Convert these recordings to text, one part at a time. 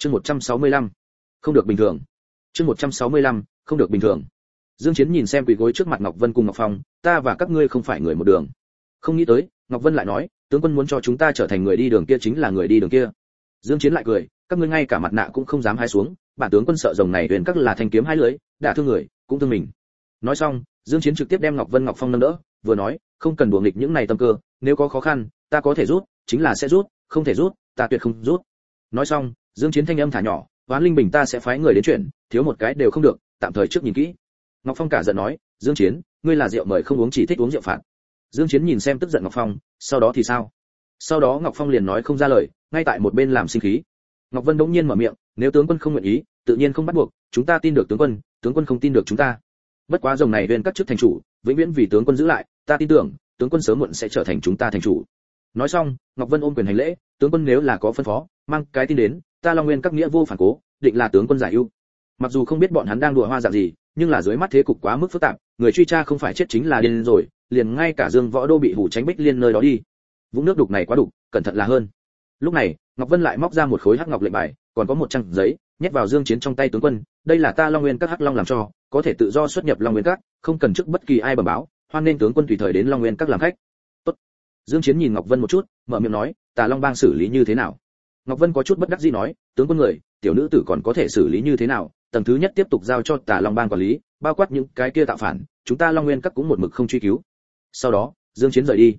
chương 165. không được bình thường. Chương 165. không được bình thường. Dương chiến nhìn xem quỳ gối trước mặt ngọc vân cùng ngọc phong, ta và các ngươi không phải người một đường. Không nghĩ tới, ngọc vân lại nói, tướng quân muốn cho chúng ta trở thành người đi đường kia chính là người đi đường kia. Dương chiến lại cười, các ngươi ngay cả mặt nạ cũng không dám hái xuống, bản tướng quân sợ rồng này huyền các là thanh kiếm hai lưỡi đã thương người, cũng thương mình. Nói xong, dương chiến trực tiếp đem ngọc vân, ngọc phong nâng đỡ, vừa nói, không cần đùa nghịch những này tâm cơ, nếu có khó khăn, ta có thể rút, chính là sẽ rút, không thể rút, ta tuyệt không rút. Nói xong dương chiến thanh âm thả nhỏ, hoán linh bình ta sẽ phái người đến chuyện thiếu một cái đều không được, tạm thời trước nhìn kỹ. Ngọc phong cả giận nói, dương chiến, ngươi là rượu mời không uống chỉ thích uống rượu phạt. Dương chiến nhìn xem tức giận ngọc phong, sau đó thì sao? Sau đó ngọc phong liền nói không ra lời, ngay tại một bên làm sinh khí. Ngọc vân đống nhiên mở miệng, nếu tướng quân không nguyện ý, tự nhiên không bắt buộc, chúng ta tin được tướng quân tướng quân không tin được chúng ta. Bất quá rồng này lên các chức thành chủ, vĩnh viễn vì tướng quân giữ lại, ta tin tưởng, tướng quân sớm muộn sẽ trở thành chúng ta thành chủ. Nói xong, ngọc vân ôm quyền hành lễ, tướng quân nếu là có phân phó, mang cái tin đến ta long nguyên các nghĩa vô phản cố, định là tướng quân giải ưu. Mặc dù không biết bọn hắn đang đùa hoa dạng gì, nhưng là dưới mắt thế cục quá mức phức tạp, người truy tra không phải chết chính là điên rồi, liền ngay cả dương võ đô bị hủ tránh bích liên nơi đó đi. Vũng nước đục này quá đục, cẩn thận là hơn. Lúc này, ngọc vân lại móc ra một khối hắc ngọc lệnh bài, còn có một trang giấy, nhét vào dương chiến trong tay tướng quân, đây là ta long nguyên các hắc long làm cho, có thể tự do xuất nhập long nguyên các, không cần trước bất kỳ ai bẩm báo, hoan nên tướng quân tùy thời đến long nguyên các làm khách. Tốt. Dương chiến nhìn ngọc vân một chút, mở miệng nói, tà long bang xử lý như thế nào? Ngọc vân có chút bất đắc dĩ nói, tướng quân người, tiểu nữ tử còn có thể xử lý như thế nào? Tầng thứ nhất tiếp tục giao cho Tả long bang quản lý, bao quát những cái kia tạo phản, chúng ta long nguyên các cũng một mực không truy cứu. Sau đó, dương chiến rời đi.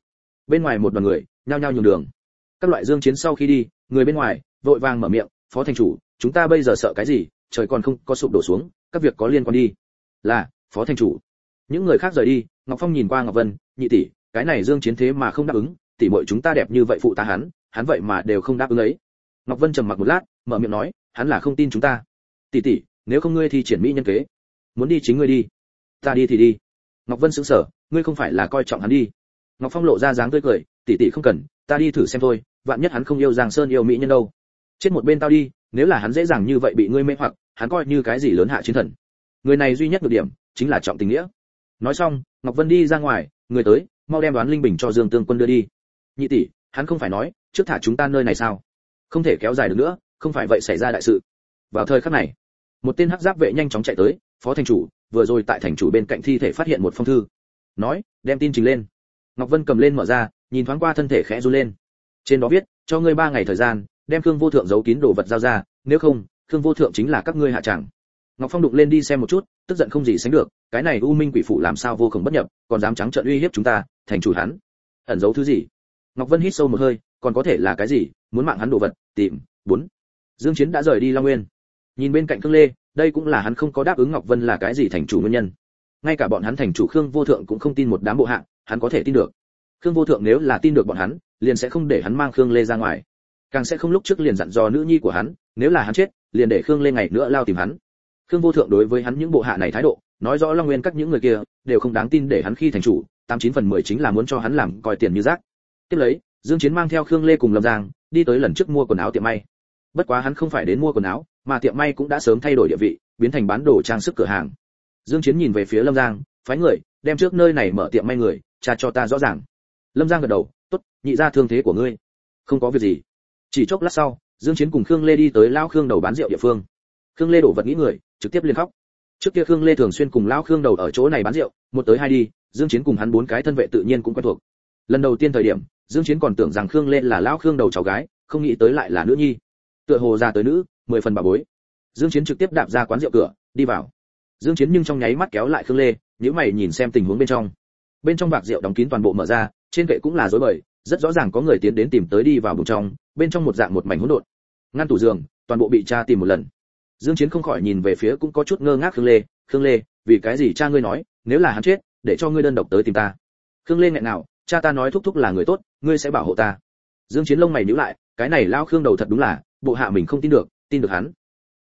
Bên ngoài một đoàn người, nhao nhao nhường đường. Các loại dương chiến sau khi đi, người bên ngoài, vội vàng mở miệng, phó thành chủ, chúng ta bây giờ sợ cái gì? Trời còn không có sụp đổ xuống, các việc có liên quan đi. Là, phó thành chủ. Những người khác rời đi, ngọc phong nhìn qua ngọc vân, nhị tỷ, cái này dương chiến thế mà không đáp ứng, tỷ muội chúng ta đẹp như vậy phụ ta hắn hắn vậy mà đều không đáp ứng ấy ngọc vân trầm mặc một lát, mở miệng nói, hắn là không tin chúng ta. Tỷ tỷ, nếu không ngươi thì triển mỹ nhân kế. Muốn đi chính ngươi đi. Ta đi thì đi. Ngọc vân sững sờ, ngươi không phải là coi trọng hắn đi. Ngọc phong lộ ra dáng tươi cười, tỷ tỷ không cần, ta đi thử xem thôi, vạn nhất hắn không yêu giang sơn yêu mỹ nhân đâu. Chết một bên tao đi, nếu là hắn dễ dàng như vậy bị ngươi mê hoặc, hắn coi như cái gì lớn hạ chiến thần. Người này duy nhất được điểm, chính là trọng tình nghĩa. Nói xong, ngọc vân đi ra ngoài, người tới, mau đem đoán linh bình cho dương tương quân đưa đi. Nhị tỷ, hắn không phải nói, trước thả chúng ta nơi này sao? Không thể kéo dài được nữa, không phải vậy xảy ra đại sự. Vào thời khắc này, một tên hắc giáp vệ nhanh chóng chạy tới, phó thành chủ, vừa rồi tại thành chủ bên cạnh thi thể phát hiện một phong thư. Nói, đem tin trình lên. Ngọc vân cầm lên mở ra, nhìn thoáng qua thân thể khẽ run lên. Trên đó viết, cho ngươi ba ngày thời gian, đem khương vô thượng giấu kín đồ vật giao ra, nếu không, khương vô thượng chính là các ngươi hạ chẳng. Ngọc phong đục lên đi xem một chút, tức giận không gì sánh được, cái này u minh quỷ phụ làm sao vô cùng bất nhập, còn dám trắng trợn uy hiếp chúng ta, thành chủ hắn. Ẩn giấu thứ gì? Ngọc vân hít sâu một hơi, còn có thể là cái gì, muốn mạng hắn đồ vật tìm, bốn. Dương chiến đã rời đi long nguyên. Nhìn bên cạnh khương lê, đây cũng là hắn không có đáp ứng ngọc vân là cái gì thành chủ nguyên nhân. Ngay cả bọn hắn thành chủ khương vô thượng cũng không tin một đám bộ hạ hắn có thể tin được. Khương vô thượng nếu là tin được bọn hắn, liền sẽ không để hắn mang khương lê ra ngoài. Càng sẽ không lúc trước liền dặn dò nữ nhi của hắn, nếu là hắn chết, liền để khương lê ngày nữa lao tìm hắn. Khương vô thượng đối với hắn những bộ hạ này thái độ, nói rõ long nguyên các những người kia, đều không đáng tin để hắn khi thành chủ, tám chín phần mười chính là muốn cho hắn làm coi tiền như rác. Tiếp lấy, dương chiến mang theo khương lê cùng lâm giang đi tới lần trước mua quần áo tiệm may. Bất quá hắn không phải đến mua quần áo, mà tiệm may cũng đã sớm thay đổi địa vị, biến thành bán đồ trang sức cửa hàng. Dương chiến nhìn về phía lâm giang, phái người, đem trước nơi này mở tiệm may người, tra cho ta rõ ràng. Lâm giang gật đầu, tốt, nhị ra thương thế của ngươi. Không có việc gì. Chỉ chốc lát sau, dương chiến cùng khương lê đi tới lao khương đầu bán rượu địa phương. Khương lê đổ vật nghĩ người, trực tiếp liền khóc. Trước kia khương lê thường xuyên cùng lao khương đầu ở chỗ này bán rượu, một tới hai đi, dương chiến cùng hắn bốn cái thân vệ tự nhiên cũng quen thuộc lần đầu tiên thời điểm, dương chiến còn tưởng rằng khương lê là lão khương đầu cháu gái, không nghĩ tới lại là nữ nhi. Tựa hồ ra tới nữ, mười phần bà bối. Dương chiến trực tiếp đạp ra quán rượu cửa, đi vào. Dương chiến nhưng trong nháy mắt kéo lại khương lê nếu mày nhìn xem tình huống bên trong. Bên trong bạc rượu đóng kín toàn bộ mở ra, trên kệ cũng là rối bời, rất rõ ràng có người tiến đến tìm tới đi vào bụng trong, bên trong một dạng một mảnh hỗn độn. Ngăn tủ giường, toàn bộ bị cha tìm một lần. Dương chiến không khỏi nhìn về phía cũng có chút ngơ ngác khương lê khương lê, vì cái gì cha ngươi nói, nếu là hắn chết, để cho ngươi đơn độc tới tìm ta. Khương lê nghẹn nào cha ta nói thúc thúc là người tốt, ngươi sẽ bảo hộ ta. Dương chiến lông mày nhíu lại, cái này lao khương đầu thật đúng là, bộ hạ mình không tin được tin được hắn.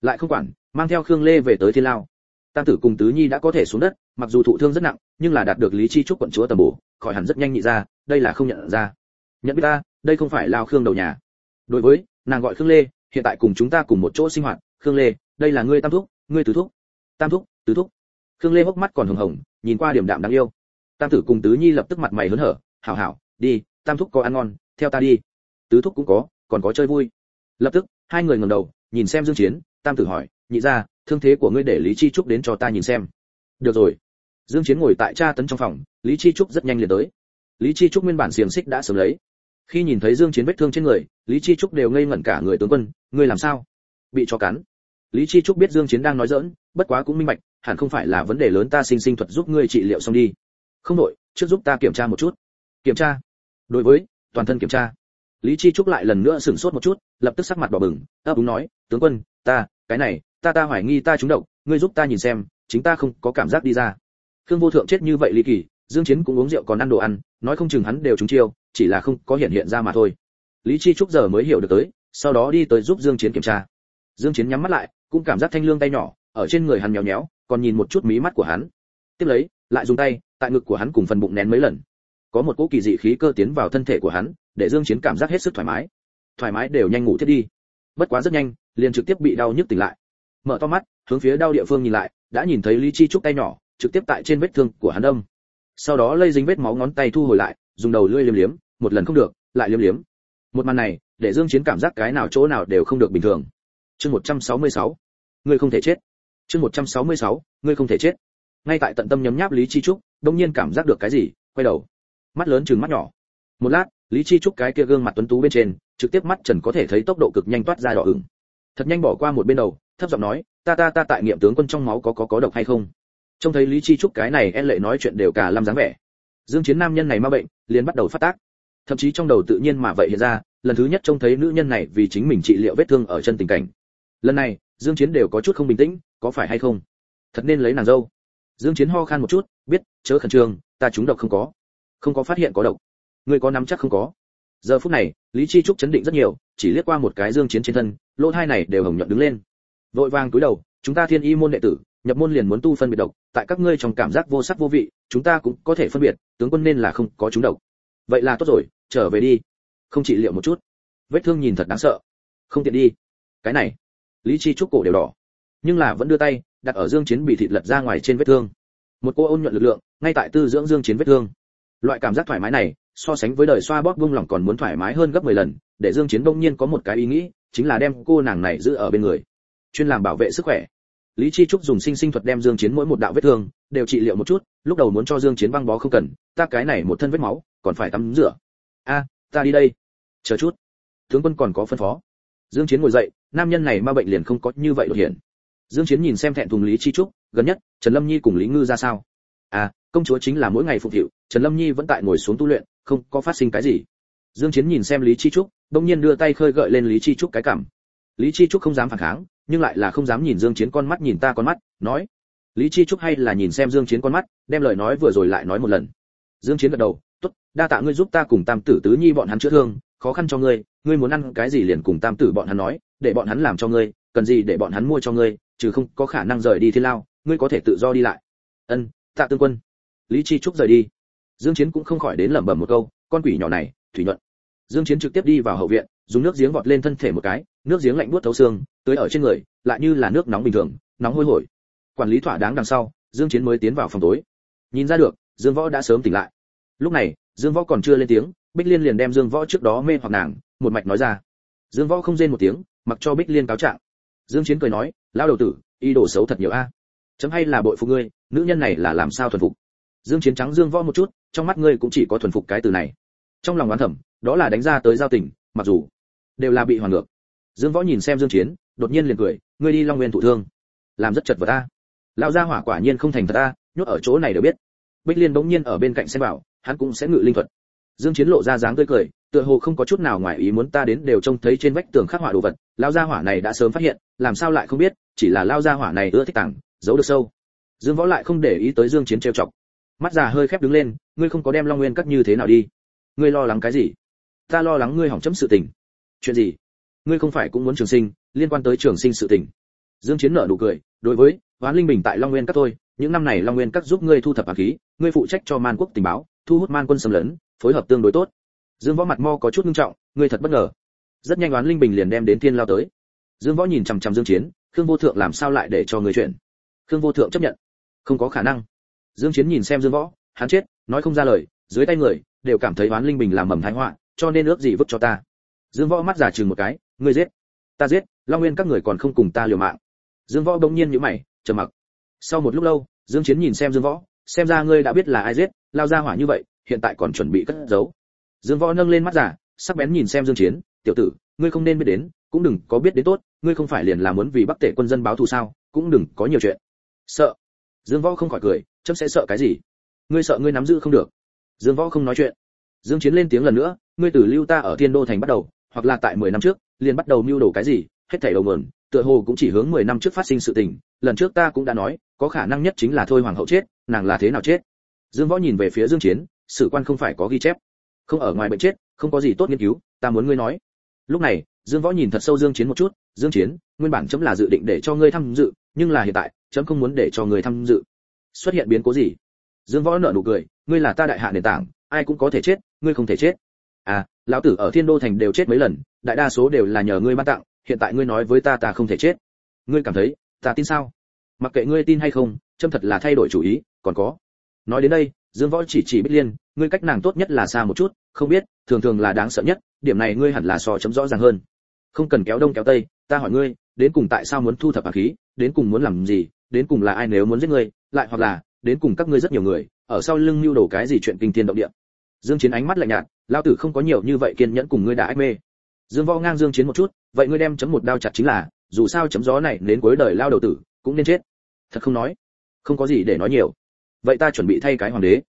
Lại không quản, mang theo khương lê về tới thiên lao. Tam tử cùng tứ nhi đã có thể xuống đất, mặc dù thụ thương rất nặng, nhưng là đạt được lý chi trúc quận chúa tầm bổ, khỏi hẳn rất nhanh nhị ra, đây là không nhận ra. Nhận biết ta, đây không phải lao khương đầu nhà. Đối với, nàng gọi khương lê, hiện tại cùng chúng ta cùng một chỗ sinh hoạt, khương lê, đây là ngươi tam thúc, ngươi tứ thúc. Tam thúc, tứ thúc. Khương lê hốc mắt còn hồng hồng, nhìn qua điểm đạm đáng yêu. Tam tử cùng tứ nhi lập tức mặt mày hớn hở hảo hảo, đi, tam thúc có ăn ngon, theo ta đi. Tứ thúc cũng có, còn có chơi vui. Lập tức, hai người ngẩng đầu, nhìn xem dương chiến, tam tử hỏi, nhị gia, thương thế của ngươi để lý chi trúc đến cho ta nhìn xem. Được rồi. Dương chiến ngồi tại cha tấn trong phòng, lý chi trúc rất nhanh liền tới. Lý chi trúc nguyên bản xiềng xích đã sớm lấy. Khi nhìn thấy dương chiến vết thương trên người, lý chi trúc đều ngây ngẩn cả người tướng quân, ngươi làm sao? Bị cho cắn. Lý chi trúc biết dương chiến đang nói giỡn, bất quá cũng minh bạch, hẳn không phải là vấn đề lớn ta sinh sinh thuật giúp ngươi trị liệu xong đi. Không đổi, trước giúp ta kiểm tra một chút kiểm tra. Đối với, toàn thân kiểm tra. Lý chi trúc lại lần nữa sửng sốt một chút, lập tức sắc mặt đỏ bừng, ấp úng nói, tướng quân, ta, cái này, ta ta hoài nghi ta trúng độc, ngươi giúp ta nhìn xem, chính ta không có cảm giác đi ra. Khương vô thượng chết như vậy ly kỳ, dương chiến cũng uống rượu còn ăn đồ ăn, nói không chừng hắn đều trúng chiêu, chỉ là không có hiện hiện ra mà thôi. Lý chi trúc giờ mới hiểu được tới, sau đó đi tới giúp dương chiến kiểm tra. Dương chiến nhắm mắt lại, cũng cảm giác thanh lương tay nhỏ, ở trên người hắn nhéo nhéo, còn nhìn một chút mí mắt của hắn. Tiếp lấy, lại dùng tay, tại ngực của hắn cùng phần bụng nén mấy lần có một cỗ kỳ dị khí cơ tiến vào thân thể của hắn, để dương chiến cảm giác hết sức thoải mái. Thoải mái đều nhanh ngủ thiết đi. Bất quá rất nhanh, liền trực tiếp bị đau nhức tỉnh lại. Mở to mắt, hướng phía đau địa phương nhìn lại, đã nhìn thấy lý chi trúc tay nhỏ, trực tiếp tại trên vết thương của hắn đâm. Sau đó lây dính vết máu ngón tay thu hồi lại, dùng đầu lưỡi liếm liếm, một lần không được, lại liếm liếm. Một màn này, để dương chiến cảm giác cái nào chỗ nào đều không được bình thường. Chương 166 ngươi không thể chết. Chương 166 ngươi không thể chết. Ngay tại tận tâm nhấm nháp lý chi trúc, đông nhiên cảm giác được cái gì, quay đầu mắt lớn chừng mắt nhỏ. Một lát, lý chi trúc cái kia gương mặt tuấn tú bên trên, trực tiếp mắt trần có thể thấy tốc độ cực nhanh toát ra đỏ ửng. Thật nhanh bỏ qua một bên đầu, thấp giọng nói, ta ta ta tại nghiệm tướng quân trong máu có có có độc hay không? Trông thấy lý chi trúc cái này e lệ nói chuyện đều cả lâm dáng vẻ. Dương chiến nam nhân này ma bệnh, liền bắt đầu phát tác. Thậm chí trong đầu tự nhiên mà vậy hiện ra, lần thứ nhất trông thấy nữ nhân này vì chính mình trị liệu vết thương ở chân tình cảnh. Lần này, dương chiến đều có chút không bình tĩnh, có phải hay không? Thật nên lấy nàng dâu. Dương chiến ho khan một chút, biết, chớ khẩn trương, ta trúng độc không có không có phát hiện có độc. Ngươi có nắm chắc không có? Giờ phút này, lý chi trúc chấn định rất nhiều, chỉ liếc qua một cái dương chiến trên thân, lỗ hai này đều hồng nhuận đứng lên. Vội vàng cúi đầu, chúng ta thiên y môn đệ tử, nhập môn liền muốn tu phân biệt độc, tại các ngươi trong cảm giác vô sắc vô vị, chúng ta cũng có thể phân biệt, tướng quân nên là không có chúng độc. Vậy là tốt rồi, trở về đi. Không trị liệu một chút. Vết thương nhìn thật đáng sợ. Không tiện đi. Cái này, lý chi trúc cổ đều đỏ. Nhưng là vẫn đưa tay, đặt ở dương chiến bị thịt lật ra ngoài trên vết thương. Một cô ôn nhuận lực lượng, ngay tại tư dưỡng dương chiến vết thương loại cảm giác thoải mái này, so sánh với đời xoa bóp vung lòng còn muốn thoải mái hơn gấp 10 lần, để dương chiến đông nhiên có một cái ý nghĩ, chính là đem cô nàng này giữ ở bên người. Chuyên làm bảo vệ sức khỏe. Lý chi trúc dùng sinh sinh thuật đem dương chiến mỗi một đạo vết thương, đều trị liệu một chút, lúc đầu muốn cho dương chiến băng bó không cần, ta cái này một thân vết máu, còn phải tắm rửa. A, ta đi đây. Chờ chút. Tướng quân còn có phân phó. Dương chiến ngồi dậy, nam nhân này ma bệnh liền không có như vậy đột hiện. Dương chiến nhìn xem thẹn thùng lý chi trúc, gần nhất, trần lâm nhi cùng lý ngư ra sao? À công chúa chính là mỗi ngày phục vụ trần lâm nhi vẫn tại ngồi xuống tu luyện, không có phát sinh cái gì. Dương chiến nhìn xem lý chi trúc đông nhiên đưa tay khơi gợi lên lý chi trúc cái cảm. Lý chi trúc không dám phản kháng, nhưng lại là không dám nhìn dương chiến con mắt nhìn ta con mắt, nói. Lý chi trúc hay là nhìn xem dương chiến con mắt, đem lời nói vừa rồi lại nói một lần. Dương chiến gật đầu, tốt, đa tạ ngươi giúp ta cùng tam tử tứ nhi bọn hắn chữa thương, khó khăn cho ngươi ngươi muốn ăn cái gì liền cùng tam tử bọn hắn nói, để bọn hắn làm cho ngươi, cần gì để bọn hắn mua cho ngươi, trừ không có khả năng rời đi thiên lao, ngươi có thể tự do đi lại. Ân, tạ tương quân lý chi trúc rời đi. Dương chiến cũng không khỏi đến lẩm bẩm một câu, con quỷ nhỏ này, thủy nhuận. Dương chiến trực tiếp đi vào hậu viện, dùng nước giếng vọt lên thân thể một cái, nước giếng lạnh buốt thấu xương, tưới ở trên người, lại như là nước nóng bình thường, nóng hôi hổi. Quản lý thỏa đáng đằng sau, dương chiến mới tiến vào phòng tối. Nhìn ra được, dương võ đã sớm tỉnh lại. Lúc này, dương võ còn chưa lên tiếng, bích liên liền đem dương võ trước đó mê hoặc nàng, một mạch nói ra. Dương võ không rên một tiếng, mặc cho bích liên cáo trạng. Dương chiến cười nói, lão đầu tử y đồ xấu thật nhiều a. Chấm hay là bội phụ ngươi, nữ nhân này là làm sao thuần phục? Dương chiến trắng dương võ một chút trong mắt ngươi cũng chỉ có thuần phục cái từ này. Trong lòng oán thầm, đó là đánh ra tới giao tình mặc dù đều là bị hoàn ngược. Dương võ nhìn xem dương chiến đột nhiên liền cười ngươi đi long nguyên thụ thương. Làm rất chật vật ta. Lão gia hỏa quả nhiên không thành thật ta nhốt ở chỗ này đều biết. Bích liên bỗng nhiên ở bên cạnh xem bảo hắn cũng sẽ ngự linh thuật. Dương chiến lộ ra dáng tươi cười tựa hồ không có chút nào ngoài ý muốn ta đến đều trông thấy trên vách tường khắc họa đồ vật. Lão gia hỏa này đã sớm phát hiện làm sao lại không biết chỉ là lão gia hỏa này ưa thích tặng, giấu được sâu. Dương võ lại không để ý tới dương chiến trêu chọc mắt già hơi khép đứng lên, ngươi không có đem long nguyên cắt như thế nào đi. Ngươi lo lắng cái gì? Ta lo lắng ngươi hỏng chấm sự tình. Chuyện gì? Ngươi không phải cũng muốn trường sinh, liên quan tới trường sinh sự tình. Dương chiến nở nụ cười, đối với, hoán linh bình tại long nguyên các tôi những năm này long nguyên các giúp ngươi thu thập hạt khí, ngươi phụ trách cho man quốc tình báo, thu hút man quân xâm lấn, phối hợp tương đối tốt. Dương võ mặt mo có chút nghiêm trọng, ngươi thật bất ngờ. Rất nhanh oán linh bình liền đem đến thiên lao tới. Dương võ nhìn chằm chằm dương chiến, khương vô thượng làm sao lại để cho ngươi chuyện? Khương vô thượng chấp nhận. Không có khả năng dương chiến nhìn xem dương võ, hắn chết, nói không ra lời, dưới tay người, đều cảm thấy oán linh bình làm mầm thái họa, cho nên ước gì vứt cho ta. Dương võ mắt giả chừng một cái, ngươi giết. Ta giết, long nguyên các người còn không cùng ta liều mạng. Dương võ đống nhiên nhíu mày, trầm mặc. Sau một lúc lâu, dương chiến nhìn xem dương võ, xem ra ngươi đã biết là ai giết, lao ra hỏa như vậy, hiện tại còn chuẩn bị cất giấu. Dương võ nâng lên mắt giả, sắc bén nhìn xem dương chiến, tiểu tử, ngươi không nên biết đến, cũng đừng có biết đến tốt, ngươi không phải liền là muốn vì bắc tể quân dân báo thù sao, cũng đừng có nhiều chuyện. Sợ dương võ không khỏi cười, chấm sẽ sợ cái gì? Ngươi sợ ngươi nắm giữ không được. Dương võ không nói chuyện. Dương chiến lên tiếng lần nữa, ngươi từ lưu ta ở thiên đô thành bắt đầu, hoặc là tại 10 năm trước, liền bắt đầu mưu đồ cái gì, hết thảy đầu mượn tựa hồ cũng chỉ hướng 10 năm trước phát sinh sự tình, lần trước ta cũng đã nói, có khả năng nhất chính là thôi hoàng hậu chết, nàng là thế nào chết? Dương võ nhìn về phía dương chiến, sử quan không phải có ghi chép. Không ở ngoài bệnh chết, không có gì tốt nghiên cứu, ta muốn ngươi nói. Lúc này, dương võ nhìn thật sâu dương chiến một chút, dương chiến, nguyên bản chấm là dự định để cho ngươi tham dự nhưng là hiện tại, chấm không muốn để cho người tham dự. Xuất hiện biến cố gì? Dương võ nở nụ cười, ngươi là ta đại hạ nền tảng, ai cũng có thể chết, ngươi không thể chết. À lão tử ở thiên đô thành đều chết mấy lần, đại đa số đều là nhờ ngươi ban tặng, hiện tại ngươi nói với ta ta không thể chết. Ngươi cảm thấy, ta tin sao? Mặc kệ ngươi tin hay không châm thật là thay đổi chủ ý, còn có. Nói đến đây, dương võ chỉ chỉ bích liên, ngươi cách nàng tốt nhất là xa một chút, không biết, thường thường là đáng sợ nhất, điểm này ngươi hẳn là so chấm rõ ràng hơn. Không cần kéo đông kéo tây ta hỏi ngươi, đến cùng tại sao muốn thu thập hạt khí, đến cùng muốn làm gì, đến cùng là ai nếu muốn giết ngươi, lại hoặc là, đến cùng các ngươi rất nhiều người, ở sau lưng mưu đồ cái gì chuyện kinh thiên động địa. Dương chiến ánh mắt lạnh nhạt, lao tử không có nhiều như vậy kiên nhẫn cùng ngươi đã ách mê. Dương võ ngang dương chiến một chút, vậy ngươi đem chấm một đao chặt chính là, dù sao chấm gió này đến cuối đời lao đầu tử, cũng nên chết. Thật không nói, không có gì để nói nhiều. Vậy ta chuẩn bị thay cái hoàng đế.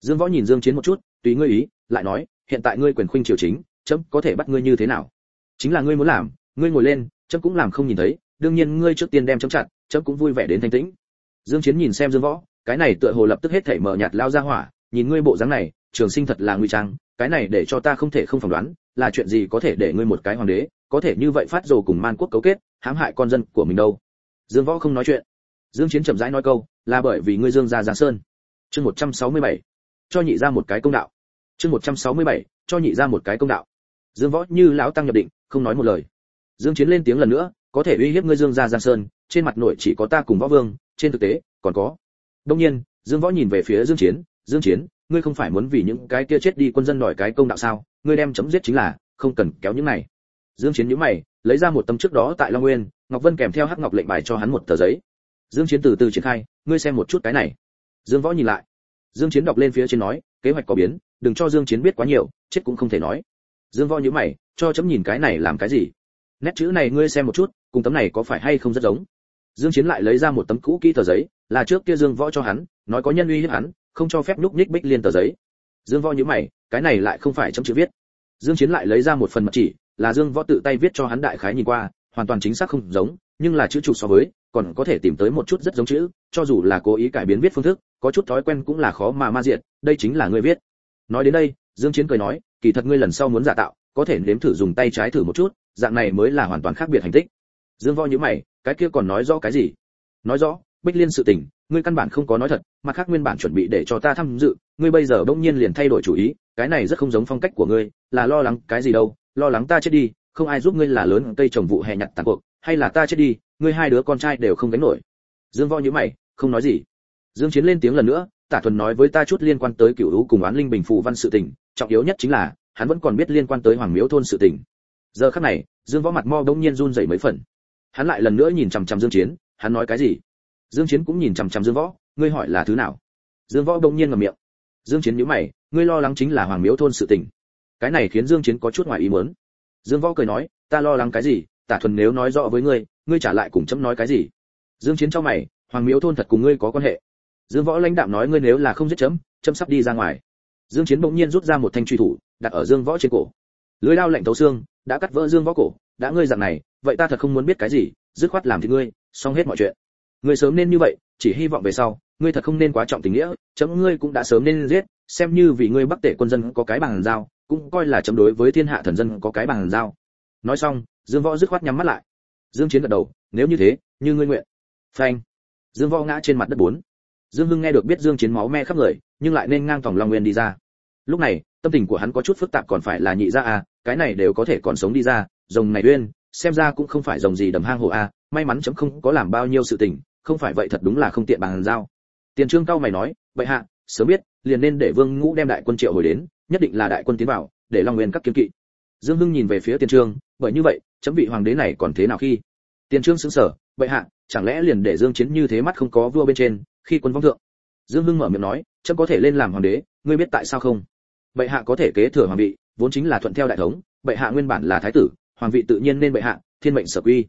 Dương võ nhìn dương chiến một chút, tùy ngươi ý, lại nói, hiện tại ngươi quyền khuynh triều chính, chấm có thể bắt ngươi như thế nào? Chính là ngươi muốn làm, ngươi ngồi lên chấm cũng làm không nhìn thấy, đương nhiên ngươi trước tiên đem chấm chặt chấm cũng vui vẻ đến thanh tĩnh. Dương chiến nhìn xem dương võ, cái này tựa hồ lập tức hết thảy mở nhạt lao ra hỏa, nhìn ngươi bộ dáng này, trường sinh thật là nguy trang, cái này để cho ta không thể không phỏng đoán, là chuyện gì có thể để ngươi một cái hoàng đế, có thể như vậy phát rồ cùng man quốc cấu kết, hãm hại con dân của mình đâu. Dương võ không nói chuyện. Dương chiến chậm rãi nói câu, là bởi vì ngươi dương gia giang sơn. Chương 167 cho nhị ra một cái công đạo. Chương 167 cho nhị ra một cái công đạo. Dương võ như lão tăng nhập định, không nói một lời dương chiến lên tiếng lần nữa, có thể uy hiếp ngươi dương gia giang sơn, trên mặt nội chỉ có ta cùng võ vương, trên thực tế, còn có. Đông nhiên, dương võ nhìn về phía dương chiến dương chiến, ngươi không phải muốn vì những cái kia chết đi quân dân đòi cái công đạo sao? Ngươi đem chấm giết chính là, không cần kéo những này. Dương chiến nhíu mày, lấy ra một tấm trước đó tại long nguyên, ngọc vân kèm theo hắc ngọc lệnh bài cho hắn một tờ giấy. Dương chiến từ từ triển khai, ngươi xem một chút cái này. Dương võ nhìn lại. Dương chiến đọc lên phía trên nói, kế hoạch có biến, đừng cho dương chiến biết quá nhiều, chết cũng không thể nói. Dương võ nhíu mày, cho chấm nhìn cái này làm cái gì? Nét chữ này ngươi xem một chút, cùng tấm này có phải hay không rất giống. Dương chiến lại lấy ra một tấm cũ kỹ tờ giấy, là trước kia dương võ cho hắn, nói có nhân uy hiếp hắn, không cho phép núp nhích bích liên tờ giấy. Dương võ nhíu mày, cái này lại không phải chấm chữ viết. Dương chiến lại lấy ra một phần mật chỉ, là dương võ tự tay viết cho hắn đại khái nhìn qua, hoàn toàn chính xác không giống, nhưng là chữ chủ so với, còn có thể tìm tới một chút rất giống chữ, cho dù là cố ý cải biến viết phương thức, có chút thói quen cũng là khó mà ma diện đây chính là ngươi viết. Nói đến đây, dương chiến cười nói, kỳ thật ngươi lần sau muốn giả tạo, có thể nếm thử dùng tay trái thử một chút dạng này mới là hoàn toàn khác biệt hành tích. Dương võ nhíu mày, cái kia còn nói rõ cái gì? Nói rõ, bích liên sự tình, ngươi căn bản không có nói thật mà khác nguyên bản chuẩn bị để cho ta tham dự, ngươi bây giờ bỗng nhiên liền thay đổi chủ ý, cái này rất không giống phong cách của ngươi, là lo lắng cái gì đâu, lo lắng ta chết đi, không ai giúp ngươi là lớn cây trồng vụ hè nhặt tàn cuộc, hay là ta chết đi, ngươi hai đứa con trai đều không gánh nổi. Dương võ nhíu mày, không nói gì. Dương chiến lên tiếng lần nữa, tả thuần nói với ta chút liên quan tới cửu lũ cùng án linh bình phù văn sự tình, trọng yếu nhất chính là, hắn vẫn còn biết liên quan tới hoàng miếu thôn sự tình giờ khắc này, dương võ mặt mo đống nhiên run rẩy mấy phần. Hắn lại lần nữa nhìn chằm chằm dương chiến, hắn nói cái gì? Dương chiến cũng nhìn chằm chằm dương võ, ngươi hỏi là thứ nào? Dương võ đống nhiên ngậm miệng. Dương chiến nhíu mày, ngươi lo lắng chính là hoàng miếu thôn sự tình. Cái này khiến dương chiến có chút ngoài ý muốn. Dương võ cười nói, ta lo lắng cái gì? Tả thuần nếu nói rõ với ngươi ngươi trả lại cùng chấm nói cái gì? Dương chiến cho mày, hoàng miếu thôn thật cùng ngươi có quan hệ. Dương võ lãnh đạm nói ngươi nếu là không giết chấm chấm sắp đi ra ngoài. Dương chiến bỗng nhiên rút ra một thanh truy thủ, đặt ở dương võ trên cổ. Lưỡi dao lạnh thấu xương đã cắt vỡ dương võ cổ, đã ngươi dạng này, vậy ta thật không muốn biết cái gì, dứt khoát làm thì ngươi, xong hết mọi chuyện. Ngươi sớm nên như vậy, chỉ hy vọng về sau, ngươi thật không nên quá trọng tình nghĩa, chấm ngươi cũng đã sớm nên giết, xem như vì ngươi bắc tể quân dân có cái bằng giao, cũng coi là chấm đối với thiên hạ thần dân có cái bằng giao. Nói xong, dương võ dứt khoát nhắm mắt lại. Dương chiến gật đầu, nếu như thế, như ngươi nguyện. Phanh. Dương võ ngã trên mặt đất bốn. Dương hưng nghe được biết dương chiến máu me khắp người, nhưng lại nên ngang tòng long nguyên đi ra. Lúc này, tâm tình của hắn có chút phức tạp còn phải là nhị ra à cái này đều có thể còn sống đi ra, rồng này uyên, xem ra cũng không phải rồng gì đầm hang hồ a, may mắn chấm không có làm bao nhiêu sự tình, không phải vậy thật đúng là không tiện bàn giao. Tiền trương cao mày nói, vậy hạ, sớm biết, liền nên để vương ngũ đem đại quân triệu hồi đến, nhất định là đại quân tiến vào, để long nguyên các kiên kỵ. Dương hưng nhìn về phía tiền trương bởi như vậy, chấm vị hoàng đế này còn thế nào khi? Tiền trương sững sờ, vậy hạ, chẳng lẽ liền để dương chiến như thế mắt không có vua bên trên, khi quân vong thượng? Dương hưng mở miệng nói, chấm có thể lên làm hoàng đế, ngươi biết tại sao không? Vậy hạ có thể kế thừa hoàng vị vốn chính là thuận theo đại thống, bệ hạ nguyên bản là thái tử, hoàng vị tự nhiên nên bệ hạ, thiên mệnh sở quy.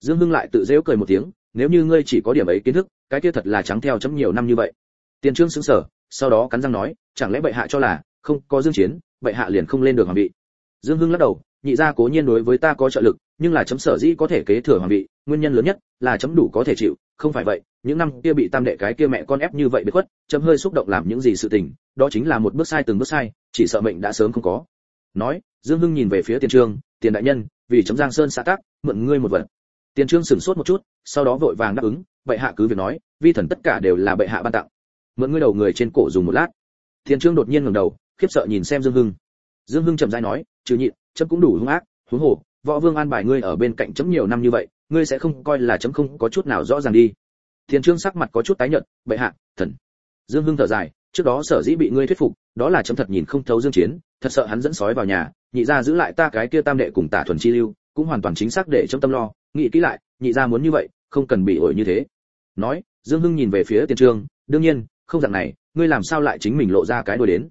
Dương hưng lại tự dễu cười một tiếng, nếu như ngươi chỉ có điểm ấy kiến thức, cái kia thật là trắng theo chấm nhiều năm như vậy. Tiền trương sững sờ, sau đó cắn răng nói, chẳng lẽ bệ hạ cho là, không có dương chiến, bệ hạ liền không lên được hoàng vị. Dương hưng lắc đầu, nhị gia cố nhiên đối với ta có trợ lực, nhưng là chấm sở dĩ có thể kế thừa hoàng vị, nguyên nhân lớn nhất là chấm đủ có thể chịu, không phải vậy, những năm kia bị tam đệ cái kia mẹ con ép như vậy bị khuất, chấm hơi xúc động làm những gì sự tình, đó chính là một bước sai từng bước sai, chỉ sợ mệnh đã sớm không có nói, dương hưng nhìn về phía tiền trương, tiền đại nhân, vì chấm giang sơn xã tác, mượn ngươi một vật. Tiền trương sửng sốt một chút, sau đó vội vàng đáp ứng, bệ hạ cứ việc nói, vi thần tất cả đều là bệ hạ ban tặng. Mượn ngươi đầu người trên cổ dùng một lát. Tiền trương đột nhiên ngẩng đầu, khiếp sợ nhìn xem dương hưng. Dương hưng chậm rãi nói, trừ nhịn, chấm cũng đủ hung ác, huống hồ, võ vương an bài ngươi ở bên cạnh chấm nhiều năm như vậy, ngươi sẽ không coi là chấm không có chút nào rõ ràng đi. Tiền trương sắc mặt có chút tái nhợt, bệ hạ, thần. Dương hưng thở dài, trước đó sở dĩ bị ngươi thuyết phục, đó là chấm thật nhìn không thấu dương chiến thật sợ hắn dẫn sói vào nhà, nhị gia giữ lại ta cái kia tam đệ cùng tả thuần chi lưu, cũng hoàn toàn chính xác để trong tâm lo. Nghĩ kỹ lại, nhị gia muốn như vậy, không cần bị ổi như thế. Nói, dương hưng nhìn về phía tiền trương đương nhiên, không dạng này, ngươi làm sao lại chính mình lộ ra cái đuôi đến?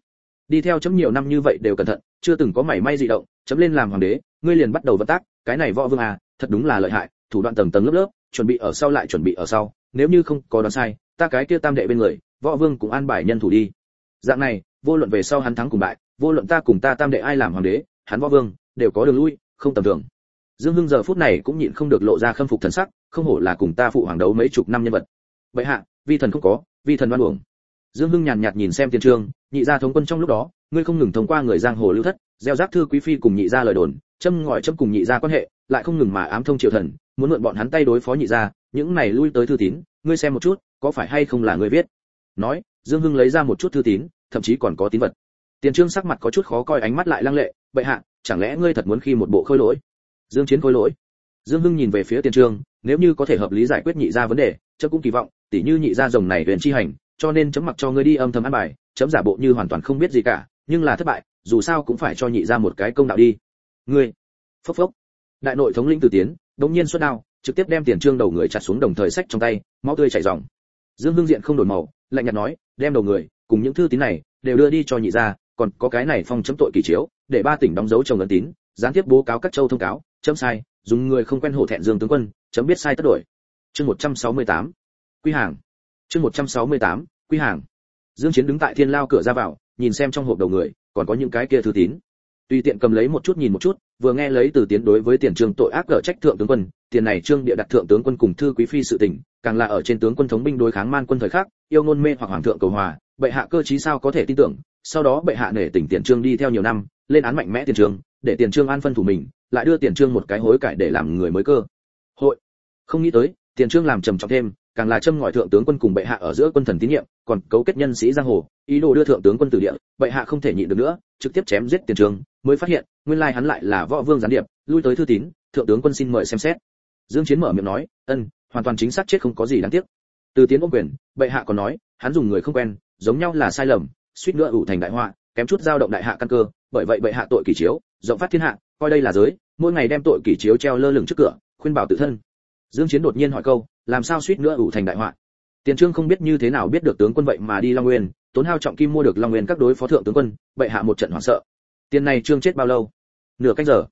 Đi theo chấm nhiều năm như vậy đều cẩn thận, chưa từng có mảy may dị động, chấm lên làm hoàng đế, ngươi liền bắt đầu vận tác, cái này võ vương à thật đúng là lợi hại, thủ đoạn tầng tầng lớp lớp, chuẩn bị ở sau lại chuẩn bị ở sau, nếu như không có đoán sai, ta cái kia tam đệ bên người, võ vương cũng an bài nhân thủ đi. Dạng này, vô luận về sau hắn thắng cùng bại vô luận ta cùng ta tam đệ ai làm hoàng đế, hắn võ vương, đều có đường lui, không tầm thường. Dương hưng giờ phút này cũng nhịn không được lộ ra khâm phục thần sắc, không hổ là cùng ta phụ hoàng đấu mấy chục năm nhân vật. Vậy hạ, vi thần không có, vi thần đoan uổng. Dương hưng nhàn nhạt nhìn xem tiền trương, nhị gia thống quân trong lúc đó, ngươi không ngừng thông qua người giang hồ lưu thất, gieo rác thư quý phi cùng nhị gia lời đồn, châm ngòi châm cùng nhị gia quan hệ, lại không ngừng mà ám thông triều thần, muốn mượn bọn hắn tay đối phó nhị gia, những này lui tới thư tín, ngươi xem một chút, có phải hay không là ngươi viết? Nói, dương hưng lấy ra một chút thư tín, thậm chí còn có tín vật tiền trương sắc mặt có chút khó coi, ánh mắt lại lăng lệ, bệ hạ, chẳng lẽ ngươi thật muốn khi một bộ khôi lỗi? Dương chiến khôi lỗi? Dương hưng nhìn về phía tiền trương, nếu như có thể hợp lý giải quyết nhị gia vấn đề chấm cũng kỳ vọng tỷ như nhị gia rồng này huyền chi hành, cho nên chấm mặc cho ngươi đi âm thầm ăn bài, chấm giả bộ như hoàn toàn không biết gì cả, nhưng là thất bại, dù sao cũng phải cho nhị gia một cái công đạo đi. Ngươi, phốc phốc. Đại nội thống lĩnh từ tiến, đống nhiên xuất đao, trực tiếp đem tiền trương đầu người chặt xuống đồng thời sách trong tay, máu tươi chảy ròng. Dương hưng diện không đổi màu, lạnh nhạt nói, đem đầu người, cùng những thư tín này, đều đưa đi cho nhị gia còn có cái này phong chấm tội kỳ chiếu, để ba tỉnh đóng dấu chồng ấn tín, gián tiếp bố cáo các châu thông cáo, chấm sai, dùng người không quen hổ thẹn dương tướng quân, chấm biết sai tất đổi chương 168. quy hàng chương 168. quy hàng dương chiến đứng tại thiên lao cửa ra vào, nhìn xem trong hộp đầu người, còn có những cái kia thư tín tùy tiện cầm lấy một chút nhìn một chút, vừa nghe lấy từ tiến đối với tiền trương tội ác ở trách thượng tướng quân, tiền này trương địa đặt thượng tướng quân cùng thư quý phi sự tình, càng là ở trên tướng quân thống binh đối kháng man quân thời khắc, yêu ngôn mê hoặc hoàng thượng cầu hòa bệ hạ cơ trí sao có thể tin tưởng, sau đó bệ hạ nể tình tiền trương đi theo nhiều năm, lên án mạnh mẽ tiền trương, để tiền trương an phân thủ mình, lại đưa tiền trương một cái hối cải để làm người mới cơ. Hội. Không nghĩ tới, tiền trương làm trầm trọng thêm, càng là châm ngòi thượng tướng quân cùng bệ hạ ở giữa quân thần tín nhiệm, còn cấu kết nhân sĩ giang hồ, ý đồ đưa thượng tướng quân từ địa, bệ hạ không thể nhịn được nữa, trực tiếp chém giết tiền trương, mới phát hiện, nguyên lai hắn lại là võ vương gián điệp, lui tới thư tín, thượng tướng quân xin mời xem xét. Dương chiến mở miệng nói, ân, hoàn toàn chính xác chết không có gì đáng tiếc. Từ tiến ôm quyền, bệ hạ còn nói, hắn dùng người không quen giống nhau là sai lầm, suýt nữa ủ thành đại họa, kém chút giao động đại hạ căn cơ, bởi vậy bệ hạ tội kỷ chiếu, rộng phát thiên hạ, coi đây là giới, mỗi ngày đem tội kỷ chiếu treo lơ lửng trước cửa, khuyên bảo tự thân. Dương chiến đột nhiên hỏi câu, làm sao suýt nữa ủ thành đại họa? Tiền trương không biết như thế nào biết được tướng quân vậy mà đi long nguyên, tốn hao trọng kim mua được long nguyên các đối phó thượng tướng quân, bệ hạ một trận hoảng sợ. Tiền này trương chết bao lâu? Nửa canh giờ.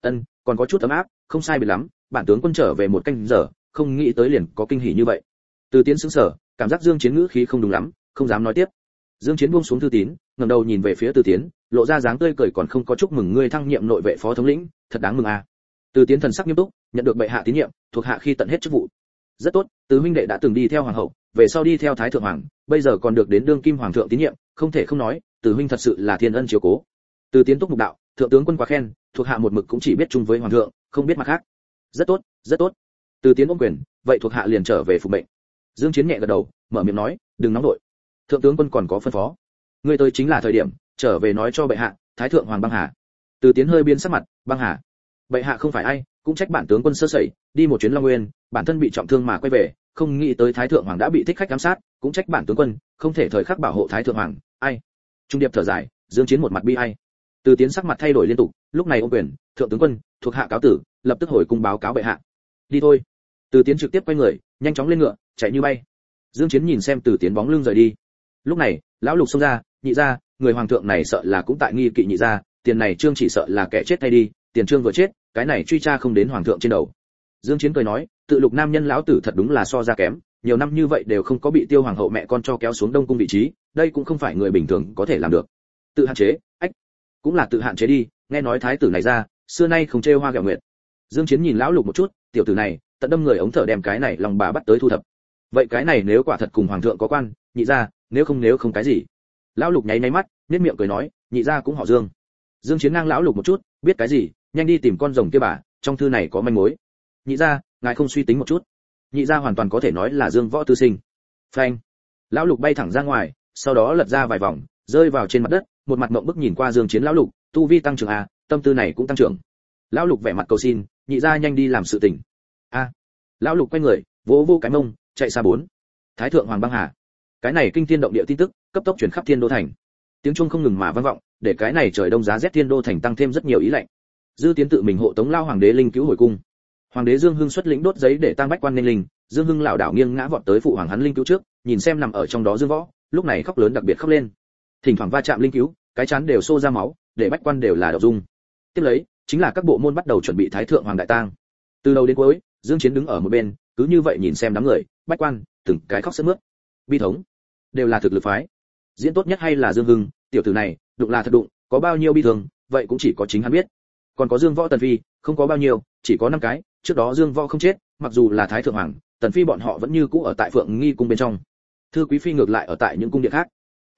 Ân, còn có chút ấm áp, không sai biệt lắm, bản tướng quân trở về một canh giờ, không nghĩ tới liền có kinh hỉ như vậy. Từ tiến sững sờ cảm giác dương chiến ngữ khí không đúng lắm không dám nói tiếp. Dương chiến buông xuống thư tín, ngẩng đầu nhìn về phía từ tiến, lộ ra dáng tươi cười còn không có chúc mừng ngươi thăng nhiệm nội vệ phó thống lĩnh, thật đáng mừng à từ tiến thần sắc nghiêm túc, nhận được bệ hạ tín nhiệm, thuộc hạ khi tận hết chức vụ. Rất tốt, từ huynh đệ đã từng đi theo hoàng hậu, về sau đi theo thái thượng hoàng, bây giờ còn được đến đương kim hoàng thượng tín nhiệm, không thể không nói, từ huynh thật sự là thiên ân chiếu cố. Từ tiến túc mục đạo, thượng tướng quân quá khen, thuộc hạ một mực cũng chỉ biết chung với hoàng thượng, không biết mặt khác. Rất tốt rất tốt. Từ tiến ôm quyền, vậy thuộc hạ liền trở về phục mệnh. Dương chiến nhẹ gật đầu, mở miệng nói, đừng nóng đội thượng tướng quân còn có phân phó. Ngươi tới chính là thời điểm, trở về nói cho bệ hạ, thái thượng hoàng băng hà. Từ tiến hơi biến sắc mặt, băng hà. Bệ hạ không phải ai, cũng trách bản tướng quân sơ sẩy, đi một chuyến long nguyên, bản thân bị trọng thương mà quay về, không nghĩ tới thái thượng hoàng đã bị thích khách giám sát, cũng trách bản tướng quân, không thể thời khắc bảo hộ thái thượng hoàng, ai? Trung điệp thở dài, dương chiến một mặt bi ai. Từ tiến sắc mặt thay đổi liên tục, lúc này ôm quyền, thượng tướng quân, thuộc hạ cáo tử, lập tức hồi cung báo cáo bệ hạ. Đi thôi. Từ tiến trực tiếp quay người, nhanh chóng lên ngựa, chạy như bay. Dương chiến nhìn xem từ tiến bóng lưng rời đi lúc này, lão lục xông ra, nhị ra người hoàng thượng này sợ là cũng tại nghi kỵ nhị ra tiền này trương chỉ sợ là kẻ chết thay đi, tiền trương vừa chết, cái này truy tra không đến hoàng thượng trên đầu. Dương chiến cười nói, tự lục nam nhân lão tử thật đúng là so ra kém, nhiều năm như vậy đều không có bị tiêu hoàng hậu mẹ con cho kéo xuống đông cung vị trí, đây cũng không phải người bình thường có thể làm được. Tự hạn chế, ách, cũng là tự hạn chế đi, nghe nói thái tử này ra, xưa nay không trêu hoa gẹo nguyệt. Dương chiến nhìn lão lục một chút, tiểu tử này, tận đâm người ống thở đem cái này lòng bà bắt tới thu thập. Vậy cái này nếu quả thật cùng hoàng thượng có quan nhị ra nếu không nếu không cái gì. Lão lục nháy nháy mắt nét miệng cười nói, nhị ra cũng họ dương. Dương chiến ngang lão lục một chút, biết cái gì, nhanh đi tìm con rồng kia bà, trong thư này có manh mối. Nhị ra ngài không suy tính một chút. Nhị ra hoàn toàn có thể nói là dương võ tư sinh. Phanh. Lão lục bay thẳng ra ngoài, sau đó lật ra vài vòng, rơi vào trên mặt đất, một mặt mộng bức nhìn qua dương chiến lão lục, tu vi tăng trưởng a tâm tư này cũng tăng trưởng. Lão lục vẻ mặt cầu xin, nhị ra nhanh đi làm sự tình. A. Lão lục quay người, vỗ vô cái mông, chạy xa bốn. Thái thượng hoàng băng hà cái này kinh thiên động địa tin tức, cấp tốc truyền khắp thiên đô thành. Tiếng chuông không ngừng mà vang vọng, để cái này trời đông giá rét thiên đô thành tăng thêm rất nhiều ý lạnh. Dư tiến tự mình hộ tống lao hoàng đế linh cứu hồi cung. Hoàng đế dương hưng xuất lĩnh đốt giấy để tăng bách quan ninh linh, dương hưng lảo đảo nghiêng ngã vọt tới phụ hoàng hắn linh cứu trước, nhìn xem nằm ở trong đó dương võ, lúc này khóc lớn đặc biệt khóc lên. Thỉnh thoảng va chạm linh cứu, cái chán đều xô ra máu, để bách quan đều là đậu dung tiếp lấy, chính là các bộ môn bắt đầu chuẩn bị thái thượng hoàng đại tang. Từ đầu đến cuối, dương chiến đứng ở một bên, cứ như vậy nhìn xem đám người, bách quan, từng cái khóc sướt mướt. Bi thống đều là thực lực phái. Diễn tốt nhất hay là dương hưng, tiểu tử này, đụng là thật đụng, có bao nhiêu bi thường vậy cũng chỉ có chính hắn biết. Còn có dương võ tần phi, không có bao nhiêu, chỉ có năm cái, trước đó dương võ không chết, mặc dù là thái thượng hoàng, tần phi bọn họ vẫn như cũ ở tại phượng nghi cung bên trong. Thư quý phi ngược lại ở tại những cung điện khác.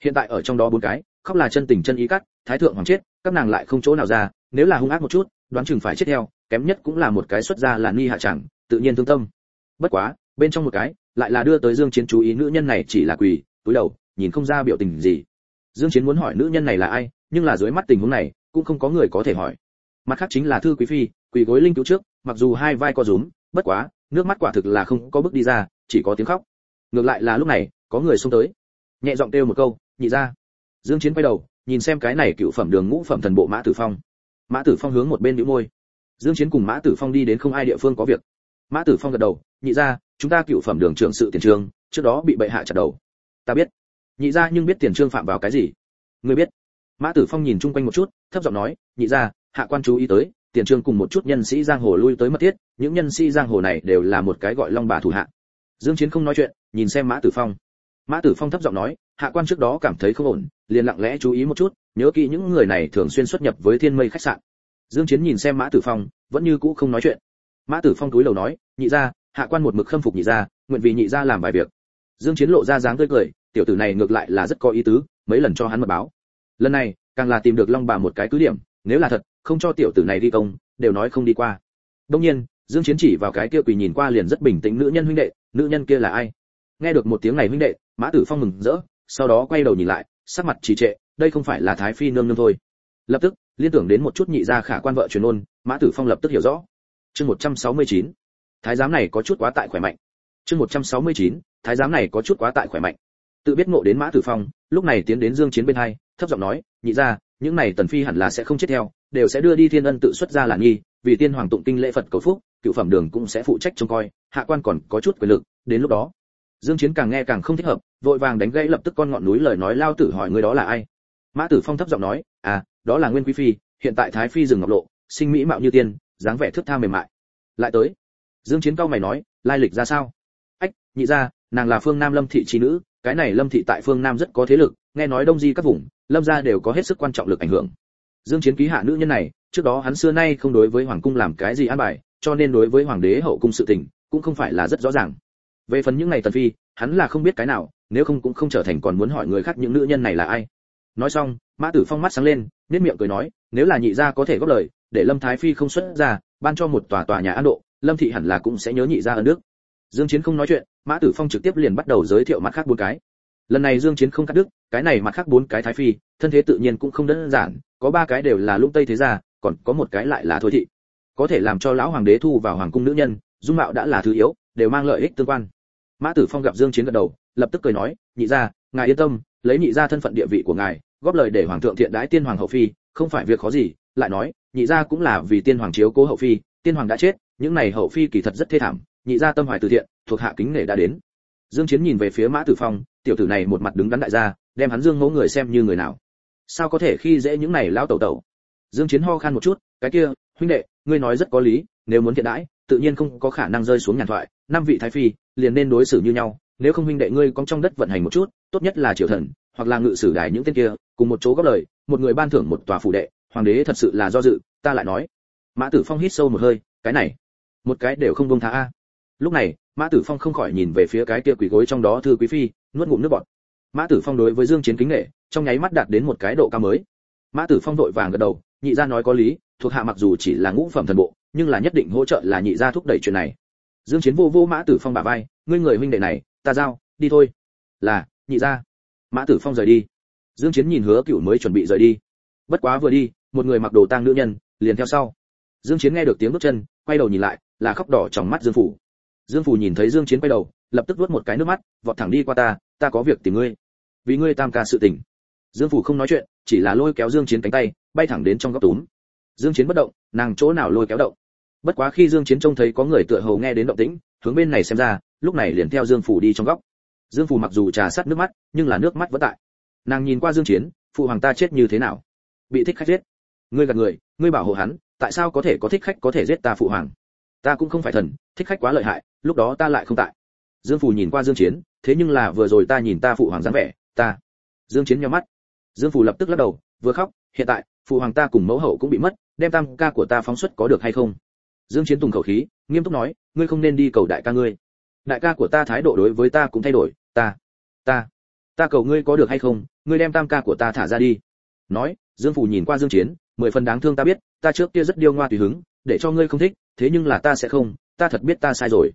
Hiện tại ở trong đó bốn cái, khóc là chân tình chân ý cắt, thái thượng hoàng chết, các nàng lại không chỗ nào ra, nếu là hung ác một chút, đoán chừng phải chết theo, kém nhất cũng là một cái xuất ra là ni hạ chẳng tự nhiên thương tâm. Bất quá, bên trong một cái, lại là đưa tới dương chiến chú ý nữ nhân này chỉ là quỳ túi đầu, nhìn không ra biểu tình gì. Dương chiến muốn hỏi nữ nhân này là ai, nhưng là dưới mắt tình huống này, cũng không có người có thể hỏi. Mặt khác chính là thư quý phi, quỳ gối linh cứu trước, mặc dù hai vai co rúm, bất quá, nước mắt quả thực là không có bước đi ra, chỉ có tiếng khóc. Ngược lại là lúc này, có người xông tới. Nhẹ giọng kêu một câu, nhị ra dương chiến quay đầu, nhìn xem cái này cựu phẩm đường ngũ phẩm thần bộ mã tử phong. Mã tử phong hướng một bên nhíu môi. Dương chiến cùng mã tử phong đi đến không ai địa phương có việc. Mã tử phong gật đầu, nhị ra chúng ta cựu phẩm đường trưởng sự tiền trường, trước đó bị bệ hạ chặt đầu ta biết. Nhị ra nhưng biết tiền trương phạm vào cái gì? Ngươi biết. Mã tử phong nhìn chung quanh một chút, thấp giọng nói, nhị ra hạ quan chú ý tới, tiền trương cùng một chút nhân sĩ giang hồ lui tới mất thiết, những nhân sĩ giang hồ này đều là một cái gọi long bà thủ hạ. Dương chiến không nói chuyện, nhìn xem mã tử phong. Mã tử phong thấp giọng nói, hạ quan trước đó cảm thấy không ổn, liền lặng lẽ chú ý một chút, nhớ kỹ những người này thường xuyên xuất nhập với thiên mây khách sạn. Dương chiến nhìn xem mã tử phong, vẫn như cũ không nói chuyện. Mã tử phong túi lầu nói, nhị gia, hạ quan một mực khâm phục nhị gia, nguyện vì nhị gia làm vài việc dương chiến lộ ra dáng tươi cười, tiểu tử này ngược lại là rất có ý tứ, mấy lần cho hắn mật báo lần này, càng là tìm được long bà một cái cứ điểm, nếu là thật, không cho tiểu tử này đi công, đều nói không đi qua đương nhiên, dương chiến chỉ vào cái kia quỳ nhìn qua liền rất bình tĩnh nữ nhân huynh đệ, nữ nhân kia là ai nghe được một tiếng này huynh đệ, mã tử phong mừng rỡ, sau đó quay đầu nhìn lại, sắc mặt trì trệ, đây không phải là thái phi nương nương thôi lập tức, liên tưởng đến một chút nhị gia khả quan vợ truyền ôn, mã tử phong lập tức hiểu rõ chương 169. thái giám này có chút quá tại khỏe mạnh chương 169 thái giám này có chút quá tại khỏe mạnh. Tự biết ngộ đến mã tử phong, lúc này tiến đến dương chiến bên hai, thấp giọng nói, nhị gia, những này tần phi hẳn là sẽ không chết theo, đều sẽ đưa đi thiên ân tự xuất ra là nghi, vì tiên hoàng tụng kinh lễ phật cầu phúc, cựu phẩm đường cũng sẽ phụ trách trông coi, hạ quan còn có chút quyền lực, đến lúc đó. Dương chiến càng nghe càng không thích hợp, vội vàng đánh gãy lập tức con ngọn núi lời nói lao tử hỏi người đó là ai. Mã tử phong thấp giọng nói à đó là nguyên quý phi, hiện tại thái phi rừng ngọc lộ, sinh mỹ mạo như tiên, dáng vẻ thước tha mềm mại. Lại tới, dương chiến cao mày nói, lai lịch ra sao? Ách, nhị gia nàng là phương nam lâm thị trí nữ, cái này lâm thị tại phương nam rất có thế lực, nghe nói đông di các vùng, lâm gia đều có hết sức quan trọng lực ảnh hưởng. Dương chiến ký hạ nữ nhân này, trước đó hắn xưa nay không đối với hoàng cung làm cái gì an bài, cho nên đối với hoàng đế hậu cung sự tình, cũng không phải là rất rõ ràng. Về phần những ngày tần phi, hắn là không biết cái nào, nếu không cũng không trở thành còn muốn hỏi người khác những nữ nhân này là ai. Nói xong, mã tử phong mắt sáng lên nét miệng cười nói, nếu là nhị gia có thể góp lời, để lâm thái phi không xuất ra, ban cho một tòa tòa nhà an độ, lâm thị hẳn là cũng sẽ nhớ nhị gia ở nước dương chiến không nói chuyện, mã tử phong trực tiếp liền bắt đầu giới thiệu mặt khác bốn cái. Lần này dương chiến không cắt đứt, cái này mặt khác bốn cái thái phi, thân thế tự nhiên cũng không đơn giản, có ba cái đều là lũng tây thế gia, còn có một cái lại là thôi thị. Có thể làm cho lão hoàng đế thu vào hoàng cung nữ nhân, dung mạo đã là thứ yếu, đều mang lợi ích tương quan. Mã tử phong gặp dương chiến gật đầu, lập tức cười nói, nhị gia, ngài yên tâm, lấy nhị gia thân phận địa vị của ngài, góp lời để hoàng thượng thiện đái tiên hoàng hậu phi, không phải việc khó gì. Lại nói, nhị gia cũng là vì tiên hoàng chiếu cố hậu phi, tiên hoàng đã chết, những này hậu phi kỳ thật rất thê thảm nhị gia tâm hoài từ thiện, thuộc hạ kính nể đã đến. Dương chiến nhìn về phía mã tử phong, tiểu tử này một mặt đứng đắn đại gia, đem hắn dương mẫu người xem như người nào? Sao có thể khi dễ những này lão tẩu tẩu? Dương chiến ho khan một chút, cái kia, huynh đệ, ngươi nói rất có lý, nếu muốn thiện đãi, tự nhiên không có khả năng rơi xuống nhàn thoại, năm vị thái phi, liền nên đối xử như nhau, nếu không huynh đệ ngươi có trong đất vận hành một chút, tốt nhất là triều thần, hoặc là ngự sử đài những tên kia, cùng một chỗ góp lời, một người ban thưởng một tòa phủ đệ, hoàng đế thật sự là do dự, ta lại nói. Mã tử phong hít sâu một hơi, cái này, một cái đều không buông tha a lúc này, mã tử phong không khỏi nhìn về phía cái kia quỳ gối trong đó thư quý phi, nuốt ngụm nước bọt. Mã tử phong đối với dương chiến kính nghệ trong nháy mắt đạt đến một cái độ cao mới. Mã tử phong đội vàng gật đầu, nhị gia nói có lý, thuộc hạ mặc dù chỉ là ngũ phẩm thần bộ, nhưng là nhất định hỗ trợ là nhị gia thúc đẩy chuyện này. Dương chiến vô vô mã tử phong bả vai, ngươi người huynh đệ này, ta giao, đi thôi. Là, nhị gia. Mã tử phong rời đi. Dương chiến nhìn hứa cửu mới chuẩn bị rời đi. Bất quá vừa đi, một người mặc đồ tang nữ nhân, liền theo sau. Dương chiến nghe được tiếng bước chân, quay đầu nhìn lại, là khóc đỏ trong mắt dương phủ dương phủ nhìn thấy dương chiến quay đầu, lập tức nuốt một cái nước mắt, vọt thẳng đi qua ta ta có việc tìm ngươi. Vì ngươi tam ca sự tình. Dương phủ không nói chuyện, chỉ là lôi kéo dương chiến cánh tay, bay thẳng đến trong góc túm. Dương chiến bất động, nàng chỗ nào lôi kéo động? Bất quá khi dương chiến trông thấy có người tựa hồ nghe đến động tĩnh, hướng bên này xem ra, lúc này liền theo dương phủ đi trong góc. Dương phủ mặc dù trà sát nước mắt, nhưng là nước mắt vẫn tại. Nàng nhìn qua dương chiến, phụ hoàng ta chết như thế nào? Bị thích khách giết. Ngươi gạt người, ngươi bảo hộ hắn, tại sao có thể có thích khách có thể giết ta phụ hoàng? Ta cũng không phải thần, thích khách quá lợi hại, lúc đó ta lại không tại. Dương phủ nhìn qua dương chiến, thế nhưng là vừa rồi ta nhìn ta phụ hoàng dáng vẻ, ta. Dương chiến nhíu mắt. Dương phủ lập tức lắc đầu, vừa khóc, hiện tại, phụ hoàng ta cùng mẫu hậu cũng bị mất, đem tam ca của ta phóng xuất có được hay không? Dương chiến tùng khẩu khí, nghiêm túc nói, ngươi không nên đi cầu đại ca ngươi. Đại ca của ta thái độ đối với ta cũng thay đổi, ta ta ta cầu ngươi có được hay không, ngươi đem tam ca của ta thả ra đi. Nói, dương phủ nhìn qua dương chiến, mười phần đáng thương ta biết, ta trước kia rất điêu ngoa tùy hứng để cho ngươi không thích, thế nhưng là ta sẽ không, ta thật biết ta sai rồi.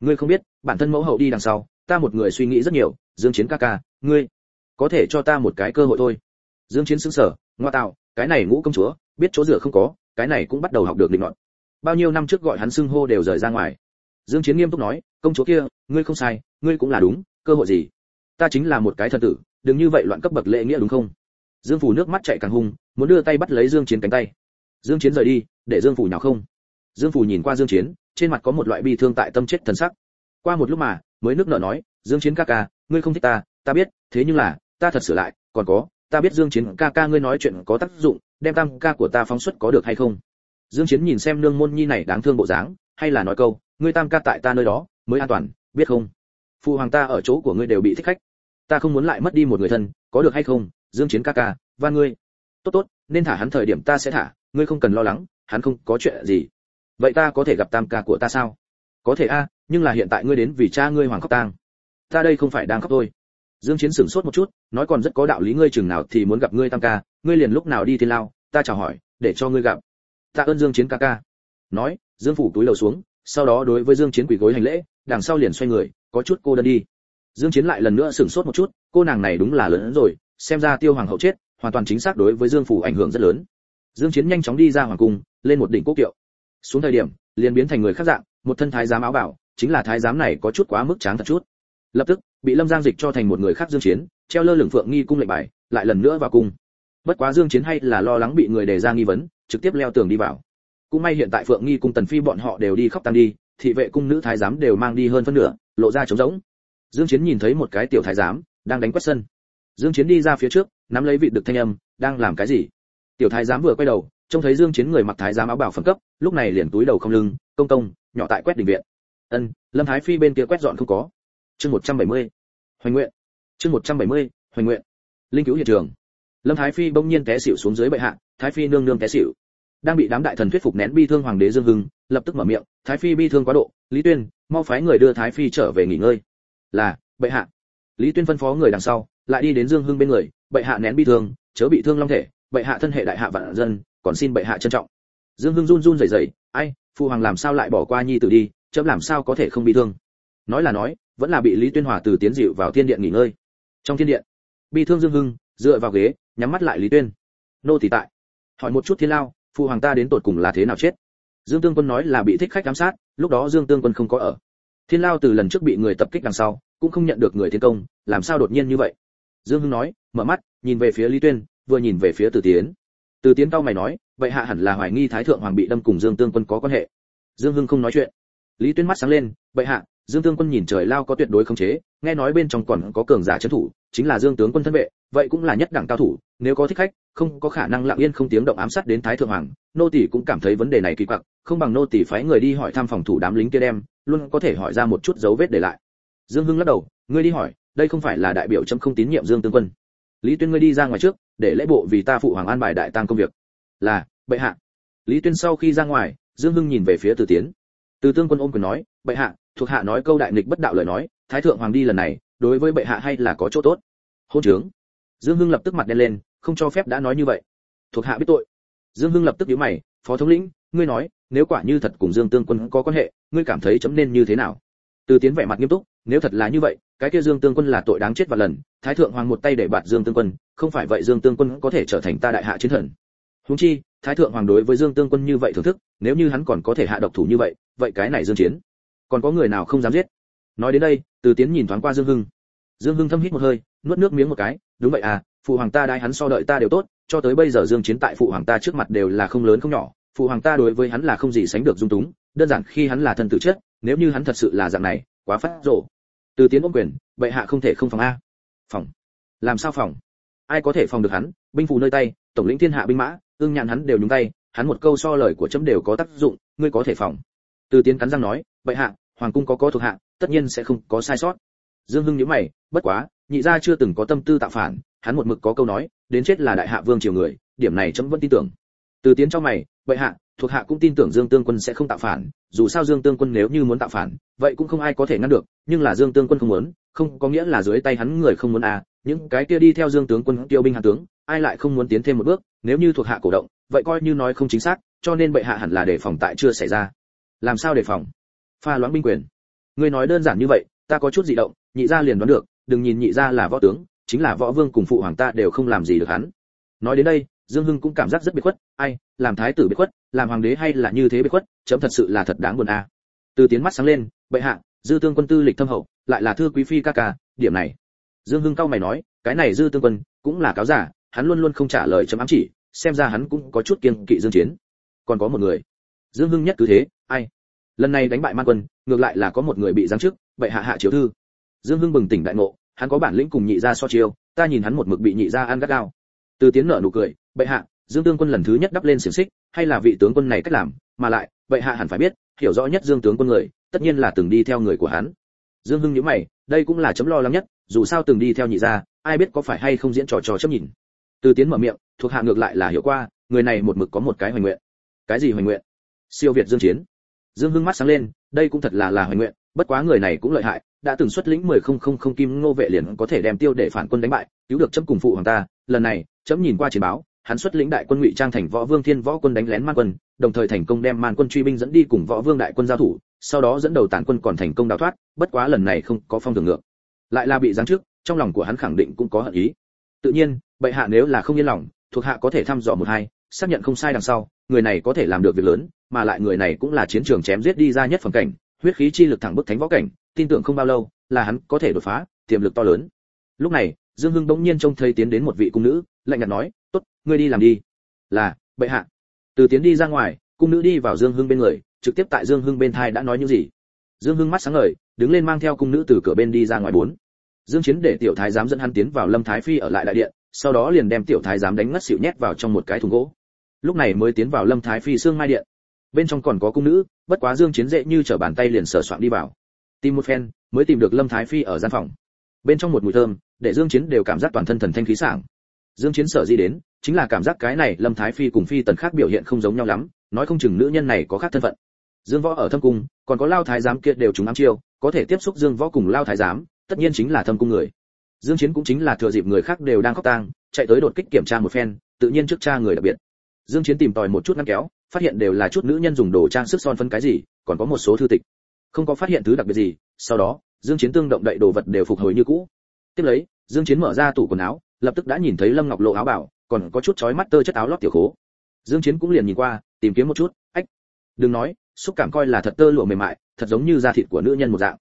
Ngươi không biết, bản thân mẫu hậu đi đằng sau, ta một người suy nghĩ rất nhiều, dương chiến ca ca, ngươi có thể cho ta một cái cơ hội thôi. Dương chiến sững sờ, ngoa tạo, cái này ngũ công chúa, biết chỗ rửa không có, cái này cũng bắt đầu học được định luận. Bao nhiêu năm trước gọi hắn xưng hô đều rời ra ngoài. Dương chiến nghiêm túc nói, công chúa kia, ngươi không sai, ngươi cũng là đúng, cơ hội gì? Ta chính là một cái thần tử, đừng như vậy loạn cấp bậc lễ nghĩa đúng không? Dương phủ nước mắt chảy càng hung, muốn đưa tay bắt lấy dương chiến cánh tay. Dương chiến rời đi để dương phủ nhào không. Dương phủ nhìn qua dương chiến, trên mặt có một loại bi thương tại tâm chết thần sắc. Qua một lúc mà, mới nước nở nói, dương chiến ca ca, ngươi không thích ta ta biết, thế nhưng là, ta thật sửa lại, còn có, ta biết dương chiến ca ca ngươi nói chuyện có tác dụng, đem tam ca của ta phóng xuất có được hay không? Dương chiến nhìn xem nương môn nhi này đáng thương bộ dáng, hay là nói câu, ngươi tam ca tại ta nơi đó, mới an toàn, biết không? Phụ hoàng ta ở chỗ của ngươi đều bị thích khách. Ta không muốn lại mất đi một người thân, có được hay không? Dương chiến ca ca và ngươi. Tốt tốt, nên thả hắn thời điểm ta sẽ thả, ngươi không cần lo lắng hắn không có chuyện gì. Vậy ta có thể gặp tam ca của ta sao? Có thể a, nhưng là hiện tại ngươi đến vì cha ngươi hoàng khóc tang. Ta đây không phải đang khóc thôi. Dương chiến sửng sốt một chút, nói còn rất có đạo lý, ngươi chừng nào thì muốn gặp ngươi tam ca, ngươi liền lúc nào đi thiên lao, ta chào hỏi, để cho ngươi gặp. Ta ơn dương chiến ca ca. Nói, dương phủ túi lầu xuống, sau đó đối với dương chiến quỳ gối hành lễ, đằng sau liền xoay người, có chút cô đơn đi. Dương chiến lại lần nữa sửng sốt một chút, cô nàng này đúng là lớn rồi, xem ra tiêu hoàng hậu chết, hoàn toàn chính xác đối với dương phủ ảnh hưởng rất lớn. Dương chiến nhanh chóng đi ra hoàng cung lên một đỉnh quốc kiệu. Xuống thời điểm, liền biến thành người khác dạng, một thân thái giám áo bảo, chính là thái giám này có chút quá mức tráng thật chút. Lập tức, bị lâm giang dịch cho thành một người khác dương chiến, treo lơ lửng phượng nghi cung lệnh bài, lại lần nữa vào cung. Bất quá dương chiến hay là lo lắng bị người đề ra nghi vấn, trực tiếp leo tường đi vào. Cũng may hiện tại phượng nghi cung tần phi bọn họ đều đi khóc tăng đi, thị vệ cung nữ thái giám đều mang đi hơn phân nửa, lộ ra trống rỗng. Dương chiến nhìn thấy một cái tiểu thái giám, đang đánh quét sân. Dương chiến đi ra phía trước, nắm lấy vị được thanh âm, đang làm cái gì? Tiểu thái giám vừa quay đầu trông thấy dương chiến người mặc thái giám áo bảo phẩm cấp lúc này liền túi đầu không lưng công công nhỏ tại quét đình viện. Ân lâm thái phi bên kia quét dọn không có. Chương 170. hoành nguyện. Chương 170, hoành nguyện. Linh cứu hiện trường. Lâm thái phi bỗng nhiên té xỉu xuống dưới bệ hạ thái phi nương nương té xỉu. Đang bị đám đại thần thuyết phục nén bi thương hoàng đế dương hưng lập tức mở miệng thái phi bi thương quá độ lý tuyên mau phái người đưa thái phi trở về nghỉ ngơi. Là bệ hạ. Lý tuyên phân phó người đằng sau lại đi đến dương hưng bên người bệ hạ nén bi thương chớ bị thương long thể bệ hạ thân hệ đại hạ vạn dân còn xin bệ hạ trân trọng. Dương hưng run run rẩy rẩy, ai phụ hoàng làm sao lại bỏ qua nhi tử đi, chấm làm sao có thể không bị thương? Nói là nói, vẫn là bị lý tuyên hòa từ tiến dịu vào thiên điện nghỉ ngơi. Trong thiên điện bị thương dương hưng, dựa vào ghế, nhắm mắt lại lý tuyên. Nô tỳ tại, hỏi một chút thiên lao phụ hoàng ta đến tột cùng là thế nào chết? Dương tương quân nói là bị thích khách giám sát, lúc đó dương tương quân không có ở. Thiên lao từ lần trước bị người tập kích đằng sau, cũng không nhận được người thiên công, làm sao đột nhiên như vậy? Dương hưng nói, mở mắt, nhìn về phía lý tuyên, vừa nhìn về phía từ tiến từ tiến tao mày nói, vậy hạ hẳn là hoài nghi thái thượng hoàng bị đâm cùng dương tương quân có quan hệ. Dương hưng không nói chuyện. Lý tuyên mắt sáng lên, vậy hạ, dương tương quân nhìn trời lao có tuyệt đối khống chế, nghe nói bên trong còn có cường giả trấn thủ, chính là dương tướng quân thân vệ, vậy cũng là nhất đẳng cao thủ, nếu có thích khách, không có khả năng lặng yên không tiếng động ám sát đến thái thượng hoàng, nô tỷ cũng cảm thấy vấn đề này kỳ quặc, không bằng nô tỷ phái người đi hỏi thăm phòng thủ đám lính kia đem, luôn có thể hỏi ra một chút dấu vết để lại. Dương hưng lắc đầu, ngươi đi hỏi, đây không phải là đại biểu chấm không tín nhiệm dương tương quân. Lý tuyên ngươi đi ra ngoài trước để lễ bộ vì ta phụ hoàng an bài đại tang công việc. Là, bệ hạ. Lý tuyên sau khi ra ngoài, dương hưng nhìn về phía từ tiến. Từ tương quân ôm quyền nói, bệ hạ, thuộc hạ nói câu đại nghịch bất đạo lời nói, thái thượng hoàng đi lần này, đối với bệ hạ hay là có chỗ tốt? Hôn trướng. Dương hưng lập tức mặt đen lên, không cho phép đã nói như vậy. Thuộc hạ biết tội. Dương hưng lập tức nhíu mày, phó thống lĩnh, ngươi nói, nếu quả như thật cùng dương tương quân có quan hệ, ngươi cảm thấy chấm nên như thế nào? Từ tiến vẻ mặt nghiêm túc nếu thật là như vậy, cái kia dương tương quân là tội đáng chết và lần, thái thượng hoàng một tay để bạt dương tương quân, không phải vậy dương tương quân có thể trở thành ta đại hạ chiến thần. Huống chi, thái thượng hoàng đối với dương tương quân như vậy thưởng thức, nếu như hắn còn có thể hạ độc thủ như vậy vậy cái này dương chiến, còn có người nào không dám giết? Nói đến đây, từ tiến nhìn thoáng qua dương hưng. Dương hưng thâm hít một hơi, nuốt nước miếng một cái, đúng vậy à phụ hoàng ta đai hắn so đợi ta đều tốt, cho tới bây giờ dương chiến tại phụ hoàng ta trước mặt đều là không lớn không nhỏ, phụ hoàng ta đối với hắn là không gì sánh được dung túng, đơn giản khi hắn là thân tử chết nếu như hắn thật sự là dạng này, quá phát rộ từ tiến ôm quyền, bệ hạ không thể không phòng a. Phòng? Làm sao phòng? Ai có thể phòng được hắn? Binh phù nơi tay, tổng lĩnh thiên hạ binh mã, ương nhạn hắn đều nhúng tay, hắn một câu so lời của chấm đều có tác dụng, ngươi có thể phòng. Từ tiến cắn răng nói, bệ hạ, hoàng cung có có thuộc hạ, tất nhiên sẽ không có sai sót. Dương hưng nhíu mày, bất quá, nhị gia chưa từng có tâm tư tạo phản, hắn một mực có câu nói, đến chết là đại hạ vương triều người, điểm này chấm vẫn tin tưởng. Từ tiến cho mày, bệ hạ thuộc hạ cũng tin tưởng dương tương quân sẽ không tạo phản, dù sao dương tương quân nếu như muốn tạo phản, vậy cũng không ai có thể ngăn được, nhưng là dương tương quân không muốn, không có nghĩa là dưới tay hắn người không muốn à những cái kia đi theo dương tướng quân, tiêu binh hạ tướng, ai lại không muốn tiến thêm một bước, nếu như thuộc hạ cổ động, vậy coi như nói không chính xác, cho nên bệ hạ hẳn là đề phòng tại chưa xảy ra. Làm sao đề phòng? Pha loãng binh quyền. Ngươi nói đơn giản như vậy, ta có chút dị động, nhị gia liền đoán được, đừng nhìn nhị gia là võ tướng, chính là võ vương cùng phụ hoàng ta đều không làm gì được hắn. Nói đến đây dương hưng cũng cảm giác rất biệt khuất, ai, làm thái tử biệt khuất, làm hoàng đế hay là như thế biệt khuất, chấm thật sự là thật đáng buồn a. À. từ tiến mắt sáng lên, bệ hạ, dư tương quân tư lịch thâm hậu, lại là thưa quý phi ca ca, điểm này. Dương hưng cao mày nói, cái này dư tương quân cũng là cáo giả, hắn luôn luôn không trả lời chấm ám chỉ, xem ra hắn cũng có chút kiêng kỵ dương chiến. Còn có một người. Dương hưng nhất cứ thế, ai? Lần này đánh bại man quân, ngược lại là có một người bị giáng chức, bệ hạ hạ chiếu thư. Dương hưng bừng tỉnh đại ngộ, hắn có bản lĩnh cùng nhị gia so chiêu, ta nhìn hắn một mực bị nhị gia ăn gắt gao từ tiến nở nụ cười, bệ hạ, dương tương quân lần thứ nhất đắp lên xiềng xích, hay là vị tướng quân này cách làm? Mà lại, bệ hạ hẳn phải biết, hiểu rõ nhất dương tướng quân người, tất nhiên là từng đi theo người của hắn. Dương hưng nhíu mày, đây cũng là chấm lo lắng nhất, dù sao từng đi theo nhị gia, ai biết có phải hay không diễn trò trò chấp nhìn. Từ tiến mở miệng, thuộc hạ ngược lại là hiểu qua, người này một mực có một cái hoành nguyện. Cái gì hoành nguyện? Siêu việt dương chiến. Dương hưng mắt sáng lên, đây cũng thật là là hoành nguyện, bất quá người này cũng lợi hại đã từng xuất lĩnh mười không không không kim ngô vệ liền có thể đem tiêu để phản quân đánh bại, cứu được chấm cùng phụ hoàng ta. Lần này, chấm nhìn qua chiến báo, hắn xuất lĩnh đại quân ngụy trang thành võ vương thiên võ quân đánh lén man quân, đồng thời thành công đem man quân truy binh dẫn đi cùng võ vương đại quân giao thủ, sau đó dẫn đầu tản quân còn thành công đào thoát, bất quá lần này không có phong thường ngược. Lại là bị giáng trước trong lòng của hắn khẳng định cũng có hận ý. Tự nhiên, bệ hạ nếu là không yên lòng, thuộc hạ có thể thăm dò một hai, xác nhận không sai đằng sau, người này có thể làm được việc lớn, mà lại người này cũng là chiến trường chém giết đi ra nhất phẩm cảnh, huyết khí chi lực thẳng bức thánh võ cảnh tin tưởng không bao lâu, là hắn có thể đột phá, tiềm lực to lớn. Lúc này, dương hưng bỗng nhiên trông thấy tiến đến một vị cung nữ, lạnh nhạt nói, tốt, ngươi đi làm đi. Là, bệ hạ. Từ tiến đi ra ngoài, cung nữ đi vào dương hưng bên người, trực tiếp tại dương hưng bên thai đã nói những gì. Dương hưng mắt sáng ngời, đứng lên mang theo cung nữ từ cửa bên đi ra ngoài bốn. Dương chiến để tiểu thái giám dẫn hắn tiến vào lâm thái phi ở lại đại điện, sau đó liền đem tiểu thái giám đánh ngất xỉu nhét vào trong một cái thùng gỗ. Lúc này mới tiến vào lâm thái phi xương mai điện. Bên trong còn có cung nữ, bất quá dương chiến dễ như trở bàn tay liền sờ soạn đi vào tìm một phen, mới tìm được lâm thái phi ở gian phòng. Bên trong một mùi thơm, để dương chiến đều cảm giác toàn thân thần thanh khí sảng. Dương chiến sở di đến, chính là cảm giác cái này lâm thái phi cùng phi tần khác biểu hiện không giống nhau lắm, nói không chừng nữ nhân này có khác thân phận. Dương võ ở thâm cung, còn có lao thái giám kia đều chúng ám chiêu, có thể tiếp xúc dương võ cùng lao thái giám, tất nhiên chính là thâm cung người. Dương chiến cũng chính là thừa dịp người khác đều đang khóc tang, chạy tới đột kích kiểm tra một phen, tự nhiên trước cha người đặc biệt. Dương chiến tìm tòi một chút ngăn kéo, phát hiện đều là chút nữ nhân dùng đồ trang sức son phấn cái gì, còn có một số thư tịch không có phát hiện thứ đặc biệt gì, sau đó, dương chiến tương động đậy đồ vật đều phục hồi như cũ. Tiếp lấy, dương chiến mở ra tủ quần áo, lập tức đã nhìn thấy lâm ngọc lộ áo bảo, còn có chút chói mắt tơ chất áo lót tiểu khố. Dương chiến cũng liền nhìn qua, tìm kiếm một chút, ách, đừng nói, xúc cảm coi là thật tơ lụa mềm mại, thật giống như da thịt của nữ nhân một dạng.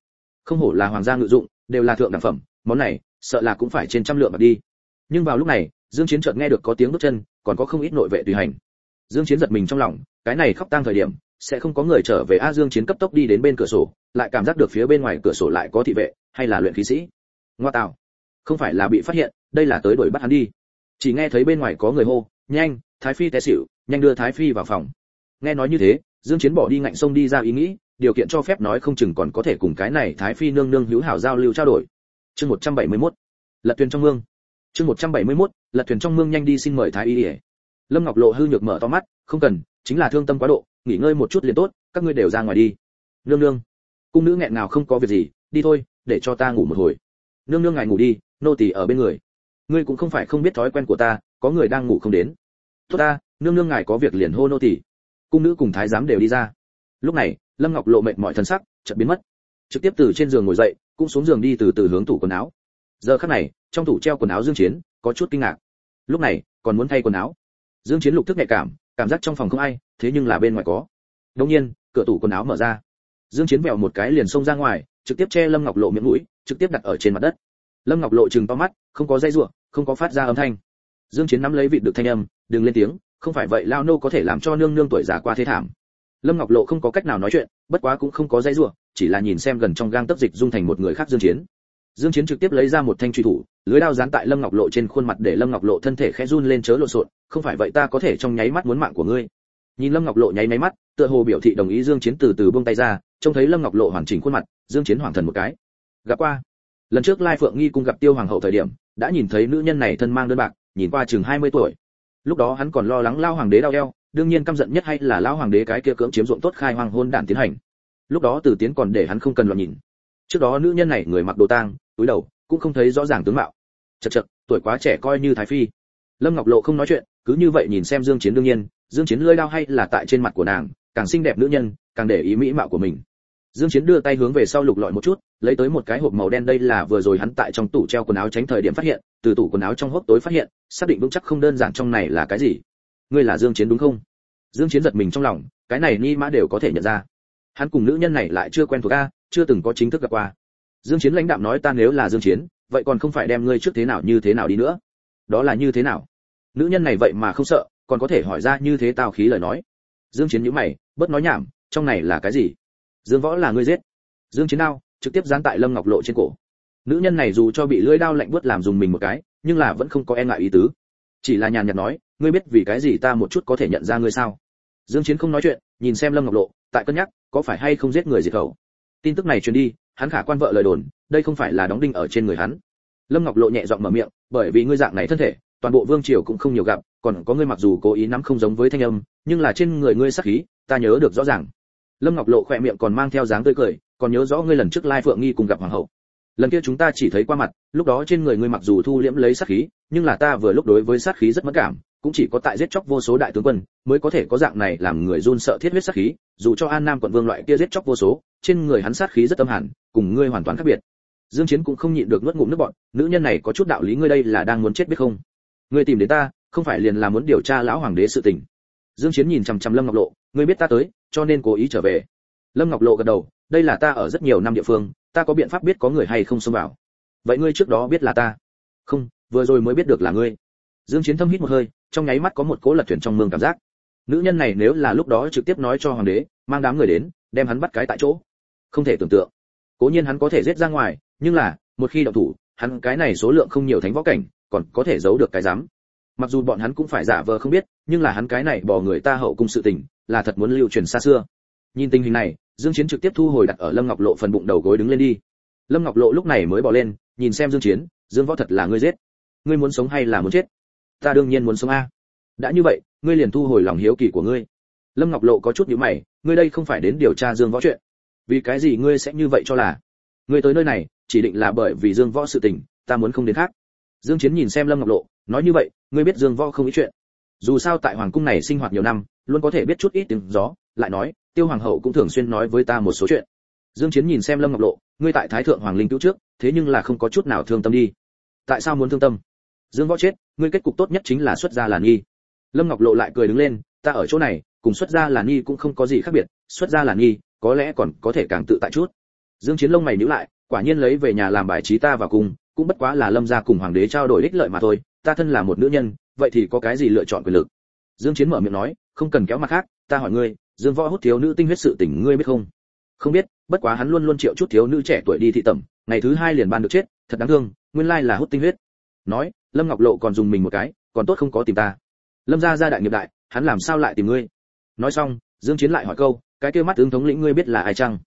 Không hổ là hoàng gia ngự dụng, đều là thượng đẳng phẩm, món này, sợ là cũng phải trên trăm lượng bạc đi. Nhưng vào lúc này, dương chiến chợt nghe được có tiếng bước chân, còn có không ít nội vệ tùy hành. Dương chiến giật mình trong lòng, cái này khóc tang thời điểm sẽ không có người trở về a dương chiến cấp tốc đi đến bên cửa sổ, lại cảm giác được phía bên ngoài cửa sổ lại có thị vệ, hay là luyện khí sĩ. Ngoa tào không phải là bị phát hiện, đây là tới đuổi bắt hắn đi. Chỉ nghe thấy bên ngoài có người hô, nhanh, thái phi té xỉu, nhanh đưa thái phi vào phòng. Nghe nói như thế, dương chiến bỏ đi ngạnh sông đi ra ý nghĩ, điều kiện cho phép nói không chừng còn có thể cùng cái này thái phi nương nương hữu hảo giao lưu trao đổi. Chương 171 lật thuyền trong mương. Chương 171 lật thuyền trong mương nhanh đi xin mời thái y. Lâm ngọc lộ hư nhược mở to mắt, không cần, chính là thương tâm quá độ nghỉ ngơi một chút liền tốt, các ngươi đều ra ngoài đi. Nương nương. Cung nữ nghẹn nào không có việc gì, đi thôi, để cho ta ngủ một hồi. Nương nương ngài ngủ đi, nô tỳ ở bên người. Ngươi cũng không phải không biết thói quen của ta, có người đang ngủ không đến. Tốt ta, nương nương ngài có việc liền hô nô tỳ. Cung nữ cùng thái giám đều đi ra. Lúc này, lâm ngọc lộ mệt mỏi thân sắc, chợt biến mất. Trực tiếp từ trên giường ngồi dậy, cũng xuống giường đi từ từ hướng tủ quần áo. Giờ khắc này, trong tủ treo quần áo dương chiến, có chút kinh ngạc. Lúc này, còn muốn thay quần áo. Dương chiến lục thức nhạy cảm cảm giác trong phòng không ai, thế nhưng là bên ngoài có. Đông nhiên, cửa tủ quần áo mở ra. Dương chiến vẹo một cái liền xông ra ngoài, trực tiếp che lâm ngọc lộ miệng mũi, trực tiếp đặt ở trên mặt đất. Lâm ngọc lộ trừng to mắt, không có dây rủa, không có phát ra âm thanh. Dương chiến nắm lấy vị được thanh âm, đừng lên tiếng, không phải vậy lao nô có thể làm cho nương nương tuổi già qua thế thảm. Lâm ngọc lộ không có cách nào nói chuyện, bất quá cũng không có dây rủa, chỉ là nhìn xem gần trong gang tấc dịch dung thành một người khác dương chiến dương chiến trực tiếp lấy ra một thanh truy thủ, lưới đao dán tại lâm ngọc lộ trên khuôn mặt để lâm ngọc lộ thân thể khẽ run lên chớ lộn xộn, không phải vậy ta có thể trong nháy mắt muốn mạng của ngươi. Nhìn lâm ngọc lộ nháy máy mắt, tựa hồ biểu thị đồng ý dương chiến từ từ buông tay ra, trông thấy lâm ngọc lộ hoàn chỉnh khuôn mặt, dương chiến hoảng thần một cái. Gặp qua. Lần trước lai phượng nghi cung gặp tiêu hoàng hậu thời điểm, đã nhìn thấy nữ nhân này thân mang đơn bạc, nhìn qua chừng 20 tuổi. Lúc đó hắn còn lo lắng lao hoàng đế đau eo, đương nhiên căm giận nhất hay là lao hoàng đế cái kia cưỡng chiếm ruộng tốt khai hoàng hôn đản tiến hành. Lúc đó từ tiến còn để hắn không cần lo nhìn. Trước đó nữ nhân này người mặc đồ tang túi đầu, cũng không thấy rõ ràng tướng mạo. Chật chật, tuổi quá trẻ coi như thái phi. Lâm ngọc lộ không nói chuyện, cứ như vậy nhìn xem dương chiến đương nhiên, dương chiến lưỡi đao hay là tại trên mặt của nàng, càng xinh đẹp nữ nhân, càng để ý mỹ mạo của mình. Dương chiến đưa tay hướng về sau lục lọi một chút, lấy tới một cái hộp màu đen đây là vừa rồi hắn tại trong tủ treo quần áo tránh thời điểm phát hiện, từ tủ quần áo trong hốc tối phát hiện, xác định vững chắc không đơn giản trong này là cái gì. Ngươi là dương chiến đúng không? Dương chiến giật mình trong lòng, cái này ni mã đều có thể nhận ra. Hắn cùng nữ nhân này lại chưa quen thuộc a, chưa từng có chính thức gặp qua dương chiến lãnh đạm nói ta nếu là dương chiến, vậy còn không phải đem ngươi trước thế nào như thế nào đi nữa? Đó là như thế nào? Nữ nhân này vậy mà không sợ, còn có thể hỏi ra như thế tao khí lời nói. Dương chiến nhíu mày, bớt nói nhảm, trong này là cái gì? Dương võ là ngươi giết. Dương chiến đao, trực tiếp dán tại lâm ngọc lộ trên cổ. Nữ nhân này dù cho bị lưỡi đao lạnh buốt làm dùng mình một cái, nhưng là vẫn không có e ngại ý tứ. Chỉ là nhàn nhạt nói, ngươi biết vì cái gì ta một chút có thể nhận ra ngươi sao? Dương chiến không nói chuyện, nhìn xem lâm ngọc lộ, tại cân nhắc, có phải hay không giết người diệt khẩu? Tin tức này truyền đi hắn khả quan vợ lời đồn, đây không phải là đóng đinh ở trên người hắn. Lâm ngọc lộ nhẹ giọng mở miệng, bởi vì ngươi dạng này thân thể, toàn bộ vương triều cũng không nhiều gặp, còn có ngươi mặc dù cố ý nắm không giống với thanh âm, nhưng là trên người ngươi sắc khí, ta nhớ được rõ ràng. Lâm ngọc lộ khỏe miệng còn mang theo dáng tươi cười, còn nhớ rõ ngươi lần trước lai phượng nghi cùng gặp hoàng hậu. Lần kia chúng ta chỉ thấy qua mặt, lúc đó trên người ngươi mặc dù thu liễm lấy sát khí, nhưng là ta vừa lúc đối với sát khí rất mất cảm, cũng chỉ có tại giết chóc vô số đại tướng quân, mới có thể có dạng này làm người run sợ thiết huyết sát khí, dù cho an nam quận vương loại kia giết chóc vô số, trên người hắn sát khí rất âm hẳn cùng ngươi hoàn toàn khác biệt. Dương chiến cũng không nhịn được nuốt ngụm nước bọt, nữ nhân này có chút đạo lý ngươi đây là đang muốn chết biết không? Ngươi tìm đến ta, không phải liền là muốn điều tra lão hoàng đế sự tình. Dương chiến nhìn chằm chằm lâm ngọc lộ, ngươi biết ta tới, cho nên cố ý trở về. Lâm ngọc lộ gật đầu, đây là ta ở rất nhiều năm địa phương, ta có biện pháp biết có người hay không xông vào. Vậy ngươi trước đó biết là ta? Không, vừa rồi mới biết được là ngươi. Dương chiến thâm hít một hơi, trong nháy mắt có một cỗ lật thuyền trong mương cảm giác. Nữ nhân này nếu là lúc đó trực tiếp nói cho hoàng đế, mang đám người đến, đem hắn bắt cái tại chỗ. Không thể tưởng tượng cố nhiên hắn có thể giết ra ngoài, nhưng là, một khi động thủ, hắn cái này số lượng không nhiều thánh võ cảnh, còn có thể giấu được cái dám mặc dù bọn hắn cũng phải giả vờ không biết, nhưng là hắn cái này bỏ người ta hậu cung sự tình, là thật muốn lưu truyền xa xưa. Nhìn tình hình này, dương chiến trực tiếp thu hồi đặt ở lâm ngọc lộ phần bụng đầu gối đứng lên đi. Lâm ngọc lộ lúc này mới bỏ lên, nhìn xem dương chiến, dương võ thật là ngươi giết. Ngươi muốn sống hay là muốn chết? Ta đương nhiên muốn sống a. Đã như vậy, ngươi liền thu hồi lòng hiếu kỳ của ngươi. Lâm ngọc lộ có chút nhíu mày, ngươi đây không phải đến điều tra dương võ chuyện vì cái gì ngươi sẽ như vậy cho là? Ngươi tới nơi này, chỉ định là bởi vì dương võ sự tình, ta muốn không đến khác. Dương chiến nhìn xem lâm ngọc lộ, nói như vậy, ngươi biết dương võ không ý chuyện. Dù sao tại hoàng cung này sinh hoạt nhiều năm, luôn có thể biết chút ít tiếng gió, lại nói, tiêu hoàng hậu cũng thường xuyên nói với ta một số chuyện. Dương chiến nhìn xem lâm ngọc lộ, ngươi tại thái thượng hoàng linh cứu trước, thế nhưng là không có chút nào thương tâm đi. Tại sao muốn thương tâm? Dương võ chết, ngươi kết cục tốt nhất chính là xuất gia là nghi lâm ngọc lộ lại cười đứng lên, ta ở chỗ này, cùng xuất gia là nghi cũng không có gì khác biệt, xuất gia là nghi có lẽ còn có thể càng tự tại chút. Dương chiến lông mày nhíu lại, quả nhiên lấy về nhà làm bài trí ta vào cùng, cũng bất quá là lâm gia cùng hoàng đế trao đổi ích lợi mà thôi, ta thân là một nữ nhân, vậy thì có cái gì lựa chọn quyền lực? Dương chiến mở miệng nói, không cần kéo mặt khác, ta hỏi ngươi, dương võ hút thiếu nữ tinh huyết sự tình ngươi biết không? Không biết, bất quá hắn luôn luôn triệu chút thiếu nữ trẻ tuổi đi thị tẩm, ngày thứ hai liền ban được chết, thật đáng thương, nguyên lai là hút tinh huyết. Nói, lâm ngọc lộ còn dùng mình một cái, còn tốt không có tìm ta. Lâm gia gia đại nghiệp đại, hắn làm sao lại tìm ngươi? Nói xong dương chiến lại hỏi câu, cái kia mắt tướng thống lĩnh ngươi biết là ai chăng?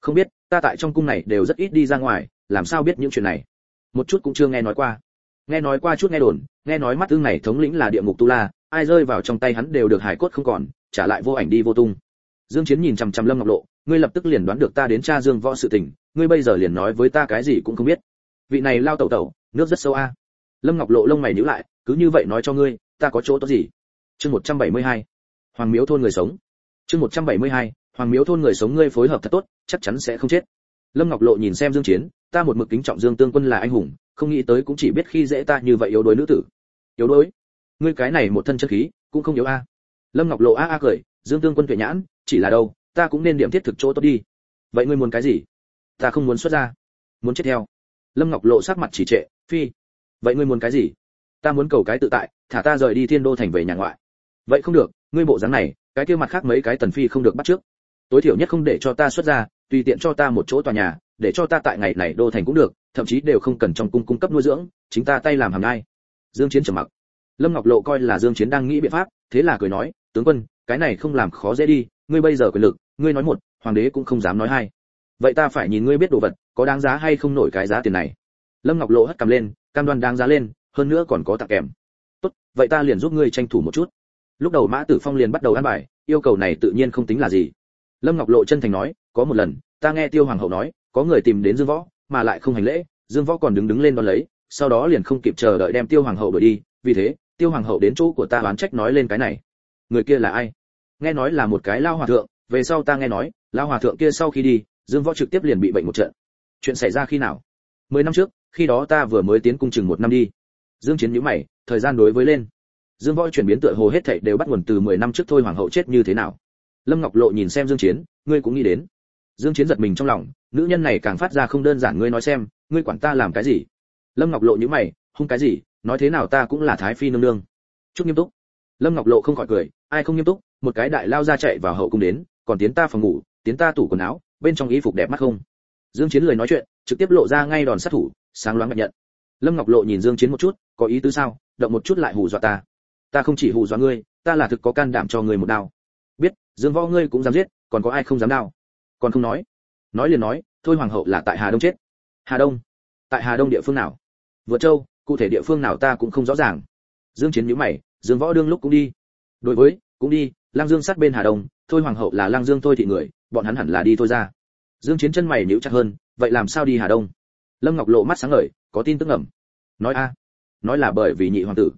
Không biết, ta tại trong cung này đều rất ít đi ra ngoài, làm sao biết những chuyện này? Một chút cũng chưa nghe nói qua. Nghe nói qua chút nghe đồn, nghe nói mắt tướng này thống lĩnh là địa ngục tu la, ai rơi vào trong tay hắn đều được hải cốt không còn, trả lại vô ảnh đi vô tung. Dương chiến nhìn chăm chăm lâm ngọc lộ, ngươi lập tức liền đoán được ta đến tra dương võ sự tình, ngươi bây giờ liền nói với ta cái gì cũng không biết. Vị này lao tẩu tẩu, nước rất sâu a. Lâm ngọc lộ lông mày nhíu lại, cứ như vậy nói cho ngươi, ta có chỗ tốt gì? Chương 172. hoàng miếu thôn người sống chương 172. hoàng miếu thôn người sống ngươi phối hợp thật tốt, chắc chắn sẽ không chết. Lâm ngọc lộ nhìn xem dương chiến, ta một mực kính trọng dương tương quân là anh hùng, không nghĩ tới cũng chỉ biết khi dễ ta như vậy yếu đuối nữ tử. Yếu đuối? Ngươi cái này một thân chân khí, cũng không yếu a. Lâm ngọc lộ a a cười, dương tương quân tuệ nhãn, chỉ là đâu, ta cũng nên điểm thiết thực chỗ tốt đi. Vậy ngươi muốn cái gì? Ta không muốn xuất ra. Muốn chết theo. Lâm ngọc lộ sắc mặt chỉ trệ, phi. Vậy ngươi muốn cái gì? Ta muốn cầu cái tự tại, thả ta rời đi thiên đô thành về nhà ngoại. Vậy không được, ngươi bộ dáng này cái kia mặt khác mấy cái tần phi không được bắt trước. Tối thiểu nhất không để cho ta xuất ra, tùy tiện cho ta một chỗ tòa nhà, để cho ta tại ngày này đô thành cũng được, thậm chí đều không cần trong cung cung cấp nuôi dưỡng, chính ta tay làm hàm nai dương chiến trầm mặc. Lâm ngọc lộ coi là dương chiến đang nghĩ biện pháp, thế là cười nói, tướng quân, cái này không làm khó dễ đi, ngươi bây giờ quyền lực, ngươi nói một, hoàng đế cũng không dám nói hai. Vậy ta phải nhìn ngươi biết đồ vật, có đáng giá hay không nổi cái giá tiền này. Lâm ngọc lộ hất cầm lên, cam đoan đáng giá lên, hơn nữa còn có tặng kèm. Tốt, vậy ta liền giúp ngươi tranh thủ một chút lúc đầu mã tử phong liền bắt đầu ăn bài, yêu cầu này tự nhiên không tính là gì. Lâm ngọc lộ chân thành nói, có một lần, ta nghe tiêu hoàng hậu nói, có người tìm đến dương võ, mà lại không hành lễ, dương võ còn đứng đứng lên đón lấy, sau đó liền không kịp chờ đợi đem tiêu hoàng hậu đuổi đi, vì thế, tiêu hoàng hậu đến chỗ của ta oán trách nói lên cái này. Người kia là ai? Nghe nói là một cái lao hòa thượng, về sau ta nghe nói, lao hòa thượng kia sau khi đi, dương võ trực tiếp liền bị bệnh một trận. Chuyện xảy ra khi nào? Mười năm trước, khi đó ta vừa mới tiến cung chừng một năm đi. Dương chiến nhíu mày, thời gian đối với lên dương võ chuyển biến tựa hồ hết thảy đều bắt nguồn từ mười năm trước thôi hoàng hậu chết như thế nào. Lâm ngọc lộ nhìn xem dương chiến, ngươi cũng nghĩ đến. Dương chiến giật mình trong lòng, nữ nhân này càng phát ra không đơn giản, ngươi nói xem, ngươi quản ta làm cái gì? Lâm ngọc lộ như mày, hung cái gì, nói thế nào ta cũng là thái phi nương nương. Chút nghiêm túc. Lâm ngọc lộ không khỏi cười, ai không nghiêm túc, một cái đại lao ra chạy vào hậu cung đến, còn tiến ta phòng ngủ, tiến ta tủ quần áo, bên trong y phục đẹp mắt không? Dương chiến lời nói chuyện, trực tiếp lộ ra ngay đòn sát thủ, sáng loáng nhận. Lâm ngọc lộ nhìn dương chiến một chút, có ý tứ sao? Động một chút lại hù dọa ta ta không chỉ hù dọa ngươi, ta là thực có can đảm cho ngươi một đao. Biết, dương võ ngươi cũng dám giết, còn có ai không dám đao? Còn không nói. Nói liền nói, thôi hoàng hậu là tại hà đông chết. Hà đông? Tại hà đông địa phương nào? Vượt châu, cụ thể địa phương nào ta cũng không rõ ràng. Dương chiến nhíu mày, dương võ đương lúc cũng đi. Đối với, cũng đi lang dương sát bên hà đông, thôi hoàng hậu là lang dương thôi thị người, bọn hắn hẳn là đi thôi ra. Dương chiến chân mày nhíu chặt hơn, vậy làm sao đi hà đông? Lâm ngọc lộ mắt sáng ngời, có tin tức ngầm. Nói a, nói là bởi vì nhị hoàng tử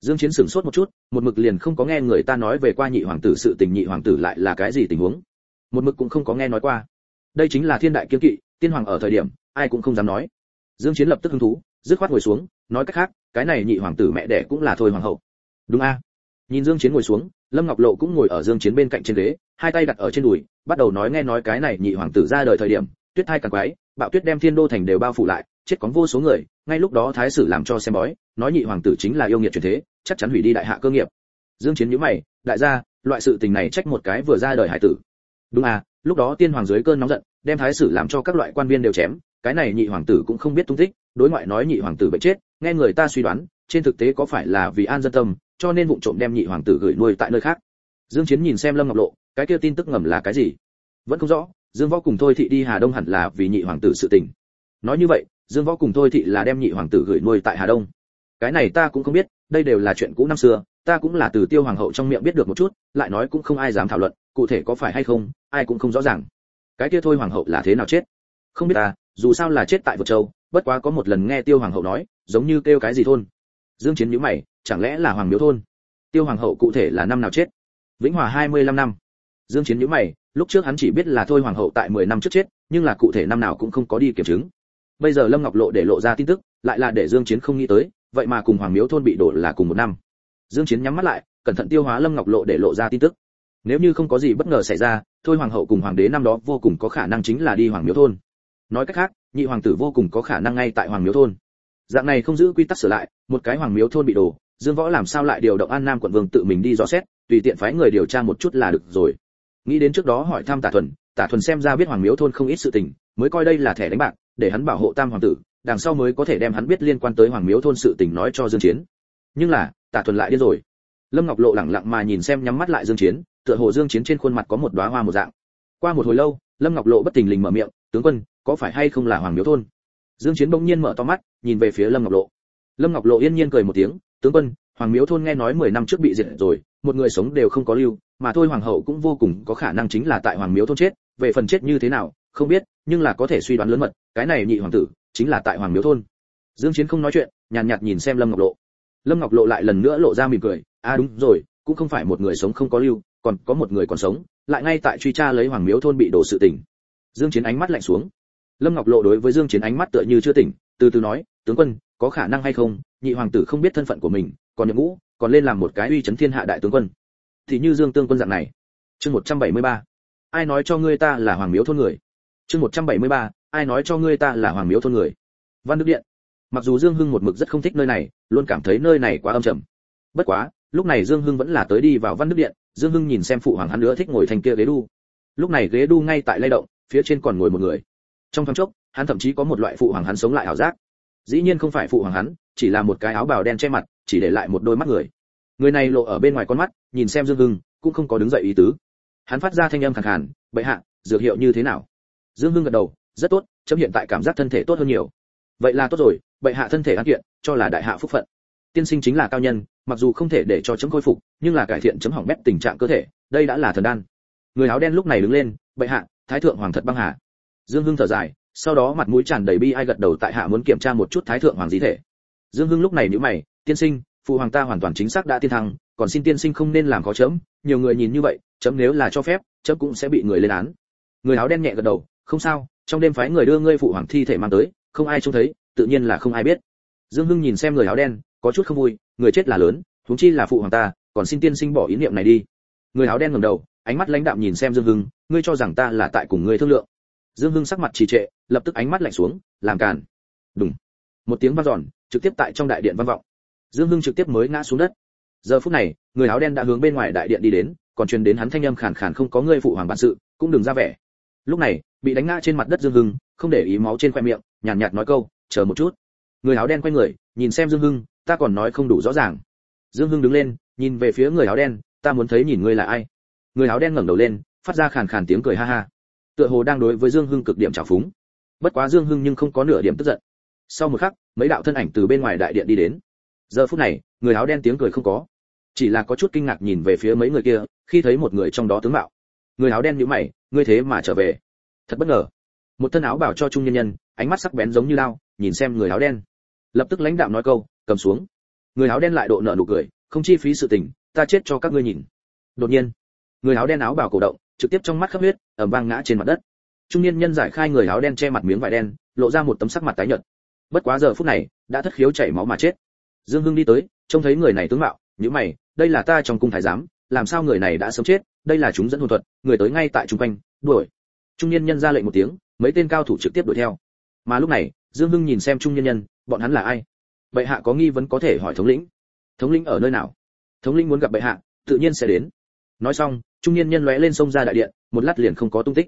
dương chiến sửng sốt một chút, một mực liền không có nghe người ta nói về qua nhị hoàng tử sự tình, nhị hoàng tử lại là cái gì tình huống? Một mực cũng không có nghe nói qua. Đây chính là thiên đại kiên kỵ, tiên hoàng ở thời điểm, ai cũng không dám nói. Dương chiến lập tức hứng thú, dứt khoát ngồi xuống, nói cách khác, cái này nhị hoàng tử mẹ đẻ cũng là thôi hoàng hậu. Đúng a. Nhìn dương chiến ngồi xuống, lâm ngọc lộ cũng ngồi ở dương chiến bên cạnh trên ghế, hai tay đặt ở trên đùi, bắt đầu nói nghe nói cái này nhị hoàng tử ra đời thời điểm, tuyết thai càng quái, bạo tuyết đem thiên đô thành đều bao phủ lại chết có vô số người, ngay lúc đó thái sử làm cho xem bói, nói nhị hoàng tử chính là yêu nghiệt truyền thế, chắc chắn hủy đi đại hạ cơ nghiệp. Dương chiến nhíu mày, đại gia, loại sự tình này trách một cái vừa ra đời hải tử. Đúng à lúc đó tiên hoàng dưới cơn nóng giận, đem thái sử làm cho các loại quan viên đều chém, cái này nhị hoàng tử cũng không biết tung tích, đối ngoại nói nhị hoàng tử bệnh chết, nghe người ta suy đoán, trên thực tế có phải là vì an dân tâm, cho nên vụng trộm đem nhị hoàng tử gửi nuôi tại nơi khác. Dương chiến nhìn xem lâm ngọc lộ, cái kia tin tức ngầm là cái gì? Vẫn không rõ, dương võ cùng thôi thị đi hà đông hẳn là vì nhị hoàng tử sự tình. Nói như vậy dương võ cùng thôi thị là đem nhị hoàng tử gửi nuôi tại hà đông. Cái này ta cũng không biết, đây đều là chuyện cũ năm xưa, ta cũng là từ tiêu hoàng hậu trong miệng biết được một chút, lại nói cũng không ai dám thảo luận, cụ thể có phải hay không, ai cũng không rõ ràng. Cái kia thôi hoàng hậu là thế nào chết? Không biết ta dù sao là chết tại vượt châu, bất quá có một lần nghe tiêu hoàng hậu nói, giống như kêu cái gì thôn. Dương chiến nhíu mày, chẳng lẽ là hoàng miếu thôn? Tiêu hoàng hậu cụ thể là năm nào chết? Vĩnh hòa 25 năm. Dương chiến nhíu mày, lúc trước hắn chỉ biết là thôi hoàng hậu tại 10 năm trước chết, nhưng là cụ thể năm nào cũng không có đi kiểm chứng bây giờ lâm ngọc lộ để lộ ra tin tức, lại là để dương chiến không nghĩ tới, vậy mà cùng hoàng miếu thôn bị đổ là cùng một năm. Dương chiến nhắm mắt lại, cẩn thận tiêu hóa lâm ngọc lộ để lộ ra tin tức. Nếu như không có gì bất ngờ xảy ra, thôi hoàng hậu cùng hoàng đế năm đó vô cùng có khả năng chính là đi hoàng miếu thôn. Nói cách khác, nhị hoàng tử vô cùng có khả năng ngay tại hoàng miếu thôn. Dạng này không giữ quy tắc sửa lại, một cái hoàng miếu thôn bị đổ, dương võ làm sao lại điều động an nam quận vương tự mình đi dò xét, tùy tiện phái người điều tra một chút là được rồi. Nghĩ đến trước đó hỏi thăm tả thuần tả thuần xem ra biết hoàng miếu thôn không ít sự tình, mới coi đây là thẻ đánh bạc để hắn bảo hộ tam hoàng tử, đằng sau mới có thể đem hắn biết liên quan tới hoàng miếu thôn sự tình nói cho dương chiến. Nhưng là, tạ thuần lại điên rồi. Lâm ngọc lộ lẳng lặng mà nhìn xem nhắm mắt lại dương chiến, tựa hồ dương chiến trên khuôn mặt có một đóa hoa một dạng. Qua một hồi lâu, lâm ngọc lộ bất tình lình mở miệng, tướng quân, có phải hay không là hoàng miếu thôn? Dương chiến bỗng nhiên mở to mắt, nhìn về phía lâm ngọc lộ. Lâm ngọc lộ yên nhiên cười một tiếng, tướng quân, hoàng miếu thôn nghe nói 10 năm trước bị diệt rồi, một người sống đều không có lưu, mà thôi hoàng hậu cũng vô cùng có khả năng chính là tại hoàng miếu thôn chết, về phần chết như thế nào không biết nhưng là có thể suy đoán lớn mật cái này nhị hoàng tử chính là tại hoàng miếu thôn. Dương chiến không nói chuyện nhàn nhạt, nhạt nhìn xem lâm ngọc lộ. Lâm ngọc lộ lại lần nữa lộ ra mỉm cười à đúng rồi cũng không phải một người sống không có lưu còn có một người còn sống lại ngay tại truy tra lấy hoàng miếu thôn bị đổ sự tình. Dương chiến ánh mắt lạnh xuống. Lâm ngọc lộ đối với dương chiến ánh mắt tựa như chưa tỉnh từ từ nói tướng quân có khả năng hay không nhị hoàng tử không biết thân phận của mình còn nhập ngũ còn lên làm một cái uy chấn thiên hạ đại tướng quân. Thì như dương tương quân dạng này. Chương 173. ai nói cho ngươi ta là hoàng miếu thôn người? Chương 173. ai nói cho ngươi ta là hoàng miếu thôn người? Văn đức điện. Mặc dù dương hưng một mực rất không thích nơi này, luôn cảm thấy nơi này quá âm trầm. Bất quá, lúc này dương hưng vẫn là tới đi vào văn đức điện, dương hưng nhìn xem phụ hoàng hắn nữa thích ngồi thành kia ghế đu. Lúc này ghế đu ngay tại lay động, phía trên còn ngồi một người. Trong thoáng chốc, hắn thậm chí có một loại phụ hoàng hắn sống lại ảo giác. Dĩ nhiên không phải phụ hoàng hắn, chỉ là một cái áo bào đen che mặt, chỉ để lại một đôi mắt người. Người này lộ ở bên ngoài con mắt, nhìn xem dương hưng, cũng không có đứng dậy ý tứ. Hắn phát ra thanh âm khàn khàn, bệ hạ, dược hiệu như thế nào? Dương hưng gật đầu, rất tốt chấm hiện tại cảm giác thân thể tốt hơn nhiều. Vậy là tốt rồi, bệ hạ thân thể an kiện, cho là đại hạ phúc phận. Tiên sinh chính là cao nhân, mặc dù không thể để cho chấm khôi phục, nhưng là cải thiện chấm hỏng bét tình trạng cơ thể, đây đã là thần đan. Người áo đen lúc này đứng lên, bệ hạ, thái thượng hoàng thật băng hà. Dương hưng thở dài, sau đó mặt mũi tràn đầy bi ai gật đầu tại hạ muốn kiểm tra một chút thái thượng hoàng di thể. Dương hưng lúc này nhíu mày, tiên sinh, phụ hoàng ta hoàn toàn chính xác đã tiên thăng, còn xin tiên sinh không nên làm khó chấm nhiều người nhìn như vậy chấm nếu là cho phép chấm cũng sẽ bị người lên án. Người áo đen nhẹ gật đầu không sao, trong đêm phái người đưa ngươi phụ hoàng thi thể mang tới, không ai trông thấy, tự nhiên là không ai biết. Dương hưng nhìn xem người áo đen, có chút không vui, người chết là lớn, huống chi là phụ hoàng ta, còn xin tiên sinh bỏ ý niệm này đi. Người áo đen ngẩng đầu, ánh mắt lãnh đạm nhìn xem dương hưng, ngươi cho rằng ta là tại cùng ngươi thương lượng. Dương hưng sắc mặt trì trệ, lập tức ánh mắt lạnh xuống, làm cản đùng. Một tiếng vang dọn, trực tiếp tại trong đại điện vang vọng. Dương hưng trực tiếp mới ngã xuống đất. Giờ phút này, người áo đen đã hướng bên ngoài đại điện đi đến, còn truyền đến hắn thanh âm khàn khàn không có ngươi phụ hoàng bản sự, cũng đừng ra vẻ lúc này bị đánh ngã trên mặt đất dương hưng không để ý máu trên khoe miệng nhàn nhạt, nhạt nói câu chờ một chút. Người áo đen quay người nhìn xem dương hưng ta còn nói không đủ rõ ràng. Dương hưng đứng lên nhìn về phía người áo đen ta muốn thấy nhìn ngươi là ai? Người áo đen ngẩng đầu lên phát ra khàn khàn tiếng cười ha ha. Tựa hồ đang đối với dương hưng cực điểm trào phúng. Bất quá dương hưng nhưng không có nửa điểm tức giận. Sau một khắc mấy đạo thân ảnh từ bên ngoài đại điện đi đến. Giờ phút này người áo đen tiếng cười không có. Chỉ là có chút kinh ngạc nhìn về phía mấy người kia khi thấy một người trong đó tướng mạo. Người áo đen nhíu mày ngươi thế mà trở về. Thật bất ngờ. Một thân áo bảo cho trung nhân nhân, ánh mắt sắc bén giống như lao, nhìn xem người áo đen. Lập tức lãnh đạo nói câu, cầm xuống. Người áo đen lại độ nợ nụ cười, không chi phí sự tình, ta chết cho các ngươi nhìn. Đột nhiên, người áo đen áo bảo cổ động, trực tiếp trong mắt khắp huyết, ầm vang ngã trên mặt đất. Trung niên nhân giải khai người áo đen che mặt miếng vải đen, lộ ra một tấm sắc mặt tái nhợt. Bất quá giờ phút này, đã thất khiếu chảy máu mà chết. Dương hưng đi tới, trông thấy người này tướng mạo, nhíu mày, đây là ta trong cung thái giám, làm sao người này đã sớm chết? Đây là chúng dẫn hồn thuật, người tới ngay tại trung quanh, đuổi. Trung niên nhân ra lệnh một tiếng, mấy tên cao thủ trực tiếp đuổi theo. Mà lúc này, dương hưng nhìn xem trung niên nhân, bọn hắn là ai? Bệ hạ có nghi vấn có thể hỏi thống lĩnh. Thống lĩnh ở nơi nào? Thống lĩnh muốn gặp bệ hạ, tự nhiên sẽ đến. Nói xong, trung niên nhân lóe lên sông ra đại điện, một lát liền không có tung tích.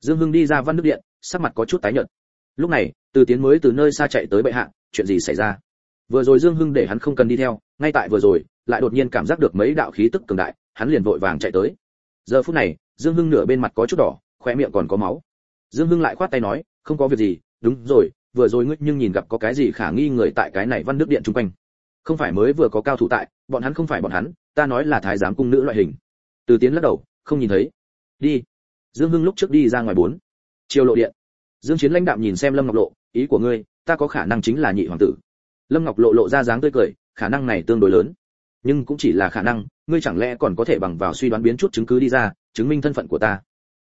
Dương hưng đi ra văn nước điện, sắc mặt có chút tái nhợt. Lúc này, từ tiến mới từ nơi xa chạy tới bệ hạ, chuyện gì xảy ra? Vừa rồi dương hưng để hắn không cần đi theo, ngay tại vừa rồi, lại đột nhiên cảm giác được mấy đạo khí tức cường đại, hắn liền vội vàng chạy tới giờ phút này, dương hưng nửa bên mặt có chút đỏ khoe miệng còn có máu. Dương hưng lại khoát tay nói, không có việc gì, đúng rồi, vừa rồi ngươi nhưng nhìn gặp có cái gì khả nghi người tại cái này văn đức điện chung quanh. Không phải mới vừa có cao thủ tại, bọn hắn không phải bọn hắn, ta nói là thái giám cung nữ loại hình. Từ tiến lắc đầu, không nhìn thấy. Đi. Dương hưng lúc trước đi ra ngoài bốn. Chiều lộ điện. Dương chiến lãnh đạm nhìn xem lâm ngọc lộ, ý của ngươi, ta có khả năng chính là nhị hoàng tử. Lâm ngọc lộ lộ ra dáng tươi cười, khả năng này tương đối lớn nhưng cũng chỉ là khả năng, ngươi chẳng lẽ còn có thể bằng vào suy đoán biến chút chứng cứ đi ra, chứng minh thân phận của ta?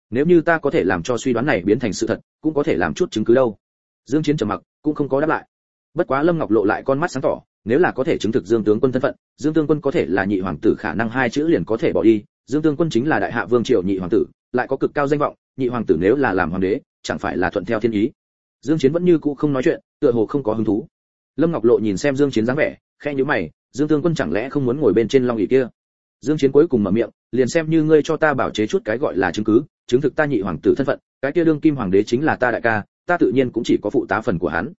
Nếu như ta có thể làm cho suy đoán này biến thành sự thật, cũng có thể làm chút chứng cứ đâu? Dương chiến trầm mặc, cũng không có đáp lại. Bất quá lâm ngọc lộ lại con mắt sáng tỏ, nếu là có thể chứng thực dương tướng quân thân phận, dương tướng quân có thể là nhị hoàng tử khả năng hai chữ liền có thể bỏ đi, dương tướng quân chính là đại hạ vương triều nhị hoàng tử, lại có cực cao danh vọng, nhị hoàng tử nếu là làm hoàng đế, chẳng phải là thuận theo thiên ý. Dương chiến vẫn như cũ không nói chuyện, tựa hồ không có hứng thú. Lâm ngọc lộ nhìn xem dương chiến dáng vẻ, khẽ nhíu mày dương Thương quân chẳng lẽ không muốn ngồi bên trên long ỷ kia? Dương chiến cuối cùng mở miệng, liền xem như ngươi cho ta bảo chế chút cái gọi là chứng cứ, chứng thực ta nhị hoàng tử thân phận, cái kia đương kim hoàng đế chính là ta đại ca, ta tự nhiên cũng chỉ có phụ tá phần của hắn.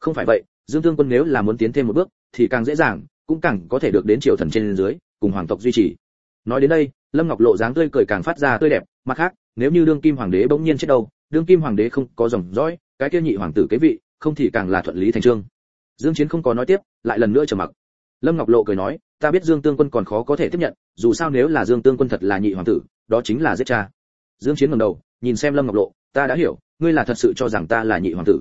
Không phải vậy, dương tương quân nếu là muốn tiến thêm một bước, thì càng dễ dàng, cũng càng có thể được đến triều thần trên dưới, cùng hoàng tộc duy trì. Nói đến đây, lâm ngọc lộ dáng tươi cười càng phát ra tươi đẹp, mặt khác, nếu như đương kim hoàng đế bỗng nhiên chết đâu, đương kim hoàng đế không có dòng dõi, cái kia nhị hoàng tử kế vị, không thì càng là thuận lý thành trương. Dương chiến không có nói tiếp, lại lần nữa trầm mặc lâm ngọc lộ cười nói, ta biết dương tương quân còn khó có thể tiếp nhận, dù sao nếu là dương tương quân thật là nhị hoàng tử, đó chính là giết cha. Dương chiến ngẩng đầu, nhìn xem lâm ngọc lộ, ta đã hiểu, ngươi là thật sự cho rằng ta là nhị hoàng tử.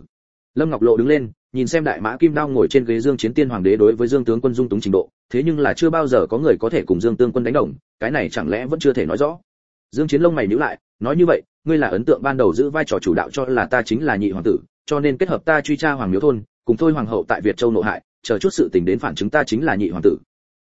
Lâm ngọc lộ đứng lên, nhìn xem đại mã kim đao ngồi trên ghế dương chiến tiên hoàng đế đối với dương tướng quân dung túng trình độ, thế nhưng là chưa bao giờ có người có thể cùng dương tương quân đánh đồng, cái này chẳng lẽ vẫn chưa thể nói rõ? Dương chiến lông mày nhíu lại, nói như vậy, ngươi là ấn tượng ban đầu giữ vai trò chủ đạo cho là ta chính là nhị hoàng tử, cho nên kết hợp ta truy tra hoàng miếu thôn, cùng thôi hoàng hậu tại việt châu nội hại chờ chút sự tình đến phản chứng ta chính là nhị hoàng tử.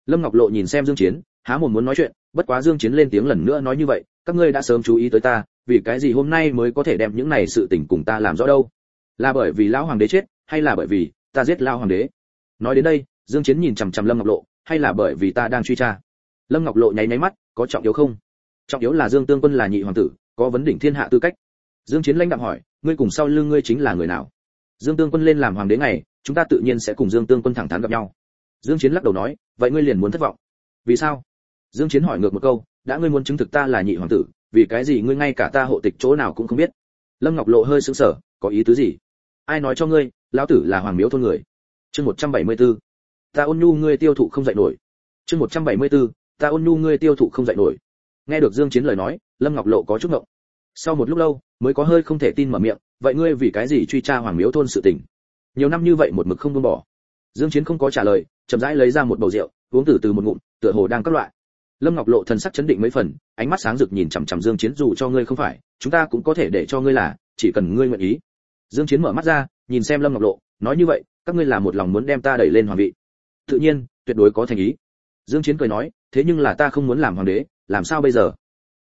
Lâm ngọc lộ nhìn xem dương chiến, há mồm muốn nói chuyện, bất quá dương chiến lên tiếng lần nữa nói như vậy, các ngươi đã sớm chú ý tới ta, vì cái gì hôm nay mới có thể đem những này sự tình cùng ta làm rõ đâu? Là bởi vì lão hoàng đế chết, hay là bởi vì ta giết lão hoàng đế? Nói đến đây, dương chiến nhìn chằm chằm lâm ngọc lộ, hay là bởi vì ta đang truy tra? Lâm ngọc lộ nháy nháy mắt, có trọng yếu không? Trọng yếu là dương tương quân là nhị hoàng tử, có vấn đỉnh thiên hạ tư cách. Dương chiến lãnh đạm hỏi, ngươi cùng sau lưng ngươi chính là người nào? Dương tương quân lên làm hoàng đế ngày chúng ta tự nhiên sẽ cùng dương tương quân thẳng thắn gặp nhau. Dương chiến lắc đầu nói, vậy ngươi liền muốn thất vọng. Vì sao? Dương chiến hỏi ngược một câu, đã ngươi muốn chứng thực ta là nhị hoàng tử, vì cái gì ngươi ngay cả ta hộ tịch chỗ nào cũng không biết? Lâm ngọc lộ hơi sững sờ, có ý tứ gì? Ai nói cho ngươi, lão tử là hoàng miếu thôn người? Chương 174. ta ôn nhu ngươi tiêu thụ không dậy nổi. Chương 174. ta ôn nhu ngươi tiêu thụ không dậy nổi. Nghe được dương chiến lời nói, lâm ngọc lộ có chút ngộng. Sau một lúc lâu, mới có hơi không thể tin mở miệng, vậy ngươi vì cái gì truy tra hoàng miếu thôn sự tình? Nhiều năm như vậy một mực không buông bỏ. Dương chiến không có trả lời, chậm rãi lấy ra một bầu rượu, uống từ từ một ngụm, tựa hồ đang các loại. Lâm ngọc lộ thần sắc chấn định mấy phần, ánh mắt sáng rực nhìn chằm chằm dương chiến, dù cho ngươi không phải, chúng ta cũng có thể để cho ngươi là, chỉ cần ngươi nguyện ý. Dương chiến mở mắt ra, nhìn xem lâm ngọc lộ, nói như vậy, các ngươi là một lòng muốn đem ta đẩy lên hoàng vị. Tự nhiên, tuyệt đối có thành ý. Dương chiến cười nói, thế nhưng là ta không muốn làm hoàng đế, làm sao bây giờ?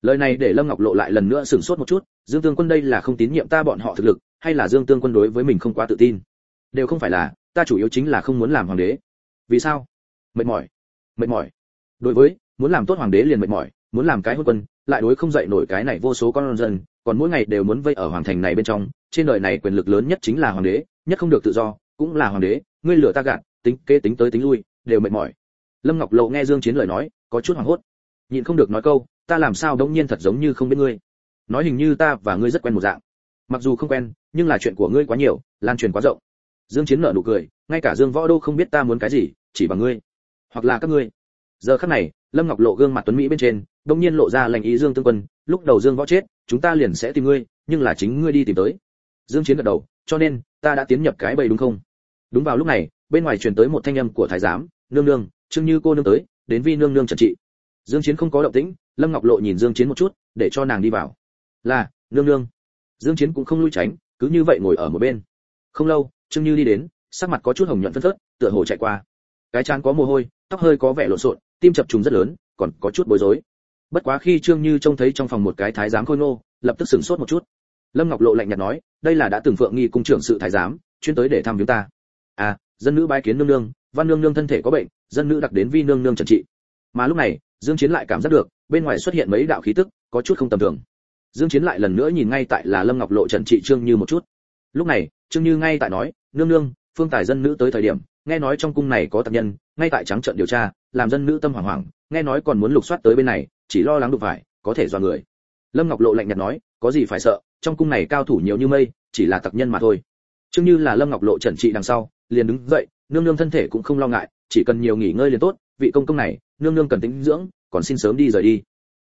Lời này để lâm ngọc lộ lại lần nữa sửng sốt một chút, dương tương quân đây là không tín nhiệm ta bọn họ thực lực, hay là dương tương quân đối với mình không quá tự tin? Đều không phải là, ta chủ yếu chính là không muốn làm hoàng đế. Vì sao? Mệt mỏi. Mệt mỏi. Đối với, muốn làm tốt hoàng đế liền mệt mỏi, muốn làm cái hôn quân, lại đối không dậy nổi cái này vô số con dân, còn mỗi ngày đều muốn vây ở hoàng thành này bên trong, trên đời này quyền lực lớn nhất chính là hoàng đế, nhất không được tự do, cũng là hoàng đế, ngươi lửa ta gạt, tính kế tính tới tính lui, đều mệt mỏi. Lâm ngọc lộ nghe dương chiến lời nói, có chút hoảng hốt. Nhịn không được nói câu, ta làm sao đống nhiên thật giống như không biết ngươi. Nói hình như ta và ngươi rất quen một dạng. Mặc dù không quen, nhưng là chuyện của ngươi quá nhiều, lan truyền quá rộng dương chiến nở nụ cười, ngay cả dương võ đô không biết ta muốn cái gì, chỉ bằng ngươi, hoặc là các ngươi. Giờ khắc này, lâm ngọc lộ gương mặt tuấn mỹ bên trên đột nhiên lộ ra lành ý dương tương quân, lúc đầu dương võ chết, chúng ta liền sẽ tìm ngươi, nhưng là chính ngươi đi tìm tới. Dương chiến gật đầu, cho nên, ta đã tiến nhập cái bầy đúng không? Đúng vào lúc này, bên ngoài truyền tới một thanh âm của thái giám, nương nương, trương như cô nương tới, đến vi nương nương trần trị. Dương chiến không có động tĩnh, lâm ngọc lộ nhìn dương chiến một chút, để cho nàng đi vào. Là, nương nương. Dương chiến cũng không lui tránh, cứ như vậy ngồi ở một bên. Không lâu trương như đi đến, sắc mặt có chút hồng nhuận phân phớt, tựa hồ chạy qua. Cái chán có mồ hôi, tóc hơi có vẻ lộn xộn, tim chập trùng rất lớn, còn có chút bối rối. Bất quá khi trương như trông thấy trong phòng một cái thái giám khôi ngô, lập tức sửng sốt một chút. Lâm ngọc lộ lạnh nhạt nói, đây là đã từng phượng nghi cung trưởng sự thái giám, chuyên tới để thăm viếng ta. À dân nữ bái kiến nương nương, văn nương nương thân thể có bệnh, dân nữ đặc đến vi nương nương trần trị. Mà lúc này, dương chiến lại cảm giác được, bên ngoài xuất hiện mấy đạo khí tức, có chút không tầm thường. Dương chiến lại lần nữa nhìn ngay tại là lâm ngọc lộ trần trị trương như một chút lúc này, trương như ngay tại nói, nương nương, phương tài dân nữ tới thời điểm, nghe nói trong cung này có tập nhân, ngay tại trắng trận điều tra, làm dân nữ tâm hoảng hoảng, nghe nói còn muốn lục soát tới bên này, chỉ lo lắng đụng phải, có thể do người. Lâm ngọc lộ lạnh nhạt nói, có gì phải sợ, trong cung này cao thủ nhiều như mây, chỉ là tập nhân mà thôi. Chương như là lâm ngọc lộ trần trị đằng sau, liền đứng dậy, nương nương thân thể cũng không lo ngại, chỉ cần nhiều nghỉ ngơi liền tốt, vị công công này, nương nương cần tĩnh dưỡng, còn xin sớm đi rời đi.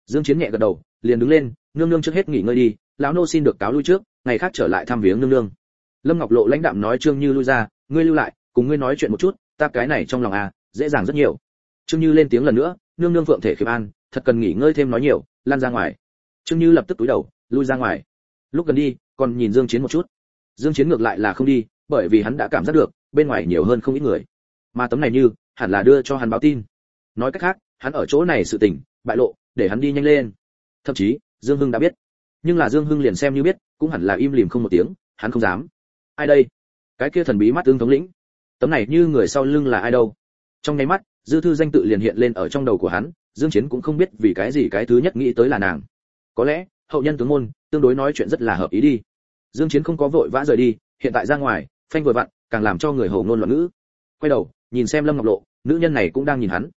Dương chiến nhẹ gật đầu, liền đứng lên, nương nương trước hết nghỉ ngơi đi, lão nô xin được cáo lui trước, ngày khác trở lại thăm viếng nương nương lâm ngọc lộ lãnh đạm nói trương như lui ra, ngươi lưu lại, cùng ngươi nói chuyện một chút, ta cái này trong lòng à dễ dàng rất nhiều. Trương như lên tiếng lần nữa, nương nương phượng thể khiêm an, thật cần nghỉ ngơi thêm nói nhiều, lan ra ngoài. Trương như lập tức túi đầu, lui ra ngoài. Lúc gần đi, còn nhìn dương chiến một chút. Dương chiến ngược lại là không đi, bởi vì hắn đã cảm giác được, bên ngoài nhiều hơn không ít người. Mà tấm này như, hẳn là đưa cho hắn báo tin. Nói cách khác, hắn ở chỗ này sự tình, bại lộ, để hắn đi nhanh lên. Thậm chí, dương hưng đã biết. Nhưng là dương hưng liền xem như biết, cũng hẳn là im lìm không một tiếng, hắn không dám ai đây? Cái kia thần bí mắt tương thống lĩnh. Tấm này như người sau lưng là ai đâu? Trong nháy mắt, dư thư danh tự liền hiện lên ở trong đầu của hắn, dương chiến cũng không biết vì cái gì cái thứ nhất nghĩ tới là nàng. Có lẽ, hậu nhân tướng môn, tương đối nói chuyện rất là hợp ý đi. Dương chiến không có vội vã rời đi, hiện tại ra ngoài, phanh vừa vặn, càng làm cho người hồ ngôn loạn ngữ. Quay đầu, nhìn xem lâm ngọc lộ, nữ nhân này cũng đang nhìn hắn.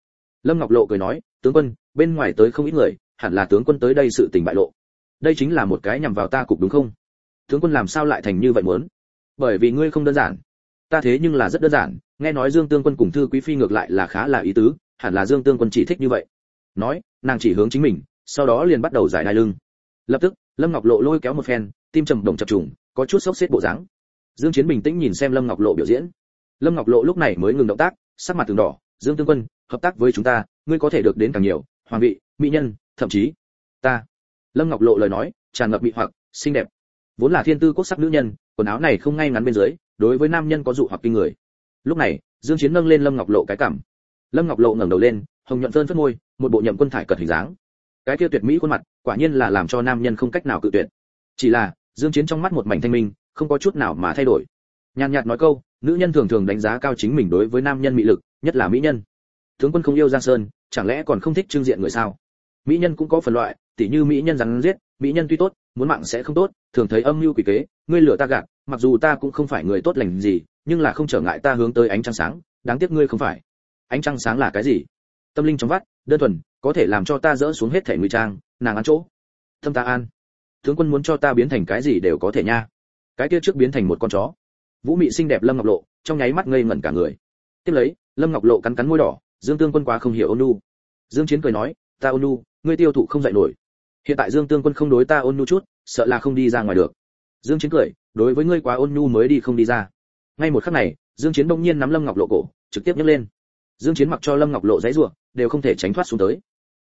Lâm ngọc lộ cười nói, tướng quân, bên ngoài tới không ít người, hẳn là tướng quân tới đây sự tình bại lộ. Đây chính là một cái nhằm vào ta cục đúng không? Tướng quân làm sao lại thành như vậy muốn? Bởi vì ngươi không đơn giản. Ta thế nhưng là rất đơn giản, nghe nói dương tương quân cùng thư quý phi ngược lại là khá là ý tứ, hẳn là dương tương quân chỉ thích như vậy. Nói, nàng chỉ hướng chính mình, sau đó liền bắt đầu giải đai lưng. Lập tức, lâm ngọc lộ lôi kéo một phen, tim trầm đồng chập trùng, có chút sốc xếp bộ dáng. Dương chiến bình tĩnh nhìn xem lâm ngọc lộ biểu diễn. Lâm ngọc lộ lúc này mới ngừng động tác, sắc mặt từng đỏ, dương tương quân, hợp tác với chúng ta, ngươi có thể được đến càng nhiều, hoàng vị, mỹ nhân, thậm chí ta. Lâm ngọc lộ lời nói, tràn ngập mị hoặc, xinh đẹp vốn là thiên tư quốc sắc nữ nhân, quần áo này không ngay ngắn bên dưới, đối với nam nhân có dụ hoặc kinh người. Lúc này, dương chiến nâng lên lâm ngọc lộ cái cằm. Lâm ngọc lộ ngẩng đầu lên, hồng nhuận phơn phất môi, một bộ nhậm quân thải cật hình dáng. Cái kia tuyệt mỹ khuôn mặt, quả nhiên là làm cho nam nhân không cách nào cự tuyệt. Chỉ là, dương chiến trong mắt một mảnh thanh minh, không có chút nào mà thay đổi. Nhàn nhạt nói câu, nữ nhân thường thường đánh giá cao chính mình đối với nam nhân mỹ lực, nhất là mỹ nhân. Tướng quân không yêu giang sơn, chẳng lẽ còn không thích trưng diện người sao? Mỹ nhân cũng có phần loại, tỉ như mỹ nhân rắn giết mỹ nhân tuy tốt, muốn mạng sẽ không tốt, thường thấy âm mưu quỷ kế, ngươi lừa ta gạt, mặc dù ta cũng không phải người tốt lành gì, nhưng là không trở ngại ta hướng tới ánh trăng sáng, đáng tiếc ngươi không phải. Ánh trăng sáng là cái gì? Tâm linh trong vắt, đơn thuần, có thể làm cho ta dỡ xuống hết thể ngụy trang, nàng ăn chỗ. Tâm ta an. Tướng quân muốn cho ta biến thành cái gì đều có thể nha. Cái kia trước biến thành một con chó. Vũ mị xinh đẹp lâm ngọc lộ, trong nháy mắt ngây ngẩn cả người. Tiếp lấy, lâm ngọc lộ cắn cắn môi đỏ, dương tương quân quá không hiểu ôn nu. Dương chiến cười nói, ta ôn nu, ngươi tiêu thụ không dạy nổi hiện tại dương tương quân không đối ta ôn nu chút, sợ là không đi ra ngoài được. Dương chiến cười, đối với ngươi quá ôn nhu mới đi không đi ra. Ngay một khắc này, dương chiến đông nhiên nắm lâm ngọc lộ cổ, trực tiếp nhấc lên. Dương chiến mặc cho lâm ngọc lộ giấy rủa, đều không thể tránh thoát xuống tới.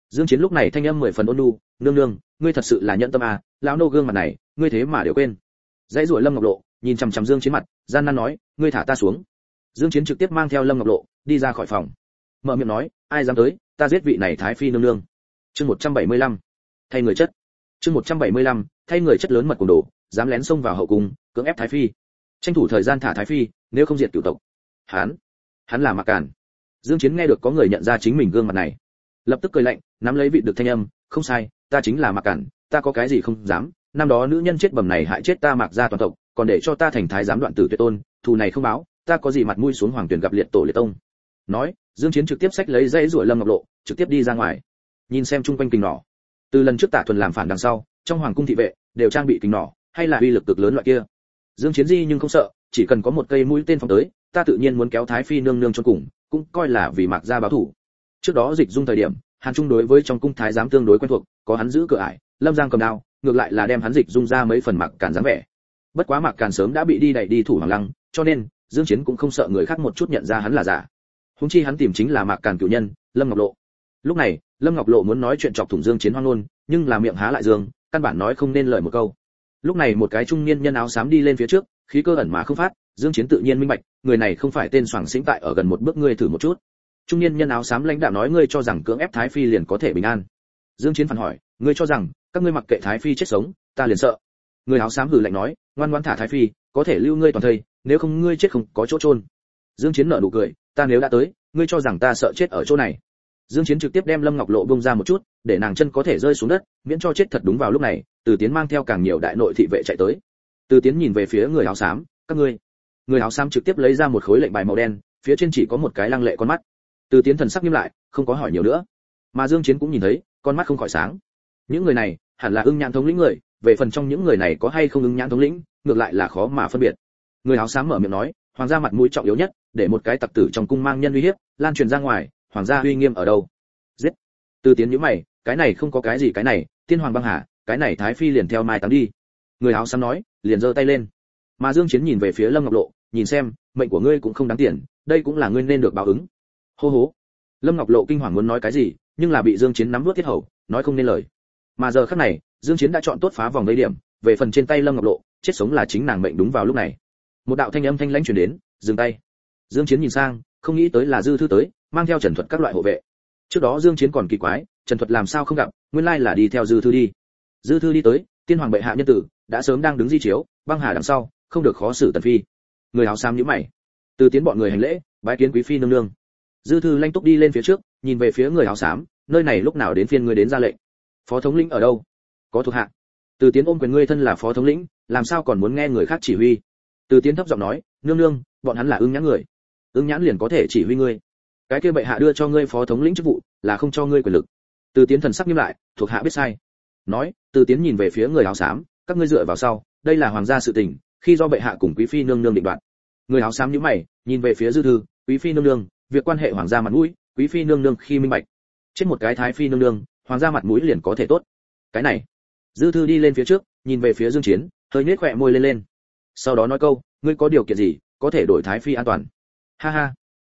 Dương chiến lúc này thanh âm mười phần ôn nhu, nương nương, ngươi thật sự là nhận tâm à lão nô gương mặt này, ngươi thế mà đều quên. Dãy rủa lâm ngọc lộ, nhìn chằm chằm dương chiến mặt, gian nan nói, ngươi thả ta xuống. Dương chiến trực tiếp mang theo lâm ngọc lộ, đi ra khỏi phòng. Mở miệng nói, ai dám tới, ta giết vị này thái phi nương nương. Chương 175 thay người chất. Chương 175, thay người chất lớn mật cùng đồ dám lén xông vào hậu cung cưỡng ép thái phi. Tranh thủ thời gian thả thái phi nếu không diệt cửu tộc. Hắn hắn là mặc càn. Dương chiến nghe được có người nhận ra chính mình gương mặt này. Lập tức cười lạnh nắm lấy vị được thanh âm không sai ta chính là mặc càn ta có cái gì không dám năm đó nữ nhân chết bầm này hại chết ta mặc gia toàn tộc còn để cho ta thành thái giám đoạn tử tuyệt tôn thù này không báo ta có gì mặt mũi xuống hoàng tuyển gặp liệt tổ liệt tông. Nói dương chiến trực tiếp xách lấy dây ruổi lâm ngọc lộ trực tiếp đi ra ngoài. Nhìn xem chung quanh kình nỏ từ lần trước tả thuần làm phản đằng sau, trong hoàng cung thị vệ đều trang bị kính nỏ hay là uy lực cực lớn loại kia. Dương chiến di nhưng không sợ, chỉ cần có một cây mũi tên phóng tới, ta tự nhiên muốn kéo thái phi nương nương cho cùng, cũng coi là vì mạc gia báo thủ. Trước đó dịch dung thời điểm, hàn trung đối với trong cung thái giám tương đối quen thuộc, có hắn giữ cửa ải, lâm giang cầm đao, ngược lại là đem hắn dịch dung ra mấy phần mặc càn dáng vẻ. Bất quá mặc càn sớm đã bị đi đẩy đi thủ hoàng lăng, cho nên, dương chiến cũng không sợ người khác một chút nhận ra hắn là giả. Húng chi hắn tìm chính là mặc càn cửu nhân, lâm ngọc lộ. Lúc này lâm ngọc lộ muốn nói chuyện chọc thủng dương chiến hoang luôn nhưng là miệng há lại dương, căn bản nói không nên lời một câu. Lúc này một cái trung niên nhân áo xám đi lên phía trước, khí cơ ẩn mà không phát, dương chiến tự nhiên minh bạch, người này không phải tên soảng sinh tại ở gần một bước ngươi thử một chút. Trung niên nhân áo xám lãnh đạo nói ngươi cho rằng cưỡng ép thái phi liền có thể bình an. Dương chiến phản hỏi, ngươi cho rằng, các ngươi mặc kệ thái phi chết sống, ta liền sợ. Người áo xám hừ lạnh nói, ngoan ngoãn thả thái phi, có thể lưu ngươi toàn thây, nếu không ngươi chết không có chỗ trôn dương chiến nở nụ cười, ta nếu đã tới, ngươi cho rằng ta sợ chết ở chỗ này dương chiến trực tiếp đem lâm ngọc lộ bông ra một chút, để nàng chân có thể rơi xuống đất, miễn cho chết thật đúng vào lúc này, từ tiến mang theo càng nhiều đại nội thị vệ chạy tới. Từ tiến nhìn về phía người áo xám, các ngươi. Người áo xám trực tiếp lấy ra một khối lệnh bài màu đen, phía trên chỉ có một cái lăng lệ con mắt. Từ tiến thần sắc nghiêm lại, không có hỏi nhiều nữa. Mà dương chiến cũng nhìn thấy, con mắt không khỏi sáng. Những người này, hẳn là ưng nhãn thống lĩnh người, về phần trong những người này có hay không ưng nhãn thống lĩnh, ngược lại là khó mà phân biệt. Người áo xám mở miệng nói, hoàng gia mặt mũi trọng yếu nhất, để một cái tặc tử trong cung mang nhân uy hiếp, lan truyền ra ngoài hoàng gia uy nghiêm ở đâu? Giết. Từ tiến nhíu mày, cái này không có cái gì cái này, tiên hoàng băng hà, cái này thái phi liền theo mai táng đi. Người áo xám nói, liền giơ tay lên. Mà dương chiến nhìn về phía lâm ngọc lộ, nhìn xem, mệnh của ngươi cũng không đáng tiền, đây cũng là ngươi nên được báo ứng. Hô hố lâm ngọc lộ kinh hoàng muốn nói cái gì, nhưng là bị dương chiến nắm nuốt thiết hầu, nói không nên lời. Mà giờ khắc này, dương chiến đã chọn tốt phá vòng lấy điểm, về phần trên tay lâm ngọc lộ, chết sống là chính nàng mệnh đúng vào lúc này. Một đạo thanh âm thanh lãnh truyền đến, dừng tay. Dương chiến nhìn sang, không nghĩ tới là dư thư tới mang theo trần thuật các loại hộ vệ. Trước đó dương chiến còn kỳ quái, trần thuật làm sao không gặp, nguyên lai là đi theo dư thư đi. Dư thư đi tới, tiên hoàng bệ hạ nhân tử, đã sớm đang đứng di chiếu, băng hà đằng sau, không được khó xử tần phi. Người áo xám nhíu mày. Từ tiến bọn người hành lễ, bái kiến quý phi nương nương. Dư thư lanh túc đi lên phía trước, nhìn về phía người áo xám, nơi này lúc nào đến phiên ngươi đến ra lệnh? Phó thống lĩnh ở đâu? Có thuộc hạ. Từ tiến ôm quyền ngươi thân là phó thống lĩnh, làm sao còn muốn nghe người khác chỉ huy? Từ tiến thấp giọng nói, nương nương, bọn hắn là ưng nhãn người. Ưng nhãn liền có thể chỉ huy ngươi cái kia bệ hạ đưa cho ngươi phó thống lĩnh chức vụ, là không cho ngươi quyền lực. Từ tiến thần sắc nghiêm lại, thuộc hạ biết sai. Nói, từ tiến nhìn về phía người áo xám, các ngươi dựa vào sau, đây là hoàng gia sự tình, khi do bệ hạ cùng quý phi nương nương định đoạt. Người áo xám nhíu mày, nhìn về phía dư thư, quý phi nương nương, việc quan hệ hoàng gia mặt mũi, quý phi nương nương khi minh bạch. Chết một cái thái phi nương nương, hoàng gia mặt mũi liền có thể tốt. Cái này, dư thư đi lên phía trước, nhìn về phía dương chiến, hơi nhếch khỏe môi lên lên. Sau đó nói câu, ngươi có điều kiện gì, có thể đổi thái phi an toàn? Ha ha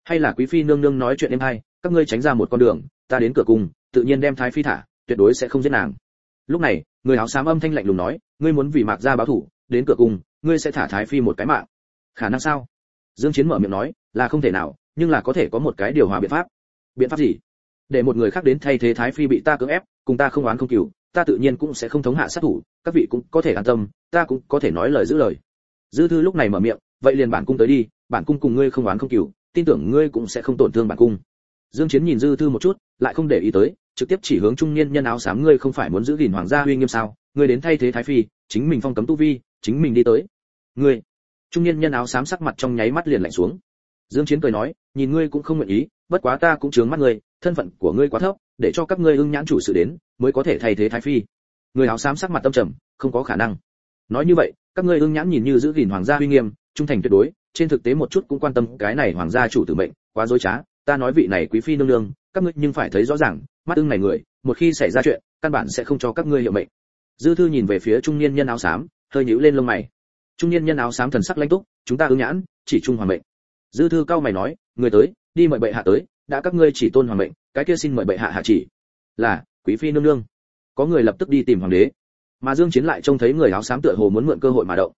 hay là quý phi nương nương nói chuyện em hay, các ngươi tránh ra một con đường, ta đến cửa cùng, tự nhiên đem thái phi thả, tuyệt đối sẽ không giết nàng. Lúc này, người áo xám âm thanh lạnh lùng nói, ngươi muốn vì mạc gia báo thủ, đến cửa cùng, ngươi sẽ thả thái phi một cái mạng. Khả năng sao? Dương chiến mở miệng nói, là không thể nào, nhưng là có thể có một cái điều hòa biện pháp. Biện pháp gì? Để một người khác đến thay thế thái phi bị ta cưỡng ép, cùng ta không oán không cừu, ta tự nhiên cũng sẽ không thống hạ sát thủ, các vị cũng có thể an tâm, ta cũng có thể nói lời giữ lời. Dư thư lúc này mở miệng, vậy liền bản cung tới đi, bản cung cùng ngươi không oán không cừu tin tưởng ngươi cũng sẽ không tổn thương bản cung. Dương chiến nhìn dư thư một chút, lại không để ý tới, trực tiếp chỉ hướng trung niên nhân áo xám ngươi không phải muốn giữ gìn hoàng gia uy nghiêm sao? Ngươi đến thay thế thái phi, chính mình phong cấm tu vi, chính mình đi tới. Ngươi. Trung niên nhân áo xám sắc mặt trong nháy mắt liền lạnh xuống. Dương chiến cười nói, nhìn ngươi cũng không nguyện ý, bất quá ta cũng chướng mắt ngươi, thân phận của ngươi quá thấp, để cho các ngươi ưng nhãn chủ sự đến, mới có thể thay thế thái phi. Người áo xám sắc mặt tâm trầm, không có khả năng. Nói như vậy, các ngươi ưng nhãn nhìn như giữ gìn hoàng gia uy nghiêm, trung thành tuyệt đối trên thực tế một chút cũng quan tâm cái này hoàng gia chủ tử mệnh, quá dối trá, ta nói vị này quý phi nương nương, các ngươi nhưng phải thấy rõ ràng, mắt ưng này người, một khi xảy ra chuyện, căn bản sẽ không cho các ngươi hiệu mệnh. Dư thư nhìn về phía trung niên nhân áo xám, hơi nhíu lên lông mày. Trung niên nhân áo xám thần sắc lãnh túc, chúng ta ưng nhãn, chỉ trung hoàng mệnh. Dư thư cao mày nói, người tới, đi mời bệ hạ tới, đã các ngươi chỉ tôn hoàng mệnh, cái kia xin mời bệ hạ hạ chỉ. Là, quý phi nương nương. Có người lập tức đi tìm hoàng đế. Mà dương chiến lại trông thấy người áo xám tựa hồ muốn mượn cơ hội mà động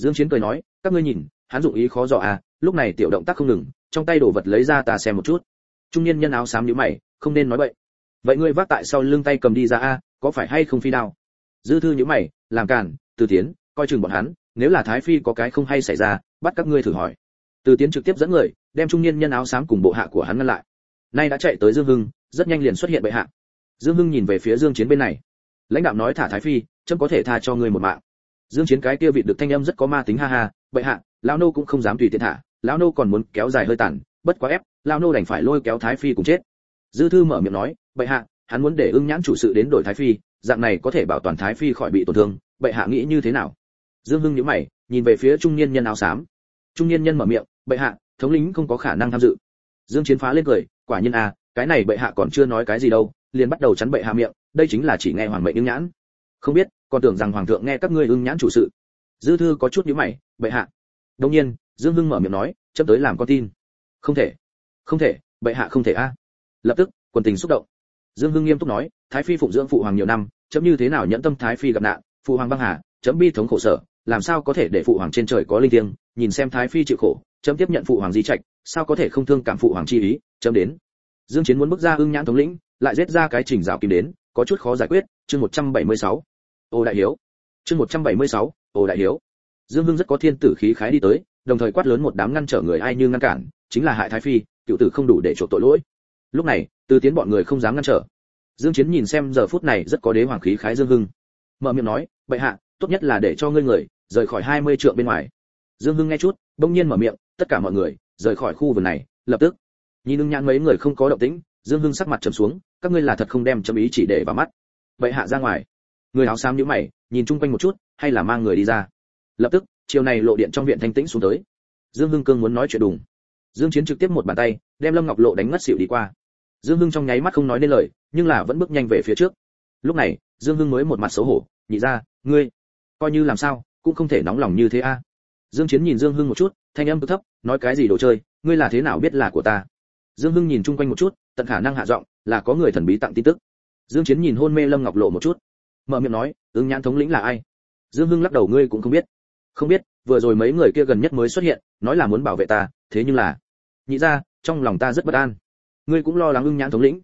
dương chiến cười nói, các ngươi nhìn, hắn dụng ý khó dò à lúc này tiểu động tác không ngừng, trong tay đổ vật lấy ra ta xem một chút. Trung niên nhân áo xám nhíu mày, không nên nói vậy vậy ngươi vác tại sau lưng tay cầm đi ra a, có phải hay không phi đao? Dư thư nhíu mày, làm cản. từ tiến, coi chừng bọn hắn, nếu là thái phi có cái không hay xảy ra, bắt các ngươi thử hỏi. Từ tiến trực tiếp dẫn người, đem trung niên nhân áo xám cùng bộ hạ của hắn ngăn lại. Nay đã chạy tới dương hưng, rất nhanh liền xuất hiện bệ hạ. Dương hưng nhìn về phía dương chiến bên này. Lãnh đạo nói thả thái phi, chấm có thể tha cho ngươi một mạng dương chiến cái kia vị được thanh âm rất có ma tính, ha ha, bệ hạ, lão nô cũng không dám tùy tiện thả lão nô còn muốn kéo dài hơi tàn, bất quá ép, lão nô đành phải lôi kéo thái phi cùng chết. Dư thư mở miệng nói, bệ hạ, hắn muốn để ưng nhãn chủ sự đến đổi thái phi, dạng này có thể bảo toàn thái phi khỏi bị tổn thương, bệ hạ nghĩ như thế nào? Dương hưng nhíu mày, nhìn về phía trung niên nhân áo xám. Trung niên nhân mở miệng, bệ hạ, thống lĩnh không có khả năng tham dự. Dương chiến phá lên cười, quả nhiên à cái này bệ hạ còn chưa nói cái gì đâu, liền bắt đầu chắn bệ hạ miệng, đây chính là chỉ nghe hoàng mệnh ưng nhãn. Không biết còn tưởng rằng hoàng thượng nghe các ngươi ưng nhãn chủ sự. Dư thư có chút nhíu mày, bệ hạ. Đông nhiên, dương hưng mở miệng nói chấp tới làm con tin. Không thể không thể, bệ hạ không thể a. Lập tức, quần tình xúc động. Dương hưng nghiêm túc nói, thái phi phụng dưỡng phụ hoàng nhiều năm, chấm như thế nào nhẫn tâm thái phi gặp nạn? Phụ hoàng băng hà, chấm bi thống khổ sở, làm sao có thể để phụ hoàng trên trời có linh thiêng? Nhìn xem thái phi chịu khổ, chấm tiếp nhận phụ hoàng di trạch, sao có thể không thương cảm phụ hoàng chi ý? Chấm đến. Dương chiến muốn bước ra ưng nhãn thống lĩnh, lại giết ra cái trình rào kim đến, có chút khó giải quyết, chương 176 ô đại hiếu. Chương 176, ô đại hiếu. Dương hưng rất có thiên tử khí khái đi tới đồng thời quát lớn một đám ngăn trở người ai như ngăn cản chính là hại thái phi cựu tử không đủ để chuộc tội lỗi. Lúc này từ tiến bọn người không dám ngăn trở. Dương chiến nhìn xem giờ phút này rất có đế hoàng khí khái dương hưng. Mở miệng nói bệ hạ tốt nhất là để cho ngươi người rời khỏi 20 trượng bên ngoài. Dương hưng nghe chút bỗng nhiên mở miệng tất cả mọi người rời khỏi khu vườn này lập tức. Nhìn ứng nhãn mấy người không có động tĩnh dương hưng sắc mặt trầm xuống các ngươi là thật không đem chấm ý chỉ để vào mắt. Bệ hạ ra ngoài người áo xám nhíu mày, nhìn chung quanh một chút, hay là mang người đi ra. Lập tức, chiều này lộ điện trong viện thanh tĩnh xuống tới. Dương hưng cương muốn nói chuyện đùng. Dương chiến trực tiếp một bàn tay, đem lâm ngọc lộ đánh ngất xỉu đi qua. Dương hưng trong nháy mắt không nói nên lời, nhưng là vẫn bước nhanh về phía trước. Lúc này, dương hưng mới một mặt xấu hổ, nhị ra ngươi coi như làm sao, cũng không thể nóng lòng như thế a. Dương chiến nhìn dương hưng một chút, thanh âm thấp, nói cái gì đồ chơi, ngươi là thế nào biết là của ta? Dương hưng nhìn chung quanh một chút, tận khả năng hạ giọng là có người thần bí tặng tin tức. Dương chiến nhìn hôn mê lâm ngọc lộ một chút mở miệng nói ứng nhãn thống lĩnh là ai? Dương hưng lắc đầu, ngươi cũng không biết. Không biết, vừa rồi mấy người kia gần nhất mới xuất hiện, nói là muốn bảo vệ ta, thế nhưng là nhị ra trong lòng ta rất bất an. Ngươi cũng lo lắng ưng nhãn thống lĩnh?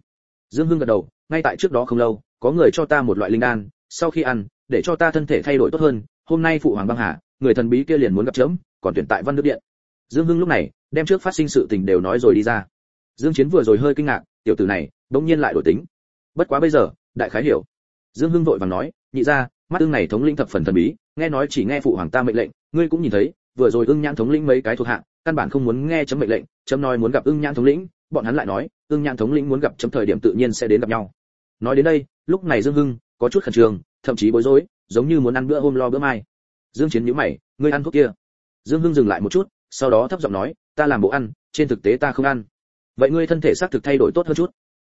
Dương hưng gật đầu, ngay tại trước đó không lâu, có người cho ta một loại linh đan, sau khi ăn, để cho ta thân thể thay đổi tốt hơn, hôm nay phụ hoàng băng hà, người thần bí kia liền muốn gặp chớm, còn tuyển tại văn đức điện. Dương hưng lúc này, đem trước phát sinh sự tình đều nói rồi đi ra. Dương chiến vừa rồi hơi kinh ngạc, tiểu tử này đống nhiên lại đổi tính. Bất quá bây giờ, đại khái hiểu dương hưng vội vàng nói, nhị ra mắt ưng này thống lĩnh thập phần thần bí, nghe nói chỉ nghe phụ hoàng ta mệnh lệnh, ngươi cũng nhìn thấy, vừa rồi ưng nhãn thống lĩnh mấy cái thuộc hạ, căn bản không muốn nghe chấm mệnh lệnh, chấm nói muốn gặp ưng nhãn thống lĩnh, bọn hắn lại nói, ưng nhãn thống lĩnh muốn gặp chấm thời điểm tự nhiên sẽ đến gặp nhau. Nói đến đây, lúc này dương hưng có chút khẩn trương, thậm chí bối rối, giống như muốn ăn bữa hôm lo bữa mai. Dương chiến nhíu mày, ngươi ăn thuốc kia? Dương hưng dừng lại một chút, sau đó thấp giọng nói, ta làm bộ ăn, trên thực tế ta không ăn. Vậy ngươi thân thể xác thực thay đổi tốt hơn chút.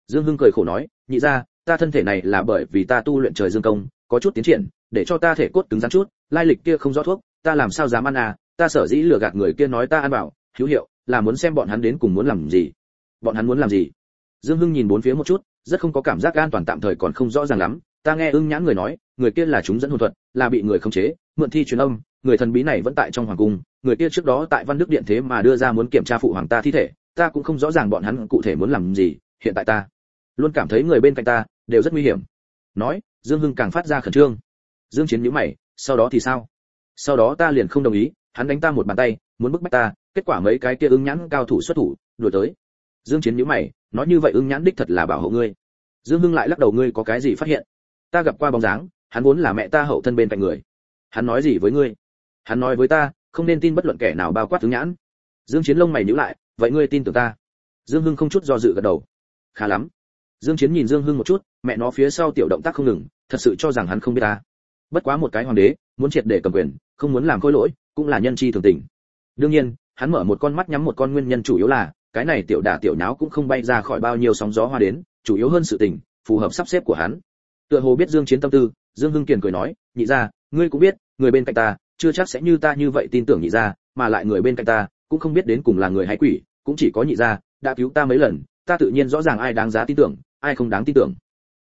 Dương hưng cười khổ nói, nhị ra ta thân thể này là bởi vì ta tu luyện trời dương công, có chút tiến triển, để cho ta thể cốt cứng rắn chút, lai lịch kia không rõ thuốc, ta làm sao dám ăn à ta sở dĩ lừa gạt người kia nói ta ăn bảo, hữu hiệu, là muốn xem bọn hắn đến cùng muốn làm gì. Bọn hắn muốn làm gì? Dương hưng nhìn bốn phía một chút, rất không có cảm giác an toàn tạm thời còn không rõ ràng lắm, ta nghe ưng nhãn người nói, người kia là chúng dẫn hồn thuật, là bị người khống chế, mượn thi truyền âm, người thần bí này vẫn tại trong hoàng cung, người kia trước đó tại văn đức điện thế mà đưa ra muốn kiểm tra phụ hoàng ta thi thể, ta cũng không rõ ràng bọn hắn cụ thể muốn làm gì, hiện tại ta luôn cảm thấy người bên cạnh ta đều rất nguy hiểm. Nói, dương hưng càng phát ra khẩn trương. Dương chiến nhíu mày, sau đó thì sao? Sau đó ta liền không đồng ý, hắn đánh ta một bàn tay, muốn bức bách ta, kết quả mấy cái kia ứng nhãn cao thủ xuất thủ, đuổi tới. Dương chiến nhíu mày, nói như vậy ứng nhãn đích thật là bảo hộ ngươi. Dương hưng lại lắc đầu, ngươi có cái gì phát hiện? Ta gặp qua bóng dáng, hắn vốn là mẹ ta hậu thân bên cạnh người. Hắn nói gì với ngươi? Hắn nói với ta, không nên tin bất luận kẻ nào bao quát ứng nhãn. Dương chiến lông mày nhíu lại, vậy ngươi tin tưởng ta? Dương hưng không chút do dự gật đầu. Khá lắm dương chiến nhìn dương hưng một chút, mẹ nó phía sau tiểu động tác không ngừng, thật sự cho rằng hắn không biết ta. Bất quá một cái hoàng đế, muốn triệt để cầm quyền, không muốn làm khôi lỗi, cũng là nhân chi thường tình. Đương nhiên, hắn mở một con mắt nhắm một con nguyên nhân chủ yếu là, cái này tiểu đả tiểu nháo cũng không bay ra khỏi bao nhiêu sóng gió hoa đến, chủ yếu hơn sự tình, phù hợp sắp xếp của hắn. Tựa hồ biết dương chiến tâm tư, dương hưng kiền cười nói, nhị gia, ngươi cũng biết, người bên cạnh ta, chưa chắc sẽ như ta như vậy tin tưởng nhị gia, mà lại người bên cạnh ta, cũng không biết đến cùng là người hay quỷ, cũng chỉ có nhị gia, đã cứu ta mấy lần, ta tự nhiên rõ ràng ai đáng giá tin tưởng ai không đáng tin tưởng.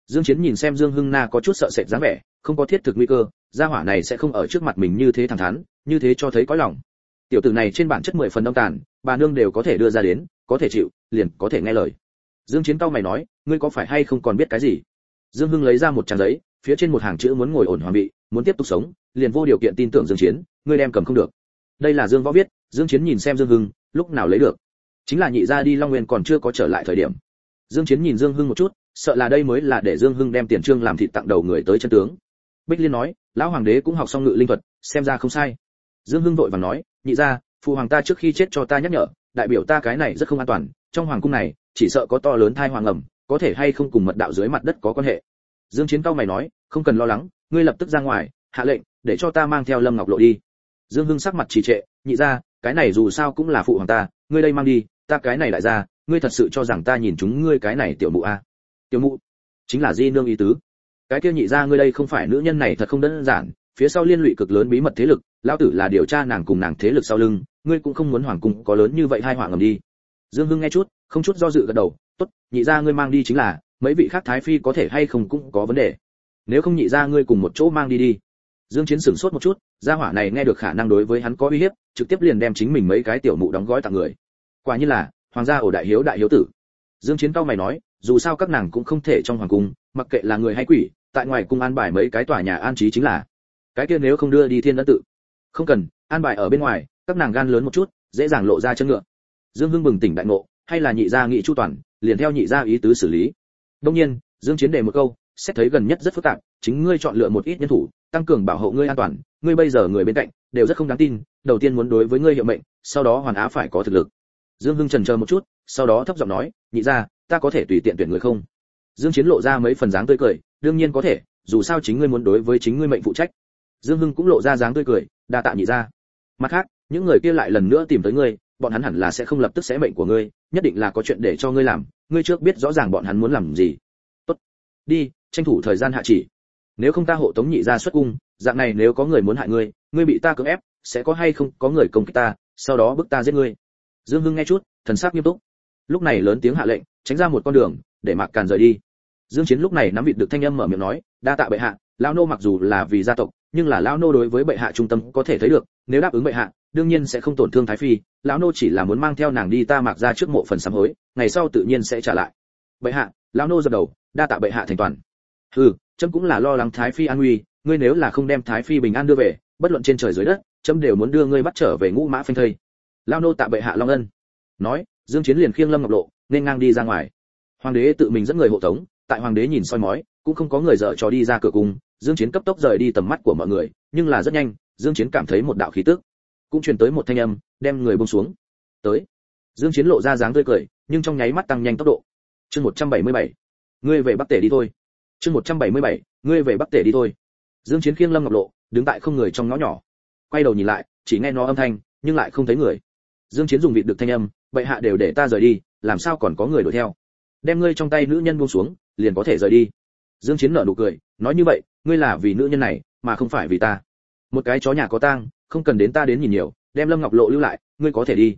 Dương chiến nhìn xem dương hưng na có chút sợ sệt dáng vẻ, không có thiết thực nguy cơ, gia hỏa này sẽ không ở trước mặt mình như thế thẳng thắn, như thế cho thấy có lòng. Tiểu tử này trên bản chất mười phần đông tàn, bà nương đều có thể đưa ra đến, có thể chịu, liền có thể nghe lời. Dương chiến cao mày nói, ngươi có phải hay không còn biết cái gì? Dương hưng lấy ra một trang giấy, phía trên một hàng chữ muốn ngồi ổn hòa bị muốn tiếp tục sống, liền vô điều kiện tin tưởng dương chiến, ngươi đem cầm không được. Đây là dương võ viết, dương chiến nhìn xem dương hưng, lúc nào lấy được? Chính là nhị gia đi long nguyên còn chưa có trở lại thời điểm dương chiến nhìn dương hưng một chút, sợ là đây mới là để dương hưng đem tiền trương làm thịt tặng đầu người tới chân tướng. Bích liên nói, lão hoàng đế cũng học xong ngự linh thuật, xem ra không sai. Dương hưng vội vàng nói, nhị gia, phụ hoàng ta trước khi chết cho ta nhắc nhở, đại biểu ta cái này rất không an toàn, trong hoàng cung này, chỉ sợ có to lớn thai hoàng ẩm, có thể hay không cùng mật đạo dưới mặt đất có quan hệ. Dương chiến cao mày nói, không cần lo lắng, ngươi lập tức ra ngoài, hạ lệnh, để cho ta mang theo lâm ngọc lộ đi. Dương hưng sắc mặt trì trệ, nhị gia, cái này dù sao cũng là phụ hoàng ta, ngươi đây mang đi ta cái này lại ra, ngươi thật sự cho rằng ta nhìn chúng ngươi cái này tiểu mụ a à? tiểu mụ? Chính là di nương ý tứ. Cái kia nhị gia ngươi đây không phải nữ nhân này thật không đơn giản, phía sau liên lụy cực lớn bí mật thế lực, lão tử là điều tra nàng cùng nàng thế lực sau lưng, ngươi cũng không muốn hoàng cung có lớn như vậy hai hoàng ngầm đi. Dương hưng nghe chút, không chút do dự gật đầu, tốt, nhị gia ngươi mang đi chính là, mấy vị khác thái phi có thể hay không cũng có vấn đề. Nếu không nhị gia ngươi cùng một chỗ mang đi đi. Dương chiến sửng sốt một chút, gia hỏa này nghe được khả năng đối với hắn có uy hiếp, trực tiếp liền đem chính mình mấy cái tiểu mụ đóng gói tặng người quả nhiên là, hoàng gia ổ đại hiếu đại hiếu tử. Dương chiến cao mày nói, dù sao các nàng cũng không thể trong hoàng cung, mặc kệ là người hay quỷ, tại ngoài cung an bài mấy cái tòa nhà an trí chính là. Cái kia nếu không đưa đi thiên đã tự. Không cần, an bài ở bên ngoài, các nàng gan lớn một chút, dễ dàng lộ ra chân ngựa. Dương hưng bừng tỉnh đại ngộ, hay là nhị gia nghị chu toàn, liền theo nhị gia ý tứ xử lý. Đương nhiên, dương chiến đề một câu, xét thấy gần nhất rất phức tạp, chính ngươi chọn lựa một ít nhân thủ, tăng cường bảo hộ ngươi an toàn, ngươi bây giờ người bên cạnh, đều rất không đáng tin, đầu tiên muốn đối với ngươi hiệu mệnh, sau đó hoàn á phải có thực lực dương hưng trần chờ một chút, sau đó thấp giọng nói, nhị gia, ta có thể tùy tiện tuyển người không? Dương chiến lộ ra mấy phần dáng tươi cười, đương nhiên có thể, dù sao chính ngươi muốn đối với chính ngươi mệnh phụ trách. Dương hưng cũng lộ ra dáng tươi cười, đa tạ nhị gia. Mặt khác, những người kia lại lần nữa tìm tới ngươi, bọn hắn hẳn là sẽ không lập tức sẽ mệnh của ngươi, nhất định là có chuyện để cho ngươi làm, ngươi trước biết rõ ràng bọn hắn muốn làm gì. Tốt. Đi, tranh thủ thời gian hạ chỉ. Nếu không ta hộ tống nhị gia xuất cung, dạng này nếu có người muốn hại ngươi ngươi bị ta cưỡng ép, sẽ có hay không có người công kích ta, sau đó bức ta giết ngươi dương hưng nghe chút, thần sắc nghiêm túc. Lúc này lớn tiếng hạ lệnh, tránh ra một con đường, để mạc càn rời đi. Dương chiến lúc này nắm vịt được thanh âm mở miệng nói, đa tạ bệ hạ, lão nô mặc dù là vì gia tộc, nhưng là lão nô đối với bệ hạ trung tâm có thể thấy được, nếu đáp ứng bệ hạ, đương nhiên sẽ không tổn thương thái phi, lão nô chỉ là muốn mang theo nàng đi ta mặc ra trước mộ phần sám hối, ngày sau tự nhiên sẽ trả lại. Bệ hạ, lão nô dập đầu, đa tạ bệ hạ thành toàn. Hừ trẫm cũng là lo lắng thái phi an nguy ngươi nếu là không đem thái phi bình an đưa về, bất luận trên trời dưới đất trẫm đều muốn đưa ngươi bắt trở về ngũ mã phanh thây lão nô tạ bệ hạ long ân. Nói, dương chiến liền khiêng lâm ngọc lộ, nên ngang đi ra ngoài. Hoàng đế tự mình dẫn người hộ tống, tại hoàng đế nhìn soi mói, cũng không có người dở trò đi ra cửa cung. Dương chiến cấp tốc rời đi tầm mắt của mọi người, nhưng là rất nhanh, dương chiến cảm thấy một đạo khí tức cũng truyền tới một thanh âm, đem người buông xuống. Tới. Dương chiến lộ ra dáng tươi cười, nhưng trong nháy mắt tăng nhanh tốc độ. Chương 177 ngươi về bắc tể đi thôi. Chương 177 ngươi về bắc tể đi thôi. Dương chiến khiêng lâm ngọc lộ, đứng tại không người trong ngõ nhỏ. Quay đầu nhìn lại, chỉ nghe nó âm thanh, nhưng lại không thấy người dương chiến dùng vị được thanh âm, bệ hạ đều để ta rời đi, làm sao còn có người đuổi theo? Đem ngươi trong tay nữ nhân buông xuống, liền có thể rời đi. Dương chiến nở nụ cười, nói như vậy, ngươi là vì nữ nhân này, mà không phải vì ta. Một cái chó nhà có tang, không cần đến ta đến nhìn nhiều, đem lâm ngọc lộ lưu lại, ngươi có thể đi.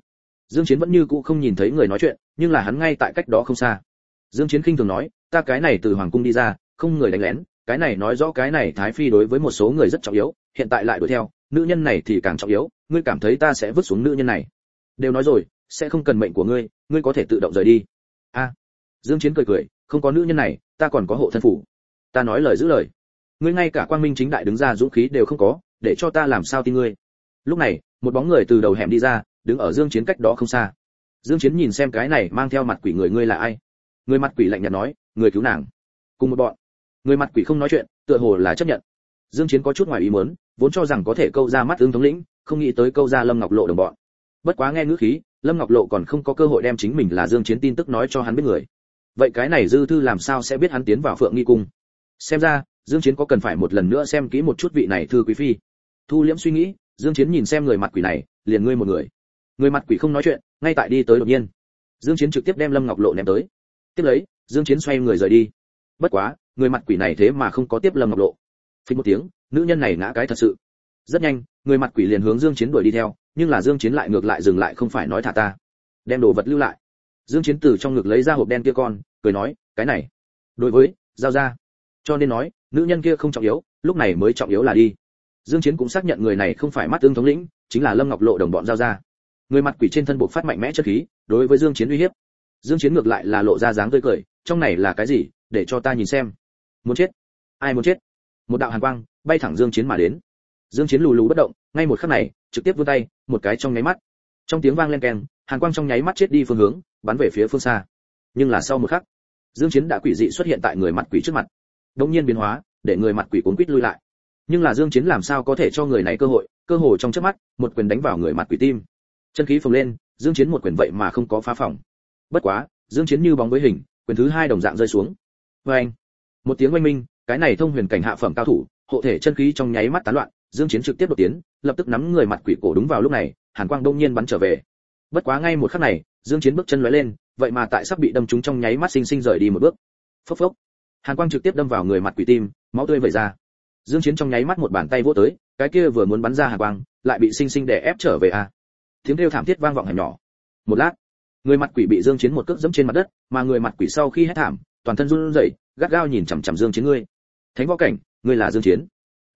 Dương chiến vẫn như cũ không nhìn thấy người nói chuyện, nhưng là hắn ngay tại cách đó không xa. Dương chiến khinh thường nói, ta cái này từ hoàng cung đi ra, không người đánh lén, cái này nói rõ cái này thái phi đối với một số người rất trọng yếu, hiện tại lại đuổi theo, nữ nhân này thì càng trọng yếu, ngươi cảm thấy ta sẽ vứt xuống nữ nhân này đều nói rồi, sẽ không cần mệnh của ngươi ngươi có thể tự động rời đi. A. Dương chiến cười cười, không có nữ nhân này, ta còn có hộ thân phủ. Ta nói lời giữ lời. Ngươi ngay cả quang minh chính đại đứng ra dũng khí đều không có, để cho ta làm sao tin ngươi? Lúc này, một bóng người từ đầu hẻm đi ra, đứng ở dương chiến cách đó không xa. Dương chiến nhìn xem cái này mang theo mặt quỷ người ngươi là ai? Người mặt quỷ lạnh nhạt nói, người cứu nàng. Cùng một bọn. Người mặt quỷ không nói chuyện, tựa hồ là chấp nhận. Dương chiến có chút ngoài ý muốn, vốn cho rằng có thể câu ra mắt ứng thống lĩnh, không nghĩ tới câu ra lâm ngọc lộ đồng bọn bất quá nghe ngữ khí, lâm ngọc lộ còn không có cơ hội đem chính mình là dương chiến tin tức nói cho hắn biết người. Vậy cái này dư thư làm sao sẽ biết hắn tiến vào phượng nghi cung? Xem ra, dương chiến có cần phải một lần nữa xem kỹ một chút vị này thư quý phi. Thu liễm suy nghĩ, dương chiến nhìn xem người mặt quỷ này, liền ngươi một người. Người mặt quỷ không nói chuyện, ngay tại đi tới đột nhiên. Dương chiến trực tiếp đem lâm ngọc lộ ném tới. Tiếp lấy, dương chiến xoay người rời đi. Bất quá, người mặt quỷ này thế mà không có tiếp lâm ngọc lộ. Phình một tiếng, nữ nhân này ngã cái thật sự. Rất nhanh, người mặt quỷ liền hướng dương chiến đuổi đi theo nhưng là dương chiến lại ngược lại dừng lại không phải nói thả ta. Đem đồ vật lưu lại. Dương chiến từ trong ngực lấy ra hộp đen kia con, cười nói, cái này, đối với, giao ra. Cho nên nói, nữ nhân kia không trọng yếu, lúc này mới trọng yếu là đi. Dương chiến cũng xác nhận người này không phải mắt tương thống lĩnh, chính là lâm ngọc lộ đồng bọn giao ra. Người mặt quỷ trên thân bộ phát mạnh mẽ chất khí, đối với dương chiến uy hiếp. Dương chiến ngược lại là lộ ra dáng tươi cười, trong này là cái gì? Để cho ta nhìn xem. Muốn chết? Ai muốn chết? Một đạo hàn quang bay thẳng dương chiến mà đến. Dương chiến lù lù bất động ngay một khắc này, trực tiếp vươn tay, một cái trong nháy mắt. Trong tiếng vang lên keng hàn quang trong nháy mắt chết đi phương hướng, bắn về phía phương xa. Nhưng là sau một khắc, dương chiến đã quỷ dị xuất hiện tại người mặt quỷ trước mặt. Đột nhiên biến hóa, để người mặt quỷ cuốn quít lui lại. Nhưng là dương chiến làm sao có thể cho người này cơ hội cơ hội trong chớp mắt, một quyền đánh vào người mặt quỷ tim. Chân khí phồng lên, dương chiến một quyền vậy mà không có phá phòng. Bất quá, dương chiến như bóng với hình, quyền thứ hai đồng dạng rơi xuống. Với anh, một tiếng oanh minh, cái này thông huyền cảnh hạ phẩm cao thủ, hộ thể chân khí trong nháy mắt tán loạn, dương chiến trực tiếp đột tiến lập tức nắm người mặt quỷ cổ đúng vào lúc này, hàn quang đông nhiên bắn trở về. Bất quá ngay một khắc này, dương chiến bước chân lóe lên, vậy mà tại sắp bị đâm trúng trong nháy mắt sinh sinh rời đi một bước. Phốc phốc. Hàn quang trực tiếp đâm vào người mặt quỷ tim, máu tươi vẩy ra. Dương chiến trong nháy mắt một bàn tay vỗ tới, cái kia vừa muốn bắn ra hàn quang, lại bị sinh sinh đè ép trở về a. Tiếng kêu thảm thiết vang vọng hẻm nhỏ. Một lát, người mặt quỷ bị dương chiến một cước dẫm trên mặt đất, mà người mặt quỷ sau khi hét thảm, toàn thân run rẩy, gắt gao nhìn chằm chằm dương chiến ngươi. Thánh võ cảnh, ngươi là dương chiến.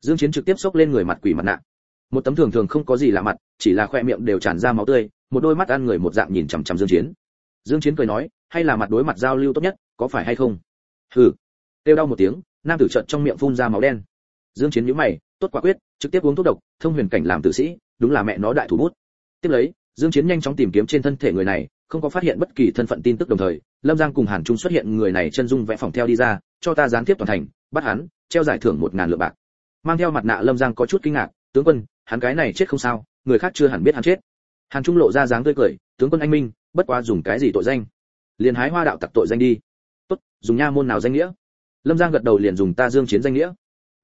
Dương chiến trực tiếp xốc lên người mặt quỷ mặt nạ một tấm thường thường không có gì lạ mặt, chỉ là khoe miệng đều tràn ra máu tươi, một đôi mắt ăn người một dạng nhìn chằm chằm dương chiến. Dương chiến cười nói, hay là mặt đối mặt giao lưu tốt nhất, có phải hay không? Hừ. Kêu đau một tiếng, nam tử trợn trong miệng phun ra máu đen. Dương chiến nhíu mày, tốt quả quyết, trực tiếp uống thuốc độc, thông huyền cảnh làm tử sĩ, đúng là mẹ nó đại thủ bút. Tiếp lấy, dương chiến nhanh chóng tìm kiếm trên thân thể người này, không có phát hiện bất kỳ thân phận tin tức đồng thời, lâm giang cùng hàn trung xuất hiện người này chân dung vẽ phòng theo đi ra, cho ta gián tiếp toàn thành, bắt hắn, treo giải thưởng một ngàn lượng bạc. Mang theo mặt nạ lâm giang có chút kinh ngạc, tướng quân hắn cái này chết không sao, người khác chưa hẳn biết hắn chết. Hàn trung lộ ra dáng tươi cười, tướng quân anh minh, bất quá dùng cái gì tội danh? Liền hái hoa đạo tặc tội danh đi. Tốt, dùng nha môn nào danh nghĩa? Lâm giang gật đầu liền dùng ta dương chiến danh nghĩa.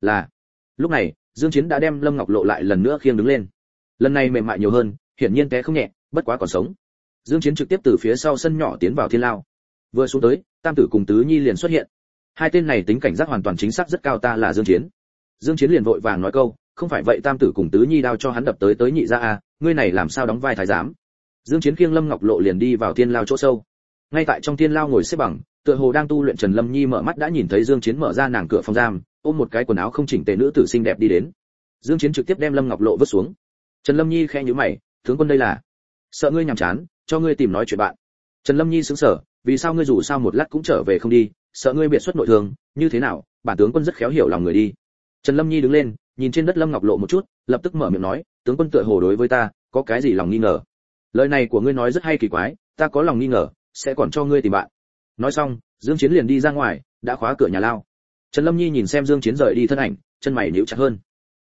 Là, lúc này, dương chiến đã đem lâm ngọc lộ lại lần nữa khiêng đứng lên. Lần này mềm mại nhiều hơn, hiển nhiên té không nhẹ, bất quá còn sống. Dương chiến trực tiếp từ phía sau sân nhỏ tiến vào thiên lao. Vừa xuống tới, tam tử cùng tứ nhi liền xuất hiện. Hai tên này tính cảnh giác hoàn toàn chính xác rất cao ta là dương chiến. Dương chiến liền vội vàng nói câu không phải vậy tam tử cùng tứ nhi đao cho hắn đập tới tới nhị ra à? ngươi này làm sao đóng vai thái giám? Dương chiến kiêng lâm ngọc lộ liền đi vào thiên lao chỗ sâu. Ngay tại trong thiên lao ngồi xếp bằng, tựa hồ đang tu luyện trần lâm nhi mở mắt đã nhìn thấy dương chiến mở ra nàng cửa phòng giam, ôm một cái quần áo không chỉnh tề nữ tử xinh đẹp đi đến. Dương chiến trực tiếp đem lâm ngọc lộ vứt xuống. Trần lâm nhi khẽ nhíu mày, tướng quân đây là, sợ ngươi nhàm chán, cho ngươi tìm nói chuyện bạn. Trần lâm nhi sững sờ, vì sao ngươi dù sao một lát cũng trở về không đi, sợ ngươi biệt xuất nội thương, như thế nào, bản tướng quân rất khéo hiểu lòng người đi trần lâm nhi đứng lên, nhìn trên đất lâm ngọc lộ một chút, lập tức mở miệng nói, tướng quân tựa hồ đối với ta, có cái gì lòng nghi ngờ? Lời này của ngươi nói rất hay kỳ quái, ta có lòng nghi ngờ, sẽ còn cho ngươi tìm bạn. Nói xong, dương chiến liền đi ra ngoài, đã khóa cửa nhà lao. Trần lâm nhi nhìn xem dương chiến rời đi thân ảnh, chân mày nhíu chặt hơn.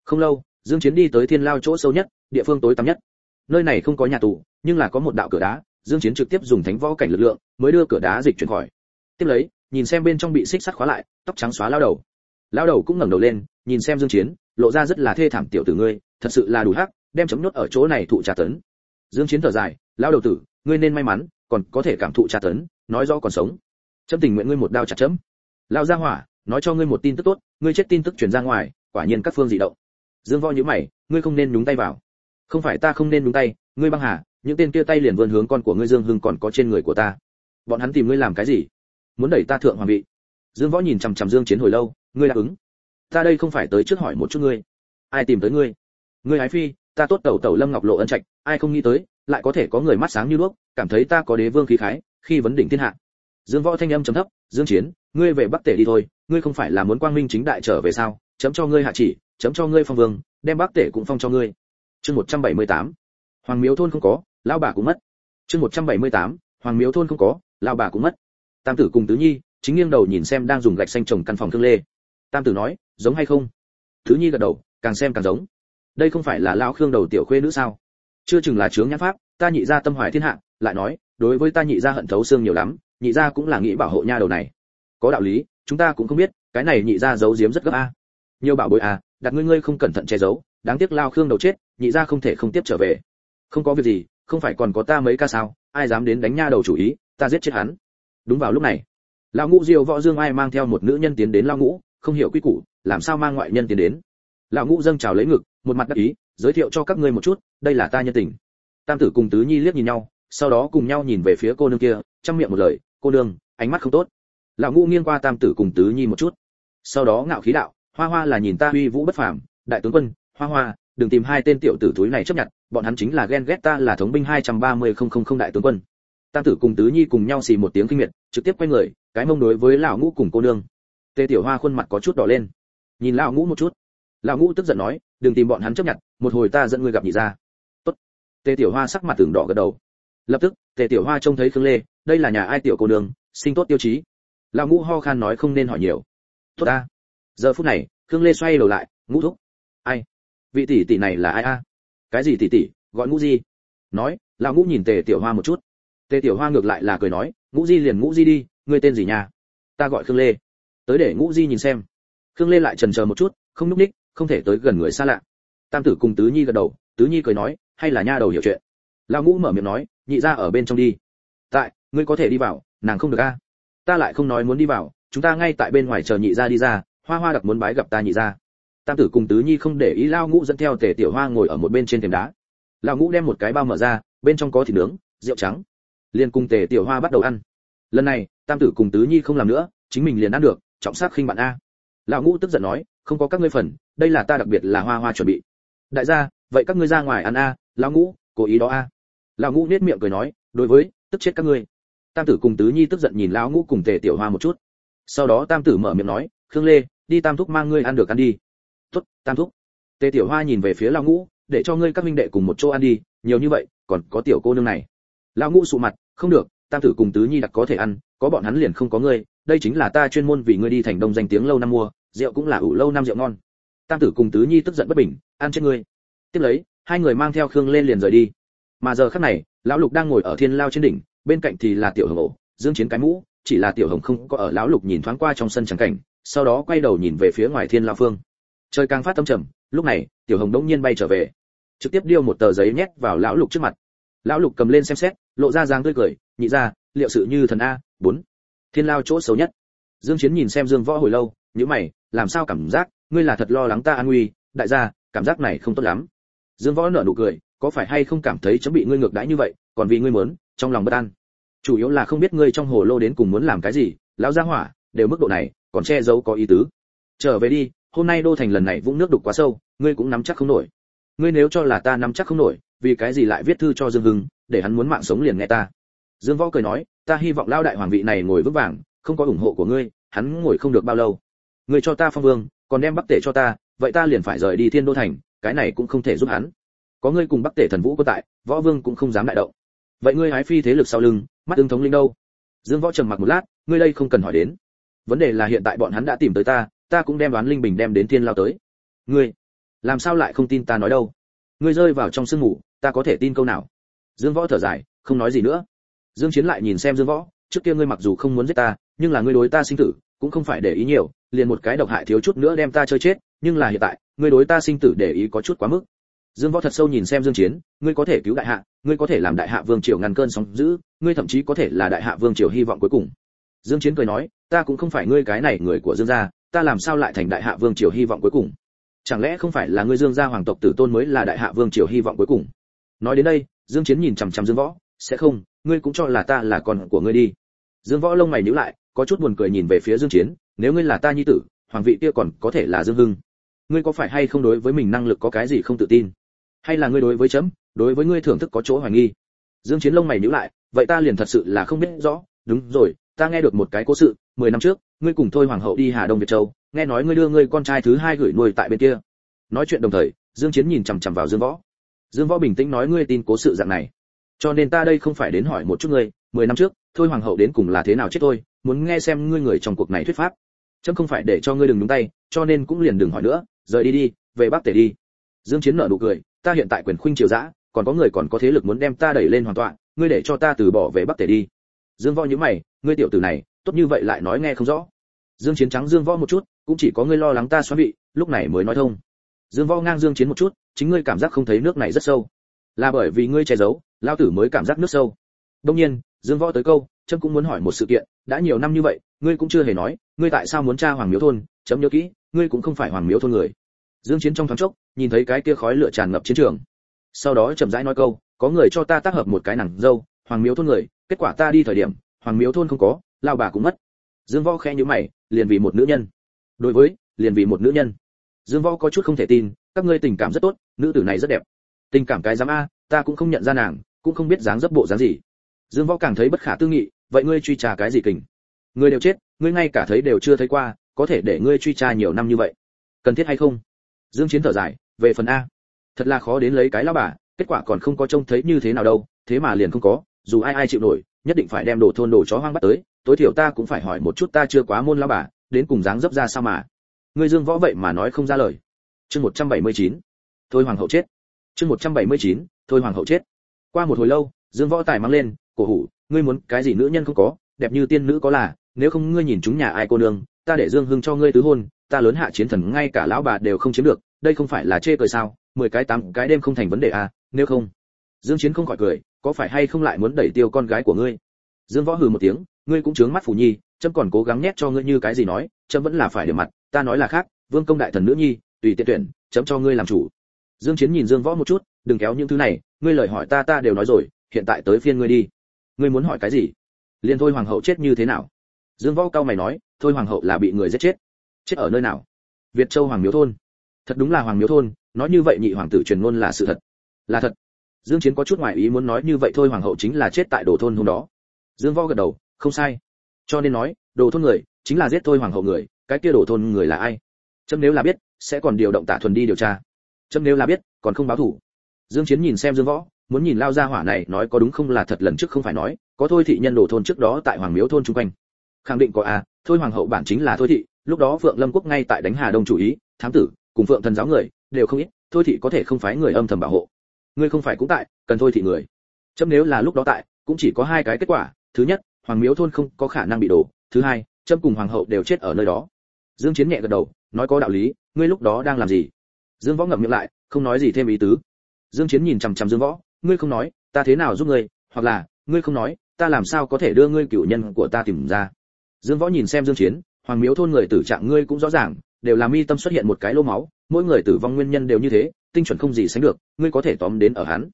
Không lâu, dương chiến đi tới thiên lao chỗ sâu nhất, địa phương tối tăm nhất. Nơi này không có nhà tù, nhưng là có một đạo cửa đá, dương chiến trực tiếp dùng thánh võ cảnh lực lượng, mới đưa cửa đá dịch chuyển khỏi. Tiếp lấy, nhìn xem bên trong bị xích sắt khóa lại, tóc trắng xóa lao đầu. Lao đầu cũng ngẩng đầu lên nhìn xem dương chiến, lộ ra rất là thê thảm tiểu tử ngươi, thật sự là đủ hắc, đem chấm nhốt ở chỗ này thụ trà tấn. Dương chiến thở dài lao đầu tử, ngươi nên may mắn, còn có thể cảm thụ trà tấn, nói rõ còn sống. Chấm tình nguyện ngươi một đao chặt chấm. Lao ra hỏa, nói cho ngươi một tin tức tốt, ngươi chết tin tức truyền ra ngoài, quả nhiên các phương dị động. Dương võ nhíu mày, ngươi không nên nhúng tay vào. Không phải ta không nên nhúng tay, ngươi băng hà, những tên kia tay liền vươn hướng con của ngươi dương hưng còn có trên người của ta. Bọn hắn tìm ngươi làm cái gì? Muốn đẩy ta thượng hoàng vị. Dương võ nhìn chằm chằm dương chiến hồi lâu, ngươi đáp ứng ta đây không phải tới trước hỏi một chút ngươi. Ai tìm tới ngươi? Ngươi ái phi, ta tốt tẩu tẩu lâm ngọc lộ ân trạch, ai không nghĩ tới, lại có thể có người mắt sáng như đuốc, cảm thấy ta có đế vương khí khái, khi vấn đỉnh thiên hạ. Dương võ thanh âm trầm thấp, dương chiến, ngươi về bắc tể đi thôi, ngươi không phải là muốn quang minh chính đại trở về sao? Chấm cho ngươi hạ chỉ, chấm cho ngươi phong vương, đem bắc tể cũng phong cho ngươi. Chương 178. hoàng miếu thôn không có, lão bà cũng mất. Chương 178. hoàng miếu thôn không có, lão bà cũng mất. Tam tử cùng tứ nhi, chính nghiêng đầu nhìn xem đang dùng gạch xanh trồng căn phòng thương lê tam tử nói, giống hay không? Thứ nhi gật đầu, càng xem càng giống. Đây không phải là lão khương đầu tiểu khuê nữ sao? Chưa chừng là chướng nhãn pháp, ta nhị ra tâm hoài thiên hạ, lại nói, đối với ta nhị ra hận thấu xương nhiều lắm, nhị ra cũng là nghĩ bảo hộ nha đầu này. Có đạo lý, chúng ta cũng không biết, cái này nhị ra giấu giếm rất gấp a. Nhiều bảo bối à đặt ngươi ngươi không cẩn thận che giấu, đáng tiếc lao khương đầu chết, nhị ra không thể không tiếp trở về. Không có việc gì, không phải còn có ta mấy ca sao, ai dám đến đánh nha đầu chủ ý, ta giết chết hắn. Đúng vào lúc này, lão ngũ diêu võ dương ai mang theo một nữ nhân tiến đến lão ngũ không hiểu quy củ, làm sao mang ngoại nhân tiến đến? Lão ngũ dâng chào lấy ngực, một mặt đắc ý, giới thiệu cho các ngươi một chút, đây là ta nhân tình. Tam tử cùng tứ nhi liếc nhìn nhau, sau đó cùng nhau nhìn về phía cô nương kia, trong miệng một lời, cô nương, ánh mắt không tốt. Lão ngũ nghiêng qua tam tử cùng tứ nhi một chút. Sau đó ngạo khí đạo, hoa hoa là nhìn ta uy vũ bất phàm, đại tướng quân, hoa hoa, đừng tìm hai tên tiểu tử túi này chấp nhận, bọn hắn chính là ghen ghét ta là thống binh hai trăm ba mươi không không không đại tướng quân. Tam tử cùng tứ nhi cùng nhau xì một tiếng kinh miệt, trực tiếp quay người, cái mông đối với lão ngũ cùng cô nương tề tiểu hoa khuôn mặt có chút đỏ lên. Nhìn lão ngũ một chút. Lão ngũ tức giận nói đừng tìm bọn hắn chấp nhận một hồi ta dẫn ngươi gặp nhị ra. tốt. Tề tiểu hoa sắc mặt từng đỏ gật đầu. Lập tức tề tiểu hoa trông thấy khương lê đây là nhà ai tiểu cô đường, sinh tốt tiêu chí. Lão ngũ ho khan nói không nên hỏi nhiều. Tốt ta. Giờ phút này khương lê xoay đầu lại ngũ thúc. Ai? Vị tỷ tỷ này là ai a? Cái gì tỷ tỷ gọi ngũ di? Nói lão ngũ nhìn tề tiểu hoa một chút. Tề tiểu hoa ngược lại là cười nói ngũ di liền ngũ di đi ngươi tên gì nhà ta gọi khương lê tới để ngũ di nhìn xem. Khương lê lại chần chờ một chút, không núp ních, không thể tới gần người xa lạ. Tam tử cùng tứ nhi gật đầu, tứ nhi cười nói, hay là nha đầu hiểu chuyện. Lão ngũ mở miệng nói, nhị ra ở bên trong đi. Tại, ngươi có thể đi vào, nàng không được a. Ta lại không nói muốn đi vào, chúng ta ngay tại bên ngoài chờ nhị ra đi ra, hoa hoa đặc muốn bái gặp ta nhị ra. Tam tử cùng tứ nhi không để ý lao ngũ dẫn theo tề tiểu hoa ngồi ở một bên trên thềm đá. Lão ngũ đem một cái bao mở ra, bên trong có thịt nướng, rượu trắng. Liền cùng tề tiểu hoa bắt đầu ăn. Lần này, tam tử cùng tứ nhi không làm nữa, chính mình liền ăn được trọng sắc khinh bạn a. Lão ngũ tức giận nói, không có các ngươi phần, đây là ta đặc biệt là hoa hoa chuẩn bị. Đại gia, vậy các ngươi ra ngoài ăn a, lão ngũ, cố ý đó a. Lão ngũ nết miệng cười nói, đối với, tức chết các ngươi. Tam tử cùng tứ nhi tức giận nhìn lão ngũ cùng tề tiểu hoa một chút. Sau đó tam tử mở miệng nói, khương lê, đi tam thúc mang ngươi ăn được ăn đi. Tốt, tam thúc. Tề tiểu hoa nhìn về phía lão ngũ, để cho ngươi các minh đệ cùng một chỗ ăn đi, nhiều như vậy, còn có tiểu cô nương này. Lão ngũ sụ mặt, không được, tam tử cùng tứ nhi đặc có thể ăn, có bọn hắn liền không có ngươi đây chính là ta chuyên môn vì ngươi đi thành đông danh tiếng lâu năm mua, rượu cũng là ủ lâu năm rượu ngon. Tam tử cùng tứ nhi tức giận bất bình, ăn chết ngươi. Tiếp lấy, hai người mang theo khương lên liền rời đi. Mà giờ khắc này, lão lục đang ngồi ở thiên lao trên đỉnh, bên cạnh thì là tiểu hồng ổ, dương chiến cái mũ, chỉ là tiểu hồng không có ở lão lục nhìn thoáng qua trong sân trắng cảnh, sau đó quay đầu nhìn về phía ngoài thiên lao phương. Trời càng phát tâm trầm, lúc này, tiểu hồng đỗng nhiên bay trở về. Trực tiếp điêu một tờ giấy nhét vào lão lục trước mặt. Lão lục cầm lên xem xét, lộ ra dáng tươi cười, nhị ra, liệu sự như thần a, bốn thiên lao chỗ xấu nhất. Dương chiến nhìn xem dương võ hồi lâu, nhíu mày, làm sao cảm giác, ngươi là thật lo lắng ta an nguy, đại gia, cảm giác này không tốt lắm. Dương võ nở nụ cười, có phải hay không cảm thấy chấm bị ngươi ngược đãi như vậy, còn vì ngươi muốn, trong lòng bất an. Chủ yếu là không biết ngươi trong hồ lô đến cùng muốn làm cái gì, lão gia hỏa, đều mức độ này, còn che giấu có ý tứ. Trở về đi, hôm nay đô thành lần này vũng nước đục quá sâu, ngươi cũng nắm chắc không nổi. Ngươi nếu cho là ta nắm chắc không nổi, vì cái gì lại viết thư cho dương hưng, để hắn muốn mạng sống liền nghe ta dương võ cười nói, ta hy vọng lao đại hoàng vị này ngồi vững vàng, không có ủng hộ của ngươi, hắn ngồi không được bao lâu. Ngươi cho ta phong vương, còn đem bắc tể cho ta, vậy ta liền phải rời đi thiên đô thành, cái này cũng không thể giúp hắn. Có ngươi cùng bắc tể thần vũ có tại, võ vương cũng không dám đại động. Vậy ngươi hái phi thế lực sau lưng, mắt tương thống linh đâu? Dương võ trầm mặc một lát, ngươi đây không cần hỏi đến. Vấn đề là hiện tại bọn hắn đã tìm tới ta ta cũng đem đoán linh bình đem đến thiên lao tới. Ngươi, làm sao lại không tin ta nói đâu? Ngươi rơi vào trong sương ngủ ta có thể tin câu nào? Dương võ thở dài, không nói gì nữa dương chiến lại nhìn xem dương võ, trước kia ngươi mặc dù không muốn giết ta, nhưng là ngươi đối ta sinh tử, cũng không phải để ý nhiều, liền một cái độc hại thiếu chút nữa đem ta chơi chết, nhưng là hiện tại, ngươi đối ta sinh tử để ý có chút quá mức. Dương võ thật sâu nhìn xem dương chiến, ngươi có thể cứu đại hạ, ngươi có thể làm đại hạ vương triều ngăn cơn sóng dữ, ngươi thậm chí có thể là đại hạ vương triều hy vọng cuối cùng. Dương chiến cười nói, ta cũng không phải ngươi cái này người của dương gia, ta làm sao lại thành đại hạ vương triều hy vọng cuối cùng? Chẳng lẽ không phải là ngươi dương gia hoàng tộc tử tôn mới là đại hạ vương triều hy vọng cuối cùng? Nói đến đây, dương chiến nhìn chằm chằm dương võ, sẽ không ngươi cũng cho là ta là con của ngươi đi. Dương võ lông mày nhíu lại, có chút buồn cười nhìn về phía dương chiến, nếu ngươi là ta nhi tử, hoàng vị kia còn có thể là dương hưng. Ngươi có phải hay không đối với mình năng lực có cái gì không tự tin? Hay là ngươi đối với chấm, đối với ngươi thưởng thức có chỗ hoài nghi? Dương chiến lông mày nhíu lại, vậy ta liền thật sự là không biết rõ. Đúng rồi, ta nghe được một cái cố sự, mười năm trước, ngươi cùng thôi hoàng hậu đi hà đông việt châu, nghe nói ngươi đưa ngươi con trai thứ hai gửi nuôi tại bên kia. Nói chuyện đồng thời, dương chiến nhìn chằm chằm vào dương võ. Dương võ bình tĩnh nói ngươi tin cố sự dạng này cho nên ta đây không phải đến hỏi một chút ngươi, mười năm trước, thôi hoàng hậu đến cùng là thế nào chết thôi muốn nghe xem ngươi người trong cuộc này thuyết pháp. Chấm không phải để cho ngươi đừng nhúng tay, cho nên cũng liền đừng hỏi nữa, rời đi đi, về bắc tề đi. Dương chiến nở nụ cười, ta hiện tại quyền khuynh triều dã, còn có người còn có thế lực muốn đem ta đẩy lên hoàn toàn, ngươi để cho ta từ bỏ về bắc tề đi. Dương võ nhíu mày, ngươi tiểu tử này, tốt như vậy lại nói nghe không rõ. Dương chiến trắng dương võ một chút, cũng chỉ có ngươi lo lắng ta xoắn bị lúc này mới nói thông. Dương võ ngang dương chiến một chút, chính ngươi cảm giác không thấy nước này rất sâu. Là bởi vì ngươi che giấu lao tử mới cảm giác nước sâu. Đông nhiên, dương võ tới câu, trâm cũng muốn hỏi một sự kiện, đã nhiều năm như vậy, ngươi cũng chưa hề nói, ngươi tại sao muốn tra hoàng miếu thôn chấm nhớ kỹ, ngươi cũng không phải hoàng miếu thôn người. Dương chiến trong thoáng chốc, nhìn thấy cái kia khói lửa tràn ngập chiến trường. Sau đó chậm rãi nói câu, có người cho ta tác hợp một cái nàng dâu, hoàng miếu thôn người, kết quả ta đi thời điểm, hoàng miếu thôn không có, lao bà cũng mất. Dương võ khẽ như mày, liền vì một nữ nhân. Đối với, liền vì một nữ nhân. Dương võ có chút không thể tin, các ngươi tình cảm rất tốt, nữ tử này rất đẹp. Tình cảm cái giám a, ta cũng không nhận ra nàng cũng không biết dáng dấp bộ dáng gì. Dương võ càng thấy bất khả tư nghị, vậy ngươi truy tra cái gì kình? Ngươi đều chết, ngươi ngay cả thấy đều chưa thấy qua, có thể để ngươi truy tra nhiều năm như vậy. Cần thiết hay không? Dương chiến thở dài, về phần a. Thật là khó đến lấy cái lão bà, kết quả còn không có trông thấy như thế nào đâu, thế mà liền không có, dù ai ai chịu nổi, nhất định phải đem đồ thôn đồ chó hoang bắt tới, tối thiểu ta cũng phải hỏi một chút ta chưa quá môn lão bà, đến cùng dáng dấp ra sao mà. Ngươi dương võ vậy mà nói không ra lời. Chương 179. thôi hoàng hậu chết. Chương 179. thôi hoàng hậu chết qua một hồi lâu, dương võ tài mang lên, cổ hủ, ngươi muốn cái gì nữ nhân không có, đẹp như tiên nữ có là, nếu không ngươi nhìn chúng nhà ai cô nương, ta để dương hưng cho ngươi tứ hôn, ta lớn hạ chiến thần ngay cả lão bà đều không chiếm được, đây không phải là chê cười sao, mười cái tám cái đêm không thành vấn đề à nếu không. Dương chiến không khỏi cười, có phải hay không lại muốn đẩy tiêu con gái của ngươi? Dương võ hừ một tiếng, ngươi cũng trướng mắt phủ nhi trâm còn cố gắng nhét cho ngươi như cái gì nói trâm vẫn là phải để mặt, ta nói là khác, vương công đại thần nữ nhi, tùy tiện tuyển, chấm cho ngươi làm chủ. Dương chiến nhìn dương võ một chút, đừng kéo những thứ này ngươi lời hỏi ta ta đều nói rồi, hiện tại tới phiên ngươi đi. Ngươi muốn hỏi cái gì? Liền thôi hoàng hậu chết như thế nào? Dương võ cao mày nói, thôi hoàng hậu là bị người giết chết. Chết ở nơi nào? Việt châu hoàng miếu thôn. Thật đúng là hoàng miếu thôn, nói như vậy nhị hoàng tử truyền ngôn là sự thật. Là thật. Dương chiến có chút ngoại ý muốn nói như vậy thôi hoàng hậu chính là chết tại đồ thôn hôm đó. Dương võ gật đầu, không sai. Cho nên nói, đồ thôn người, chính là giết thôi hoàng hậu người, cái kia đồ thôn người là ai? Chấm nếu là biết, sẽ còn điều động tả thuần đi điều tra. Chấm nếu là biết, còn không báo thủ dương chiến nhìn xem dương võ, muốn nhìn lao ra hỏa này nói có đúng không là thật lần trước không phải nói, có thôi thị nhân đồ thôn trước đó tại hoàng miếu thôn trung quanh. Khẳng định có à thôi hoàng hậu bản chính là thôi thị, lúc đó phượng lâm quốc ngay tại đánh hà đông chủ ý, thám tử, cùng phượng thần giáo người, đều không ít, thôi thị có thể không phải người âm thầm bảo hộ. Ngươi không phải cũng tại, cần thôi thị người. Chấm nếu là lúc đó tại, cũng chỉ có hai cái kết quả, thứ nhất, hoàng miếu thôn không có khả năng bị đổ, thứ hai, chấm cùng hoàng hậu đều chết ở nơi đó. Dương chiến nhẹ gật đầu, nói có đạo lý, ngươi lúc đó đang làm gì? Dương võ ngậm miệng lại, không nói gì thêm ý tứ dương chiến nhìn chằm chằm dương võ, ngươi không nói, ta thế nào giúp ngươi? Hoặc là, ngươi không nói, ta làm sao có thể đưa ngươi cửu nhân của ta tìm ra? Dương võ nhìn xem dương chiến, hoàng miếu thôn người tử trạng ngươi cũng rõ ràng, đều là mi tâm xuất hiện một cái lô máu, mỗi người tử vong nguyên nhân đều như thế, tinh chuẩn không gì sánh được, ngươi có thể tóm đến ở hắn.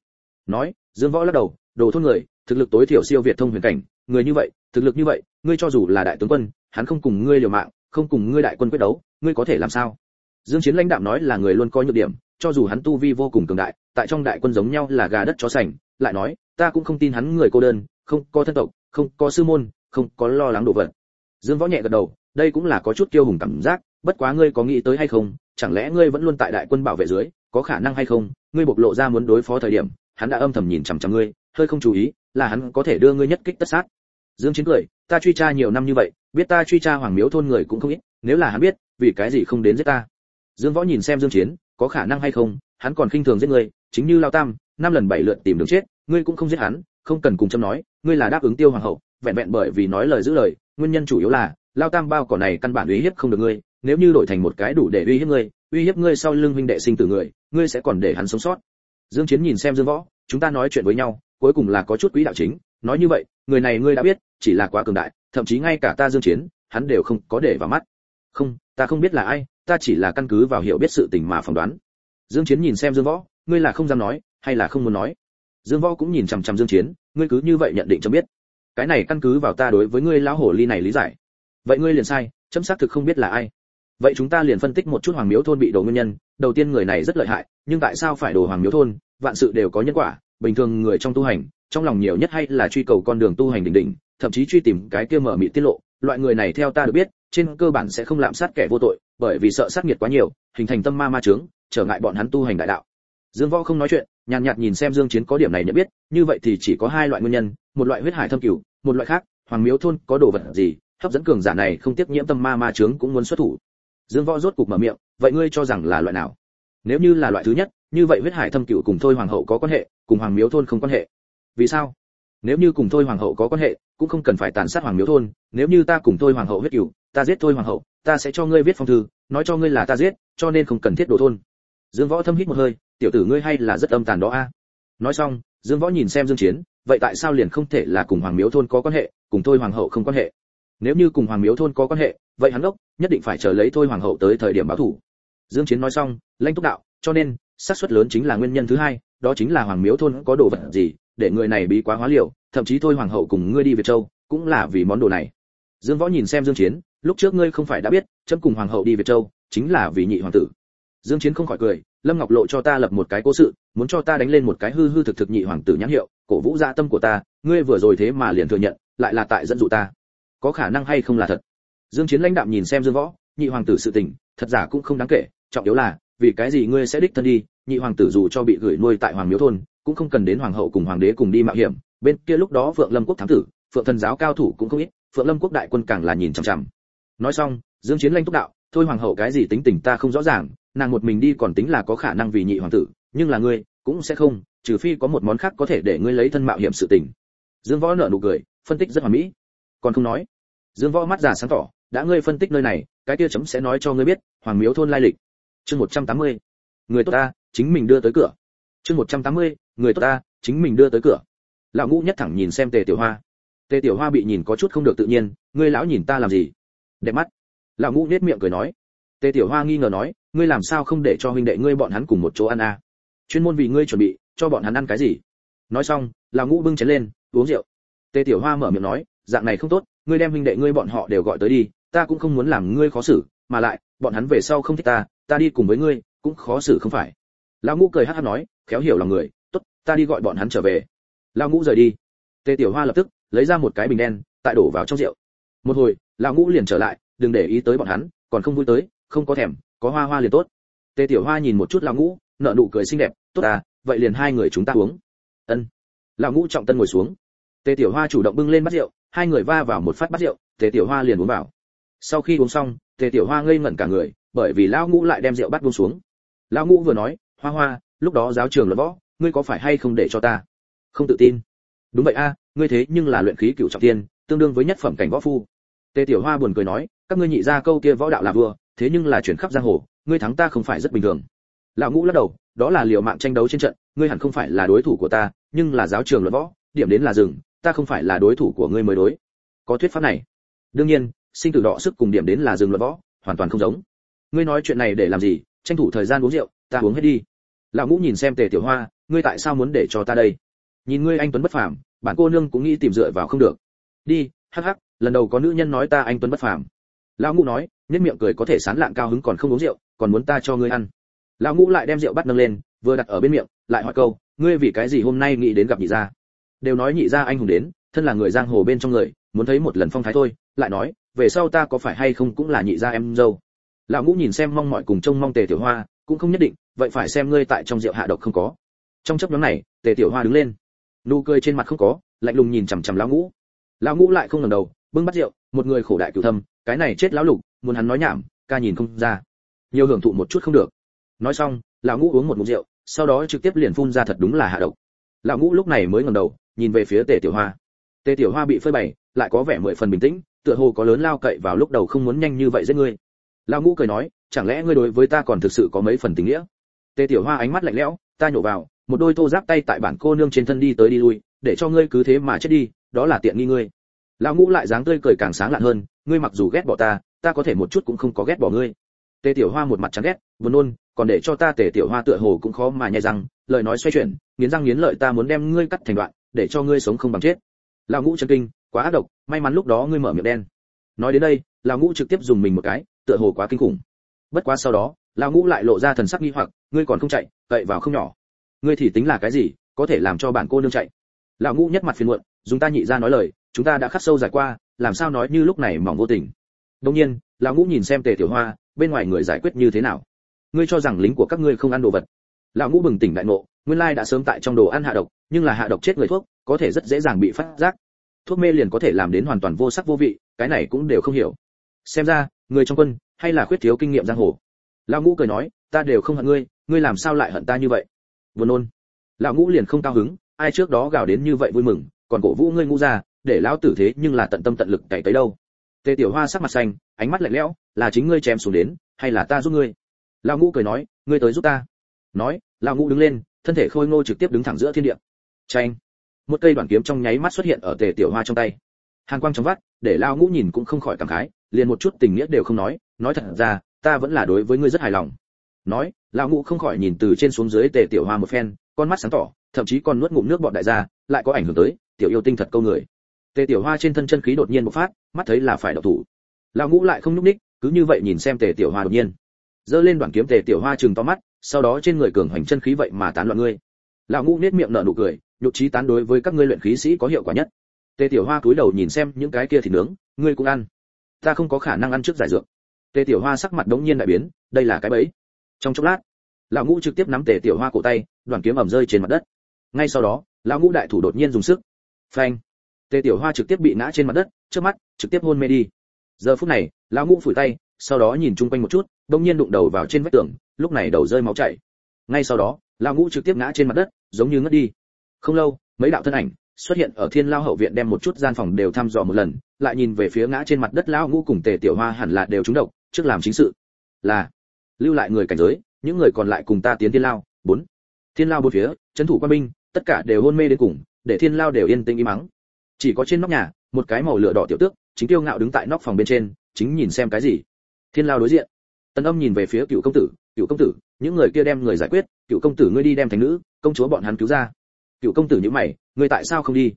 Nói, dương võ lắc đầu, đồ thôn người, thực lực tối thiểu siêu việt thông huyền cảnh, người như vậy, thực lực như vậy, ngươi cho dù là đại tướng quân, hắn không cùng ngươi liều mạng, không cùng ngươi đại quân quyết đấu, ngươi có thể làm sao? Dương chiến lãnh đạm nói là người luôn có nhược điểm, cho dù hắn tu vi vô cùng cường đại tại trong đại quân giống nhau là gà đất chó sành, lại nói, ta cũng không tin hắn người cô đơn, không có thân tộc, không có sư môn, không có lo lắng đồ vật. Dương võ nhẹ gật đầu, đây cũng là có chút kiêu hùng cảm giác, bất quá ngươi có nghĩ tới hay không, chẳng lẽ ngươi vẫn luôn tại đại quân bảo vệ dưới, có khả năng hay không, ngươi bộc lộ ra muốn đối phó thời điểm, hắn đã âm thầm nhìn chằm chằm ngươi, hơi không chú ý, là hắn có thể đưa ngươi nhất kích tất sát. Dương chiến cười, ta truy tra nhiều năm như vậy, biết ta truy tra hoàng miếu thôn người cũng không ít, nếu là hắn biết, vì cái gì không đến giết ta? Dương võ nhìn xem dương chiến, có khả năng hay không, hắn còn khinh thường giết người chính như lao tam, năm lần bảy lượt tìm đường chết, ngươi cũng không giết hắn, không cần cùng châm nói, ngươi là đáp ứng tiêu hoàng hậu, vẹn vẹn bởi vì nói lời giữ lời, nguyên nhân chủ yếu là, lao tam bao cỏ này căn bản uy hiếp không được ngươi, nếu như đổi thành một cái đủ để uy hiếp ngươi, uy hiếp ngươi sau lưng huynh đệ sinh tử người, ngươi sẽ còn để hắn sống sót. Dương chiến nhìn xem dương võ, chúng ta nói chuyện với nhau, cuối cùng là có chút quý đạo chính, nói như vậy, người này ngươi đã biết, chỉ là quá cường đại, thậm chí ngay cả ta dương chiến, hắn đều không có để vào mắt. Không, ta không biết là ai, ta chỉ là căn cứ vào hiểu biết sự tình mà phỏng đoán. Dương chiến nhìn xem dương võ ngươi là không dám nói, hay là không muốn nói? Dương võ cũng nhìn chằm chằm dương chiến, ngươi cứ như vậy nhận định cho biết. Cái này căn cứ vào ta đối với ngươi lão hổ ly này lý giải. Vậy ngươi liền sai, chấm xác thực không biết là ai. Vậy chúng ta liền phân tích một chút hoàng miếu thôn bị đổ nguyên nhân. Đầu tiên người này rất lợi hại, nhưng tại sao phải đổ hoàng miếu thôn? Vạn sự đều có nhân quả, bình thường người trong tu hành, trong lòng nhiều nhất hay là truy cầu con đường tu hành đỉnh đỉnh, thậm chí truy tìm cái kia mở mị tiết lộ. Loại người này theo ta được biết, trên cơ bản sẽ không lạm sát kẻ vô tội, bởi vì sợ sát nghiệt quá nhiều, hình thành tâm ma ma trướng trở ngại bọn hắn tu hành đại đạo dương võ không nói chuyện, nhàn nhạt nhìn xem dương chiến có điểm này nhận biết, như vậy thì chỉ có hai loại nguyên nhân, một loại huyết hải thâm cửu, một loại khác, hoàng miếu thôn có đồ vật gì, hấp dẫn cường giả này không tiếc nhiễm tâm ma ma trướng cũng muốn xuất thủ. Dương võ rốt cục mở miệng, vậy ngươi cho rằng là loại nào? Nếu như là loại thứ nhất, như vậy huyết hải thâm cửu cùng thôi hoàng hậu có quan hệ, cùng hoàng miếu thôn không quan hệ. Vì sao? Nếu như cùng thôi hoàng hậu có quan hệ, cũng không cần phải tàn sát hoàng miếu thôn, nếu như ta cùng thôi hoàng hậu huyết cửu, ta giết thôi hoàng hậu, ta sẽ cho ngươi viết phong thư, nói cho ngươi là ta giết, cho nên không cần thiết đổ thôn. Dương võ thâm hít một hơi tiểu tử ngươi hay là rất âm tàn đó a. Nói xong, dương võ nhìn xem dương chiến, vậy tại sao liền không thể là cùng hoàng miếu thôn có quan hệ, cùng thôi hoàng hậu không quan hệ? Nếu như cùng hoàng miếu thôn có quan hệ, vậy hắn đốc nhất định phải chờ lấy thôi hoàng hậu tới thời điểm báo thủ. Dương chiến nói xong, lãnh túc đạo, cho nên, xác suất lớn chính là nguyên nhân thứ hai, đó chính là hoàng miếu thôn có đồ vật gì, để người này bí quá hóa liều, thậm chí thôi hoàng hậu cùng ngươi đi việt châu, cũng là vì món đồ này. Dương võ nhìn xem dương chiến, lúc trước ngươi không phải đã biết, chấm cùng hoàng hậu đi việt châu, chính là vì nhị hoàng tử dương chiến không khỏi cười, lâm ngọc lộ cho ta lập một cái cố sự, muốn cho ta đánh lên một cái hư hư thực thực nhị hoàng tử nhãn hiệu, cổ vũ dạ tâm của ta, ngươi vừa rồi thế mà liền thừa nhận, lại là tại dẫn dụ ta. Có khả năng hay không là thật? Dương chiến lãnh đạm nhìn xem dương võ, nhị hoàng tử sự tình, thật giả cũng không đáng kể, trọng yếu là, vì cái gì ngươi sẽ đích thân đi, nhị hoàng tử dù cho bị gửi nuôi tại hoàng miếu thôn, cũng không cần đến hoàng hậu cùng hoàng đế cùng đi mạo hiểm, bên kia lúc đó phượng lâm quốc thám tử, phượng thần giáo cao thủ cũng không ít, phượng lâm quốc đại quân càng là nhìn chằm chằm. Nói xong, dương chiến lanh túc đạo, thôi hoàng hậu cái gì tính tình ta không rõ ràng nàng một mình đi còn tính là có khả năng vì nhị hoàng tử nhưng là ngươi cũng sẽ không trừ phi có một món khác có thể để ngươi lấy thân mạo hiểm sự tình. Dương võ nở nụ cười phân tích rất hoàn mỹ. Còn không nói dương võ mắt già sáng tỏ đã ngươi phân tích nơi này cái kia chấm sẽ nói cho ngươi biết hoàng miếu thôn lai lịch. Chương 180. người tốt ta chính mình đưa tới cửa. Chương 180, người tốt ta chính mình đưa tới cửa. Lão ngũ nhất thẳng nhìn xem tề tiểu hoa. Tề tiểu hoa bị nhìn có chút không được tự nhiên ngươi lão nhìn ta làm gì? Đẹp mắt. Lão ngũ nết miệng cười nói tề tiểu hoa nghi ngờ nói, ngươi làm sao không để cho huynh đệ ngươi bọn hắn cùng một chỗ ăn à? chuyên môn vì ngươi chuẩn bị, cho bọn hắn ăn cái gì? Nói xong, lão ngũ bưng chén lên, uống rượu. Tề tiểu hoa mở miệng nói, dạng này không tốt, ngươi đem huynh đệ ngươi bọn họ đều gọi tới đi, ta cũng không muốn làm ngươi khó xử, mà lại, bọn hắn về sau không thích ta ta đi cùng với ngươi, cũng khó xử không phải. Lão ngũ cười hát hát nói, khéo hiểu lòng người, tốt, ta đi gọi bọn hắn trở về. Lão ngũ rời đi. Tề tiểu hoa lập tức lấy ra một cái bình đen, tại đổ vào trong rượu. Một hồi, lão ngũ liền trở lại, đừng để ý tới bọn hắn, còn không vui tới không có thèm, có hoa hoa liền tốt. Tề tiểu hoa nhìn một chút lão ngũ, nở nụ cười xinh đẹp, tốt à vậy liền hai người chúng ta uống. Ân. Lão ngũ trọng tân ngồi xuống. Tề tiểu hoa chủ động bưng lên bát rượu, hai người va vào một phát bát rượu, tề tiểu hoa liền uống vào. Sau khi uống xong, tề tiểu hoa ngây ngẩn cả người, bởi vì lão ngũ lại đem rượu bắt buông xuống. Lão ngũ vừa nói, hoa hoa, lúc đó giáo trường luận võ, ngươi có phải hay không để cho ta? Không tự tin. Đúng vậy a, ngươi thế nhưng là luyện khí cửu trọng tiên, tương đương với nhất phẩm cảnh võ phu. Tề tiểu hoa buồn cười nói, các ngươi nhị ra câu kia võ đạo là vừa thế nhưng là chuyển khắp giang hồ, ngươi thắng ta không phải rất bình thường. Lão ngũ lắc đầu, đó là liều mạng tranh đấu trên trận, ngươi hẳn không phải là đối thủ của ta, nhưng là giáo trường luận võ, điểm đến là rừng ta không phải là đối thủ của ngươi mới đối. Có thuyết pháp này. Đương nhiên, sinh tử đọ sức cùng điểm đến là rừng luận võ, hoàn toàn không giống. Ngươi nói chuyện này để làm gì? Tranh thủ thời gian uống rượu, ta uống hết đi. Lão ngũ nhìn xem tề tiểu hoa, ngươi tại sao muốn để cho ta đây? Nhìn ngươi anh tuấn bất phàm, bản cô nương cũng nghĩ tìm dựa vào không được. Đi, hắc hắc, lần đầu có nữ nhân nói ta anh tuấn bất phàm lão ngũ nói nhất miệng cười có thể sán lạng cao hứng còn không uống rượu, còn muốn ta cho ngươi ăn. Lão ngũ lại đem rượu bắt nâng lên, vừa đặt ở bên miệng, lại hỏi câu, ngươi vì cái gì hôm nay nghĩ đến gặp nhị gia? Đều nói nhị gia anh hùng đến, thân là người giang hồ bên trong người, muốn thấy một lần phong thái thôi, lại nói, về sau ta có phải hay không cũng là nhị gia em dâu? Lão ngũ nhìn xem mong mọi cùng trông mong tề tiểu hoa, cũng không nhất định, vậy phải xem ngươi tại trong rượu hạ độc không có. Trong chấp nhóm này, tề tiểu hoa đứng lên. Nụ cười trên mặt không có, lạnh lùng nhìn chằm chằm lão ngũ. Lão ngũ lại không ngẩng đầu, bưng bắt rượu một người khổ đại cửu thâm, cái này chết lão lục, muốn hắn nói nhảm, ca nhìn không ra. Nhiều hưởng thụ một chút không được. Nói xong, lão ngũ uống một ngụm rượu, sau đó trực tiếp liền phun ra thật đúng là hạ độc. Lão ngũ lúc này mới ngẩng đầu, nhìn về phía tề tiểu hoa. Tề tiểu hoa bị phơi bày, lại có vẻ mười phần bình tĩnh, tựa hồ có lớn lao cậy vào lúc đầu không muốn nhanh như vậy giết ngươi. Lão ngũ cười nói, chẳng lẽ ngươi đối với ta còn thực sự có mấy phần tình nghĩa? Tề tiểu hoa ánh mắt lạnh lẽo, ta nhổ vào, một đôi thô giáp tay tại bản cô nương trên thân đi tới đi lui, để cho ngươi cứ thế mà chết đi, đó là tiện nghi ngươi lão ngũ lại dáng tươi cười càng sáng lạn hơn, ngươi mặc dù ghét bỏ ta ta có thể một chút cũng không có ghét bỏ ngươi. Tề tiểu hoa một mặt chán ghét, buồn nôn, còn để cho ta tề tiểu hoa tựa hồ cũng khó mà nhai răng, lời nói xoay chuyển, nghiến răng nghiến lợi ta muốn đem ngươi cắt thành đoạn, để cho ngươi sống không bằng chết. Lão ngũ chân kinh, quá ác độc, may mắn lúc đó ngươi mở miệng đen. Nói đến đây, lão ngũ trực tiếp dùng mình một cái, tựa hồ quá kinh khủng. Bất quá sau đó, lão ngũ lại lộ ra thần sắc nghi hoặc, ngươi còn không chạy, cậy vào không nhỏ. Ngươi thì tính là cái gì, có thể làm cho bản cô nương chạy. Lão ngũ nhất mặt phiền muộn, dùng ta nhị ra nói lời chúng ta đã khắc sâu giải qua, làm sao nói như lúc này mỏng vô tình. Đương nhiên, lão ngũ nhìn xem tề tiểu hoa, bên ngoài người giải quyết như thế nào? Ngươi cho rằng lính của các ngươi không ăn đồ vật. Lão ngũ bừng tỉnh đại ngộ, nguyên lai đã sớm tại trong đồ ăn hạ độc, nhưng là hạ độc chết người thuốc, có thể rất dễ dàng bị phát giác. Thuốc mê liền có thể làm đến hoàn toàn vô sắc vô vị, cái này cũng đều không hiểu. Xem ra, người trong quân, hay là khuyết thiếu kinh nghiệm giang hồ. Lão ngũ cười nói, ta đều không hận ngươi ngươi làm sao lại hận ta như vậy? Buồn nôn. Lão ngũ liền không cao hứng, ai trước đó gào đến như vậy vui mừng, còn cổ vũ ngươi ngũ ra để lão tử thế nhưng là tận tâm tận lực cày tới đâu. Tề tiểu hoa sắc mặt xanh, ánh mắt lạnh lẽo, là chính ngươi chém xuống đến, hay là ta giúp ngươi? Lão ngũ cười nói, ngươi tới giúp ta. Nói, lão ngũ đứng lên, thân thể khôi ngô trực tiếp đứng thẳng giữa thiên địa. Tranh một cây đoạn kiếm trong nháy mắt xuất hiện ở tề tiểu hoa trong tay. Hàn quang trong vắt, để lão ngũ nhìn cũng không khỏi cảm khái, liền một chút tình nghĩa đều không nói nói thật ra, ta vẫn là đối với ngươi rất hài lòng. Nói, lão ngũ không khỏi nhìn từ trên xuống dưới tề tiểu hoa một phen, con mắt sáng tỏ, thậm chí còn nuốt ngụm nước bọt đại gia, lại có ảnh hưởng tới, tiểu yêu tinh thật câu người tề tiểu hoa trên thân chân khí đột nhiên bộc phát, mắt thấy là phải độc thủ. Lão ngũ lại không nhúc ních cứ như vậy nhìn xem tề tiểu hoa đột nhiên. Giơ lên đoạn kiếm tề tiểu hoa chừng to mắt, sau đó trên người cường hành chân khí vậy mà tán loạn ngươi. Lão ngũ nét miệng nở nụ cười, nhục trí tán đối với các ngươi luyện khí sĩ có hiệu quả nhất. Tề tiểu hoa cúi đầu nhìn xem những cái kia thì nướng, ngươi cũng ăn. Ta không có khả năng ăn trước giải dược. Tề tiểu hoa sắc mặt đống nhiên đại biến, đây là cái bẫy. Trong chốc lát, lão ngũ trực tiếp nắm tề tiểu hoa cổ tay đoàn kiếm ẩm rơi trên mặt đất. Ngay sau đó, lão ngũ đại thủ đột nhiên dùng sức. Phanh! Tề tiểu hoa trực tiếp bị ngã trên mặt đất, trước mắt, trực tiếp hôn mê đi. Giờ phút này, lão ngũ phủi tay, sau đó nhìn chung quanh một chút đột nhiên đụng đầu vào trên vách tường, lúc này đầu rơi máu chảy. Ngay sau đó, lão ngũ trực tiếp ngã trên mặt đất, giống như ngất đi. Không lâu, mấy đạo thân ảnh xuất hiện ở thiên lao hậu viện đem một chút gian phòng đều thăm dò một lần, lại nhìn về phía ngã trên mặt đất lão ngũ cùng tề tiểu hoa hẳn là đều trúng độc, trước làm chính sự. Là, lưu lại người cảnh giới, những người còn lại cùng ta tiến thiên lao, bốn. Thiên lao bốn phía, trấn thủ quan binh, tất cả đều hôn mê đến cùng, để thiên lao đều yên tĩnh im mắng chỉ có trên nóc nhà, một cái màu lửa đỏ tiểu tước, chính tiêu ngạo đứng tại nóc phòng bên trên, chính nhìn xem cái gì. Thiên lao đối diện. Tần âm nhìn về phía cựu công tử, cựu công tử, những người kia đem người giải quyết, cựu công tử ngươi đi đem thành nữ, công chúa bọn hắn cứu ra. Cựu công tử như mày, ngươi tại sao không đi?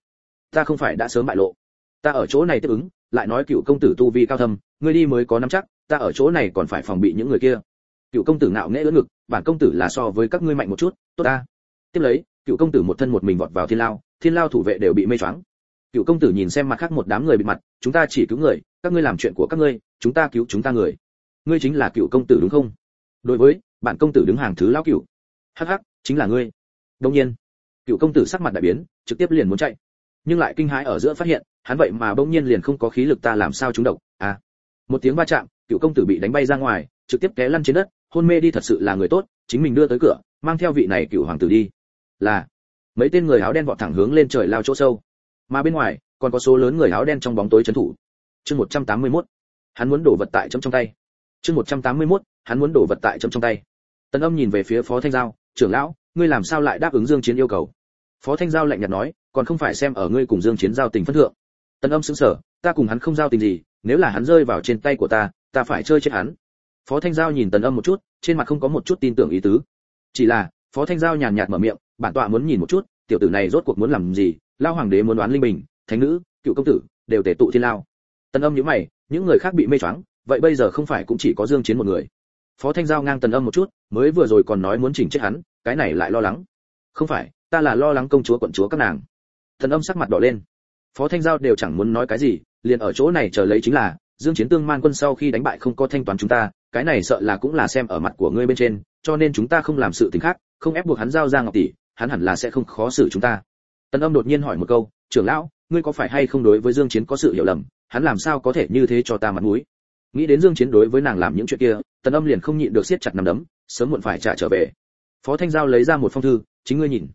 Ta không phải đã sớm bại lộ. Ta ở chỗ này tiếp ứng, lại nói cựu công tử tu vi cao thâm, ngươi đi mới có nắm chắc, ta ở chỗ này còn phải phòng bị những người kia. Cựu công tử ngạo nghễ ưỡn ngực, bản công tử là so với các ngươi mạnh một chút, tốt ta. Tiếp lấy, cựu công tử một thân một mình vọt vào thiên lao thiên lao thủ vệ đều bị mê choáng cựu công tử nhìn xem mặt khác một đám người bị mặt, chúng ta chỉ cứu người, các ngươi làm chuyện của các ngươi, chúng ta cứu chúng ta người. Ngươi chính là cựu công tử đúng không? Đối với bản công tử đứng hàng thứ lão cựu. Hắc hắc, chính là ngươi. Đông nhiên. Cựu công tử sắc mặt đại biến, trực tiếp liền muốn chạy. Nhưng lại kinh hãi ở giữa phát hiện, hắn vậy mà bỗng nhiên liền không có khí lực ta làm sao chúng độc à. Một tiếng va chạm, cựu công tử bị đánh bay ra ngoài, trực tiếp té lăn trên đất, hôn mê đi thật sự là người tốt, chính mình đưa tới cửa, mang theo vị này cựu hoàng tử đi. Là, mấy tên người áo đen vọt thẳng hướng lên trời lao chỗ sâu mà bên ngoài, còn có số lớn người áo đen trong bóng tối trấn thủ. Chương 181. hắn muốn đổ vật tại chấm trong tay. Chương 181. hắn muốn đổ vật tại chấm trong tay. Tần âm nhìn về phía phó thanh giao, trưởng lão, ngươi làm sao lại đáp ứng dương chiến yêu cầu? Phó thanh giao lạnh nhạt nói, còn không phải xem ở ngươi cùng dương chiến giao tình phân thượng. Tần âm sững sờ, ta cùng hắn không giao tình gì, nếu là hắn rơi vào trên tay của ta ta phải chơi chết hắn. Phó thanh giao nhìn tần âm một chút, trên mặt không có một chút tin tưởng ý tứ. Chỉ là, phó thanh giao nhàn nhạt mở miệng, bản tọa muốn nhìn một chút, tiểu tử này rốt cuộc muốn làm gì lao hoàng đế muốn đoán linh bình, thánh nữ, cựu công tử, đều tề tụ thiên lao. Tần âm nhíu mày, những người khác bị mê choáng, vậy bây giờ không phải cũng chỉ có dương chiến một người. Phó thanh giao ngang tần âm một chút, mới vừa rồi còn nói muốn chỉnh chết hắn, cái này lại lo lắng. Không phải, ta là lo lắng công chúa quận chúa các nàng. Tần âm sắc mặt đỏ lên. Phó thanh giao đều chẳng muốn nói cái gì, liền ở chỗ này chờ lấy chính là, dương chiến tương man quân sau khi đánh bại không có thanh toán chúng ta, cái này sợ là cũng là xem ở mặt của ngươi bên trên, cho nên chúng ta không làm sự tình khác, không ép buộc hắn giao ra ngọc tỷ, hắn hẳn là sẽ không khó xử chúng ta tần âm đột nhiên hỏi một câu, trưởng lão, ngươi có phải hay không đối với dương chiến có sự hiểu lầm? Hắn làm sao có thể như thế cho ta mặt mũi? Nghĩ đến dương chiến đối với nàng làm những chuyện kia, tần âm liền không nhịn được siết chặt nắm đấm, sớm muộn phải trả trở về. Phó thanh giao lấy ra một phong thư, chính ngươi nhìn.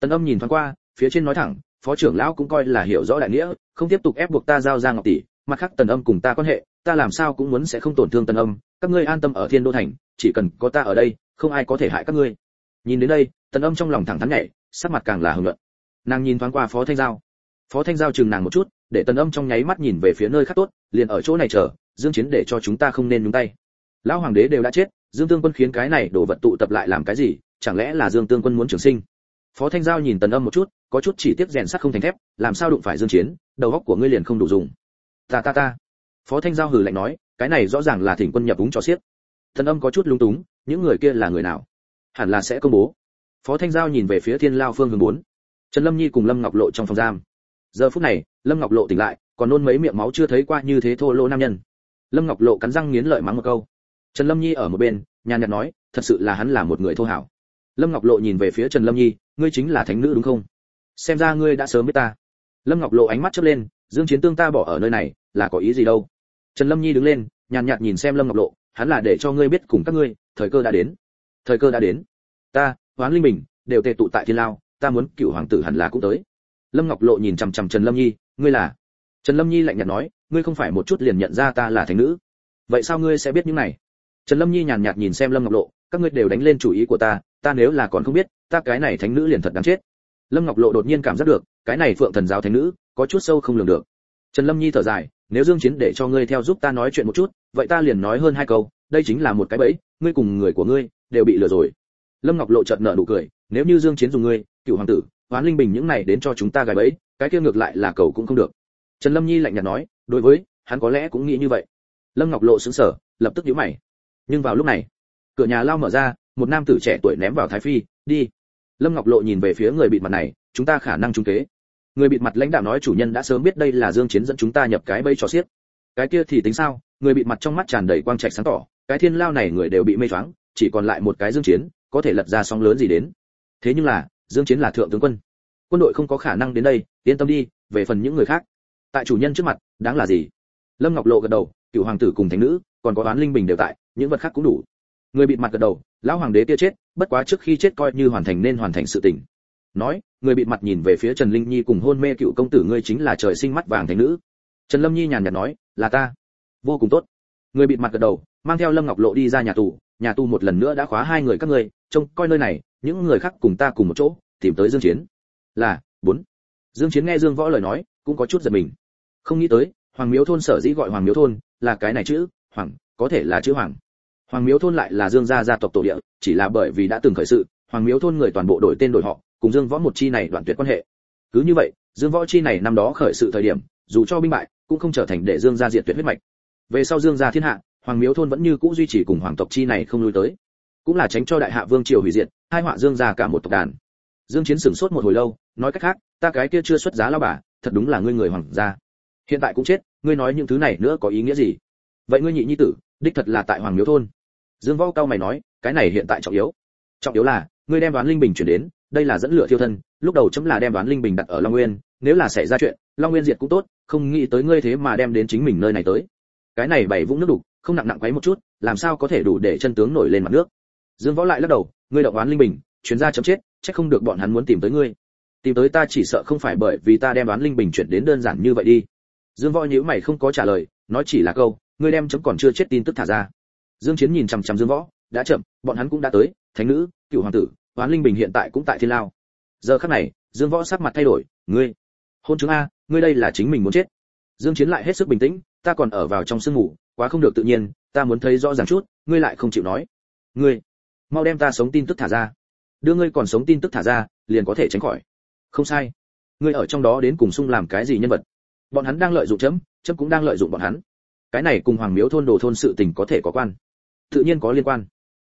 Tần âm nhìn thoáng qua, phía trên nói thẳng, phó trưởng lão cũng coi là hiểu rõ đại nghĩa, không tiếp tục ép buộc ta giao ra ngọc tỷ, mặt khác tần âm cùng ta quan hệ, ta làm sao cũng muốn sẽ không tổn thương tần âm, các ngươi an tâm ở thiên đô thành, chỉ cần có ta ở đây, không ai có thể hại các ngươi. Nhìn đến đây, tần âm trong lòng thẳng thắn nhảy, sắc mặt càng là hưng luận nàng nhìn thoáng qua phó thanh giao. phó thanh giao chừng nàng một chút, để tần âm trong nháy mắt nhìn về phía nơi khác tốt, liền ở chỗ này chờ, dương chiến để cho chúng ta không nên nhúng tay. Lão hoàng đế đều đã chết, dương tương quân khiến cái này đổ vật tụ tập lại làm cái gì, chẳng lẽ là dương tương quân muốn trường sinh? Phó thanh giao nhìn tần âm một chút, có chút chỉ tiếc rèn sắt không thành thép, làm sao đụng phải dương chiến, đầu óc của ngươi liền không đủ dùng. Ta ta ta. Phó thanh giao hừ lạnh nói, cái này rõ ràng là thỉnh quân nhập úng cho xiết tần âm có chút lung túng, những người kia là người nào? Hẳn là sẽ công bố. Phó thanh giao nhìn về phía thiên lao phương hướng bốn trần lâm nhi cùng lâm ngọc lộ trong phòng giam. Giờ phút này, lâm ngọc lộ tỉnh lại, còn nôn mấy miệng máu chưa thấy qua như thế thô lỗ nam nhân. Lâm ngọc lộ cắn răng nghiến lợi mắng một câu. Trần lâm nhi ở một bên, nhàn nhạt nói, thật sự là hắn là một người thô hảo. Lâm ngọc lộ nhìn về phía trần lâm nhi, ngươi chính là thánh nữ đúng không? Xem ra ngươi đã sớm biết ta. Lâm ngọc lộ ánh mắt chớp lên, dương chiến tương ta bỏ ở nơi này, là có ý gì đâu? Trần lâm nhi đứng lên, nhàn nhạt nhìn xem lâm ngọc lộ, hắn là để cho ngươi biết cùng các ngươi, thời cơ đã đến. Thời cơ đã đến? Ta, hoán linh bình, đều tề tụ tại thiên lao ta muốn cựu hoàng tử hẳn là cũng tới. Lâm ngọc lộ nhìn chằm chằm trần lâm nhi, ngươi là? Trần lâm nhi lạnh nhạt nói, ngươi không phải một chút liền nhận ra ta là thánh nữ. Vậy sao ngươi sẽ biết những này? Trần lâm nhi nhàn nhạt nhìn xem lâm ngọc lộ, các ngươi đều đánh lên chủ ý của ta ta nếu là còn không biết, ta cái này thánh nữ liền thật đáng chết. Lâm ngọc lộ đột nhiên cảm giác được, cái này phượng thần giáo thánh nữ, có chút sâu không lường được. Trần lâm nhi thở dài, nếu dương chiến để cho ngươi theo giúp ta nói chuyện một chút, vậy ta liền nói hơn hai câu, đây chính là một cái bẫy, ngươi cùng người của ngươi đều bị lừa rồi. Lâm ngọc lộ chợt nở nụ cười, nếu như dương chiến dùng ngươi cựu hoàng tử, hoán linh bình những này đến cho chúng ta gài bẫy, cái kia ngược lại là cầu cũng không được. Trần lâm nhi lạnh nhạt nói, đối với, hắn có lẽ cũng nghĩ như vậy. Lâm ngọc lộ sững sờ, lập tức nhíu mày. Nhưng vào lúc này, cửa nhà lao mở ra, một nam tử trẻ tuổi ném vào thái phi, đi. Lâm ngọc lộ nhìn về phía người bịt mặt này, chúng ta khả năng trung kế. Người bịt mặt lãnh đạo nói chủ nhân đã sớm biết đây là dương chiến dẫn chúng ta nhập cái bẫy cho xiết cái kia thì tính sao? Người bịt mặt trong mắt tràn đầy quang trạch sáng tỏ, cái thiên lao này người đều bị mê choáng, chỉ còn lại một cái dương chiến, có thể lật ra sóng lớn gì đến. Thế nhưng là dương chiến là thượng tướng quân. Quân đội không có khả năng đến đây, yên tâm đi, về phần những người khác. Tại chủ nhân trước mặt, đáng là gì? Lâm ngọc lộ gật đầu, cựu hoàng tử cùng thánh nữ, còn có đoán linh bình đều tại, những vật khác cũng đủ. Người bịt mặt gật đầu, lão hoàng đế kia chết, bất quá trước khi chết coi như hoàn thành nên hoàn thành sự tình. Nói, người bịt mặt nhìn về phía trần linh nhi cùng hôn mê cựu công tử ngươi chính là trời sinh mắt vàng thánh nữ. Trần lâm nhi nhàn nhạt nói, là ta. Vô cùng tốt. Người bịt mặt gật đầu, mang theo lâm ngọc lộ đi ra nhà tù. Nhà tù một lần nữa đã khóa hai người các ngươi, trông coi nơi này những người khác cùng ta cùng một chỗ, tìm tới dương chiến. Là, bốn. Dương chiến nghe dương võ lời nói, cũng có chút giật mình. Không nghĩ tới, hoàng miếu thôn sở dĩ gọi hoàng miếu thôn, là cái này chữ, hoàng, có thể là chữ hoàng. Hoàng miếu thôn lại là dương gia gia tộc tổ địa, chỉ là bởi vì đã từng khởi sự, hoàng miếu thôn người toàn bộ đổi tên đổi họ, cùng dương võ một chi này đoạn tuyệt quan hệ. Cứ như vậy, dương võ chi này năm đó khởi sự thời điểm, dù cho binh bại, cũng không trở thành để dương gia diệt tuyệt huyết mạch. Về sau dương gia thiên hạ, hoàng miếu thôn vẫn như cũ duy trì cùng hoàng tộc chi này không lui tới cũng là tránh cho đại hạ vương triều hủy diệt, hai họa dương gia cả một tộc đàn. Dương chiến sửng sốt một hồi lâu, nói cách khác, ta cái kia chưa xuất giá lao bà, thật đúng là ngươi người hoàng gia. Hiện tại cũng chết, ngươi nói những thứ này nữa có ý nghĩa gì? Vậy ngươi nhị nhi tử, đích thật là tại hoàng miếu thôn. Dương võ cao mày nói, cái này hiện tại trọng yếu. Trọng yếu là, ngươi đem đoán linh bình chuyển đến, đây là dẫn lửa thiêu thân, lúc đầu chấm là đem đoán linh bình đặt ở long nguyên, nếu là xảy ra chuyện, long nguyên diệt cũng tốt, không nghĩ tới ngươi thế mà đem đến chính mình nơi này tới. Cái này bảy vũng nước đục, không nặng nặng quấy một chút, làm sao có thể đủ để chân tướng nổi lên mặt nước? Dương võ lại lắc đầu, ngươi động đoán linh bình chuyến ra chấm chết, chắc không được bọn hắn muốn tìm tới ngươi. Tìm tới ta chỉ sợ không phải bởi vì ta đem đoán linh bình chuyển đến đơn giản như vậy đi. Dương võ nhíu mày không có trả lời, nói chỉ là câu, ngươi đem chấm còn chưa chết tin tức thả ra. Dương chiến nhìn chằm chằm dương võ, đã chậm, bọn hắn cũng đã tới, thánh nữ, cựu hoàng tử đoán linh bình hiện tại cũng tại thiên lao. Giờ khắc này, dương võ sắc mặt thay đổi, ngươi, hôn chứng a, ngươi đây là chính mình muốn chết. Dương chiến lại hết sức bình tĩnh, ta còn ở vào trong sương ngủ quá không được tự nhiên, ta muốn thấy rõ ràng chút, ngươi lại không chịu nói. Ngươi mau đem ta sống tin tức thả ra. Đưa ngươi còn sống tin tức thả ra, liền có thể tránh khỏi. Không sai. Ngươi ở trong đó đến cùng sung làm cái gì nhân vật? Bọn hắn đang lợi dụng chấm chấm cũng đang lợi dụng bọn hắn. Cái này cùng hoàng miếu thôn đồ thôn sự tình có thể có quan. Tự nhiên có liên quan.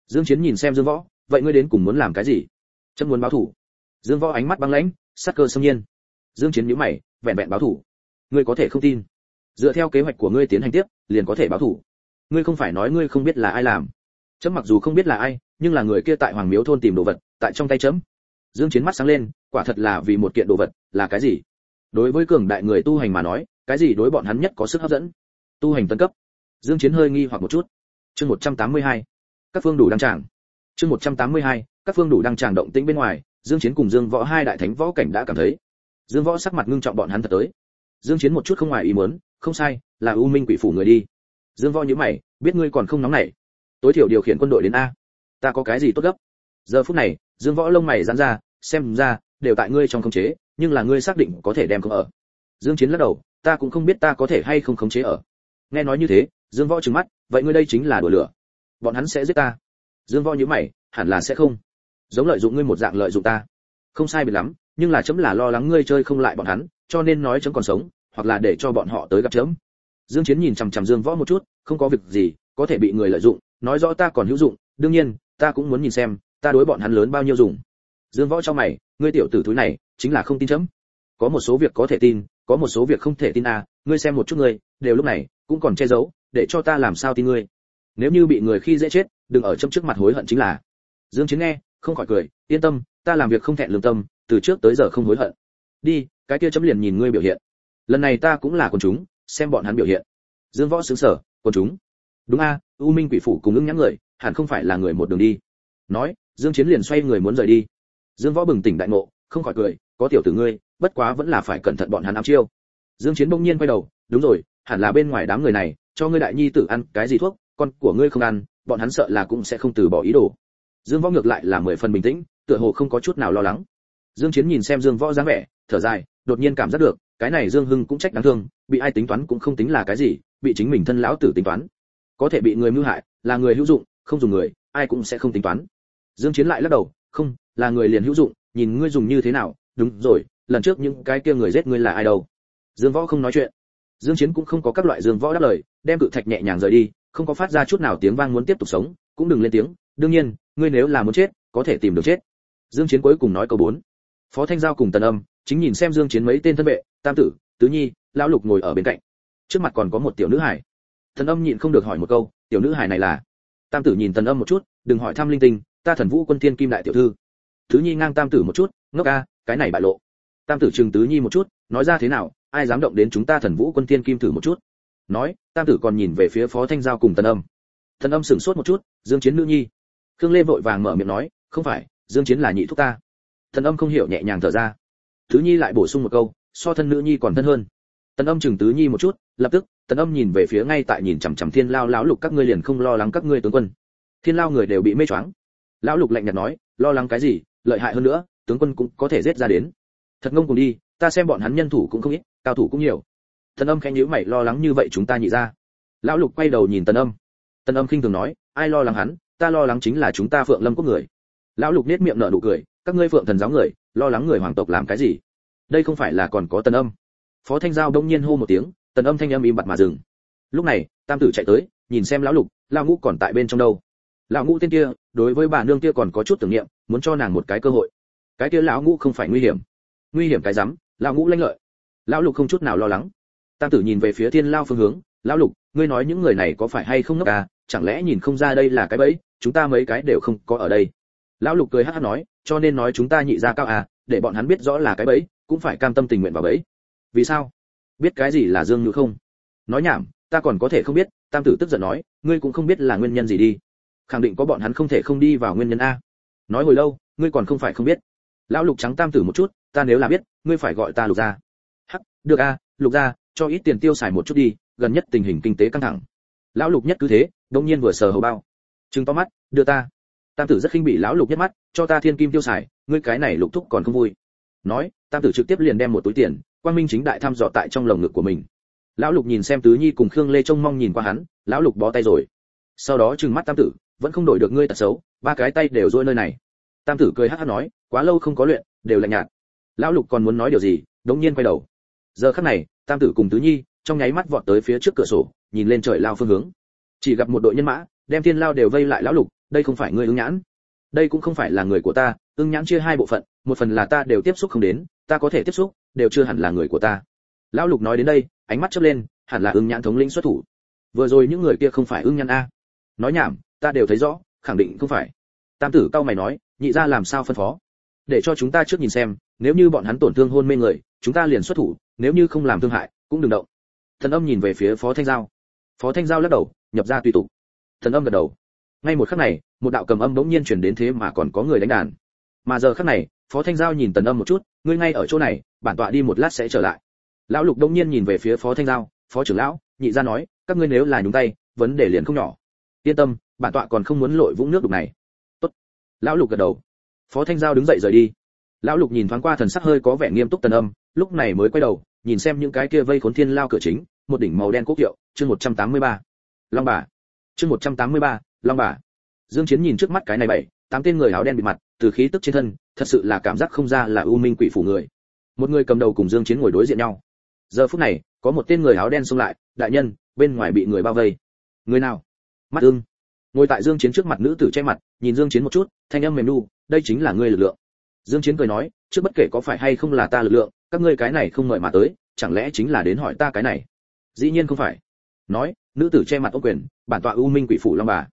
Dương chiến nhìn xem dương võ, vậy ngươi đến cùng muốn làm cái gì? Chấm muốn báo thủ. Dương võ ánh mắt băng lãnh, sắc cơ xâm nhiên. Dương chiến nhíu mày, vẹn vẹn báo thủ. Ngươi có thể không tin. Dựa theo kế hoạch của ngươi tiến hành tiếp, liền có thể báo thủ. Ngươi không phải nói ngươi không biết là ai làm. Chấm mặc dù không biết là ai nhưng là người kia tại hoàng miếu thôn tìm đồ vật, tại trong tay chấm. Dương chiến mắt sáng lên, quả thật là vì một kiện đồ vật, là cái gì? Đối với cường đại người tu hành mà nói, cái gì đối bọn hắn nhất có sức hấp dẫn? Tu hành tân cấp. Dương chiến hơi nghi hoặc một chút. Chương 182. các phương đủ đăng tràng. Chương 182. các phương đủ đăng tràng động tĩnh bên ngoài, dương chiến cùng dương võ hai đại thánh võ cảnh đã cảm thấy. Dương võ sắc mặt ngưng trọng bọn hắn thật tới. Dương chiến một chút không ngoài ý muốn, không sai, là u minh quỷ phủ người đi. Dương võ nhíu mày, biết ngươi còn không nóng nảy. Tối thiểu điều khiển quân đội đến a ta có cái gì tốt gấp? Giờ phút này, dương võ lông mày giãn ra, xem ra, đều tại ngươi trong khống chế, nhưng là ngươi xác định có thể đem không ở. Dương chiến lắc đầu, ta cũng không biết ta có thể hay không khống chế ở. Nghe nói như thế, dương võ trừng mắt, vậy ngươi đây chính là đùa lửa. Bọn hắn sẽ giết ta. Dương võ nhíu mày, hẳn là sẽ không. Giống lợi dụng ngươi một dạng lợi dụng ta. Không sai biệt lắm, nhưng là chấm là lo lắng ngươi chơi không lại bọn hắn, cho nên nói chấm còn sống, hoặc là để cho bọn họ tới gặp chấm. Dương chiến nhìn chằm chằm dương võ một chút, không có việc gì, có thể bị người lợi dụng, nói rõ ta còn hữu dụng, đương nhiên ta cũng muốn nhìn xem, ta đối bọn hắn lớn bao nhiêu dùng. Dương võ cho mày, ngươi tiểu tử thúi này, chính là không tin chấm. Có một số việc có thể tin, có một số việc không thể tin à ngươi xem một chút ngươi, đều lúc này, cũng còn che giấu, để cho ta làm sao tin ngươi. Nếu như bị người khi dễ chết, đừng ở chấm trước mặt hối hận chính là. Dương chiến nghe, không khỏi cười, yên tâm, ta làm việc không thẹn lương tâm, từ trước tới giờ không hối hận. Đi, cái kia chấm liền nhìn ngươi biểu hiện. Lần này ta cũng là con chúng, xem bọn hắn biểu hiện. Dương võ sướng sở con chúng. Đúng a u minh quỷ phủ cùng ứng nhãn người, hẳn không phải là người một đường đi. Nói, dương chiến liền xoay người muốn rời đi. Dương võ bừng tỉnh đại ngộ, không khỏi cười, có tiểu tử ngươi, bất quá vẫn là phải cẩn thận bọn hắn ám chiêu. Dương chiến bỗng nhiên quay đầu, đúng rồi, hẳn là bên ngoài đám người này, cho ngươi đại nhi tử ăn cái gì thuốc, con của ngươi không ăn, bọn hắn sợ là cũng sẽ không từ bỏ ý đồ. Dương võ ngược lại là mười phần bình tĩnh, tựa hồ không có chút nào lo lắng. Dương chiến nhìn xem dương võ dáng vẻ, thở dài, đột nhiên cảm giác được, cái này dương hưng cũng trách đáng thương, bị ai tính toán cũng không tính là cái gì, bị chính mình thân lão tử tính toán có thể bị người mưu hại, là người hữu dụng, không dùng người, ai cũng sẽ không tính toán. Dương chiến lại lắc đầu, không, là người liền hữu dụng, nhìn ngươi dùng như thế nào, đúng rồi, lần trước những cái kia người giết ngươi là ai đâu? Dương võ không nói chuyện. Dương chiến cũng không có các loại dương võ đáp lời, đem cự thạch nhẹ nhàng rời đi, không có phát ra chút nào tiếng vang muốn tiếp tục sống, cũng đừng lên tiếng, đương nhiên, ngươi nếu là muốn chết, có thể tìm được chết. Dương chiến cuối cùng nói câu 4. phó thanh giao cùng tần âm, chính nhìn xem dương chiến mấy tên thân vệ, tam tử, tứ nhi, lão lục ngồi ở bên cạnh. Trước mặt còn có một tiểu nữ hải thần âm nhịn không được hỏi một câu, tiểu nữ hài này là? Tam tử nhìn thần âm một chút, đừng hỏi thăm linh tinh, ta thần vũ quân thiên kim đại tiểu thư. Thứ nhi ngang tam tử một chút, ngốc a cái này bại lộ. Tam tử trừng tứ nhi một chút, nói ra thế nào, ai dám động đến chúng ta thần vũ quân thiên kim thử một chút? Nói, tam tử còn nhìn về phía phó thanh giao cùng thần âm. Thần âm sửng sốt một chút, dương chiến nữ nhi. Khương lê vội vàng mở miệng nói, không phải, dương chiến là nhị thúc ta. Thần âm không hiểu nhẹ nhàng thở ra. Thứ nhi lại bổ sung một câu, so thân nữ nhi còn thân hơn. Tần âm chừng tứ nhi một chút, lập tức tần âm nhìn về phía ngay tại nhìn chằm chằm thiên lao lão lục, các ngươi liền không lo lắng các ngươi tướng quân. Thiên lao người đều bị mê choáng. Lão lục lạnh nhạt nói, lo lắng cái gì, lợi hại hơn nữa, tướng quân cũng có thể giết ra đến. Thật ngông cùng đi, ta xem bọn hắn nhân thủ cũng không ít, cao thủ cũng nhiều. Tần âm khẽ nhíu mày, lo lắng như vậy chúng ta nhị ra. Lão lục quay đầu nhìn tần âm. Tần âm khinh thường nói, ai lo lắng hắn, ta lo lắng chính là chúng ta phượng lâm quốc người. Lão lục nết miệng nở nụ cười, các ngươi phượng thần giáo người, lo lắng người hoàng tộc làm cái gì? Đây không phải là còn có tần âm. Phó thanh giao đông nhiên hô một tiếng tần âm thanh âm im bặt mà dừng. Lúc này, tam tử chạy tới, nhìn xem lão lục, lão ngũ còn tại bên trong đâu. Lão ngũ tên kia, đối với bà nương kia còn có chút tưởng niệm, muốn cho nàng một cái cơ hội. Cái kia lão ngũ không phải nguy hiểm. Nguy hiểm cái rắm, lão ngũ lanh lợi. Lão lục không chút nào lo lắng. Tam tử nhìn về phía thiên lao phương hướng, lão lục, ngươi nói những người này có phải hay không ngốc à? Chẳng lẽ nhìn không ra đây là cái bẫy, chúng ta mấy cái đều không có ở đây? Lão lục cười hắt hắt nói, cho nên nói chúng ta nhị ra cao à để bọn hắn biết rõ là cái bẫy, cũng phải cam tâm tình nguyện vào bẫy. Vì sao? Biết cái gì là dương nhũ không? Nói nhảm, ta còn có thể không biết, tam tử tức giận nói, ngươi cũng không biết là nguyên nhân gì đi. Khẳng định có bọn hắn không thể không đi vào nguyên nhân a. Nói hồi lâu, ngươi còn không phải không biết. Lão lục trắng tam tử một chút, ta nếu là biết, ngươi phải gọi ta lục gia. Hắc, được a, lục gia, cho ít tiền tiêu xài một chút đi, gần nhất tình hình kinh tế căng thẳng. Lão lục nhất cứ thế, đông nhiên vừa sờ hầu bao. Trừng to mắt, đưa ta. Tam tử rất khinh bị lão lục nhất mắt, cho ta thiên kim tiêu xài, ngươi cái này lục thúc còn không vui. Nói, tam tử trực tiếp liền đem một túi tiền quang minh chính đại thăm dò tại trong lồng ngực của mình. Lão lục nhìn xem tứ nhi cùng khương lê trông mong nhìn qua hắn, lão lục bó tay rồi. Sau đó trừng mắt tam tử, vẫn không đổi được ngươi tật xấu, ba cái tay đều rôi nơi này. Tam tử cười hát hát nói, quá lâu không có luyện, đều lạnh nhạt. Lão lục còn muốn nói điều gì, đống nhiên quay đầu. Giờ khắc này, tam tử cùng tứ nhi, trong nháy mắt vọt tới phía trước cửa sổ, nhìn lên trời lao phương hướng. Chỉ gặp một đội nhân mã, đem thiên lao đều vây lại lão lục, đây không phải ngươi ứng nhãn. Đây cũng không phải là người của ta ưng nhãn chia hai bộ phận, một phần là ta đều tiếp xúc không đến, ta có thể tiếp xúc đều chưa hẳn là người của ta. Lão lục nói đến đây, ánh mắt chớp lên, hẳn là ưng nhãn thống lĩnh xuất thủ. Vừa rồi những người kia không phải ưng nhãn a. Nói nhảm, ta đều thấy rõ, khẳng định không phải. Tam tử cao mày nói, nhị ra làm sao phân phó? Để cho chúng ta trước nhìn xem, nếu như bọn hắn tổn thương hôn mê người, chúng ta liền xuất thủ, nếu như không làm thương hại, cũng đừng động. Thần âm nhìn về phía phó thanh giao. Phó thanh giao lắc đầu, nhập ra tùy tục. Thần âm gật đầu. Ngay một khắc này, một đạo cầm âm bỗng nhiên truyền đến thế mà còn có người đánh đàn. Mà giờ khắc này, phó thanh giao nhìn tần âm một chút ngươi ngay ở chỗ này bản tọa đi một lát sẽ trở lại. Lão lục đông nhiên nhìn về phía phó thanh giao phó trưởng lão nhị gia nói các ngươi nếu là nhúng tay vấn đề liền không nhỏ. Yên tâm bản tọa còn không muốn lội vũng nước đục này. Tốt. Lão lục gật đầu. Phó thanh giao đứng dậy rời đi. Lão lục nhìn thoáng qua thần sắc hơi có vẻ nghiêm túc tần âm lúc này mới quay đầu nhìn xem những cái kia vây khốn thiên lao cửa chính một đỉnh màu đen quốc hiệu chương 183. long bà. Chương 183, long bà. Dương chiến nhìn trước mắt cái này bảy tám tên người áo đen bị mặt, từ khí tức trên thân, thật sự là cảm giác không ra là u minh quỷ phủ người. Một người cầm đầu cùng dương chiến ngồi đối diện nhau. Giờ phút này, có một tên người áo đen xông lại, đại nhân, bên ngoài bị người bao vây. Người nào? Mắt ưng. Ngồi tại dương chiến trước mặt nữ tử che mặt, nhìn dương chiến một chút, thanh âm mềm nu, đây chính là ngươi lực lượng. Dương chiến cười nói, trước bất kể có phải hay không là ta lực lượng, các ngươi cái này không mời mà tới, chẳng lẽ chính là đến hỏi ta cái này? Dĩ nhiên không phải. Nói, nữ tử che mặt ô quyền, bản tọa u minh quỷ phủ long bà.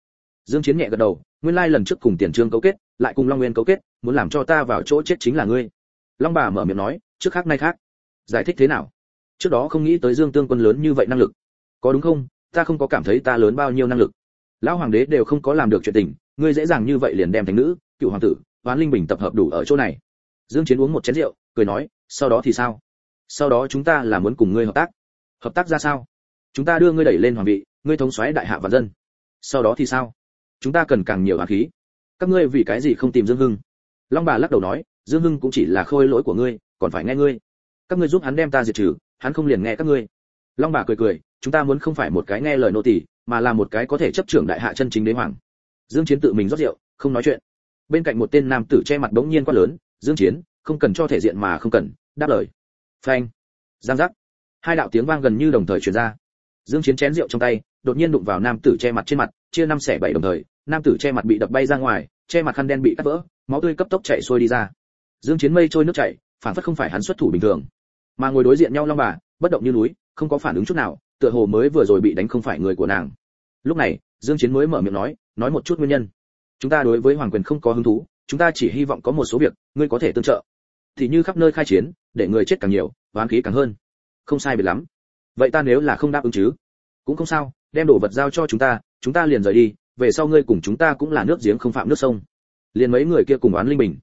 Dương chiến nhẹ gật đầu nguyên lai lần trước cùng tiền trương cấu kết, lại cùng long nguyên cấu kết, muốn làm cho ta vào chỗ chết chính là ngươi. Long bà mở miệng nói, trước khác nay khác. Giải thích thế nào? Trước đó không nghĩ tới dương tương quân lớn như vậy năng lực. Có đúng không? Ta không có cảm thấy ta lớn bao nhiêu năng lực. Lão hoàng đế đều không có làm được chuyện tình, ngươi dễ dàng như vậy liền đem thành nữ, cựu hoàng tử, hoán linh bình tập hợp đủ ở chỗ này. Dương chiến uống một chén rượu, cười nói, sau đó thì sao? Sau đó chúng ta là muốn cùng ngươi hợp tác. Hợp tác ra sao? Chúng ta đưa ngươi đẩy lên hoàng vị, ngươi thống soái đại hạ và dân. Sau đó thì sao? Chúng ta cần càng nhiều hàn khí. Các ngươi vì cái gì không tìm dương hưng? Long bà lắc đầu nói, dương hưng cũng chỉ là khôi lỗi của ngươi, còn phải nghe ngươi. Các ngươi giúp hắn đem ta diệt trừ, hắn không liền nghe các ngươi. Long bà cười cười, chúng ta muốn không phải một cái nghe lời nô tỳ, mà là một cái có thể chấp trưởng đại hạ chân chính đế hoàng. Dương chiến tự mình rót rượu, không nói chuyện. Bên cạnh một tên nam tử che mặt bỗng nhiên quá lớn, dương chiến, không cần cho thể diện mà không cần. Đáp lời. Phanh. Giang giác. Hai đạo tiếng vang gần như đồng thời truyền ra. Dương chiến chén rượu trong tay đột nhiên đụng vào nam tử che mặt trên mặt, chia năm xẻ bảy đồng thời, nam tử che mặt bị đập bay ra ngoài, che mặt khăn đen bị cắt vỡ, máu tươi cấp tốc chảy xuôi đi ra. Dương chiến mây trôi nước chảy, phản phất không phải hắn xuất thủ bình thường. Mà ngồi đối diện nhau long bà, bất động như núi, không có phản ứng chút nào, tựa hồ mới vừa rồi bị đánh không phải người của nàng. Lúc này, dương chiến mới mở miệng nói nói một chút nguyên nhân. Chúng ta đối với hoàng quyền không có hứng thú, chúng ta chỉ hy vọng có một số việc, ngươi có thể tương trợ. Thì như khắp nơi khai chiến, để người chết càng nhiều, oán khí càng hơn. Không sai biệt lắm. Vậy ta nếu là không đáp ứng chứ? Cũng không sao đem đồ vật giao cho chúng ta chúng ta liền rời đi, về sau ngươi cùng chúng ta cũng là nước giếng không phạm nước sông. Liền mấy người kia cùng oán linh bình.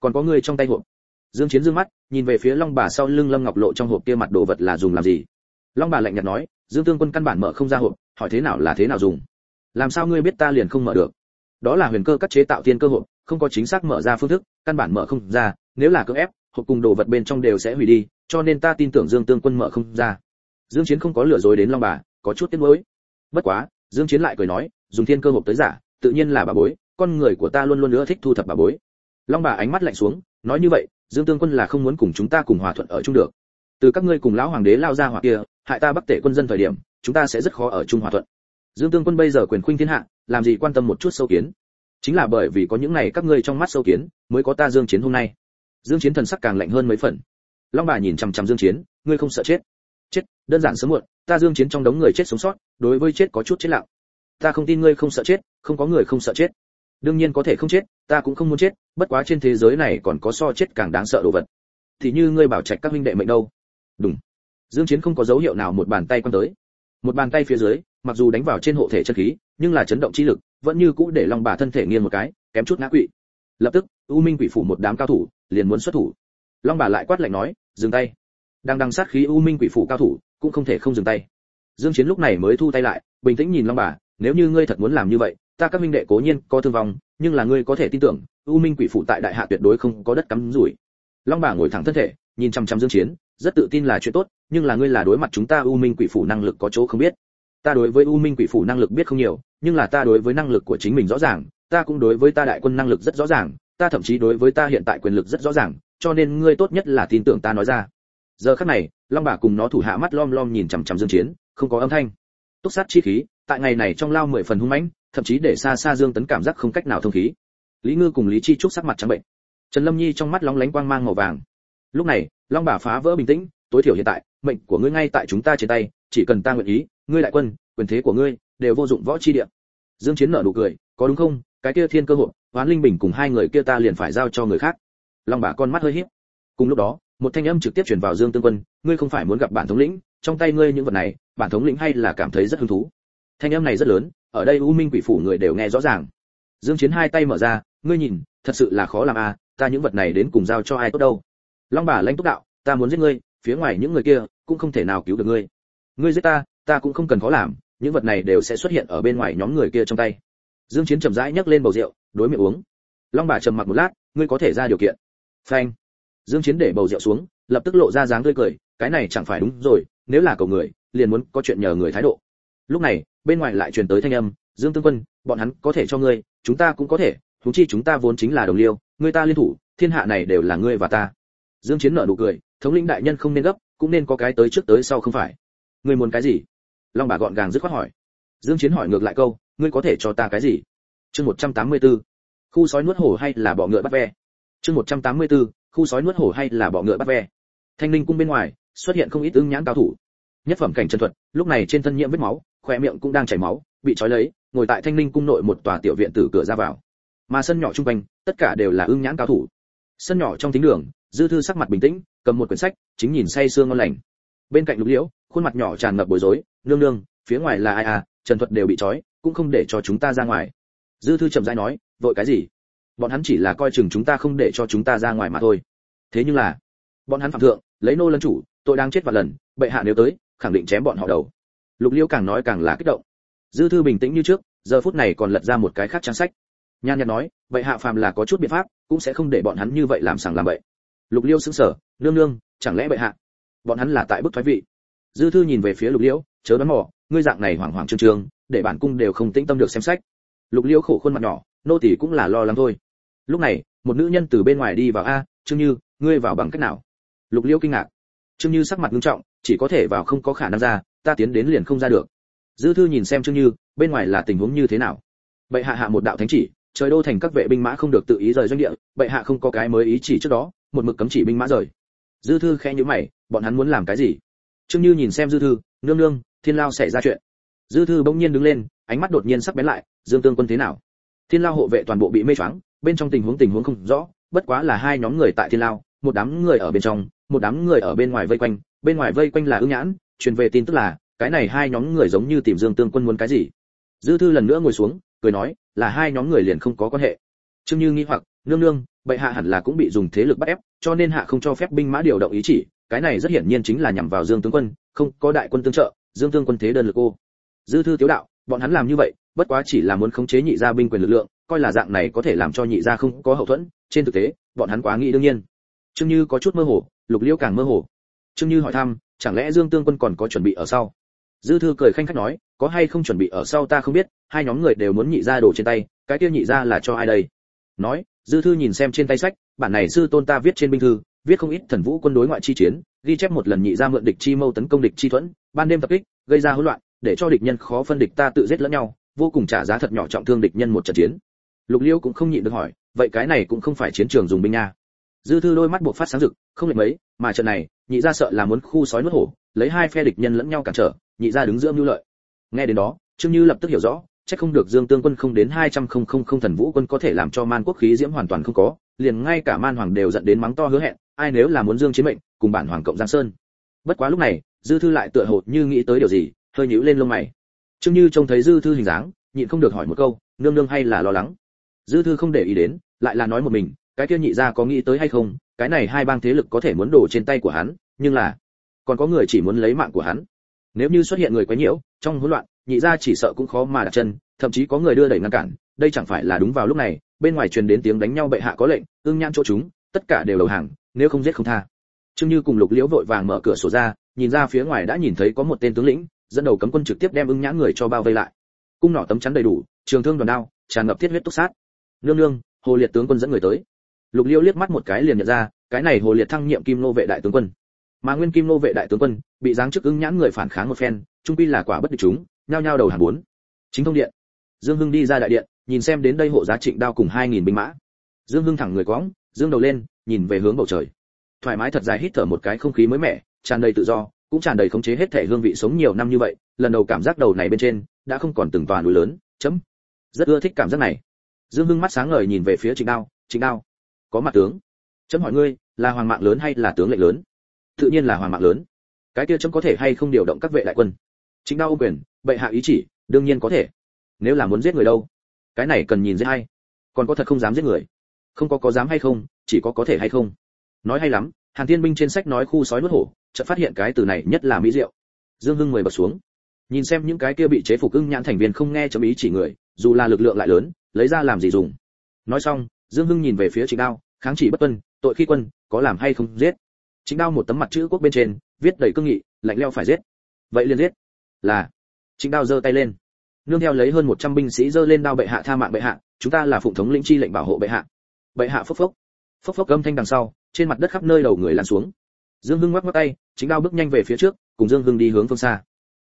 Còn có ngươi trong tay hộp. Dương chiến dương mắt, nhìn về phía long bà sau lưng lâm ngọc lộ trong hộp kia mặt đồ vật là dùng làm gì? Long bà lạnh nhạt nói, dương tương quân căn bản mở không ra hộp, hỏi thế nào là thế nào dùng? Làm sao ngươi biết ta liền không mở được? Đó là huyền cơ cắt chế tạo tiên cơ hộp, không có chính xác mở ra phương thức, căn bản mở không ra, nếu là cưỡng ép, hộp cùng đồ vật bên trong đều sẽ hủy đi, cho nên ta tin tưởng dương tương quân mở không ra. Dương chiến không có lừa dối đến long bà, có chút tiếc nuối bất quá, dương chiến lại cười nói, dùng thiên cơ hộp tới giả, tự nhiên là bà bối, con người của ta luôn luôn nữa thích thu thập bà bối. Long bà ánh mắt lạnh xuống, nói như vậy, dương tương quân là không muốn cùng chúng ta cùng hòa thuận ở chung được. Từ các ngươi cùng lão hoàng đế lao ra hoặc kia, hại ta bắc tể quân dân thời điểm, chúng ta sẽ rất khó ở chung hòa thuận. Dương tương quân bây giờ quyền khuynh thiên hạ, làm gì quan tâm một chút sâu kiến? Chính là bởi vì có những này các ngươi trong mắt sâu kiến, mới có ta dương chiến hôm nay. Dương chiến thần sắc càng lạnh hơn mấy phần. Long bà nhìn chăm chăm dương chiến, ngươi không sợ chết? Chết, đơn giản sớm muộn, ta dương chiến trong đống người chết sống sót đối với chết có chút chết lặng. Ta không tin ngươi không sợ chết, không có người không sợ chết. Đương nhiên có thể không chết, ta cũng không muốn chết, bất quá trên thế giới này còn có so chết càng đáng sợ đồ vật. Thì như ngươi bảo trạch các huynh đệ mệnh đâu. Đúng dương chiến không có dấu hiệu nào một bàn tay quan tới. Một bàn tay phía dưới, mặc dù đánh vào trên hộ thể chân khí, nhưng là chấn động chi lực, vẫn như cũ để long bà thân thể nghiêng một cái, kém chút ngã quỵ. Lập tức, u minh quỷ phủ một đám cao thủ, liền muốn xuất thủ. Long bà lại quát lạnh nói, dừng tay. Đang đằng sát khí u minh quỷ phủ cao thủ, cũng không thể không dừng tay dương chiến lúc này mới thu tay lại, bình tĩnh nhìn long bà, nếu như ngươi thật muốn làm như vậy, ta các minh đệ cố nhiên có thương vong, nhưng là ngươi có thể tin tưởng, u minh quỷ phủ tại đại hạ tuyệt đối không có đất cắm rủi. Long bà ngồi thẳng thân thể, nhìn chăm chăm dương chiến, rất tự tin là chuyện tốt, nhưng là ngươi là đối mặt chúng ta u minh quỷ phủ năng lực có chỗ không biết. Ta đối với u minh quỷ phủ năng lực biết không nhiều, nhưng là ta đối với năng lực của chính mình rõ ràng, ta cũng đối với ta đại quân năng lực rất rõ ràng, ta thậm chí đối với ta hiện tại quyền lực rất rõ ràng, cho nên ngươi tốt nhất là tin tưởng ta nói ra. Giờ khắc này, long bà cùng nó thủ hạ mắt lom lom nhìn chằm chằm dương chiến không có âm thanh. Túc sát chi khí, tại ngày này trong lao mười phần hung mãnh, thậm chí để xa xa dương tấn cảm giác không cách nào thông khí. Lý ngư cùng lý chi trúc sắc mặt trắng bệnh. Trần lâm nhi trong mắt lóng lánh quang mang màu vàng. Lúc này, long bà phá vỡ bình tĩnh, tối thiểu hiện tại, mệnh của ngươi ngay tại chúng ta trên tay, chỉ cần ta nguyện ý, ngươi đại quân, quyền thế của ngươi đều vô dụng võ chi địa. Dương chiến nở nụ cười, có đúng không? Cái kia thiên cơ hội, hoán linh bình cùng hai người kia ta liền phải giao cho người khác. Long bà con mắt hơi híp. Cùng lúc đó, một thanh âm trực tiếp truyền vào dương tương quân, ngươi không phải muốn gặp bản thống lĩnh, trong tay ngươi những vật này bản thống lĩnh hay là cảm thấy rất hứng thú. Thanh âm này rất lớn ở đây u minh quỷ phủ người đều nghe rõ ràng. Dương chiến hai tay mở ra ngươi nhìn thật sự là khó làm a à, ta những vật này đến cùng giao cho ai tốt đâu. Long bà lãnh túc đạo ta muốn giết ngươi phía ngoài những người kia cũng không thể nào cứu được ngươi. Ngươi giết ta ta cũng không cần khó làm những vật này đều sẽ xuất hiện ở bên ngoài nhóm người kia trong tay. Dương chiến chậm rãi nhấc lên bầu rượu đối miệng uống. Long bà trầm mặc một lát ngươi có thể ra điều kiện. Phanh. Dương chiến để bầu rượu xuống lập tức lộ ra dáng tươi cười cái này chẳng phải đúng rồi nếu là cầu người liền muốn có chuyện nhờ người thái độ. Lúc này, bên ngoài lại truyền tới thanh âm, dương tương quân, bọn hắn có thể cho ngươi, chúng ta cũng có thể chúng chi chúng ta vốn chính là đồng liêu người ta liên thủ, thiên hạ này đều là ngươi và ta. Dương chiến nở nụ cười, thống lĩnh đại nhân không nên gấp, cũng nên có cái tới trước tới sau không phải. Ngươi muốn cái gì? Long bà gọn gàng dứt khoát hỏi. Dương chiến hỏi ngược lại câu, ngươi có thể cho ta cái gì? Chương 184. khu sói nuốt hổ hay là bọ ngựa bắt ve? Chương 184. khu sói nuốt hổ hay là bọ ngựa bắt ve? Thanh linh cung bên ngoài, xuất hiện không ít ứng nhãn cao thủ nhất phẩm cảnh chân thuật, lúc này trên thân nhiễm vết máu khoe miệng cũng đang chảy máu, bị trói lấy, ngồi tại thanh linh cung nội một tòa tiểu viện từ cửa ra vào. Mà sân nhỏ trung quanh, tất cả đều là ưng nhãn cao thủ. Sân nhỏ trong thính đường, dư thư sắc mặt bình tĩnh, cầm một quyển sách, chính nhìn say sương ngon lành. Bên cạnh lục liễu, khuôn mặt nhỏ tràn ngập bối rối, nương nương, phía ngoài là ai à? Trần thuật đều bị trói, cũng không để cho chúng ta ra ngoài. Dư thư chậm rãi nói, vội cái gì? Bọn hắn chỉ là coi chừng chúng ta không để cho chúng ta ra ngoài mà thôi. Thế nhưng là, bọn hắn phạm thượng, lấy nô lân chủ, tội đang chết vạn lần, bệ hạ nếu tới khẳng định chém bọn họ đầu. Lục Liêu càng nói càng là kích động. Dư thư bình tĩnh như trước, giờ phút này còn lật ra một cái khác trang sách. Nhan nhạt nói, vậy hạ phàm là có chút biện pháp, cũng sẽ không để bọn hắn như vậy làm sàng làm bậy. Lục liêu sững sờ, nương nương, chẳng lẽ bệ hạ? Bọn hắn là tại bức thoái vị. Dư thư nhìn về phía lục liễu chớ đoán mò, ngươi dạng này hoảng hoảng trương trương, để bản cung đều không tĩnh tâm được xem sách. Lục liễu khổ khuôn mặt nhỏ, nô tỳ cũng là lo lắng thôi. Lúc này, một nữ nhân từ bên ngoài đi vào a, trương như, ngươi vào bằng cách nào? Lục liễu kinh ngạc. Trương như sắc mặt nghiêm trọng chỉ có thể vào không có khả năng ra, ta tiến đến liền không ra được. Dư thư nhìn xem trương như, bên ngoài là tình huống như thế nào? Bệ hạ hạ một đạo thánh chỉ, trời đô thành các vệ binh mã không được tự ý rời doanh địa, bệ hạ không có cái mới ý chỉ trước đó, một mực cấm chỉ binh mã rời. Dư thư khẽ nhíu mày, bọn hắn muốn làm cái gì? Trương như nhìn xem dư thư, nương nương, thiên lao xảy ra chuyện. Dư thư bỗng nhiên đứng lên, ánh mắt đột nhiên sắc bén lại, dương tương quân thế nào? Thiên lao hộ vệ toàn bộ bị mê choáng, bên trong tình huống tình huống không rõ, bất quá là hai nhóm người tại thiên lao, một đám người ở bên trong, một đám người ở bên ngoài vây quanh bên ngoài vây quanh là ưng nhãn, truyền về tin tức là, cái này hai nhóm người giống như tìm dương tương quân muốn cái gì. Dư thư lần nữa ngồi xuống, cười nói, là hai nhóm người liền không có quan hệ. Trương như nghi hoặc, nương nương, bệ hạ hẳn là cũng bị dùng thế lực bắt ép, cho nên hạ không cho phép binh mã điều động ý chỉ, cái này rất hiển nhiên chính là nhằm vào dương tướng quân, không có đại quân tương trợ, dương tương quân thế đơn lực ô. Dư thư tiếu đạo, bọn hắn làm như vậy, bất quá chỉ là muốn khống chế nhị gia binh quyền lực lượng, coi là dạng này có thể làm cho nhị gia không có hậu thuẫn, trên thực tế, bọn hắn quá nghĩ đương nhiên. Trương như có chút mơ hồ, lục liễu càng mơ hồ trương như hỏi thăm, chẳng lẽ dương tương quân còn có chuẩn bị ở sau? Dư thư cười khanh khách nói, có hay không chuẩn bị ở sau ta không biết, hai nhóm người đều muốn nhị ra đồ trên tay, cái kia nhị ra là cho ai đây? Nói, dư thư nhìn xem trên tay sách, bản này sư tôn ta viết trên binh thư, viết không ít thần vũ quân đối ngoại chi chiến, ghi chép một lần nhị ra mượn địch chi mâu tấn công địch chi thuẫn, ban đêm tập kích, gây ra hỗn loạn, để cho địch nhân khó phân địch ta tự giết lẫn nhau, vô cùng trả giá thật nhỏ trọng thương địch nhân một trận chiến. Lục liêu cũng không nhịn được hỏi, vậy cái này cũng không phải chiến trường dùng binh nha dư thư đôi mắt buộc phát sáng rực, không lệch mấy, mà trận này, nhị ra sợ là muốn khu sói nuốt hổ, lấy hai phe địch nhân lẫn nhau cản trở, nhị ra đứng giữa mưu lợi. Nghe đến đó, trương như lập tức hiểu rõ, chắc không được dương tương quân không đến hai trăm không không không thần vũ quân có thể làm cho man quốc khí diễm hoàn toàn không có, liền ngay cả man hoàng đều giận đến mắng to hứa hẹn, ai nếu là muốn dương chiến mệnh, cùng bản hoàng cộng giang sơn. Bất quá lúc này, dư thư lại tựa hồ như nghĩ tới điều gì, hơi nhíu lên lông mày. Trương như trông thấy dư thư hình dáng, nhịn không được hỏi một câu, nương nương hay là lo lắng. Dư thư không để ý đến, lại là nói một mình cái kia nhị gia có nghĩ tới hay không, cái này hai bang thế lực có thể muốn đổ trên tay của hắn, nhưng là, còn có người chỉ muốn lấy mạng của hắn. Nếu như xuất hiện người quấy nhiễu, trong hỗn loạn, nhị gia chỉ sợ cũng khó mà đặt chân, thậm chí có người đưa đẩy ngăn cản, đây chẳng phải là đúng vào lúc này, bên ngoài truyền đến tiếng đánh nhau bệ hạ có lệnh ương nhãn chỗ chúng, tất cả đều đầu hàng, nếu không giết không tha. Trương như cùng lục liễu vội vàng mở cửa sổ ra, nhìn ra phía ngoài đã nhìn thấy có một tên tướng lĩnh, dẫn đầu cấm quân trực tiếp đem ưng nhãn người cho bao vây lại. Cung nỏ tấm chắn đầy đủ, trường thương đoàn đao, tràn ngập thiết huyết túc sát. Nương nương, hồ liệt tướng quân dẫn người tới lục liêu liếc mắt một cái liền nhận ra, cái này hồ liệt thăng nhiệm kim nô vệ đại tướng quân. Mà nguyên kim nô vệ đại tướng quân, bị giáng chức ứng nhãn người phản kháng một phen, trung quy là quả bất địch chúng, nhao nhao đầu hàng bốn. Chính thông điện. Dương hưng đi ra đại điện, nhìn xem đến đây hộ giá trịnh đao cùng hai nghìn binh mã. Dương hưng thẳng người quõng, dương đầu lên, nhìn về hướng bầu trời. Thoải mái thật dài hít thở một cái không khí mới mẻ, tràn đầy tự do, cũng tràn đầy khống chế hết thể hương vị sống nhiều năm như vậy, lần đầu cảm giác đầu này bên trên, đã không còn từng tòa núi lớn, chấm. Rất ưa thích cảm giác này. Dương hưng mắt sáng ngời nhìn về phía trịnh đao trịnh đao có mặt tướng. Chấm hỏi ngươi, là hoàng mạng lớn hay là tướng lệnh lớn? Tự nhiên là hoàng mạng lớn. Cái kia chấm có thể hay không điều động các vệ đại quân? Chính đao quyền, bệ hạ ý chỉ, đương nhiên có thể. Nếu là muốn giết người đâu? Cái này cần nhìn giết hay còn có thật không dám giết người? Không có có dám hay không, chỉ có có thể hay không? Nói hay lắm, hàn thiên binh trên sách nói khu sói nuốt hổ, chợt phát hiện cái từ này nhất là mỹ diệu. Dương hưng mười bật xuống. Nhìn xem những cái kia bị chế phục ưng nhãn thành viên không nghe chấm ý chỉ người, dù là lực lượng lại lớn, lấy ra làm gì dùng? Nói xong dương hưng nhìn về phía trịnh đao, kháng chỉ bất tuân, tội khi quân, có làm hay không giết? Trịnh đao một tấm mặt chữ quốc bên trên, viết đầy cương nghị, lạnh leo phải giết. Vậy liền giết. Là. Trịnh đao giơ tay lên. Nương theo lấy hơn 100 binh sĩ giơ lên đao bệ hạ tha mạng bệ hạ, chúng ta là phụng thống lĩnh chi lệnh bảo hộ bệ hạ. Bệ hạ phốc phốc. Phốc phốc âm thanh đằng sau, trên mặt đất khắp nơi đầu người lăn xuống. Dương hưng ngoắc ngoắc tay chính đao bước nhanh về phía trước, cùng dương hưng đi hướng phương xa.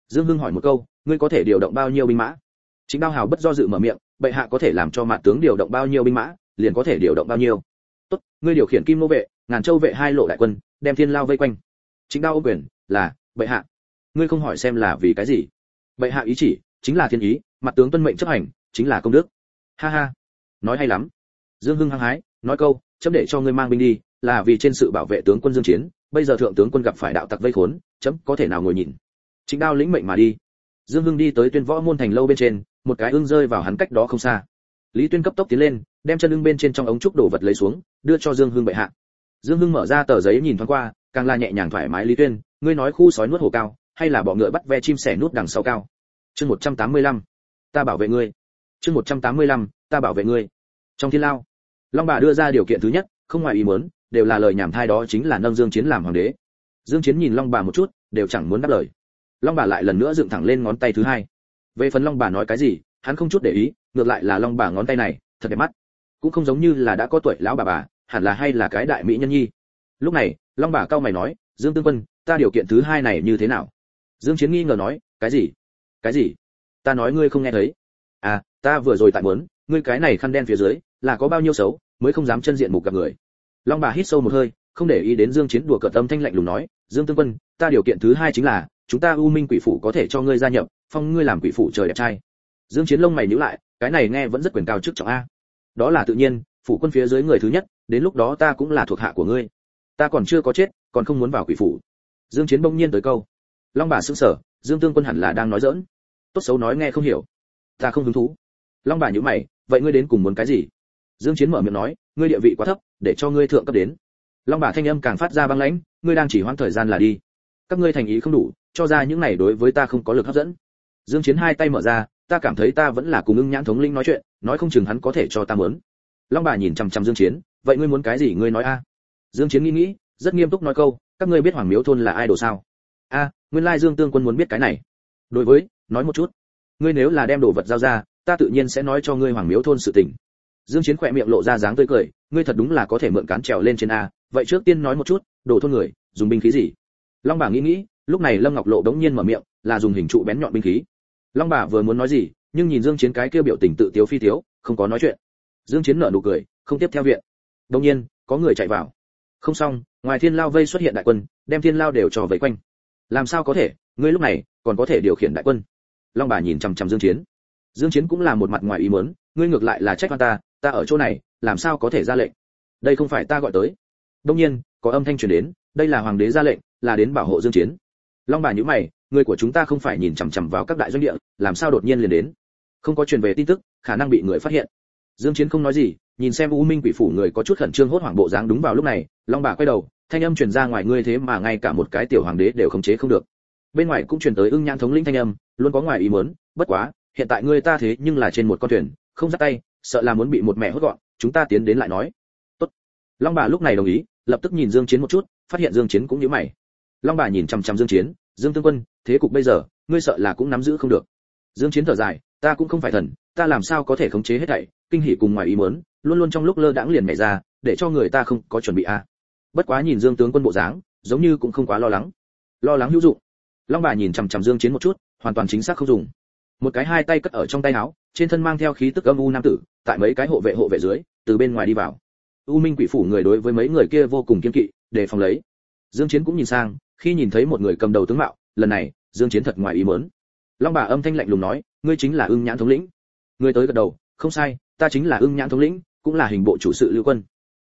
Dương hưng hỏi một câu, ngươi có thể điều động bao nhiêu binh mã? Chính đao hào bất do dự mở miệng, bệ hạ có thể làm cho mạn tướng điều động bao nhiêu binh mã? Liền có thể điều động bao nhiêu. Tốt, ngươi điều khiển kim nô vệ, ngàn châu vệ hai lộ đại quân, đem thiên lao vây quanh. Chính đao ô quyền, là, bệ hạ. Ngươi không hỏi xem là vì cái gì. Bệ hạ ý chỉ, chính là thiên ý, mặt tướng tuân mệnh chấp hành, chính là công đức. Ha ha. Nói hay lắm. Dương hưng hăng hái, nói câu, chấm để cho ngươi mang binh đi, là vì trên sự bảo vệ tướng quân dương chiến, bây giờ thượng tướng quân gặp phải đạo tặc vây khốn, chấm có thể nào ngồi nhìn. Chính đao lĩnh mệnh mà đi. Dương hưng đi tới tuyên võ môn thành lâu bên trên, một cái ưng rơi vào hắn cách đó không xa lý tuyên cấp tốc tiến lên đem chân lưng bên trên trong ống trúc đổ vật lấy xuống đưa cho dương hưng bệ hạ. Dương hưng mở ra tờ giấy nhìn thoáng qua càng là nhẹ nhàng thoải mái lý tuyên ngươi nói khu sói nuốt hồ cao hay là bọ ngựa bắt ve chim sẻ nuốt đằng sau cao? Chương 185. ta bảo vệ ngươi. Chương 185, ta bảo vệ ngươi. Trong thiên lao long bà đưa ra điều kiện thứ nhất không ngoài ý muốn đều là lời nhảm thai đó chính là nâng dương chiến làm hoàng đế. Dương chiến nhìn long bà một chút đều chẳng muốn đáp lời. Long bà lại lần nữa dựng thẳng lên ngón tay thứ hai. Về phần long bà nói cái gì hắn không chút để ý ngược lại là long bà ngón tay này, thật đẹp mắt. Cũng không giống như là đã có tuổi lão bà bà, hẳn là hay là cái đại mỹ nhân nhi. Lúc này, long bà cao mày nói, dương tương quân, ta điều kiện thứ hai này như thế nào? Dương chiến nghi ngờ nói, cái gì? Cái gì? Ta nói ngươi không nghe thấy. À ta vừa rồi tại muốn, ngươi cái này khăn đen phía dưới, là có bao nhiêu xấu, mới không dám chân diện mục gặp người. Long bà hít sâu một hơi, không để ý đến dương chiến đùa cợt âm thanh lạnh lùng nói, dương tương quân, ta điều kiện thứ hai chính là, chúng ta u minh quỷ phủ có thể cho ngươi gia nhập, phong ngươi làm quỷ phủ trời đẹp trai. Dương chiến lông mày nhíu lại cái này nghe vẫn rất quyền cao chức trọng a. Đó là tự nhiên, phủ quân phía dưới người thứ nhất, đến lúc đó ta cũng là thuộc hạ của ngươi. Ta còn chưa có chết, còn không muốn vào quỷ phủ. Dương chiến bỗng nhiên tới câu. Long bà sững sờ, dương tương quân hẳn là đang nói dỡn tốt xấu nói nghe không hiểu. Ta không hứng thú. Long bà nhíu mày, vậy ngươi đến cùng muốn cái gì? Dương chiến mở miệng nói, ngươi địa vị quá thấp, để cho ngươi thượng cấp đến. Long bà thanh âm càng phát ra băng lãnh, ngươi đang chỉ hoãn thời gian là đi. Các ngươi thành ý không đủ, cho ra những này đối với ta không có lực hấp dẫn. Dương chiến hai tay mở ra ta cảm thấy ta vẫn là cùng ưng nhãn thống linh nói chuyện, nói không chừng hắn có thể cho ta muốn long bà nhìn chăm chăm dương chiến, vậy ngươi muốn cái gì ngươi nói a? Dương chiến nghĩ nghĩ, rất nghiêm túc nói câu, các ngươi biết hoàng miếu thôn là ai đồ sao? A, nguyên lai dương tương quân muốn biết cái này. Đối với, nói một chút. Ngươi nếu là đem đồ vật giao ra, ta tự nhiên sẽ nói cho ngươi hoàng miếu thôn sự tình. Dương chiến khỏe miệng lộ ra dáng tươi cười, ngươi thật đúng là có thể mượn cán trèo lên trên a. Vậy trước tiên nói một chút, đồ thôn người, dùng binh khí gì? Long bà nghĩ nghĩ, lúc này lâm ngọc lộ đống nhiên mở miệng, là dùng hình trụ bén nhọn binh khí long bà vừa muốn nói gì, nhưng nhìn dương chiến cái kia biểu tình tự tiếu phi tiếu, không có nói chuyện. Dương chiến nở nụ cười, không tiếp theo viện. Đống nhiên, có người chạy vào. Không xong, ngoài thiên lao vây xuất hiện đại quân, đem thiên lao đều trò vây quanh. Làm sao có thể, ngươi lúc này, còn có thể điều khiển đại quân? Long bà nhìn chăm chăm dương chiến. Dương chiến cũng là một mặt ngoài ý muốn, ngươi ngược lại là trách oan ta ta ở chỗ này, làm sao có thể ra lệnh? Đây không phải ta gọi tới. Đương nhiên, có âm thanh truyền đến, đây là hoàng đế ra lệnh, là đến bảo hộ dương chiến. Long bà nhíu mày người của chúng ta không phải nhìn chằm chằm vào các đại doanh địa, làm sao đột nhiên liền đến? Không có truyền về tin tức, khả năng bị người phát hiện. Dương chiến không nói gì, nhìn xem u minh quỷ phủ người có chút khẩn trương hốt hoảng bộ dáng đúng vào lúc này, long bà quay đầu, thanh âm truyền ra ngoài ngươi thế mà ngay cả một cái tiểu hoàng đế đều khống chế không được. Bên ngoài cũng truyền tới ưng nhãn thống lĩnh thanh âm, luôn có ngoài ý muốn, bất quá, hiện tại ngươi ta thế nhưng là trên một con thuyền, không giắt tay, sợ là muốn bị một mẹ hốt gọn, chúng ta tiến đến lại nói. Tốt. Long bà lúc này đồng ý, lập tức nhìn dương chiến một chút, phát hiện dương chiến cũng nhíu mày. Long bà nhìn chăm chăm dương chiến, dương tương quân thế cục bây giờ, ngươi sợ là cũng nắm giữ không được. Dương chiến thở dài, ta cũng không phải thần, ta làm sao có thể khống chế hết thảy, kinh hỉ cùng ngoài ý muốn, luôn luôn trong lúc lơ đãng liền nhảy ra, để cho người ta không có chuẩn bị a. Bất quá nhìn dương tướng quân bộ dáng, giống như cũng không quá lo lắng. Lo lắng hữu dụng. Long bà nhìn chằm chằm dương chiến một chút, hoàn toàn chính xác không dùng. Một cái hai tay cất ở trong tay áo, trên thân mang theo khí tức âm u nam tử, tại mấy cái hộ vệ hộ vệ dưới, từ bên ngoài đi vào. U minh quỷ phủ người đối với mấy người kia vô cùng kiên kỵ để phòng lấy. Dương chiến cũng nhìn sang, khi nhìn thấy một người cầm đầu tướng mạo lần này, dương chiến thật ngoài ý muốn. Long bà âm thanh lạnh lùng nói, ngươi chính là ưng nhãn thống lĩnh. Ngươi tới gật đầu, không sai, ta chính là ưng nhãn thống lĩnh, cũng là hình bộ chủ sự lưu quân.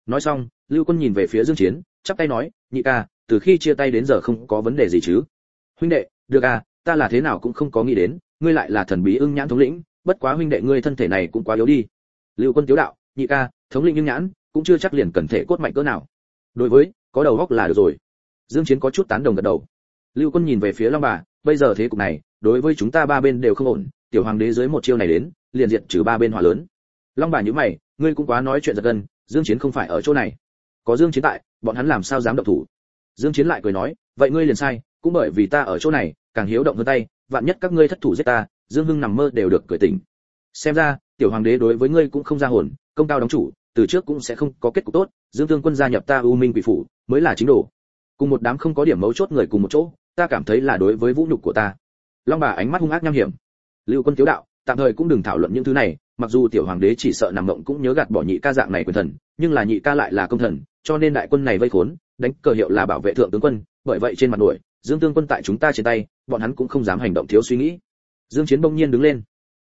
Nói xong, lưu quân nhìn về phía dương chiến, chắp tay nói, nhị ca, từ khi chia tay đến giờ không có vấn đề gì chứ? Huynh đệ, được à ta là thế nào cũng không có nghĩ đến, ngươi lại là thần bí ưng nhãn thống lĩnh, bất quá huynh đệ ngươi thân thể này cũng quá yếu đi. Lưu quân tiếu đạo, nhị ca, thống lĩnh ưng nhãn, cũng chưa chắc liền cần thể cốt mạnh cỡ nào. Đối với, có đầu góc là được rồi. Dương chiến có chút tán đồng gật đầu lưu quân nhìn về phía long bà, bây giờ thế cục này, đối với chúng ta ba bên đều không ổn, tiểu hoàng đế dưới một chiêu này đến, liền diệt trừ ba bên hòa lớn. Long bà nhíu mày, ngươi cũng quá nói chuyện giật gân, dương chiến không phải ở chỗ này. Có dương chiến tại, bọn hắn làm sao dám động thủ? Dương chiến lại cười nói, vậy ngươi liền sai, cũng bởi vì ta ở chỗ này, càng hiếu động hơn tay, vạn nhất các ngươi thất thủ giết ta, dương hưng nằm mơ đều được cười tỉnh. Xem ra, tiểu hoàng đế đối với ngươi cũng không ra hồn, công cao đóng chủ, từ trước cũng sẽ không có kết cục tốt, dương tương quân gia nhập ta u minh quỷ phủ, mới là chính đồ. Cùng một đám không có điểm mấu chốt người cùng một chỗ ta cảm thấy là đối với vũ nhục của ta. Long bà ánh mắt hung ác nham hiểm. Lưu quân thiếu đạo tạm thời cũng đừng thảo luận những thứ này mặc dù tiểu hoàng đế chỉ sợ nằm mộng cũng nhớ gạt bỏ nhị ca dạng này quyền thần nhưng là nhị ca lại là công thần cho nên đại quân này vây khốn đánh cờ hiệu là bảo vệ thượng tướng quân bởi vậy trên mặt đuổi, dương tương quân tại chúng ta trên tay bọn hắn cũng không dám hành động thiếu suy nghĩ. Dương chiến bỗng nhiên đứng lên.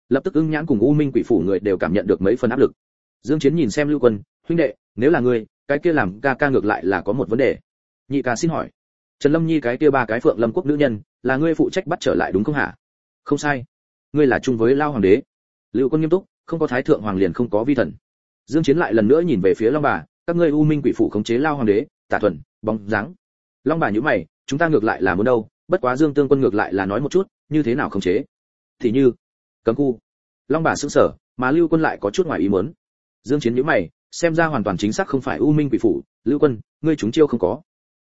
Lập tức ưng nhãn cùng u minh quỷ phủ người đều cảm nhận được mấy phần áp lực. Dương chiến nhìn xem lưu quân huynh đệ nếu là ngươi cái kia làm ca ca ngược lại là có một vấn đề. Nhị ca xin hỏi trần lâm nhi cái kia ba cái phượng lâm quốc nữ nhân, là ngươi phụ trách bắt trở lại đúng không hả? Không sai. Ngươi là chung với lao hoàng đế. Lưu quân nghiêm túc, không có thái thượng hoàng liền không có vi thần. Dương chiến lại lần nữa nhìn về phía long bà, các ngươi u minh quỷ phụ khống chế lao hoàng đế tả thuần, bóng dáng. Long bà nhíu mày, chúng ta ngược lại là muốn đâu, bất quá dương tương quân ngược lại là nói một chút, như thế nào khống chế? Thì như, cấm khu. Long bà sững sờ, mà lưu quân lại có chút ngoài ý muốn. Dương chiến nhíu mày, xem ra hoàn toàn chính xác không phải u minh quỷ phụ. Lưu quân, ngươi chúng chiêu không có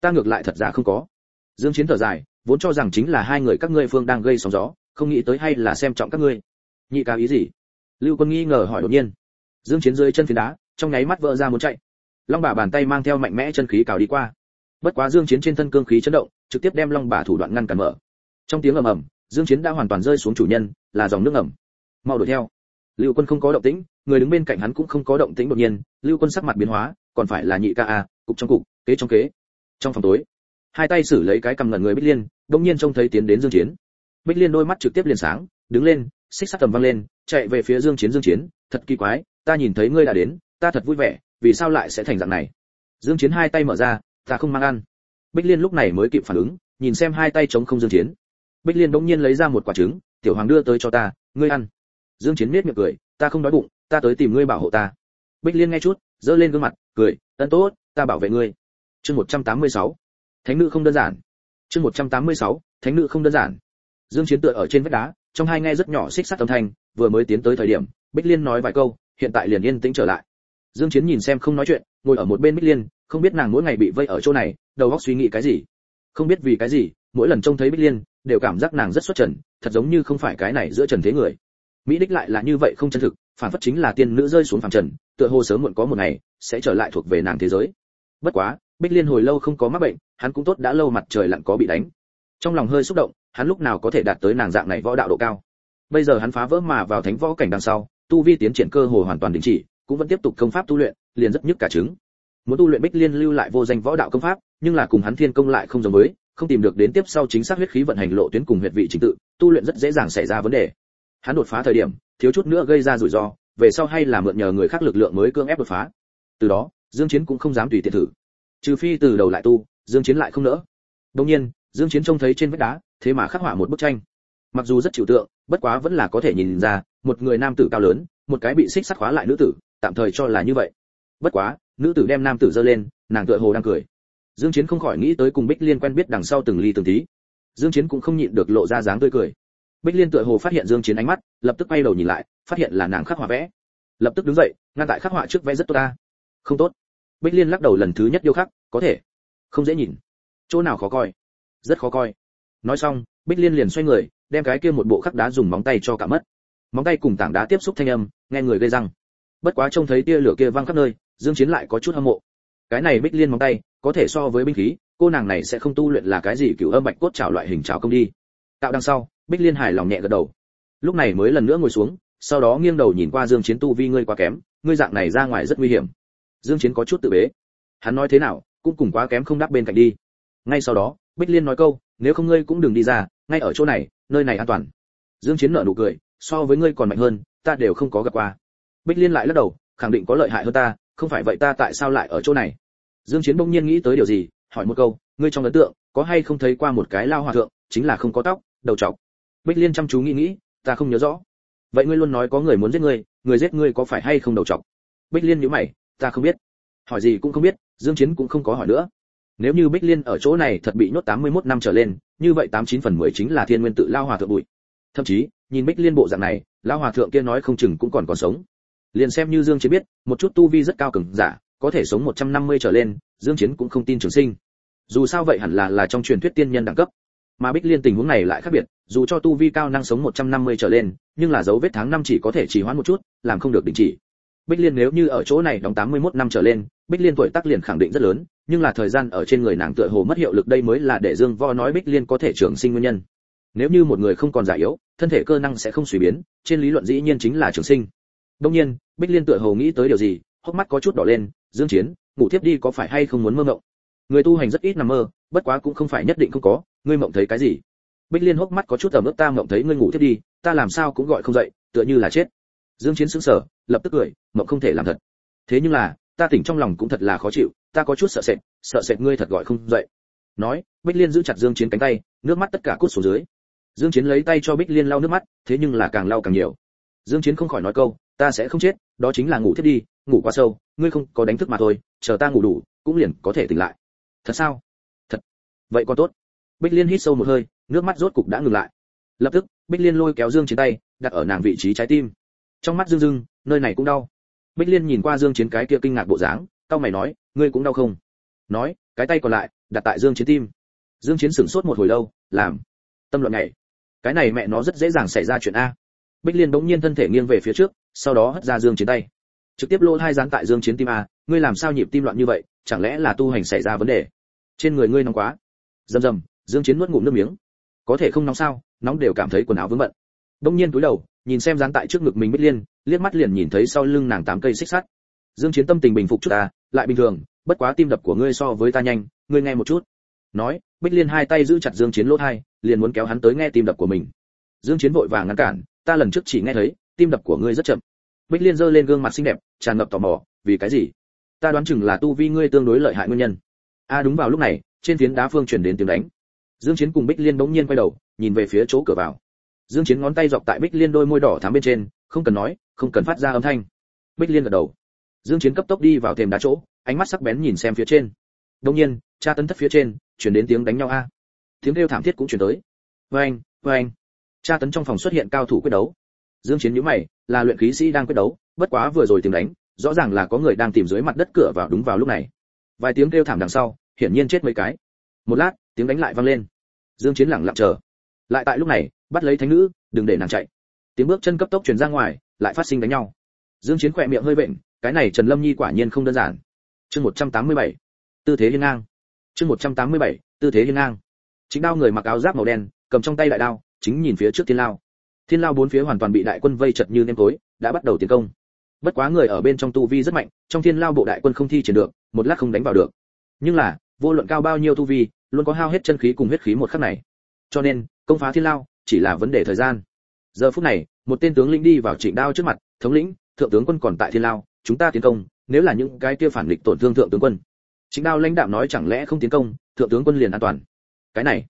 ta ngược lại thật ra không có. Dương chiến thở dài, vốn cho rằng chính là hai người các ngươi phương đang gây sóng gió, không nghĩ tới hay là xem trọng các ngươi. Nhị ca ý gì? Lưu quân nghi ngờ hỏi đột nhiên. Dương chiến rơi chân phiến đá, trong nháy mắt vỡ ra muốn chạy. Long bà bàn tay mang theo mạnh mẽ chân khí cào đi qua. Bất quá dương chiến trên thân cương khí chấn động, trực tiếp đem long bà thủ đoạn ngăn cản mở. Trong tiếng ầm ầm, dương chiến đã hoàn toàn rơi xuống chủ nhân, là dòng nước ẩm mau đuổi theo. Lưu quân không có động tĩnh, người đứng bên cạnh hắn cũng không có động tĩnh đột nhiên, lưu quân sắc mặt biến hóa, còn phải là nhị ca a, cục trong cục, kế trong kế trong phòng tối. Hai tay xử lấy cái cầm ngẩn người bích liên đông nhiên trông thấy tiến đến dương chiến. Bích liên đôi mắt trực tiếp liền sáng, đứng lên, xích sắt tầm văng lên, chạy về phía dương chiến dương chiến, thật kỳ quái, ta nhìn thấy ngươi đã đến, ta thật vui vẻ, vì sao lại sẽ thành dạng này? Dương chiến hai tay mở ra, ta không mang ăn. Bích liên lúc này mới kịp phản ứng, nhìn xem hai tay chống không dương chiến. Bích liên đống nhiên lấy ra một quả trứng, tiểu hoàng đưa tới cho ta, ngươi ăn. Dương chiến miết miệng cười, ta không đói bụng, ta tới tìm ngươi bảo hộ ta. Bích liên nghe chút dơ lên gương mặt, cười, ân tốt, ta bảo vệ ngươi chương 186. thánh nữ không đơn giản. Chương 186. thánh nữ không đơn giản. Dương chiến tựa ở trên vách đá, trong hai nghe rất nhỏ xích sắt âm thanh, vừa mới tiến tới thời điểm, bích liên nói vài câu, hiện tại liền yên tĩnh trở lại. Dương chiến nhìn xem không nói chuyện, ngồi ở một bên bích liên, không biết nàng mỗi ngày bị vây ở chỗ này, đầu óc suy nghĩ cái gì. Không biết vì cái gì, mỗi lần trông thấy bích liên, đều cảm giác nàng rất xuất trần, thật giống như không phải cái này giữa trần thế người. Mỹ đích lại là như vậy không chân thực, phản phất chính là tiên nữ rơi xuống phàm trần, tựa hồ sớm muộn có một ngày, sẽ trở lại thuộc về nàng thế giới. Bất quá bích liên hồi lâu không có mắc bệnh, hắn cũng tốt đã lâu mặt trời lặn có bị đánh. Trong lòng hơi xúc động, hắn lúc nào có thể đạt tới nàng dạng này võ đạo độ cao. Bây giờ hắn phá vỡ mà vào thánh võ cảnh đằng sau, tu vi tiến triển cơ hồ hoàn toàn đình chỉ, cũng vẫn tiếp tục công pháp tu luyện, liền rất nhức cả trứng. Muốn tu luyện bích liên lưu lại vô danh võ đạo công pháp, nhưng là cùng hắn thiên công lại không giống với, không tìm được đến tiếp sau chính xác huyết khí vận hành lộ tuyến cùng huyệt vị chính tự, tu luyện rất dễ dàng xảy ra vấn đề. Hắn đột phá thời điểm, thiếu chút nữa gây ra rủi ro, về sau hay là mượn nhờ người khác lực lượng mới cưỡng ép đột phá. Từ đó, dương chiến cũng không dám tùy tiện thử trừ phi từ đầu lại tu, dương chiến lại không nỡ. Đương nhiên, dương chiến trông thấy trên vách đá, thế mà khắc họa một bức tranh. Mặc dù rất chịu tượng, bất quá vẫn là có thể nhìn ra, một người nam tử cao lớn, một cái bị xích sắt khóa lại nữ tử, tạm thời cho là như vậy. Bất quá, nữ tử đem nam tử giơ lên, nàng tựa hồ đang cười. Dương chiến không khỏi nghĩ tới cùng bích liên quen biết đằng sau từng ly từng tí. Dương chiến cũng không nhịn được lộ ra dáng tươi cười. Bích liên tựa hồ phát hiện dương chiến ánh mắt, lập tức quay đầu nhìn lại, phát hiện là nàng khắc họa vẽ. Lập tức đứng dậy, ngăn tại khắc họa trước vẽ rất tốt ta. Không tốt bích liên lắc đầu lần thứ nhất điêu khắc, có thể. Không dễ nhìn. Chỗ nào khó coi? Rất khó coi. Nói xong, bích liên liền xoay người, đem cái kia một bộ khắc đá dùng móng tay cho cả mất. Móng tay cùng tảng đá tiếp xúc thanh âm, nghe người gây răng. Bất quá trông thấy tia lửa kia văng khắp nơi, dương chiến lại có chút hâm mộ. Cái này bích liên móng tay, có thể so với binh khí, cô nàng này sẽ không tu luyện là cái gì cửu âm bạch cốt trảo loại hình trảo công đi. Tạo đằng sau, bích liên hài lòng nhẹ gật đầu. Lúc này mới lần nữa ngồi xuống, sau đó nghiêng đầu nhìn qua dương chiến tu vi ngươi quá kém, ngươi dạng này ra ngoài rất nguy hiểm dương chiến có chút tự bế. Hắn nói thế nào, cũng cùng quá kém không đáp bên cạnh đi. Ngay sau đó, bích liên nói câu, nếu không ngươi cũng đừng đi ra, ngay ở chỗ này, nơi này an toàn. Dương chiến nở nụ cười, so với ngươi còn mạnh hơn, ta đều không có gặp qua. Bích liên lại lắc đầu, khẳng định có lợi hại hơn ta, không phải vậy ta tại sao lại ở chỗ này? Dương chiến bỗng nhiên nghĩ tới điều gì, hỏi một câu, ngươi trong ấn tượng, có hay không thấy qua một cái lao hòa thượng, chính là không có tóc, đầu trọc? Bích liên chăm chú nghĩ nghĩ, ta không nhớ rõ. Vậy ngươi luôn nói có người muốn giết ngươi, người giết ngươi có phải hay không đầu trọc? Bích liên nhíu mày ta không biết. Hỏi gì cũng không biết, dương chiến cũng không có hỏi nữa. Nếu như bích liên ở chỗ này thật bị nhốt 81 năm trở lên, như vậy 89 phần 10 chính là thiên nguyên tự lao hòa thượng bụi. Thậm chí, nhìn bích liên bộ dạng này, lao hòa thượng kia nói không chừng cũng còn còn sống. Liền xem như dương chiến biết, một chút tu vi rất cao cường giả, có thể sống 150 trở lên, dương chiến cũng không tin trường sinh. Dù sao vậy hẳn là là trong truyền thuyết tiên nhân đẳng cấp. Mà bích liên tình huống này lại khác biệt, dù cho tu vi cao năng sống 150 trở lên, nhưng là dấu vết tháng năm chỉ có thể trì hoãn một chút, làm không được đình chỉ bích liên nếu như ở chỗ này đóng 81 năm trở lên, bích liên tuổi tác liền khẳng định rất lớn, nhưng là thời gian ở trên người nàng tựa hồ mất hiệu lực đây mới là để dương võ nói bích liên có thể trường sinh nguyên nhân. Nếu như một người không còn già yếu, thân thể cơ năng sẽ không suy biến, trên lý luận dĩ nhiên chính là trường sinh. Đương nhiên, bích liên tựa hồ nghĩ tới điều gì, hốc mắt có chút đỏ lên, dương chiến, ngủ thiếp đi có phải hay không muốn mơ mộng? Người tu hành rất ít nằm mơ, bất quá cũng không phải nhất định không có, ngươi mộng thấy cái gì? Bích liên hốc mắt có chút ẩm ướt, ta mộng thấy ngươi ngủ thiếp đi, ta làm sao cũng gọi không dậy, tựa như là chết dương chiến sững sờ, lập tức cười, mộng không thể làm thật. Thế nhưng là, ta tỉnh trong lòng cũng thật là khó chịu, ta có chút sợ sệt sợ sệt ngươi thật gọi không dậy. Nói, bích liên giữ chặt dương chiến cánh tay, nước mắt tất cả cút xuống dưới. Dương chiến lấy tay cho bích liên lau nước mắt, thế nhưng là càng lau càng nhiều. Dương chiến không khỏi nói câu, ta sẽ không chết, đó chính là ngủ thiết đi, ngủ quá sâu, ngươi không có đánh thức mà thôi, chờ ta ngủ đủ, cũng liền có thể tỉnh lại. Thật sao? Thật. Vậy còn tốt. Bích liên hít sâu một hơi, nước mắt rốt cục đã ngừng lại. Lập tức, bích liên lôi kéo dương chiến tay, đặt ở nàng vị trí trái tim trong mắt dương dương nơi này cũng đau. Bích liên nhìn qua dương chiến cái kia kinh ngạc bộ dáng cao mày nói ngươi cũng đau không? Nói cái tay còn lại đặt tại dương chiến tim. Dương chiến sửng sốt một hồi lâu làm tâm luận này cái này mẹ nó rất dễ dàng xảy ra chuyện a. Bích liên đống nhiên thân thể nghiêng về phía trước sau đó hất ra dương chiến tay. Trực tiếp lỗ hai dán tại dương chiến tim a ngươi làm sao nhịp tim loạn như vậy? Chẳng lẽ là tu hành xảy ra vấn đề? Trên người ngươi nóng quá. Dầm dầm, dương chiến nuốt ngụm nước miếng. Có thể không nóng sao? Nóng đều cảm thấy quần áo vướng bận đông nhiên túi đầu, nhìn xem dán tại trước ngực mình bích liên, liếc mắt liền nhìn thấy sau lưng nàng tám cây xích sắt. Dương chiến tâm tình bình phục chút ta lại bình thường, bất quá tim đập của ngươi so với ta nhanh, ngươi nghe một chút. Nói, bích liên hai tay giữ chặt dương chiến lỗ hai liền muốn kéo hắn tới nghe tim đập của mình. Dương chiến vội vàng ngăn cản, ta lần trước chỉ nghe thấy, tim đập của ngươi rất chậm. Bích liên giơ lên gương mặt xinh đẹp, tràn ngập tò mò, vì cái gì? Ta đoán chừng là tu vi ngươi tương đối lợi hại nguyên nhân. A à đúng vào lúc này, trên phiến đá phương truyền đến tiếng đánh. Dương chiến cùng bích liên bỗng nhiên quay đầu, nhìn về phía chỗ cửa vào dương chiến ngón tay dọc tại bích liên đôi môi đỏ thắm bên trên, không cần nói, không cần phát ra âm thanh. Bích liên gật đầu. Dương chiến cấp tốc đi vào thềm đá chỗ, ánh mắt sắc bén nhìn xem phía trên. Đương nhiên cha tấn thất phía trên truyền đến tiếng đánh nhau a. Tiếng kêu thảm thiết cũng truyền tới. Vang vang cha tấn trong phòng xuất hiện cao thủ quyết đấu. Dương chiến nhíu mày, là luyện khí sĩ đang quyết đấu, bất quá vừa rồi tiếng đánh, rõ ràng là có người đang tìm dưới mặt đất cửa vào đúng vào lúc này. Vài tiếng kêu thảm đằng sau, hiển nhiên chết mấy cái. Một lát, tiếng đánh lại vang lên. Dương chiến lặng lặng chờ lại tại lúc này, bắt lấy thánh nữ, đừng để nàng chạy. Tiếng bước chân cấp tốc truyền ra ngoài, lại phát sinh đánh nhau. Dương chiến khỏe miệng hơi bệnh cái này trần lâm nhi quả nhiên không đơn giản. Chương 187 tư thế hiên ngang. Chương 187 tư thế hiên ngang. Chính đao người mặc áo giáp màu đen, cầm trong tay đại đao, chính nhìn phía trước thiên lao. Thiên lao bốn phía hoàn toàn bị đại quân vây chật như nêm tối, đã bắt đầu tiến công. Bất quá người ở bên trong tu vi rất mạnh, trong thiên lao bộ đại quân không thi triển được, một lát không đánh vào được. Nhưng là, vô luận cao bao nhiêu tu vi, luôn có hao hết chân khí cùng huyết khí một khắc này cho nên, công phá thiên lao chỉ là vấn đề thời gian. Giờ phút này, một tên tướng lĩnh đi vào trịnh đao trước mặt, thống lĩnh, thượng tướng quân còn tại thiên lao, chúng ta tiến công, nếu là những cái kia phản nghịch tổn thương thượng tướng quân. Trịnh đao lãnh đạo nói, chẳng lẽ không tiến công, thượng tướng quân liền an toàn? Cái này,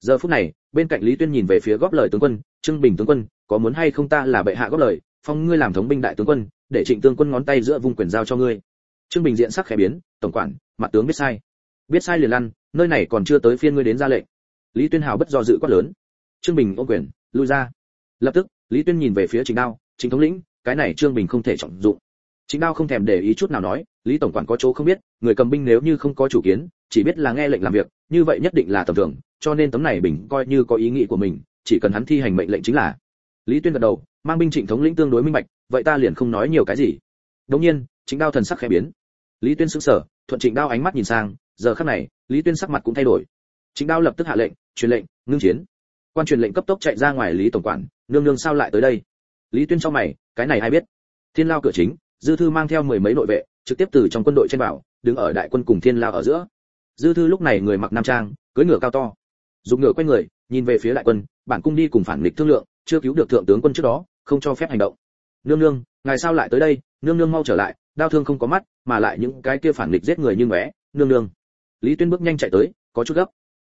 giờ phút này, bên cạnh lý tuyên nhìn về phía góp lời tướng quân, trương bình tướng quân, có muốn hay không ta là bệ hạ góp lời, phong ngươi làm thống binh đại tướng quân, để trịnh tướng quân ngón tay giữa vùng quyền giao cho ngươi. Trương bình diện sắc khẽ biến, tổng quản, mặt tướng biết sai. Biết sai liền lăn, nơi này còn chưa tới phiên ngươi đến ra lệnh lý tuyên hào bất do dự quát lớn. Trương bình ôm quyền, lui ra. Lập tức, lý tuyên nhìn về phía chính đao chính thống lĩnh, cái này trương bình không thể trọng dụng. Chính đao không thèm để ý chút nào nói, lý tổng quản có chỗ không biết, người cầm binh nếu như không có chủ kiến, chỉ biết là nghe lệnh làm việc, như vậy nhất định là tầm thường, cho nên tấm này bình coi như có ý nghĩ của mình, chỉ cần hắn thi hành mệnh lệnh chính là. Lý tuyên gật đầu, mang binh trịnh thống lĩnh tương đối minh bạch, vậy ta liền không nói nhiều cái gì. Đống nhiên chính đao thần sắc khẽ biến. Lý tuyên sững sờ, thuận trịnh đao ánh mắt nhìn sang, giờ khắc này, lý tuyên sắc mặt cũng thay đổi. Chính đao lập tức hạ lệnh truyền lệnh ngưng chiến. Quan truyền lệnh cấp tốc chạy ra ngoài lý tổng quản nương nương sao lại tới đây? Lý tuyên cho mày cái này ai biết? Thiên lao cửa chính dư thư mang theo mười mấy nội vệ trực tiếp từ trong quân đội trên bảo, đứng ở đại quân cùng thiên lao ở giữa. Dư thư lúc này người mặc nam trang cưỡi ngựa cao to. Dùng ngựa quay người nhìn về phía đại quân bản cung đi cùng phản nghịch thương lượng chưa cứu được thượng tướng quân trước đó không cho phép hành động. Nương nương ngài sao lại tới đây? Nương nương mau trở lại đau thương không có mắt mà lại những cái kia phản nghịch giết người như ngóe. Nương nương. Lý tuyên bước nhanh chạy tới có chút gấp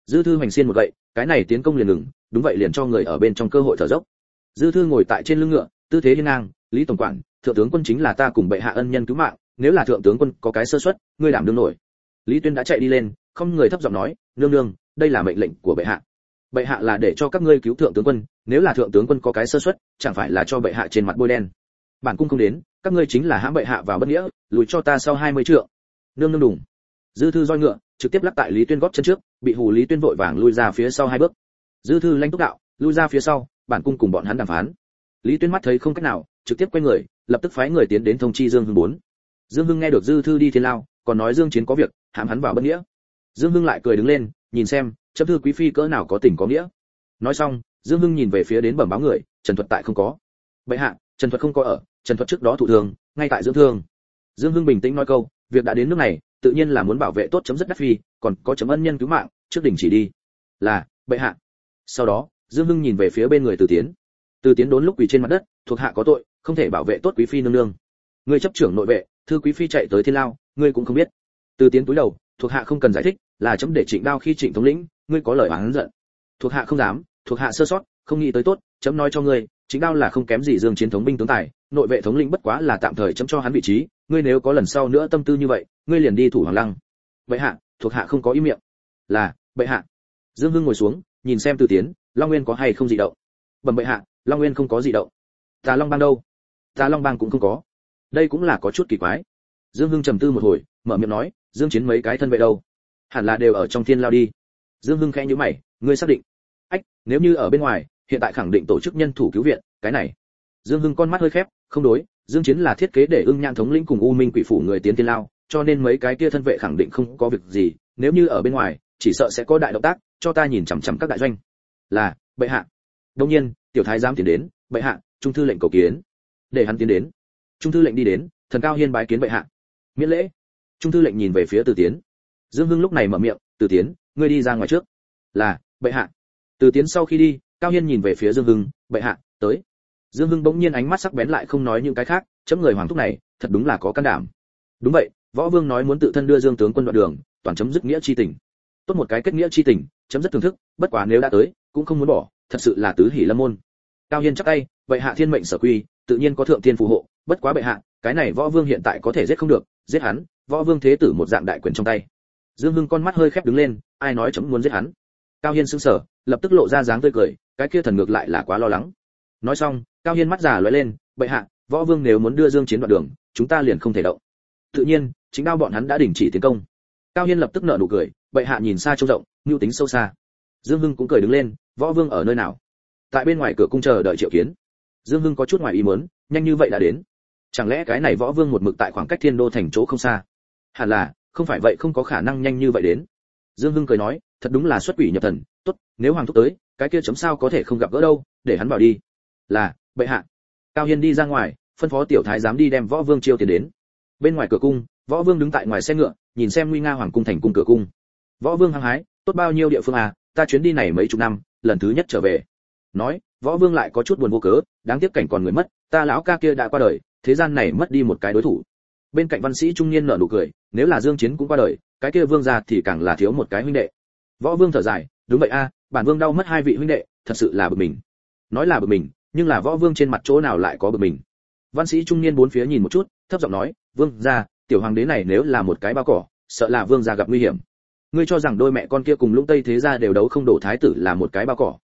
dư thư hoành xiên một gậy, cái này tiến công liền ngừng, đúng vậy liền cho người ở bên trong cơ hội thở dốc. Dư thư ngồi tại trên lưng ngựa, tư thế hiên ngang, lý tổng quản, thượng tướng quân chính là ta cùng bệ hạ ân nhân cứu mạng, nếu là thượng tướng quân có cái sơ suất, ngươi đảm đương nổi. Lý tuyên đã chạy đi lên, không người thấp giọng nói, nương nương, đây là mệnh lệnh của bệ hạ. Bệ hạ là để cho các ngươi cứu thượng tướng quân, nếu là thượng tướng quân có cái sơ suất, chẳng phải là cho bệ hạ trên mặt bôi đen. Bản cung không đến, các ngươi chính là hãm bệ hạ vào bất nghĩa, lùi cho ta sau 20 trượng. Nương nương đùng. Dư thư roi ngựa trực tiếp lắc tại lý tuyên góp chân trước, bị hù lý tuyên vội vàng lui ra phía sau hai bước. Dư thư lanh túc đạo, lui ra phía sau, bản cung cùng bọn hắn đàm phán. Lý tuyên mắt thấy không cách nào, trực tiếp quay người, lập tức phái người tiến đến thông chi dương hưng bốn. Dương hưng nghe được dư thư đi thiên lao, còn nói dương chiến có việc, hãm hắn vào bất nghĩa. Dương hưng lại cười đứng lên, nhìn xem chấp thư quý phi cỡ nào có tình có nghĩa. Nói xong, dương hưng nhìn về phía đến bẩm báo người, trần thuật tại không có. Vậy hạ, trần thuật không có ở, trần thuật trước đó thụ thương ngay tại dưỡng thương. Dương hưng bình tĩnh nói câu, việc đã đến nước này tự nhiên là muốn bảo vệ tốt chấm dứt đắc phi, còn có chấm ân nhân cứu mạng, trước đỉnh chỉ đi. Là, bệ hạ. Sau đó, dương hưng nhìn về phía bên người từ tiến. Từ tiến đốn lúc quỳ trên mặt đất, thuộc hạ có tội, không thể bảo vệ tốt quý phi nương nương. Người chấp trưởng nội vệ, thư quý phi chạy tới thiên lao, ngươi cũng không biết. Từ tiến túi đầu, thuộc hạ không cần giải thích, là chấm để trịnh đao khi trịnh thống lĩnh, ngươi có lời oán giận. Thuộc hạ không dám, thuộc hạ sơ sót, không nghĩ tới tốt, chấm nói cho ngươi chính đao là không kém gì dương chiến thống binh tướng tài, nội vệ thống lĩnh bất quá là tạm thời chấm cho hắn vị trí ngươi nếu có lần sau nữa tâm tư như vậy, ngươi liền đi thủ hoàng lăng. Vậy hạ, thuộc hạ không có ý miệng. Là, bệ hạ. Dương hưng ngồi xuống, nhìn xem từ tiến, long nguyên có hay không gì động? Bẩm bệ hạ, long nguyên không có gì động. Tà long bang đâu? Tà long bang cũng không có. Đây cũng là có chút kỳ quái. Dương hưng trầm tư một hồi, mở miệng nói, dương chiến mấy cái thân vệ đâu? Hẳn là đều ở trong thiên lao đi. Dương hưng khẽ nhíu mày, ngươi xác định. Ách, nếu như ở bên ngoài, hiện tại khẳng định tổ chức nhân thủ cứu viện, cái này. Dương hưng con mắt hơi khép, không đối dương chiến là thiết kế để ưng nhãn thống lĩnh cùng u minh quỷ phủ người tiến tiên lao, cho nên mấy cái kia thân vệ khẳng định không có việc gì, nếu như ở bên ngoài, chỉ sợ sẽ có đại động tác, cho ta nhìn chằm chằm các đại doanh. Là, bệ hạ. Đương nhiên, tiểu thái giám tiến đến, bệ hạ, trung thư lệnh cầu kiến. Để hắn tiến đến. Trung thư lệnh đi đến, thần cao hiên bái kiến bệ hạ. Miễn lễ. Trung thư lệnh nhìn về phía từ tiến. Dương hưng lúc này mở miệng, từ tiến, ngươi đi ra ngoài trước. Là, bệ hạ. Từ tiến sau khi đi, cao hiên nhìn về phía dương hưng, bệ hạ, tới dương hưng bỗng nhiên ánh mắt sắc bén lại không nói những cái khác, chấm người hoàng thúc này, thật đúng là có can đảm. Đúng vậy, võ vương nói muốn tự thân đưa dương tướng quân đoạn đường, toàn chấm dứt nghĩa chi tình. Tốt một cái kết nghĩa chi tình, chấm rất thưởng thức, bất quá nếu đã tới, cũng không muốn bỏ, thật sự là tứ hỷ lâm môn. Cao hiên chắc tay, vậy hạ thiên mệnh sở quy, tự nhiên có thượng thiên phù hộ, bất quá bệ hạ, cái này võ vương hiện tại có thể giết không được, giết hắn, võ vương thế tử một dạng đại quyền trong tay. Dương hưng con mắt hơi khép đứng lên, ai nói chấm muốn giết hắn? Cao hiên sững sờ, lập tức lộ ra dáng tươi cười, cái kia thần ngược lại là quá lo lắng nói xong, cao hiên mắt giả lóe lên, bệ hạ, võ vương nếu muốn đưa dương chiến đoạn đường, chúng ta liền không thể động. Tự nhiên, chính đao bọn hắn đã đình chỉ tiến công. Cao hiên lập tức nở nụ cười, bệ hạ nhìn xa trông rộng nhu tính sâu xa. Dương hưng cũng cười đứng lên, võ vương ở nơi nào? Tại bên ngoài cửa cung chờ đợi triệu kiến. Dương hưng có chút ngoài ý muốn, nhanh như vậy đã đến. Chẳng lẽ cái này võ vương một mực tại khoảng cách thiên đô thành chỗ không xa? Hẳn là, không phải vậy không có khả năng nhanh như vậy đến. Dương hưng cười nói, thật đúng là xuất quỷ nhập thần, tốt, nếu hoàng thúc tới, cái kia chấm sao có thể không gặp gỡ đâu, để hắn vào đi là, bệ hạ. Cao hiên đi ra ngoài, phân phó tiểu thái giám đi đem võ vương chiêu tiền đến. Bên ngoài cửa cung, võ vương đứng tại ngoài xe ngựa, nhìn xem nguy nga hoàng cung thành cung cửa cung. Võ vương hăng hái, tốt bao nhiêu địa phương à ta chuyến đi này mấy chục năm, lần thứ nhất trở về. Nói, võ vương lại có chút buồn vô cớ, đáng tiếc cảnh còn người mất, ta lão ca kia đã qua đời, thế gian này mất đi một cái đối thủ. Bên cạnh văn sĩ trung niên nở nụ cười, nếu là dương chiến cũng qua đời, cái kia vương gia thì càng là thiếu một cái huynh đệ. Võ vương thở dài, đúng vậy a, bản vương đau mất hai vị huynh đệ, thật sự là bực mình. Nói là bực mình nhưng là võ vương trên mặt chỗ nào lại có bực mình. Văn sĩ trung niên bốn phía nhìn một chút, thấp giọng nói, vương gia, tiểu hoàng đế này nếu là một cái bao cỏ, sợ là vương gia gặp nguy hiểm. Ngươi cho rằng đôi mẹ con kia cùng lũng tây thế gia đều đấu không đổ thái tử là một cái bao cỏ?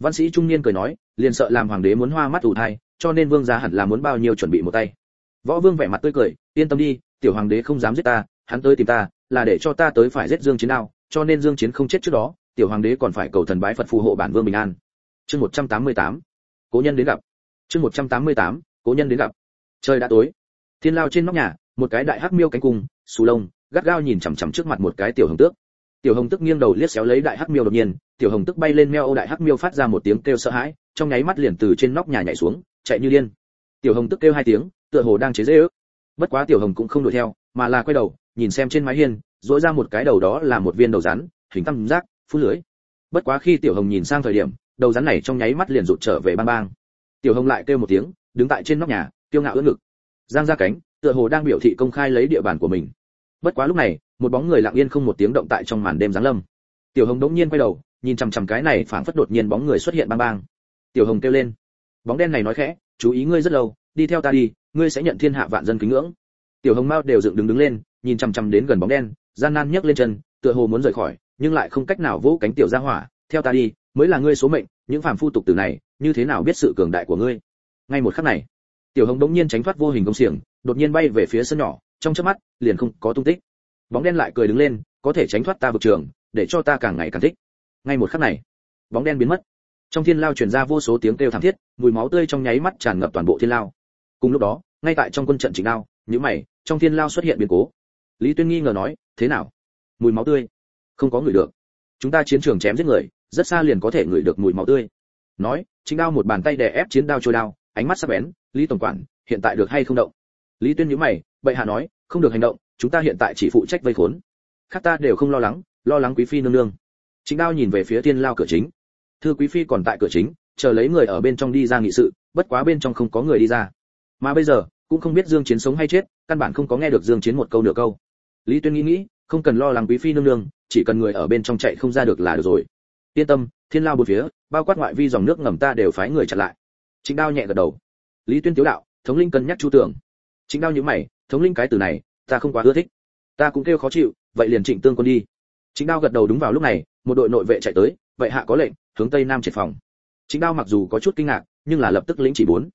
Văn sĩ trung niên cười nói, liền sợ làm hoàng đế muốn hoa mắt ủ thai, cho nên vương gia hẳn là muốn bao nhiêu chuẩn bị một tay. Võ vương vẻ mặt tươi cười, yên tâm đi, tiểu hoàng đế không dám giết ta, hắn tới tìm ta, là để cho ta tới phải giết dương chiến nào cho nên dương chiến không chết trước đó, tiểu hoàng đế còn phải cầu thần bái phật phù hộ bản vương bình an. Chương 188 cố nhân đến gặp. Chương 188 cố nhân đến gặp. Trời đã tối. Thiên lao trên nóc nhà, một cái đại hắc miêu cánh cung xù lông, gắt gao nhìn chằm chằm trước mặt một cái tiểu hồng tước. Tiểu hồng tức nghiêng đầu liếc xéo lấy đại hắc miêu đột nhiên, tiểu hồng tức bay lên meo đại hắc miêu phát ra một tiếng kêu sợ hãi, trong nháy mắt liền từ trên nóc nhà nhảy xuống, chạy như điên. Tiểu hồng tức kêu hai tiếng, tựa hồ đang chế dễ ước. Bất quá tiểu hồng cũng không đuổi theo, mà là quay đầu, nhìn xem trên mái hiên dỗi ra một cái đầu đó là một viên đầu rắn, hình tam giác phun lưới. Bất quá khi tiểu hồng nhìn sang thời điểm đầu rắn này trong nháy mắt liền rụt trở về bang bang. Tiểu hồng lại kêu một tiếng, đứng tại trên nóc nhà, kiêu ngạo ưỡn ngực. Giang ra cánh, tựa hồ đang biểu thị công khai lấy địa bàn của mình. Bất quá lúc này, một bóng người lặng yên không một tiếng động tại trong màn đêm giáng lâm. Tiểu hồng đống nhiên quay đầu, nhìn chằm chằm cái này phảng phất đột nhiên bóng người xuất hiện bang bang. Tiểu hồng kêu lên, bóng đen này nói khẽ, chú ý ngươi rất lâu, đi theo ta đi, ngươi sẽ nhận thiên hạ vạn dân kính ngưỡng. Tiểu hồng mao đều dựng đứng đứng lên, nhìn chằm chằm đến gần bóng đen, gian nan nhấc lên chân, tựa hồ muốn rời khỏi, nhưng lại không cách nào vỗ cánh tiểu ra hỏa, theo ta đi mới là ngươi số mệnh, những phàm phu tục tử này, như thế nào biết sự cường đại của ngươi? Ngay một khắc này, tiểu hồng đống nhiên tránh thoát vô hình công xiềng, đột nhiên bay về phía sân nhỏ, trong chớp mắt, liền không có tung tích. Bóng đen lại cười đứng lên, có thể tránh thoát ta vực trường, để cho ta càng ngày càng thích. Ngay một khắc này, bóng đen biến mất. Trong thiên lao truyền ra vô số tiếng kêu thảm thiết, mùi máu tươi trong nháy mắt tràn ngập toàn bộ thiên lao. Cùng lúc đó, ngay tại trong quân trận chính lao những mày, trong thiên lao xuất hiện biến cố. Lý tuyên nghi ngờ nói, thế nào? Mùi máu tươi? Không có người được. Chúng ta chiến trường chém giết người rất xa liền có thể ngửi được mùi máu tươi. Nói, chính đao một bàn tay đè ép chiến đao trôi đao, ánh mắt sắc bén, lý tổng quản, hiện tại được hay không động? Lý tuyên nhíu mày, bệ hạ nói, không được hành động, chúng ta hiện tại chỉ phụ trách vây khốn. Khác ta đều không lo lắng lo lắng quý phi nương nương. Chính đao nhìn về phía tiên lao cửa chính. Thưa quý phi còn tại cửa chính, chờ lấy người ở bên trong đi ra nghị sự, bất quá bên trong không có người đi ra. Mà bây giờ, cũng không biết dương chiến sống hay chết, căn bản không có nghe được dương chiến một câu nửa câu. Lý tuyên nghĩ nghĩ, không cần lo lắng quý phi nương nương, chỉ cần người ở bên trong chạy không ra được là được rồi yên tâm, thiên lao bốn phía, bao quát ngoại vi dòng nước ngầm ta đều phái người chặn lại. Chính đao nhẹ gật đầu. Lý tuyên tiếu đạo, thống linh cân nhắc chu tưởng. Chính đao nhíu mày, thống linh cái từ này, ta không quá ưa thích. Ta cũng kêu khó chịu, vậy liền trịnh tương quân đi. Chính đao gật đầu đúng vào lúc này, một đội nội vệ chạy tới, vậy hạ có lệnh, hướng tây nam triệt phòng. Chính đao mặc dù có chút kinh ngạc, nhưng là lập tức lĩnh chỉ bốn.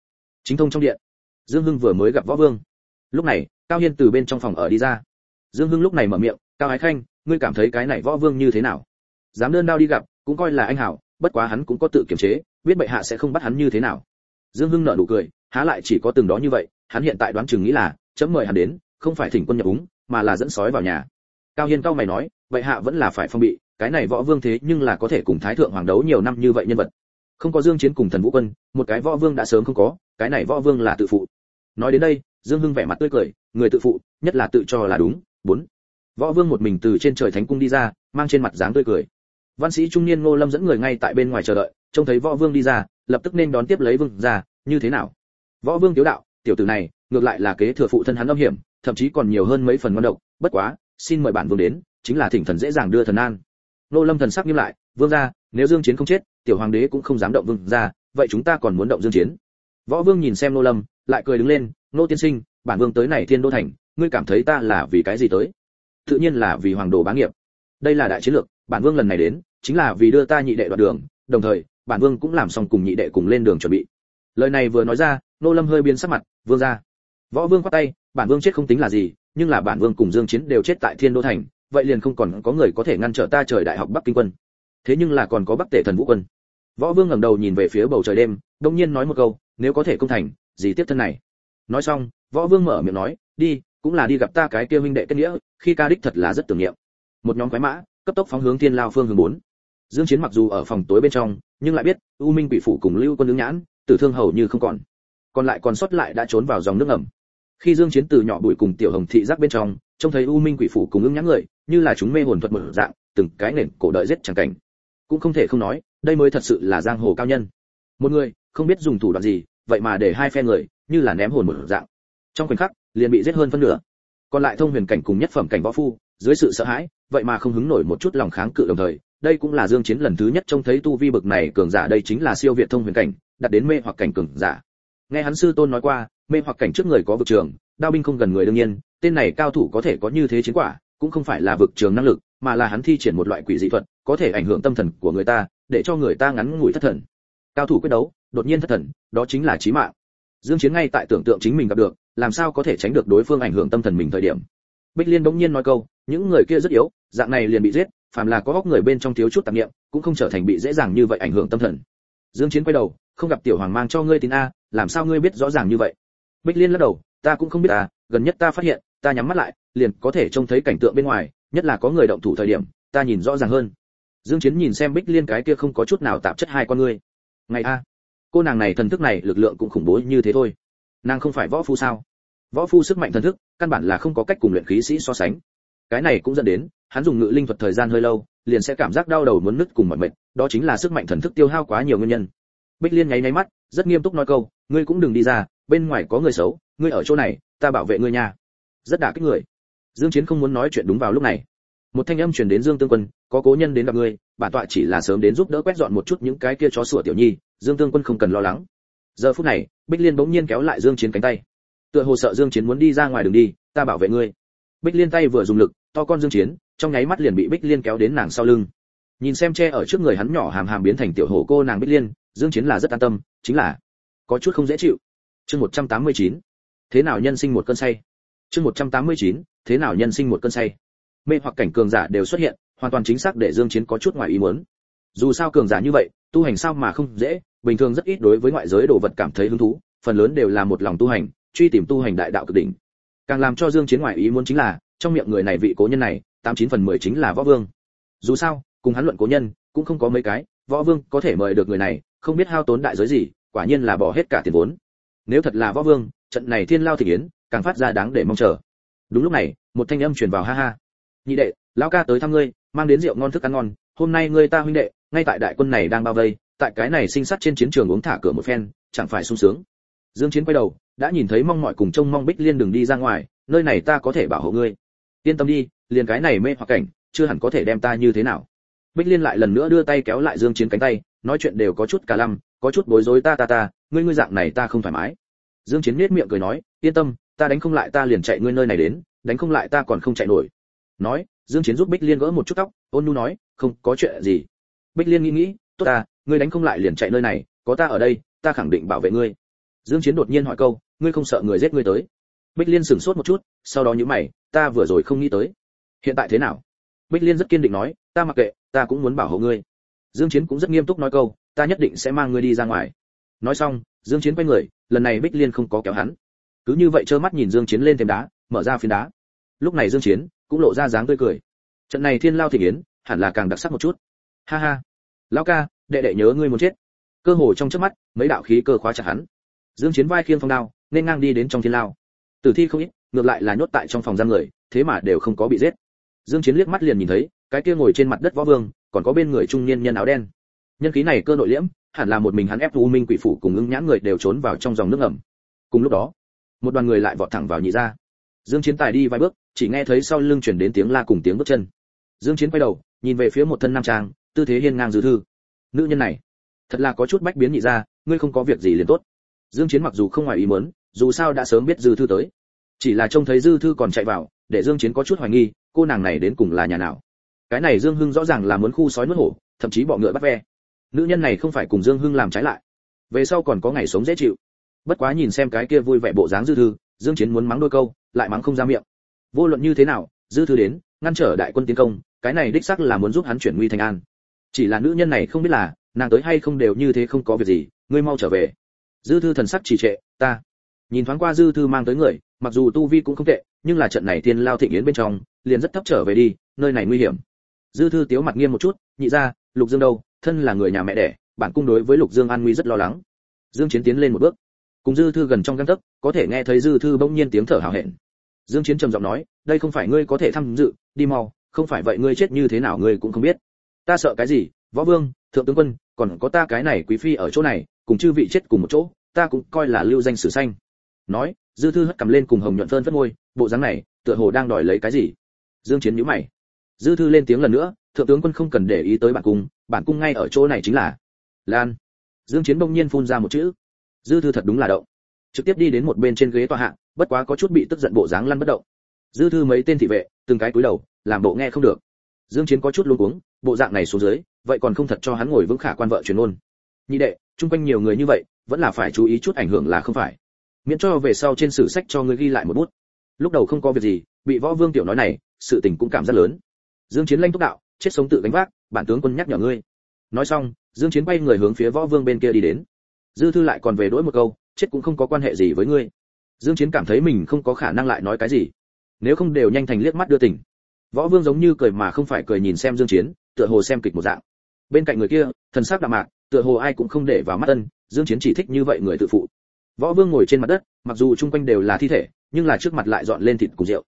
Chính thông trong điện. Dương hưng vừa mới gặp võ vương. Lúc này, cao hiên từ bên trong phòng ở đi ra. Dương hưng lúc này mở miệng, cao ái khanh, ngươi cảm thấy cái này võ vương như thế nào? Dám đơn đao đi gặp cũng coi là anh hảo, bất quá hắn cũng có tự kiềm chế, biết bệ hạ sẽ không bắt hắn như thế nào. Dương hưng nở nụ cười, há lại chỉ có từng đó như vậy, hắn hiện tại đoán chừng nghĩ là, chấm mời hắn đến, không phải thỉnh quân nhập úng, mà là dẫn sói vào nhà. Cao hiên cao mày nói, bệ hạ vẫn là phải phong bị, cái này võ vương thế nhưng là có thể cùng thái thượng hoàng đấu nhiều năm như vậy nhân vật. Không có dương chiến cùng thần vũ quân, một cái võ vương đã sớm không có, cái này võ vương là tự phụ. Nói đến đây, dương hưng vẻ mặt tươi cười, người tự phụ, nhất là tự cho là đúng. Bốn. Võ vương một mình từ trên trời thánh cung đi ra, mang trên mặt dáng tươi cười văn sĩ trung niên ngô lâm dẫn người ngay tại bên ngoài chờ đợi, trông thấy võ vương đi ra, lập tức nên đón tiếp lấy vương ra như thế nào? Võ vương tiếu đạo, tiểu tử này, ngược lại là kế thừa phụ thân hắn âm hiểm, thậm chí còn nhiều hơn mấy phần ngon độc, bất quá, xin mời bản vương đến, chính là thỉnh thần dễ dàng đưa thần an. Ngô lâm thần sắc nghiêm lại, vương gia, nếu dương chiến không chết, tiểu hoàng đế cũng không dám động vương gia, vậy chúng ta còn muốn động dương chiến. Võ vương nhìn xem Ngô lâm, lại cười đứng lên, Ngô tiên sinh, bản vương tới này thiên đô thành, ngươi cảm thấy ta là vì cái gì tới? Tự nhiên là vì hoàng đồ bá nghiệp. Đây là đại chiến lược, bản vương lần này đến chính là vì đưa ta nhị đệ đoạn đường, đồng thời, bản vương cũng làm xong cùng nhị đệ cùng lên đường chuẩn bị. Lời này vừa nói ra, nô lâm hơi biến sắc mặt, vương gia võ vương quát tay, bản vương chết không tính là gì, nhưng là bản vương cùng dương chiến đều chết tại thiên đô thành, vậy liền không còn có người có thể ngăn trở ta trời đại học bắc kinh quân. Thế nhưng là còn có bắc tể thần vũ quân. Võ vương ngẩng đầu nhìn về phía bầu trời đêm, đông nhiên nói một câu, nếu có thể công thành, gì tiếp thân này. Nói xong, võ vương mở miệng nói, đi, cũng là đi gặp ta cái kia huynh đệ kết nghĩa, khi ca đích thật là rất tưởng niệm. Một nhóm quái mã, cấp tốc phóng hướng thiên lao phương hướng bốn dương chiến mặc dù ở phòng tối bên trong, nhưng lại biết, u minh bị phủ cùng lưu quân ứng nhãn, tử thương hầu như không còn. Còn lại còn sót lại đã trốn vào dòng nước ngầm. Khi dương chiến từ nhỏ bụi cùng tiểu hồng thị giác bên trong, trông thấy u minh quỷ phủ cùng ứng nhãn người, như là chúng mê hồn thuật mở dạng, từng cái nền cổ đợi giết chẳng cảnh. Cũng không thể không nói, đây mới thật sự là giang hồ cao nhân. Một người, không biết dùng thủ đoạn gì, vậy mà để hai phe người, như là ném hồn mở dạng. Trong khoảnh khắc, liền bị giết hơn phân nửa. Còn lại thông huyền cảnh cùng nhất phẩm cảnh võ phu, dưới sự sợ hãi, vậy mà không hứng nổi một chút lòng kháng cự đồng thời đây cũng là dương chiến lần thứ nhất trông thấy tu vi bực này cường giả, đây chính là siêu việt thông huyền cảnh đạt đến mê hoặc cảnh cường giả. Nghe hắn sư tôn nói qua, mê hoặc cảnh trước người có vực trường, đao binh không gần người đương nhiên, tên này cao thủ có thể có như thế chiến quả, cũng không phải là vực trường năng lực, mà là hắn thi triển một loại quỷ dị thuật, có thể ảnh hưởng tâm thần của người ta, để cho người ta ngắn ngủi thất thần. Cao thủ quyết đấu, đột nhiên thất thần, đó chính là chí mạng. Dương chiến ngay tại tưởng tượng chính mình gặp được, làm sao có thể tránh được đối phương ảnh hưởng tâm thần mình thời điểm. Bích liên đống nhiên nói câu, những người kia rất yếu, dạng này liền bị giết phàm là có góc người bên trong thiếu chút tạp niệm, cũng không trở thành bị dễ dàng như vậy ảnh hưởng tâm thần. Dương chiến quay đầu, không gặp tiểu hoàng mang cho ngươi tin a, làm sao ngươi biết rõ ràng như vậy? Bích liên lắc đầu, ta cũng không biết à gần nhất ta phát hiện, ta nhắm mắt lại, liền có thể trông thấy cảnh tượng bên ngoài, nhất là có người động thủ thời điểm, ta nhìn rõ ràng hơn. Dương chiến nhìn xem bích liên cái kia không có chút nào tạp chất hai con ngươi. Ngày a, cô nàng này thần thức này lực lượng cũng khủng bố như thế thôi. Nàng không phải võ phu sao? Võ phu sức mạnh thần thức, căn bản là không có cách cùng luyện khí sĩ so sánh. Cái này cũng dẫn đến hắn dùng ngự linh thuật thời gian hơi lâu, liền sẽ cảm giác đau đầu muốn nứt cùng mỏi mệt, đó chính là sức mạnh thần thức tiêu hao quá nhiều nguyên nhân. Bích liên nháy nháy mắt, rất nghiêm túc nói câu, ngươi cũng đừng đi ra, bên ngoài có người xấu, ngươi ở chỗ này, ta bảo vệ ngươi nha. Rất đả kích người. Dương chiến không muốn nói chuyện đúng vào lúc này. Một thanh âm truyền đến dương tương quân, có cố nhân đến gặp ngươi, bản tọa chỉ là sớm đến giúp đỡ quét dọn một chút những cái kia chó sủa tiểu nhi, dương tương quân không cần lo lắng. Giờ phút này, bích liên bỗng nhiên kéo lại dương chiến cánh tay. Tựa hồ sợ dương chiến muốn đi ra ngoài đường đi, ta bảo vệ ngươi. Bích liên tay vừa dùng lực, to con dương chiến trong nháy mắt liền bị bích liên kéo đến nàng sau lưng. Nhìn xem che ở trước người hắn nhỏ hàm hàm biến thành tiểu hổ cô nàng bích liên, dương chiến là rất an tâm, chính là có chút không dễ chịu. Chương 189 thế nào nhân sinh một cơn say? Chương 189 thế nào nhân sinh một cơn say? Mê hoặc cảnh cường giả đều xuất hiện, hoàn toàn chính xác để dương chiến có chút ngoài ý muốn. Dù sao cường giả như vậy, tu hành sao mà không dễ, bình thường rất ít đối với ngoại giới đồ vật cảm thấy hứng thú, phần lớn đều là một lòng tu hành, truy tìm tu hành đại đạo cực đỉnh. Càng làm cho dương chiến ngoài ý muốn chính là, trong miệng người này vị cố nhân này tám chín phần mười chính là võ vương. Dù sao, cùng hắn luận cố nhân, cũng không có mấy cái, võ vương có thể mời được người này, không biết hao tốn đại giới gì, quả nhiên là bỏ hết cả tiền vốn. Nếu thật là võ vương, trận này thiên lao thị yến, càng phát ra đáng để mong chờ. Đúng lúc này, một thanh âm truyền vào ha ha. Nhị đệ, lão ca tới thăm ngươi, mang đến rượu ngon thức ăn ngon, hôm nay ngươi ta huynh đệ, ngay tại đại quân này đang bao vây, tại cái này sinh sát trên chiến trường uống thả cửa một phen, chẳng phải sung sướng. Dương chiến quay đầu, đã nhìn thấy mong mọi cùng trông mong bích liên đường đi ra ngoài, nơi này ta có thể bảo hộ ngươi. Yên tâm đi liền cái này mê hoặc cảnh, chưa hẳn có thể đem ta như thế nào. Bích liên lại lần nữa đưa tay kéo lại dương chiến cánh tay, nói chuyện đều có chút cả lăm, có chút bối rối ta ta ta, ngươi ngươi dạng này ta không thoải mái. Dương chiến nét miệng cười nói, yên tâm, ta đánh không lại ta liền chạy ngươi nơi này đến, đánh không lại ta còn không chạy nổi. Nói, dương chiến giúp bích liên gỡ một chút tóc, ôn nhu nói, không, có chuyện gì. Bích liên nghĩ nghĩ, tốt ta, ngươi đánh không lại liền chạy nơi này, có ta ở đây, ta khẳng định bảo vệ ngươi. Dương chiến đột nhiên hỏi câu, ngươi không sợ người giết ngươi tới? Bích liên sửng sốt một chút, sau đó nhíu mày, ta vừa rồi không nghĩ tới hiện tại thế nào? Bích liên rất kiên định nói, ta mặc kệ, ta cũng muốn bảo hộ ngươi. Dương chiến cũng rất nghiêm túc nói câu, ta nhất định sẽ mang ngươi đi ra ngoài. Nói xong, dương chiến quay người, lần này bích liên không có kéo hắn. Cứ như vậy trơ mắt nhìn dương chiến lên thêm đá, mở ra phiến đá. Lúc này dương chiến cũng lộ ra dáng tươi cười. Trận này thiên lao thị yến hẳn là càng đặc sắc một chút. Ha ha. Lão ca, đệ đệ nhớ ngươi muốn chết. Cơ hồ trong chớp mắt, mấy đạo khí cơ khóa chặt hắn. Dương chiến vai khiêng phong đao, nên ngang đi đến trong thiên lao. Tử thi không ít, ngược lại là nhốt tại trong phòng giam người, thế mà đều không có bị giết dương chiến liếc mắt liền nhìn thấy, cái kia ngồi trên mặt đất võ vương, còn có bên người trung niên nhân áo đen. Nhân khí này cơ nội liễm, hẳn là một mình hắn ép u minh quỷ phủ cùng ứng nhãn người đều trốn vào trong dòng nước ẩm cùng lúc đó, một đoàn người lại vọt thẳng vào nhị ra dương chiến tài đi vài bước, chỉ nghe thấy sau lưng truyền đến tiếng la cùng tiếng bước chân. Dương chiến quay đầu, nhìn về phía một thân nam trang, tư thế hiên ngang dư thư. Nữ nhân này, thật là có chút bách biến nhị ra ngươi không có việc gì liền tốt. Dương chiến mặc dù không ngoài ý muốn, dù sao đã sớm biết dư thư tới. Chỉ là trông thấy dư thư còn chạy vào, để dương chiến có chút hoài nghi cô nàng này đến cùng là nhà nào? Cái này dương hưng rõ ràng là muốn khu sói nuốt hổ, thậm chí bọ ngựa bắt ve. Nữ nhân này không phải cùng dương hưng làm trái lại. Về sau còn có ngày sống dễ chịu. Bất quá nhìn xem cái kia vui vẻ bộ dáng dư thư, dương chiến muốn mắng đôi câu, lại mắng không ra miệng. Vô luận như thế nào, dư thư đến, ngăn trở đại quân tiến công, cái này đích xác là muốn giúp hắn chuyển nguy thành an. Chỉ là nữ nhân này không biết là, nàng tới hay không đều như thế không có việc gì, ngươi mau trở về. Dư thư thần sắc trì trệ, ta. Nhìn thoáng qua dư thư mang tới người, mặc dù tu vi cũng không tệ, nhưng là trận này thiên lao thịnh yến bên trong liền rất thấp trở về đi, nơi này nguy hiểm. Dư thư tiếu mặt nghiêm một chút, nhị ra, lục dương đâu? Thân là người nhà mẹ đẻ, bản cung đối với lục dương an nguy rất lo lắng. Dương chiến tiến lên một bước. Cùng dư thư gần trong gang tấc, có thể nghe thấy dư thư bỗng nhiên tiếng thở hào hẹn. Dương chiến trầm giọng nói, đây không phải ngươi có thể tham dự, đi mau, không phải vậy ngươi chết như thế nào ngươi cũng không biết. Ta sợ cái gì? Võ vương, thượng tướng quân, còn có ta cái này quý phi ở chỗ này, cùng chư vị chết cùng một chỗ, ta cũng coi là lưu danh sử xanh nói, dư thư hất cầm lên cùng hồng nhuận phơn phất môi, bộ dáng này, tựa hồ đang đòi lấy cái gì? Dương chiến nhíu mày. Dư thư lên tiếng lần nữa thượng tướng quân không cần để ý tới bản cung bản cung ngay ở chỗ này chính là lan. Dương chiến bỗng nhiên phun ra một chữ. Dư thư thật đúng là động. Trực tiếp đi đến một bên trên ghế tòa hạng, bất quá có chút bị tức giận bộ dáng lăn bất động. Dư thư mấy tên thị vệ từng cái cúi đầu làm bộ nghe không được. Dương chiến có chút luống cuống bộ dạng này xuống dưới vậy còn không thật cho hắn ngồi vững khả quan vợ truyền ôn nhị đệ chung quanh nhiều người như vậy vẫn là phải chú ý chút ảnh hưởng là không phải. Miễn cho về sau trên sử sách cho ngươi ghi lại một bút lúc đầu không có việc gì, bị võ vương tiểu nói này, sự tình cũng cảm rất lớn. Dương chiến lanh túc đạo, chết sống tự gánh vác, bản tướng quân nhắc nhở ngươi. Nói xong, dương chiến bay người hướng phía võ vương bên kia đi đến. Dư thư lại còn về đuổi một câu, chết cũng không có quan hệ gì với ngươi. Dương chiến cảm thấy mình không có khả năng lại nói cái gì. Nếu không đều nhanh thành liếc mắt đưa tình. Võ vương giống như cười mà không phải cười nhìn xem dương chiến, tựa hồ xem kịch một dạng. Bên cạnh người kia, thần sắc đạm mạc, tựa hồ ai cũng không để vào mắt ân, dương chiến chỉ thích như vậy người tự phụ võ vương ngồi trên mặt đất, mặc dù chung quanh đều là thi thể, nhưng là trước mặt lại dọn lên thịt cùng rượu.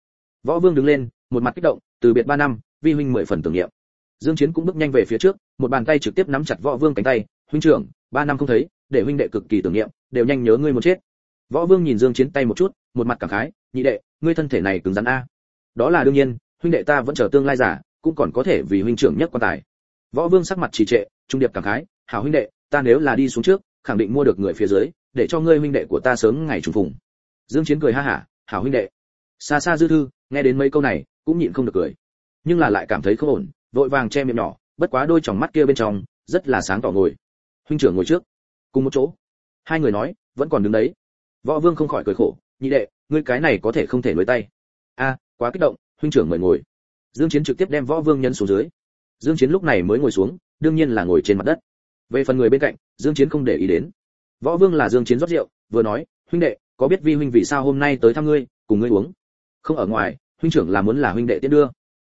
Võ vương đứng lên, một mặt kích động, từ biệt ba năm, vi huynh mười phần tưởng niệm. Dương chiến cũng bước nhanh về phía trước, một bàn tay trực tiếp nắm chặt võ vương cánh tay, huynh trưởng, ba năm không thấy, để huynh đệ cực kỳ tưởng niệm, đều nhanh nhớ ngươi một chết. Võ vương nhìn dương chiến tay một chút, một mặt cảm khái, nhị đệ, ngươi thân thể này cứng rắn a. Đó là đương nhiên, huynh đệ ta vẫn chờ tương lai giả, cũng còn có thể vì huynh trưởng nhất quan tài. Võ vương sắc mặt trì trệ, trung điệp cảm khái, hảo huynh đệ, ta nếu là đi xuống trước, khẳng định mua được người phía dưới để cho ngươi huynh đệ của ta sớm ngày trùng phùng. Dương chiến cười ha hả, hảo huynh đệ. Xa xa dư thư nghe đến mấy câu này, cũng nhịn không được cười. Nhưng là lại cảm thấy không ổn, vội vàng che miệng nhỏ, bất quá đôi tròng mắt kia bên trong, rất là sáng tỏ ngồi. Huynh trưởng ngồi trước. Cùng một chỗ. Hai người nói, vẫn còn đứng đấy. Võ vương không khỏi cười khổ, nhị đệ, ngươi cái này có thể không thể nối tay. A, quá kích động, huynh trưởng mời ngồi. Dương chiến trực tiếp đem võ vương nhân xuống dưới. Dương chiến lúc này mới ngồi xuống, đương nhiên là ngồi trên mặt đất. Về phần người bên cạnh, dương chiến không để ý đến võ vương là dương chiến rót rượu, vừa nói, huynh đệ, có biết vi huynh vì sao hôm nay tới thăm ngươi, cùng ngươi uống? Không ở ngoài, huynh trưởng là muốn là huynh đệ tiễn đưa.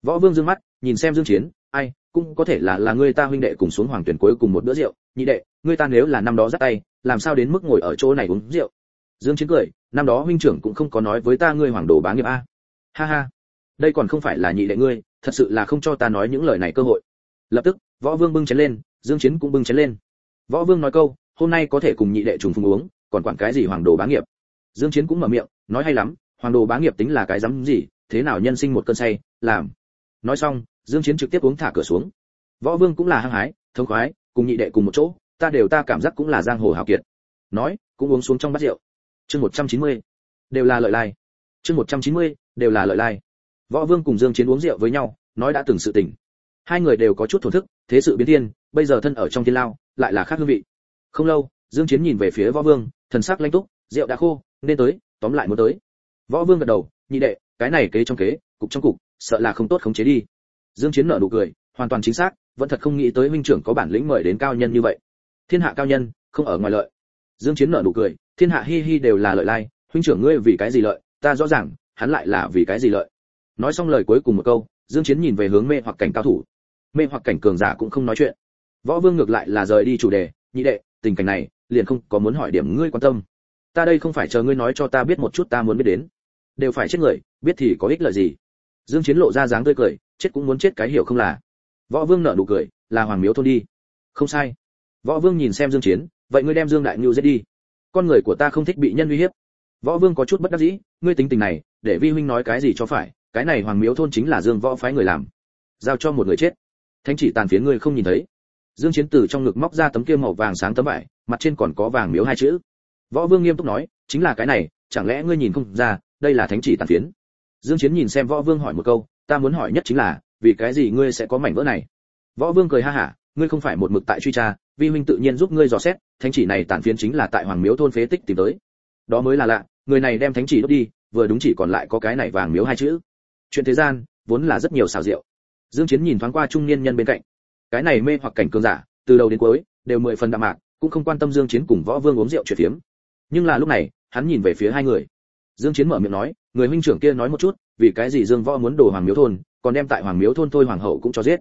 Võ vương dương mắt, nhìn xem dương chiến, ai, cũng có thể là là ngươi ta huynh đệ cùng xuống hoàng tuyển cuối cùng một bữa rượu, nhị đệ, ngươi ta nếu là năm đó dắt tay, làm sao đến mức ngồi ở chỗ này uống rượu? Dương chiến cười, năm đó huynh trưởng cũng không có nói với ta ngươi hoàng đồ bá nghiệp a. Ha ha, đây còn không phải là nhị đệ ngươi, thật sự là không cho ta nói những lời này cơ hội. Lập tức, võ vương bưng chén lên, dương chiến cũng bưng chén lên. Võ vương nói câu hôm nay có thể cùng nhị đệ trùng phùng uống còn quản cái gì hoàng đồ bá nghiệp? Dương chiến cũng mở miệng nói hay lắm hoàng đồ bá nghiệp tính là cái dám gì thế nào nhân sinh một cơn say làm. Nói xong dương chiến trực tiếp uống thả cửa xuống. Võ vương cũng là hăng hái thông khoái cùng nhị đệ cùng một chỗ ta đều ta cảm giác cũng là giang hồ hào kiệt. Nói cũng uống xuống trong bát rượu. Chương 190. đều là lợi lai. Chương 190, đều là lợi lai. Võ vương cùng dương chiến uống rượu với nhau nói đã từng sự tình. Hai người đều có chút thổn thức thế sự biến thiên bây giờ thân ở trong thiên lao lại là khác hương vị không lâu, dương chiến nhìn về phía võ vương, thần sắc lanh túc, rượu đã khô, nên tới, tóm lại muốn tới. Võ vương gật đầu, nhị đệ, cái này kế trong kế, cục trong cục, sợ là không tốt khống chế đi. Dương chiến nở nụ cười, hoàn toàn chính xác, vẫn thật không nghĩ tới huynh trưởng có bản lĩnh mời đến cao nhân như vậy. Thiên hạ cao nhân, không ở ngoài lợi. Dương chiến nở nụ cười, thiên hạ hi hi đều là lợi lai, huynh trưởng ngươi vì cái gì lợi, ta rõ ràng, hắn lại là vì cái gì lợi. Nói xong lời cuối cùng một câu, dương chiến nhìn về hướng mê hoặc cảnh cao thủ. Mê hoặc cảnh cường giả cũng không nói chuyện. Võ vương ngược lại là rời đi chủ đề, nhị đệ tình cảnh này, liền không có muốn hỏi điểm ngươi quan tâm. Ta đây không phải chờ ngươi nói cho ta biết một chút ta muốn biết đến. Đều phải chết người, biết thì có ích lợi gì. Dương chiến lộ ra dáng tươi cười, chết cũng muốn chết cái hiểu không là. Võ vương nở nụ cười, là hoàng miếu thôn đi. Không sai. Võ vương nhìn xem dương chiến, vậy ngươi đem dương đại nhu giết đi. Con người của ta không thích bị nhân uy hiếp. Võ vương có chút bất đắc dĩ, ngươi tính tình này, để vi huynh nói cái gì cho phải, cái này hoàng miếu thôn chính là dương võ phái người làm. Giao cho một người chết. Thánh chỉ tàn phiến ngươi không nhìn thấy dương chiến từ trong ngực móc ra tấm kia màu vàng sáng tấm vải, mặt trên còn có vàng miếu hai chữ. Võ vương nghiêm túc nói, chính là cái này, chẳng lẽ ngươi nhìn không ra, đây là thánh chỉ tàn phiến? Dương chiến nhìn xem võ vương hỏi một câu, ta muốn hỏi nhất chính là, vì cái gì ngươi sẽ có mảnh vỡ này? Võ vương cười ha hả, ngươi không phải một mực tại truy tra, vi huynh tự nhiên giúp ngươi dò xét, thánh chỉ này tàn phiến chính là tại hoàng miếu thôn phế tích tìm tới. Đó mới là lạ, người này đem thánh chỉ đốt đi, vừa đúng chỉ còn lại có cái này vàng miếu hai chữ. Chuyện thế gian, vốn là rất nhiều xào rượu. Dương chiến nhìn thoáng qua trung niên nhân bên cạnh cái này mê hoặc cảnh cường giả, từ đầu đến cuối, đều mười phần đạm mạc, cũng không quan tâm dương chiến cùng võ vương uống rượu chuyện phiếm. Nhưng là lúc này, hắn nhìn về phía hai người. Dương chiến mở miệng nói, người huynh trưởng kia nói một chút, vì cái gì dương võ muốn đổ hoàng miếu thôn, còn đem tại hoàng miếu thôn thôi hoàng hậu cũng cho giết?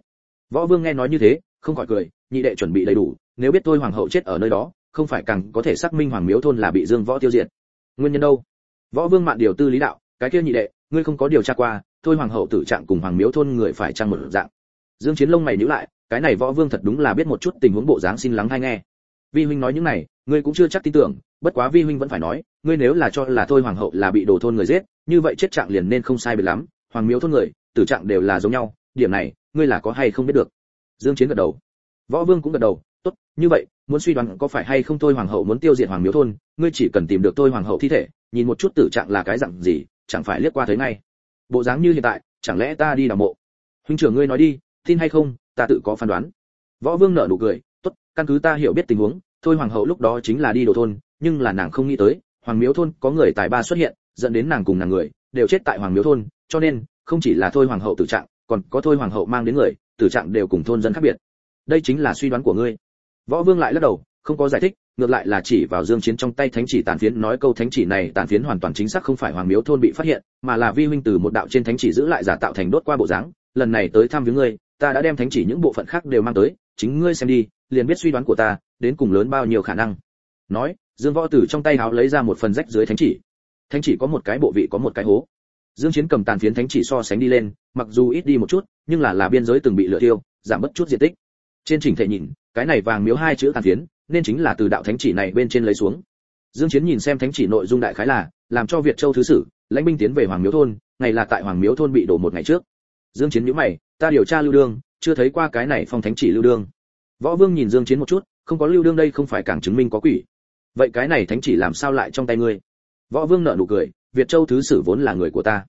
Võ vương nghe nói như thế, không khỏi cười, nhị đệ chuẩn bị đầy đủ, nếu biết tôi hoàng hậu chết ở nơi đó, không phải càng có thể xác minh hoàng miếu thôn là bị dương võ tiêu diệt. Nguyên nhân đâu? Võ vương mạn điều tư lý đạo, cái kia nhị đệ, ngươi không có điều tra qua, thôi hoàng hậu tử trạng cùng hoàng miếu thôn người phải trang một dạng? Dương chiến lông mày nhíu lại cái này võ vương thật đúng là biết một chút tình huống bộ dáng xin lắng hay nghe. Vi huynh nói những này, ngươi cũng chưa chắc tin tưởng, bất quá vi huynh vẫn phải nói, ngươi nếu là cho là thôi hoàng hậu là bị đồ thôn người giết, như vậy chết trạng liền nên không sai biệt lắm, hoàng miếu thôn người, tử trạng đều là giống nhau, điểm này, ngươi là có hay không biết được? Dương chiến gật đầu. Võ vương cũng gật đầu, tốt, như vậy, muốn suy đoán có phải hay không thôi hoàng hậu muốn tiêu diệt hoàng miếu thôn, ngươi chỉ cần tìm được thôi hoàng hậu thi thể, nhìn một chút tử trạng là cái dạng gì, chẳng phải liếc qua thấy ngay. Bộ dáng như hiện tại, chẳng lẽ ta đi đào mộ? Huynh trưởng ngươi nói đi, tin hay không ta tự có phán đoán. Võ vương nở nụ cười, tốt, căn cứ ta hiểu biết tình huống, thôi hoàng hậu lúc đó chính là đi đồ thôn, nhưng là nàng không nghĩ tới, hoàng miếu thôn có người tài ba xuất hiện, dẫn đến nàng cùng nàng người đều chết tại hoàng miếu thôn, cho nên không chỉ là thôi hoàng hậu tử trạng, còn có thôi hoàng hậu mang đến người, tử trạng đều cùng thôn dân khác biệt. Đây chính là suy đoán của ngươi. Võ vương lại lắc đầu, không có giải thích, ngược lại là chỉ vào dương chiến trong tay thánh chỉ tàn phiến, nói câu thánh chỉ này tàn phiến hoàn toàn chính xác không phải hoàng miếu thôn bị phát hiện, mà là vi huynh từ một đạo trên thánh chỉ giữ lại giả tạo thành đốt qua bộ dáng, lần này tới thăm viếng ngươi ta đã đem thánh chỉ những bộ phận khác đều mang tới, chính ngươi xem đi, liền biết suy đoán của ta, đến cùng lớn bao nhiêu khả năng. Nói, dương võ tử trong tay háo lấy ra một phần rách dưới thánh chỉ. Thánh chỉ có một cái bộ vị có một cái hố. Dương chiến cầm tàn phiến thánh chỉ so sánh đi lên, mặc dù ít đi một chút, nhưng là là biên giới từng bị lửa tiêu giảm bất chút diện tích. Trên chỉnh thể nhìn, cái này vàng miếu hai chữ tàn phiến, nên chính là từ đạo thánh chỉ này bên trên lấy xuống. Dương chiến nhìn xem thánh chỉ nội dung đại khái là, làm cho việt châu thứ sử, lãnh binh tiến về hoàng miếu thôn, ngày là tại hoàng miếu thôn bị đổ một ngày trước. Dương chiến nhíu mày ta điều tra lưu đương, chưa thấy qua cái này phong thánh chỉ lưu đương. Võ vương nhìn dương chiến một chút, không có lưu đương đây không phải càng chứng minh có quỷ. Vậy cái này thánh chỉ làm sao lại trong tay ngươi? Võ vương nở nụ cười, việt châu thứ sử vốn là người của ta.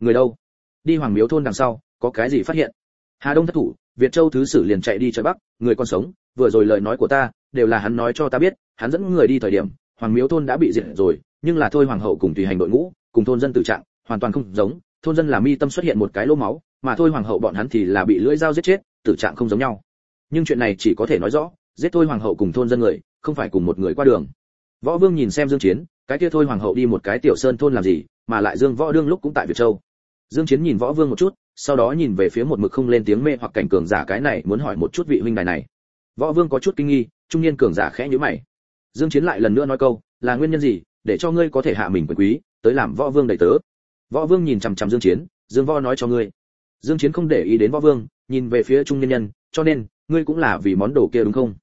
Người đâu? Đi hoàng miếu thôn đằng sau, có cái gì phát hiện? Hà đông thất thủ, việt châu thứ sử liền chạy đi trời bắc, người còn sống, vừa rồi lời nói của ta, đều là hắn nói cho ta biết, hắn dẫn người đi thời điểm, hoàng miếu thôn đã bị diệt rồi, nhưng là thôi hoàng hậu cùng tùy hành đội ngũ, cùng thôn dân tự trạng, hoàn toàn không giống, thôn dân là mi tâm xuất hiện một cái lỗ máu mà thôi hoàng hậu bọn hắn thì là bị lưỡi dao giết chết, tử trạng không giống nhau. Nhưng chuyện này chỉ có thể nói rõ, giết thôi hoàng hậu cùng thôn dân người, không phải cùng một người qua đường. Võ vương nhìn xem dương chiến, cái kia thôi hoàng hậu đi một cái tiểu sơn thôn làm gì, mà lại dương võ đương lúc cũng tại việt châu. Dương chiến nhìn võ vương một chút, sau đó nhìn về phía một mực không lên tiếng mê hoặc cảnh cường giả cái này muốn hỏi một chút vị huynh đài này. Võ vương có chút kinh nghi, trung niên cường giả khẽ nhíu mày. Dương chiến lại lần nữa nói câu, là nguyên nhân gì, để cho ngươi có thể hạ mình quyền quý, tới làm võ vương đầy tớ? Võ vương nhìn chằm chằm dương chiến, dương võ nói cho ngươi dương chiến không để ý đến võ vương, nhìn về phía trung niên nhân, cho nên, ngươi cũng là vì món đồ kia đúng không?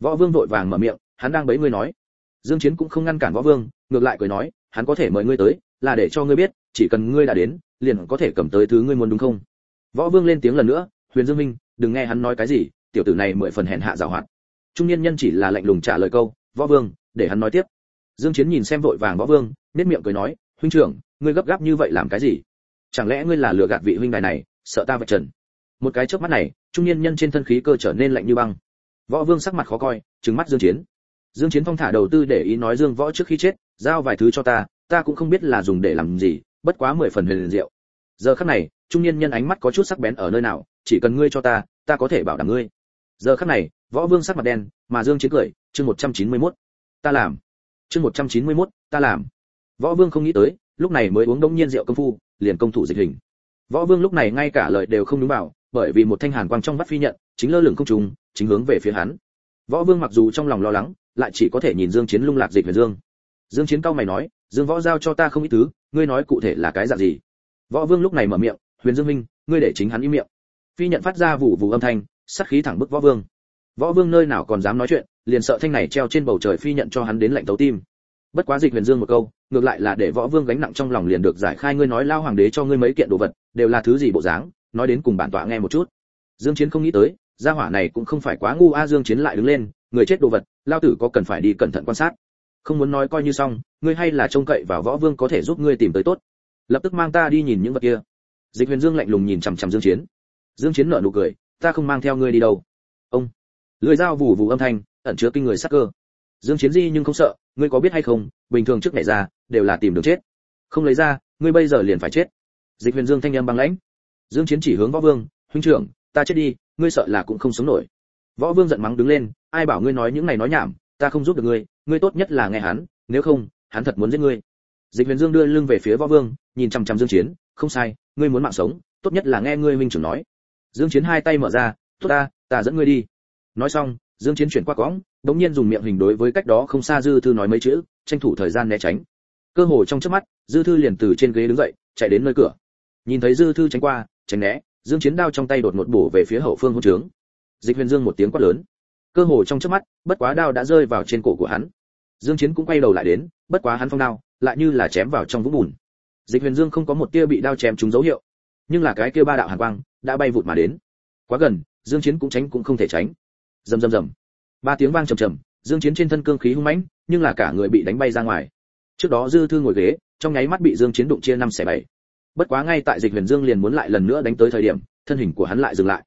Võ vương vội vàng mở miệng, hắn đang bấy ngươi nói. Dương chiến cũng không ngăn cản võ vương, ngược lại cười nói, hắn có thể mời ngươi tới, là để cho ngươi biết, chỉ cần ngươi đã đến, liền có thể cầm tới thứ ngươi muốn đúng không? Võ vương lên tiếng lần nữa, huyền dương minh, đừng nghe hắn nói cái gì, tiểu tử này mười phần hèn hạ giảo hoạt. Trung niên nhân chỉ là lạnh lùng trả lời câu, võ vương, để hắn nói tiếp. Dương chiến nhìn xem vội vàng võ vương, nét miệng cười nói, huynh trưởng, ngươi gấp gáp như vậy làm cái gì? Chẳng lẽ ngươi là lừa gạt vị huynh đài này? Sợ ta vạch trần. Một cái chớp mắt này trung niên nhân trên thân khí cơ trở nên lạnh như băng. Võ vương sắc mặt khó coi trừng mắt dương chiến. Dương chiến phong thả đầu tư để ý nói dương võ trước khi chết giao vài thứ cho ta ta cũng không biết là dùng để làm gì bất quá mười phần huyền diệu. Giờ khắc này trung niên nhân ánh mắt có chút sắc bén ở nơi nào chỉ cần ngươi cho ta ta có thể bảo đảm ngươi. Giờ khắc này võ vương sắc mặt đen mà dương chiến cười chương 191. ta làm. Chương 191, ta làm. Võ vương không nghĩ tới lúc này mới uống đông nhiên rượu công phu liền công thủ dịch hình võ vương lúc này ngay cả lời đều không đúng bảo bởi vì một thanh hàn quang trong vắt phi nhận, chính lơ lửng không trùng, chính hướng về phía hắn. Võ vương mặc dù trong lòng lo lắng, lại chỉ có thể nhìn dương chiến lung lạc dịch về dương. Dương chiến cao mày nói, dương võ giao cho ta không ít thứ, ngươi nói cụ thể là cái dạng gì? Võ vương lúc này mở miệng, huyền dương minh, ngươi để chính hắn im miệng. Phi nhận phát ra vụ vụ âm thanh, sát khí thẳng bức võ vương. Võ vương nơi nào còn dám nói chuyện, liền sợ thanh này treo trên bầu trời phi nhận cho hắn đến lạnh tấu tim bất quá dịch huyền dương một câu, ngược lại là để võ vương gánh nặng trong lòng liền được giải khai ngươi nói lao hoàng đế cho ngươi mấy kiện đồ vật, đều là thứ gì bộ dáng, nói đến cùng bản tọa nghe một chút. Dương chiến không nghĩ tới, gia hỏa này cũng không phải quá ngu a, dương chiến lại đứng lên, người chết đồ vật, lao tử có cần phải đi cẩn thận quan sát. Không muốn nói coi như xong, ngươi hay là trông cậy vào võ vương có thể giúp ngươi tìm tới tốt. Lập tức mang ta đi nhìn những vật kia. Dịch huyền dương lạnh lùng nhìn chằm chằm dương chiến. Dương chiến nở nụ cười, ta không mang theo ngươi đi đâu. Ông, lưỡi dao vù vù âm thanh, ẩn chứa kinh người sắc cơ dương chiến di nhưng không sợ, ngươi có biết hay không, bình thường trước này ra, đều là tìm đường chết. Không lấy ra, ngươi bây giờ liền phải chết. Dịch huyền dương thanh âm băng lãnh. Dương chiến chỉ hướng võ vương, huynh trưởng, ta chết đi, ngươi sợ là cũng không sống nổi. Võ vương giận mắng đứng lên, ai bảo ngươi nói những này nói nhảm, ta không giúp được ngươi ngươi tốt nhất là nghe hắn, nếu không, hắn thật muốn giết ngươi. Dịch huyền dương đưa lưng về phía võ vương, nhìn chăm chăm dương chiến, không sai, ngươi muốn mạng sống, tốt nhất là nghe ngươi minh trưởng nói. Dương chiến hai tay mở ra, tốt ta ta dẫn ngươi đi. Nói xong dương chiến chuyển qua cõng, đống nhiên dùng miệng hình đối với cách đó không xa dư thư nói mấy chữ, tranh thủ thời gian né tránh. Cơ hồ trong chớp mắt, dư thư liền từ trên ghế đứng dậy, chạy đến nơi cửa. Nhìn thấy dư thư tránh qua, tránh né, dương chiến đao trong tay đột ngột bổ về phía hậu phương hôn trướng. Dịch huyền dương một tiếng quát lớn. Cơ hồ trong chớp mắt, bất quá đao đã rơi vào trên cổ của hắn. Dương chiến cũng quay đầu lại đến, bất quá hắn phong đao, lại như là chém vào trong vũng bùn. Dịch huyền dương không có một tia bị đao chém trúng dấu hiệu, nhưng là cái kia ba đạo hàn quang đã bay vụt mà đến. Quá gần, dương chiến cũng tránh cũng không thể tránh rầm rầm rầm. Ba tiếng vang trầm trầm, dương chiến trên thân cương khí hung mãnh, nhưng là cả người bị đánh bay ra ngoài. Trước đó dư thư ngồi ghế, trong nháy mắt bị dương chiến đụng chia năm xẻ bảy. Bất quá ngay tại dịch huyền dương liền muốn lại lần nữa đánh tới thời điểm, thân hình của hắn lại dừng lại.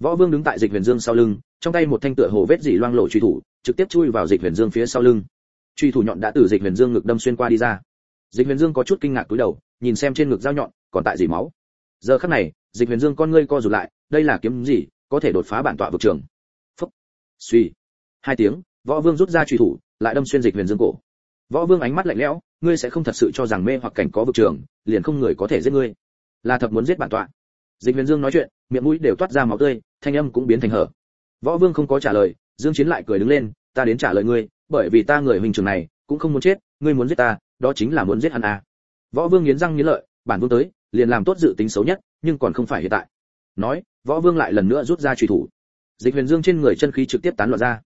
Võ vương đứng tại dịch huyền dương sau lưng, trong tay một thanh tựa hồ vết dỉ loang lộ truy thủ, trực tiếp chui vào dịch huyền dương phía sau lưng. Truy thủ nhọn đã từ dịch huyền dương ngực đâm xuyên qua đi ra. Dịch huyền dương có chút kinh ngạc cúi đầu, nhìn xem trên ngực dao nhọn, còn tại dỉ máu. Giờ khắc này, dịch huyền dương con ngươi co rụt lại, đây là kiếm gì, có thể đột phá bản tọa vực trường suy. Hai tiếng, võ vương rút ra truy thủ, lại đâm xuyên dịch huyền dương cổ. Võ vương ánh mắt lạnh lẽo, ngươi sẽ không thật sự cho rằng mê hoặc cảnh có vực trường, liền không người có thể giết ngươi. Là thật muốn giết bản tọa. Dịch huyền dương nói chuyện, miệng mũi đều toát ra máu tươi, thanh âm cũng biến thành hở. Võ vương không có trả lời, dương chiến lại cười đứng lên, ta đến trả lời ngươi, bởi vì ta người huynh trưởng này, cũng không muốn chết, ngươi muốn giết ta, đó chính là muốn giết hắn à. Võ vương nghiến răng nghiến lợi, bản vương tới, liền làm tốt dự tính xấu nhất, nhưng còn không phải hiện tại. Nói, võ vương lại lần nữa rút ra truy thủ dịch huyền dương trên người chân khí trực tiếp tán loạn ra.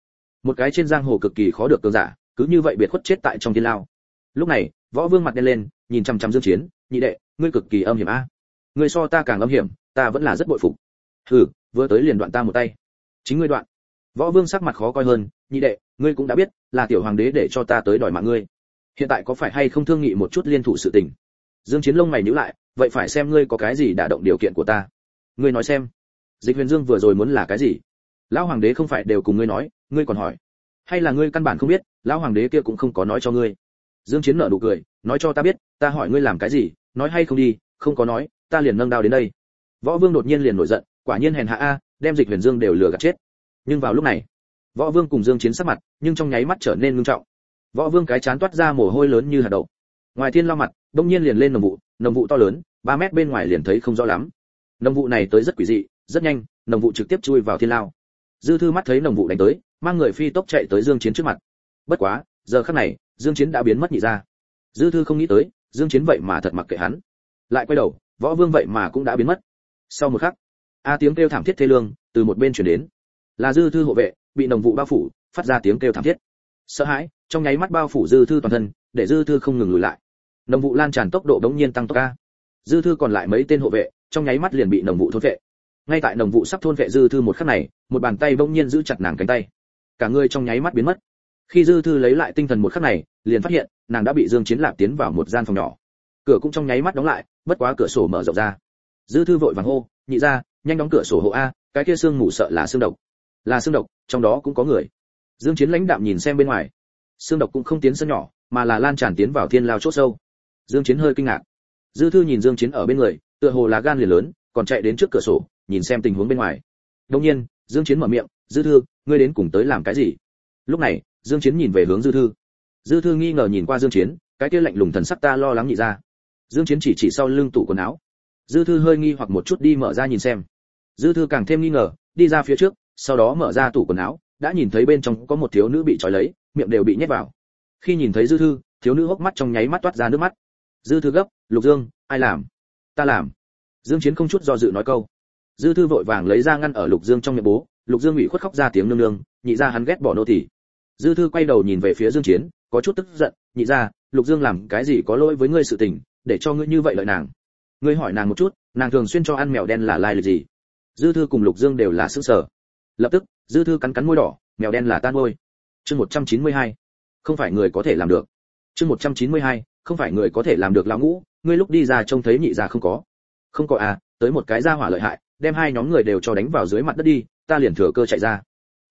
Một cái trên giang hồ cực kỳ khó được cường giả, cứ như vậy biệt khuất chết tại trong thiên lao. Lúc này, võ vương mặt đen lên, nhìn chăm chăm dương chiến, nhị đệ, ngươi cực kỳ âm hiểm a. Ngươi so ta càng âm hiểm, ta vẫn là rất bội phục. Hừ, vừa tới liền đoạn ta một tay. Chính ngươi đoạn. Võ vương sắc mặt khó coi hơn, nhị đệ, ngươi cũng đã biết, là tiểu hoàng đế để cho ta tới đòi mạng ngươi. Hiện tại có phải hay không thương nghị một chút liên thủ sự tình? Dương chiến lông mày nhíu lại, vậy phải xem ngươi có cái gì đả động điều kiện của ta. Ngươi nói xem. Dịch huyền dương vừa rồi muốn là cái gì? Lão hoàng đế không phải đều cùng ngươi nói, ngươi còn hỏi. Hay là ngươi căn bản không biết, lão hoàng đế kia cũng không có nói cho ngươi. Dương chiến nở nụ cười, nói cho ta biết, ta hỏi ngươi làm cái gì, nói hay không đi, không có nói, ta liền nâng đao đến đây. Võ vương đột nhiên liền nổi giận, quả nhiên hèn hạ a, đem dịch huyền dương đều lừa gạt chết. Nhưng vào lúc này, võ vương cùng dương chiến sắc mặt, nhưng trong nháy mắt trở nên nghiêm trọng. Võ vương cái chán toát ra mồ hôi lớn như hạt đậu. Ngoài thiên lao mặt, đông nhiên liền lên nồng vụ nồng vụ to lớn 3 mét bên ngoài liền thấy không rõ lắm. Nồng vụ này tới rất quỷ dị, rất nhanh, nồng vụ trực tiếp chui vào thiên lao dư thư mắt thấy nồng vụ đánh tới, mang người phi tốc chạy tới dương chiến trước mặt. Bất quá, giờ khắc này, dương chiến đã biến mất nhị ra. Dư thư không nghĩ tới, dương chiến vậy mà thật mặc kệ hắn. Lại quay đầu, võ vương vậy mà cũng đã biến mất. Sau một khắc, a tiếng kêu thảm thiết thê lương từ một bên truyền đến. Là dư thư hộ vệ, bị nồng vụ bao phủ, phát ra tiếng kêu thảm thiết. Sợ hãi, trong nháy mắt bao phủ dư thư toàn thân, để dư thư không ngừng lùi lại. Nồng vụ lan tràn tốc độ đống nhiên tăng tốc ca dư thư còn lại mấy tên hộ vệ, trong nháy mắt liền bị nồng vụ thôn vệ. Ngay tại nồng vụ sắp thôn vệ dư thư một khắc này một bàn tay bỗng nhiên giữ chặt nàng cánh tay. Cả người trong nháy mắt biến mất. Khi dư thư lấy lại tinh thần một khắc này, liền phát hiện, nàng đã bị dương chiến lạp tiến vào một gian phòng nhỏ. Cửa cũng trong nháy mắt đóng lại, bất quá cửa sổ mở rộng ra. Dư thư vội vàng hô, nhị ra nhanh đóng cửa sổ hộ a, cái kia xương ngủ sợ là xương độc. Là xương độc, trong đó cũng có người. Dương chiến lãnh đạm nhìn xem bên ngoài. Xương độc cũng không tiến sân nhỏ, mà là lan tràn tiến vào thiên lao chốt sâu. Dương chiến hơi kinh ngạc. Dư thư nhìn dương chiến ở bên người, tựa hồ là gan liền lớn, còn chạy đến trước cửa sổ, nhìn xem tình huống bên ngoài. Đương nhiên dương chiến mở miệng, dư thư, ngươi đến cùng tới làm cái gì? Lúc này, dương chiến nhìn về hướng dư thư. Dư thư nghi ngờ nhìn qua dương chiến, cái kia lạnh lùng thần sắc ta lo lắng nhị ra. Dương chiến chỉ chỉ sau lưng tủ quần áo. Dư thư hơi nghi hoặc một chút đi mở ra nhìn xem. Dư thư càng thêm nghi ngờ, đi ra phía trước, sau đó mở ra tủ quần áo, đã nhìn thấy bên trong có một thiếu nữ bị trói lấy, miệng đều bị nhét vào. Khi nhìn thấy dư thư, thiếu nữ hốc mắt trong nháy mắt toát ra nước mắt. Dư thư gấp, lục dương, ai làm? Ta làm. Dương chiến không chút do dự nói câu dư thư vội vàng lấy ra ngăn ở lục dương trong miệng bố lục dương ủy khuất khóc ra tiếng nương nương nhị ra hắn ghét bỏ nô tỳ. Dư thư quay đầu nhìn về phía dương chiến có chút tức giận nhị ra lục dương làm cái gì có lỗi với ngươi sự tình để cho ngươi như vậy lợi nàng? Ngươi hỏi nàng một chút nàng thường xuyên cho ăn mèo đen là lai lịch gì? Dư thư cùng lục dương đều là sức sở lập tức dư thư cắn cắn môi đỏ mèo đen là tan môi chương 192. không phải người có thể làm được. Chương 192, không phải người có thể làm được lão ngũ ngươi lúc đi ra trông thấy nhị gia không có. Không có à tới một cái gia hỏa lợi hại đem hai nhóm người đều cho đánh vào dưới mặt đất đi, ta liền thừa cơ chạy ra.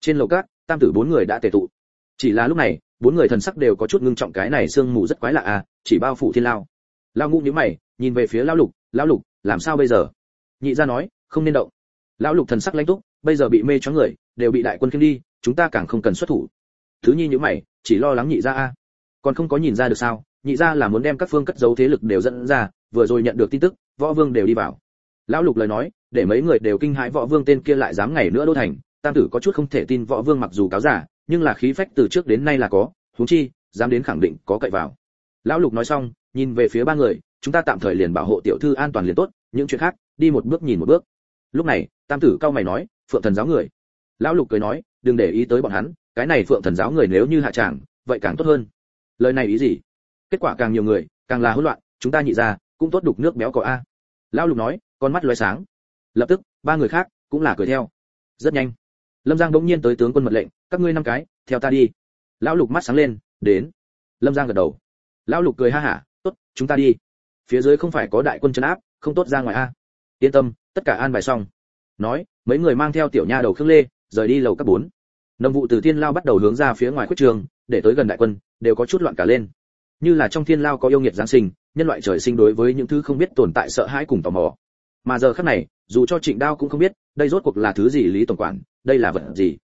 Trên lầu cát tam tử bốn người đã tề tụ. Chỉ là lúc này, bốn người thần sắc đều có chút ngưng trọng, cái này sương mù rất quái lạ à chỉ bao phủ thiên lao. Lao ngũ nhíu mày, nhìn về phía lão lục lão lục, làm sao bây giờ? Nhị gia nói, không nên động. Lão lục thần sắc lãnh túc, bây giờ bị mê choáng người, đều bị đại quân khiêng đi, chúng ta càng không cần xuất thủ. Thứ nhi nhíu mày, chỉ lo lắng nhị gia a. Còn không có nhìn ra được sao, nhị gia là muốn đem các phương cất giấu thế lực đều dẫn ra, vừa rồi nhận được tin tức, võ vương đều đi vào lão lục lời nói, để mấy người đều kinh hãi võ vương tên kia lại dám ngày nữa đô thành. Tam tử có chút không thể tin võ vương mặc dù cáo giả, nhưng là khí phách từ trước đến nay là có. Huống chi, dám đến khẳng định có cậy vào. Lão lục nói xong, nhìn về phía ba người, chúng ta tạm thời liền bảo hộ tiểu thư an toàn liền tốt, những chuyện khác, đi một bước nhìn một bước. Lúc này, tam tử cao mày nói, phượng thần giáo người. Lão lục cười nói, đừng để ý tới bọn hắn, cái này phượng thần giáo người nếu như hạ tràng, vậy càng tốt hơn. Lời này ý gì? Kết quả càng nhiều người, càng là hỗn loạn, chúng ta nhị ra cũng tốt đục nước béo có a. Lão lục nói con mắt lóe sáng. Lập tức, ba người khác cũng là cười theo. Rất nhanh, lâm giang bỗng nhiên tới tướng quân mật lệnh, các ngươi năm cái, theo ta đi. Lão lục mắt sáng lên, đến. Lâm giang gật đầu. Lão lục cười ha hả, tốt, chúng ta đi. Phía dưới không phải có đại quân trấn áp, không tốt ra ngoài a. Yên tâm, tất cả an bài xong. Nói, mấy người mang theo tiểu nha đầu khương lê, rời đi lầu các bốn. Nông vụ từ thiên lao bắt đầu hướng ra phía ngoài khuất trường, để tới gần đại quân, đều có chút loạn cả lên. Như là trong thiên lao có yêu nghiệt giáng sinh, nhân loại trời sinh đối với những thứ không biết tồn tại sợ hãi cùng tò mò mà giờ khắc này, dù cho trịnh đao cũng không biết, đây rốt cuộc là thứ gì lý tổng quản, đây là vật gì.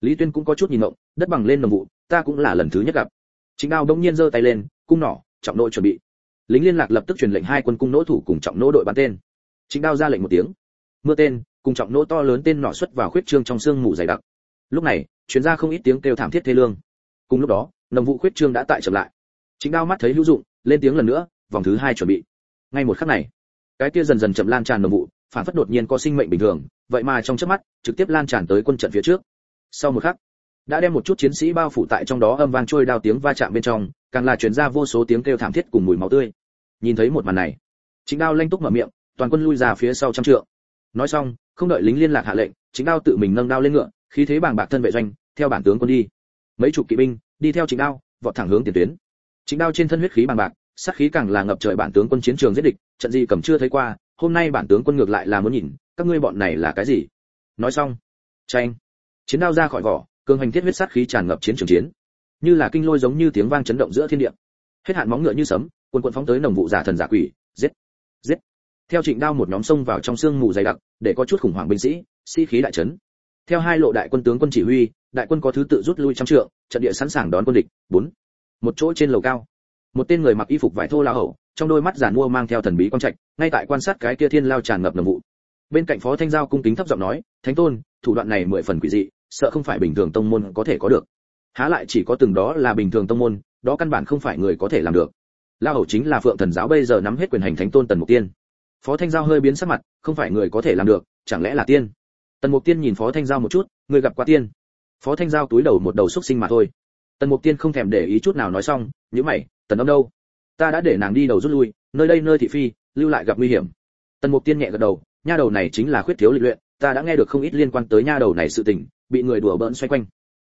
Lý tuyên cũng có chút nhìn ngộng, đất bằng lên nồng vụ, ta cũng là lần thứ nhất gặp. Trịnh đao đông nhiên giơ tay lên, cung nỏ, trọng nội chuẩn bị. Lính liên lạc lập tức truyền lệnh hai quân cung nỗ thủ cùng trọng nỗ đội bắn tên. Trịnh đao ra lệnh một tiếng. Mưa tên, cùng trọng nỗ to lớn tên nỏ xuất vào khuyết trương trong xương mù dày đặc. Lúc này chuyến ra không ít tiếng kêu thảm thiết thê lương. Cùng lúc đó nồng vụ khuyết trương đã tại chậm lại. Chính đao mắt thấy hữu dụng, lên tiếng lần nữa, vòng thứ hai chuẩn bị. Ngay một khắc này cái kia dần dần chậm lan tràn nồng vụ, phản phất đột nhiên có sinh mệnh bình thường, vậy mà trong chớp mắt, trực tiếp lan tràn tới quân trận phía trước. Sau một khắc, đã đem một chút chiến sĩ bao phủ tại trong đó âm vang trôi đao tiếng va chạm bên trong, càng là truyền ra vô số tiếng kêu thảm thiết cùng mùi máu tươi. Nhìn thấy một màn này chính đao lanh túc mở miệng, toàn quân lui ra phía sau trăm trượng. Nói xong, không đợi lính liên lạc hạ lệnh chính đao tự mình nâng đao lên ngựa, khí thế bàng bạc thân vệ doanh, theo bản tướng quân đi. Mấy chục kỵ binh, đi theo chính đao, vọt thẳng hướng tiền tuyến. Chính đao trên thân huyết khí bàng bạc sát khí càng là ngập trời bản tướng quân chiến trường giết địch, trận gì cầm chưa thấy qua, hôm nay bản tướng quân ngược lại là muốn nhìn, các ngươi bọn này là cái gì? Nói xong, tranh, chiến đao ra khỏi vỏ, cường hành thiết huyết sát khí tràn ngập chiến trường chiến. Như là kinh lôi giống như tiếng vang chấn động giữa thiên địa. Hết hạn móng ngựa như sấm, quân quân phóng tới nồng vụ giả thần giả quỷ, giết giết. Theo trịnh đao một nhóm xông vào trong sương mù dày đặc, để có chút khủng hoảng binh sĩ sĩ khí đại chấn. Theo hai lộ đại quân tướng quân chỉ huy, đại quân có thứ tự rút lui trong trượng, trận địa sẵn sàng đón quân địch. Bốn, một chỗ trên lầu cao một tên người mặc y phục vải thô lao hậu trong đôi mắt giản mua mang theo thần bí quang trạch, ngay tại quan sát cái kia thiên lao tràn ngập nồng vụ. Bên cạnh phó thanh giao cung kính thấp giọng nói, thánh tôn, thủ đoạn này mười phần quỷ dị, sợ không phải bình thường tông môn có thể có được. Há lại chỉ có từng đó là bình thường tông môn, đó căn bản không phải người có thể làm được. Lao hầu chính là phượng thần giáo bây giờ nắm hết quyền hành thánh tôn tần mục tiên. Phó thanh giao hơi biến sắc mặt, không phải người có thể làm được, chẳng lẽ là tiên? Tần mục tiên nhìn phó thanh giao một chút, người gặp qua tiên? Phó thanh giao túi đầu một đầu xúc sinh mà thôi. Tần mục tiên không thèm để ý chút nào nói xong nhữ mày tần âm đâu? Ta đã để nàng đi đầu rút lui, nơi đây nơi thị phi, lưu lại gặp nguy hiểm. Tần mục tiên nhẹ gật đầu, nha đầu này chính là khuyết thiếu lịch luyện, ta đã nghe được không ít liên quan tới nha đầu này sự tình, bị người đùa bỡn xoay quanh.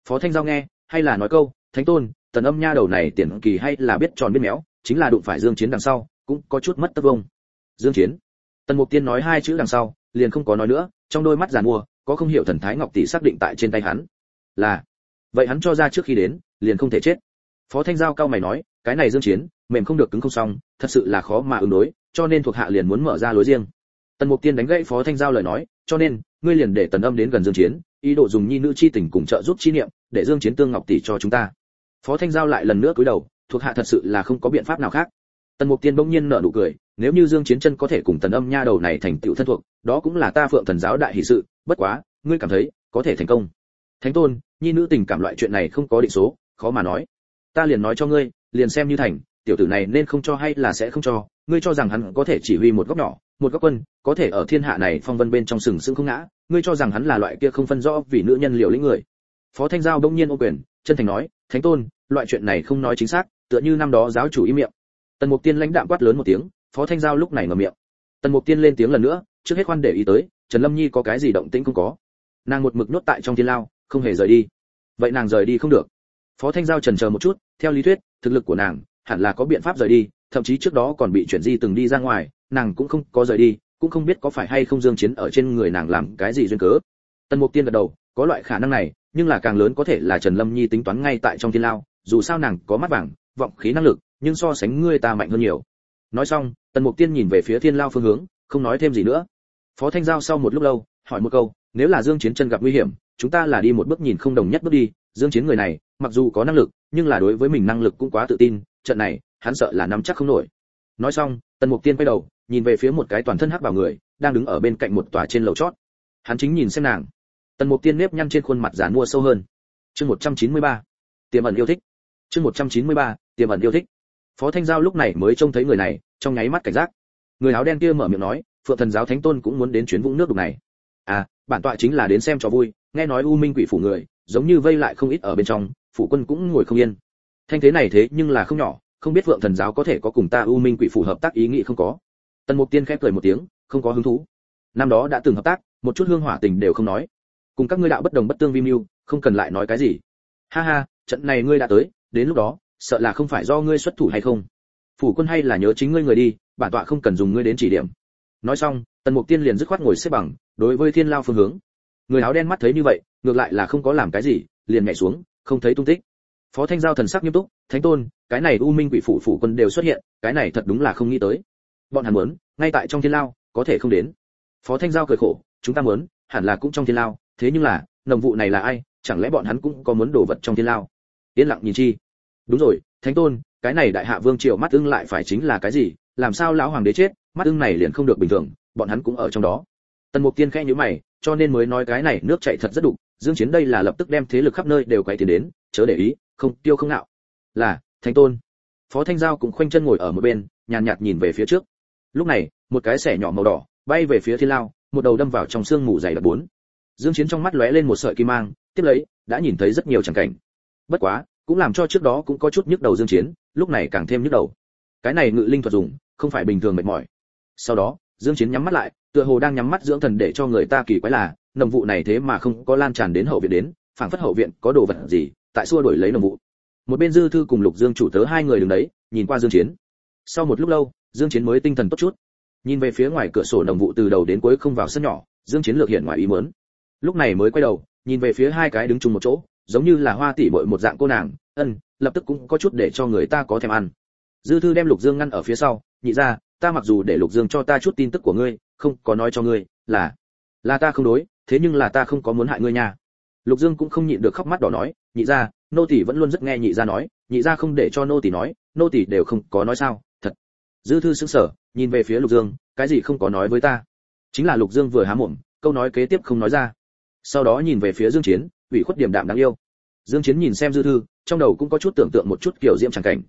Phó thanh giao nghe, hay là nói câu, thánh tôn, tần âm nha đầu này tiền kỳ hay là biết tròn biết méo, chính là đụng phải dương chiến đằng sau, cũng có chút mất tất vông. Dương chiến. Tần mục tiên nói hai chữ đằng sau, liền không có nói nữa, trong đôi mắt giàn mua, có không hiểu thần thái ngọc tỷ xác định tại trên tay hắn. Là, vậy hắn cho ra trước khi đến, liền không thể chết phó thanh giao cao mày nói, cái này dương chiến, mềm không được cứng không xong, thật sự là khó mà ứng đối, cho nên thuộc hạ liền muốn mở ra lối riêng. Tần mục tiên đánh gãy phó thanh giao lời nói, cho nên, ngươi liền để tần âm đến gần dương chiến, ý đồ dùng nhi nữ chi tình cùng trợ giúp chi niệm, để dương chiến tương ngọc tỷ cho chúng ta. Phó thanh giao lại lần nữa cúi đầu, thuộc hạ thật sự là không có biện pháp nào khác. Tần mục tiên bỗng nhiên nở nụ cười, nếu như dương chiến chân có thể cùng tần âm nha đầu này thành tựu thân thuộc, đó cũng là ta phượng thần giáo đại hỷ sự, bất quá, ngươi cảm thấy có thể thành công. Thánh tôn, nhi nữ tình cảm loại chuyện này không có định số, khó mà nói ta liền nói cho ngươi, liền xem như thành, tiểu tử này nên không cho hay là sẽ không cho, ngươi cho rằng hắn có thể chỉ huy một góc nhỏ, một góc quân, có thể ở thiên hạ này phong vân bên trong sừng sững không ngã, ngươi cho rằng hắn là loại kia không phân rõ vì nữ nhân liệu lĩnh người. Phó thanh giao đông nhiên ô quyền, chân thành nói, thánh tôn, loại chuyện này không nói chính xác, tựa như năm đó giáo chủ im miệng. Tần mục tiên lãnh đạm quát lớn một tiếng, phó thanh giao lúc này ngậm miệng. Tần mục tiên lên tiếng lần nữa, trước hết khoan để ý tới, trần lâm nhi có cái gì động tĩnh không có. Nàng một mực nuốt tại trong thiên lao, không hề rời đi. Vậy nàng rời đi không được phó thanh giao trần chờ một chút, theo lý thuyết, thực lực của nàng hẳn là có biện pháp rời đi, thậm chí trước đó còn bị chuyển di từng đi ra ngoài, nàng cũng không có rời đi, cũng không biết có phải hay không dương chiến ở trên người nàng làm cái gì duyên cớ. Tần mục tiên gật đầu, có loại khả năng này, nhưng là càng lớn có thể là trần lâm nhi tính toán ngay tại trong thiên lao, dù sao nàng có mắt vàng, vọng khí năng lực, nhưng so sánh ngươi ta mạnh hơn nhiều. Nói xong, tần mục tiên nhìn về phía thiên lao phương hướng, không nói thêm gì nữa. Phó thanh giao sau một lúc lâu, hỏi một câu, nếu là dương chiến chân gặp nguy hiểm, chúng ta là đi một bước nhìn không đồng nhất bước đi, dương chiến người này mặc dù có năng lực, nhưng là đối với mình năng lực cũng quá tự tin, trận này, hắn sợ là nắm chắc không nổi. Nói xong, tần mục tiên quay đầu, nhìn về phía một cái toàn thân hắc vào người, đang đứng ở bên cạnh một tòa trên lầu chót. Hắn chính nhìn xem nàng. Tần mục tiên nếp nhăn trên khuôn mặt giàn mua sâu hơn. Chương 193. tiềm ẩn yêu thích. Chương 193. tiềm ẩn yêu thích. Phó thanh giao lúc này mới trông thấy người này, trong nháy mắt cảnh giác. Người áo đen kia mở miệng nói, phượng thần giáo thánh tôn cũng muốn đến chuyến vũng nước đục này. À bản tọa chính là đến xem cho vui, nghe nói u minh quỷ phủ người, giống như vây lại không ít ở bên trong phủ quân cũng ngồi không yên. Thanh thế này thế nhưng là không nhỏ, không biết vượng thần giáo có thể có cùng ta u minh quỷ phủ hợp tác ý nghĩ không có. Tần mục tiên khép cười một tiếng, không có hứng thú. Năm đó đã từng hợp tác, một chút hương hỏa tình đều không nói. Cùng các ngươi đạo bất đồng bất tương vi mưu, không cần lại nói cái gì. Ha ha, trận này ngươi đã tới, đến lúc đó, sợ là không phải do ngươi xuất thủ hay không? Phủ quân hay là nhớ chính ngươi người đi, bản tọa không cần dùng ngươi đến chỉ điểm. Nói xong, tần mục tiên liền dứt khoát ngồi xếp bằng, đối với thiên lao phương hướng. Người áo đen mắt thấy như vậy, ngược lại là không có làm cái gì, liền nhảy xuống không thấy tung tích. Phó thanh giao thần sắc nghiêm túc, thánh tôn, cái này u minh quỷ phủ phủ quân đều xuất hiện, cái này thật đúng là không nghĩ tới. Bọn hắn muốn, ngay tại trong thiên lao, có thể không đến. Phó thanh giao cười khổ, chúng ta muốn, hẳn là cũng trong thiên lao, thế nhưng là, nồng vụ này là ai, chẳng lẽ bọn hắn cũng có muốn đổ vật trong thiên lao? Yên lặng nhìn chi. Đúng rồi, thánh tôn, cái này đại hạ vương triều mắt ưng lại phải chính là cái gì, làm sao lão hoàng đế chết, mắt ưng này liền không được bình thường, bọn hắn cũng ở trong đó. Tần mục tiên khẽ nhíu mày cho nên mới nói cái này nước chảy thật rất đủ dương chiến đây là lập tức đem thế lực khắp nơi đều quay tiền đến, chớ để ý, không, tiêu không nạo là thánh tôn. Phó thanh giao cũng khoanh chân ngồi ở một bên, nhàn nhạt nhìn về phía trước. Lúc này, một cái xẻ nhỏ màu đỏ, bay về phía thiên lao, một đầu đâm vào trong xương mù dày đặc bốn. Dương chiến trong mắt lóe lên một sợi kim mang, tiếp lấy, đã nhìn thấy rất nhiều chẳng cảnh. Bất quá, cũng làm cho trước đó cũng có chút nhức đầu dương chiến, lúc này càng thêm nhức đầu. Cái này ngự linh thuật dùng, không phải bình thường mệt mỏi. Sau đó dương chiến nhắm mắt lại, tựa hồ đang nhắm mắt dưỡng thần để cho người ta kỳ quái là, nồng vụ này thế mà không có lan tràn đến hậu viện đến, phảng phất hậu viện có đồ vật gì, tại xua đuổi lấy nồng vụ. Một bên dư thư cùng lục dương chủ tớ hai người đứng đấy, nhìn qua dương chiến. Sau một lúc lâu, dương chiến mới tinh thần tốt chút. Nhìn về phía ngoài cửa sổ nồng vụ từ đầu đến cuối không vào sân nhỏ, dương chiến lược hiện ngoài ý muốn. Lúc này mới quay đầu, nhìn về phía hai cái đứng chung một chỗ, giống như là hoa tỷ muội một dạng cô nàng, ân, lập tức cũng có chút để cho người ta có thèm ăn. Dư thư đem lục dương ngăn ở phía sau, nhị ra ta mặc dù để lục dương cho ta chút tin tức của ngươi, không có nói cho ngươi, là là ta không đối, thế nhưng là ta không có muốn hại ngươi nha. Lục dương cũng không nhịn được khóc mắt đỏ nói, nhị ra nô tỷ vẫn luôn rất nghe nhị ra nói, nhị ra không để cho nô tỷ nói, nô tỷ đều không có nói sao, thật. Dư thư sững sờ, nhìn về phía lục dương, cái gì không có nói với ta? Chính là lục dương vừa há mồm, câu nói kế tiếp không nói ra. Sau đó nhìn về phía dương chiến, ủy khuất điểm đạm đáng yêu. Dương chiến nhìn xem dư thư, trong đầu cũng có chút tưởng tượng một chút kiểu diễm chẳng cảnh.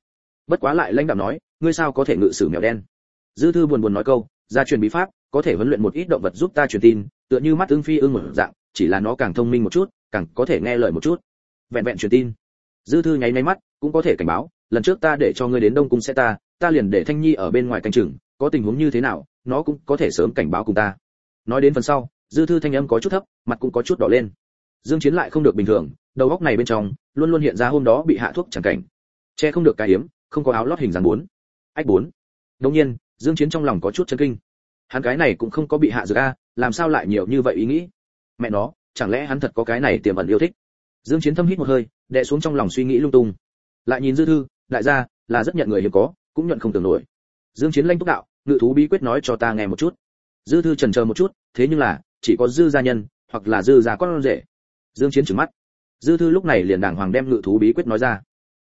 Bất quá lại lãnh đạm nói, ngươi sao có thể ngự sử mèo đen? Dư thư buồn buồn nói câu, gia truyền bí pháp, có thể huấn luyện một ít động vật giúp ta truyền tin, tựa như mắt ưng phi ưng một dạng, chỉ là nó càng thông minh một chút, càng có thể nghe lời một chút. Vẹn vẹn truyền tin. Dư thư nháy nháy mắt, cũng có thể cảnh báo, lần trước ta để cho ngươi đến đông cung sẽ ta ta liền để thanh nhi ở bên ngoài canh chừng, có tình huống như thế nào, nó cũng có thể sớm cảnh báo cùng ta. Nói đến phần sau, dư thư thanh âm có chút thấp, mặt cũng có chút đỏ lên. Dương chiến lại không được bình thường, đầu góc này bên trong, luôn luôn hiện ra hôm đó bị hạ thuốc chẳng cảnh. Che không được cái hiếm không có áo lót hình dáng bốn. Ách bốn. Đương nhiên dương chiến trong lòng có chút chấn kinh. Hắn cái này cũng không có bị hạ dược a, làm sao lại nhiều như vậy ý nghĩ? Mẹ nó, chẳng lẽ hắn thật có cái này tiềm ẩn yêu thích? Dương chiến thâm hít một hơi, đè xuống trong lòng suy nghĩ lung tung. Lại nhìn dư thư, đại gia, là rất nhận người hiếm có, cũng nhận không tưởng nổi. Dương chiến lanh túc đạo, ngự thú bí quyết nói cho ta nghe một chút. Dư thư chần chờ một chút, thế nhưng là, chỉ có dư gia nhân, hoặc là dư gia con rể. Dương chiến trừng mắt. Dư thư lúc này liền đàng hoàng đem ngự thú bí quyết nói ra.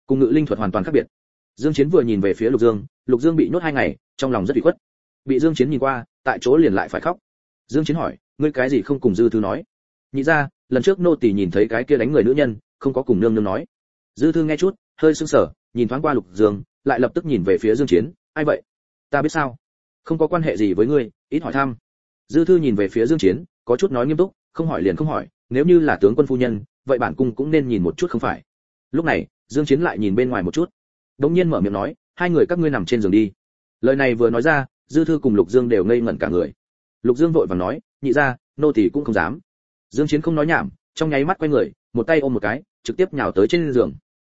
Cùng ngự linh thuật hoàn toàn khác biệt. Dương chiến vừa nhìn về phía lục dương lục dương bị nhốt hai ngày trong lòng rất bị khuất. Bị dương chiến nhìn qua, tại chỗ liền lại phải khóc. Dương chiến hỏi, ngươi cái gì không cùng dư thư nói? Nhị ra, lần trước nô tỳ nhìn thấy cái kia đánh người nữ nhân, không có cùng nương nương nói. Dư thư nghe chút, hơi sững sờ, nhìn thoáng qua lục dương, lại lập tức nhìn về phía dương chiến, ai vậy? Ta biết sao? Không có quan hệ gì với ngươi, ít hỏi thăm. Dư thư nhìn về phía dương chiến, có chút nói nghiêm túc, không hỏi liền không hỏi, nếu như là tướng quân phu nhân, vậy bản cung cũng nên nhìn một chút không phải? Lúc này, dương chiến lại nhìn bên ngoài một chút. Đống nhiên mở miệng nói, hai người các ngươi nằm trên giường đi lời này vừa nói ra, dư thư cùng lục dương đều ngây ngẩn cả người. Lục dương vội vàng nói, nhị ra nô tỳ cũng không dám. Dương chiến không nói nhảm, trong nháy mắt quay người, một tay ôm một cái, trực tiếp nhào tới trên giường.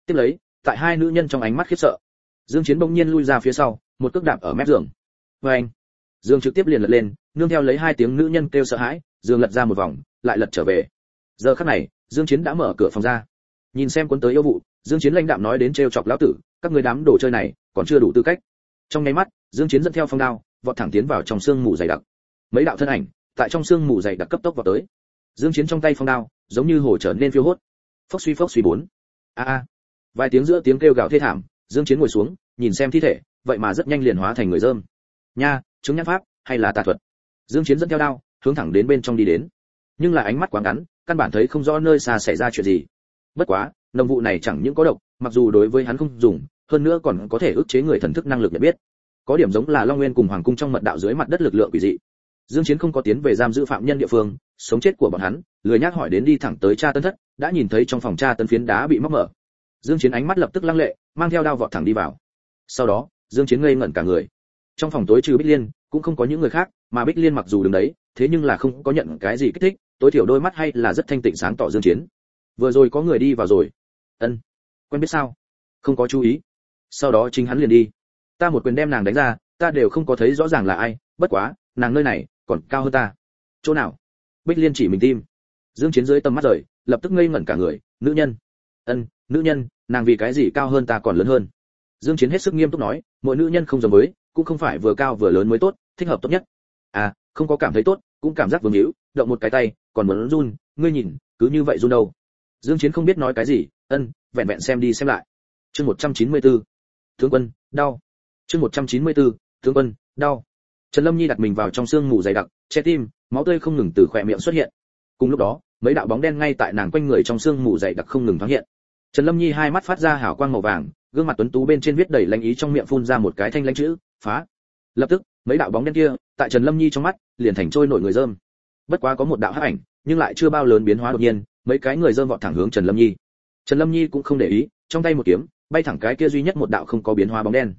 Tiếp lấy, tại hai nữ nhân trong ánh mắt khiếp sợ, dương chiến bỗng nhiên lui ra phía sau, một cước đạp ở mép giường. Với anh, dương trực tiếp liền lật lên, nương theo lấy hai tiếng nữ nhân kêu sợ hãi, dương lật ra một vòng, lại lật trở về. Giờ khắc này, dương chiến đã mở cửa phòng ra. Nhìn xem cuốn tới yêu vụ, dương chiến lãnh đạm nói đến treo chọc lão tử, các người đám đồ chơi này, còn chưa đủ tư cách trong nháy mắt, dương chiến dẫn theo phong đao, vọt thẳng tiến vào trong xương mù dày đặc. Mấy đạo thân ảnh, tại trong xương mù dày đặc cấp tốc vào tới. Dương chiến trong tay phong đao, giống như hồ trở nên phiêu hốt. Phốc suy phốc suy bốn. A a. Vài tiếng giữa tiếng kêu gào thê thảm, dương chiến ngồi xuống, nhìn xem thi thể, vậy mà rất nhanh liền hóa thành người dơm. Nha, chứng nhãn pháp, hay là tà thuật? Dương chiến dẫn theo đao, hướng thẳng đến bên trong đi đến. Nhưng là ánh mắt quá ngắn, căn bản thấy không rõ nơi xa xảy ra chuyện gì. Bất quá, nồng vụ này chẳng những có độc, mặc dù đối với hắn không dùng hơn nữa còn có thể ức chế người thần thức năng lực nhận biết. Có điểm giống là long nguyên cùng hoàng cung trong mật đạo dưới mặt đất lực lượng quỷ dị. Dương chiến không có tiến về giam giữ phạm nhân địa phương, sống chết của bọn hắn, lười nhác hỏi đến đi thẳng tới cha tân thất, đã nhìn thấy trong phòng cha tân phiến đá bị móc mở. Dương chiến ánh mắt lập tức lăng lệ, mang theo đao vọt thẳng đi vào. Sau đó, dương chiến ngây ngẩn cả người. Trong phòng tối trừ bích liên, cũng không có những người khác, mà bích liên mặc dù đứng đấy, thế nhưng là không có nhận cái gì kích thích, tối thiểu đôi mắt hay là rất thanh tịnh sáng tỏ dương chiến. Vừa rồi có người đi vào rồi. Ân. Quen biết sao? Không có chú ý sau đó chính hắn liền đi. Ta một quyền đem nàng đánh ra, ta đều không có thấy rõ ràng là ai, bất quá, nàng nơi này, còn cao hơn ta. Chỗ nào? Bích liên chỉ mình tim. Dương chiến dưới tầm mắt rời, lập tức ngây ngẩn cả người, nữ nhân. Ân, nữ nhân, nàng vì cái gì cao hơn ta còn lớn hơn? Dương chiến hết sức nghiêm túc nói, mỗi nữ nhân không giống với, cũng không phải vừa cao vừa lớn mới tốt, thích hợp tốt nhất. À không có cảm thấy tốt, cũng cảm giác vương hữu, động một cái tay, còn muốn run, ngươi nhìn, cứ như vậy run đâu? Dương chiến không biết nói cái gì, ân, vẹn vẹn xem đi xem lại. Chương 194 tướng quân, đau. Chương 194. tướng quân, đau. Trần lâm nhi đặt mình vào trong xương mù dày đặc, che tim, máu tươi không ngừng từ khỏe miệng xuất hiện. Cùng lúc đó, mấy đạo bóng đen ngay tại nàng quanh người trong xương mù dày đặc không ngừng thoáng hiện. Trần lâm nhi hai mắt phát ra hào quang màu vàng, gương mặt tuấn tú bên trên viết đầy lãnh ý trong miệng phun ra một cái thanh lãnh chữ, phá. Lập tức, mấy đạo bóng đen kia, tại trần lâm nhi trong mắt, liền thành trôi nổi người dơm bất quá có một đạo hắc ảnh, nhưng lại chưa bao lớn biến hóa đột nhiên, mấy cái người dơm vọt thẳng hướng trần lâm nhi. Trần lâm nhi cũng không để ý, trong tay một kiếm bay thẳng cái kia duy nhất một đạo không có biến hóa bóng đen.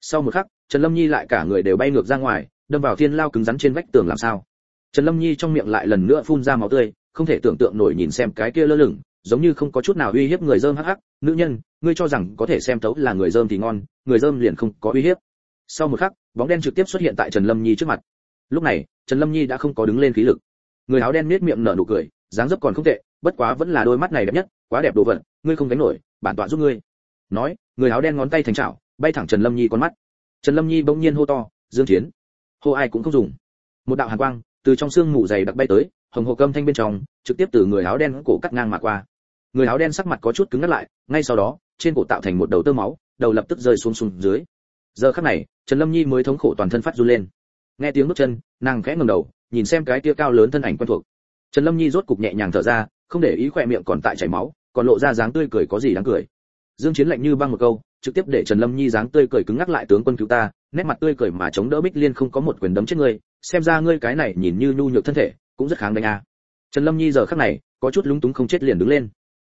Sau một khắc, trần lâm nhi lại cả người đều bay ngược ra ngoài, đâm vào thiên lao cứng rắn trên vách tường làm sao? Trần lâm nhi trong miệng lại lần nữa phun ra máu tươi, không thể tưởng tượng nổi nhìn xem cái kia lơ lửng, giống như không có chút nào uy hiếp người dơm hắc hắc. Nữ nhân, ngươi cho rằng có thể xem tấu là người dơm thì ngon, người dơm liền không có uy hiếp. Sau một khắc, bóng đen trực tiếp xuất hiện tại trần lâm nhi trước mặt. Lúc này, trần lâm nhi đã không có đứng lên khí lực. Người áo đen nết miệng nở nụ cười, dáng dấp còn không tệ, bất quá vẫn là đôi mắt này đẹp nhất, quá đẹp đồ vật, ngươi không gánh nổi, bản tọa giúp ngươi nói, người áo đen ngón tay thành chảo, bay thẳng trần lâm nhi con mắt. Trần lâm nhi bỗng nhiên hô to, dương chiến hô ai cũng không dùng. Một đạo hàn quang từ trong xương mù dày đặc bay tới, hồng hồ câm thanh bên trong, trực tiếp từ người áo đen cổ cắt ngang mà qua. Người áo đen sắc mặt có chút cứng ngắt lại, ngay sau đó, trên cổ tạo thành một đầu tơ máu, đầu lập tức rơi xuống xuống dưới. Giờ khắc này, trần lâm nhi mới thống khổ toàn thân phát run lên. Nghe tiếng bước chân, nàng khẽ ngẩng đầu, nhìn xem cái tia cao lớn thân ảnh quen thuộc. Trần lâm nhi rốt cục nhẹ nhàng thở ra, không để ý khỏe miệng còn tại chảy máu, còn lộ ra dáng tươi cười có gì đáng cười dương chiến lạnh như băng một câu, trực tiếp để trần lâm nhi dáng tươi cười cứng ngắc lại, tướng quân cứu ta. Nét mặt tươi cười mà chống đỡ bích liên không có một quyền đấm chết ngươi, xem ra ngươi cái này nhìn như nhu nhược thân thể, cũng rất kháng đánh a. Trần lâm nhi giờ khắc này, có chút lúng túng không chết liền đứng lên.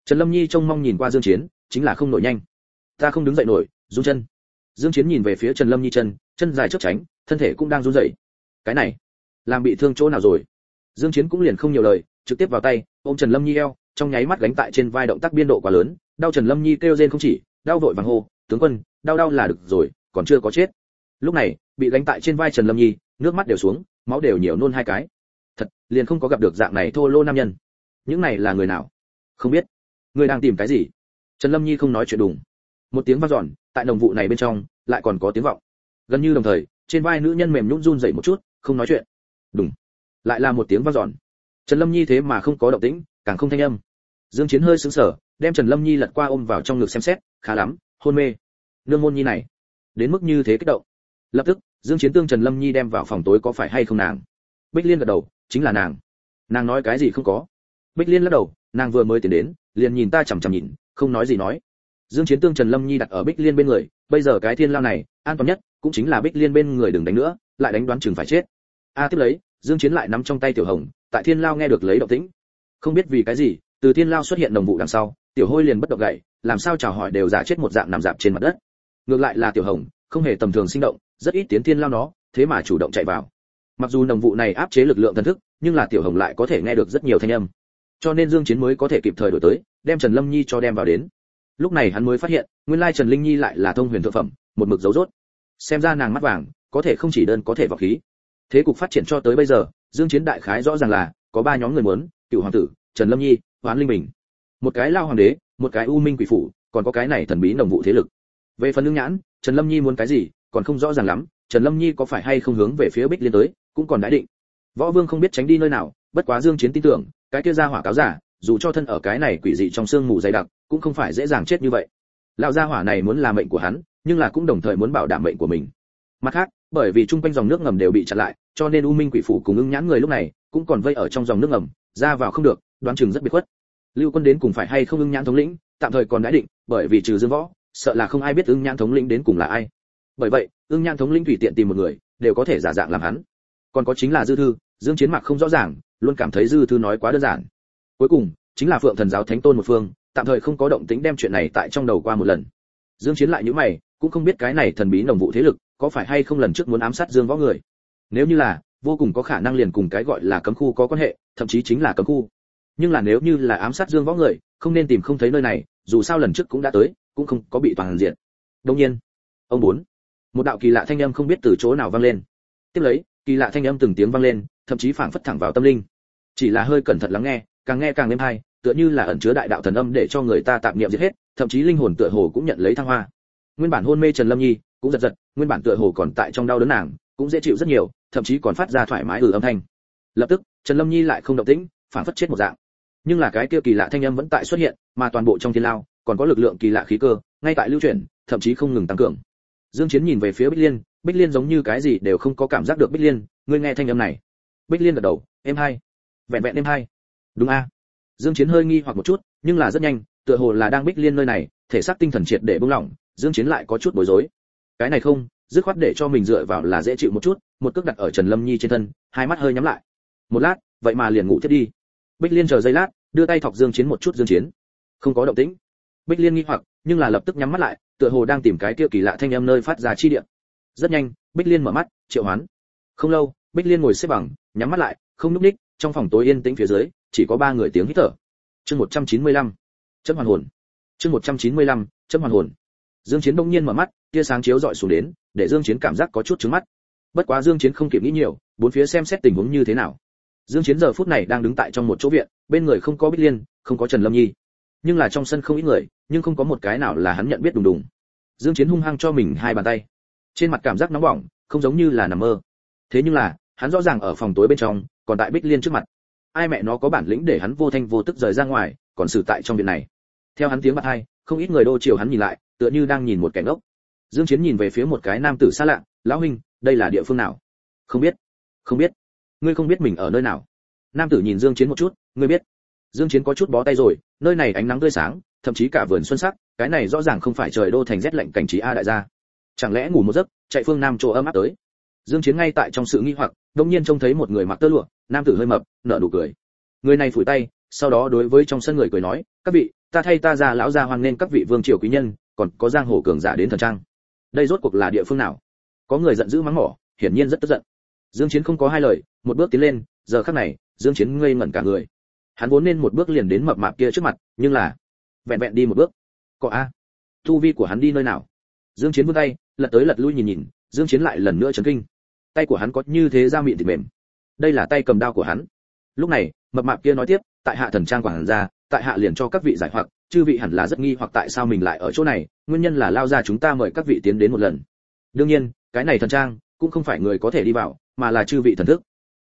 Trần lâm nhi trông mong nhìn qua dương chiến, chính là không nổi nhanh. Ta không đứng dậy nổi, run chân. Dương chiến nhìn về phía trần lâm nhi chân chân dài chớp tránh, thân thể cũng đang run rẩy. Cái này, làm bị thương chỗ nào rồi? Dương chiến cũng liền không nhiều lời, trực tiếp vào tay, ôm trần lâm nhi eo trong nháy mắt gánh tại trên vai động tác biên độ quá lớn, đau trần lâm nhi kêu rên không chỉ, đau vội vàng hô, tướng quân, đau đau là được rồi, còn chưa có chết. Lúc này, bị gánh tại trên vai trần lâm nhi, nước mắt đều xuống, máu đều nhiều nôn hai cái. Thật, liền không có gặp được dạng này thô lô nam nhân. Những này là người nào? Không biết. Người đang tìm cái gì? Trần lâm nhi không nói chuyện đùng. Một tiếng vang dọn, tại đồng vụ này bên trong, lại còn có tiếng vọng. Gần như đồng thời, trên vai nữ nhân mềm nhũn run rẩy một chút, không nói chuyện. Đùng. Lại là một tiếng vang dọn. Trần lâm nhi thế mà không có động tĩnh, càng không thanh âm dương chiến hơi sững sờ, đem trần lâm nhi lật qua ôm vào trong ngực xem xét, khá lắm, hôn mê. Nương môn nhi này, đến mức như thế kích động. Lập tức, dương chiến tương trần lâm nhi đem vào phòng tối có phải hay không nàng. Bích liên gật đầu, chính là nàng. Nàng nói cái gì không có. Bích liên lắc đầu, nàng vừa mới tiến đến, liền nhìn ta chằm chằm nhìn, không nói gì nói. Dương chiến tương trần lâm nhi đặt ở bích liên bên người, bây giờ cái thiên lao này, an toàn nhất, cũng chính là bích liên bên người đừng đánh nữa, lại đánh đoán chừng phải chết. A à, tiếp lấy, dương chiến lại nắm trong tay tiểu hồng, tại thiên lao nghe được lấy động tĩnh. Không biết vì cái gì từ thiên lao xuất hiện đồng vụ đằng sau, tiểu hôi liền bất động gậy, làm sao chào hỏi đều giả chết một dạng nằm dạp trên mặt đất. Ngược lại là tiểu hồng, không hề tầm thường sinh động, rất ít tiến thiên lao nó, thế mà chủ động chạy vào. Mặc dù đồng vụ này áp chế lực lượng thần thức, nhưng là tiểu hồng lại có thể nghe được rất nhiều thanh âm. Cho nên dương chiến mới có thể kịp thời đổi tới, đem trần lâm nhi cho đem vào đến. Lúc này hắn mới phát hiện, nguyên lai trần linh nhi lại là thông huyền thượng phẩm, một mực dấu rốt xem ra nàng mắt vàng, có thể không chỉ đơn có thể vào khí. Thế cục phát triển cho tới bây giờ, dương chiến đại khái rõ ràng là, có ba nhóm người muốn, cựu hoàng tử, trần lâm nhi hoán linh bình. Một cái lao hoàng đế, một cái u minh quỷ phủ, còn có cái này thần bí đồng vụ thế lực. Về phần lương nhãn, trần lâm nhi muốn cái gì, còn không rõ ràng lắm, trần lâm nhi có phải hay không hướng về phía bích liên tới, cũng còn đã định. Võ vương không biết tránh đi nơi nào, bất quá dương chiến tin tưởng, cái kia ra hỏa cáo giả, dù cho thân ở cái này quỷ dị trong xương mù dày đặc, cũng không phải dễ dàng chết như vậy. Lão gia hỏa này muốn là mệnh của hắn, nhưng là cũng đồng thời muốn bảo đảm mệnh của mình. Mặt khác, bởi vì trung quanh dòng nước ngầm đều bị chặn lại, cho nên u minh quỷ phủ cùng ưng nhãn người lúc này, cũng còn vây ở trong dòng nước ngầm, ra vào không được đoán chừng rất biệt khuất. Lưu quân đến cùng phải hay không ưng nhãn thống lĩnh, tạm thời còn đã định, bởi vì trừ dương võ, sợ là không ai biết ưng nhãn thống lĩnh đến cùng là ai. Bởi vậy, ưng nhãn thống lĩnh tùy tiện tìm một người, đều có thể giả dạng làm hắn. Còn có chính là dư thư, dương chiến mặc không rõ ràng, luôn cảm thấy dư thư nói quá đơn giản. Cuối cùng, chính là phượng thần giáo thánh tôn một phương, tạm thời không có động tĩnh đem chuyện này tại trong đầu qua một lần. Dương chiến lại nhíu mày, cũng không biết cái này thần bí đồng vụ thế lực, có phải hay không lần trước muốn ám sát dương võ người. Nếu như là, vô cùng có khả năng liền cùng cái gọi là cấm khu có quan hệ, thậm chí chính là cấm khu nhưng là nếu như là ám sát dương võ người, không nên tìm không thấy nơi này, dù sao lần trước cũng đã tới, cũng không có bị toàn diện. Đông nhiên, ông bốn, một đạo kỳ lạ thanh âm không biết từ chỗ nào vang lên. Tiếp lấy, kỳ lạ thanh âm từng tiếng vang lên, thậm chí phảng phất thẳng vào tâm linh. Chỉ là hơi cẩn thận lắng nghe, càng nghe càng êm hay, tựa như là ẩn chứa đại đạo thần âm để cho người ta tạm niệm giết hết, thậm chí linh hồn tựa hồ cũng nhận lấy thăng hoa. Nguyên bản hôn mê trần lâm nhi, cũng giật giật, nguyên bản tựa hồ còn tại trong đau đớn nàng, cũng dễ chịu rất nhiều, thậm chí còn phát ra thoải mái ừ âm thanh. Lập tức, trần lâm nhi lại không động tĩnh, phảng phất chết một dạng nhưng là cái kia kỳ lạ thanh âm vẫn tại xuất hiện, mà toàn bộ trong thiên lao, còn có lực lượng kỳ lạ khí cơ, ngay tại lưu chuyển, thậm chí không ngừng tăng cường. Dương chiến nhìn về phía bích liên bích liên giống như cái gì đều không có cảm giác được bích liên, ngươi nghe thanh âm này. Bích liên gật đầu, em hai. Vẹn vẹn em hai. Đúng a. Dương chiến hơi nghi hoặc một chút, nhưng là rất nhanh, tựa hồ là đang bích liên nơi này, thể xác tinh thần triệt để buông lỏng, dương chiến lại có chút bối rối. Cái này không, dứt khoát để cho mình dựa vào là dễ chịu một chút, một cước đặt ở trần lâm nhi trên thân, hai mắt hơi nhắm lại. Một lát, vậy mà liền ngủ thiết đi bích liên chờ giây lát, đưa tay thọc dương chiến một chút dương chiến. Không có động tĩnh. Bích liên nghi hoặc, nhưng là lập tức nhắm mắt lại, tựa hồ đang tìm cái kia kỳ lạ thanh âm nơi phát ra chi điện. Rất nhanh, bích liên mở mắt, triệu hoán. Không lâu, bích liên ngồi xếp bằng, nhắm mắt lại, không núp ních trong phòng tối yên tĩnh phía dưới, chỉ có ba người tiếng hít thở. Chương 195. chấm hoàn hồn. Chương 195. chấm hoàn hồn. Dương chiến đông nhiên mở mắt, tia sáng chiếu dọi xuống đến, để dương chiến cảm giác có chút trứng mắt. Bất quá dương chiến không kịp nghĩ nhiều, bốn phía xem xét tình huống như thế nào dương chiến giờ phút này đang đứng tại trong một chỗ viện, bên người không có bích liên, không có trần lâm nhi. Nhưng là trong sân không ít người, nhưng không có một cái nào là hắn nhận biết đùng đùng. Dương chiến hung hăng cho mình hai bàn tay. Trên mặt cảm giác nóng bỏng, không giống như là nằm mơ. Thế nhưng là, hắn rõ ràng ở phòng tối bên trong, còn tại bích liên trước mặt. Ai mẹ nó có bản lĩnh để hắn vô thanh vô tức rời ra ngoài, còn xử tại trong viện này. Theo hắn tiếng bạc hai, không ít người đô chiều hắn nhìn lại, tựa như đang nhìn một kẻ ngốc. Dương chiến nhìn về phía một cái nam tử xa lạ, lão huynh, đây là địa phương nào? Không biết không biết ngươi không biết mình ở nơi nào. Nam tử nhìn dương chiến một chút, ngươi biết. Dương chiến có chút bó tay rồi, nơi này ánh nắng tươi sáng, thậm chí cả vườn xuân sắc, cái này rõ ràng không phải trời đô thành rét lạnh cảnh trí a đại gia. Chẳng lẽ ngủ một giấc, chạy phương nam chỗ ấm áp tới? Dương chiến ngay tại trong sự nghi hoặc đung nhiên trông thấy một người mặc tơ lụa, nam tử hơi mập, nở nụ cười. Người này phủi tay, sau đó đối với trong sân người cười nói, các vị, ta thay ta ra lão gia hoan nên các vị vương triều quý nhân, còn có giang hồ cường giả đến thần trang. Đây rốt cuộc là địa phương nào? Có người giận dữ mắng mỏ, hiển nhiên rất tức giận dương chiến không có hai lời, một bước tiến lên, giờ khắc này, dương chiến ngây ngẩn cả người. Hắn vốn nên một bước liền đến mập mạp kia trước mặt, nhưng là, vẹn vẹn đi một bước. Cọ a thu vi của hắn đi nơi nào? Dương chiến vươn tay, lật tới lật lui nhìn nhìn, dương chiến lại lần nữa chấn kinh. Tay của hắn có như thế da mịn thịt mềm. Đây là tay cầm đao của hắn. Lúc này, mập mạp kia nói tiếp, tại hạ thần trang quản ra tại hạ liền cho các vị giải hoặc, chư vị hẳn là rất nghi hoặc tại sao mình lại ở chỗ này, nguyên nhân là lao ra chúng ta mời các vị tiến đến một lần. Đương nhiên, cái này thần trang cũng không phải người có thể đi vào, mà là chư vị thần thức.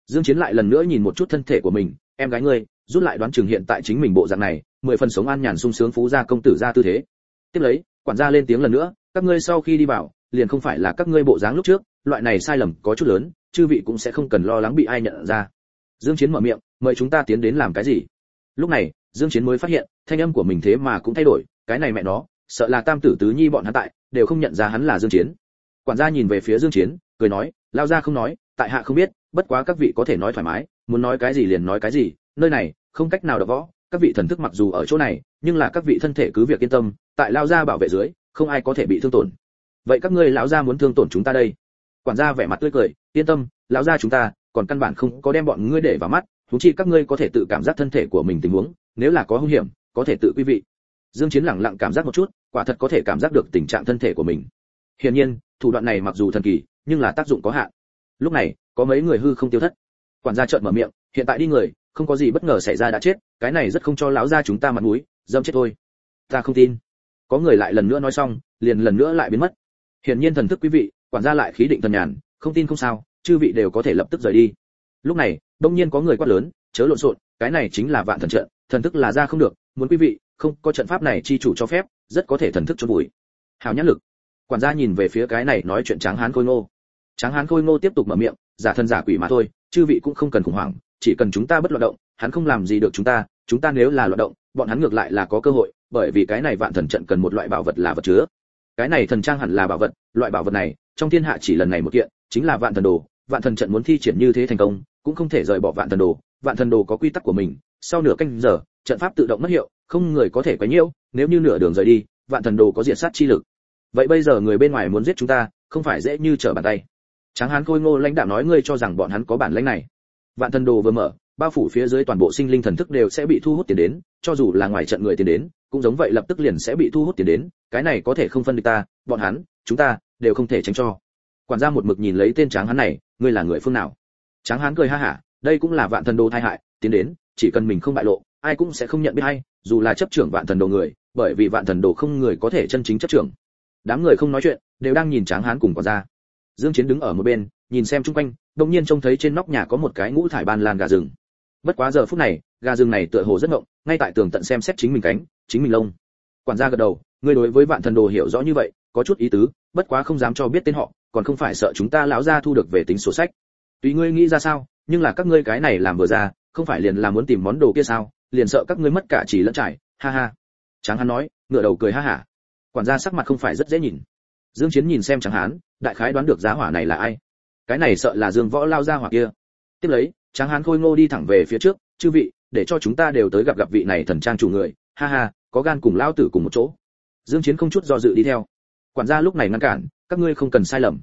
Dương chiến lại lần nữa nhìn một chút thân thể của mình, em gái ngươi, rút lại đoán chừng hiện tại chính mình bộ dạng này, mười phần sống an nhàn sung sướng phú gia công tử ra tư thế. Tiếp lấy, quản gia lên tiếng lần nữa, các ngươi sau khi đi vào, liền không phải là các ngươi bộ dáng lúc trước, loại này sai lầm có chút lớn, chư vị cũng sẽ không cần lo lắng bị ai nhận ra. Dương chiến mở miệng, mời chúng ta tiến đến làm cái gì? Lúc này, dương chiến mới phát hiện, thanh âm của mình thế mà cũng thay đổi, cái này mẹ nó, sợ là tam tử tứ nhi bọn hắn tại, đều không nhận ra hắn là dương chiến. Quản gia nhìn về phía dương chiến cười nói, lao ra không nói, tại hạ không biết, bất quá các vị có thể nói thoải mái, muốn nói cái gì liền nói cái gì, nơi này, không cách nào đọc võ, các vị thần thức mặc dù ở chỗ này, nhưng là các vị thân thể cứ việc yên tâm, tại lao gia bảo vệ dưới, không ai có thể bị thương tổn. Vậy các ngươi lão gia muốn thương tổn chúng ta đây? Quản gia vẻ mặt tươi cười, yên tâm, lão gia chúng ta, còn căn bản không có đem bọn ngươi để vào mắt thú chi các ngươi có thể tự cảm giác thân thể của mình tình huống, nếu là có hung hiểm, có thể tự quý vị. Dương chiến lặng lặng cảm giác một chút, quả thật có thể cảm giác được tình trạng thân thể của mình. Hiển nhiên, thủ đoạn này mặc dù thần kỳ nhưng là tác dụng có hạn. Lúc này, có mấy người hư không tiêu thất. Quản gia trợn mở miệng, hiện tại đi người, không có gì bất ngờ xảy ra đã chết, cái này rất không cho lão gia chúng ta mặt mũi dâm chết thôi. Ta không tin. Có người lại lần nữa nói xong, liền lần nữa lại biến mất. Hiển nhiên thần thức quý vị, quản gia lại khí định thần nhàn, không tin không sao, chư vị đều có thể lập tức rời đi. Lúc này, đông nhiên có người quát lớn, chớ lộn xộn, cái này chính là vạn thần trận, thần thức là ra không được, muốn quý vị, không có trận pháp này chi chủ cho phép, rất có thể thần thức cho bụi hào nhãn lực. Quản gia nhìn về phía cái này nói chuyện tráng hán khôi ngô tráng hán khôi ngô tiếp tục mở miệng, giả thân giả quỷ mà thôi, chư vị cũng không cần khủng hoảng, chỉ cần chúng ta bất loạn động, hắn không làm gì được chúng ta chúng ta nếu là loạn động, bọn hắn ngược lại là có cơ hội, bởi vì cái này vạn thần trận cần một loại bảo vật là vật chứa. Cái này thần trang hẳn là bảo vật, loại bảo vật này, trong thiên hạ chỉ lần này một kiện, chính là vạn thần đồ. Vạn thần trận muốn thi triển như thế thành công, cũng không thể rời bỏ vạn thần đồ. Vạn thần đồ có quy tắc của mình, sau nửa canh giờ, trận pháp tự động mất hiệu, không người có thể quấy nhiễu, nếu như nửa đường rời đi, vạn thần đồ có diệt sát chi lực. Vậy bây giờ người bên ngoài muốn giết chúng ta, không phải dễ như trở bàn tay tráng hán khôi ngô lãnh đạo nói ngươi cho rằng bọn hắn có bản lĩnh này. Vạn thần đồ vừa mở, bao phủ phía dưới toàn bộ sinh linh thần thức đều sẽ bị thu hút tiền đến, cho dù là ngoài trận người tiền đến, cũng giống vậy lập tức liền sẽ bị thu hút tiền đến, cái này có thể không phân được ta, bọn hắn, chúng ta, đều không thể tránh cho. Quản gia một mực nhìn lấy tên tráng hán này, ngươi là người phương nào? Tráng hán cười ha hả, đây cũng là vạn thần đồ thai hại tiến đến, chỉ cần mình không bại lộ, ai cũng sẽ không nhận biết hay dù là chấp trưởng vạn thần đồ người, bởi vì vạn thần đồ không người có thể chân chính chấp trưởng. Đám người không nói chuyện, đều đang nhìn tráng hán cùng quản gia dương chiến đứng ở một bên, nhìn xem chung quanh, đột nhiên trông thấy trên nóc nhà có một cái ngũ thải ban lan gà rừng. Bất quá giờ phút này, gà rừng này tựa hồ rất ngộng, ngay tại tường tận xem xét chính mình cánh, chính mình lông. Quản gia gật đầu, ngươi đối với vạn thần đồ hiểu rõ như vậy, có chút ý tứ, bất quá không dám cho biết tên họ, còn không phải sợ chúng ta lão gia thu được về tính sổ sách. Tùy ngươi nghĩ ra sao, nhưng là các ngươi cái này làm vừa ra, không phải liền là muốn tìm món đồ kia sao, liền sợ các ngươi mất cả chỉ lẫn trải, ha ha. Tráng hắn nói ngửa đầu cười ha hả. Quản gia sắc mặt không phải rất dễ nhìn dương chiến nhìn xem tráng hán, đại khái đoán được giá hỏa này là ai. Cái này sợ là dương võ lao ra hỏa kia. Tiếp lấy, tráng hán khôi ngô đi thẳng về phía trước, chư vị, để cho chúng ta đều tới gặp gặp vị này thần trang chủ người. Ha ha, có gan cùng lao tử cùng một chỗ. Dương chiến không chút do dự đi theo. Quản gia lúc này ngăn cản, các ngươi không cần sai lầm.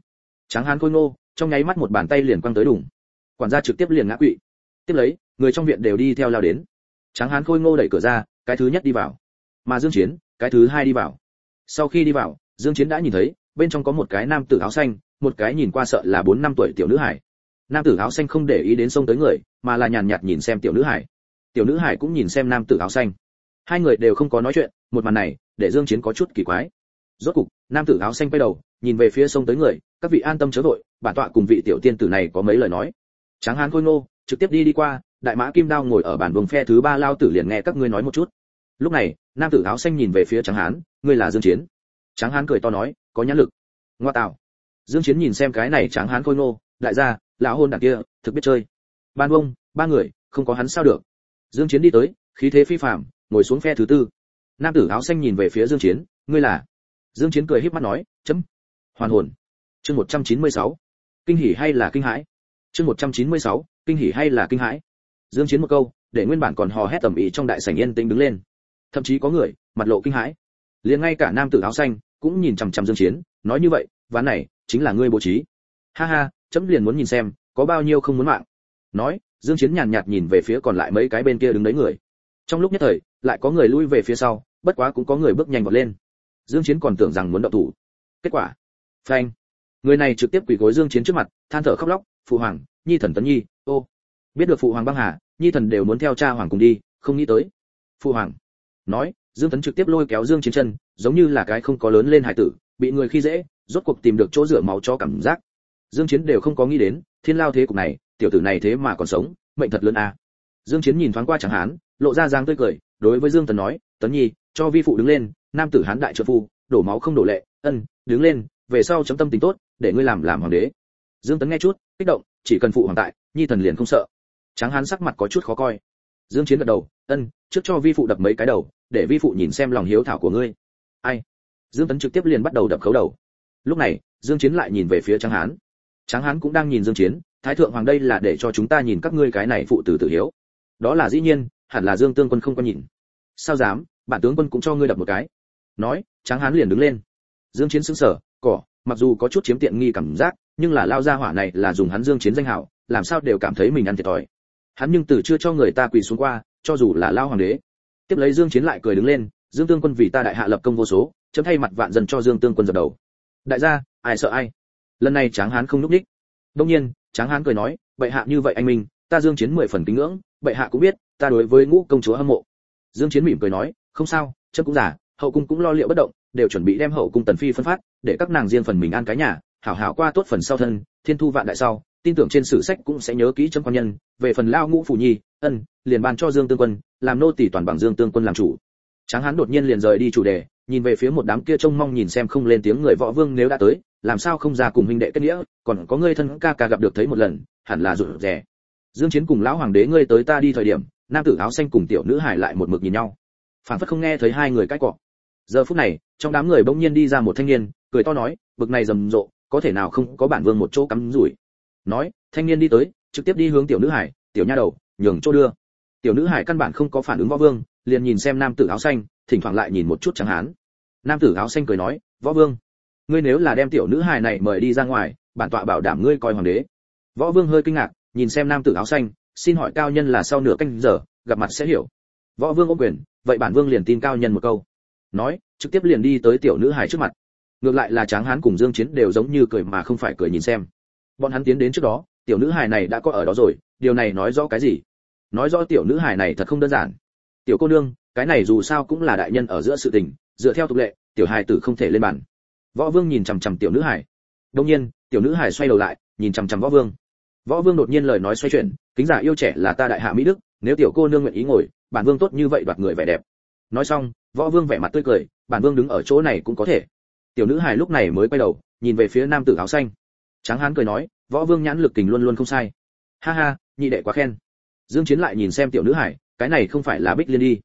Tráng hán khôi ngô, trong nháy mắt một bàn tay liền quăng tới đùng. Quản gia trực tiếp liền ngã quỵ. Tiếp lấy, người trong viện đều đi theo lao đến. Tráng hán khôi ngô đẩy cửa ra, cái thứ nhất đi vào. Mà dương chiến, cái thứ hai đi vào. Sau khi đi vào dương chiến đã nhìn thấy, bên trong có một cái nam tử áo xanh, một cái nhìn qua sợ là bốn năm tuổi tiểu nữ hải. Nam tử áo xanh không để ý đến xông tới người, mà là nhàn nhạt nhìn xem tiểu nữ hải. Tiểu nữ hải cũng nhìn xem nam tử áo xanh. Hai người đều không có nói chuyện, một màn này để dương chiến có chút kỳ quái. Rốt cục, nam tử áo xanh quay đầu, nhìn về phía sông tới người, các vị an tâm chớ vội, bản tọa cùng vị tiểu tiên tử này có mấy lời nói. Tráng hán khôi ngô, trực tiếp đi đi qua, đại mã kim đao ngồi ở bàn vùng phe thứ ba lao tử liền nghe các ngươi nói một chút. Lúc này, nam tử áo xanh nhìn về phía tráng hán, ngươi là dương chiến? Tráng hán cười to nói, có nhãn lực. Ngoa tạo dương chiến nhìn xem cái này tráng hán khôi ngô, đại gia, lão hôn đàn kia, thực biết chơi. Ban bông ba người, không có hắn sao được. Dương chiến đi tới, khí thế phi phàm, ngồi xuống phe thứ tư. Nam tử áo xanh nhìn về phía dương chiến, ngươi là? Dương chiến cười híp mắt nói, chấm. Hoàn hồn. Chương 196. kinh hỉ hay là kinh hãi? Chương 196. kinh hỉ hay là kinh hãi? Dương chiến một câu, để nguyên bản còn hò hét tầm ý trong đại sảnh yên tĩnh đứng lên. Thậm chí có người, mặt lộ kinh hãi. Liền ngay cả nam tử áo xanh cũng nhìn chằm chằm dương chiến, nói như vậy, ván này chính là ngươi bố trí. Ha ha, chấm liền muốn nhìn xem, có bao nhiêu không muốn mạng. Nói, dương chiến nhàn nhạt nhìn về phía còn lại mấy cái bên kia đứng đấy người. Trong lúc nhất thời, lại có người lui về phía sau, bất quá cũng có người bước nhanh vọt lên. Dương chiến còn tưởng rằng muốn động thủ. Kết quả, phanh. Người này trực tiếp quỳ gối dương chiến trước mặt, than thở khóc lóc, phụ hoàng, nhi thần tấn nhi, ô, biết được phụ hoàng băng hà, nhi thần đều muốn theo cha hoàng cùng đi, không nghĩ tới. Phụ hoàng nói, dương tấn trực tiếp lôi kéo dương chiến chân giống như là cái không có lớn lên hải tử, bị người khi dễ, rốt cuộc tìm được chỗ rửa máu cho cảm giác. Dương chiến đều không có nghĩ đến, thiên lao thế cục này, tiểu tử này thế mà còn sống, mệnh thật lớn a. À. dương chiến nhìn thoáng qua chẳng hán, lộ ra dáng tươi cười, đối với dương tấn nói, tấn nhi, cho vi phụ đứng lên, nam tử hán đại trợ phu, đổ máu không đổ lệ, ân, đứng lên, về sau chấm tâm tình tốt, để ngươi làm làm hoàng đế. Dương tấn nghe chút, kích động, chỉ cần phụ hoàng tại, nhi thần liền không sợ. Tráng hán sắc mặt có chút khó coi. Dương chiến gật đầu, ân, trước cho vi phụ đập mấy cái đầu, để vi phụ nhìn xem lòng hiếu thảo của ngươi ai? Dương tấn trực tiếp liền bắt đầu đập khấu đầu. Lúc này, dương chiến lại nhìn về phía tráng hán. Tráng hán cũng đang nhìn dương chiến, thái thượng hoàng đây là để cho chúng ta nhìn các ngươi cái này phụ tử tử hiếu. Đó là dĩ nhiên, hẳn là dương tương quân không có nhìn. Sao dám, bản tướng quân cũng cho ngươi đập một cái. Nói, tráng hán liền đứng lên. Dương chiến sững sờ, cỏ, mặc dù có chút chiếm tiện nghi cảm giác, nhưng là lao gia hỏa này là dùng hắn dương chiến danh hảo, làm sao đều cảm thấy mình ăn thiệt thòi. Hắn nhưng từ chưa cho người ta quỳ xuống qua, cho dù là lao hoàng đế. Tiếp lấy dương chiến lại cười đứng lên dương tương quân vì ta đại hạ lập công vô số, chấm thay mặt vạn dân cho dương tương quân dập đầu. Đại gia, ai sợ ai? Lần này tráng hán không núp đích đông nhiên, tráng hán cười nói, bệ hạ như vậy anh minh, ta dương chiến mười phần kính ngưỡng, bệ hạ cũng biết, ta đối với ngũ công chúa hâm mộ. Dương chiến mỉm cười nói, không sao, chấm cũng giả hậu cung cũng lo liệu bất động, đều chuẩn bị đem hậu cung tần phi phân phát, để các nàng riêng phần mình an cái nhà, hảo hảo qua tốt phần sau thân, thiên thu vạn đại sau, tin tưởng trên sử sách cũng sẽ nhớ kỹ chấm quan nhân, về phần lao ngũ phủ nhi, ân, liền ban cho dương tương quân, làm nô tỳ toàn bằng dương tương quân làm chủ tráng hán đột nhiên liền rời đi chủ đề, nhìn về phía một đám kia trông mong nhìn xem không lên tiếng người võ vương nếu đã tới, làm sao không ra cùng huynh đệ kết nghĩa, còn có ngươi thân ca ca gặp được thấy một lần, hẳn là rụt rè. Dương chiến cùng lão hoàng đế ngươi tới ta đi thời điểm, nam tử áo xanh cùng tiểu nữ hải lại một mực nhìn nhau. Phản phất không nghe thấy hai người cãi cọ. Giờ phút này, trong đám người bỗng nhiên đi ra một thanh niên, cười to nói, bực này rầm rộ, có thể nào không có bản vương một chỗ cắm rủi? Nói, thanh niên đi tới, trực tiếp đi hướng tiểu nữ hải tiểu nha đầu, nhường chỗ đưa. Tiểu nữ hải căn bản không có phản ứng võ vương liền nhìn xem nam tử áo xanh, thỉnh thoảng lại nhìn một chút trắng hán. Nam tử áo xanh cười nói, võ vương, ngươi nếu là đem tiểu nữ hài này mời đi ra ngoài, bản tọa bảo đảm ngươi coi hoàng đế. Võ vương hơi kinh ngạc, nhìn xem nam tử áo xanh, xin hỏi cao nhân là sau nửa canh giờ, gặp mặt sẽ hiểu. Võ vương ôm quyền, vậy bản vương liền tin cao nhân một câu. Nói, trực tiếp liền đi tới tiểu nữ hài trước mặt. Ngược lại là tráng hán cùng dương chiến đều giống như cười mà không phải cười nhìn xem. Bọn hắn tiến đến trước đó, tiểu nữ hài này đã có ở đó rồi, điều này nói rõ cái gì? Nói rõ tiểu nữ hài này thật không đơn giản tiểu cô nương, cái này dù sao cũng là đại nhân ở giữa sự tình, dựa theo tục lệ, tiểu hài tử không thể lên bàn. Võ vương nhìn chằm chằm tiểu nữ hải đông nhiên, tiểu nữ hải xoay đầu lại, nhìn chằm chằm võ vương. Võ vương đột nhiên lời nói xoay chuyển, kính giả yêu trẻ là ta đại hạ mỹ đức, nếu tiểu cô nương nguyện ý ngồi, bản vương tốt như vậy đoạt người vẻ đẹp. Nói xong, võ vương vẻ mặt tươi cười, bản vương đứng ở chỗ này cũng có thể. Tiểu nữ hải lúc này mới quay đầu, nhìn về phía nam tử áo xanh. Tráng hán cười nói, võ vương nhãn lực tình luôn luôn không sai. Ha ha, nhị đệ quá khen. Dương chiến lại nhìn xem tiểu nữ hải cái này không phải là bích liên đi.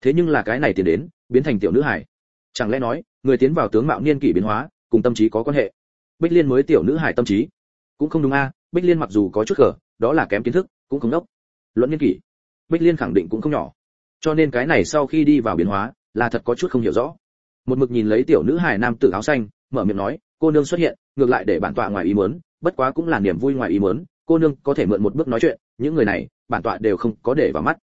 Thế nhưng là cái này tiền đến, biến thành tiểu nữ hải. Chẳng lẽ nói, người tiến vào tướng mạo niên kỷ biến hóa, cùng tâm trí có quan hệ? Bích liên mới tiểu nữ hải tâm trí. Cũng không đúng a, bích liên mặc dù có chút cờ đó là kém kiến thức, cũng không đốc. Luận niên kỷ, bích liên khẳng định cũng không nhỏ. Cho nên cái này sau khi đi vào biến hóa, là thật có chút không hiểu rõ. Một mực nhìn lấy tiểu nữ hải nam tử áo xanh, mở miệng nói, cô nương xuất hiện, ngược lại để bản tọa ngoài ý muốn, bất quá cũng là niềm vui ngoài ý muốn, cô nương có thể mượn một bước nói chuyện, những người này, bản tọa đều không có để vào mắt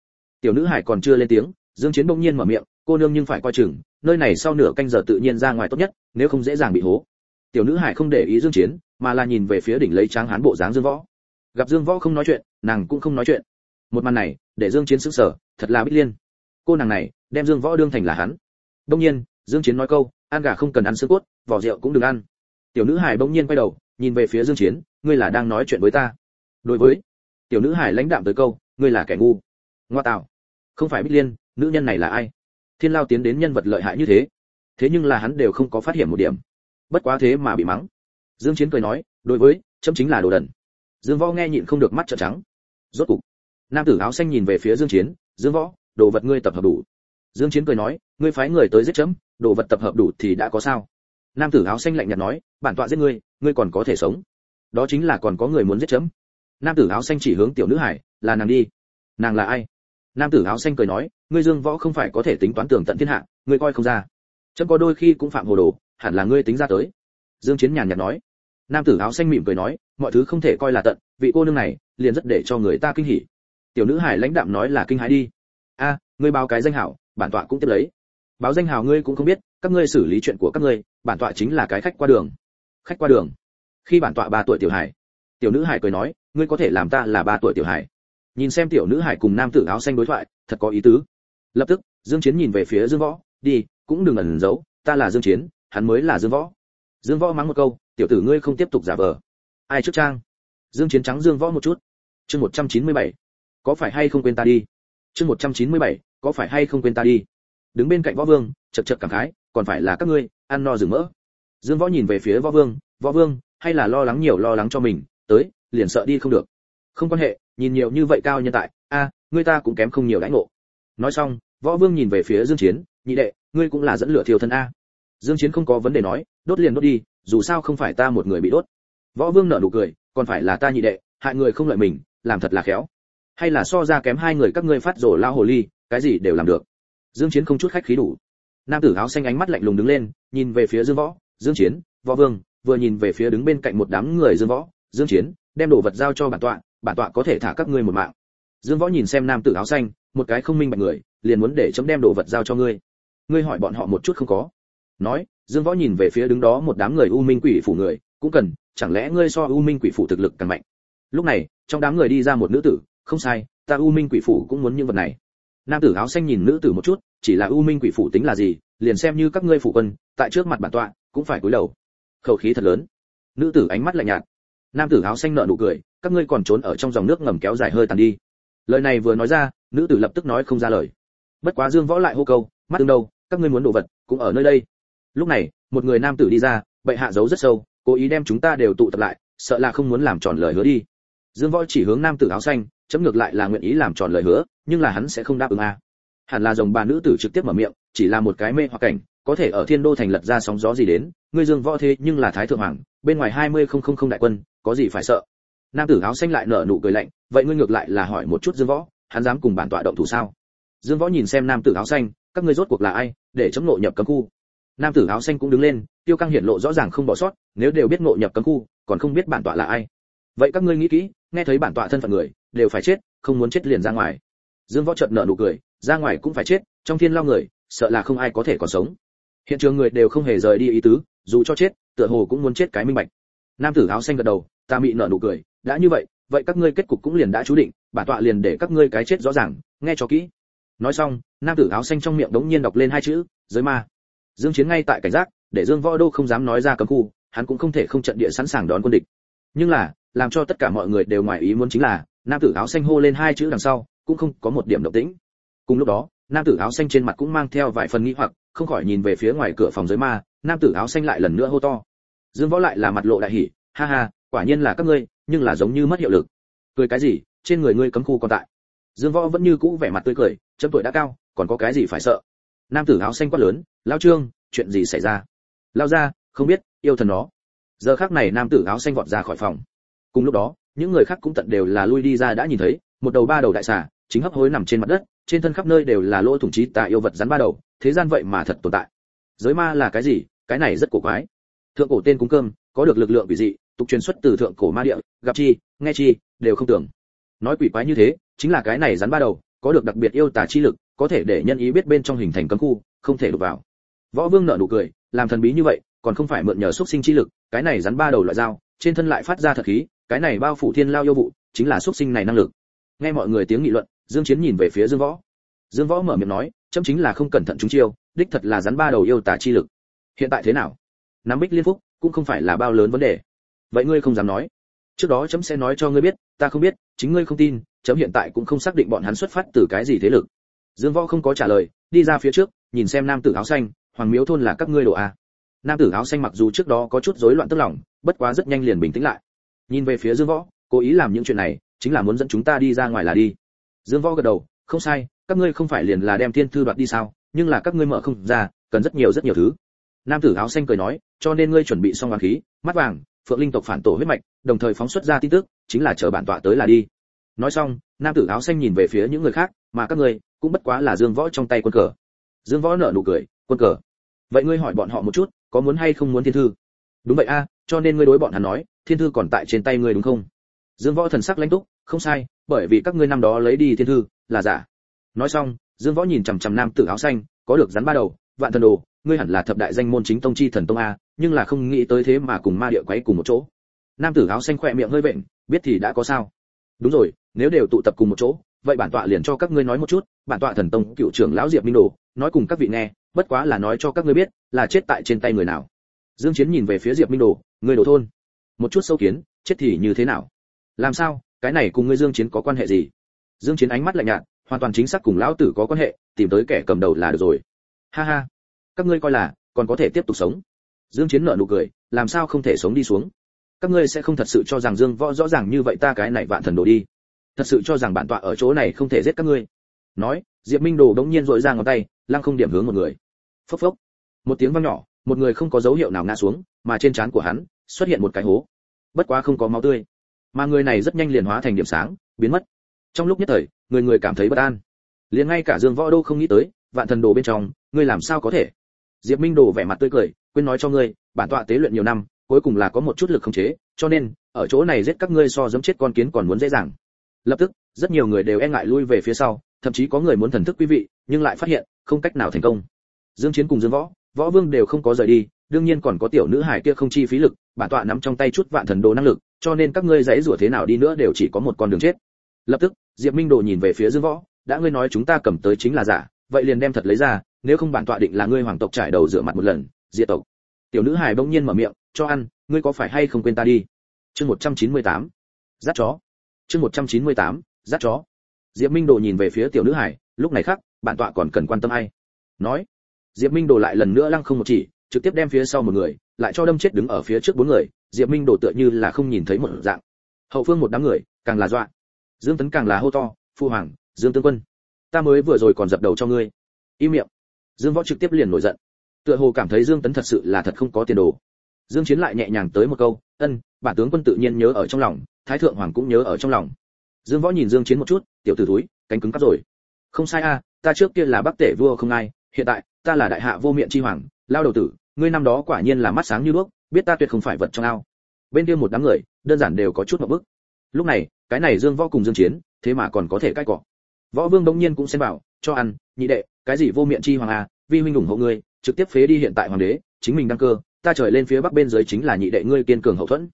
tiểu nữ hải còn chưa lên tiếng, dương chiến bỗng nhiên mở miệng, cô nương nhưng phải coi chừng, nơi này sau nửa canh giờ tự nhiên ra ngoài tốt nhất, nếu không dễ dàng bị hố. Tiểu nữ hải không để ý dương chiến, mà là nhìn về phía đỉnh lấy tráng hán bộ dáng dương võ. Gặp dương võ không nói chuyện, nàng cũng không nói chuyện. Một màn này, để dương chiến sững sờ, thật là bích liên. Cô nàng này, đem dương võ đương thành là hắn. Bỗng nhiên, dương chiến nói câu, ăn gà không cần ăn xương cốt, vỏ rượu cũng đừng ăn. Tiểu nữ hải bỗng nhiên quay đầu, nhìn về phía dương chiến, ngươi là đang nói chuyện với ta? Đối với. Tiểu nữ hải lãnh đạm tới câu, ngươi là kẻ ngu. Ngoa tạo không phải bích liên, nữ nhân này là ai? Thiên lao tiến đến nhân vật lợi hại như thế. Thế nhưng là hắn đều không có phát hiện một điểm. Bất quá thế mà bị mắng. Dương chiến cười nói, đối với, chấm chính là đồ đần. Dương võ nghe nhịn không được mắt trợn trắng. Rốt cục, nam tử áo xanh nhìn về phía dương chiến, dương võ, đồ vật ngươi tập hợp đủ. Dương chiến cười nói, ngươi phái người tới giết chấm, đồ vật tập hợp đủ thì đã có sao? Nam tử áo xanh lạnh nhạt nói, bản tọa giết ngươi ngươi còn có thể sống. Đó chính là còn có người muốn giết chấm. Nam tử áo xanh chỉ hướng tiểu nữ hải, là nàng đi. Nàng là ai? Nam tử áo xanh cười nói, ngươi dương võ không phải có thể tính toán tường tận thiên hạ, ngươi coi không ra. Chấm có đôi khi cũng phạm hồ đồ, hẳn là ngươi tính ra tới. Dương chiến nhàn nhạt nói. Nam tử áo xanh mỉm cười nói, mọi thứ không thể coi là tận, vị cô nương này liền rất để cho người ta kinh hỉ. Tiểu nữ hải lãnh đạm nói là kinh hãi đi. A, ngươi báo cái danh hảo, bản tọa cũng tiếp lấy. Báo danh hảo ngươi cũng không biết, các ngươi xử lý chuyện của các ngươi, bản tọa chính là cái khách qua đường. Khách qua đường? Khi bản tọa ba tuổi tiểu hải tiểu nữ hải cười nói, ngươi có thể làm ta là ba tuổi tiểu hải nhìn xem tiểu nữ hải cùng nam tử áo xanh đối thoại thật có ý tứ. Lập tức dương chiến nhìn về phía dương võ đi cũng đừng ẩn giấu ta là dương chiến hắn mới là dương võ. Dương võ mắng một câu tiểu tử ngươi không tiếp tục giả vờ. Ai trước trang? Dương chiến trắng dương võ một chút. Chương 197. có phải hay không quên ta đi? Chương 197, có phải hay không quên ta đi? Đứng bên cạnh võ vương chật chật cảm khái còn phải là các ngươi ăn no rừng mỡ. Dương võ nhìn về phía võ vương võ vương hay là lo lắng nhiều lo lắng cho mình tới liền sợ đi không được. Không quan hệ nhìn nhiều như vậy cao nhân tại a à, ngươi ta cũng kém không nhiều đãi ngộ. Nói xong võ vương nhìn về phía dương chiến nhị đệ ngươi cũng là dẫn lửa thiêu thân a. Dương chiến không có vấn đề nói đốt liền đốt đi dù sao không phải ta một người bị đốt. Võ vương nở nụ cười còn phải là ta nhị đệ hại người không lợi mình làm thật là khéo. Hay là so ra kém hai người các ngươi phát rồ lao hồ ly cái gì đều làm được. Dương chiến không chút khách khí đủ. Nam tử áo xanh ánh mắt lạnh lùng đứng lên nhìn về phía dương võ dương chiến võ vương vừa nhìn về phía đứng bên cạnh một đám người dương võ dương chiến đem đồ vật giao cho bản tọa bản tọa có thể thả các ngươi một mạng. Dương võ nhìn xem nam tử áo xanh, một cái không minh bạch người, liền muốn để chấm đem đồ vật giao cho ngươi. Ngươi hỏi bọn họ một chút không có. Nói, dương võ nhìn về phía đứng đó một đám người u minh quỷ phủ người, cũng cần, chẳng lẽ ngươi so u minh quỷ phủ thực lực càng mạnh? Lúc này, trong đám người đi ra một nữ tử, không sai, ta u minh quỷ phủ cũng muốn những vật này. Nam tử áo xanh nhìn nữ tử một chút, chỉ là u minh quỷ phủ tính là gì, liền xem như các ngươi phủ quân, tại trước mặt bản tọa, cũng phải cúi đầu. Khẩu khí thật lớn. Nữ tử ánh mắt lạnh nhạt. Nam tử áo xanh nợ nụ cười các ngươi còn trốn ở trong dòng nước ngầm kéo dài hơi tàn đi. Lời này vừa nói ra, nữ tử lập tức nói không ra lời. Bất quá dương võ lại hô câu, mắt tương đâu, các ngươi muốn đồ vật, cũng ở nơi đây. Lúc này, một người nam tử đi ra, bệ hạ giấu rất sâu, cố ý đem chúng ta đều tụ tập lại, sợ là không muốn làm tròn lời hứa đi. Dương võ chỉ hướng nam tử áo xanh, chấm ngược lại là nguyện ý làm tròn lời hứa, nhưng là hắn sẽ không đáp ứng a. Hẳn là dòng bà nữ tử trực tiếp mở miệng, chỉ là một cái mê hoặc cảnh, có thể ở thiên đô thành lật ra sóng gió gì đến, ngươi dương võ thế nhưng là thái thượng hoàng, bên ngoài hai mươi không không không đại quân, có gì phải sợ? Nam tử áo xanh lại nở nụ cười lạnh, vậy ngươi ngược lại là hỏi một chút dương võ, hắn dám cùng bản tọa động thủ sao? Dương võ nhìn xem nam tử áo xanh, các ngươi rốt cuộc là ai, để chấm ngộ nhập cấm khu? Nam tử áo xanh cũng đứng lên, tiêu căng hiển lộ rõ ràng không bỏ sót, nếu đều biết ngộ nhập cấm khu, còn không biết bản tọa là ai. Vậy các ngươi nghĩ kỹ, nghe thấy bản tọa thân phận người, đều phải chết, không muốn chết liền ra ngoài. Dương võ chợt nở nụ cười, ra ngoài cũng phải chết, trong thiên lao người, sợ là không ai có thể còn sống. Hiện trường người đều không hề rời đi ý tứ, dù cho chết, tựa hồ cũng muốn chết cái minh bạch. Nam tử áo xanh gật đầu ta mị nở nụ cười, đã như vậy vậy các ngươi kết cục cũng liền đã chú định bản tọa liền để các ngươi cái chết rõ ràng, nghe cho kỹ. Nói xong, nam tử áo xanh trong miệng đống nhiên đọc lên hai chữ, giới ma. Dương chiến ngay tại cảnh giác, để dương võ đô không dám nói ra cấm khu, hắn cũng không thể không trận địa sẵn sàng đón quân địch. Nhưng là, làm cho tất cả mọi người đều ngoài ý muốn chính là, nam tử áo xanh hô lên hai chữ đằng sau, cũng không có một điểm động tĩnh. Cùng lúc đó, nam tử áo xanh trên mặt cũng mang theo vài phần nghi hoặc, không khỏi nhìn về phía ngoài cửa phòng giới ma, nam tử áo xanh lại lần nữa hô to. Dương võ lại là mặt lộ đại hỉ, ha ha quả nhiên là các ngươi, nhưng là giống như mất hiệu lực. Cười cái gì, trên người ngươi cấm khu còn tại. Dương võ vẫn như cũ vẻ mặt tươi cười, chấm tuổi đã cao, còn có cái gì phải sợ? Nam tử áo xanh quát lớn lao trương, chuyện gì xảy ra? Lao ra không biết, yêu thần nó. Giờ khắc này nam tử áo xanh vọt ra khỏi phòng. Cùng lúc đó, những người khác cũng tận đều là lui đi ra đã nhìn thấy, một đầu ba đầu đại xà, chính hấp hối nằm trên mặt đất, trên thân khắp nơi đều là lỗ thủng trí tà yêu vật rắn ba đầu, thế gian vậy mà thật tồn tại. Giới ma là cái gì? Cái này rất cổ quái. Thượng cổ tên cúng cơm, có được lực lượng quỷ dị tục truyền xuất từ thượng cổ ma địa, gặp chi, nghe chi, đều không tưởng. Nói quỷ quái như thế, chính là cái này rắn ba đầu, có được đặc biệt yêu tà chi lực, có thể để nhân ý biết bên trong hình thành cấm khu, không thể đụng vào. Võ vương nở nụ cười, làm thần bí như vậy, còn không phải mượn nhờ xúc sinh chi lực, cái này rắn ba đầu loại dao, trên thân lại phát ra thật khí, cái này bao phủ thiên lao yêu vụ, chính là xúc sinh này năng lực. Nghe mọi người tiếng nghị luận, dương chiến nhìn về phía dương võ. Dương võ mở miệng nói, chấm chính là không cẩn thận chúng chiêu, đích thật là rắn ba đầu yêu tà chi lực. Hiện tại thế nào? Nắm bích liên phúc cũng không phải là bao lớn vấn đề vậy ngươi không dám nói. Trước đó chấm sẽ nói cho ngươi biết, ta không biết, chính ngươi không tin, chấm hiện tại cũng không xác định bọn hắn xuất phát từ cái gì thế lực. Dương võ không có trả lời, đi ra phía trước, nhìn xem nam tử áo xanh, hoàng miếu thôn là các ngươi đồ a. Nam tử áo xanh mặc dù trước đó có chút rối loạn tức lòng, bất quá rất nhanh liền bình tĩnh lại. Nhìn về phía dương võ, cố ý làm những chuyện này, chính là muốn dẫn chúng ta đi ra ngoài là đi. Dương võ gật đầu, không sai, các ngươi không phải liền là đem thiên thư đoạt đi sao, nhưng là các ngươi mở không ra, cần rất nhiều rất nhiều thứ. Nam tử áo xanh cười nói, cho nên ngươi chuẩn bị xong hoàng khí, mắt vàng phượng linh tộc phản tổ huyết mạch, đồng thời phóng xuất ra tin tức, chính là chờ bản tọa tới là đi. Nói xong, nam tử áo xanh nhìn về phía những người khác, mà các ngươi cũng bất quá là dương võ trong tay quân cờ. Dương võ nở nụ cười, quân cờ? Vậy ngươi hỏi bọn họ một chút, có muốn hay không muốn thiên thư? Đúng vậy a, cho nên ngươi đối bọn hắn nói, thiên thư còn tại trên tay ngươi đúng không? Dương võ thần sắc lãnh túc, không sai, bởi vì các ngươi năm đó lấy đi thiên thư, là giả. Nói xong, dương võ nhìn chằm chằm nam tử áo xanh, có được rắn ba đầu, vạn thần đồ ngươi hẳn là thập đại danh môn chính tông chi thần tông a, nhưng là không nghĩ tới thế mà cùng ma địa quấy cùng một chỗ. Nam tử áo xanh khỏe miệng hơi vện, biết thì đã có sao. Đúng rồi, nếu đều tụ tập cùng một chỗ, vậy bản tọa liền cho các ngươi nói một chút, bản tọa thần tông cựu trưởng lão diệp minh đồ, nói cùng các vị nghe, bất quá là nói cho các ngươi biết, là chết tại trên tay người nào. Dương chiến nhìn về phía diệp minh đồ, người đồ thôn. Một chút sâu kiến, chết thì như thế nào? Làm sao, cái này cùng ngươi dương chiến có quan hệ gì? Dương chiến ánh mắt lạnh nhạt, hoàn toàn chính xác cùng lão tử có quan hệ, tìm tới kẻ cầm đầu là được rồi. Ha ha các ngươi coi là, còn có thể tiếp tục sống. Dương chiến nở nụ cười, làm sao không thể sống đi xuống? Các ngươi sẽ không thật sự cho rằng dương võ rõ ràng như vậy ta cái này vạn thần đồ đi. Thật sự cho rằng bản tọa ở chỗ này không thể giết các ngươi. Nói, diệp minh đồ đống nhiên dội ra ngón tay, lăng không điểm hướng một người. Phốc phốc. Một tiếng vang nhỏ, một người không có dấu hiệu nào ngã xuống, mà trên trán của hắn, xuất hiện một cái hố. Bất quá không có máu tươi. Mà người này rất nhanh liền hóa thành điểm sáng, biến mất. Trong lúc nhất thời, người người cảm thấy bất an. Liền ngay cả dương võ đô không nghĩ tới, vạn thần đồ bên trong, ngươi làm sao có thể? Diệp minh đồ vẻ mặt tươi cười, quên nói cho ngươi, bản tọa tế luyện nhiều năm, cuối cùng là có một chút lực khống chế, cho nên, ở chỗ này giết các ngươi so dẫm chết con kiến còn muốn dễ dàng. Lập tức, rất nhiều người đều e ngại lui về phía sau, thậm chí có người muốn thần thức quý vị, nhưng lại phát hiện, không cách nào thành công. Dương chiến cùng dương võ võ vương đều không có rời đi, đương nhiên còn có tiểu nữ hải kia không chi phí lực, bản tọa nắm trong tay chút vạn thần đồ năng lực, cho nên các ngươi dãy rủa thế nào đi nữa đều chỉ có một con đường chết. Lập tức, diệp minh đồ nhìn về phía dương võ, đã ngươi nói chúng ta cầm tới chính là giả, vậy liền đem thật lấy ra nếu không bản tọa định là ngươi hoàng tộc trải đầu rửa mặt một lần diệt tộc. Tiểu nữ hải bỗng nhiên mở miệng cho ăn ngươi có phải hay không quên ta đi? Chương 198. dắt chó. Chương 198, dắt chó. Diệp minh đồ nhìn về phía tiểu nữ hải lúc này khác bản tọa còn cần quan tâm ai? Nói. Diệp minh đồ lại lần nữa lăng không một chỉ trực tiếp đem phía sau một người lại cho đâm chết đứng ở phía trước bốn người diệp minh đồ tựa như là không nhìn thấy một dạng. Hậu phương một đám người càng là dọa. Dương tấn càng là hô to phu hoàng dương tương quân ta mới vừa rồi còn dập đầu cho ngươi. Im miệng dương võ trực tiếp liền nổi giận. Tựa hồ cảm thấy dương tấn thật sự là thật không có tiền đồ. Dương chiến lại nhẹ nhàng tới một câu, ân, bản tướng quân tự nhiên nhớ ở trong lòng, thái thượng hoàng cũng nhớ ở trong lòng. Dương võ nhìn dương chiến một chút, tiểu tử túi cánh cứng cắp rồi. Không sai a, ta trước kia là bắc tể vua không ai, hiện tại, ta là đại hạ vô miệng chi hoàng, lao đầu tử, ngươi năm đó quả nhiên là mắt sáng như đuốc, biết ta tuyệt không phải vật trong ao. Bên kia một đám người, đơn giản đều có chút một bức. Lúc này, cái này dương võ cùng dương chiến, thế mà còn có thể cãi cọ. Võ vương đống nhiên cũng xen bảo cho ăn, nhị đệ cái gì vô miệng chi hoàng a vi huynh ủng hộ ngươi, trực tiếp phế đi hiện tại hoàng đế, chính mình đăng cơ, ta trời lên phía bắc bên dưới chính là nhị đệ ngươi kiên cường hậu thuẫn.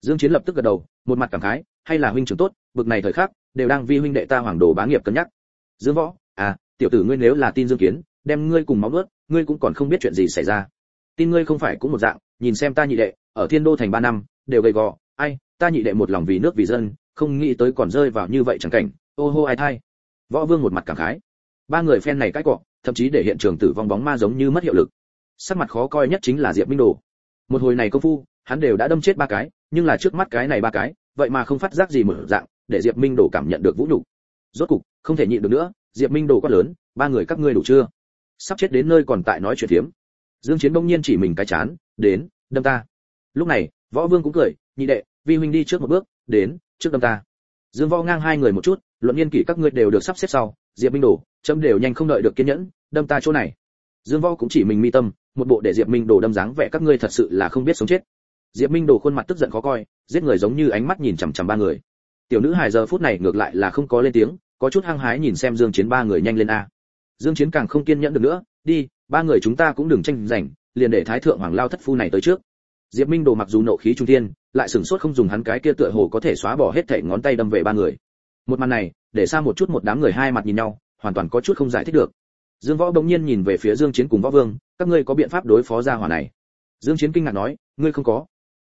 Dương chiến lập tức gật đầu, một mặt cảm khái, hay là huynh trưởng tốt, bực này thời khắc, đều đang vi huynh đệ ta hoàng đồ bá nghiệp cân nhắc. Dương võ à tiểu tử ngươi nếu là tin dương kiến, đem ngươi cùng máu nuốt, ngươi cũng còn không biết chuyện gì xảy ra. Tin ngươi không phải cũng một dạng, nhìn xem ta nhị đệ, ở thiên đô thành ba năm, đều gầy gò, ai, ta nhị đệ một lòng vì nước vì dân, không nghĩ tới còn rơi vào như vậy chẳng cảnh. Ô hô ai thay võ vương một mặt cảm khái ba người phen này cãi cọ, thậm chí để hiện trường tử vong bóng ma giống như mất hiệu lực. Sắc mặt khó coi nhất chính là diệp minh đồ. Một hồi này công phu, hắn đều đã đâm chết ba cái, nhưng là trước mắt cái này ba cái, vậy mà không phát giác gì mở dạng, để diệp minh đồ cảm nhận được vũ nhục. Rốt cục, không thể nhịn được nữa, diệp minh đồ quát lớn, ba người các ngươi đủ chưa? Sắp chết đến nơi còn tại nói chuyện thiếm dương chiến bỗng nhiên chỉ mình cái chán, đến, đâm ta. Lúc này, võ vương cũng cười, nhị đệ, vi huynh đi trước một bước, đến, trước đâm ta. Dương võ ngang hai người một chút, luận niên kỷ các ngươi đều được sắp xếp sau, diệp minh Đồ chấm đều nhanh không đợi được kiên nhẫn, đâm ta chỗ này. Dương võ cũng chỉ mình mi tâm, một bộ để diệp minh đổ đâm dáng vẻ các ngươi thật sự là không biết sống chết. Diệp minh đồ khuôn mặt tức giận khó coi, giết người giống như ánh mắt nhìn chằm chằm ba người. Tiểu nữ hài giờ phút này ngược lại là không có lên tiếng, có chút hăng hái nhìn xem dương chiến ba người nhanh lên a. Dương chiến càng không kiên nhẫn được nữa, đi, ba người chúng ta cũng đừng tranh giành, liền để thái thượng hoàng lao thất phu này tới trước. Diệp minh đồ mặc dù nộ khí trung thiên, lại sừng sốt không dùng hắn cái kia tựa hồ có thể xóa bỏ hết thảy ngón tay đâm về ba người. Một màn này, để xa một chút một đám người hai mặt nhìn nhau hoàn toàn có chút không giải thích được. Dương võ bỗng nhiên nhìn về phía dương chiến cùng võ vương, các ngươi có biện pháp đối phó gia hỏa này? Dương chiến kinh ngạc nói, ngươi không có.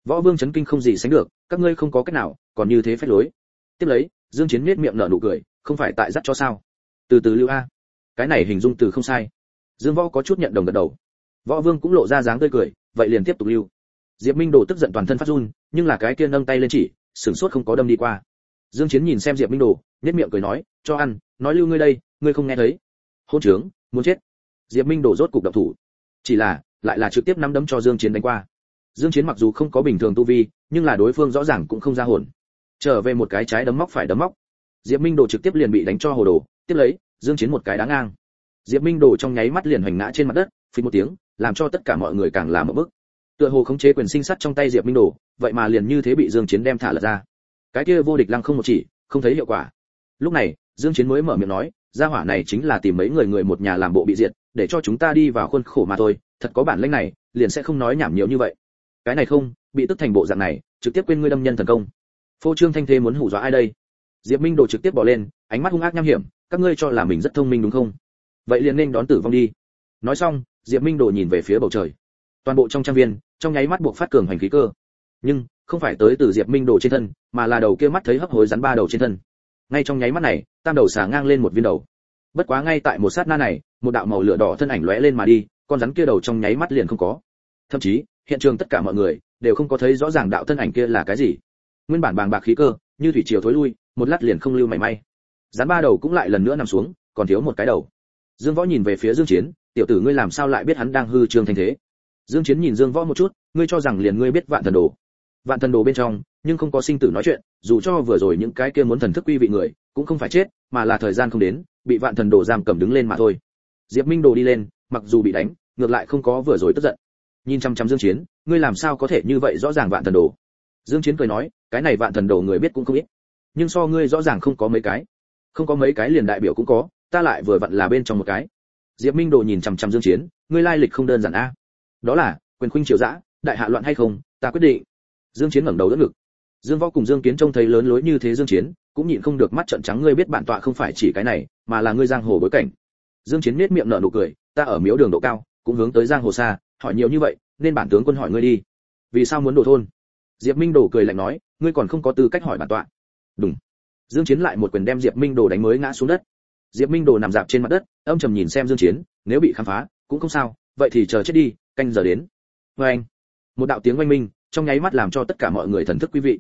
Võ vương chấn kinh không gì sánh được, các ngươi không có cách nào, còn như thế phép lối. Tiếp lấy, dương chiến nhếch miệng nở nụ cười, không phải tại dắt cho sao? Từ từ lưu a. Cái này hình dung từ không sai. Dương võ có chút nhận đồng gật đầu. Võ vương cũng lộ ra dáng tươi cười, vậy liền tiếp tục lưu. Diệp minh đồ tức giận toàn thân phát run, nhưng là cái kia nâng tay lên chỉ, sửng sốt không có đâm đi qua. Dương chiến nhìn xem diệp minh đồ, nhếch miệng cười nói, cho ăn, nói lưu ngươi đây ngươi không nghe thấy. Hôn trướng, muốn chết. Diệp minh đồ rốt cục động thủ. Chỉ là, lại là trực tiếp nắm đấm cho dương chiến đánh qua. Dương chiến mặc dù không có bình thường tu vi, nhưng là đối phương rõ ràng cũng không ra hồn. Trở về một cái trái đấm móc phải đấm móc. Diệp minh đồ trực tiếp liền bị đánh cho hồ đồ. Tiếp lấy, dương chiến một cái đáng ngang. Diệp minh đồ trong nháy mắt liền hoành ngã trên mặt đất phi một tiếng, làm cho tất cả mọi người càng làm một bước. tựa hồ khống chế quyền sinh sắt trong tay diệp minh đồ vậy mà liền như thế bị dương chiến đem thả lật ra. Cái kia vô địch lăng không một chỉ, không thấy hiệu quả. Lúc này, dương chiến mới mở miệng nói gia hỏa này chính là tìm mấy người người một nhà làm bộ bị diệt, để cho chúng ta đi vào khuôn khổ mà thôi, thật có bản lĩnh này, liền sẽ không nói nhảm nhiều như vậy. Cái này không, bị tức thành bộ dạng này, trực tiếp quên ngươi đâm nhân thần công. Phô trương thanh thế muốn hù dọa ai đây? Diệp minh đồ trực tiếp bỏ lên, ánh mắt hung ác nham hiểm, các ngươi cho là mình rất thông minh đúng không? Vậy liền nên đón tử vong đi. Nói xong, diệp minh đồ nhìn về phía bầu trời. Toàn bộ trong trang viên, trong nháy mắt buộc phát cường hành khí cơ. Nhưng, không phải tới từ diệp minh đồ trên thân, mà là đầu kia mắt thấy hấp hối rắn ba đầu trên thân ngay trong nháy mắt này, tam đầu xà ngang lên một viên đầu. Bất quá ngay tại một sát na này, một đạo màu lửa đỏ thân ảnh lóe lên mà đi, con rắn kia đầu trong nháy mắt liền không có. Thậm chí, hiện trường tất cả mọi người đều không có thấy rõ ràng đạo thân ảnh kia là cái gì. Nguyên bản bàng bạc khí cơ, như thủy triều thối lui, một lát liền không lưu mảy may. Rắn ba đầu cũng lại lần nữa nằm xuống, còn thiếu một cái đầu. Dương võ nhìn về phía dương chiến, tiểu tử ngươi làm sao lại biết hắn đang hư trương thành thế? Dương chiến nhìn dương võ một chút, ngươi cho rằng liền ngươi biết vạn thần đồ? Vạn thần đồ bên trong nhưng không có sinh tử nói chuyện, dù cho vừa rồi những cái kia muốn thần thức quy vị người, cũng không phải chết, mà là thời gian không đến, bị vạn thần đồ giam cầm đứng lên mà thôi. Diệp minh đồ đi lên, mặc dù bị đánh, ngược lại không có vừa rồi tức giận. Nhìn chăm chăm dương chiến, ngươi làm sao có thể như vậy rõ ràng vạn thần đồ? Dương chiến cười nói, cái này vạn thần đồ người biết cũng không ít. Nhưng so ngươi rõ ràng không có mấy cái. Không có mấy cái liền đại biểu cũng có, ta lại vừa vặn là bên trong một cái. Diệp minh đồ nhìn chăm chăm dương chiến, ngươi lai lịch không đơn giản a. Đó là, quyền khuynh triều dã đại hạ loạn hay không, ta quyết định. Dương chiến ngẩng đầu đỡ ngực dương võ cùng dương kiến trông thấy lớn lối như thế dương chiến, cũng nhịn không được mắt trợn trắng, ngươi biết bản tọa không phải chỉ cái này, mà là ngươi giang hồ bối cảnh. Dương chiến nét miệng nở nụ cười, ta ở miếu đường độ cao, cũng hướng tới giang hồ xa, hỏi nhiều như vậy, nên bản tướng quân hỏi ngươi đi. Vì sao muốn đổ thôn? Diệp minh đồ cười lạnh nói, ngươi còn không có tư cách hỏi bản tọa. Đúng. Dương chiến lại một quyền đem diệp minh đồ đánh mới ngã xuống đất. Diệp minh đồ nằm dạp trên mặt đất, âm trầm nhìn xem dương chiến, nếu bị khám phá, cũng không sao, vậy thì chờ chết đi, canh giờ đến. Với anh một đạo tiếng oanh minh trong nháy mắt làm cho tất cả mọi người thần thức quý vị.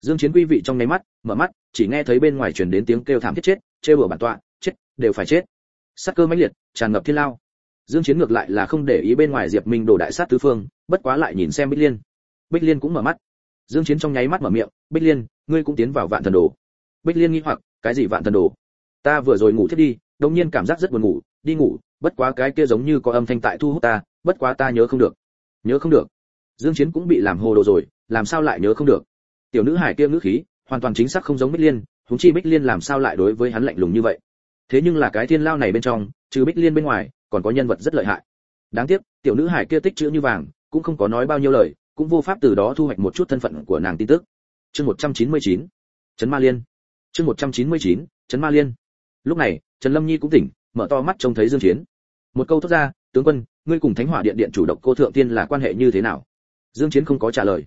Dương chiến quý vị trong nháy mắt, mở mắt, chỉ nghe thấy bên ngoài truyền đến tiếng kêu thảm thiết chết, trêu bừa bản tọa, chết, đều phải chết. Sát cơ mãnh liệt, tràn ngập thiên lao. Dương chiến ngược lại là không để ý bên ngoài diệp minh đổ đại sát tứ phương, bất quá lại nhìn xem bích liên. Bích liên cũng mở mắt. Dương chiến trong nháy mắt mở miệng, bích liên, ngươi cũng tiến vào vạn thần đồ. Bích liên nghi hoặc, cái gì vạn thần đồ? Ta vừa rồi ngủ thiết đi, đột nhiên cảm giác rất buồn ngủ, đi ngủ, bất quá cái kia giống như có âm thanh tại thu hút ta, bất quá ta nhớ không được. Nhớ không được? Dương chiến cũng bị làm hồ đồ rồi, làm sao lại nhớ không được? Tiểu nữ hải kia ngữ khí, hoàn toàn chính xác không giống bích liên chúng chi bích liên làm sao lại đối với hắn lạnh lùng như vậy? Thế nhưng là cái thiên lao này bên trong, trừ bích liên bên ngoài, còn có nhân vật rất lợi hại. Đáng tiếc, tiểu nữ hải kia tích chữ như vàng, cũng không có nói bao nhiêu lời, cũng vô pháp từ đó thu hoạch một chút thân phận của nàng tin tức. Chương 199 trấn ma liên. Chương 199 trấn ma liên. Lúc này, trần lâm nhi cũng tỉnh, mở to mắt trông thấy dương chiến. Một câu thốt ra, tướng quân, ngươi cùng thánh hỏa điện điện chủ Độc cô thượng tiên là quan hệ như thế nào? Dương chiến không có trả lời.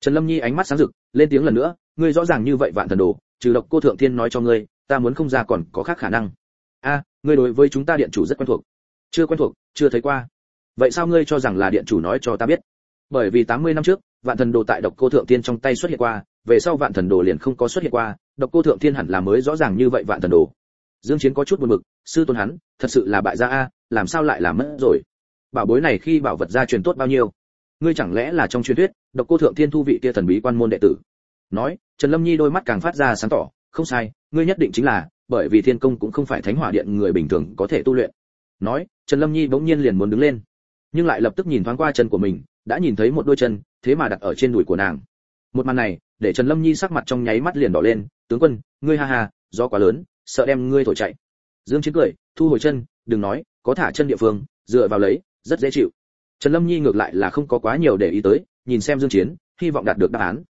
Trần lâm nhi ánh mắt sáng rực, lên tiếng lần nữa, ngươi rõ ràng như vậy vạn thần đồ, trừ độc cô thượng tiên nói cho ngươi, ta muốn không ra còn có khác khả năng. A, ngươi đối với chúng ta điện chủ rất quen thuộc. Chưa quen thuộc, chưa thấy qua. Vậy sao ngươi cho rằng là điện chủ nói cho ta biết? Bởi vì 80 năm trước, vạn thần đồ tại độc cô thượng tiên trong tay xuất hiện qua, về sau vạn thần đồ liền không có xuất hiện qua, độc cô thượng tiên hẳn là mới rõ ràng như vậy vạn thần đồ. Dương chiến có chút buồn bực, sư tôn hắn, thật sự là bại gia a, làm sao lại làm mất rồi? Bảo bối này khi bảo vật gia truyền tốt bao nhiêu? Ngươi chẳng lẽ là trong truyền thuyết, độc cô thượng thiên thu vị kia thần bí quan môn đệ tử? Nói, trần lâm nhi đôi mắt càng phát ra sáng tỏ, không sai, ngươi nhất định chính là, bởi vì thiên công cũng không phải thánh hỏa điện người bình thường có thể tu luyện. Nói, trần lâm nhi bỗng nhiên liền muốn đứng lên, nhưng lại lập tức nhìn thoáng qua chân của mình, đã nhìn thấy một đôi chân, thế mà đặt ở trên đùi của nàng. Một màn này, để trần lâm nhi sắc mặt trong nháy mắt liền đỏ lên, tướng quân, ngươi ha ha do quá lớn, sợ đem ngươi thổi chạy. Dương chiến cười, thu hồi chân, đừng nói, có thả chân địa phương, dựa vào lấy, rất dễ chịu trần lâm nhi ngược lại là không có quá nhiều để ý tới, nhìn xem dương chiến, hy vọng đạt được đáp án.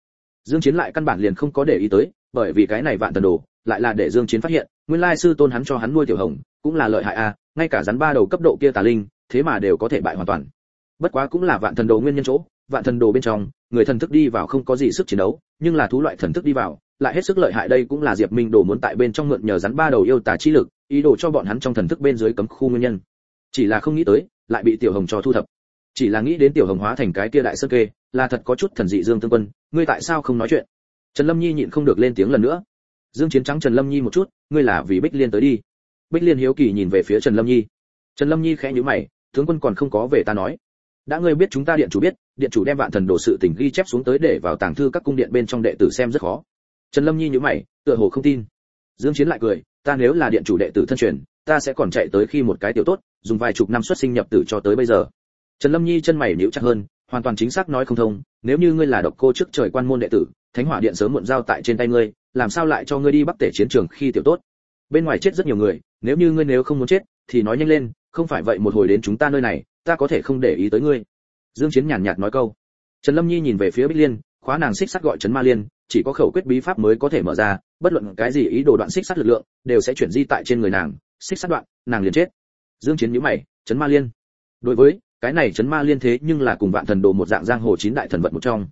Dương chiến lại căn bản liền không có để ý tới, bởi vì cái này vạn thần đồ, lại là để dương chiến phát hiện, nguyên lai sư tôn hắn cho hắn nuôi tiểu hồng, cũng là lợi hại a, ngay cả rắn ba đầu cấp độ kia tà linh, thế mà đều có thể bại hoàn toàn. Bất quá cũng là vạn thần đồ nguyên nhân chỗ, vạn thần đồ bên trong, người thần thức đi vào không có gì sức chiến đấu, nhưng là thú loại thần thức đi vào, lại hết sức lợi hại đây cũng là diệp minh đồ muốn tại bên trong mượn nhờ rắn ba đầu yêu tà chi lực, ý đồ cho bọn hắn trong thần thức bên dưới cấm khu nguyên nhân. Chỉ là không nghĩ tới, lại bị tiểu hồng cho thu thập chỉ là nghĩ đến tiểu hồng hóa thành cái kia đại sơn kê, là thật có chút thần dị dương tương quân, ngươi tại sao không nói chuyện? Trần lâm nhi nhịn không được lên tiếng lần nữa. Dương chiến trắng trần lâm nhi một chút, ngươi là vì bích liên tới đi. Bích liên hiếu kỳ nhìn về phía trần lâm nhi. Trần lâm nhi khẽ nhíu mày, tướng quân còn không có về ta nói. Đã ngươi biết chúng ta điện chủ biết, điện chủ đem vạn thần đồ sự tình ghi chép xuống tới để vào tàng thư các cung điện bên trong đệ tử xem rất khó. Trần lâm nhi nhíu mày, tựa hồ không tin. Dương chiến lại cười, ta nếu là điện chủ đệ tử thân truyền, ta sẽ còn chạy tới khi một cái tiểu tốt, dùng vài chục năm xuất sinh nhập tử cho tới bây giờ trần lâm nhi chân mày nhíu chặt hơn, hoàn toàn chính xác nói không thông, nếu như ngươi là độc cô trước trời quan môn đệ tử, thánh hỏa điện sớm muộn giao tại trên tay ngươi, làm sao lại cho ngươi đi bắc tể chiến trường khi tiểu tốt? Bên ngoài chết rất nhiều người, nếu như ngươi nếu không muốn chết, thì nói nhanh lên, không phải vậy một hồi đến chúng ta nơi này, ta có thể không để ý tới ngươi. Dương chiến nhàn nhạt nói câu. Trần lâm nhi nhìn về phía bích liên, khóa nàng xích sắt gọi trấn ma liên, chỉ có khẩu quyết bí pháp mới có thể mở ra, bất luận cái gì ý đồ đoạn xích sắt lực lượng, đều sẽ chuyển di tại trên người nàng, xích sắt đoạn, nàng liền chết. Dương chiến nhíu mày, trấn ma liên. Đối với cái này chấn ma liên thế nhưng là cùng vạn thần đồ một dạng giang hồ chín đại thần vật một trong.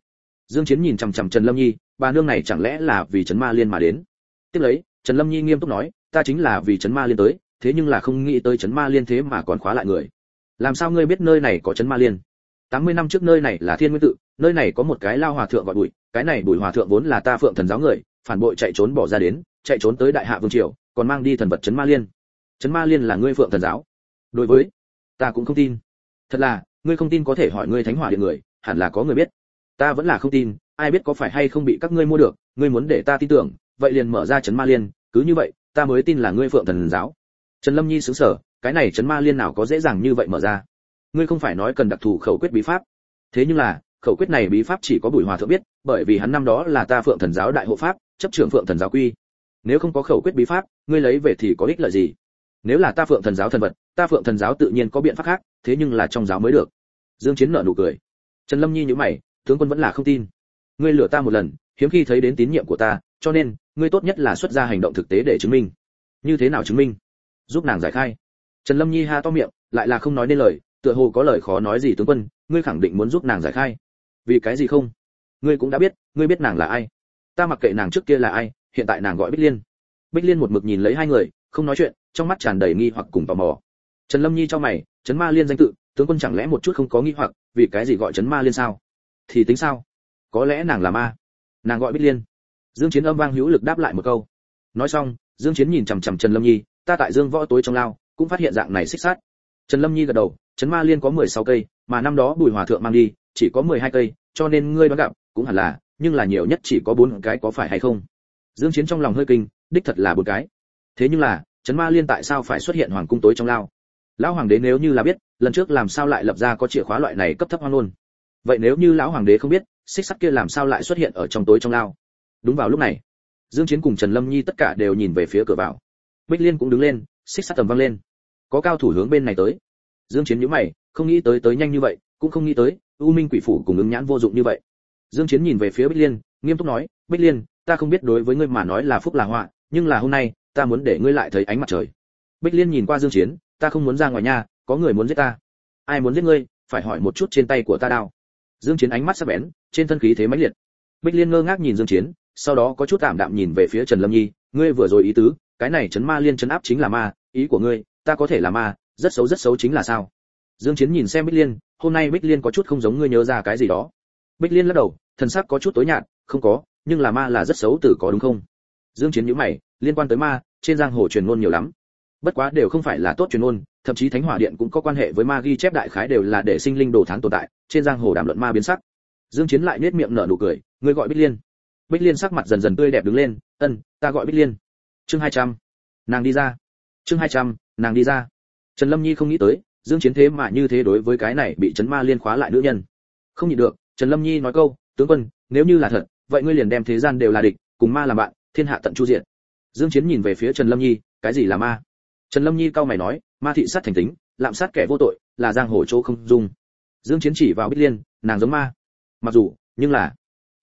Dương chiến nhìn chằm chằm trần lâm nhi, bà nương này chẳng lẽ là vì chấn ma liên mà đến? Tiếp lấy, trần lâm nhi nghiêm túc nói, ta chính là vì chấn ma liên tới, thế nhưng là không nghĩ tới chấn ma liên thế mà còn khóa lại người. Làm sao ngươi biết nơi này có chấn ma liên? 80 năm trước nơi này là thiên nguyên tự, nơi này có một cái lao hòa thượng gọi bụi cái này bụi hòa thượng vốn là ta phượng thần giáo người, phản bội chạy trốn bỏ ra đến, chạy trốn tới đại hạ vương triều, còn mang đi thần vật chấn ma liên. Chấn ma liên là ngươi phượng thần giáo. Đối với, ta cũng không tin thật là, ngươi không tin có thể hỏi ngươi thánh hỏa điện người, hẳn là có người biết. Ta vẫn là không tin, ai biết có phải hay không bị các ngươi mua được, ngươi muốn để ta tin tưởng, vậy liền mở ra trấn ma liên, cứ như vậy, ta mới tin là ngươi phượng thần giáo. Trần lâm nhi sững sờ, cái này trấn ma liên nào có dễ dàng như vậy mở ra? Ngươi không phải nói cần đặc thù khẩu quyết bí pháp. Thế nhưng là, khẩu quyết này bí pháp chỉ có bùi hòa thượng biết, bởi vì hắn năm đó là ta phượng thần giáo đại hộ pháp, chấp trưởng phượng thần giáo quy. Nếu không có khẩu quyết bí pháp, ngươi lấy về thì có ích lợi gì? Nếu là ta phượng thần giáo thần vật ta phượng thần giáo tự nhiên có biện pháp khác, thế nhưng là trong giáo mới được. Dương chiến nở nụ cười. Trần lâm nhi nhíu mày, tướng quân vẫn là không tin. Ngươi lừa ta một lần, hiếm khi thấy đến tín nhiệm của ta, cho nên, ngươi tốt nhất là xuất ra hành động thực tế để chứng minh. Như thế nào chứng minh? Giúp nàng giải khai. Trần lâm nhi ha to miệng, lại là không nói nên lời, tựa hồ có lời khó nói gì tướng quân, ngươi khẳng định muốn giúp nàng giải khai. Vì cái gì không? Ngươi cũng đã biết, ngươi biết nàng là ai. Ta mặc kệ nàng trước kia là ai, hiện tại nàng gọi bích liên. Bích liên một mực nhìn lấy hai người, không nói chuyện, trong mắt tràn đầy nghi hoặc cùng tò mò trần lâm nhi cho mày, trấn ma liên danh tự, tướng quân chẳng lẽ một chút không có nghi hoặc, vì cái gì gọi trấn ma liên sao? Thì tính sao? Có lẽ nàng là ma. Nàng gọi bích liên. Dương chiến âm vang hữu lực đáp lại một câu. Nói xong, dương chiến nhìn chằm chằm trần lâm nhi, ta tại dương võ tối trong lao, cũng phát hiện dạng này xích sát trần lâm nhi gật đầu, trấn ma liên có 16 cây, mà năm đó bùi hòa thượng mang đi, chỉ có 12 cây, cho nên ngươi đoán gặp, cũng hẳn là, nhưng là nhiều nhất chỉ có bốn cái có phải hay không? Dương chiến trong lòng hơi kinh, đích thật là bốn cái. Thế nhưng là, trấn ma liên tại sao phải xuất hiện hoàng cung tối trong lao? Lão hoàng đế nếu như là biết, lần trước làm sao lại lập ra có chìa khóa loại này cấp thấp hoang luôn vậy nếu như lão hoàng đế không biết, xích sắt kia làm sao lại xuất hiện ở trong tối trong lao? Đúng vào lúc này, dương chiến cùng trần lâm nhi tất cả đều nhìn về phía cửa vào. Bích liên cũng đứng lên, xích sắt tầm văng lên. Có cao thủ hướng bên này tới. Dương chiến nhíu mày, không nghĩ tới tới nhanh như vậy, cũng không nghĩ tới, u minh quỷ phủ cùng ứng nhãn vô dụng như vậy. Dương chiến nhìn về phía bích liên, nghiêm túc nói, bích liên, ta không biết đối với ngươi mà nói là phúc là họa, nhưng là hôm nay, ta muốn để ngươi lại thấy ánh mặt trời. Bích liên nhìn qua dương chiến ta không muốn ra ngoài nhà có người muốn giết ta. Ai muốn giết ngươi, phải hỏi một chút trên tay của ta đao. Dương chiến ánh mắt sắc bén, trên thân khí thế mãnh liệt. Bích liên ngơ ngác nhìn dương chiến, sau đó có chút tạm đạm nhìn về phía trần lâm nhi, ngươi vừa rồi ý tứ, cái này chấn ma liên chấn áp chính là ma, ý của ngươi, ta có thể là ma, rất xấu rất xấu chính là sao? Dương chiến nhìn xem bích liên, hôm nay bích liên có chút không giống ngươi nhớ ra cái gì đó. Bích liên lắc đầu, thần sắc có chút tối nhạt, không có, nhưng là ma là rất xấu tử có đúng không? Dương chiến nhíu mày, liên quan tới ma, trên giang hồ truyền ngôn nhiều lắm bất quá đều không phải là tốt truyền ôn thậm chí thánh hỏa điện cũng có quan hệ với ma ghi chép đại khái đều là để sinh linh đồ thán tồn tại trên giang hồ đàm luận ma biến sắc. Dương chiến lại nét miệng nở nụ cười ngươi gọi bích liên. Bích liên sắc mặt dần dần tươi đẹp đứng lên ân ta gọi bích liên. Chương 200. nàng đi ra. Chương 200, nàng đi ra. Trần lâm nhi không nghĩ tới dương chiến thế mà như thế đối với cái này bị chấn ma liên khóa lại nữ nhân. Không nhịn được trần lâm nhi nói câu tướng quân nếu như là thật vậy ngươi liền đem thế gian đều là địch cùng ma làm bạn thiên hạ tận chu diện. Dương chiến nhìn về phía trần lâm nhi cái gì là ma? Trần lâm nhi cao mày nói, ma thị sát thành tính, lạm sát kẻ vô tội, là giang hồ chỗ không dung. Dương chiến chỉ vào bích liên, nàng giống ma. Mặc dù, nhưng là,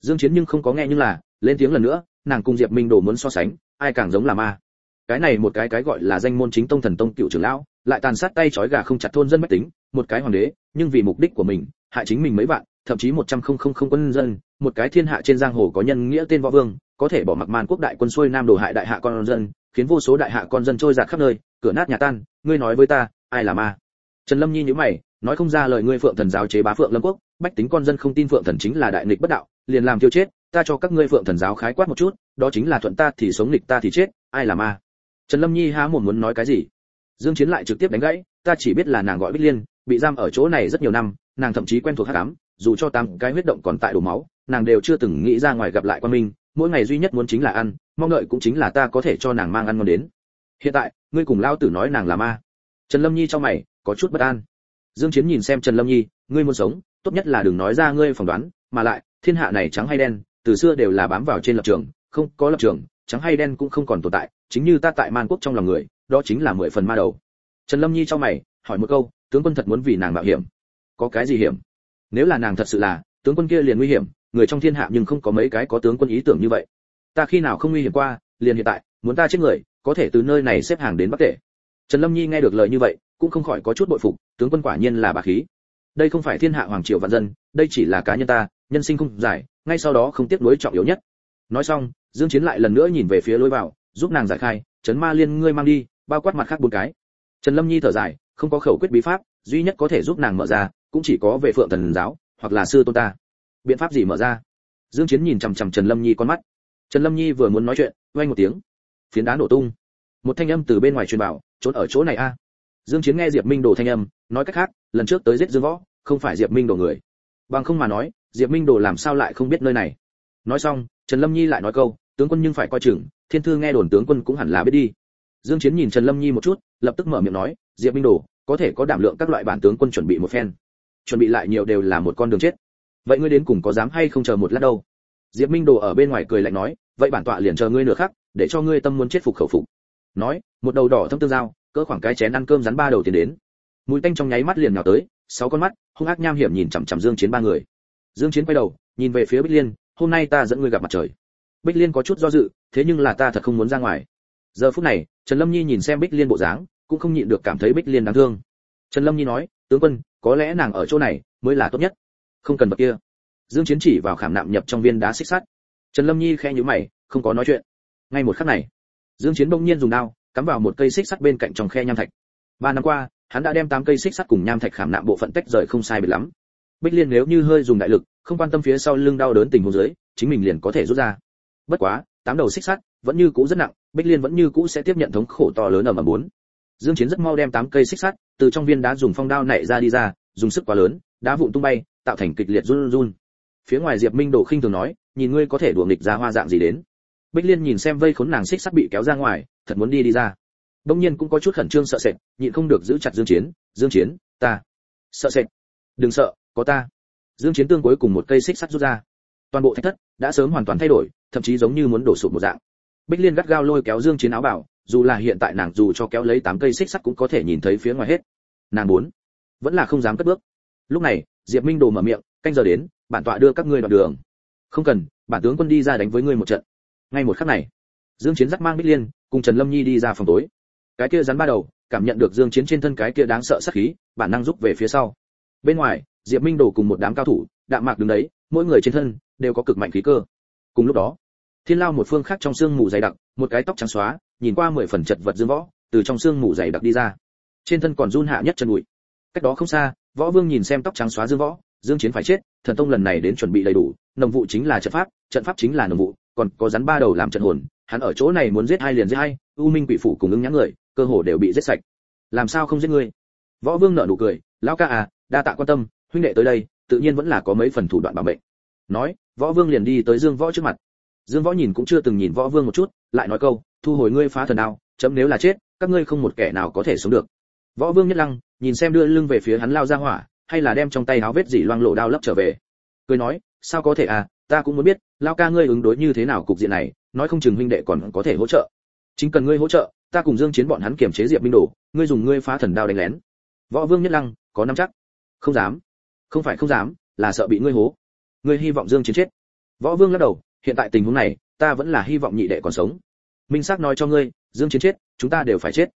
dương chiến nhưng không có nghe nhưng là, lên tiếng lần nữa, nàng cùng diệp minh đồ muốn so sánh, ai càng giống là ma? Cái này một cái cái gọi là danh môn chính tông thần tông cựu trưởng lão, lại tàn sát tay chói gà không chặt thôn dân bách tính, một cái hoàng đế, nhưng vì mục đích của mình, hại chính mình mấy vạn, thậm chí một trăm không không không quân dân, một cái thiên hạ trên giang hồ có nhân nghĩa tên võ vương, có thể bỏ mặc man quốc đại quân xuôi nam đồ hại đại hạ con dân khiến vô số đại hạ con dân trôi giạt khắp nơi, cửa nát nhà tan, ngươi nói với ta, ai là ma? Trần lâm nhi nhíu mày, nói không ra lời ngươi phượng thần giáo chế bá phượng lâm quốc, bách tính con dân không tin phượng thần chính là đại nghịch bất đạo, liền làm tiêu chết, ta cho các ngươi phượng thần giáo khái quát một chút, đó chính là thuận ta thì sống nghịch ta thì chết, ai là ma? Trần lâm nhi há mồm muốn nói cái gì? Dương chiến lại trực tiếp đánh gãy, ta chỉ biết là nàng gọi bích liên, bị giam ở chỗ này rất nhiều năm, nàng thậm chí quen thuộc hắc ám, dù cho tám cái huyết động còn tại đổ máu, nàng đều chưa từng nghĩ ra ngoài gặp lại quan minh mỗi ngày duy nhất muốn chính là ăn, mong đợi cũng chính là ta có thể cho nàng mang ăn ngon đến. Hiện tại, ngươi cùng lao tử nói nàng là ma. Trần lâm nhi cho mày, có chút bất an. Dương chiến nhìn xem trần lâm nhi, ngươi muốn sống, tốt nhất là đừng nói ra ngươi phỏng đoán, mà lại, thiên hạ này trắng hay đen, từ xưa đều là bám vào trên lập trường, không có lập trường, trắng hay đen cũng không còn tồn tại, chính như ta tại man quốc trong lòng người, đó chính là mười phần ma đầu. Trần lâm nhi cho mày, hỏi một câu, tướng quân thật muốn vì nàng mạo hiểm? Có cái gì hiểm? Nếu là nàng thật sự là, tướng quân kia liền nguy hiểm người trong thiên hạ nhưng không có mấy cái có tướng quân ý tưởng như vậy. Ta khi nào không nguy hiểm qua, liền hiện tại, muốn ta chết người, có thể từ nơi này xếp hàng đến bắc tể. Trần lâm nhi nghe được lời như vậy, cũng không khỏi có chút bội phục, tướng quân quả nhiên là bà khí. Đây không phải thiên hạ hoàng triều vạn dân, đây chỉ là cá nhân ta, nhân sinh không dài, ngay sau đó không tiếc nuối trọng yếu nhất. Nói xong, dương chiến lại lần nữa nhìn về phía lối vào, giúp nàng giải khai chấn ma liên, ngươi mang đi, bao quát mặt khác bốn cái. Trần lâm nhi thở dài, không có khẩu quyết bí pháp, duy nhất có thể giúp nàng mở ra, cũng chỉ có về phượng thần giáo, hoặc là sư tôn ta biện pháp gì mở ra? Dương chiến nhìn chằm chằm trần lâm nhi con mắt. Trần lâm nhi vừa muốn nói chuyện vang một tiếng. Phiến đá nổ tung. Một thanh âm từ bên ngoài truyền bảo trốn ở chỗ này a. Dương chiến nghe diệp minh đồ thanh âm, nói cách khác, lần trước tới giết dương võ, không phải diệp minh đồ người. Bằng không mà nói, diệp minh đồ làm sao lại không biết nơi này? Nói xong, trần lâm nhi lại nói câu, tướng quân nhưng phải coi chừng, thiên thư nghe đồn tướng quân cũng hẳn là biết đi. Dương chiến nhìn trần lâm nhi một chút, lập tức mở miệng nói, diệp minh đồ, có thể có đảm lượng các loại bản tướng quân chuẩn bị một phen. Chuẩn bị lại nhiều đều là một con đường chết vậy ngươi đến cùng có dám hay không chờ một lát đâu? Diệp minh đồ ở bên ngoài cười lạnh nói, vậy bản tọa liền chờ ngươi nửa khắc, để cho ngươi tâm muốn chết phục khẩu phục. Nói, một đầu đỏ thâm tương giao, cỡ khoảng cái chén ăn cơm rắn ba đầu tiền đến. Mùi tanh trong nháy mắt liền nhào tới, sáu con mắt, hung ác nham hiểm nhìn chằm chằm dương chiến ba người. Dương chiến quay đầu, nhìn về phía bích liên, hôm nay ta dẫn ngươi gặp mặt trời. Bích liên có chút do dự, thế nhưng là ta thật không muốn ra ngoài. Giờ phút này, trần lâm nhi nhìn xem bích liên bộ dáng, cũng không nhịn được cảm thấy bích liên đáng thương. Trần lâm nhi nói, tướng quân, có lẽ nàng ở chỗ này mới là tốt nhất không cần vật kia. Dương chiến chỉ vào khảm nạm nhập trong viên đá xích sắt. Trần lâm nhi khẽ nhíu mày, không có nói chuyện. Ngay một khắc này, dương chiến bỗng nhiên dùng dao cắm vào một cây xích sắt bên cạnh trong khe nham thạch. Ba năm qua, hắn đã đem tám cây xích sắt cùng nham thạch khảm nạm bộ phận tách rời không sai biệt lắm. Bích liên nếu như hơi dùng đại lực, không quan tâm phía sau lưng đau đớn tình huống dưới, chính mình liền có thể rút ra. Bất quá, tám đầu xích sắt vẫn như cũ rất nặng, bích liên vẫn như cũ sẽ tiếp nhận thống khổ to lớn ở mà muốn. Dương chiến rất mau đem tám cây xích sắt từ trong viên đá dùng phong đao nảy ra đi ra, dùng sức quá lớn, đá vụn tung bay tạo thành kịch liệt run run phía ngoài diệp minh đồ khinh thường nói, nhìn ngươi có thể đùa nghịch ra hoa dạng gì đến? Bích liên nhìn xem vây khốn nàng xích sắt bị kéo ra ngoài, thật muốn đi đi ra. Đông nhiên cũng có chút khẩn trương sợ sệt, nhịn không được giữ chặt dương chiến dương chiến, ta. Sợ sệt? Đừng sợ, có ta. Dương chiến tương cuối cùng một cây xích sắt rút ra. Toàn bộ thạch thất đã sớm hoàn toàn thay đổi, thậm chí giống như muốn đổ sụp một dạng. Bích liên gắt gao lôi kéo dương chiến áo bảo, dù là hiện tại nàng dù cho kéo lấy tám cây xích sắt cũng có thể nhìn thấy phía ngoài hết. Nàng muốn, vẫn là không dám cất bước. Lúc này diệp minh đồ mở miệng, canh giờ đến, bản tọa đưa các ngươi đoạn đường. Không cần, bản tướng quân đi ra đánh với ngươi một trận. Ngay một khắc này, dương chiến dắt mang bích liên, cùng trần lâm nhi đi ra phòng tối. Cái kia rắn ba đầu, cảm nhận được dương chiến trên thân cái kia đáng sợ sát khí, bản năng rút về phía sau. Bên ngoài, diệp minh đồ cùng một đám cao thủ, đạm mạc đứng đấy, mỗi người trên thân đều có cực mạnh khí cơ. Cùng lúc đó, thiên lao một phương khác trong xương mù dày đặc, một cái tóc trắng xóa, nhìn qua mười phần chật vật dương võ, từ trong xương mù dày đặc đi ra. Trên thân còn run hạ nhất chân bụi. Cách đó không xa võ vương nhìn xem tóc trắng xóa dương võ, dương chiến phải chết, thần tông lần này đến chuẩn bị đầy đủ, nồng vụ chính là trận pháp trận pháp chính là nồng vụ, còn có rắn ba đầu làm trận hồn, hắn ở chỗ này muốn giết hai liền giết hai, u minh quỷ phủ cùng ứng nhãn người, cơ hồ đều bị giết sạch. Làm sao không giết ngươi? Võ vương nở nụ cười, lão ca à đa tạ quan tâm, huynh đệ tới đây, tự nhiên vẫn là có mấy phần thủ đoạn bảo mệnh. Nói, võ vương liền đi tới dương võ trước mặt. Dương võ nhìn cũng chưa từng nhìn võ vương một chút, lại nói câu, thu hồi ngươi phá thần đao, chấm nếu là chết, các ngươi không một kẻ nào có thể sống được võ vương nhất lăng, nhìn xem đưa lưng về phía hắn lao ra hỏa, hay là đem trong tay áo vết dỉ loang lộ đao lấp trở về. Cười nói, sao có thể à ta cũng muốn biết, lao ca ngươi ứng đối như thế nào cục diện này, nói không chừng huynh đệ còn có thể hỗ trợ. Chính cần ngươi hỗ trợ, ta cùng dương chiến bọn hắn kiểm chế diệp minh đồ, ngươi dùng ngươi phá thần đao đánh lén. Võ vương nhất lăng, có nắm chắc. Không dám. Không phải không dám, là sợ bị ngươi hố. Ngươi hy vọng dương chiến chết. Võ vương lắc đầu, hiện tại tình huống này, ta vẫn là hy vọng nhị đệ còn sống. Minh xác nói cho ngươi, dương chiến chết, chúng ta đều phải chết.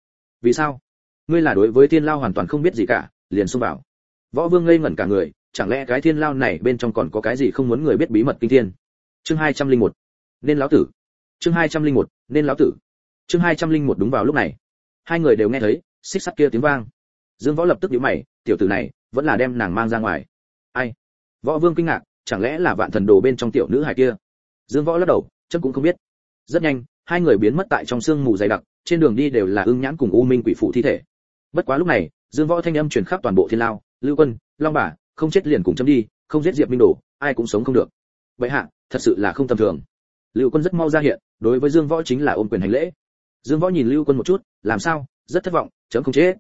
Vì sao? Ngươi là đối với thiên lao hoàn toàn không biết gì cả, liền xông vào. Võ vương ngây ngẩn cả người, chẳng lẽ cái thiên lao này bên trong còn có cái gì không muốn người biết bí mật kinh thiên? Chương 201 nên lão tử. Chương 201 nên lão tử. Chương 201 đúng vào lúc này. Hai người đều nghe thấy, xích sắt kia tiếng vang. Dương võ lập tức nhíu mày, tiểu tử này, vẫn là đem nàng mang ra ngoài. Ai? Võ vương kinh ngạc, chẳng lẽ là vạn thần đồ bên trong tiểu nữ hài kia? Dương võ lắc đầu chân cũng không biết. Rất nhanh, hai người biến mất tại trong sương mù dày đặc, trên đường đi đều là ưng nhãn cùng u minh quỷ phụ thi thể bất quá lúc này, dương võ thanh âm truyền khắp toàn bộ thiên lao, lưu quân, long bà, không chết liền cùng chấm đi, không giết diệp minh đồ, ai cũng sống không được. Vậy hạ, thật sự là không tầm thường. Lưu quân rất mau ra hiện, đối với dương võ chính là ôm quyền hành lễ. Dương võ nhìn lưu quân một chút, làm sao, rất thất vọng, chấm không chết.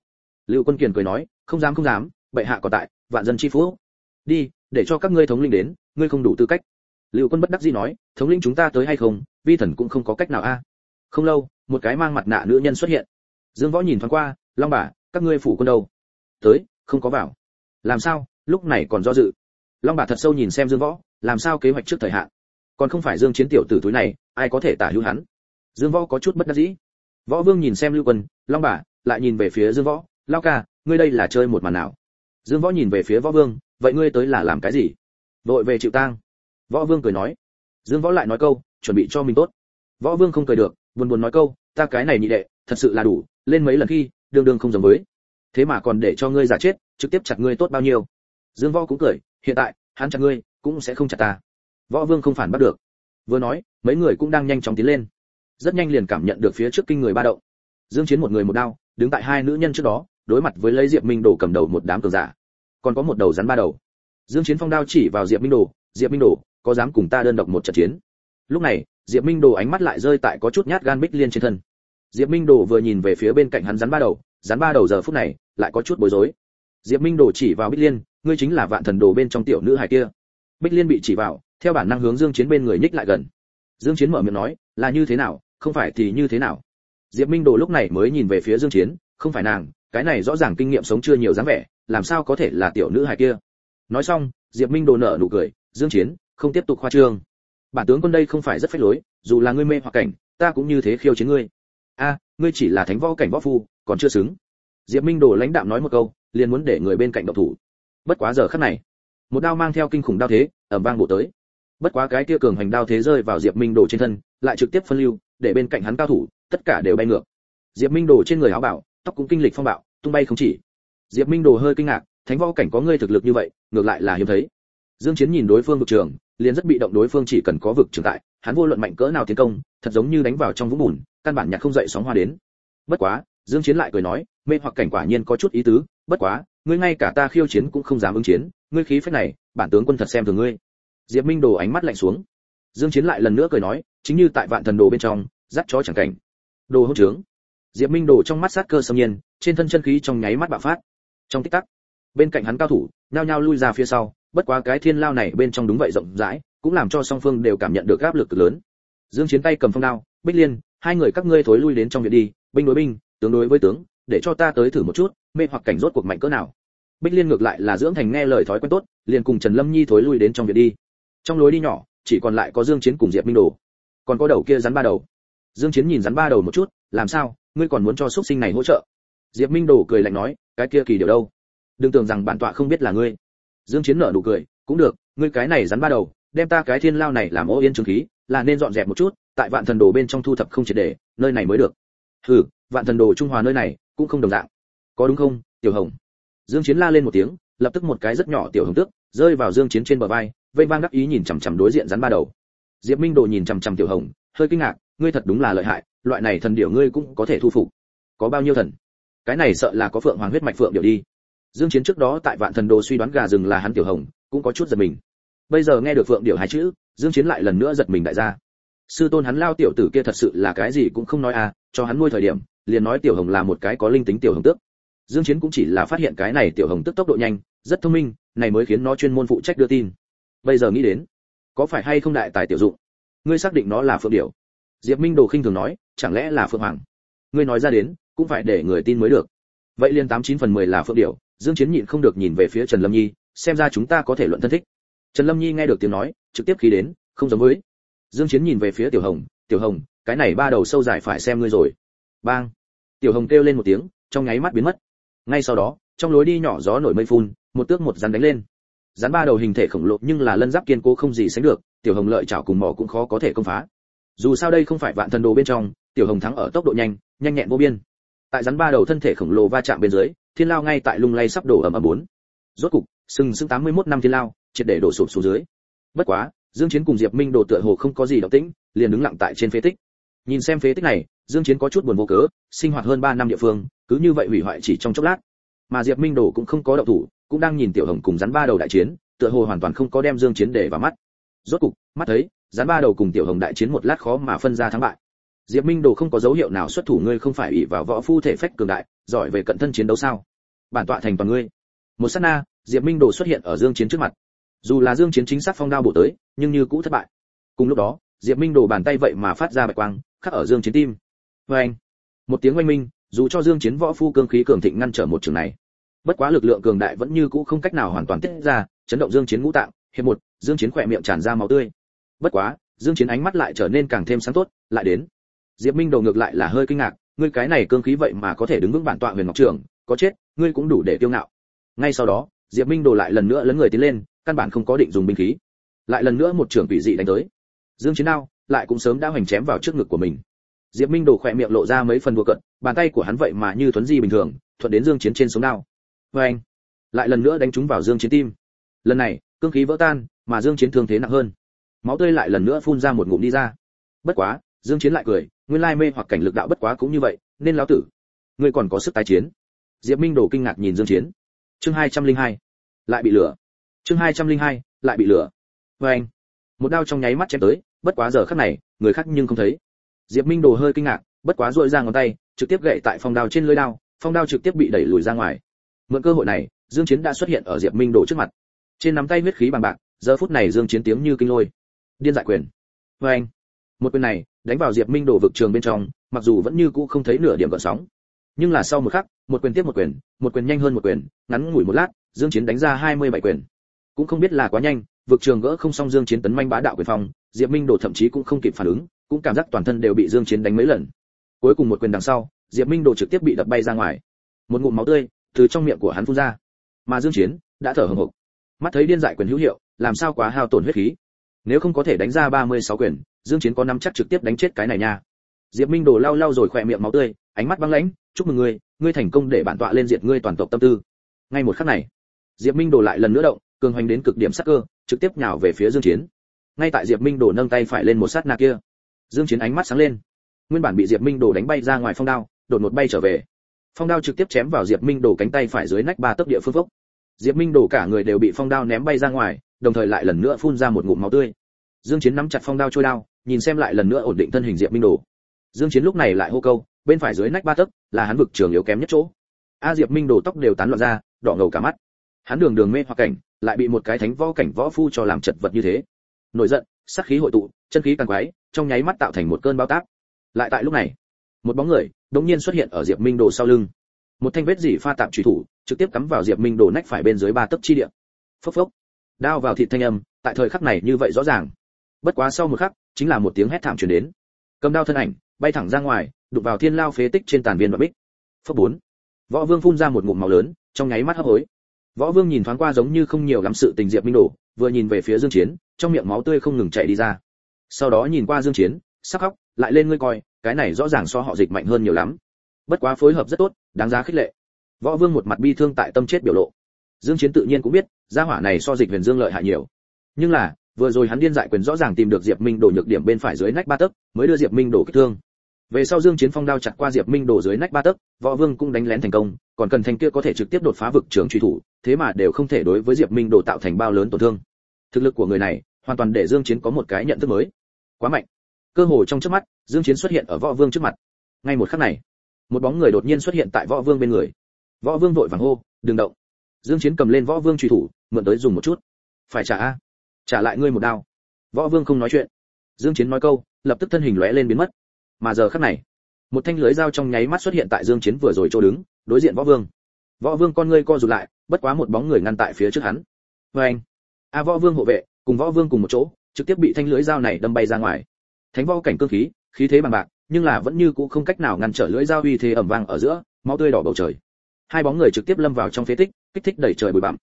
Lưu quân kiền cười nói, không dám không dám, bệ hạ còn tại, vạn dân chi phú. Đi, để cho các ngươi thống linh đến, ngươi không đủ tư cách. Lưu quân bất đắc dĩ nói, thống linh chúng ta tới hay không, vi thần cũng không có cách nào a. Không lâu, một cái mang mặt nạ nữ nhân xuất hiện. Dương võ nhìn thoáng qua long bà, các ngươi phủ quân đâu? Tới, không có vào. Làm sao? Lúc này còn do dự. Long bà thật sâu nhìn xem dương võ, làm sao kế hoạch trước thời hạn? Còn không phải dương chiến tiểu tử túi này, ai có thể tả hữu hắn? Dương võ có chút bất đắc dĩ. Võ vương nhìn xem lưu quân, long bà, lại nhìn về phía dương võ, lao ca, ngươi đây là chơi một màn nào? Dương võ nhìn về phía võ vương, vậy ngươi tới là làm cái gì? Vội về chịu tang. Võ vương cười nói. Dương võ lại nói câu, chuẩn bị cho mình tốt. Võ vương không cười được, buồn buồn nói câu, ta cái này nhị đệ, thật sự là đủ, lên mấy lần khi đương đương không giống với. Thế mà còn để cho ngươi giả chết, trực tiếp chặt ngươi tốt bao nhiêu? Dương võ cũng cười, hiện tại, hắn chặt ngươi, cũng sẽ không chặt ta. Võ vương không phản bắt được. Vừa nói, mấy người cũng đang nhanh chóng tiến lên. Rất nhanh liền cảm nhận được phía trước kinh người ba động. Dương chiến một người một đao, đứng tại hai nữ nhân trước đó, đối mặt với lấy diệp minh đồ cầm đầu một đám cường giả. Còn có một đầu rắn ba đầu. Dương chiến phong đao chỉ vào diệp minh đồ, diệp minh đồ, có dám cùng ta đơn độc một trận chiến? Lúc này, diệp minh đồ ánh mắt lại rơi tại có chút nhát gan bích liên trên thân diệp minh đồ vừa nhìn về phía bên cạnh hắn rắn ba đầu, rắn ba đầu giờ phút này lại có chút bối rối. Diệp minh đồ chỉ vào bích liên, ngươi chính là vạn thần đồ bên trong tiểu nữ hài kia. Bích liên bị chỉ vào, theo bản năng hướng dương chiến bên người nhích lại gần. Dương chiến mở miệng nói, là như thế nào, không phải thì như thế nào? Diệp minh đồ lúc này mới nhìn về phía dương chiến, không phải nàng, cái này rõ ràng kinh nghiệm sống chưa nhiều dáng vẻ, làm sao có thể là tiểu nữ hài kia? Nói xong, diệp minh đồ nở nụ cười, dương chiến, không tiếp tục khoa trương. Bản tướng quân đây không phải rất phách lối, dù là ngươi mê hoặc cảnh, ta cũng như thế khiêu chiến ngươi a, ngươi chỉ là thánh võ cảnh võ phu, còn chưa xứng. Diệp minh đồ lãnh đạm nói một câu, liền muốn để người bên cạnh động thủ. Bất quá giờ khắc này, một đao mang theo kinh khủng đao thế, ầm vang bổ tới. Bất quá cái kia cường hành đao thế rơi vào diệp minh đồ trên thân, lại trực tiếp phân lưu, để bên cạnh hắn cao thủ, tất cả đều bay ngược. Diệp minh đồ trên người áo bảo tóc cũng kinh lịch phong bạo, tung bay không chỉ. Diệp minh đồ hơi kinh ngạc, thánh võ cảnh có ngươi thực lực như vậy, ngược lại là hiếm thấy. Dương chiến nhìn đối phương vực trường, liền rất bị động đối phương chỉ cần có vực trường tại hắn vô luận mạnh cỡ nào tiến công, thật giống như đánh vào trong vũng bùn, căn bản nhặt không dậy sóng hoa đến. Bất quá, dương chiến lại cười nói, mê hoặc cảnh quả nhiên có chút ý tứ, bất quá, ngươi ngay cả ta khiêu chiến cũng không dám ứng chiến, ngươi khí phách này, bản tướng quân thật xem thường ngươi. Diệp minh đồ ánh mắt lạnh xuống. Dương chiến lại lần nữa cười nói, chính như tại vạn thần đồ bên trong dắt chó chẳng cảnh. Đồ hỗn trướng. Diệp minh đồ trong mắt sát cơ sâm nhiên, trên thân chân khí trong nháy mắt bạo phát. Trong tích tắc, bên cạnh hắn cao thủ, nhao nhao lui ra phía sau, bất quá cái thiên lao này bên trong đúng vậy rộng rãi cũng làm cho song phương đều cảm nhận được áp lực lớn. Dương chiến tay cầm phong đao, bích liên, hai người các ngươi thối lui đến trong viện đi, binh đối binh, tướng đối với tướng, để cho ta tới thử một chút, mê hoặc cảnh rốt cuộc mạnh cỡ nào. Bích liên ngược lại là dưỡng thành nghe lời thói quen tốt, liền cùng trần lâm nhi thối lui đến trong viện đi. Trong lối đi nhỏ, chỉ còn lại có dương chiến cùng diệp minh đồ. Còn có đầu kia rắn ba đầu. Dương chiến nhìn rắn ba đầu một chút, làm sao, ngươi còn muốn cho xuất sinh này hỗ trợ? Diệp minh đồ cười lạnh nói, cái kia kỳ điều đâu? Đừng tưởng rằng bản tọa không biết là ngươi. Dương chiến nở nụ cười, cũng được, ngươi cái này rắn ba đầu đem ta cái thiên lao này làm ô yên trường khí, là nên dọn dẹp một chút, tại vạn thần đồ bên trong thu thập không triệt để, nơi này mới được. Hừ, vạn thần đồ trung hòa nơi này cũng không đồng dạng. Có đúng không, tiểu hồng? Dương chiến la lên một tiếng, lập tức một cái rất nhỏ tiểu hồng tước, rơi vào dương chiến trên bờ vai vây vang đắc ý nhìn chằm chằm đối diện rắn ba đầu. Diệp minh đồ nhìn chằm chằm tiểu hồng, hơi kinh ngạc, ngươi thật đúng là lợi hại, loại này thần điểu ngươi cũng có thể thu phục. Có bao nhiêu thần? Cái này sợ là có phượng hoàng huyết mạch phượng điểu đi. Dương chiến trước đó tại vạn thần đồ suy đoán gà rừng là hắn tiểu hồng, cũng có chút giật mình bây giờ nghe được phượng điểu hai chữ, dương chiến lại lần nữa giật mình đại gia. Sư tôn hắn lao tiểu tử kia thật sự là cái gì cũng không nói à cho hắn nuôi thời điểm, liền nói tiểu hồng là một cái có linh tính tiểu hồng tước. Dương chiến cũng chỉ là phát hiện cái này tiểu hồng tức tốc độ nhanh, rất thông minh, này mới khiến nó chuyên môn phụ trách đưa tin. Bây giờ nghĩ đến, có phải hay không đại tài tiểu dụng? Ngươi xác định nó là phượng điểu? Diệp minh đồ khinh thường nói, chẳng lẽ là phượng hoàng? Ngươi nói ra đến, cũng phải để người tin mới được. Vậy liền tám chín phần mười là phượng điểu, dương chiến nhịn không được nhìn về phía trần lâm nhi, xem ra chúng ta có thể luận thân thích trần lâm nhi nghe được tiếng nói, trực tiếp khí đến, không giống với. Dương chiến nhìn về phía tiểu hồng tiểu hồng, cái này ba đầu sâu dài phải xem ngươi rồi. Bang! Tiểu hồng kêu lên một tiếng, trong nháy mắt biến mất. Ngay sau đó, trong lối đi nhỏ gió nổi mây phun, một tước một rắn đánh lên. Rắn ba đầu hình thể khổng lồ nhưng là lân giáp kiên cố không gì sánh được, tiểu hồng lợi chảo cùng mỏ cũng khó có thể công phá. Dù sao đây không phải vạn thần đồ bên trong, tiểu hồng thắng ở tốc độ nhanh nhanh nhẹn vô biên. Tại rắn ba đầu thân thể khổng lồ va chạm bên dưới, thiên lao ngay tại lung lay sắp đổ ầm ầm bốn. Rốt cục, sừng sững 81 năm thiên lao triệt để đổ sụp xuống dưới. Bất quá, dương chiến cùng diệp minh đồ tựa hồ không có gì động tĩnh, liền đứng lặng tại trên phế tích. Nhìn xem phế tích này, dương chiến có chút buồn vô cớ, sinh hoạt hơn 3 năm địa phương, cứ như vậy hủy hoại chỉ trong chốc lát. Mà diệp minh đồ cũng không có động thủ, cũng đang nhìn tiểu hồng cùng rắn ba đầu đại chiến, tựa hồ hoàn toàn không có đem dương chiến để vào mắt. Rốt cục, mắt thấy, rắn ba đầu cùng tiểu hồng đại chiến một lát khó mà phân ra thắng bại. Diệp minh đồ không có dấu hiệu nào xuất thủ ngươi không phải ủy vào võ phu thể phách cường đại, giỏi về cận thân chiến đấu sao? Bản tọa thành toàn ngươi. Một sát na, diệp minh đồ xuất hiện ở dương chiến trước mặt dù là dương chiến chính xác phong đao bổ tới, nhưng như cũ thất bại. Cùng lúc đó, diệp minh đổ bàn tay vậy mà phát ra bạch quang, khắc ở dương chiến tim. Với anh, một tiếng oanh minh, dù cho dương chiến võ phu cương khí cường thịnh ngăn trở một trường này, bất quá lực lượng cường đại vẫn như cũ không cách nào hoàn toàn tiết ra, chấn động dương chiến ngũ tạng, hiệp một, dương chiến khỏe miệng tràn ra máu tươi. Bất quá, dương chiến ánh mắt lại trở nên càng thêm sáng tốt, lại đến. Diệp minh đầu ngược lại là hơi kinh ngạc, ngươi cái này cương khí vậy mà có thể đứng vững bản tọa huyền ngọc trưởng có chết, ngươi cũng đủ để kiêu ngạo. Ngay sau đó, diệp minh đồ lại lần nữa lấn người tiến lên căn bản không có định dùng binh khí. Lại lần nữa một trưởng quỷ dị đánh tới. Dương chiến đao lại cũng sớm đã hoành chém vào trước ngực của mình. Diệp minh đồ khỏe miệng lộ ra mấy phần đùa cận bàn tay của hắn vậy mà như thuấn di bình thường, thuận đến dương chiến trên sống đao. Với anh, lại lần nữa đánh trúng vào dương chiến tim. Lần này, cương khí vỡ tan, mà dương chiến thương thế nặng hơn. Máu tươi lại lần nữa phun ra một ngụm đi ra. Bất quá, dương chiến lại cười, nguyên lai mê hoặc cảnh lực đạo bất quá cũng như vậy, nên lão tử, ngươi còn có sức tái chiến. Diệp minh đồ kinh ngạc nhìn dương chiến. Chương 202 lại bị lửa chương 202 lại bị lửa. Với anh, một đao trong nháy mắt chém tới, bất quá giờ khắc này, người khác nhưng không thấy. Diệp minh đồ hơi kinh ngạc, bất quá duỗi ra ngón tay, trực tiếp gậy tại phong đao trên lưỡi đao, phong đao trực tiếp bị đẩy lùi ra ngoài. Mượn cơ hội này, dương chiến đã xuất hiện ở diệp minh đồ trước mặt. Trên nắm tay huyết khí bằng bạc, giờ phút này dương chiến tiếng như kinh lôi. Điên dại quyền. Với anh, một quyền này, đánh vào diệp minh đồ vực trường bên trong, mặc dù vẫn như cũ không thấy nửa điểm gợn sóng. Nhưng là sau một khắc, một quyền tiếp một quyền một quyền nhanh hơn một quyền, ngắn ngủi một lát, dương chiến đánh ra 27 quyền cũng không biết là quá nhanh, vực trường gỡ không xong dương chiến tấn manh bá đạo quyền phong, diệp minh đồ thậm chí cũng không kịp phản ứng, cũng cảm giác toàn thân đều bị dương chiến đánh mấy lần. Cuối cùng một quyền đằng sau, diệp minh đồ trực tiếp bị đập bay ra ngoài. Một ngụm máu tươi từ trong miệng của hắn phun ra. Mà dương chiến đã thở hổn hộc. Mắt thấy điên dại quyền hữu hiệu, làm sao quá hao tổn huyết khí? Nếu không có thể đánh ra 36 quyền, dương chiến có nắm chắc trực tiếp đánh chết cái này nha. Diệp minh đồ lau lau rồi khỏe miệng máu tươi, ánh mắt băng lãnh, chúc mừng ngươi ngươi thành công để bản tọa lên diệt ngươi toàn tộc tâm tư. Ngay một khắc này, diệp minh đồ lại lần nữa động cường hoành đến cực điểm sắc cơ, trực tiếp nhào về phía dương chiến. Ngay tại diệp minh đồ nâng tay phải lên một sát na kia, dương chiến ánh mắt sáng lên. Nguyên bản bị diệp minh đồ đánh bay ra ngoài phong đao, đột ngột bay trở về. Phong đao trực tiếp chém vào diệp minh đồ cánh tay phải dưới nách ba tấc địa phương vốc. diệp minh đồ cả người đều bị phong đao ném bay ra ngoài, đồng thời lại lần nữa phun ra một ngụm máu tươi. Dương chiến nắm chặt phong đao trôi đao, nhìn xem lại lần nữa ổn định thân hình diệp minh đồ. Dương chiến lúc này lại hô câu, bên phải dưới nách ba tấc, là hắn vực trường yếu kém nhất chỗ. A diệp minh đồ tóc đều tán loạn ra, đỏ ngầu cả mắt. Hắn đường đường mê hoặc cảnh lại bị một cái thánh võ cảnh võ phu cho làm chật vật như thế. Nổi giận, sát khí hội tụ, chân khí càng quái, trong nháy mắt tạo thành một cơn bao tác lại tại lúc này, một bóng người đột nhiên xuất hiện ở diệp minh đồ sau lưng. Một thanh vết dỉ pha tạm truy thủ, trực tiếp cắm vào diệp minh đồ nách phải bên dưới ba tấc chi địa. Phốc phốc, đao vào thịt thanh âm, tại thời khắc này như vậy rõ ràng. Bất quá sau một khắc, chính là một tiếng hét thảm truyền đến. Cầm đao thân ảnh, bay thẳng ra ngoài, đụng vào thiên lao phế tích trên tàn viên và bích. Phốc bốn, võ vương phun ra một ngụm máu lớn, trong nháy mắt hấp hối võ vương nhìn thoáng qua giống như không nhiều lắm sự tình diệp minh đồ, vừa nhìn về phía dương chiến, trong miệng máu tươi không ngừng chảy đi ra. Sau đó nhìn qua dương chiến, sắc khóc lại lên ngươi coi, cái này rõ ràng so họ dịch mạnh hơn nhiều lắm. Bất quá phối hợp rất tốt, đáng giá khích lệ. Võ vương một mặt bi thương tại tâm chết biểu lộ. Dương chiến tự nhiên cũng biết, gia hỏa này so dịch huyền dương lợi hại nhiều. Nhưng là, vừa rồi hắn điên dại quyền rõ ràng tìm được diệp minh đổ nhược điểm bên phải dưới nách ba tấc, mới đưa diệp minh đổ kích thương về sau dương chiến phong đao chặt qua diệp minh đổ dưới nách ba tấc, võ vương cũng đánh lén thành công, còn cần thành kia có thể trực tiếp đột phá vực trường truy thủ, thế mà đều không thể đối với diệp minh đổ tạo thành bao lớn tổn thương. Thực lực của người này, hoàn toàn để dương chiến có một cái nhận thức mới. Quá mạnh. Cơ hồ trong chớp mắt, dương chiến xuất hiện ở võ vương trước mặt. Ngay một khắc này, một bóng người đột nhiên xuất hiện tại võ vương bên người. Võ vương vội vàng hô, đừng động. Dương chiến cầm lên võ vương truy thủ, mượn tới dùng một chút. Phải trả a, trả lại ngươi một đao. Võ vương không nói chuyện. Dương chiến nói câu, lập tức thân hình lóe lên biến mất mà giờ khắc này, một thanh lưới dao trong nháy mắt xuất hiện tại dương chiến vừa rồi chỗ đứng, đối diện võ vương. Võ vương con ngươi co rụt lại, bất quá một bóng người ngăn tại phía trước hắn. Với anh, a võ vương hộ vệ, cùng võ vương cùng một chỗ, trực tiếp bị thanh lưới dao này đâm bay ra ngoài. Thánh võ cảnh cương khí khí thế bằng bạc, nhưng là vẫn như cũ không cách nào ngăn trở lưỡi dao uy thế ẩm vang ở giữa, máu tươi đỏ bầu trời. Hai bóng người trực tiếp lâm vào trong phế tích, kích thích đẩy trời bụi bặm.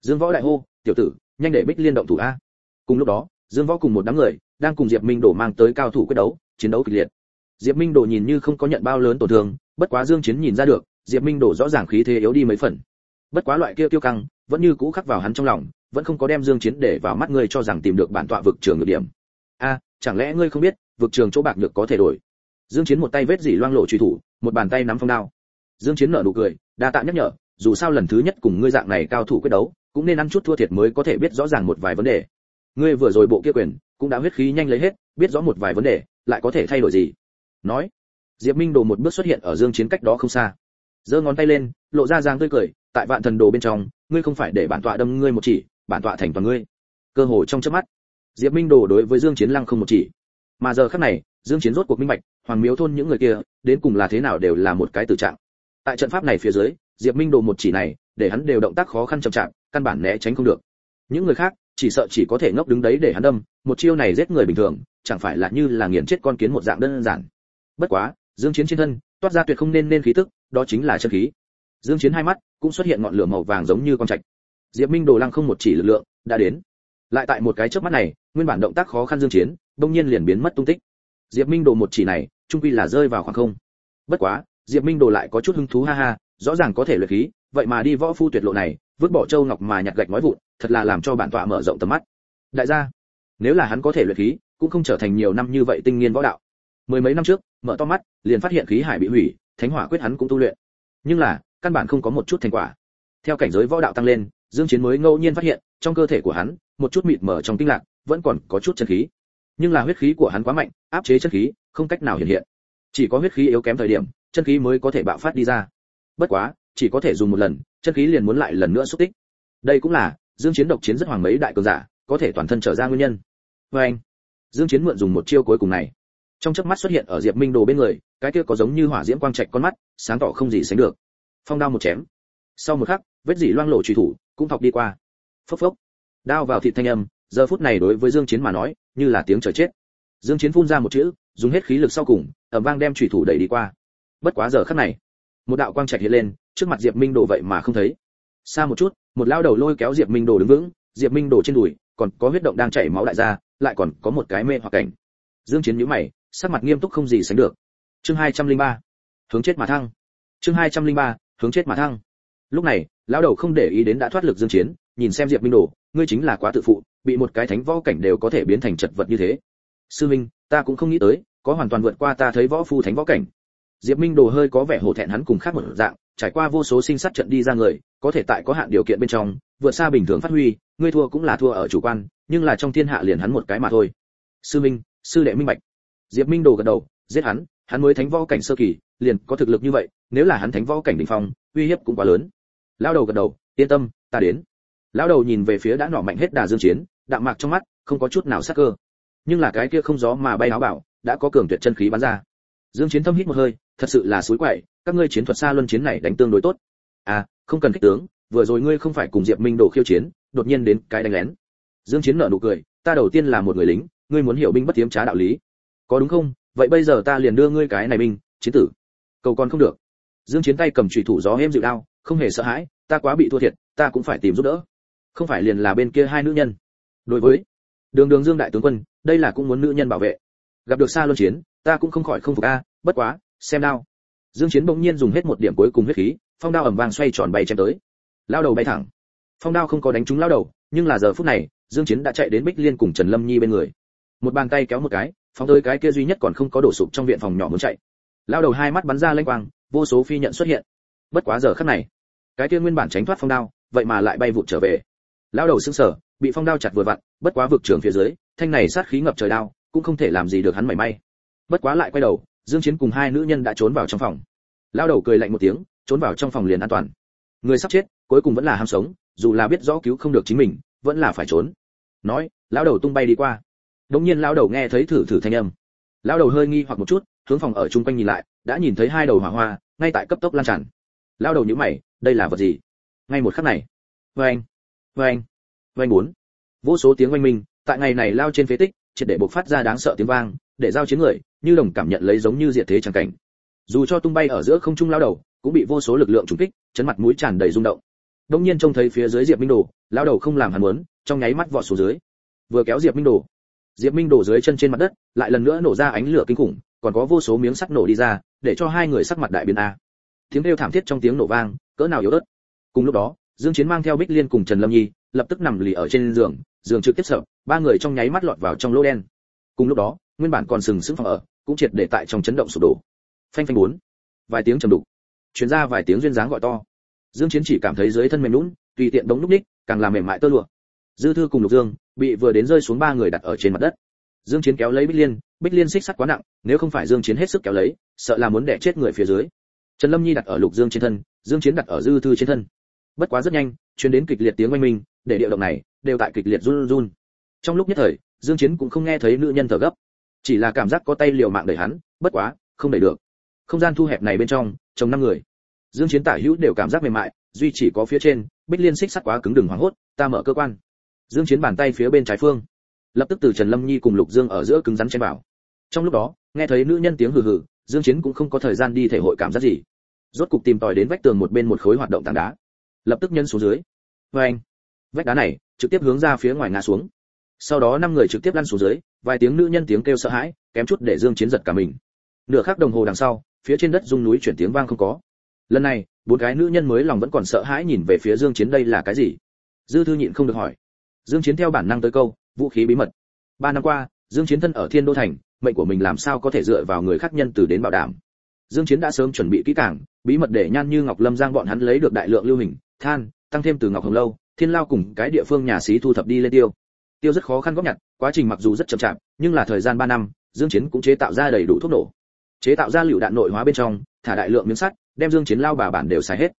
Dương võ đại hô, tiểu tử, nhanh để bích liên động thủ a. Cùng lúc đó, dương võ cùng một đám người đang cùng diệp minh đổ mang tới cao thủ quyết đấu, chiến đấu kịch liệt diệp minh đổ nhìn như không có nhận bao lớn tổn thương, bất quá dương chiến nhìn ra được, diệp minh đổ rõ ràng khí thế yếu đi mấy phần. Bất quá loại kia tiêu căng, vẫn như cũ khắc vào hắn trong lòng, vẫn không có đem dương chiến để vào mắt ngươi cho rằng tìm được bản tọa vực trường được điểm. A, chẳng lẽ ngươi không biết, vực trường chỗ bạc nhược có thể đổi? Dương chiến một tay vết dỉ loang lộ truy thủ, một bàn tay nắm phong đao. Dương chiến nở nụ cười, đa tạ nhắc nhở, dù sao lần thứ nhất cùng ngươi dạng này cao thủ quyết đấu, cũng nên ăn chút thua thiệt mới có thể biết rõ ràng một vài vấn đề. Ngươi vừa rồi bộ kia quyền, cũng đã huyết khí nhanh lấy hết, biết rõ một vài vấn đề, lại có thể thay đổi gì? Nói, diệp minh đồ một bước xuất hiện ở dương chiến cách đó không xa. Giơ ngón tay lên, lộ ra giang tươi cười, tại vạn thần đồ bên trong, ngươi không phải để bản tọa đâm ngươi một chỉ, bản tọa thành toàn ngươi. Cơ hồ trong chớp mắt, diệp minh đồ đối với dương chiến lăng không một chỉ. Mà giờ khắc này, dương chiến rốt cuộc minh bạch, hoàng miếu thôn những người kia, đến cùng là thế nào đều là một cái tử trạng. Tại trận pháp này phía dưới, diệp minh đồ một chỉ này, để hắn đều động tác khó khăn chậm chạp, căn bản né tránh không được. Những người khác, chỉ sợ chỉ có thể ngốc đứng đấy để hắn đâm, một chiêu này giết người bình thường, chẳng phải là như là nghiền chết con kiến một dạng đơn giản bất quá, dương chiến trên thân, toát ra tuyệt không nên nên khí tức, đó chính là chân khí. Dương chiến hai mắt cũng xuất hiện ngọn lửa màu vàng giống như con trạch. Diệp minh đồ lăng không một chỉ lực lượng đã đến. Lại tại một cái chớp mắt này, nguyên bản động tác khó khăn dương chiến đông nhiên liền biến mất tung tích. Diệp minh đồ một chỉ này, trung quy là rơi vào khoảng không. Bất quá, diệp minh đồ lại có chút hứng thú ha ha, rõ ràng có thể luyện khí, vậy mà đi võ phu tuyệt lộ này, vứt bỏ châu ngọc mà nhặt gạch nói vụn, thật là làm cho bản tọa mở rộng tầm mắt. Đại gia, nếu là hắn có thể luyện khí, cũng không trở thành nhiều năm như vậy tinh nghiên võ đạo mười mấy năm trước, mở to mắt, liền phát hiện khí hải bị hủy, thánh hỏa quyết hắn cũng tu luyện. Nhưng là, căn bản không có một chút thành quả. Theo cảnh giới võ đạo tăng lên, dương chiến mới ngẫu nhiên phát hiện, trong cơ thể của hắn, một chút mịt mở trong tinh lạc, vẫn còn có chút chân khí. Nhưng là huyết khí của hắn quá mạnh, áp chế chân khí, không cách nào hiện hiện. Chỉ có huyết khí yếu kém thời điểm, chân khí mới có thể bạo phát đi ra. Bất quá, chỉ có thể dùng một lần, chân khí liền muốn lại lần nữa xúc tích. Đây cũng là, dương chiến độc chiến rất hoàng mấy đại cường giả, có thể toàn thân trở ra nguyên nhân. Với anh. Dương chiến mượn dùng một chiêu cuối cùng này trong chớp mắt xuất hiện ở diệp minh đồ bên người, cái kia có giống như hỏa diễm quang trạch con mắt, sáng tỏ không gì sánh được. Phong đao một chém. Sau một khắc, vết dỉ loang lộ truy thủ cũng thọc đi qua. Phốc phốc. Đao vào thịt thanh âm, giờ phút này đối với dương chiến mà nói, như là tiếng trời chết. Dương chiến phun ra một chữ, dùng hết khí lực sau cùng, ầm vang đem truy thủ đẩy đi qua. Bất quá giờ khắc này, một đạo quang trạch hiện lên, trước mặt diệp minh đồ vậy mà không thấy. Xa một chút, một lao đầu lôi kéo diệp minh đồ đứng vững, diệp minh đồ trên đùi, còn có huyết động đang chảy máu đại ra, lại còn có một cái mê hoặc cảnh. Dương chiến nhíu mày sắc mặt nghiêm túc không gì sánh được. Chương 203 hướng chết mà thăng. Chương 203 hướng chết mà thăng. Lúc này, lão đầu không để ý đến đã thoát lực dương chiến, nhìn xem diệp minh đồ, ngươi chính là quá tự phụ, bị một cái thánh võ cảnh đều có thể biến thành chật vật như thế. Sư minh, ta cũng không nghĩ tới, có hoàn toàn vượt qua ta thấy võ phu thánh võ cảnh. Diệp minh đồ hơi có vẻ hổ thẹn hắn cùng khác một dạng, trải qua vô số sinh sát trận đi ra người, có thể tại có hạn điều kiện bên trong, vượt xa bình thường phát huy, ngươi thua cũng là thua ở chủ quan, nhưng là trong thiên hạ liền hắn một cái mà thôi. Sư minh, sư đệ minh bạch diệp minh đồ gật đầu, giết hắn hắn mới thánh võ cảnh sơ kỳ, liền có thực lực như vậy, nếu là hắn thánh võ cảnh đỉnh phong, uy hiếp cũng quá lớn. Lão đầu gật đầu, yên tâm, ta đến. Lão đầu nhìn về phía đã nỏ mạnh hết đà dương chiến, đạm mạc trong mắt, không có chút nào sắc cơ. Nhưng là cái kia không gió mà bay áo bảo, đã có cường tuyệt chân khí bắn ra. Dương chiến thâm hít một hơi, thật sự là suối quậy, các ngươi chiến thuật xa luân chiến này đánh tương đối tốt. À không cần kích tướng, vừa rồi ngươi không phải cùng diệp minh đồ khiêu chiến, đột nhiên đến cái đánh lén. Dương chiến nở nụ cười, ta đầu tiên là một người lính, ngươi muốn hiểu binh bất tiếm trá đạo lý có đúng không? Vậy bây giờ ta liền đưa ngươi cái này mình, chiến tử. Cầu còn không được. Dương chiến tay cầm chùy thủ gió êm dịu đao, không hề sợ hãi, ta quá bị thua thiệt, ta cũng phải tìm giúp đỡ. Không phải liền là bên kia hai nữ nhân. Đối với đường đường dương đại tướng quân, đây là cũng muốn nữ nhân bảo vệ. Gặp được xa luân chiến, ta cũng không khỏi không phục a, bất quá, xem đao. Dương chiến bỗng nhiên dùng hết một điểm cuối cùng huyết khí, phong đao ầm vang xoay tròn bay chém tới. Lao đầu bay thẳng. Phong đao không có đánh trúng lao đầu, nhưng là giờ phút này, dương chiến đã chạy đến bích liên cùng trần lâm nhi bên người một bàn tay kéo một cái, phóng tới cái kia duy nhất còn không có đổ sụp trong viện phòng nhỏ muốn chạy. Lao đầu hai mắt bắn ra lênh quang, vô số phi nhận xuất hiện. Bất quá giờ khắc này, cái kia nguyên bản tránh thoát phong đao, vậy mà lại bay vụt trở về. Lao đầu sững sờ, bị phong đao chặt vừa vặn, bất quá vực trường phía dưới, thanh này sát khí ngập trời đao, cũng không thể làm gì được hắn mảy may. Bất quá lại quay đầu, dương chiến cùng hai nữ nhân đã trốn vào trong phòng. Lao đầu cười lạnh một tiếng, trốn vào trong phòng liền an toàn. Người sắp chết, cuối cùng vẫn là ham sống, dù là biết rõ cứu không được chính mình, vẫn là phải trốn. Nói lão đầu tung bay đi qua đống nhiên lão đầu nghe thấy thử thử thanh âm. Lão đầu hơi nghi hoặc một chút hướng phòng ở chung quanh nhìn lại đã nhìn thấy hai đầu hỏa hoa ngay tại cấp tốc lan tràn. Lão đầu nhíu mày đây là vật gì? Ngay một khắc này. Vang, vang, vang bốn. Vô số tiếng oanh minh tại ngày này lao trên phế tích triệt để bộc phát ra đáng sợ tiếng vang để giao chiến người như đồng cảm nhận lấy giống như diệt thế chẳng cảnh. Dù cho tung bay ở giữa không trung lao đầu cũng bị vô số lực lượng trùng kích chấn mặt mũi tràn đầy rung động. Đông nhiên trông thấy phía dưới diệp minh đồ lao đầu không làm hắn muốn trong nháy mắt vọt xuống dưới. Vừa kéo diệp minh đồ diệp minh đổ dưới chân trên mặt đất, lại lần nữa nổ ra ánh lửa kinh khủng, còn có vô số miếng sắt nổ đi ra, để cho hai người sắc mặt đại biến a. Tiếng kêu thảm thiết trong tiếng nổ vang, cỡ nào yếu ớt. Cùng lúc đó, dương chiến mang theo bích liên cùng trần lâm nhi, lập tức nằm lì ở trên giường giường trực tiếp sập, ba người trong nháy mắt lọt vào trong lỗ đen. Cùng lúc đó, nguyên bản còn sừng sững phòng ở, cũng triệt để tại trong chấn động sụp đổ. Phanh phanh bốn. Vài tiếng trầm đục. Truyền ra vài tiếng duyên dáng gọi to. Dương chiến chỉ cảm thấy dưới thân mềm nhũn, tùy tiện đống lúc ních, càng làm mềm mại tơ lụa dư thư cùng lục dương bị vừa đến rơi xuống ba người đặt ở trên mặt đất. Dương chiến kéo lấy bích liên bích liên xích sắt quá nặng, nếu không phải dương chiến hết sức kéo lấy, sợ là muốn đè chết người phía dưới. Trần lâm nhi đặt ở lục dương trên thân, dương chiến đặt ở dư thư trên thân. Bất quá rất nhanh, truyền đến kịch liệt tiếng oanh minh, để địa động này đều tại kịch liệt run run trong lúc nhất thời, dương chiến cũng không nghe thấy nữ nhân thở gấp. Chỉ là cảm giác có tay liều mạng đẩy hắn, bất quá, không đẩy được. Không gian thu hẹp này bên trong chồng năm người. Dương chiến tả hữu đều cảm giác mềm mại, duy chỉ có phía trên, bích liên xích sắt quá cứng đừng hoảng hốt, ta mở cơ quan dương chiến bàn tay phía bên trái phương. Lập tức từ trần lâm nhi cùng lục dương ở giữa cứng rắn chen vào. Trong lúc đó, nghe thấy nữ nhân tiếng hừ hừ, dương chiến cũng không có thời gian đi thể hội cảm giác gì. Rốt cục tìm tòi đến vách tường một bên một khối hoạt động tảng đá. Lập tức nhân xuống dưới. Với anh, vách đá này trực tiếp hướng ra phía ngoài ngã xuống. Sau đó năm người trực tiếp lăn xuống dưới, vài tiếng nữ nhân tiếng kêu sợ hãi, kém chút để dương chiến giật cả mình. Nửa khắc đồng hồ đằng sau, phía trên đất rung núi chuyển tiếng vang không có. Lần này, bốn cái nữ nhân mới lòng vẫn còn sợ hãi nhìn về phía dương chiến đây là cái gì? Dư thư nhịn không được hỏi dương chiến theo bản năng tới câu, vũ khí bí mật. Ba năm qua, dương chiến thân ở thiên đô thành, mệnh của mình làm sao có thể dựa vào người khác nhân từ đến bảo đảm. Dương chiến đã sớm chuẩn bị kỹ càng, bí mật để nhan như ngọc lâm giang bọn hắn lấy được đại lượng lưu hình, than, tăng thêm từ ngọc hồng lâu, thiên lao cùng cái địa phương nhà sĩ thu thập đi lên tiêu. Tiêu rất khó khăn góp nhặt, quá trình mặc dù rất chậm chạp, nhưng là thời gian 3 năm, dương chiến cũng chế tạo ra đầy đủ thuốc nổ. Chế tạo ra liều đạn nội hóa bên trong, thả đại lượng miếng sắt, đem dương chiến lao bà bản đều xài hết.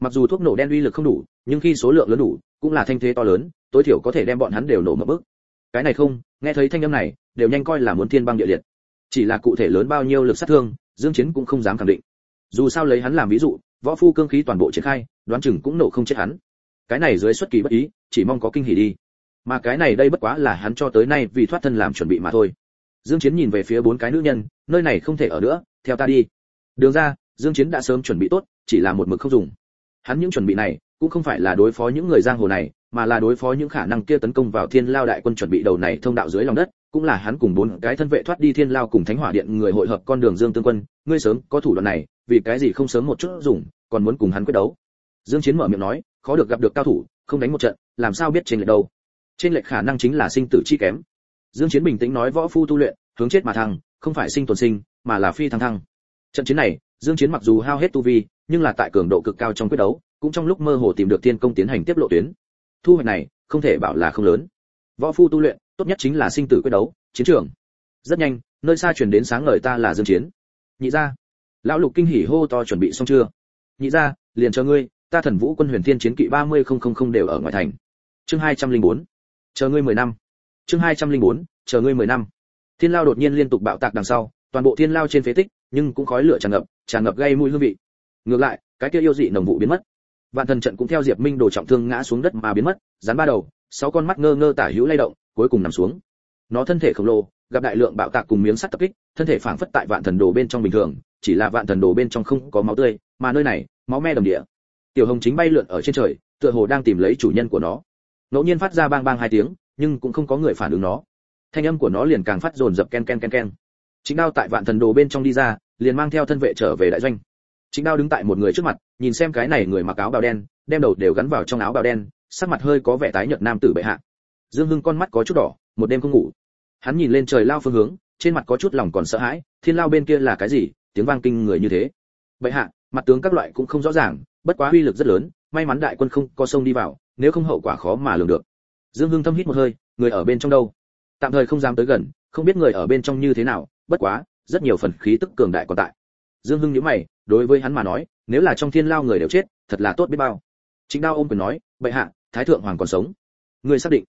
Mặc dù thuốc nổ đen uy lực không đủ, nhưng khi số lượng lớn đủ, cũng là thanh thế to lớn tối thiểu có thể đem bọn hắn đều nổ một bước cái này không, nghe thấy thanh âm này, đều nhanh coi là muốn thiên băng địa liệt. Chỉ là cụ thể lớn bao nhiêu lực sát thương, dương chiến cũng không dám khẳng định. Dù sao lấy hắn làm ví dụ, võ phu cương khí toàn bộ triển khai, đoán chừng cũng nổ không chết hắn. Cái này dưới xuất kỳ bất ý, chỉ mong có kinh hỉ đi. Mà cái này đây bất quá là hắn cho tới nay vì thoát thân làm chuẩn bị mà thôi. Dương chiến nhìn về phía bốn cái nữ nhân, nơi này không thể ở nữa, theo ta đi. Đường ra, dương chiến đã sớm chuẩn bị tốt, chỉ là một mực không dùng. Hắn những chuẩn bị này, cũng không phải là đối phó những người giang hồ này mà là đối phó những khả năng kia tấn công vào thiên lao đại quân chuẩn bị đầu này thông đạo dưới lòng đất, cũng là hắn cùng bốn cái thân vệ thoát đi thiên lao cùng thánh hỏa điện người hội hợp con đường dương tương quân, ngươi sớm có thủ đoạn này, vì cái gì không sớm một chút dùng, còn muốn cùng hắn quyết đấu? Dương chiến mở miệng nói, khó được gặp được cao thủ, không đánh một trận, làm sao biết trên lệch đâu? Trên lệch khả năng chính là sinh tử chi kém. Dương chiến bình tĩnh nói võ phu tu luyện, hướng chết mà thăng, không phải sinh tồn sinh, mà là phi thăng thăng. Trận chiến này, dương chiến mặc dù hao hết tu vi, nhưng là tại cường độ cực cao trong quyết đấu, cũng trong lúc mơ hồ tìm được tiên công tiến hành tiếp lộ tuyến thu hoạch này không thể bảo là không lớn. Võ phu tu luyện, tốt nhất chính là sinh tử quyết đấu, chiến trường. Rất nhanh, nơi xa truyền đến sáng ngời ta là dương chiến. Nhị gia. Lão lục kinh hỉ hô to chuẩn bị xong chưa? Nhị gia, liền cho ngươi, ta thần vũ quân huyền thiên chiến kỵ ba mươi không không không đều ở ngoài thành. Chương hai trăm linh bốn. Chờ ngươi mười năm. Chương hai trăm linh bốn, chờ ngươi mười năm. Thiên lao đột nhiên liên tục bạo tạc đằng sau, toàn bộ thiên lao trên phế tích, nhưng cũng khói lửa tràn ngập tràn ngập gây mùi hương vị. Ngược lại, cái kia yêu dị nồng vụ biến mất vạn thần trận cũng theo diệp minh đồ trọng thương ngã xuống đất mà biến mất, rắn ba đầu, sáu con mắt ngơ ngơ tả hữu lay động, cuối cùng nằm xuống. Nó thân thể khổng lồ, gặp đại lượng bạo tạc cùng miếng sắt tập kích, thân thể phảng phất tại vạn thần đồ bên trong bình thường, chỉ là vạn thần đồ bên trong không có máu tươi, mà nơi này, máu me đồng địa. Tiểu hồng chính bay lượn ở trên trời, tựa hồ đang tìm lấy chủ nhân của nó. Ngẫu nhiên phát ra bang bang hai tiếng, nhưng cũng không có người phản ứng nó. Thanh âm của nó liền càng phát dồn dập ken ken ken ken. Chính đao tại vạn thần đồ bên trong đi ra, liền mang theo thân vệ trở về đại doanh chính đao đứng tại một người trước mặt, nhìn xem cái này người mặc áo bào đen, đem đầu đều gắn vào trong áo bào đen, sắc mặt hơi có vẻ tái nhợt nam tử bệ hạ. Dương hưng con mắt có chút đỏ, một đêm không ngủ. Hắn nhìn lên trời lao phương hướng, trên mặt có chút lòng còn sợ hãi, thiên lao bên kia là cái gì, tiếng vang kinh người như thế. Bệ hạ, mặt tướng các loại cũng không rõ ràng, bất quá uy lực rất lớn, may mắn đại quân không có sông đi vào, nếu không hậu quả khó mà lường được. Dương hưng thâm hít một hơi, người ở bên trong đâu? Tạm thời không dám tới gần, không biết người ở bên trong như thế nào, bất quá, rất nhiều phần khí tức cường đại còn tại dương hưng nhíu mày, đối với hắn mà nói, nếu là trong thiên lao người đều chết, thật là tốt biết bao. Trịnh đao ôm quyền nói, bệ hạ, thái thượng hoàng còn sống. Người xác định?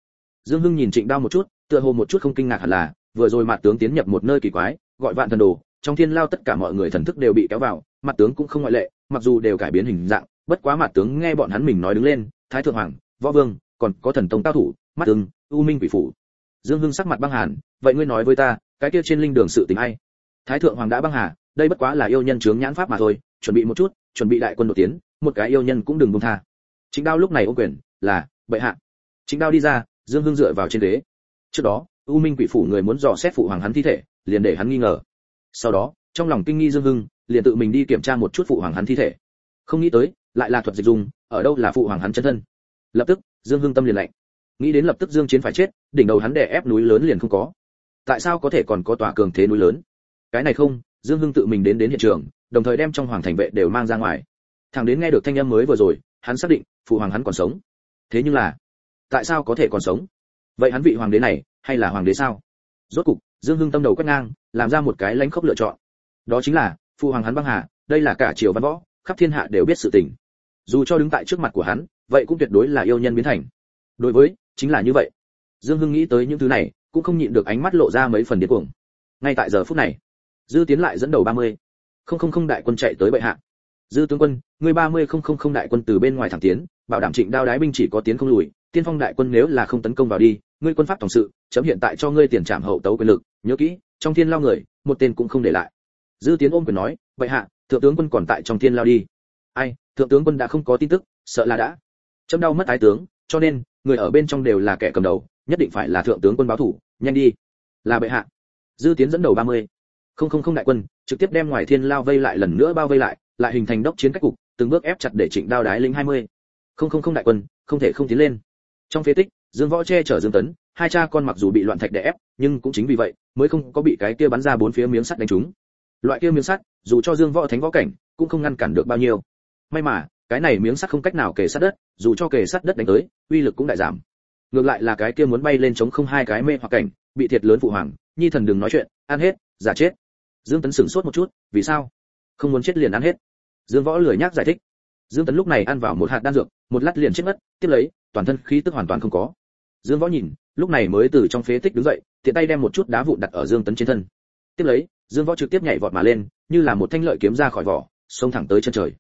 Dương hưng nhìn trịnh đao một chút, tựa hồ một chút không kinh ngạc hẳn là, vừa rồi mặt tướng tiến nhập một nơi kỳ quái, gọi vạn thần đồ, trong thiên lao tất cả mọi người thần thức đều bị kéo vào, mặt tướng cũng không ngoại lệ, mặc dù đều cải biến hình dạng, bất quá mặt tướng nghe bọn hắn mình nói đứng lên, thái thượng hoàng, võ vương, còn có thần tông cao thủ, mắt tướng, u minh quỷ phủ. Dương hưng sắc mặt băng hàn, vậy ngươi nói với ta, cái kia trên linh đường sự tình ai? Thái thượng hoàng đã băng hà đây bất quá là yêu nhân chướng nhãn pháp mà thôi, chuẩn bị một chút, chuẩn bị đại quân đột tiến, một cái yêu nhân cũng đừng buông tha. Chính đao lúc này ô quyền, là, bệ hạ. Chính đao đi ra, dương hưng dựa vào trên ghế. trước đó, u minh quỷ phủ người muốn dò xét phụ hoàng hắn thi thể, liền để hắn nghi ngờ. Sau đó, trong lòng kinh nghi dương hưng, liền tự mình đi kiểm tra một chút phụ hoàng hắn thi thể. Không nghĩ tới, lại là thuật dịch dùng, ở đâu là phụ hoàng hắn chân thân. Lập tức, dương hưng tâm liền lạnh. Nghĩ đến lập tức dương chiến phải chết, đỉnh đầu hắn đè ép núi lớn liền không có. Tại sao có thể còn có tòa cường thế núi lớn? Cái này không dương hưng tự mình đến đến hiện trường, đồng thời đem trong hoàng thành vệ đều mang ra ngoài. Thằng đến nghe được thanh âm mới vừa rồi, hắn xác định, phụ hoàng hắn còn sống. Thế nhưng là, tại sao có thể còn sống? Vậy hắn vị hoàng đế này, hay là hoàng đế sao? Rốt cục, dương hưng tâm đầu quét ngang, làm ra một cái lãnh khốc lựa chọn. Đó chính là, phụ hoàng hắn băng hà, đây là cả triều văn võ, khắp thiên hạ đều biết sự tình. Dù cho đứng tại trước mặt của hắn, vậy cũng tuyệt đối là yêu nhân biến thành. Đối với, chính là như vậy. Dương hưng nghĩ tới những thứ này, cũng không nhịn được ánh mắt lộ ra mấy phần điên cuồng. Ngay tại giờ phút này dư tiến lại dẫn đầu 30. không không không đại quân chạy tới bệ hạ. Dư tướng quân, người 30 không không không đại quân từ bên ngoài thẳng tiến, bảo đảm trịnh đao đái binh chỉ có tiến không lùi, tiên phong đại quân nếu là không tấn công vào đi, ngươi quân pháp tổng sự, chấm hiện tại cho ngươi tiền trảm hậu tấu quyền lực, nhớ kỹ, trong thiên lao người, một tên cũng không để lại. Dư tiến ôm quyền nói, bệ hạ, thượng tướng quân còn tại trong thiên lao đi. Ai, thượng tướng quân đã không có tin tức, sợ là đã. Chấm đau mất ái tướng, cho nên, người ở bên trong đều là kẻ cầm đầu, nhất định phải là thượng tướng quân báo thủ, nhanh đi. Là bệ hạ. Dư tiến dẫn đầu 30 không không không đại quân, trực tiếp đem ngoài thiên lao vây lại lần nữa bao vây lại lại hình thành đốc chiến cách cục, từng bước ép chặt để trịnh đao đái lính 20. không không không đại quân, không thể không tiến lên. Trong phế tích, dương võ che chở dương tấn, hai cha con mặc dù bị loạn thạch đè ép, nhưng cũng chính vì vậy, mới không có bị cái kia bắn ra bốn phía miếng sắt đánh trúng. Loại kia miếng sắt, dù cho dương võ thánh võ cảnh, cũng không ngăn cản được bao nhiêu. May mà, cái này miếng sắt không cách nào kề sát đất, dù cho kề sát đất đánh tới, uy lực cũng đại giảm. Ngược lại là cái kia muốn bay lên chống không hai cái mê hoặc cảnh, bị thiệt lớn phụ hoàng, nhi thần đừng nói chuyện, ăn hết, giả chết dương tấn sửng sốt một chút, vì sao? Không muốn chết liền ăn hết. Dương võ lười nhác giải thích. Dương tấn lúc này ăn vào một hạt đan dược, một lát liền chết mất, tiếp lấy, toàn thân khí tức hoàn toàn không có. Dương võ nhìn, lúc này mới từ trong phế tích đứng dậy, tiện tay đem một chút đá vụn đặt ở dương tấn trên thân. Tiếp lấy, dương võ trực tiếp nhảy vọt mà lên, như là một thanh lợi kiếm ra khỏi vỏ, xông thẳng tới chân trời.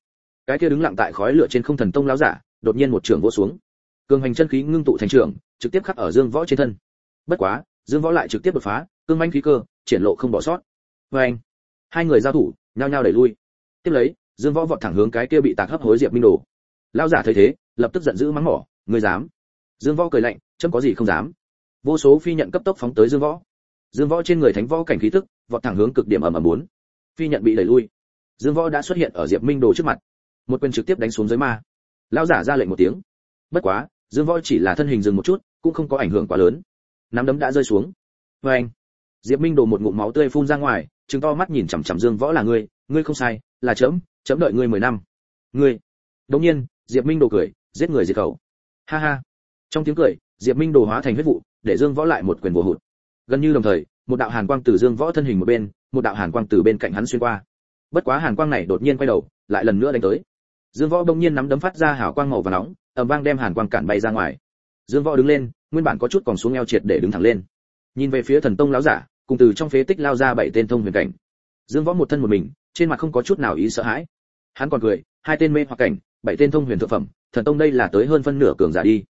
Cái kia đứng lặng tại khói lửa trên không thần tông lão giả, đột nhiên một trường vỗ xuống. Cường hành chân khí ngưng tụ thành trường, trực tiếp khắc ở dương võ trên thân. Bất quá, dương võ lại trực tiếp đột phá, cương manh khí cơ, triển lộ không bỏ sót vê anh. Hai người giao thủ, nhao nhao đẩy lui. Tiếp lấy, dương võ vọt thẳng hướng cái kia bị tạc hấp hối diệp minh đồ. Lão giả thấy thế, lập tức giận dữ mắng mỏ, ngươi dám? Dương võ cười lạnh, chấm có gì không dám. Vô số phi nhận cấp tốc phóng tới dương võ. Dương võ trên người thánh võ cảnh khí tức, vọt thẳng hướng cực điểm ầm ầm muốn. phi nhận bị đẩy lui. Dương võ đã xuất hiện ở diệp minh đồ trước mặt. Một quyền trực tiếp đánh xuống dưới ma. Lão giả ra lệnh một tiếng. Bất quá, dương võ chỉ là thân hình dừng một chút, cũng không có ảnh hưởng quá lớn. Nắm đấm đã rơi xuống. Vâng vê diệp minh đồ một ngụm máu tươi phun ra ngoài chứng to mắt nhìn chằm chằm dương võ là ngươi ngươi không sai, là chấm chấm đợi ngươi mười năm. Ngươi. Đống nhiên, diệp minh đồ cười, giết người diệt khẩu. Ha ha. Trong tiếng cười, diệp minh đồ hóa thành huyết vụ, để dương võ lại một quyền bùa hụt. Gần như đồng thời, một đạo hàn quang từ dương võ thân hình một bên, một đạo hàn quang từ bên cạnh hắn xuyên qua. Bất quá hàn quang này đột nhiên quay đầu, lại lần nữa đánh tới. Dương võ bỗng nhiên nắm đấm phát ra hào quang màu và nóng, ầm vang đem hàn quang cản bay ra ngoài. Dương võ đứng lên, nguyên bản có chút còn xuống eo triệt để đứng thẳng lên nhìn về phía thần tông lão giả, cùng từ trong phế tích lao ra bảy tên thông huyền cảnh. Dương võ một thân một mình, trên mặt không có chút nào ý sợ hãi. Hắn còn cười, hai tên mê hoặc cảnh, bảy tên thông huyền thượng phẩm, thần tông đây là tới hơn phân nửa cường giả đi.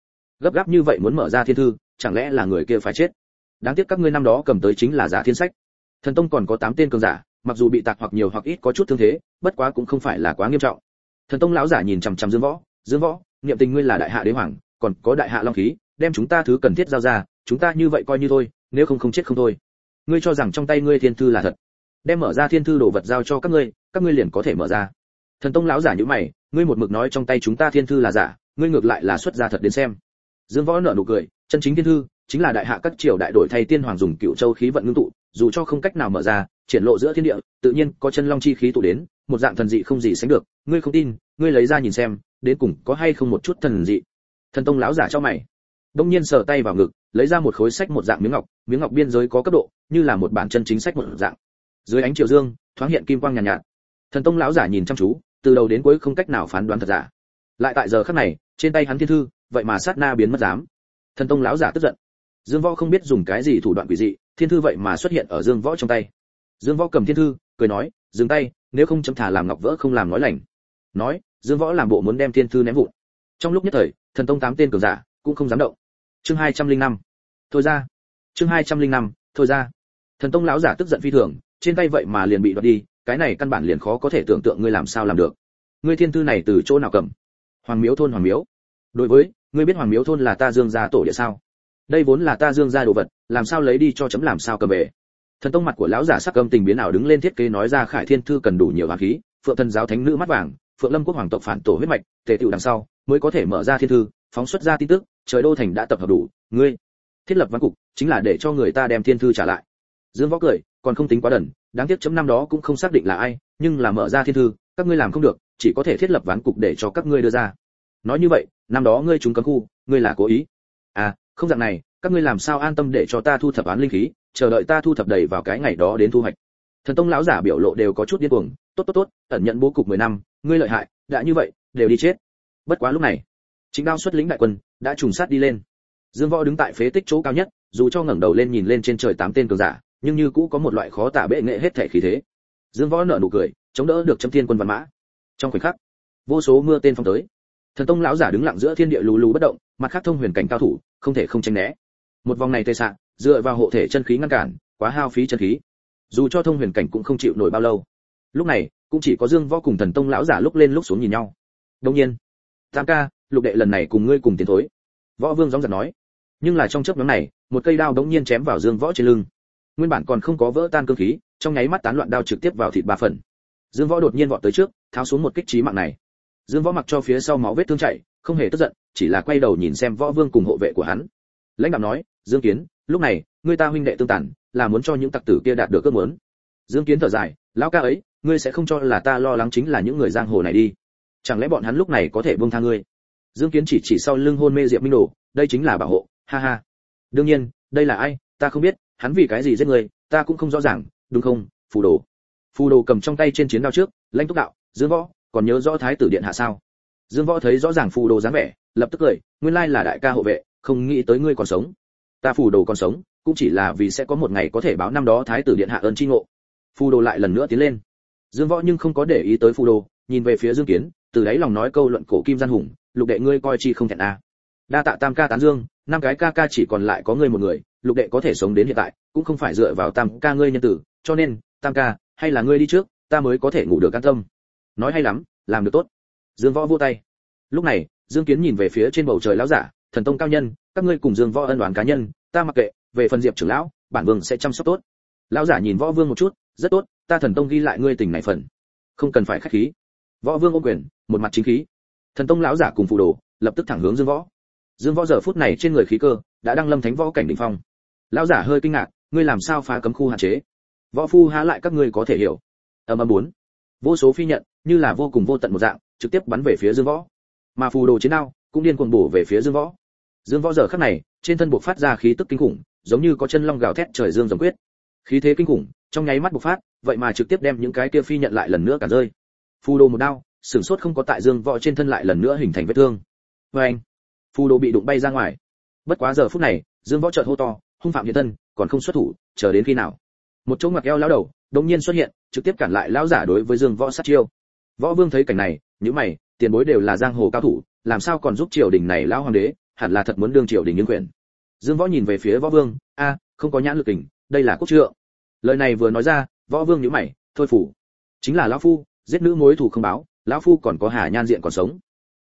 Gấp gáp như vậy muốn mở ra thiên thư, chẳng lẽ là người kia phải chết? Đáng tiếc các ngươi năm đó cầm tới chính là giả thiên sách. Thần tông còn có tám tên cường giả, mặc dù bị tạc hoặc nhiều hoặc ít có chút thương thế, bất quá cũng không phải là quá nghiêm trọng. Thần tông lão giả nhìn chằm chằm dương võ dương võ, niệm tình ngươi là đại hạ đế hoàng, còn có đại hạ long khí, đem chúng ta thứ cần thiết giao ra, chúng ta như vậy coi như thôi nếu không không chết không thôi. Ngươi cho rằng trong tay ngươi thiên thư là thật. Đem mở ra thiên thư đồ vật giao cho các ngươi các ngươi liền có thể mở ra. Thần tông lão giả như mày, ngươi một mực nói trong tay chúng ta thiên thư là giả, ngươi ngược lại là xuất ra thật đến xem. Dương võ nở nụ cười, chân chính thiên thư, chính là đại hạ các triều đại đổi thay tiên hoàng dùng cựu châu khí vận ngưng tụ, dù cho không cách nào mở ra, triển lộ giữa thiên địa, tự nhiên có chân long chi khí tụ đến, một dạng thần dị không gì sánh được, ngươi không tin, ngươi lấy ra nhìn xem, đến cùng có hay không một chút thần dị. Thần tông lão giả cho mày đông nhiên sờ tay vào ngực lấy ra một khối sách một dạng miếng ngọc miếng ngọc biên giới có cấp độ như là một bản chân chính sách một dạng. Dưới ánh chiều dương thoáng hiện kim quang nhàn nhạt, nhạt. Thần tông lão giả nhìn chăm chú từ đầu đến cuối không cách nào phán đoán thật giả. Lại tại giờ khắc này trên tay hắn thiên thư vậy mà sát na biến mất dám. Thần tông lão giả tức giận. Dương võ không biết dùng cái gì thủ đoạn quỷ dị thiên thư vậy mà xuất hiện ở dương võ trong tay. Dương võ cầm thiên thư cười nói dừng tay nếu không chấm thả làm ngọc vỡ không làm nói lành. Nói dương võ làm bộ muốn đem thiên thư ném vụn. Trong lúc nhất thời thần tông tám tên cường giả cũng không dám động chương hai trăm linh năm. Thôi ra. Chương hai trăm linh năm, thôi ra. Thần tông lão giả tức giận phi thường, trên tay vậy mà liền bị đoạt đi, cái này căn bản liền khó có thể tưởng tượng ngươi làm sao làm được. Ngươi thiên thư này từ chỗ nào cầm? Hoàng miếu thôn hoàng miếu. Đối với, ngươi biết hoàng miếu thôn là ta dương gia tổ địa sao? Đây vốn là ta dương gia đồ vật, làm sao lấy đi cho chấm làm sao cầm về? Thần tông mặt của lão giả sắc âm tình biến ảo đứng lên thiết kế nói ra khải thiên thư cần đủ nhiều hoàng khí, phượng thần giáo thánh nữ mắt vàng, phượng lâm quốc hoàng tộc phản tổ huyết mạch, tề tựu đằng sau, mới có thể mở ra thiên thư, phóng xuất ra tin tức trời đô thành đã tập hợp đủ, ngươi thiết lập văn cục chính là để cho người ta đem thiên thư trả lại. Dương võ cười, còn không tính quá đần, đáng tiếc chấm năm đó cũng không xác định là ai, nhưng là mở ra thiên thư, các ngươi làm không được, chỉ có thể thiết lập ván cục để cho các ngươi đưa ra. Nói như vậy, năm đó ngươi trúng cấm khu, ngươi là cố ý. À không dạng này, các ngươi làm sao an tâm để cho ta thu thập án linh khí, chờ đợi ta thu thập đầy vào cái ngày đó đến thu hoạch. Thần tông lão giả biểu lộ đều có chút điên cuồng, tốt tốt tốt, ẩn nhận bố cục 10 năm, ngươi lợi hại, đã như vậy, đều đi chết. Bất quá lúc này chính đao xuất lĩnh đại quân, đã trùng sát đi lên. Dương võ đứng tại phế tích chỗ cao nhất, dù cho ngẩng đầu lên nhìn lên trên trời tám tên cường giả, nhưng như cũ có một loại khó tả bệ nghệ hết thể khí thế. Dương võ nở nụ cười, chống đỡ được châm thiên quân văn mã. Trong khoảnh khắc, vô số mưa tên phong tới. Thần tông lão giả đứng lặng giữa thiên địa lù lù bất động, mặt khác thông huyền cảnh cao thủ, không thể không tránh né. Một vòng này tê sạn dựa vào hộ thể chân khí ngăn cản, quá hao phí chân khí. Dù cho thông huyền cảnh cũng không chịu nổi bao lâu. Lúc này, cũng chỉ có dương võ cùng thần tông lão giả lúc lên lúc xuống nhìn nhau. Đông nhiên, tam ca lục đệ lần này cùng ngươi cùng tiến thối. Võ vương gióng giật nói. Nhưng là trong chớp nhoáng này, một cây đao đống nhiên chém vào dương võ trên lưng. Nguyên bản còn không có vỡ tan cơ khí, trong nháy mắt tán loạn đao trực tiếp vào thịt ba phần. Dương võ đột nhiên vọt tới trước, tháo xuống một kích trí mạng này. Dương võ mặc cho phía sau máu vết thương chảy, không hề tức giận, chỉ là quay đầu nhìn xem võ vương cùng hộ vệ của hắn. Lãnh đạo nói, dương kiến, lúc này, ngươi ta huynh đệ tương tàn là muốn cho những tặc tử kia đạt được ước muốn. Dương kiến thở dài, lão ca ấy, ngươi sẽ không cho là ta lo lắng chính là những người giang hồ này đi. Chẳng lẽ bọn hắn lúc này có thể buông tha ngươi? Dương kiến chỉ chỉ sau lưng hôn mê diệp minh đồ, đây chính là bảo hộ, ha ha. Đương nhiên, đây là ai, ta không biết, hắn vì cái gì giết người, ta cũng không rõ ràng, đúng không, phù đồ. Phù đồ cầm trong tay trên chiến đao trước, lãnh túc đạo, dương võ, còn nhớ rõ thái tử điện hạ sao? Dương võ thấy rõ ràng phù đồ dáng vẻ, lập tức cười, nguyên lai là đại ca hộ vệ, không nghĩ tới ngươi còn sống. Ta phù đồ còn sống, cũng chỉ là vì sẽ có một ngày có thể báo năm đó thái tử điện hạ ơn chi ngộ. Phù đồ lại lần nữa tiến lên. Dương võ nhưng không có để ý tới phù đồ, nhìn về phía dương kiến, từ đáy lòng nói câu luận cổ kim gian hùng lục đệ ngươi coi chi không thẹn a. À. đa tạ tam ca tán dương, năm cái ca ca chỉ còn lại có ngươi một người, lục đệ có thể sống đến hiện tại, cũng không phải dựa vào tam ca ngươi nhân tử, cho nên, tam ca, hay là ngươi đi trước, ta mới có thể ngủ được an tâm. Nói hay lắm, làm được tốt. Dương võ vô tay. Lúc này, dương kiến nhìn về phía trên bầu trời lão giả, thần tông cao nhân, các ngươi cùng dương võ ân đoán cá nhân, ta mặc kệ, về phần diệp trưởng lão, bản vương sẽ chăm sóc tốt. Lão giả nhìn võ vương một chút, rất tốt, ta thần tông ghi lại ngươi tình này phần. Không cần phải khách khí. Võ vương ô quyền, một mặt chính khí thần tông lão giả cùng phù đồ, lập tức thẳng hướng dương võ. Dương võ giờ phút này trên người khí cơ, đã đang lâm thánh võ cảnh đỉnh phong. Lão giả hơi kinh ngạc, ngươi làm sao phá cấm khu hạn chế? Võ phu há lại các ngươi có thể hiểu. Âm âm bốn. Vô số phi nhận, như là vô cùng vô tận một dạng, trực tiếp bắn về phía dương võ. Mà phù đồ chiến đao cũng điên cuồng bổ về phía dương võ. Dương võ giờ khắc này, trên thân buộc phát ra khí tức kinh khủng, giống như có chân long gào thét trời dương giống quyết. Khí thế kinh khủng, trong nháy mắt bộc phát, vậy mà trực tiếp đem những cái kia phi nhận lại lần nữa cả rơi. Phù đồ một đao sửng sốt không có tại dương võ trên thân lại lần nữa hình thành vết thương. Vê anh, phù đồ bị đụng bay ra ngoài. Bất quá giờ phút này, dương võ chợt hô to, hung phạm hiện thân, còn không xuất thủ, chờ đến khi nào? Một chỗ ngoặc eo lão đầu đống nhiên xuất hiện, trực tiếp cản lại lão giả đối với dương võ sát chiêu. Võ vương thấy cảnh này những mày, tiền bối đều là giang hồ cao thủ, làm sao còn giúp triều đình này lão hoàng đế, hẳn là thật muốn đương triều đình những quyền. Dương võ nhìn về phía võ vương, a, không có nhãn lực tình đây là quốc trượng. Lời này vừa nói ra, võ vương nhíu mày, thôi phủ. Chính là lão phu, giết nữ mối thủ không báo lão phu còn có hà nhan diện còn sống.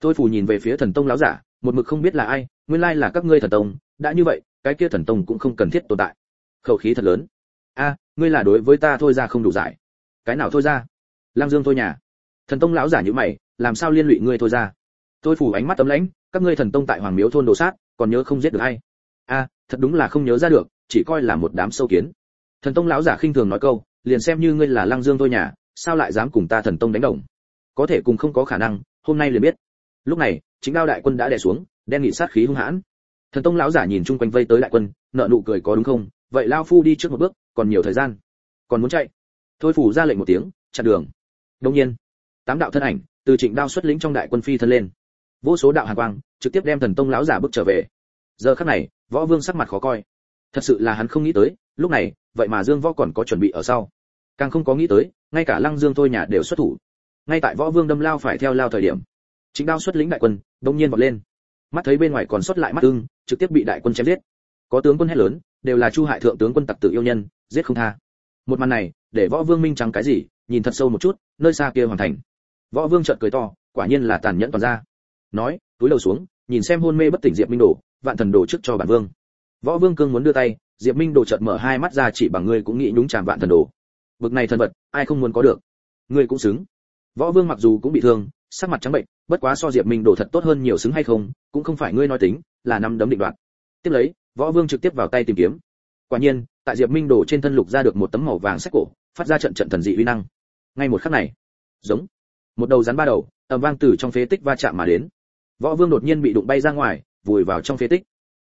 Tôi phù nhìn về phía thần tông lão giả, một mực không biết là ai, nguyên lai là các ngươi thần tông, đã như vậy, cái kia thần tông cũng không cần thiết tồn tại. Khẩu khí thật lớn. A, ngươi là đối với ta thôi ra không đủ giải. Cái nào thôi ra? Lang dương thôi nhà. Thần tông lão giả như mày, làm sao liên lụy ngươi thôi ra? Tôi phủ ánh mắt tấm lãnh, các ngươi thần tông tại hoàng miếu thôn đồ sát, còn nhớ không giết được hay a, thật đúng là không nhớ ra được, chỉ coi là một đám sâu kiến. Thần tông lão giả khinh thường nói câu, liền xem như ngươi là lang dương thôi nhà, sao lại dám cùng ta thần tông đánh đồng? Có thể cùng không có khả năng, hôm nay liền biết. Lúc này, chính đao đại quân đã đè xuống, đen nghị sát khí hung hãn. Thần tông lão giả nhìn chung quanh vây tới đại quân, nợ nụ cười có đúng không? Vậy lao phu đi trước một bước, còn nhiều thời gian. Còn muốn chạy? Thôi phủ ra lệnh một tiếng, chặn đường. Đông nhiên, tám đạo thân ảnh từ trịnh đao xuất lĩnh trong đại quân phi thân lên. Vô số đạo hàn quang trực tiếp đem thần tông lão giả bước trở về. Giờ khắc này, võ vương sắc mặt khó coi. Thật sự là hắn không nghĩ tới, lúc này, vậy mà dương võ còn có chuẩn bị ở sau. Càng không có nghĩ tới, ngay cả lăng dương thôi nhà đều xuất thủ ngay tại võ vương đâm lao phải theo lao thời điểm, chính đao xuất lĩnh đại quân, đông nhiên vọt lên. Mắt thấy bên ngoài còn xuất lại mắt ưng, trực tiếp bị đại quân chém giết. Có tướng quân hét lớn, đều là chu hại thượng tướng quân tặc tử yêu nhân, giết không tha. Một màn này, để võ vương minh trắng cái gì, nhìn thật sâu một chút, nơi xa kia hoàn thành. Võ vương chợt cười to, quả nhiên là tàn nhẫn toàn ra. Nói, túi đầu xuống, nhìn xem hôn mê bất tỉnh diệp minh đồ vạn thần đồ trước cho bản vương. Võ vương cương muốn đưa tay, diệp minh đồ chợt mở hai mắt ra chỉ bằng ngươi cũng nghĩ nhúng chàm vạn thần đồ bực này thần vật, ai không muốn có được? Ngươi cũng xứng võ vương mặc dù cũng bị thương, sắc mặt trắng bệnh, bất quá so diệp minh đồ thật tốt hơn nhiều xứng hay không, cũng không phải ngươi nói tính, là năm đấm định đoạt. Tiếp lấy, võ vương trực tiếp vào tay tìm kiếm. Quả nhiên, tại diệp minh đồ trên thân lục ra được một tấm màu vàng sách cổ, phát ra trận trận thần dị uy năng. Ngay một khắc này, giống, một đầu rắn ba đầu, ầm vang từ trong phế tích va chạm mà đến. Võ vương đột nhiên bị đụng bay ra ngoài, vùi vào trong phế tích.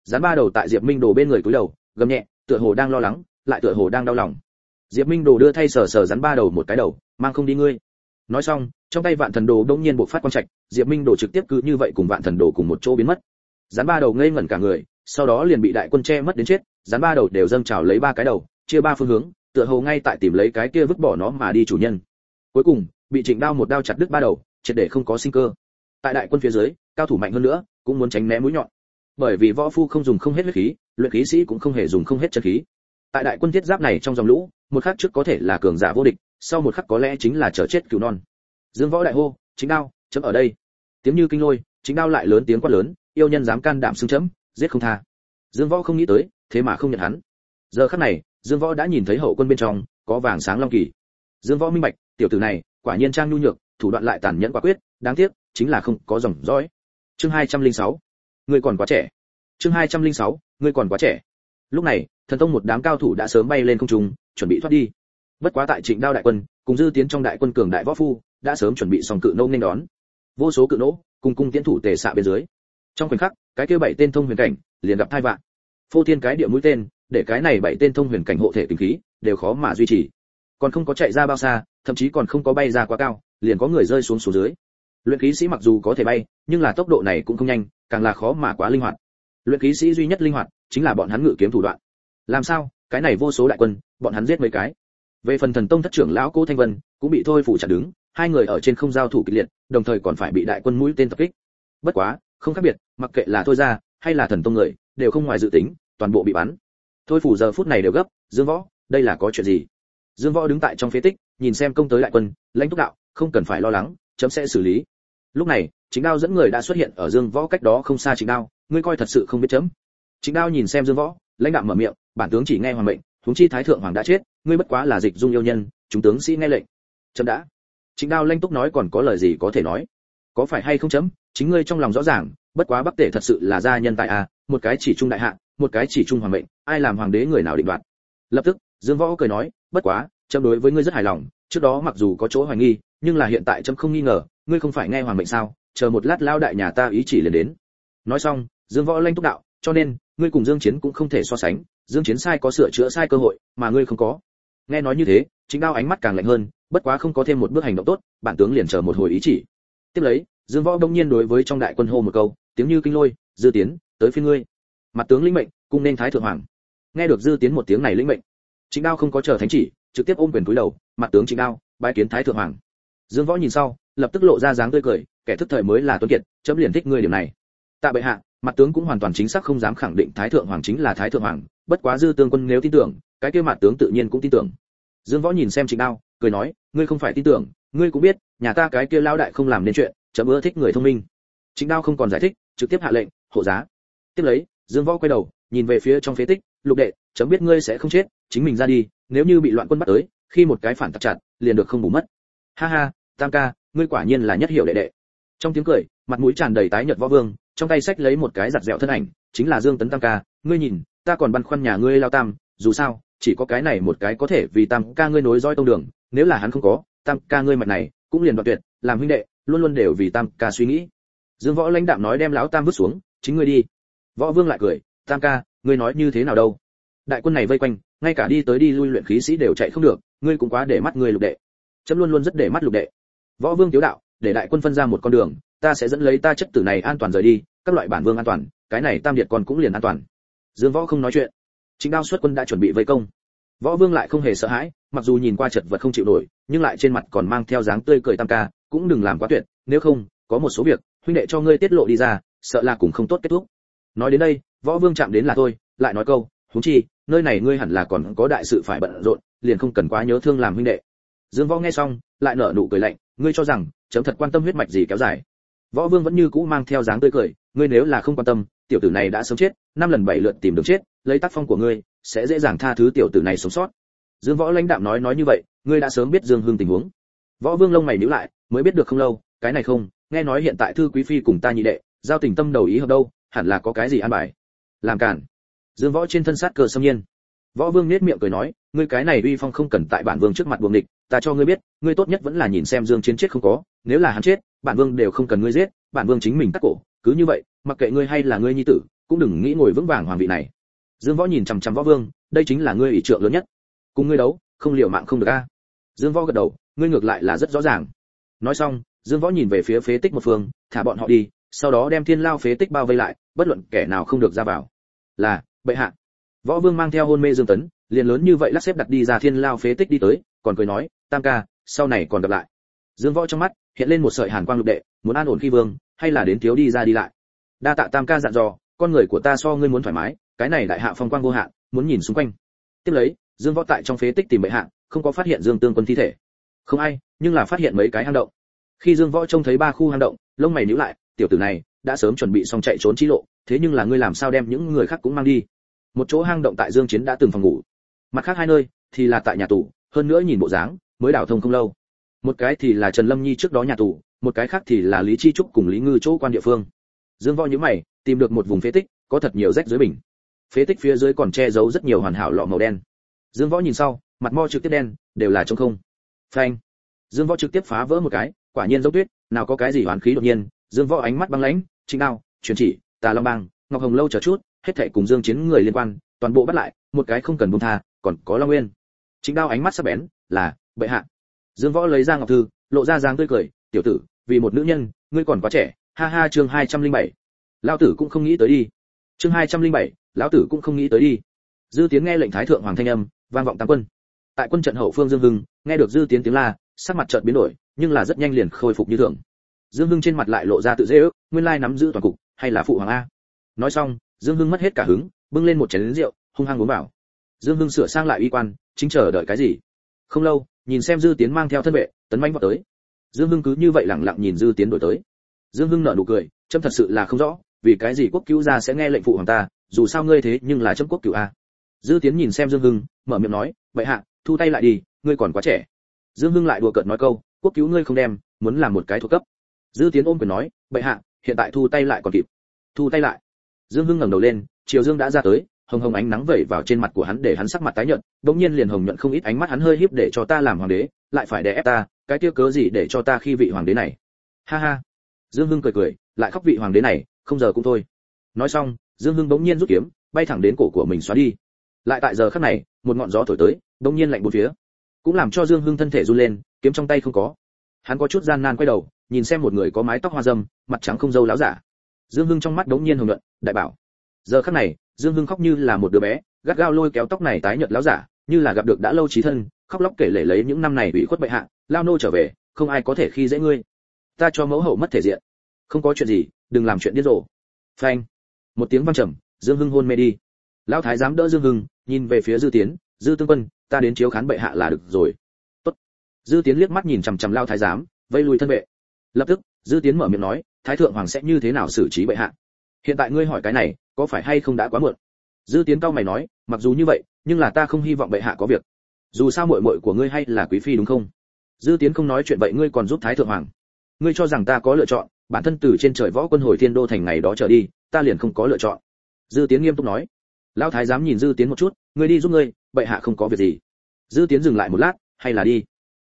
Rắn ba đầu tại diệp minh đồ bên người cúi đầu, gầm nhẹ, tựa hồ đang lo lắng, lại tựa hồ đang đau lòng. Diệp minh đồ đưa thay sờ sờ rắn ba đầu một cái đầu, mang không đi ngươi nói xong, trong tay vạn thần đồ đông nhiên bộc phát quang trạch, diệp minh đồ trực tiếp cứ như vậy cùng vạn thần đồ cùng một chỗ biến mất. Rắn ba đầu ngây ngẩn cả người, sau đó liền bị đại quân che mất đến chết rắn ba đầu đều dâng trào lấy ba cái đầu, chia ba phương hướng, tựa hồ ngay tại tìm lấy cái kia vứt bỏ nó mà đi chủ nhân. Cuối cùng, bị trịnh đao một đao chặt đứt ba đầu, triệt để không có sinh cơ. Tại đại quân phía dưới, cao thủ mạnh hơn nữa, cũng muốn tránh né mũi nhọn. Bởi vì võ phu không dùng không hết huyết khí, luyện khí sĩ cũng không hề dùng không hết chân khí. Tại đại quân thiết giáp này trong dòng lũ, một khắc trước có thể là cường giả vô địch sau một khắc có lẽ chính là chờ chết cứu non. Dương võ đại hô, chính đao, chấm ở đây. Tiếng như kinh lôi, chính đao lại lớn tiếng quát lớn, yêu nhân dám can đảm xưng chấm, giết không tha. Dương võ không nghĩ tới, thế mà không nhận hắn. Giờ khắc này, dương võ đã nhìn thấy hậu quân bên trong, có vàng sáng long kỳ. Dương võ minh bạch, tiểu tử này, quả nhiên trang nhu nhược, thủ đoạn lại tàn nhẫn quả quyết, đáng tiếc, chính là không có dòng dõi. Chương 206 ngươi còn quá trẻ. Chương 206 ngươi còn quá trẻ. Lúc này, thần tông một đám cao thủ đã sớm bay lên không trung, chuẩn bị thoát đi bất quá tại trịnh đao đại quân, cùng dư tiến trong đại quân cường đại võ phu, đã sớm chuẩn bị xong cự nô nên đón. Vô số cự nỗ cùng cung tiến thủ tề xạ bên dưới. Trong khoảnh khắc, cái kia bảy tên thông huyền cảnh liền gặp thai vạn phô thiên cái địa mũi tên, để cái này bảy tên thông huyền cảnh hộ thể tình khí, đều khó mà duy trì. Còn không có chạy ra bao xa, thậm chí còn không có bay ra quá cao, liền có người rơi xuống xuống dưới. Luyện khí sĩ mặc dù có thể bay, nhưng là tốc độ này cũng không nhanh, càng là khó mà quá linh hoạt. Luyện khí sĩ duy nhất linh hoạt, chính là bọn hắn ngự kiếm thủ đoạn. Làm sao? Cái này vô số đại quân, bọn hắn giết mấy cái về phần thần tông thất trưởng lão cố thanh vân, cũng bị thôi phủ chặt đứng, hai người ở trên không giao thủ kịch liệt, đồng thời còn phải bị đại quân mũi tên tập kích. Bất quá, không khác biệt, mặc kệ là thôi ra, hay là thần tông người, đều không ngoài dự tính, toàn bộ bị bắn. Thôi phủ giờ phút này đều gấp, dương võ, đây là có chuyện gì? Dương võ đứng tại trong phế tích, nhìn xem công tới đại quân, lãnh thúc đạo, không cần phải lo lắng, chấm sẽ xử lý. Lúc này chính đao dẫn người đã xuất hiện ở dương võ cách đó không xa chính đao, ngươi coi thật sự không biết chấm. Chính đao nhìn xem dương võ, lãnh đạo mở miệng, bản tướng chỉ nghe hoàng mệnh huống chi thái thượng hoàng đã chết, ngươi bất quá là dịch dung yêu nhân, chúng tướng sĩ nghe lệnh. Chấm đã. Chính đao lanh túc nói còn có lời gì có thể nói? Có phải hay không chấm? Chính ngươi trong lòng rõ ràng, bất quá bắc tể thật sự là gia nhân tại a, một cái chỉ trung đại hạ, một cái chỉ trung hoàng mệnh, ai làm hoàng đế người nào định đoạt? Lập tức, dương võ cười nói, bất quá, chấm đối với ngươi rất hài lòng, trước đó mặc dù có chỗ hoài nghi, nhưng là hiện tại chấm không nghi ngờ, ngươi không phải nghe hoàng mệnh sao? Chờ một lát lao đại nhà ta ý chỉ liền đến. Nói xong, dương võ lanh túc đạo, cho nên ngươi cùng dương chiến cũng không thể so sánh, dương chiến sai có sửa chữa sai cơ hội, mà ngươi không có. Nghe nói như thế chính đao ánh mắt càng lạnh hơn, bất quá không có thêm một bước hành động tốt, bản tướng liền chờ một hồi ý chỉ. Tiếp lấy, dương võ đông nhiên đối với trong đại quân hô một câu, tiếng như kinh lôi, dư tiến, tới phía ngươi. Mặt tướng lĩnh mệnh, cung nên thái thượng hoàng. Nghe được dư tiến một tiếng này lĩnh mệnh chính đao không có chờ thánh chỉ, trực tiếp ôm quyền cúi đầu, mặt tướng chính đao, bái kiến thái thượng hoàng. Dương võ nhìn sau, lập tức lộ ra dáng tươi cười, kẻ thức thời mới là tuấn kiệt, chấm liền thích ngươi điều này. Tạ bệ hạ mặt tướng cũng hoàn toàn chính xác không dám khẳng định thái thượng hoàng chính là thái thượng hoàng, bất quá dư tương quân nếu tin tưởng, cái kia mặt tướng tự nhiên cũng tin tưởng. Dương võ nhìn xem trịnh đao, cười nói, ngươi không phải tin tưởng, ngươi cũng biết, nhà ta cái kia lao đại không làm nên chuyện, chấm ưa thích người thông minh. Trịnh đao không còn giải thích, trực tiếp hạ lệnh, hộ giá. Tiếp lấy, dương võ quay đầu, nhìn về phía trong phế tích, lục đệ, chấm biết ngươi sẽ không chết, chính mình ra đi, nếu như bị loạn quân bắt tới, khi một cái phản tặc chặt, liền được không bù mất. Ha ha, tam ca, ngươi quả nhiên là nhất hiểu đệ đệ. Trong tiếng cười, mặt mũi tràn đầy tái nhợt võ vương trong tay sách lấy một cái giặt dẻo thân ảnh, chính là dương tấn tam ca. Ngươi nhìn, ta còn băn khoăn nhà ngươi lao tam, dù sao, chỉ có cái này một cái có thể vì tam ca ngươi nối dõi tông đường, nếu là hắn không có, tam ca ngươi mạch này, cũng liền đoạn tuyệt, làm huynh đệ, luôn luôn đều vì tam ca suy nghĩ. Dương võ lãnh đạm nói đem lão tam vứt xuống, chính ngươi đi. Võ vương lại cười, tam ca, ngươi nói như thế nào đâu? Đại quân này vây quanh, ngay cả đi tới đi lui luyện khí sĩ đều chạy không được, ngươi cũng quá để mắt người lục đệ. Chấm luôn luôn rất để mắt lục đệ. Võ vương tiếu đạo, để đại quân phân ra một con đường, ta sẽ dẫn lấy ta chất tử này an toàn rời đi các loại bản vương an toàn, cái này tam điệt còn cũng liền an toàn. Dương võ không nói chuyện. Chính đao xuất quân đã chuẩn bị vây công. Võ vương lại không hề sợ hãi, mặc dù nhìn qua chật vật không chịu nổi, nhưng lại trên mặt còn mang theo dáng tươi cười tam ca, cũng đừng làm quá tuyệt, nếu không, có một số việc, huynh đệ cho ngươi tiết lộ đi ra, sợ là cũng không tốt kết thúc. Nói đến đây, võ vương chạm đến là thôi, lại nói câu, huống chi, nơi này ngươi hẳn là còn có đại sự phải bận rộn, liền không cần quá nhớ thương làm huynh đệ. Dương võ nghe xong, lại nở nụ cười lạnh, ngươi cho rằng, chấm thật quan tâm huyết mạch gì kéo dài? Võ vương vẫn như cũ mang theo dáng tươi cười, ngươi nếu là không quan tâm, tiểu tử này đã sớm chết, năm lần bảy lượt tìm được chết, lấy tác phong của ngươi, sẽ dễ dàng tha thứ tiểu tử này sống sót. Dương võ lãnh đạm nói nói như vậy, ngươi đã sớm biết dương hưng tình huống. Võ vương lông mày nhíu lại, mới biết được không lâu, cái này không, nghe nói hiện tại thư quý phi cùng ta nhị đệ, giao tình tâm đầu ý hợp đâu, hẳn là có cái gì an bài. Làm cản. Dương võ trên thân sát cơ xâm nhiên. Võ vương nét miệng cười nói, ngươi cái này uy phong không cần tại bản vương trước mặt buồng địch, ta cho ngươi biết, ngươi tốt nhất vẫn là nhìn xem dương chiến chết không có, nếu là hắn chết bản vương đều không cần ngươi giết, bản vương chính mình cắt cổ, cứ như vậy, mặc kệ ngươi hay là ngươi nhi tử, cũng đừng nghĩ ngồi vững vàng hoàng vị này. Dương võ nhìn chằm chằm võ vương, đây chính là ngươi ủy trượng lớn nhất. Cùng ngươi đấu, không liều mạng không được a. Dương võ gật đầu, ngươi ngược lại là rất rõ ràng. Nói xong, dương võ nhìn về phía phế tích một phương, thả bọn họ đi, sau đó đem thiên lao phế tích bao vây lại, bất luận kẻ nào không được ra vào. Là, bệ hạ. Võ vương mang theo hôn mê dương tấn, liền lớn như vậy lắc xếp đặt đi ra thiên lao phế tích đi tới, còn cười nói, tam ca, sau này còn gặp lại dương võ trong mắt hiện lên một sợi hàn quang lục đệ, muốn an ổn khi vương, hay là đến thiếu đi ra đi lại? Đa tạ tam ca dặn dò, con người của ta so ngươi muốn thoải mái, cái này đại hạ phong quang vô hạn, muốn nhìn xung quanh. Tiếp lấy, dương võ tại trong phế tích tìm bệ hạ, không có phát hiện dương tương quân thi thể. Không ai, nhưng là phát hiện mấy cái hang động. Khi dương võ trông thấy ba khu hang động, lông mày nhíu lại, tiểu tử này đã sớm chuẩn bị xong chạy trốn chi lộ, thế nhưng là ngươi làm sao đem những người khác cũng mang đi? Một chỗ hang động tại dương chiến đã từng phòng ngủ. Mặt khác hai nơi thì là tại nhà tù, hơn nữa nhìn bộ dáng, mới đào thông không lâu một cái thì là trần lâm nhi trước đó nhà tù, một cái khác thì là lý chi trúc cùng lý ngư chỗ quan địa phương. Dương võ nhíu mày, tìm được một vùng phế tích, có thật nhiều rách dưới bình. Phế tích phía dưới còn che giấu rất nhiều hoàn hảo lọ màu đen. Dương võ nhìn sau, mặt mo trực tiếp đen, đều là trong không. Phanh. Dương võ trực tiếp phá vỡ một cái, quả nhiên dấu tuyết, nào có cái gì hoàn khí đột nhiên, dương võ ánh mắt băng lãnh chính đao, truyền chỉ, tà long bang, ngọc hồng lâu chờ chút, hết thảy cùng dương chiến người liên quan, toàn bộ bắt lại, một cái không cần buông tha, còn có long nguyên. Chính đao ánh mắt sắc bén, là, bệ hạ dương võ lấy ra ngọc thư lộ ra dáng tươi cười tiểu tử vì một nữ nhân ngươi còn quá trẻ. Ha ha chương 207. lão tử cũng không nghĩ tới đi. Chương 207, lão tử cũng không nghĩ tới đi. Dư tiến nghe lệnh thái thượng hoàng thanh âm vang vọng tam quân. Tại quân trận hậu phương dương hưng nghe được dư tiến tiếng la sắc mặt chợt biến đổi nhưng là rất nhanh liền khôi phục như thường. Dương hưng trên mặt lại lộ ra tự dễ ước nguyên lai nắm giữ toàn cục hay là phụ hoàng a. Nói xong dương hưng mất hết cả hứng bưng lên một chén rượu hung hăng uống vào. Dương hưng sửa sang lại uy quan chính chờ đợi cái gì? Không lâu nhìn xem dư tiến mang theo thân vệ, tấn manh vào tới. Dương hưng cứ như vậy lẳng lặng nhìn dư tiến đổi tới. Dương hưng nở nụ cười trâm thật sự là không rõ, vì cái gì quốc cứu gia sẽ nghe lệnh phụ hoàng ta, dù sao ngươi thế nhưng là chấm quốc cứu a. Dư tiến nhìn xem dương hưng, mở miệng nói, vậy hạ, thu tay lại đi, ngươi còn quá trẻ. Dương hưng lại đùa cợt nói câu, quốc cứu ngươi không đem, muốn làm một cái thuộc cấp. Dư tiến ôm quyền nói bệ hạ, hiện tại thu tay lại còn kịp. Thu tay lại. Dương hưng ngẩng đầu lên triều dương đã ra tới hồng hồng ánh nắng vẩy vào trên mặt của hắn để hắn sắc mặt tái nhợt đống nhiên liền hồng nhuận không ít ánh mắt hắn hơi híp để cho ta làm hoàng đế, lại phải đè ép ta, cái tiêu cớ gì để cho ta khi vị hoàng đế này? Ha ha. Dương hưng cười cười, lại khóc vị hoàng đế này, không giờ cũng thôi. Nói xong, dương hưng bỗng nhiên rút kiếm, bay thẳng đến cổ của mình xóa đi. Lại tại giờ khắc này, một ngọn gió thổi tới bỗng nhiên lạnh bốn phía. Cũng làm cho dương hưng thân thể run lên, kiếm trong tay không có. Hắn có chút gian nan quay đầu, nhìn xem một người có mái tóc hoa râm mặt trắng không dâu lão giả. Dương hưng trong mắt đống nhiên hồng nhuận, đại bảo. Giờ khắc này dương hưng khóc như là một đứa bé, gắt gao lôi kéo tóc này tái nhợt lão giả, như là gặp được đã lâu trí thân, khóc lóc kể lể lấy những năm này bị khuất bệ hạ, lao nô trở về, không ai có thể khi dễ ngươi. Ta cho mẫu hậu mất thể diện. Không có chuyện gì, đừng làm chuyện điên rồ. Phanh. Một tiếng vang trầm, dương hưng hôn mê đi. Lão thái giám đỡ dương hưng, nhìn về phía dư tiến, dư tương quân, ta đến chiếu khán bệ hạ là được rồi. Tốt. Dư tiến liếc mắt nhìn chằm chằm lao thái giám, vây lùi thân vệ. Lập tức, dư tiến mở miệng nói, thái thượng hoàng sẽ như thế nào xử trí bệ hạ? Hiện tại ngươi hỏi cái này có phải hay không đã quá muộn? Dư tiến cao mày nói, mặc dù như vậy, nhưng là ta không hy vọng bệ hạ có việc. Dù sao muội muội của ngươi hay là quý phi đúng không? Dư tiến không nói chuyện vậy ngươi còn giúp thái thượng hoàng. Ngươi cho rằng ta có lựa chọn, bản thân từ trên trời võ quân hồi thiên đô thành ngày đó trở đi, ta liền không có lựa chọn. Dư tiến nghiêm túc nói. Lão thái giám nhìn dư tiến một chút, ngươi đi giúp ngươi, bệ hạ không có việc gì. Dư tiến dừng lại một lát, hay là đi.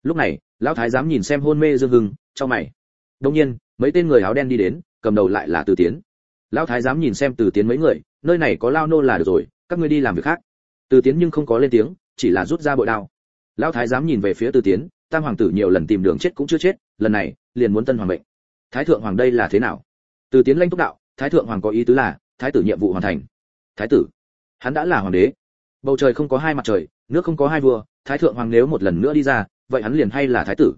Lúc này, lão thái giám nhìn xem hôn mê dương hưng cho mày. Đông nhiên, mấy tên người áo đen đi đến, cầm đầu lại là từ tiến lão thái giám nhìn xem từ tiến mấy người, nơi này có lao nô là được rồi, các ngươi đi làm việc khác. Từ tiến nhưng không có lên tiếng, chỉ là rút ra bội đao. Lão thái giám nhìn về phía từ tiến, tam hoàng tử nhiều lần tìm đường chết cũng chưa chết, lần này, liền muốn tân hoàng mệnh. Thái thượng hoàng đây là thế nào? Từ tiến lanh túc đạo, thái thượng hoàng có ý tứ là, thái tử nhiệm vụ hoàn thành. Thái tử? Hắn đã là hoàng đế. Bầu trời không có hai mặt trời, nước không có hai vua, thái thượng hoàng nếu một lần nữa đi ra, vậy hắn liền hay là thái tử.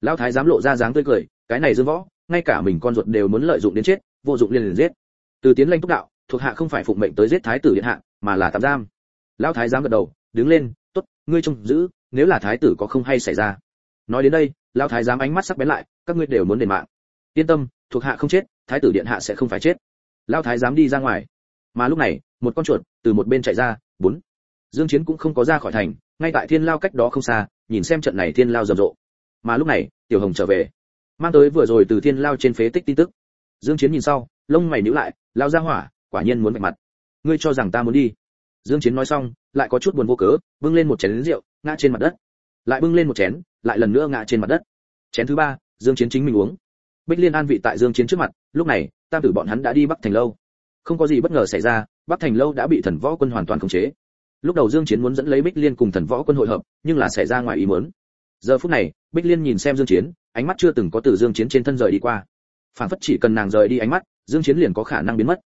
Lão thái dám lộ ra dáng tươi cười, cái này dương võ, ngay cả mình con ruột đều muốn lợi dụng đến chết, vô dụng liền liền giết từ tiến lanh túc đạo, thuộc hạ không phải phụng mệnh tới giết thái tử điện hạ, mà là tạm giam. Lão thái giám gật đầu, đứng lên, tốt, ngươi trông giữ, nếu là thái tử có không hay xảy ra. Nói đến đây, lão thái giám ánh mắt sắc bén lại, các ngươi đều muốn đền mạng. Yên tâm, thuộc hạ không chết, thái tử điện hạ sẽ không phải chết. Lão thái giám đi ra ngoài. Mà lúc này, một con chuột từ một bên chạy ra, bốn. Dương chiến cũng không có ra khỏi thành, ngay tại thiên lao cách đó không xa, nhìn xem trận này thiên lao rầm rộ. Mà lúc này, tiểu hồng trở về. Mang tới vừa rồi từ thiên lao trên phế tích tin tức. Dương chiến nhìn sau lông mày nhíu lại, lao ra hỏa, quả nhiên muốn bạch mặt. Ngươi cho rằng ta muốn đi. Dương chiến nói xong, lại có chút buồn vô cớ, bưng lên một chén rượu, ngã trên mặt đất. Lại bưng lên một chén, lại lần nữa ngã trên mặt đất. Chén thứ ba, dương chiến chính mình uống. Bích liên an vị tại dương chiến trước mặt, lúc này, tam tử bọn hắn đã đi bắc thành lâu. Không có gì bất ngờ xảy ra, bắc thành lâu đã bị thần võ quân hoàn toàn khống chế. Lúc đầu dương chiến muốn dẫn lấy bích liên cùng thần võ quân hội hợp, nhưng là xảy ra ngoài ý muốn. Giờ phút này, bích liên nhìn xem dương chiến, ánh mắt chưa từng có từ dương chiến trên thân rời đi qua phản phất chỉ cần nàng rời đi ánh mắt, dương chiến liền có khả năng biến mất.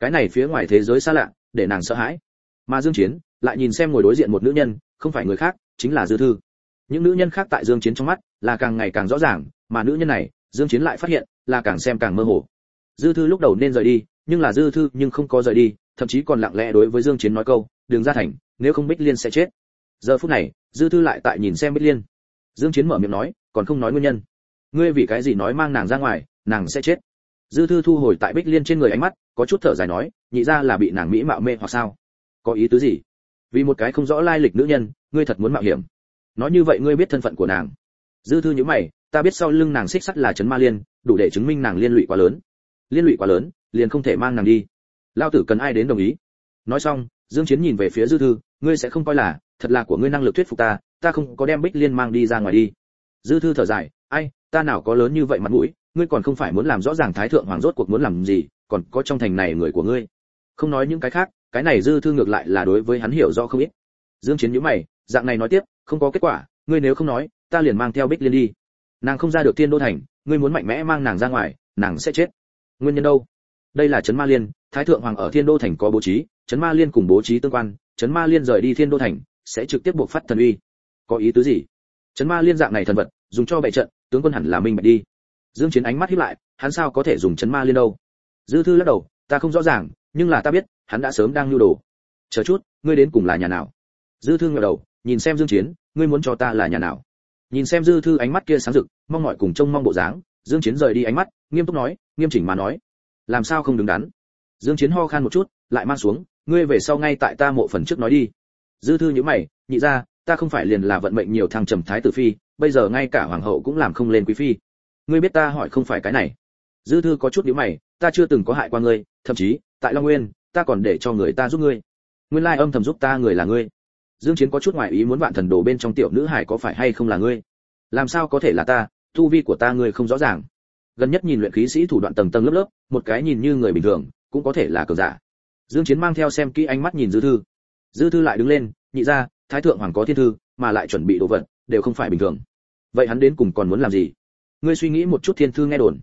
Cái này phía ngoài thế giới xa lạ, để nàng sợ hãi. Mà dương chiến lại nhìn xem ngồi đối diện một nữ nhân, không phải người khác, chính là dư thư. Những nữ nhân khác tại dương chiến trong mắt là càng ngày càng rõ ràng, mà nữ nhân này, dương chiến lại phát hiện là càng xem càng mơ hồ. Dư thư lúc đầu nên rời đi, nhưng là dư thư nhưng không có rời đi, thậm chí còn lặng lẽ đối với dương chiến nói câu, đường ra thành, nếu không bích liên sẽ chết. Giờ phút này, dư thư lại tại nhìn xem bích liên. Dương chiến mở miệng nói, còn không nói nguyên nhân. Ngươi vì cái gì nói mang nàng ra ngoài nàng sẽ chết. Dư thư thu hồi tại bích liên trên người ánh mắt, có chút thở dài nói, nhị ra là bị nàng mỹ mạo mê hoặc sao? Có ý tứ gì? Vì một cái không rõ lai lịch nữ nhân, ngươi thật muốn mạo hiểm. Nói như vậy ngươi biết thân phận của nàng. Dư thư nhíu mày, ta biết sau lưng nàng xích sắt là chấn ma liên, đủ để chứng minh nàng liên lụy quá lớn. Liên lụy quá lớn, liền không thể mang nàng đi. Lao tử cần ai đến đồng ý? Nói xong, dương chiến nhìn về phía dư thư, ngươi sẽ không coi là, thật là của ngươi năng lực thuyết phục ta ta không có đem bích liên mang đi ra ngoài đi. Dư thư thở dài, ai, ta nào có lớn như vậy mặt mũi ngươi còn không phải muốn làm rõ ràng thái thượng hoàng rốt cuộc muốn làm gì, còn có trong thành này người của ngươi. Không nói những cái khác, cái này dư thư ngược lại là đối với hắn hiểu rõ không ít. Dương chiến nhíu mày, dạng này nói tiếp, không có kết quả, ngươi nếu không nói, ta liền mang theo bích liên đi. Nàng không ra được thiên đô thành, ngươi muốn mạnh mẽ mang nàng ra ngoài, nàng sẽ chết. Nguyên nhân đâu? Đây là chấn ma liên, thái thượng hoàng ở thiên đô thành có bố trí chấn ma liên cùng bố trí tương quan chấn ma liên rời đi thiên đô thành, sẽ trực tiếp buộc phát thần uy. Có ý tứ gì? Chấn ma liên dạng này thần vật, dùng cho bệ trận, tướng quân hẳn là minh bạch đi dương chiến ánh mắt híp lại, hắn sao có thể dùng chấn ma liên đâu? Dư thư lắc đầu, ta không rõ ràng, nhưng là ta biết, hắn đã sớm đang lưu đồ. Chờ chút, ngươi đến cùng là nhà nào? Dư thư ngẩng đầu, nhìn xem dương chiến, ngươi muốn cho ta là nhà nào? Nhìn xem dư thư ánh mắt kia sáng rực, mong mỏi cùng trông mong bộ dáng, dương chiến rời đi ánh mắt, nghiêm túc nói, nghiêm chỉnh mà nói. Làm sao không đứng đắn? Dương chiến ho khan một chút, lại mang xuống, ngươi về sau ngay tại ta mộ phần trước nói đi. Dư thư nhíu mày, nhị ra, ta không phải liền là vận mệnh nhiều thăng trầm thái tử phi, bây giờ ngay cả hoàng hậu cũng làm không lên quý phi ngươi biết ta hỏi không phải cái này. Dư thư có chút nhíu mày, ta chưa từng có hại qua ngươi, thậm chí, tại long nguyên, ta còn để cho người ta giúp ngươi. Nguyên lai âm thầm giúp ta người là ngươi. Dương chiến có chút ngoại ý muốn vạn thần đồ bên trong tiểu nữ hải có phải hay không là ngươi? Làm sao có thể là ta, tu vi của ta ngươi không rõ ràng. Gần nhất nhìn luyện khí sĩ thủ đoạn tầng tầng lớp lớp, một cái nhìn như người bình thường, cũng có thể là cường giả. Dương chiến mang theo xem kỹ ánh mắt nhìn dư thư. Dư thư lại đứng lên, nhị ra, thái thượng hoàng có thiên thư, mà lại chuẩn bị đồ vật, đều không phải bình thường. Vậy hắn đến cùng còn muốn làm gì? Ngươi suy nghĩ một chút thiên thư nghe đồn.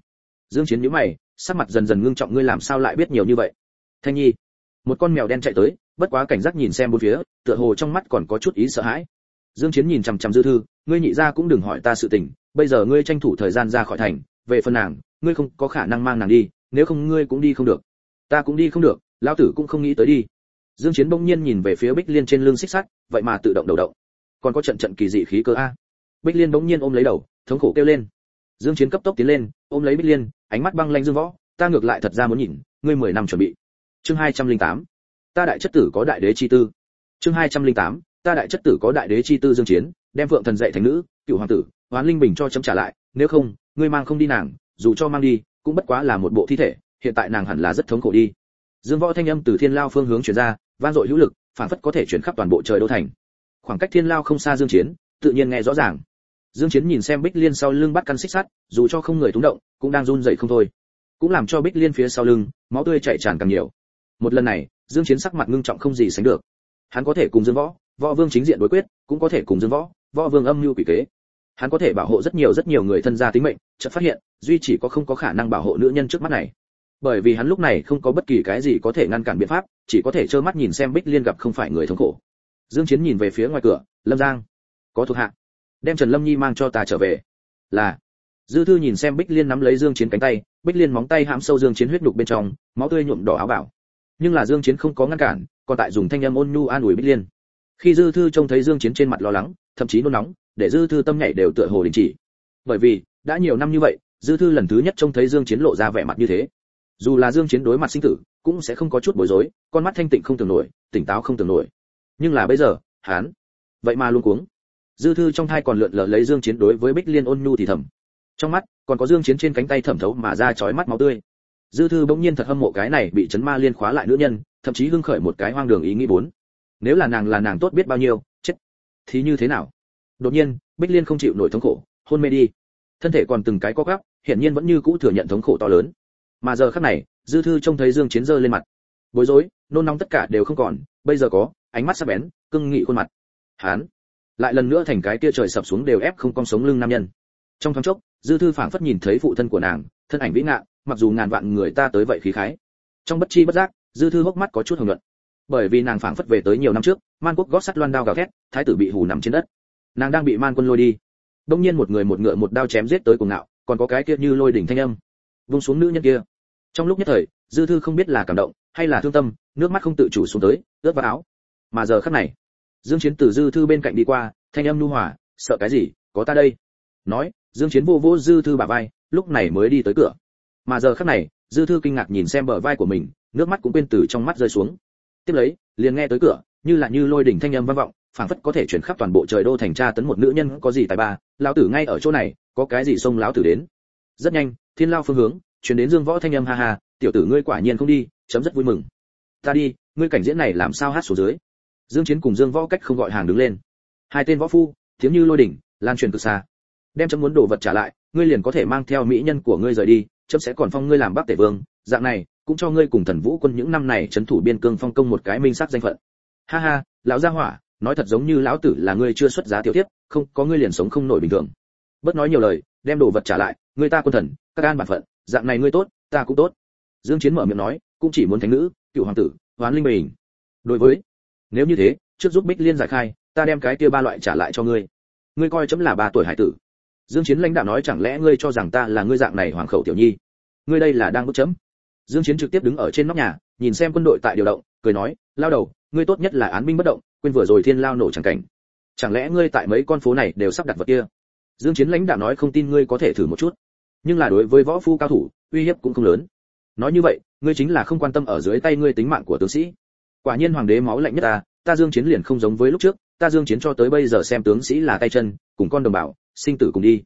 Dương chiến nhíu mày, sắc mặt dần dần ngưng trọng, ngươi làm sao lại biết nhiều như vậy? Thanh nhi, một con mèo đen chạy tới, bất quá cảnh giác nhìn xem bốn phía, tựa hồ trong mắt còn có chút ý sợ hãi. Dương chiến nhìn chằm chằm dư thư, ngươi nhị gia cũng đừng hỏi ta sự tình, bây giờ ngươi tranh thủ thời gian ra khỏi thành, về phần nàng, ngươi không có khả năng mang nàng đi, nếu không ngươi cũng đi không được. Ta cũng đi không được, lão tử cũng không nghĩ tới đi. Dương chiến bỗng nhiên nhìn về phía bích liên trên lưng xích sắt, vậy mà tự động đầu động. Còn có trận trận kỳ dị khí cơ a. Bích liên bỗng nhiên ôm lấy đầu, thống khổ kêu lên dương chiến cấp tốc tiến lên, ôm lấy bích liên, ánh mắt băng lanh dương võ, ta ngược lại thật ra muốn nhìn, ngươi mười năm chuẩn bị chương 208. ta đại chất tử có đại đế chi tư chương 208. ta đại chất tử có đại đế chi tư dương chiến, đem vượng thần dạy thành nữ, cựu hoàng tử, hoán linh bình cho chấm trả lại, nếu không, ngươi mang không đi nàng, dù cho mang đi, cũng bất quá là một bộ thi thể, hiện tại nàng hẳn là rất thống khổ đi dương võ thanh âm từ thiên lao phương hướng truyền ra, vang dội hữu lực phản phất có thể chuyển khắp toàn bộ trời đô thành khoảng cách thiên lao không xa dương chiến, tự nhiên nghe rõ ràng dương chiến nhìn xem bích liên sau lưng bắt căn xích sắt, dù cho không người túng động, cũng đang run rẩy không thôi. Cũng làm cho bích liên phía sau lưng, máu tươi chảy tràn càng nhiều. Một lần này, dương chiến sắc mặt ngưng trọng không gì sánh được. Hắn có thể cùng dương võ võ vương chính diện đối quyết, cũng có thể cùng dương võ võ vương âm mưu quỷ kế. Hắn có thể bảo hộ rất nhiều rất nhiều người thân gia tính mệnh, chợt phát hiện, duy chỉ có không có khả năng bảo hộ nữ nhân trước mắt này. Bởi vì hắn lúc này không có bất kỳ cái gì có thể ngăn cản biện pháp, chỉ có thể trơ mắt nhìn xem bích liên gặp không phải người thống khổ. Dương chiến nhìn về phía ngoài cửa, lâm giang, có thuộc hạ đem trần lâm nhi mang cho ta trở về. Là. Dư thư nhìn xem bích liên nắm lấy dương chiến cánh tay, bích liên móng tay hãm sâu dương chiến huyết đục bên trong, máu tươi nhuộm đỏ áo bảo nhưng là dương chiến không có ngăn cản, còn tại dùng thanh âm ôn nhu an ủi bích liên. Khi dư thư trông thấy dương chiến trên mặt lo lắng, thậm chí nôn nóng, để dư thư tâm nhảy đều tựa hồ đình chỉ. Bởi vì, đã nhiều năm như vậy, dư thư lần thứ nhất trông thấy dương chiến lộ ra vẻ mặt như thế. Dù là dương chiến đối mặt sinh tử, cũng sẽ không có chút bối rối, con mắt thanh tịnh không tưởng nổi, tỉnh táo không tưởng nổi. Nhưng là bây giờ, hắn, vậy mà luôn cuống dư thư trong thai còn lượn lờ lấy dương chiến đối với bích liên ôn nhu thì thầm. Trong mắt, còn có dương chiến trên cánh tay thẩm thấu mà ra chói mắt máu tươi. Dư thư bỗng nhiên thật hâm mộ cái này bị chấn ma liên khóa lại nữ nhân, thậm chí hưng khởi một cái hoang đường ý nghĩ bốn. Nếu là nàng là nàng tốt biết bao nhiêu, chết. Thì như thế nào? Đột nhiên, bích liên không chịu nổi thống khổ, hôn mê đi. Thân thể còn từng cái co gắp hiện nhiên vẫn như cũ thừa nhận thống khổ to lớn. Mà giờ khắc này, dư thư trông thấy dương chiến giơ lên mặt. Bối rối, nôn nóng tất cả đều không còn, bây giờ có, ánh mắt sắc bén, cưng nghị khuôn mặt. Hắn lại lần nữa thành cái kia trời sập xuống đều ép không cong sống lưng nam nhân. Trong thoáng chốc, dư thư phảng phất nhìn thấy phụ thân của nàng, thân ảnh vĩ ngạ, mặc dù ngàn vạn người ta tới vậy khí khái. Trong bất chi bất giác, dư thư hốc mắt có chút hồng luận bởi vì nàng phảng phất về tới nhiều năm trước, man quốc gót sắt loan đao gào thét, thái tử bị hù nằm trên đất. Nàng đang bị man quân lôi đi. Đông nhiên một người một ngựa một đao chém giết tới cùng ngạo, còn có cái kia như lôi đỉnh thanh âm, vung xuống nữ nhân kia. Trong lúc nhất thời, dư thư không biết là cảm động, hay là thương tâm, nước mắt không tự chủ xuống tới, ướt vào áo. Mà giờ khắc này dương chiến từ dư thư bên cạnh đi qua, thanh âm nhu hòa, sợ cái gì? Có ta đây. Nói, dương chiến vô vô dư thư bả vai, lúc này mới đi tới cửa. Mà giờ khắc này, dư thư kinh ngạc nhìn xem bờ vai của mình, nước mắt cũng quên từ trong mắt rơi xuống. Tiếp lấy, liền nghe tới cửa, như là như lôi đỉnh thanh âm vang vọng, phảng phất có thể chuyển khắp toàn bộ trời đô thành tra tấn một nữ nhân có gì tài ba, lão tử ngay ở chỗ này, có cái gì xông lão tử đến. Rất nhanh, thiên lao phương hướng, chuyển đến dương võ thanh âm ha ha, tiểu tử ngươi quả nhiên không đi, chấm rất vui mừng. Ta đi, ngươi cảnh diễn này làm sao hát xuống dưới? Dương chiến cùng dương võ cách không gọi hàng đứng lên. Hai tên võ phu tiếng như lôi đỉnh, lan truyền cực xa. Đem chấm muốn đồ vật trả lại, ngươi liền có thể mang theo mỹ nhân của ngươi rời đi, chấm sẽ còn phong ngươi làm bắc tể vương, dạng này, cũng cho ngươi cùng thần vũ quân những năm này trấn thủ biên cương phong công một cái minh sắc danh phận. Ha ha, lão gia hỏa, nói thật giống như lão tử là ngươi chưa xuất giá tiểu tiếp không, có ngươi liền sống không nổi bình thường. Bất nói nhiều lời, đem đồ vật trả lại, ngươi ta quân thần, các an bản phận, dạng này ngươi tốt, ta cũng tốt. Dương chiến mở miệng nói, cũng chỉ muốn thánh nữ, cựu hoàng tử, hoán linh bình. Đối với nếu như thế, trước giúp bích liên giải khai, ta đem cái kia ba loại trả lại cho ngươi. Ngươi coi chấm là ba tuổi hải tử. Dương chiến lãnh đạo nói chẳng lẽ ngươi cho rằng ta là ngươi dạng này hoàng khẩu tiểu nhi? Ngươi đây là đang bức chấm. Dương chiến trực tiếp đứng ở trên nóc nhà, nhìn xem quân đội tại điều động, cười nói, lao đầu, ngươi tốt nhất là án binh bất động, quên vừa rồi thiên lao nổ chẳng cảnh. Chẳng lẽ ngươi tại mấy con phố này đều sắp đặt vật kia? Dương chiến lãnh đạo nói, không tin ngươi có thể thử một chút. Nhưng là đối với võ phu cao thủ, uy hiếp cũng không lớn. Nói như vậy, ngươi chính là không quan tâm ở dưới tay ngươi tính mạng của tướng sĩ quả nhiên hoàng đế máu lạnh nhất ta ta dương chiến liền không giống với lúc trước, ta dương chiến cho tới bây giờ xem tướng sĩ là tay chân, cùng con đồng bào, sinh tử cùng đi.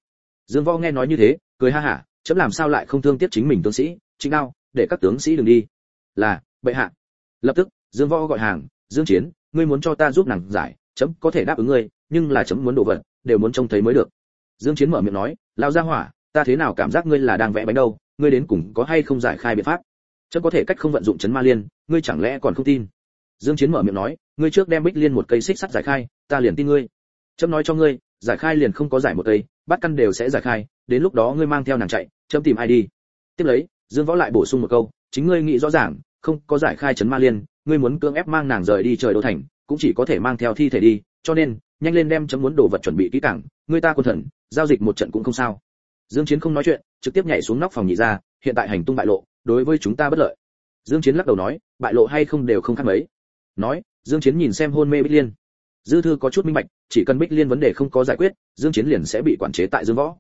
Dương võ nghe nói như thế, cười ha hả, chấm làm sao lại không thương tiếc chính mình tướng sĩ chính đao, để các tướng sĩ đừng đi. Là, bệ hạ. Lập tức, dương võ gọi hàng, dương chiến, ngươi muốn cho ta giúp nàng giải, chấm có thể đáp ứng ngươi, nhưng là chấm muốn đồ vật, đều muốn trông thấy mới được. Dương chiến mở miệng nói lao ra hỏa, ta thế nào cảm giác ngươi là đang vẽ bánh đâu, ngươi đến cùng có hay không giải khai biện pháp? Chấm có thể cách không vận dụng chấn ma liên, ngươi chẳng lẽ còn không tin? Dương chiến mở miệng nói, ngươi trước đem bích liên một cây xích sắt giải khai, ta liền tin ngươi. Chấm nói cho ngươi, giải khai liền không có giải một cây bắt căn đều sẽ giải khai, đến lúc đó ngươi mang theo nàng chạy, chấm tìm ai đi. Tiếp lấy, dương võ lại bổ sung một câu, chính ngươi nghĩ rõ ràng, không có giải khai chấn ma liên, ngươi muốn cưỡng ép mang nàng rời đi trời đô thành, cũng chỉ có thể mang theo thi thể đi, cho nên, nhanh lên đem chấm muốn đồ vật chuẩn bị kỹ càng, ngươi ta quân thần, giao dịch một trận cũng không sao. Dương chiến không nói chuyện, trực tiếp nhảy xuống nóc phòng nhị ra, hiện tại hành tung bại lộ, đối với chúng ta bất lợi. Dương chiến lắc đầu nói, bại lộ hay không đều không khác mấy nói, dương chiến nhìn xem hôn mê bích liên. Dư thư có chút minh bạch, chỉ cần bích liên vấn đề không có giải quyết, dương chiến liền sẽ bị quản chế tại dương võ.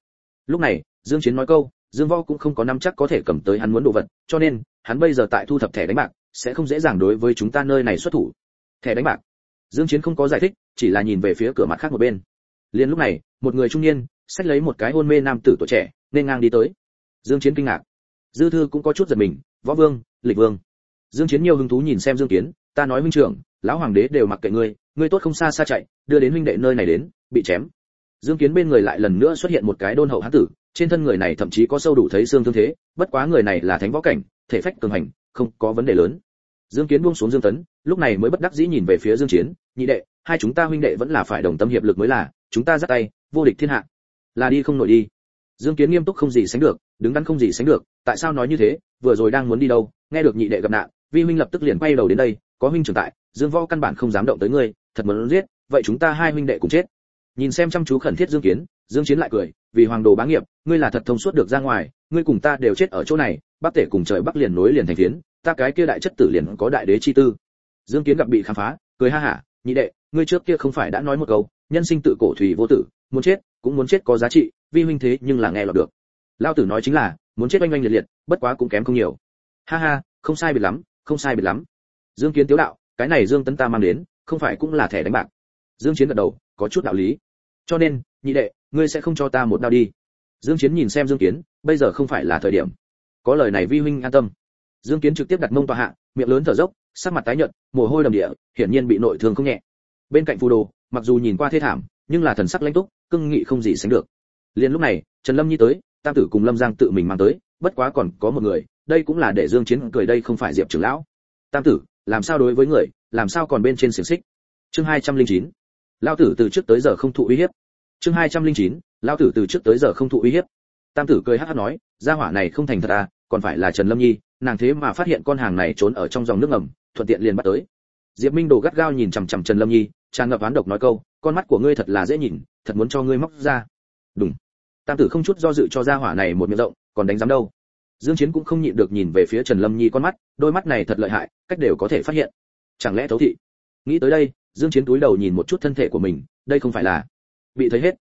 Lúc này, dương chiến nói câu, dương võ cũng không có nắm chắc có thể cầm tới hắn muốn đồ vật, cho nên, hắn bây giờ tại thu thập thẻ đánh bạc, sẽ không dễ dàng đối với chúng ta nơi này xuất thủ. Thẻ đánh bạc. Dương chiến không có giải thích, chỉ là nhìn về phía cửa mặt khác một bên. Liền lúc này, một người trung niên, xách lấy một cái hôn mê nam tử tuổi trẻ, nên ngang đi tới. Dương chiến kinh ngạc. Dư thư cũng có chút giật mình, võ vương, lịch vương. Dương chiến nhiều hứng thú nhìn xem dương kiến ta nói huynh trưởng, lão hoàng đế đều mặc kệ ngươi ngươi tốt không xa xa chạy, đưa đến huynh đệ nơi này đến, bị chém. Dương kiến bên người lại lần nữa xuất hiện một cái đôn hậu hán tử, trên thân người này thậm chí có sâu đủ thấy xương thương thế, bất quá người này là thánh võ cảnh, thể phách cường hành, không có vấn đề lớn. Dương kiến buông xuống dương tấn, lúc này mới bất đắc dĩ nhìn về phía dương chiến, nhị đệ, hai chúng ta huynh đệ vẫn là phải đồng tâm hiệp lực mới là, chúng ta giắt tay, vô địch thiên hạ. Là đi không nổi đi. Dương kiến nghiêm túc không gì sánh được, đứng đắn không gì sánh được, tại sao nói như thế, vừa rồi đang muốn đi đâu, nghe được nhị đệ gặp nạn, vi huynh lập tức liền quay đầu đến đây có huynh trưởng tại, dương võ căn bản không dám động tới ngươi, thật muốn giết, vậy chúng ta hai huynh đệ cùng chết. Nhìn xem chăm chú khẩn thiết dương kiến, dương chiến lại cười, vì hoàng đồ bá nghiệp, ngươi là thật thông suốt được ra ngoài, ngươi cùng ta đều chết ở chỗ này, bắc tể cùng trời bắc liền nối liền thành phiến, ta cái kia đại chất tử liền có đại đế chi tư. Dương kiến gặp bị khám phá, cười ha hả, nhị đệ, ngươi trước kia không phải đã nói một câu, nhân sinh tự cổ thủy vô tử, muốn chết cũng muốn chết có giá trị, vi huynh thế nhưng là nghe lọt được. Lao tử nói chính là, muốn chết oanh oanh liệt liệt, bất quá cũng kém không nhiều. Ha ha, không sai biệt lắm, không sai biệt lắm dương kiến tiếu đạo, cái này dương tấn ta mang đến, không phải cũng là thẻ đánh bạc. Dương chiến gật đầu, có chút đạo lý. Cho nên, nhị đệ, ngươi sẽ không cho ta một đao đi. Dương chiến nhìn xem dương kiến, bây giờ không phải là thời điểm. Có lời này vi huynh an tâm. Dương kiến trực tiếp đặt mông tòa hạ, miệng lớn thở dốc, sắc mặt tái nhợt, mồ hôi đầm địa, hiển nhiên bị nội thương không nhẹ. Bên cạnh phù đồ, mặc dù nhìn qua thê thảm, nhưng là thần sắc lãnh túc, cương nghị không gì sánh được. Liền lúc này, trần lâm nhi tới, tam tử cùng lâm giang tự mình mang tới, bất quá còn có một người, đây cũng là để dương chiến cười đây không phải diệp trưởng lão. Tam tử làm sao đối với người, làm sao còn bên trên xiềng xích. Chương 209 lao tử từ trước tới giờ không thụ uy hiếp. Chương 209 lao tử từ trước tới giờ không thụ uy hiếp. Tam tử cười hắc hắc nói, gia hỏa này không thành thật à còn phải là trần lâm nhi, nàng thế mà phát hiện con hàng này trốn ở trong dòng nước ngầm, thuận tiện liền bắt tới. Diệp minh đồ gắt gao nhìn chằm chằm trần lâm nhi, tràn ngập oán độc nói câu, con mắt của ngươi thật là dễ nhìn, thật muốn cho ngươi móc ra. Đúng tam tử không chút do dự cho gia hỏa này một miệng rộng, còn đánh giám đâu dương chiến cũng không nhịn được nhìn về phía trần lâm nhi con mắt, đôi mắt này thật lợi hại, cách đều có thể phát hiện. Chẳng lẽ thấu thị? Nghĩ tới đây, dương chiến túi đầu nhìn một chút thân thể của mình, đây không phải là bị thấy hết.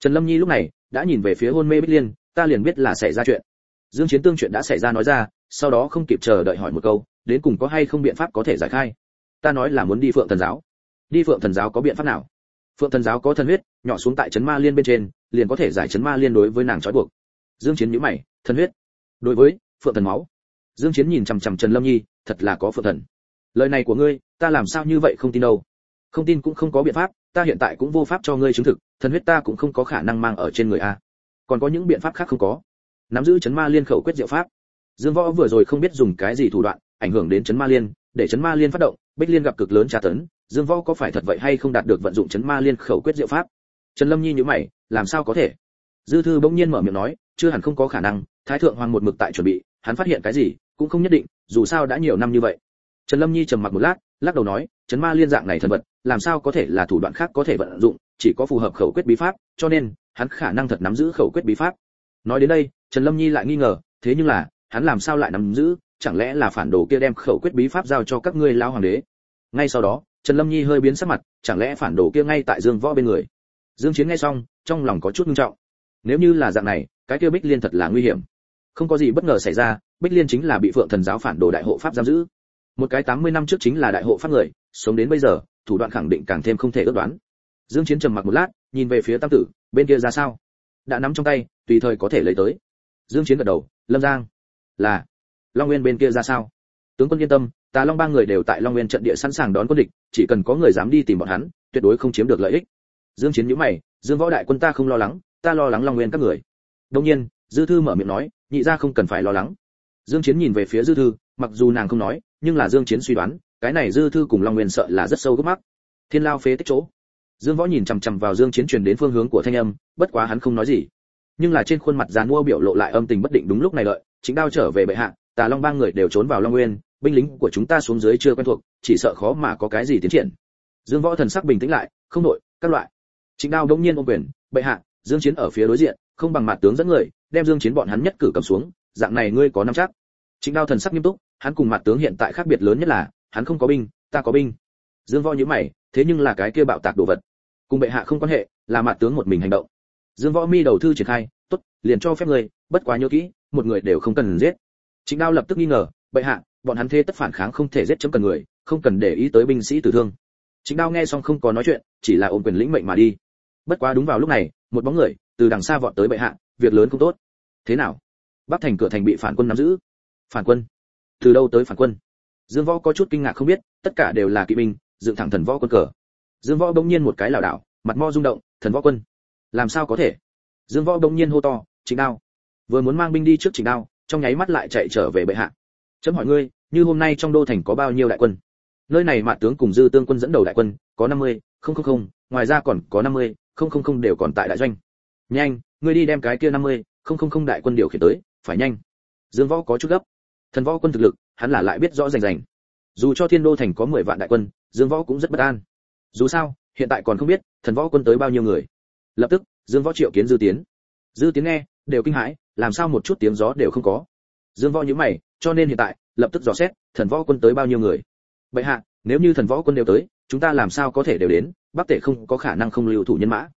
Trần lâm nhi lúc này đã nhìn về phía hôn mê bích liên, ta liền biết là xảy ra chuyện. Dương chiến tương chuyện đã xảy ra nói ra, sau đó không kịp chờ đợi hỏi một câu, đến cùng có hay không biện pháp có thể giải khai? Ta nói là muốn đi phượng thần giáo. Đi phượng thần giáo có biện pháp nào? Phượng thần giáo có thần huyết, nhỏ xuống tại chấn ma liên bên trên, liền có thể giải chấn ma liên đối với nàng trói buộc. Dương chiến nhíu mày, thần huyết đối với phượng thần máu, dương chiến nhìn chằm chằm trần lâm nhi, thật là có phượng thần. Lời này của ngươi, ta làm sao như vậy không tin đâu? Không tin cũng không có biện pháp, ta hiện tại cũng vô pháp cho ngươi chứng thực, thần huyết ta cũng không có khả năng mang ở trên người a. Còn có những biện pháp khác không có. Nắm giữ chấn ma liên khẩu quyết diệu pháp. Dương võ vừa rồi không biết dùng cái gì thủ đoạn, ảnh hưởng đến chấn ma liên, để chấn ma liên phát động, bích liên gặp cực lớn tra tấn, dương võ có phải thật vậy hay không đạt được vận dụng chấn ma liên khẩu quyết diệu pháp? Trần lâm nhi nhíu mày, làm sao có thể? Dư thư bỗng nhiên mở miệng nói, chưa hẳn không có khả năng thái thượng hoàng một mực tại chuẩn bị, hắn phát hiện cái gì cũng không nhất định, dù sao đã nhiều năm như vậy. Trần lâm nhi trầm mặc một lát, lắc đầu nói trấn ma liên dạng này thần vật, làm sao có thể là thủ đoạn khác có thể vận dụng, chỉ có phù hợp khẩu quyết bí pháp, cho nên, hắn khả năng thật nắm giữ khẩu quyết bí pháp. Nói đến đây, trần lâm nhi lại nghi ngờ, thế nhưng là, hắn làm sao lại nắm giữ? Chẳng lẽ là phản đồ kia đem khẩu quyết bí pháp giao cho các ngươi lao hoàng đế? Ngay sau đó, trần lâm nhi hơi biến sắc mặt, chẳng lẽ phản đồ kia ngay tại dương võ bên người? Dương chiến nghe xong, trong lòng có chút nghiêm trọng. Nếu như là dạng này, cái kia bích liên thật là nguy hiểm không có gì bất ngờ xảy ra, bích liên chính là bị phượng thần giáo phản đồ đại hộ pháp giam giữ. Một cái 80 năm trước chính là đại hộ pháp người, sống đến bây giờ, thủ đoạn khẳng định càng thêm không thể ước đoán. Dương chiến trầm mặc một lát, nhìn về phía tam tử, bên kia ra sao? Đã nắm trong tay, tùy thời có thể lấy tới. Dương chiến gật đầu, lâm giang, là. Long nguyên bên kia ra sao? Tướng quân yên tâm ta long ba người đều tại long nguyên trận địa sẵn sàng đón quân địch, chỉ cần có người dám đi tìm bọn hắn, tuyệt đối không chiếm được lợi ích. Dương chiến nhíu mày, dương võ đại quân ta không lo lắng, ta lo lắng long nguyên các người. Đương nhiên dư thư mở miệng nói, nhị gia không cần phải lo lắng. Dương chiến nhìn về phía dư thư, mặc dù nàng không nói, nhưng là dương chiến suy đoán, cái này dư thư cùng long nguyên sợ là rất sâu gốc mắc. Thiên lao phế tích chỗ. Dương võ nhìn chằm chằm vào dương chiến truyền đến phương hướng của thanh âm, bất quá hắn không nói gì. Nhưng là trên khuôn mặt già mua biểu lộ lại âm tình bất định đúng lúc này lợi chính đao trở về bệ hạ, tà long ba người đều trốn vào long nguyên, binh lính của chúng ta xuống dưới chưa quen thuộc, chỉ sợ khó mà có cái gì tiến triển. Dương võ thần sắc bình tĩnh lại, không nội các loại. Chính đao đông nhiên ôm quyền, bệ hạ, dương chiến ở phía đối diện, không bằng mặt tướng dẫn người đem dương chiến bọn hắn nhất cử cầm xuống, dạng này ngươi có nắm chắc. Chính đao thần sắc nghiêm túc, hắn cùng mặt tướng hiện tại khác biệt lớn nhất là, hắn không có binh, ta có binh. Dương võ nhíu mày, thế nhưng là cái kia bạo tạc đồ vật. Cùng bệ hạ không quan hệ, là mặt tướng một mình hành động. Dương võ mi đầu thư triển khai, tốt, liền cho phép ngươi, bất quá nhớ kỹ, một người đều không cần giết. Chính đao lập tức nghi ngờ, bệ hạ, bọn hắn thế tất phản kháng không thể giết chấm cần người, không cần để ý tới binh sĩ tử thương. Chính đao nghe xong không có nói chuyện, chỉ là ôm quyền lĩnh mệnh mà đi. Bất quá đúng vào lúc này, một bóng người từ đằng xa vọt tới bệ hạ việc lớn không tốt. Thế nào? Bắc thành cửa thành bị phản quân nắm giữ. Phản quân? Từ đâu tới phản quân? Dương võ có chút kinh ngạc không biết tất cả đều là kỵ binh dựng thẳng thần võ quân cờ. Dương võ bỗng nhiên một cái lảo đảo mặt mo rung động thần võ quân. Làm sao có thể? Dương võ bỗng nhiên hô to chính đao. Vừa muốn mang binh đi trước chính đao trong nháy mắt lại chạy trở về bệ hạ. Chấm hỏi ngươi như hôm nay trong đô thành có bao nhiêu đại quân? Nơi này mạ tướng cùng dư tương quân dẫn đầu đại quân có 50, không không không ngoài ra còn có 50, không không không đều còn tại đại doanh nhanh ngươi đi đem cái kia 50, không không không đại quân điều khiển tới phải nhanh. Dương võ có chút gấp. Thần võ quân thực lực hắn là lại biết rõ rành rành. Dù cho thiên đô thành có 10 vạn đại quân dương võ cũng rất bất an. Dù sao hiện tại còn không biết thần võ quân tới bao nhiêu người. Lập tức dương võ triệu kiến dư tiến. Dư tiến nghe đều kinh hãi làm sao một chút tiếng gió đều không có. Dương võ nhíu mày cho nên hiện tại lập tức dò xét thần võ quân tới bao nhiêu người. Vậy hạ nếu như thần võ quân đều tới chúng ta làm sao có thể đều đến bắc tể không có khả năng không lưu thủ nhân mã.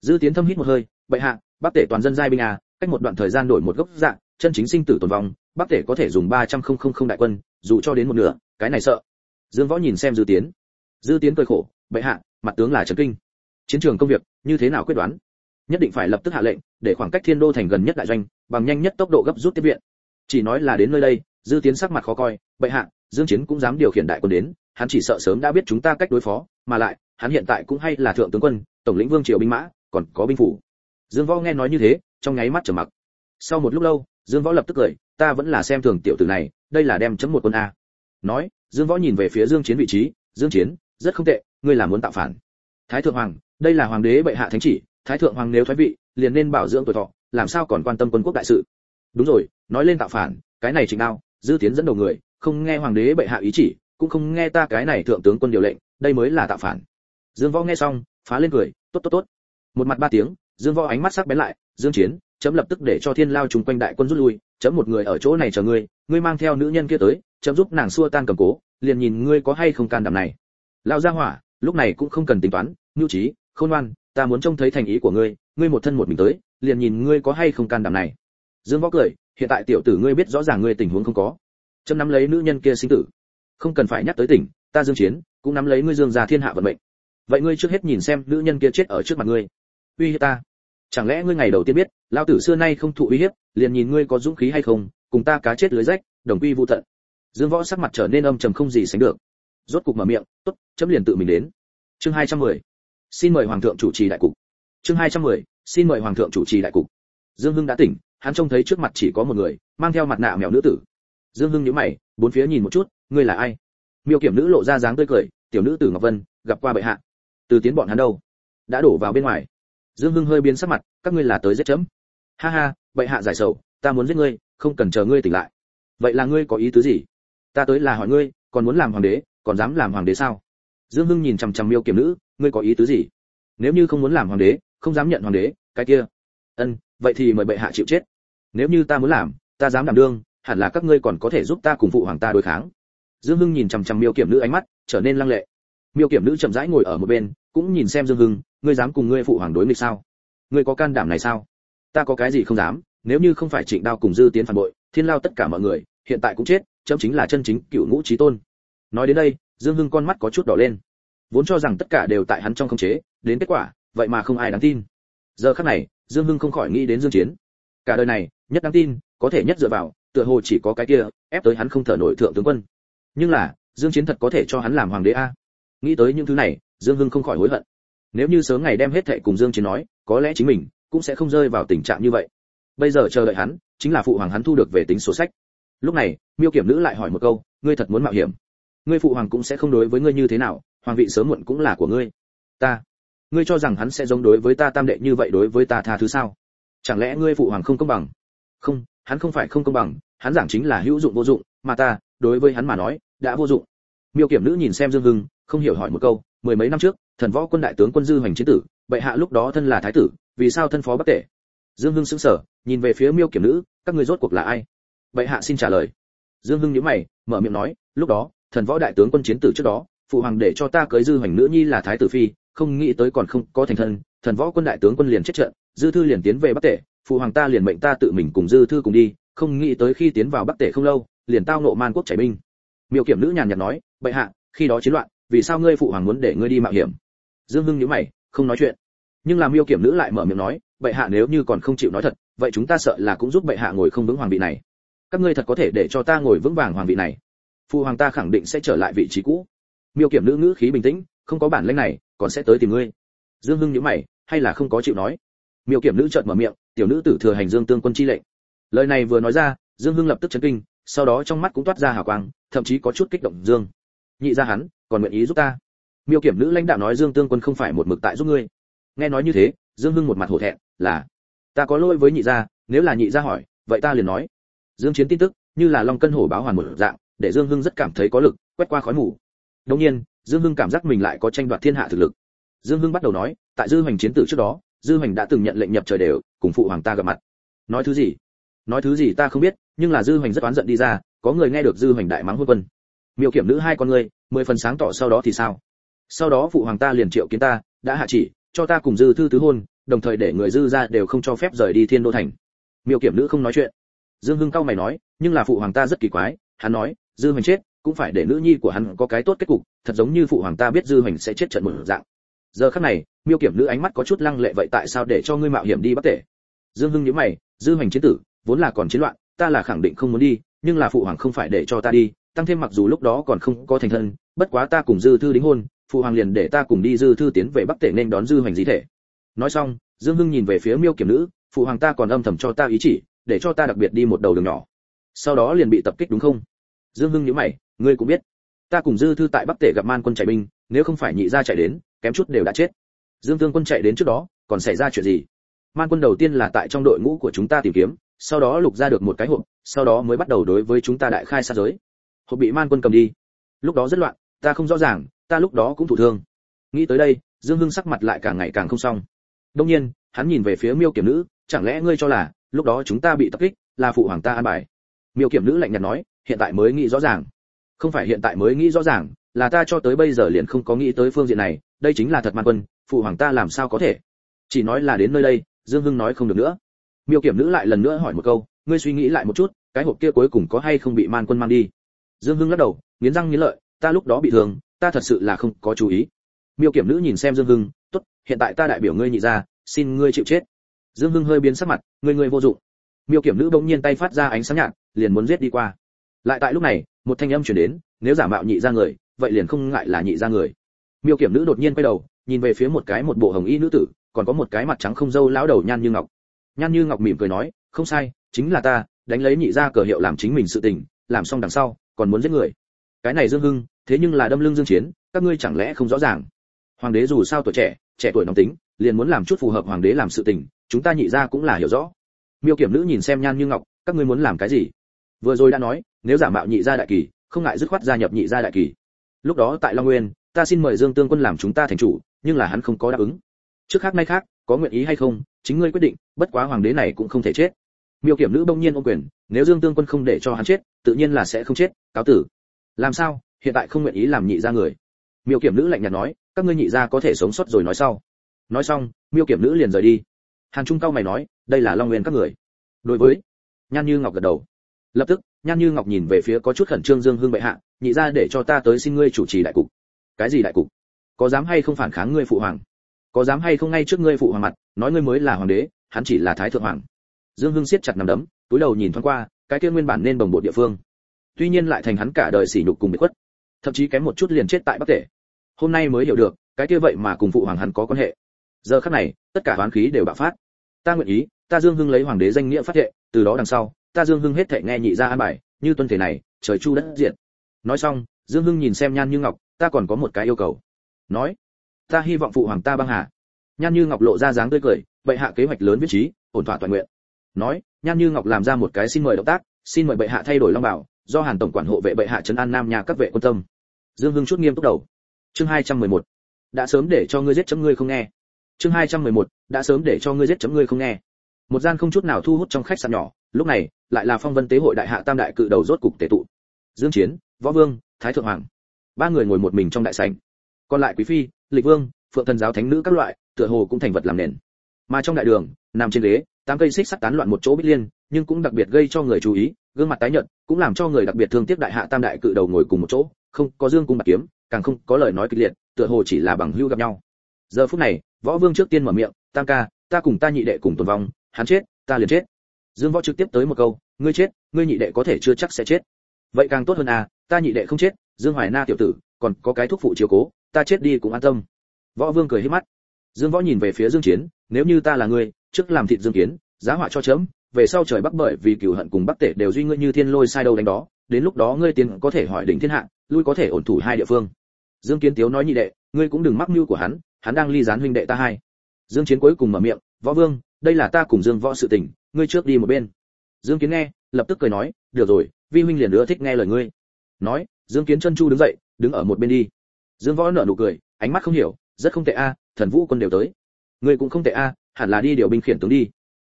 Dư tiến thâm hít một hơi bệ hạ bắc tể toàn dân giai binh à cách một đoạn thời gian đổi một gốc dạng, chân chính sinh tử tồn vong bắc tể có thể dùng ba trăm không không không đại quân, dù cho đến một nửa, cái này sợ. Dương võ nhìn xem dư tiến. Dư tiến cười khổ, bệ hạ, mặt tướng là trấn kinh. Chiến trường công việc, như thế nào quyết đoán? Nhất định phải lập tức hạ lệnh, để khoảng cách thiên đô thành gần nhất đại doanh, bằng nhanh nhất tốc độ gấp rút tiếp viện. Chỉ nói là đến nơi đây, dư tiến sắc mặt khó coi, bệ hạ, dương chiến cũng dám điều khiển đại quân đến, hắn chỉ sợ sớm đã biết chúng ta cách đối phó, mà lại, hắn hiện tại cũng hay là thượng tướng quân, tổng lĩnh vương triều binh mã, còn có binh phủ dương võ nghe nói như thế, trong nháy mắt trầm mặc. Sau một lúc lâu, dương võ lập tức cười, ta vẫn là xem thường tiểu tử này, đây là đem chấm một quân a. Nói, dương võ nhìn về phía dương chiến vị trí, dương chiến, rất không tệ, ngươi là muốn tạo phản. Thái thượng hoàng, đây là hoàng đế bệ hạ thánh chỉ, thái thượng hoàng nếu thoái vị, liền nên bảo dưỡng tuổi thọ, làm sao còn quan tâm quân quốc đại sự? Đúng rồi, nói lên tạo phản, cái này chính nào dư tiến dẫn đầu người, không nghe hoàng đế bệ hạ ý chỉ, cũng không nghe ta cái này thượng tướng quân điều lệnh, đây mới là tạo phản. Dương võ nghe xong, phá lên cười, tốt tốt tốt. Một mặt ba tiếng dương võ ánh mắt sắc bén lại, dương chiến, chấm lập tức để cho thiên lao trùng quanh đại quân rút lui, chấm một người ở chỗ này chờ ngươi ngươi mang theo nữ nhân kia tới, chấm giúp nàng xua tan cầm cố, liền nhìn ngươi có hay không can đảm này. Lao gia hỏa, lúc này cũng không cần tính toán nhu trí khôn ngoan, ta muốn trông thấy thành ý của ngươi ngươi một thân một mình tới, liền nhìn ngươi có hay không can đảm này. Dương võ cười, hiện tại tiểu tử ngươi biết rõ ràng ngươi tình huống không có, chấm nắm lấy nữ nhân kia sinh tử. Không cần phải nhắc tới tỉnh ta dương chiến, cũng nắm lấy ngươi dương gia thiên hạ vận mệnh. Vậy ngươi trước hết nhìn xem nữ nhân kia chết ở trước mặt ngươi. Uy hiếp ta chẳng lẽ ngươi ngày đầu tiên biết lao tử xưa nay không thụ uy hiếp, liền nhìn ngươi có dũng khí hay không, cùng ta cá chết lưới rách, đồng quy vu tận. Dương võ sắc mặt trở nên âm trầm không gì sánh được. Rốt cục mở miệng, tốt, chấm liền tự mình đến. Chương 210. xin mời hoàng thượng chủ trì đại cục. Chương 210. xin mời hoàng thượng chủ trì đại cục. Dương hưng đã tỉnh, hắn trông thấy trước mặt chỉ có một người, mang theo mặt nạ mèo nữ tử. Dương hưng nhíu mày, bốn phía nhìn một chút, ngươi là ai? Miêu kiểm nữ lộ ra dáng tươi cười, tiểu nữ tử ngọc vân, gặp qua bệ hạ. Từ tiến bọn hắn đâu? Đã đổ vào bên ngoài dương hưng hơi biến sắc mặt, các ngươi là tới giết chấm. Ha ha, bệ hạ giải sầu, ta muốn giết ngươi, không cần chờ ngươi tỉnh lại. Vậy là ngươi có ý tứ gì? Ta tới là hỏi ngươi, còn muốn làm hoàng đế, còn dám làm hoàng đế sao? Dương hưng nhìn chằm chằm miêu kiểm nữ, ngươi có ý tứ gì? Nếu như không muốn làm hoàng đế, không dám nhận hoàng đế, cái kia. Ân, vậy thì mời bệ hạ chịu chết. Nếu như ta muốn làm, ta dám đảm đương, hẳn là các ngươi còn có thể giúp ta cùng phụ hoàng ta đối kháng. Dương hưng nhìn chằm chằm miêu kiểm nữ ánh mắt, trở nên lăng lệ. Miêu kiểm nữ chậm rãi ngồi ở một bên, cũng nhìn xem dương hưng ngươi dám cùng ngươi phụ hoàng đối nghịch sao? Ngươi có can đảm này sao? Ta có cái gì không dám, nếu như không phải trịnh đao cùng dư tiến phản bội, thiên lao tất cả mọi người, hiện tại cũng chết, chấm chính là chân chính cựu ngũ trí tôn. Nói đến đây, dương hưng con mắt có chút đỏ lên. Vốn cho rằng tất cả đều tại hắn trong khống chế, đến kết quả, vậy mà không ai đáng tin. Giờ khắc này, dương hưng không khỏi nghĩ đến dương chiến. Cả đời này, nhất đáng tin, có thể nhất dựa vào, tựa hồ chỉ có cái kia, ép tới hắn không thở nổi thượng tướng quân. Nhưng là, dương chiến thật có thể cho hắn làm hoàng đế a. Nghĩ tới những thứ này, dương hưng không khỏi hối hận nếu như sớm ngày đem hết thệ cùng dương chiến nói, có lẽ chính mình cũng sẽ không rơi vào tình trạng như vậy. Bây giờ chờ đợi hắn, chính là phụ hoàng hắn thu được về tính sổ sách. Lúc này, miêu kiểm nữ lại hỏi một câu, ngươi thật muốn mạo hiểm? Ngươi phụ hoàng cũng sẽ không đối với ngươi như thế nào, hoàng vị sớm muộn cũng là của ngươi. Ta? Ngươi cho rằng hắn sẽ giống đối với ta tam đệ như vậy đối với ta tha thứ sao? Chẳng lẽ ngươi phụ hoàng không công bằng? Không, hắn không phải không công bằng, hắn giảng chính là hữu dụng vô dụng, mà ta, đối với hắn mà nói, đã vô dụng. Miêu kiểm nữ nhìn xem dương hưng, không hiểu hỏi một câu, mười mấy năm trước thần võ quân đại tướng quân dư hoành chiến tử, bệ hạ lúc đó thân là thái tử, vì sao thân phó bắc tể? Dương hưng sững sờ, nhìn về phía miêu kiểm nữ, các ngươi rốt cuộc là ai? Bệ hạ xin trả lời. Dương hưng nhíu mày, mở miệng nói, lúc đó, thần võ đại tướng quân chiến tử trước đó, phụ hoàng để cho ta cưới dư hoành nữ nhi là thái tử phi, không nghĩ tới còn không có thành thân, thần võ quân đại tướng quân liền chết trận, dư thư liền tiến về bắc tể, phụ hoàng ta liền mệnh ta tự mình cùng dư thư cùng đi, không nghĩ tới khi tiến vào bắc tể không lâu, liền tao nộ man quốc chảy binh. Miêu kiểm nữ nhàn nhạt nói, bệ hạ, khi đó chiến loạn, vì sao ngươi phụ hoàng muốn để ngươi đi mạo hiểm? Dương hưng nhíu mày, không nói chuyện. Nhưng làm miêu kiểm nữ lại mở miệng nói, bệ hạ nếu như còn không chịu nói thật, vậy chúng ta sợ là cũng giúp bệ hạ ngồi không vững hoàng vị này. Các ngươi thật có thể để cho ta ngồi vững vàng hoàng vị này. Phụ hoàng ta khẳng định sẽ trở lại vị trí cũ. Miêu kiểm nữ ngữ khí bình tĩnh, không có bản lĩnh này, còn sẽ tới tìm ngươi. Dương hưng nhíu mày, hay là không có chịu nói? Miêu kiểm nữ chợt mở miệng, tiểu nữ tử thừa hành dương tương quân chi lệnh. Lời này vừa nói ra, dương hưng lập tức chấn kinh, sau đó trong mắt cũng toát ra hào quang, thậm chí có chút kích động dương. Nhị ra hắn, còn nguyện ý giúp ta? Miêu kiểm nữ lãnh đạo nói dương tương quân không phải một mực tại giúp ngươi. Nghe nói như thế, dương hưng một mặt hổ thẹn, là, ta có lỗi với nhị gia, nếu là nhị gia hỏi, vậy ta liền nói. Dương chiến tin tức, như là long cân hổ báo hoàn một dạng, để dương hưng rất cảm thấy có lực, quét qua khói mù. Đồng nhiên, dương hưng cảm giác mình lại có tranh đoạt thiên hạ thực lực. Dương hưng bắt đầu nói, tại dư hoành chiến tử trước đó, dư hoành đã từng nhận lệnh nhập trời đều, cùng phụ hoàng ta gặp mặt. Nói thứ gì? Nói thứ gì ta không biết, nhưng là dư hoành rất oán giận đi ra, có người nghe được dư hoành đại mắng hôn quân. Miêu kiểm nữ hai con người, mười phần sáng tỏ sau đó thì sao? Sau đó phụ hoàng ta liền triệu kiến ta, đã hạ chỉ, cho ta cùng dư thư tứ hôn, đồng thời để người dư ra đều không cho phép rời đi thiên đô thành. Miêu kiểm nữ không nói chuyện. Dương hưng cao mày nói, nhưng là phụ hoàng ta rất kỳ quái, hắn nói, dư hoành chết, cũng phải để nữ nhi của hắn có cái tốt kết cục, thật giống như phụ hoàng ta biết dư hoành sẽ chết trận một dạng. Giờ khắc này, miêu kiểm nữ ánh mắt có chút lăng lệ vậy tại sao để cho ngươi mạo hiểm đi bắt tể? Dương hưng nhíu mày, dư hoành chiến tử, vốn là còn chiến loạn, ta là khẳng định không muốn đi, nhưng là phụ hoàng không phải để cho ta đi, tăng thêm mặc dù lúc đó còn không có thành thân, bất quá ta cùng dư thư đính hôn phụ hoàng liền để ta cùng đi dư thư tiến về bắc tể nên đón dư hoành dí thể. Nói xong, dương hưng nhìn về phía miêu kiểm nữ, phụ hoàng ta còn âm thầm cho ta ý chỉ, để cho ta đặc biệt đi một đầu đường nhỏ. Sau đó liền bị tập kích đúng không? Dương hưng nhíu mày, ngươi cũng biết, ta cùng dư thư tại bắc tể gặp man quân chạy binh, nếu không phải nhị gia chạy đến, kém chút đều đã chết. Dương tương quân chạy đến trước đó, còn xảy ra chuyện gì? Man quân đầu tiên là tại trong đội ngũ của chúng ta tìm kiếm, sau đó lục ra được một cái hộp, sau đó mới bắt đầu đối với chúng ta đại khai sát giới. Hộp bị man quân cầm đi. Lúc đó rất loạn, ta không rõ ràng ta lúc đó cũng thụ thương. Nghĩ tới đây, dương hưng sắc mặt lại càng ngày càng không xong. Đông nhiên, hắn nhìn về phía miêu kiểm nữ, chẳng lẽ ngươi cho là, lúc đó chúng ta bị tập kích, là phụ hoàng ta an bài? Miêu kiểm nữ lạnh nhạt nói, hiện tại mới nghĩ rõ ràng. Không phải hiện tại mới nghĩ rõ ràng, là ta cho tới bây giờ liền không có nghĩ tới phương diện này, đây chính là thật man quân, phụ hoàng ta làm sao có thể? Chỉ nói là đến nơi đây, dương hưng nói không được nữa. Miêu kiểm nữ lại lần nữa hỏi một câu, ngươi suy nghĩ lại một chút, cái hộp kia cuối cùng có hay không bị man quân mang đi? Dương hưng lắc đầu, nghiến răng nghiến lợi, ta lúc đó bị thương ta thật sự là không có chú ý. Miêu kiểm nữ nhìn xem dương hưng, tốt, hiện tại ta đại biểu ngươi nhị ra xin ngươi chịu chết. Dương hưng hơi biến sắc mặt, ngươi ngươi vô dụng. Miêu kiểm nữ bỗng nhiên tay phát ra ánh sáng nhạt, liền muốn giết đi qua. Lại tại lúc này, một thanh âm truyền đến, nếu giả mạo nhị ra người, vậy liền không ngại là nhị ra người. Miêu kiểm nữ đột nhiên quay đầu, nhìn về phía một cái một bộ hồng y nữ tử, còn có một cái mặt trắng không dâu lão đầu nhan như ngọc. Nhan như ngọc mỉm cười nói, không sai, chính là ta, đánh lấy nhị ra cờ hiệu làm chính mình sự tình, làm xong đằng sau, còn muốn giết người. Cái này dương hưng thế nhưng là đâm lưng dương chiến, các ngươi chẳng lẽ không rõ ràng? Hoàng đế dù sao tuổi trẻ trẻ tuổi nóng tính, liền muốn làm chút phù hợp hoàng đế làm sự tình, chúng ta nhị ra cũng là hiểu rõ. Miêu kiểm nữ nhìn xem nhan như ngọc, các ngươi muốn làm cái gì? Vừa rồi đã nói, nếu giả mạo nhị gia đại kỳ, không ngại dứt khoát gia nhập nhị gia đại kỳ. Lúc đó tại long nguyên, ta xin mời dương tương quân làm chúng ta thành chủ, nhưng là hắn không có đáp ứng. Trước khác nay khác, có nguyện ý hay không, chính ngươi quyết định, bất quá hoàng đế này cũng không thể chết. Miêu kiểm nữ bỗng nhiên ôm quyền, nếu dương tương quân không để cho hắn chết, tự nhiên là sẽ không chết, cáo tử. Làm sao? Hiện tại không nguyện ý làm nhị gia người. Miêu kiểm nữ lạnh nhạt nói, các ngươi nhị gia có thể sống sót rồi nói sau. Nói xong, miêu kiểm nữ liền rời đi. Hàn trung cao mày nói, đây là long nguyên các người. Đối với nhan như ngọc gật đầu. Lập tức, nhan như ngọc nhìn về phía có chút khẩn trương dương hương bệ hạ, nhị ra để cho ta tới xin ngươi chủ trì đại cục. Cái gì đại cục? Có dám hay không phản kháng ngươi phụ hoàng? Có dám hay không ngay trước ngươi phụ hoàng mặt, nói ngươi mới là hoàng đế, hắn chỉ là thái thượng hoàng. Dương hưng siết chặt nằm đấm, túi đầu nhìn thoáng qua, cái kia nguyên bản nên bồng bột địa phương. Tuy nhiên lại thành hắn cả đời sỉ nhục cùng bị khuất thậm chí kém một chút liền chết tại bắc tể. Hôm nay mới hiểu được, cái kia vậy mà cùng phụ hoàng hắn có quan hệ. Giờ khắc này, tất cả hoán khí đều bạo phát. Ta nguyện ý, ta dương hưng lấy hoàng đế danh nghĩa phát hệ từ đó đằng sau, ta dương hưng hết thệ nghe nhị ra an bài, như tuân thể này, trời chu đất diện nói xong, dương hưng nhìn xem nhan như ngọc, ta còn có một cái yêu cầu. Nói, ta hy vọng phụ hoàng ta băng hà. Nhan như ngọc lộ ra dáng tươi cười, bệ hạ kế hoạch lớn viết trí, ổn thỏa toàn nguyện. Nói, nhan như ngọc làm ra một cái xin mời động tác, xin mời bệ hạ thay đổi long bảo do hàn tổng quản hộ vệ bệ hạ trấn an nam nhà các vệ quân tâm. Dương hưng chút nghiêm túc đầu. Chương 211. đã sớm để cho ngươi giết chấm ngươi không nghe. Chương 211, đã sớm để cho ngươi giết chấm ngươi không nghe. Một gian không chút nào thu hút trong khách sạn nhỏ lúc này lại là phong vân tế hội đại hạ tam đại cự đầu rốt cục tề tụ. Dương chiến võ vương thái thượng hoàng. Ba người ngồi một mình trong đại sảnh. Còn lại quý phi lịch vương phượng thần giáo thánh nữ các loại tựa hồ cũng thành vật làm nền. Mà trong đại đường nằm trên ghế tám cây xích sắt tán loạn một chỗ bích liên nhưng cũng đặc biệt gây cho người chú ý, gương mặt tái nhợt, cũng làm cho người đặc biệt thương tiếc đại hạ tam đại cự đầu ngồi cùng một chỗ, không có dương cung bạc kiếm, càng không có lời nói kịch liệt, tựa hồ chỉ là bằng hữu gặp nhau. Giờ phút này, võ vương trước tiên mở miệng, tam ca, ta cùng ta nhị đệ cùng tồn vong, hắn chết, ta liền chết. Dương võ trực tiếp tới một câu, ngươi chết, ngươi nhị đệ có thể chưa chắc sẽ chết. Vậy càng tốt hơn à ta nhị đệ không chết, dương hoài na tiểu tử, còn có cái thuốc phụ chiếu cố, ta chết đi cũng an tâm. Võ vương cười hết mắt. Dương võ nhìn về phía dương chiến, nếu như ta là ngươi, trước làm thịt dương kiến, giá họa cho chấm về sau trời bắc bởi vì cửu hận cùng bắc tể đều duy ngươi như thiên lôi sai đâu đánh đó, đến lúc đó ngươi tiến có thể hỏi đỉnh thiên hạ, lui có thể ổn thủ hai địa phương. Dương kiến tiếu nói nhị đệ, ngươi cũng đừng mắc mưu của hắn hắn đang ly gián huynh đệ ta hai. Dương chiến cuối cùng mở miệng, võ vương, đây là ta cùng dương võ sự tình, ngươi trước đi một bên. Dương kiến nghe, lập tức cười nói, được rồi, vi huynh liền nữa thích nghe lời ngươi. Nói, dương kiến chân chu đứng dậy, đứng ở một bên đi. Dương võ nở nụ cười, ánh mắt không hiểu, rất không tệ a, thần vũ quân đều tới. Ngươi cũng không tệ a, hẳn là đi điều binh khiển tướng đi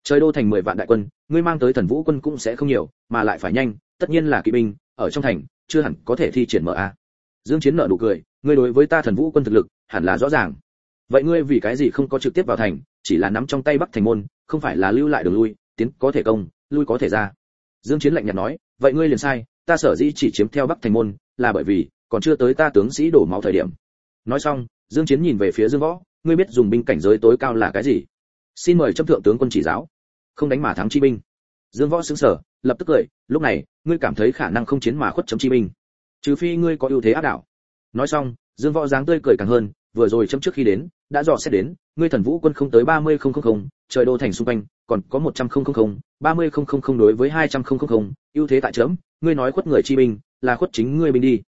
trời đô thành mười vạn đại quân, ngươi mang tới thần vũ quân cũng sẽ không nhiều, mà lại phải nhanh, tất nhiên là kỵ binh, ở trong thành, chưa hẳn có thể thi triển mở a. Dương chiến nợ nụ cười, ngươi đối với ta thần vũ quân thực lực, hẳn là rõ ràng. Vậy ngươi vì cái gì không có trực tiếp vào thành, chỉ là nắm trong tay bắc thành môn, không phải là lưu lại đường lui, tiến có thể công, lui có thể ra. Dương chiến lạnh nhạt nói, vậy ngươi liền sai, ta sở dĩ chỉ chiếm theo bắc thành môn, là bởi vì, còn chưa tới ta tướng sĩ đổ máu thời điểm. Nói xong, dương chiến nhìn về phía dương võ, ngươi biết dùng binh cảnh giới tối cao là cái gì? Xin mời trâm thượng tướng quân chỉ giáo. Không đánh mà thắng chi binh. Dương võ xứng sờ, lập tức cười, lúc này, ngươi cảm thấy khả năng không chiến mà khuất chấm chi binh. Trừ phi ngươi có ưu thế áp đảo. Nói xong, dương võ dáng tươi cười càng hơn, vừa rồi chấm trước khi đến, đã dò xét đến, ngươi thần vũ quân không tới ba mươi không không không, trời đô thành xung quanh, còn có một trăm không không không, ba mươi không không không đối với hai trăm không không không, ưu thế tại chấm, ngươi nói khuất người chi binh, là khuất chính ngươi binh đi.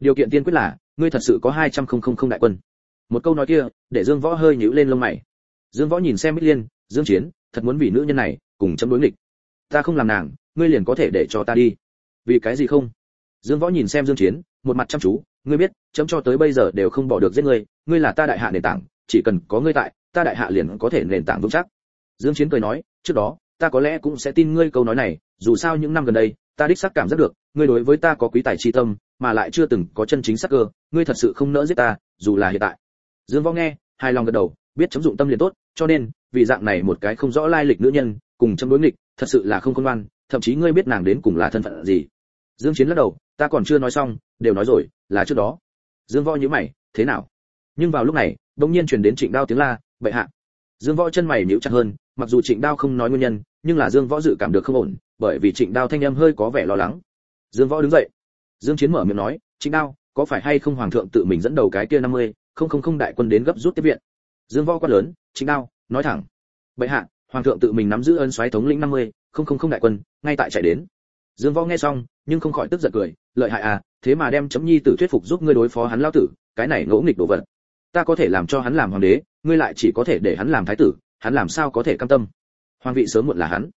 Điều kiện tiên quyết là, ngươi thật sự có hai trăm không không không đại quân. Một câu nói kia, để dương võ hơi nhíu lên lông mày dương võ nhìn xem bích liên, dương chiến, thật muốn vì nữ nhân này cùng chấm đối nghịch. Ta không làm nàng, ngươi liền có thể để cho ta đi. Vì cái gì không? Dương võ nhìn xem dương chiến, một mặt chăm chú, ngươi biết, chấm cho tới bây giờ đều không bỏ được giết ngươi ngươi là ta đại hạ nền tảng, chỉ cần có ngươi tại, ta đại hạ liền có thể nền tảng vững chắc. Dương chiến cười nói, trước đó, ta có lẽ cũng sẽ tin ngươi câu nói này, dù sao những năm gần đây, ta đích xác cảm giác được, ngươi đối với ta có quý tài chi tâm, mà lại chưa từng có chân chính sắc cơ, ngươi thật sự không nỡ giết ta, dù là hiện tại. Dương võ nghe, hài lòng gật đầu biết chấm dụng tâm liền tốt cho nên vì dạng này một cái không rõ lai lịch nữ nhân cùng chấm đối nghịch thật sự là không công ngoan thậm chí ngươi biết nàng đến cùng là thân phận gì. Dương chiến lắc đầu ta còn chưa nói xong đều nói rồi là trước đó. Dương võ nhíu mày thế nào? Nhưng vào lúc này đột nhiên truyền đến trịnh đao tiếng la bệ hạ. Dương võ chân mày nhíu chặt hơn mặc dù trịnh đao không nói nguyên nhân nhưng là dương võ dự cảm được không ổn bởi vì trịnh đao thanh âm hơi có vẻ lo lắng. Dương võ đứng dậy. Dương chiến mở miệng nói trịnh đao có phải hay không hoàng thượng tự mình dẫn đầu cái kia 50, không không không đại quân đến gấp rút tiếp viện? Dương võ quát lớn chính đao nói thẳng. Bệ hạ hoàng thượng tự mình nắm giữ ân soái thống lĩnh 50, không không không đại quân ngay tại chạy đến. Dương võ nghe xong nhưng không khỏi tức giận cười lợi hại à thế mà đem chấm nhi tử thuyết phục giúp ngươi đối phó hắn lao tử cái này ngỗ nghịch đồ vật. Ta có thể làm cho hắn làm hoàng đế ngươi lại chỉ có thể để hắn làm thái tử hắn làm sao có thể cam tâm? Hoàng vị sớm muộn là hắn.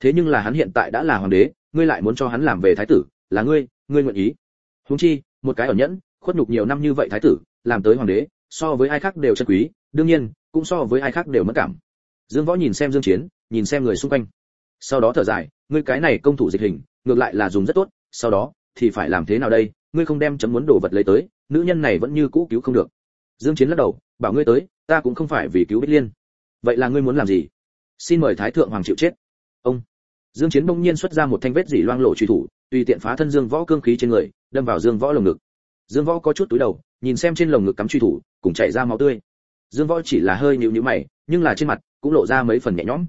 Thế nhưng là hắn hiện tại đã là hoàng đế ngươi lại muốn cho hắn làm về thái tử là ngươi ngươi nguyện ý. Huống chi một cái ở nhẫn khuất nhục nhiều năm như vậy thái tử làm tới hoàng đế so với ai khác đều chân quý, đương nhiên, cũng so với ai khác đều mất cảm. Dương võ nhìn xem dương chiến, nhìn xem người xung quanh. Sau đó thở dài, ngươi cái này công thủ dịch hình, ngược lại là dùng rất tốt, sau đó, thì phải làm thế nào đây? Ngươi không đem chấm muốn đồ vật lấy tới, nữ nhân này vẫn như cũ cứu không được. Dương chiến lắc đầu, bảo ngươi tới, ta cũng không phải vì cứu bích liên. Vậy là ngươi muốn làm gì? Xin mời thái thượng hoàng chịu chết. Ông. Dương chiến bỗng nhiên xuất ra một thanh vết dỉ loang lộ truy thủ, tùy tiện phá thân dương võ cương khí trên người, đâm vào dương võ lồng ngực. Dương võ có chút túi đầu, nhìn xem trên lồng ngực cắm truy thủ cùng chảy ra máu tươi. Dương võ chỉ là hơi nhíu nhíu mày, nhưng là trên mặt cũng lộ ra mấy phần nhẹ nhõm.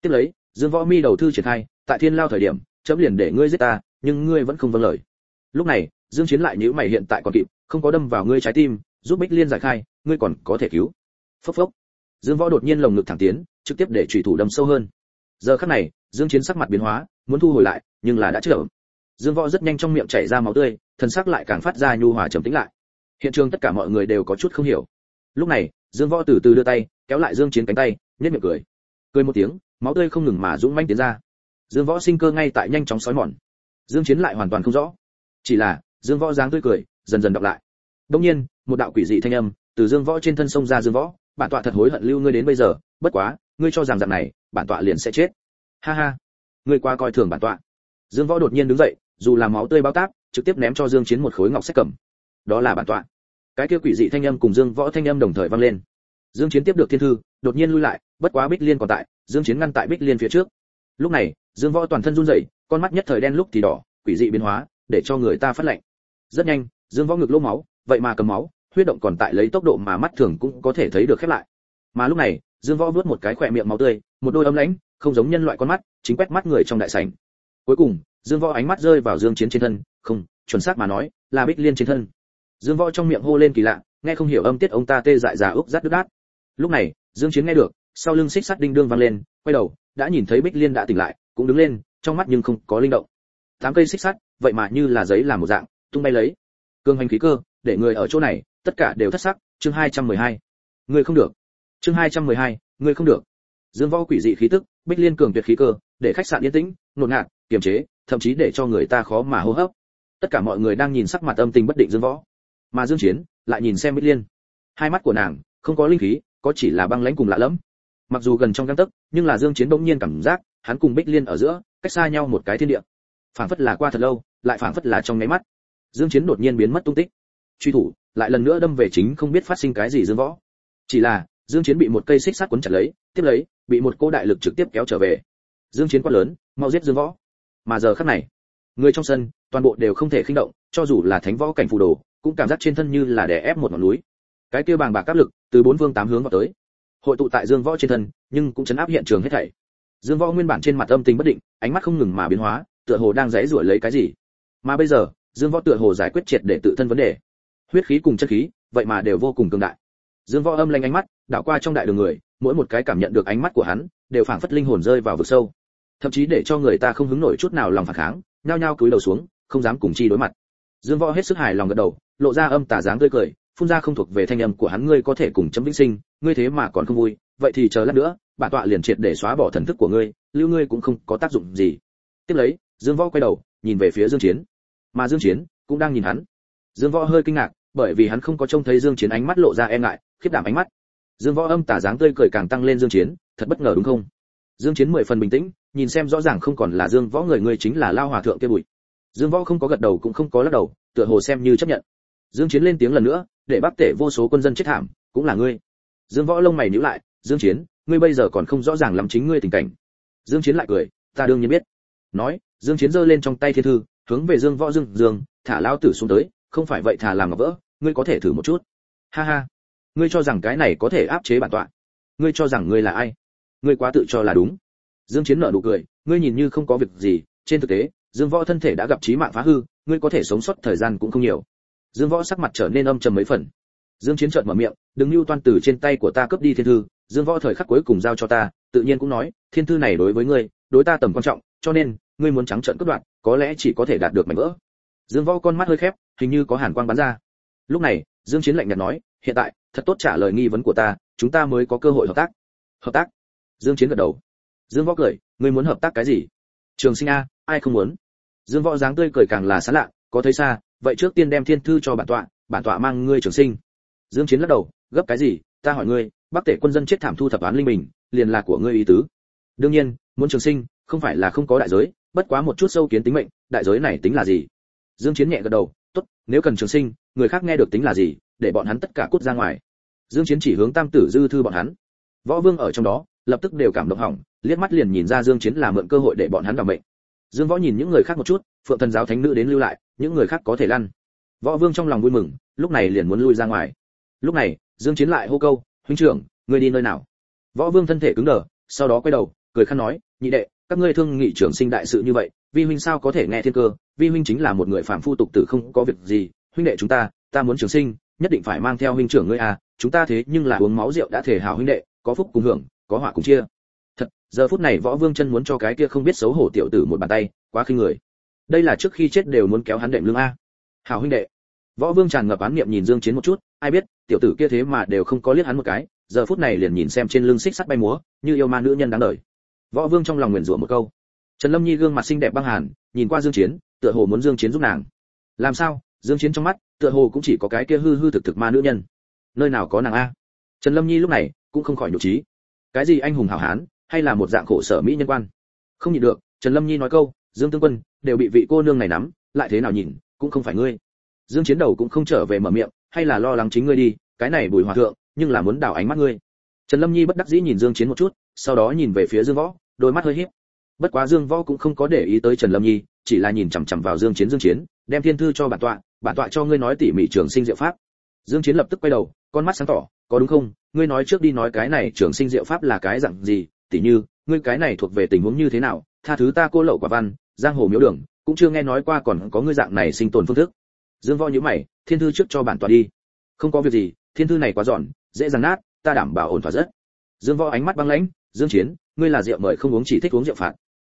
Tiếp lấy, dương võ mi đầu thư triển khai, tại thiên lao thời điểm, chấm liền để ngươi giết ta, nhưng ngươi vẫn không vâng lời. Lúc này, dương chiến lại nhíu mày hiện tại còn kịp, không có đâm vào ngươi trái tim, giúp bích liên giải khai, ngươi còn có thể cứu. Phốc phốc. Dương võ đột nhiên lồng ngực thẳng tiến, trực tiếp để chủy thủ đâm sâu hơn. Giờ khắc này, dương chiến sắc mặt biến hóa, muốn thu hồi lại, nhưng là đã chậm dương võ rất nhanh trong miệng chảy ra máu tươi, thần sắc lại càng phát ra nhu hòa trầm tĩnh lại hiện trường tất cả mọi người đều có chút không hiểu. Lúc này, dương võ từ từ đưa tay, kéo lại dương chiến cánh tay, nhếch miệng cười. Cười một tiếng, máu tươi không ngừng mà dũng mãnh tiến ra. Dương võ sinh cơ ngay tại nhanh chóng sói mòn. Dương chiến lại hoàn toàn không rõ. Chỉ là, dương võ dáng tươi cười, dần dần đọc lại. Đung nhiên, một đạo quỷ dị thanh âm từ dương võ trên thân sông ra dương võ. Bản tọa thật hối hận lưu ngươi đến bây giờ, bất quá, ngươi cho rằng dạng này, bản tọa liền sẽ chết. Ha ha, ngươi qua coi thường bản tọa. Dương võ đột nhiên đứng dậy, dù là máu tươi bao táp, trực tiếp ném cho dương chiến một khối ngọc sách cầm đó là bản tọa. Cái kia quỷ dị thanh âm cùng dương võ thanh âm đồng thời vang lên. Dương chiến tiếp được thiên thư, đột nhiên lui lại, bất quá bích liên còn tại, dương chiến ngăn tại bích liên phía trước. Lúc này, dương võ toàn thân run rẩy, con mắt nhất thời đen lúc thì đỏ, quỷ dị biến hóa, để cho người ta phát lạnh. Rất nhanh, dương võ ngực lỗ máu, vậy mà cầm máu, huyết động còn tại lấy tốc độ mà mắt thường cũng có thể thấy được khép lại. Mà lúc này, dương võ vuốt một cái khỏe miệng máu tươi, một đôi ấm lãnh, không giống nhân loại con mắt, chính quét mắt người trong đại sảnh. Cuối cùng, dương võ ánh mắt rơi vào dương chiến trên thân, không, chuẩn xác mà nói, là bích liên trên thân dương võ trong miệng hô lên kỳ lạ nghe không hiểu âm tiết ông ta tê dại già úc rát đứt đát. Lúc này dương chiến nghe được sau lưng xích sắt đinh đương vang lên quay đầu đã nhìn thấy bích liên đã tỉnh lại cũng đứng lên trong mắt nhưng không có linh động. Tám cây xích sắt vậy mà như là giấy làm một dạng tung bay lấy. Cương hành khí cơ để người ở chỗ này tất cả đều thất sắc chương 212. người không được. Chương 212, người không được. Dương võ quỷ dị khí tức bích liên cường tuyệt khí cơ để khách sạn yên tĩnh nột ngạt kiềm chế thậm chí để cho người ta khó mà hô hấp. Tất cả mọi người đang nhìn sắc mặt âm tình bất định dương võ mà dương chiến lại nhìn xem bích liên. Hai mắt của nàng không có linh khí, có chỉ là băng lãnh cùng lạ lẫm. Mặc dù gần trong gang tấc, nhưng là dương chiến bỗng nhiên cảm giác hắn cùng bích liên ở giữa cách xa nhau một cái thiên địa. Phảng phất là qua thật lâu, lại phảng phất là trong nháy mắt. Dương chiến đột nhiên biến mất tung tích. Truy thủ, lại lần nữa đâm về chính không biết phát sinh cái gì dương võ. Chỉ là, dương chiến bị một cây xích sắt cuốn chặt lấy, tiếp lấy, bị một cô đại lực trực tiếp kéo trở về. Dương chiến quá lớn, mau giết dương võ. Mà giờ khắc này, người trong sân toàn bộ đều không thể khinh động, cho dù là thánh võ cảnh phù đồ cũng cảm giác trên thân như là đè ép một ngọn núi. Cái kia bàng bạc áp lực từ bốn phương tám hướng vào tới. Hội tụ tại dương võ trên thân, nhưng cũng chấn áp hiện trường hết thảy. Dương võ nguyên bản trên mặt âm tình bất định, ánh mắt không ngừng mà biến hóa, tựa hồ đang dãy rủi lấy cái gì. Mà bây giờ, dương võ tựa hồ giải quyết triệt để tự thân vấn đề. Huyết khí cùng chất khí, vậy mà đều vô cùng cường đại. Dương võ âm lanh ánh mắt, đảo qua trong đại đường người, mỗi một cái cảm nhận được ánh mắt của hắn, đều phảng phất linh hồn rơi vào vực sâu. Thậm chí để cho người ta không hứng nổi chút nào lòng phản kháng, nhao nhao cúi đầu xuống, không dám cùng chi đối mặt. Dương võ hết sức hài lòng gật đầu lộ ra âm tà dáng tươi cười, phun ra không thuộc về thanh âm của hắn, ngươi có thể cùng chấm vĩnh sinh, ngươi thế mà còn không vui, vậy thì chờ lát nữa, bản tọa liền triệt để xóa bỏ thần thức của ngươi, lưu ngươi cũng không có tác dụng gì. Tiếp lấy, dương võ quay đầu, nhìn về phía dương chiến. Mà dương chiến cũng đang nhìn hắn. Dương võ hơi kinh ngạc, bởi vì hắn không có trông thấy dương chiến ánh mắt lộ ra e ngại, khiếp đảm ánh mắt. Dương võ âm tà dáng tươi cười càng tăng lên dương chiến, thật bất ngờ đúng không? Dương chiến mười phần bình tĩnh, nhìn xem rõ ràng không còn là dương võ người người chính là lao hòa thượng kia bụi. Dương võ không có gật đầu cũng không có lắc đầu, tựa hồ xem như chấp nhận dương chiến lên tiếng lần nữa, để bắc tể vô số quân dân chết thảm, cũng là ngươi. Dương võ lông mày nhíu lại, dương chiến, ngươi bây giờ còn không rõ ràng lắm chính ngươi tình cảnh. Dương chiến lại cười, ta đương nhiên biết. Nói, dương chiến giơ lên trong tay thiên thư, hướng về dương võ dương dương, thả lao tử xuống tới, không phải vậy thả làm ngọc vỡ, ngươi có thể thử một chút. Ha ha, ngươi cho rằng cái này có thể áp chế bản tọa? Ngươi cho rằng ngươi là ai? Ngươi quá tự cho là đúng. Dương chiến nở nụ cười, ngươi nhìn như không có việc gì, trên thực tế, dương võ thân thể đã gặp chí mạng phá hư, ngươi có thể sống sót thời gian cũng không nhiều dương võ sắc mặt trở nên âm trầm mấy phần. Dương chiến trợn mở miệng, đừng lưu toan từ trên tay của ta cướp đi thiên thư. Dương võ thời khắc cuối cùng giao cho ta, tự nhiên cũng nói, thiên thư này đối với ngươi, đối ta tầm quan trọng, cho nên, ngươi muốn trắng trợn cướp đoạt, có lẽ chỉ có thể đạt được mảnh vỡ. Dương võ con mắt hơi khép, hình như có hàn quang bắn ra. Lúc này, dương chiến lạnh nhạt nói, hiện tại, thật tốt trả lời nghi vấn của ta, chúng ta mới có cơ hội hợp tác. Hợp tác? Dương chiến gật đầu. Dương võ cười, ngươi muốn hợp tác cái gì? Trường sinh a, ai không muốn? Dương võ dáng tươi cười càng là sán lạ, có thấy xa vậy trước tiên đem thiên thư cho bản tọa bản tọa mang ngươi trường sinh. Dương chiến lắc đầu, gấp cái gì, ta hỏi ngươi, bắc tể quân dân chết thảm thu thập án linh bình, liền là của ngươi ý tứ. Đương nhiên, muốn trường sinh, không phải là không có đại giới, bất quá một chút sâu kiến tính mệnh, đại giới này tính là gì? Dương chiến nhẹ gật đầu, tốt, nếu cần trường sinh, người khác nghe được tính là gì, để bọn hắn tất cả cút ra ngoài. Dương chiến chỉ hướng tam tử dư thư bọn hắn. Võ vương ở trong đó, lập tức đều cảm động hỏng, liếc mắt liền nhìn ra dương chiến là mượn cơ hội để bọn hắn đảm mệnh dương võ nhìn những người khác một chút, phượng thần giáo thánh nữ đến lưu lại, những người khác có thể lăn. Võ vương trong lòng vui mừng, lúc này liền muốn lui ra ngoài. Lúc này, dương chiến lại hô câu, huynh trưởng, ngươi đi nơi nào? Võ vương thân thể cứng đờ, sau đó quay đầu, cười khăn nói, nhị đệ, các ngươi thương nghị trưởng sinh đại sự như vậy, vi huynh sao có thể nghe thiên cơ? Vi huynh chính là một người phàm phu tục tử không có việc gì, huynh đệ chúng ta ta muốn trường sinh, nhất định phải mang theo huynh trưởng ngươi à chúng ta thế nhưng là uống máu rượu đã thể hào huynh đệ, có phúc cùng hưởng, có họa cùng chia giờ phút này võ vương chân muốn cho cái kia không biết xấu hổ tiểu tử một bàn tay, quá khinh người. Đây là trước khi chết đều muốn kéo hắn đệm lưng a. Hào huynh đệ. Võ vương tràn ngập án niệm nhìn dương chiến một chút, ai biết, tiểu tử kia thế mà đều không có liếc hắn một cái, giờ phút này liền nhìn xem trên lưng xích sắt bay múa, như yêu ma nữ nhân đáng đời. Võ vương trong lòng nguyện rủa một câu. Trần lâm nhi gương mặt xinh đẹp băng hàn, nhìn qua dương chiến, tựa hồ muốn dương chiến giúp nàng. Làm sao? Dương chiến trong mắt, tựa hồ cũng chỉ có cái kia hư hư thực thực ma nữ nhân. Nơi nào có nàng a? Trần lâm nhi lúc này cũng không khỏi nhục trí cái gì anh hùng hảo hán hay là một dạng khổ sở mỹ nhân quan? Không nhịn được, trần lâm nhi nói câu, dương tương quân, đều bị vị cô nương này nắm, lại thế nào nhìn, cũng không phải ngươi. Dương chiến đầu cũng không trở về mở miệng, hay là lo lắng chính ngươi đi, cái này bùi hòa thượng, nhưng là muốn đảo ánh mắt ngươi. Trần lâm nhi bất đắc dĩ nhìn dương chiến một chút, sau đó nhìn về phía dương võ, đôi mắt hơi híp. Bất quá dương võ cũng không có để ý tới trần lâm nhi, chỉ là nhìn chằm chằm vào dương chiến dương chiến, đem thiên thư cho bản tọa bản tọa cho ngươi nói tỉ mỉ trường sinh diệu pháp. Dương chiến lập tức quay đầu, con mắt sáng tỏ, có đúng không? Ngươi nói trước đi nói cái này trường sinh diệu pháp là cái dạng gì tỉ như, ngươi cái này thuộc về tình huống như thế nào, tha thứ ta cô lậu quả văn, giang hồ miếu đường, cũng chưa nghe nói qua còn có ngươi dạng này sinh tồn phương thức. Dương võ nhíu mày, thiên thư trước cho bản tọa đi. Không có việc gì, thiên thư này quá giòn, dễ dàng nát, ta đảm bảo ổn thỏa rất. Dương võ ánh mắt băng lãnh, dương chiến, ngươi là rượu mời không uống chỉ thích uống rượu phạt.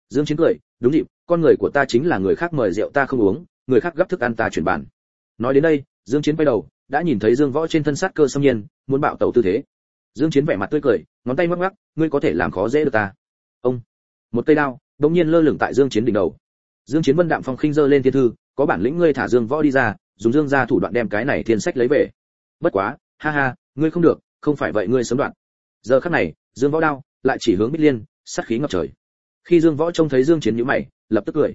Dương chiến cười, đúng dịp, con người của ta chính là người khác mời rượu ta không uống, người khác gấp thức ăn ta chuyển bàn. Nói đến đây, dương chiến quay đầu, đã nhìn thấy dương võ trên thân sát cơ xâm nhiên, muốn bạo tẩu tư thế dương chiến vẻ mặt tươi cười, ngón tay ngoắc ngoắc, ngươi có thể làm khó dễ được ta. Ông, một cây đao, đống nhiên lơ lửng tại dương chiến đỉnh đầu. Dương chiến vân đạm phong khinh dơ lên thiên thư, có bản lĩnh ngươi thả dương võ đi ra, dùng dương ra thủ đoạn đem cái này thiên sách lấy về. Bất quá, ha ha, ngươi không được, không phải vậy ngươi sớm đoạn. Giờ khắc này, dương võ đao lại chỉ hướng bích liên, sát khí ngập trời. Khi dương võ trông thấy dương chiến nhíu mày, lập tức cười.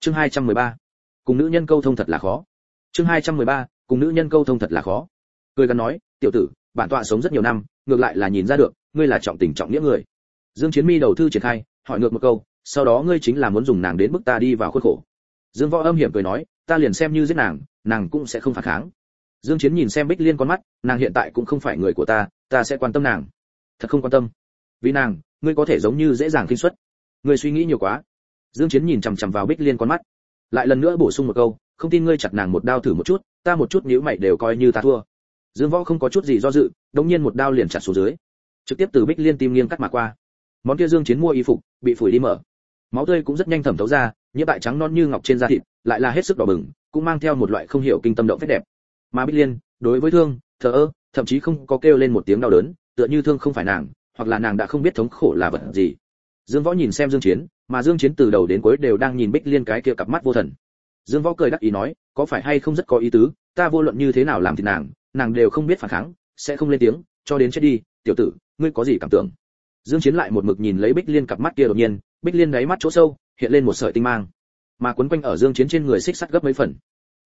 Chương 213 cùng nữ nhân câu thông thật là khó. Chương 213 cùng nữ nhân câu thông thật là khó. Cười gần nói, tiểu tử, bản tọa sống rất nhiều năm ngược lại là nhìn ra được, ngươi là trọng tình trọng nghĩa người. Dương chiến mi đầu thư triển khai, hỏi ngược một câu, sau đó ngươi chính là muốn dùng nàng đến bức ta đi vào khuôn khổ. Dương võ âm hiểm cười nói, ta liền xem như giết nàng nàng cũng sẽ không phản kháng. Dương chiến nhìn xem bích liên con mắt, nàng hiện tại cũng không phải người của ta ta sẽ quan tâm nàng. Thật không quan tâm. Vì nàng, ngươi có thể giống như dễ dàng kinh suất. Ngươi suy nghĩ nhiều quá. Dương chiến nhìn chằm chằm vào bích liên con mắt. Lại lần nữa bổ sung một câu, không tin ngươi chặt nàng một đao thử một chút, ta một chút nhíu mày đều coi như ta thua dương võ không có chút gì do dự, đống nhiên một đao liền chặt xuống dưới. Trực tiếp từ bích liên tim nghiêng cắt mà qua. Món kia dương chiến mua y phục, bị phủi đi mở. Máu tươi cũng rất nhanh thẩm thấu ra nhiễm bại trắng non như ngọc trên da thịt, lại là hết sức đỏ bừng, cũng mang theo một loại không hiểu kinh tâm động phép đẹp. Mà bích liên, đối với thương, thờ ơ, thậm chí không có kêu lên một tiếng đau đớn, tựa như thương không phải nàng, hoặc là nàng đã không biết thống khổ là vật gì. Dương võ nhìn xem dương chiến, mà dương chiến từ đầu đến cuối đều đang nhìn bích liên cái kia cặp mắt vô thần. Dương võ cười đắc ý nói, có phải hay không rất có ý tứ, ta vô luận như thế nào làm thì nàng nàng đều không biết phản kháng, sẽ không lên tiếng, cho đến chết đi, tiểu tử, ngươi có gì cảm tưởng? Dương chiến lại một mực nhìn lấy bích liên cặp mắt kia đột nhiên, bích liên đáy mắt chỗ sâu, hiện lên một sợi tinh mang. Mà quấn quanh ở dương chiến trên người xích sắt gấp mấy phần.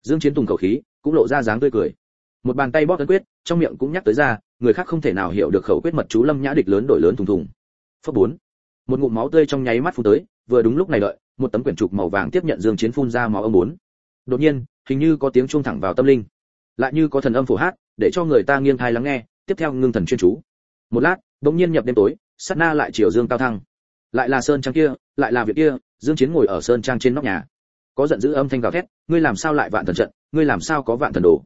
Dương chiến tùng cầu khí, cũng lộ ra dáng tươi cười. Một bàn tay bóp ấn quyết, trong miệng cũng nhắc tới ra, người khác không thể nào hiểu được khẩu quyết mật chú lâm nhã địch lớn đổi lớn thùng thùng. Phấp bốn. Một ngụm máu tươi trong nháy mắt phun tới, vừa đúng lúc này đợi, một tấm quyển trục màu vàng tiếp nhận dương chiến phun ra máu âm bốn. Đột nhiên, hình như có tiếng chuông thẳng vào tâm linh lại như có thần âm phổ hát, để cho người ta nghiêng tai lắng nghe, tiếp theo ngưng thần chuyên chú. Một lát bỗng nhiên nhập đêm tối, sát na lại chiều dương cao thăng. Lại là sơn trang kia, lại là việc kia, dương chiến ngồi ở sơn trang trên nóc nhà. Có giận dữ âm thanh gào thét, ngươi làm sao lại vạn thần trận? Ngươi làm sao có vạn thần đồ?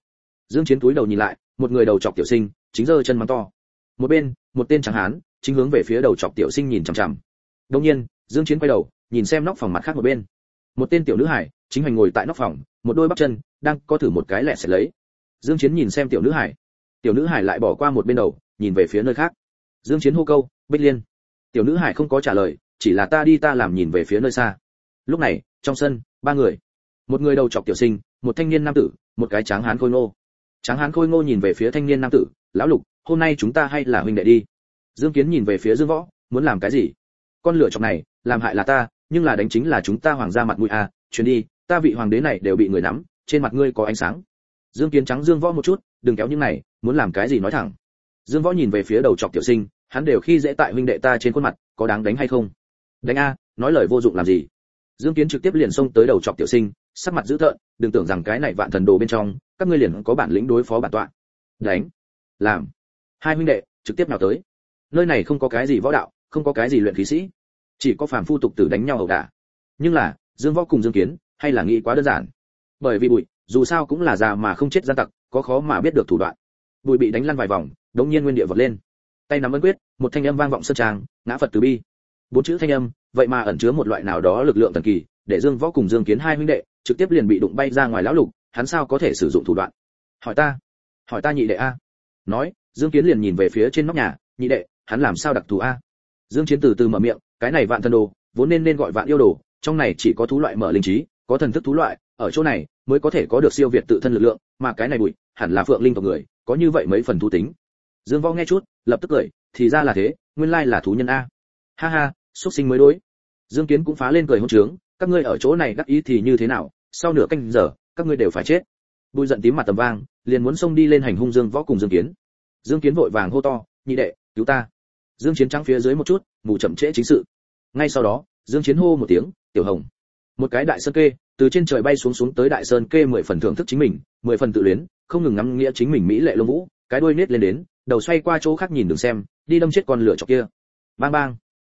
Dương chiến túi đầu nhìn lại, một người đầu chọc tiểu sinh, chính giơ chân mắng to. Một bên, một tên trắng hán, chính hướng về phía đầu chọc tiểu sinh nhìn chằm chằm. Đương nhiên, dương chiến quay đầu, nhìn xem nóc phòng mặt khác một bên. Một tên tiểu nữ hải, chính hành ngồi tại nóc phòng, một đôi bắp chân, đang có thử một cái lẹ sẽ lấy dương chiến nhìn xem tiểu nữ hải. Tiểu nữ hải lại bỏ qua một bên đầu, nhìn về phía nơi khác. Dương chiến hô câu, bích liên. Tiểu nữ hải không có trả lời, chỉ là ta đi ta làm nhìn về phía nơi xa. Lúc này, trong sân, ba người. Một người đầu chọc tiểu sinh, một thanh niên nam tử, một cái tráng hán khôi ngô. Tráng hán khôi ngô nhìn về phía thanh niên nam tử, lão lục, hôm nay chúng ta hay là huynh đệ đi? Dương kiến nhìn về phía dương võ, muốn làm cái gì? Con lửa chọc này, làm hại là ta, nhưng là đánh chính là chúng ta hoàng gia mặt mũi à chuyến đi, ta vị hoàng đế này đều bị người nắm, trên mặt ngươi có ánh sáng dương kiến trắng dương võ một chút, đừng kéo những này, muốn làm cái gì nói thẳng. Dương võ nhìn về phía đầu chọc tiểu sinh, hắn đều khi dễ tại huynh đệ ta trên khuôn mặt, có đáng đánh hay không? Đánh a, nói lời vô dụng làm gì? Dương kiến trực tiếp liền xông tới đầu chọc tiểu sinh, sắc mặt dữ tợn, đừng tưởng rằng cái này vạn thần đồ bên trong, các ngươi liền có bản lĩnh đối phó bản tọa. Đánh, làm. Hai huynh đệ trực tiếp nào tới. Nơi này không có cái gì võ đạo, không có cái gì luyện khí sĩ, chỉ có phàm phu tục tử đánh nhau ẩu đả. Nhưng là, dương võ cùng dương kiến, hay là nghĩ quá đơn giản. Bởi vì bụi dù sao cũng là già mà không chết gian tặc, có khó mà biết được thủ đoạn. Bụi bị đánh lăn vài vòng, đống nhiên nguyên địa vọt lên. Tay nắm ấn quyết, một thanh âm vang vọng sơn trang, ngã phật từ bi. Bốn chữ thanh âm, vậy mà ẩn chứa một loại nào đó lực lượng thần kỳ, để dương võ cùng dương kiến hai huynh đệ trực tiếp liền bị đụng bay ra ngoài lão lục, hắn sao có thể sử dụng thủ đoạn? Hỏi ta. Hỏi ta nhị đệ a. Nói, dương kiến liền nhìn về phía trên nóc nhà, nhị đệ, hắn làm sao đặc thù a? Dương chiến từ từ mở miệng, cái này vạn thần đồ, vốn nên nên gọi vạn yêu đồ, trong này chỉ có thú loại mở linh trí, có thần thức thú loại ở chỗ này mới có thể có được siêu việt tự thân lực lượng, mà cái này bụi, hẳn là phượng linh tộc người, có như vậy mấy phần thú tính. Dương võ nghe chút, lập tức cười, thì ra là thế, nguyên lai là thú nhân a. Ha ha, xuất sinh mới đối. Dương kiến cũng phá lên cười hôn trướng, các ngươi ở chỗ này đắc ý thì như thế nào, sau nửa canh giờ, các ngươi đều phải chết. Bùi giận tím mặt tầm vang, liền muốn xông đi lên hành hung dương võ cùng dương kiến. Dương kiến vội vàng hô to, nhị đệ, cứu ta. Dương chiến trắng phía dưới một chút, mù chậm trễ chính sự. Ngay sau đó, dương chiến hô một tiếng, tiểu hồng một cái đại sơn kê, từ trên trời bay xuống xuống tới đại sơn kê mười phần thưởng thức chính mình, mười phần tự luyến, không ngừng ngắm nghĩa chính mình mỹ lệ lông vũ, cái đuôi nết lên đến, đầu xoay qua chỗ khác nhìn đường xem, đi đâm chết con lửa chọc kia. Bang bang.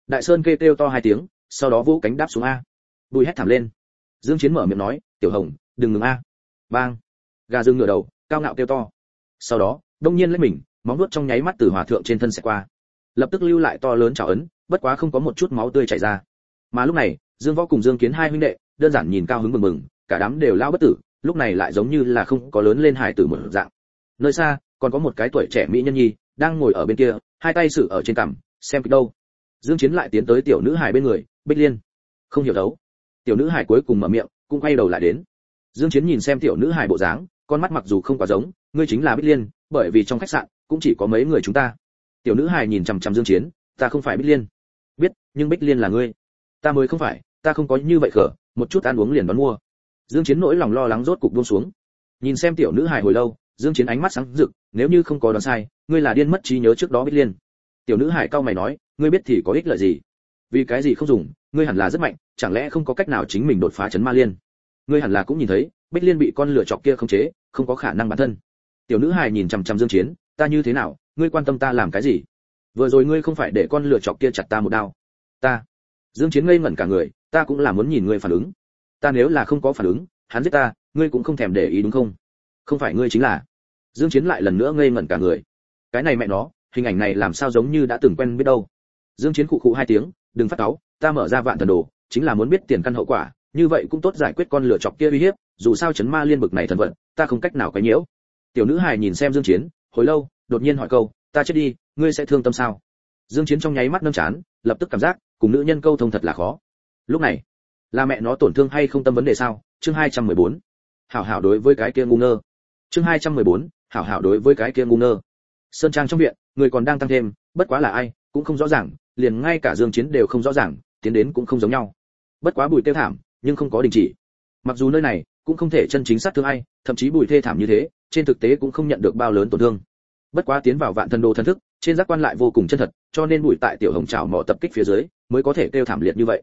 Đại sơn kê kêu to hai tiếng, sau đó vỗ cánh đáp xuống a. Bùi hét thảm lên. Dương chiến mở miệng nói, tiểu hồng, đừng ngừng a. Bang. Gà dương ngửa đầu, cao ngạo kêu to. Sau đó, đông nhiên lấy mình, móng vuốt trong nháy mắt từ hòa thượng trên thân sẽ qua. Lập tức lưu lại to lớn chảo ấn, bất quá không có một chút máu tươi chảy ra mà lúc này, dương võ cùng dương kiến hai huynh đệ, đơn giản nhìn cao hứng mừng mừng, cả đám đều lao bất tử, lúc này lại giống như là không có lớn lên hải tử một dạng. Nơi xa, còn có một cái tuổi trẻ mỹ nhân nhi, đang ngồi ở bên kia, hai tay sử ở trên cằm, xem kịch đâu. Dương chiến lại tiến tới tiểu nữ hải bên người, bích liên. Không hiểu đấu. Tiểu nữ hải cuối cùng mở miệng, cũng quay đầu lại đến. Dương chiến nhìn xem tiểu nữ hải bộ dáng, con mắt mặc dù không quá giống, ngươi chính là bích liên, bởi vì trong khách sạn, cũng chỉ có mấy người chúng ta. Tiểu nữ hải nhìn chằm chằm dương chiến, ta không phải bích liên. Biết, nhưng bích liên là ngươi ta mới không phải, ta không có như vậy khở, một chút ăn uống liền đón mua. Dương chiến nỗi lòng lo lắng rốt cục buông xuống. Nhìn xem tiểu nữ hải hồi lâu, dương chiến ánh mắt sáng rực, nếu như không có đoán sai, ngươi là điên mất trí nhớ trước đó bích liên. Tiểu nữ hải cao mày nói, ngươi biết thì có ích lợi gì? Vì cái gì không dùng, ngươi hẳn là rất mạnh, chẳng lẽ không có cách nào chính mình đột phá chấn ma liên? Ngươi hẳn là cũng nhìn thấy, bích liên bị con lửa chọc kia không chế, không có khả năng bản thân. Tiểu nữ hài nhìn chằm chằm dương chiến, ta như thế nào, ngươi quan tâm ta làm cái gì? Vừa rồi ngươi không phải để con lửa chọc kia chặt ta một đao. Ta dương chiến ngây ngẩn cả người, ta cũng là muốn nhìn ngươi phản ứng. Ta nếu là không có phản ứng, hắn giết ta, ngươi cũng không thèm để ý đúng không? Không phải ngươi chính là. Dương chiến lại lần nữa ngây ngẩn cả người. Cái này mẹ nó, hình ảnh này làm sao giống như đã từng quen biết đâu. Dương chiến cụ cụ hai tiếng, đừng phát cáu, ta mở ra vạn thần đồ, chính là muốn biết tiền căn hậu quả, như vậy cũng tốt giải quyết con lửa chọc kia uy hiếp, dù sao chấn ma liên bực này thần vận, ta không cách nào cái nhiễu. Tiểu nữ hài nhìn xem dương chiến, hồi lâu, đột nhiên hỏi câu, ta chết đi, ngươi sẽ thương tâm sao? Dương chiến trong nháy mắt nâng chán, lập tức cảm giác cùng nữ nhân câu thông thật là khó. Lúc này là mẹ nó tổn thương hay không tâm vấn đề sao? Chương 214. hảo hảo đối với cái kia ngu ngơ. Chương 214, hảo hảo đối với cái kia ngu ngơ. Sơn trang trong viện người còn đang tăng thêm bất quá là ai cũng không rõ ràng liền ngay cả dương chiến đều không rõ ràng tiến đến cũng không giống nhau. Bất quá bùi tiêu thảm nhưng không có đình chỉ. Mặc dù nơi này cũng không thể chân chính sát thương ai thậm chí bùi thê thảm như thế trên thực tế cũng không nhận được bao lớn tổn thương. Bất quá tiến vào vạn thần đồ thần thức trên giác quan lại vô cùng chân thật cho nên bùi tại tiểu hồng trào mỏ tập kích phía dưới mới có thể tiêu thảm liệt như vậy.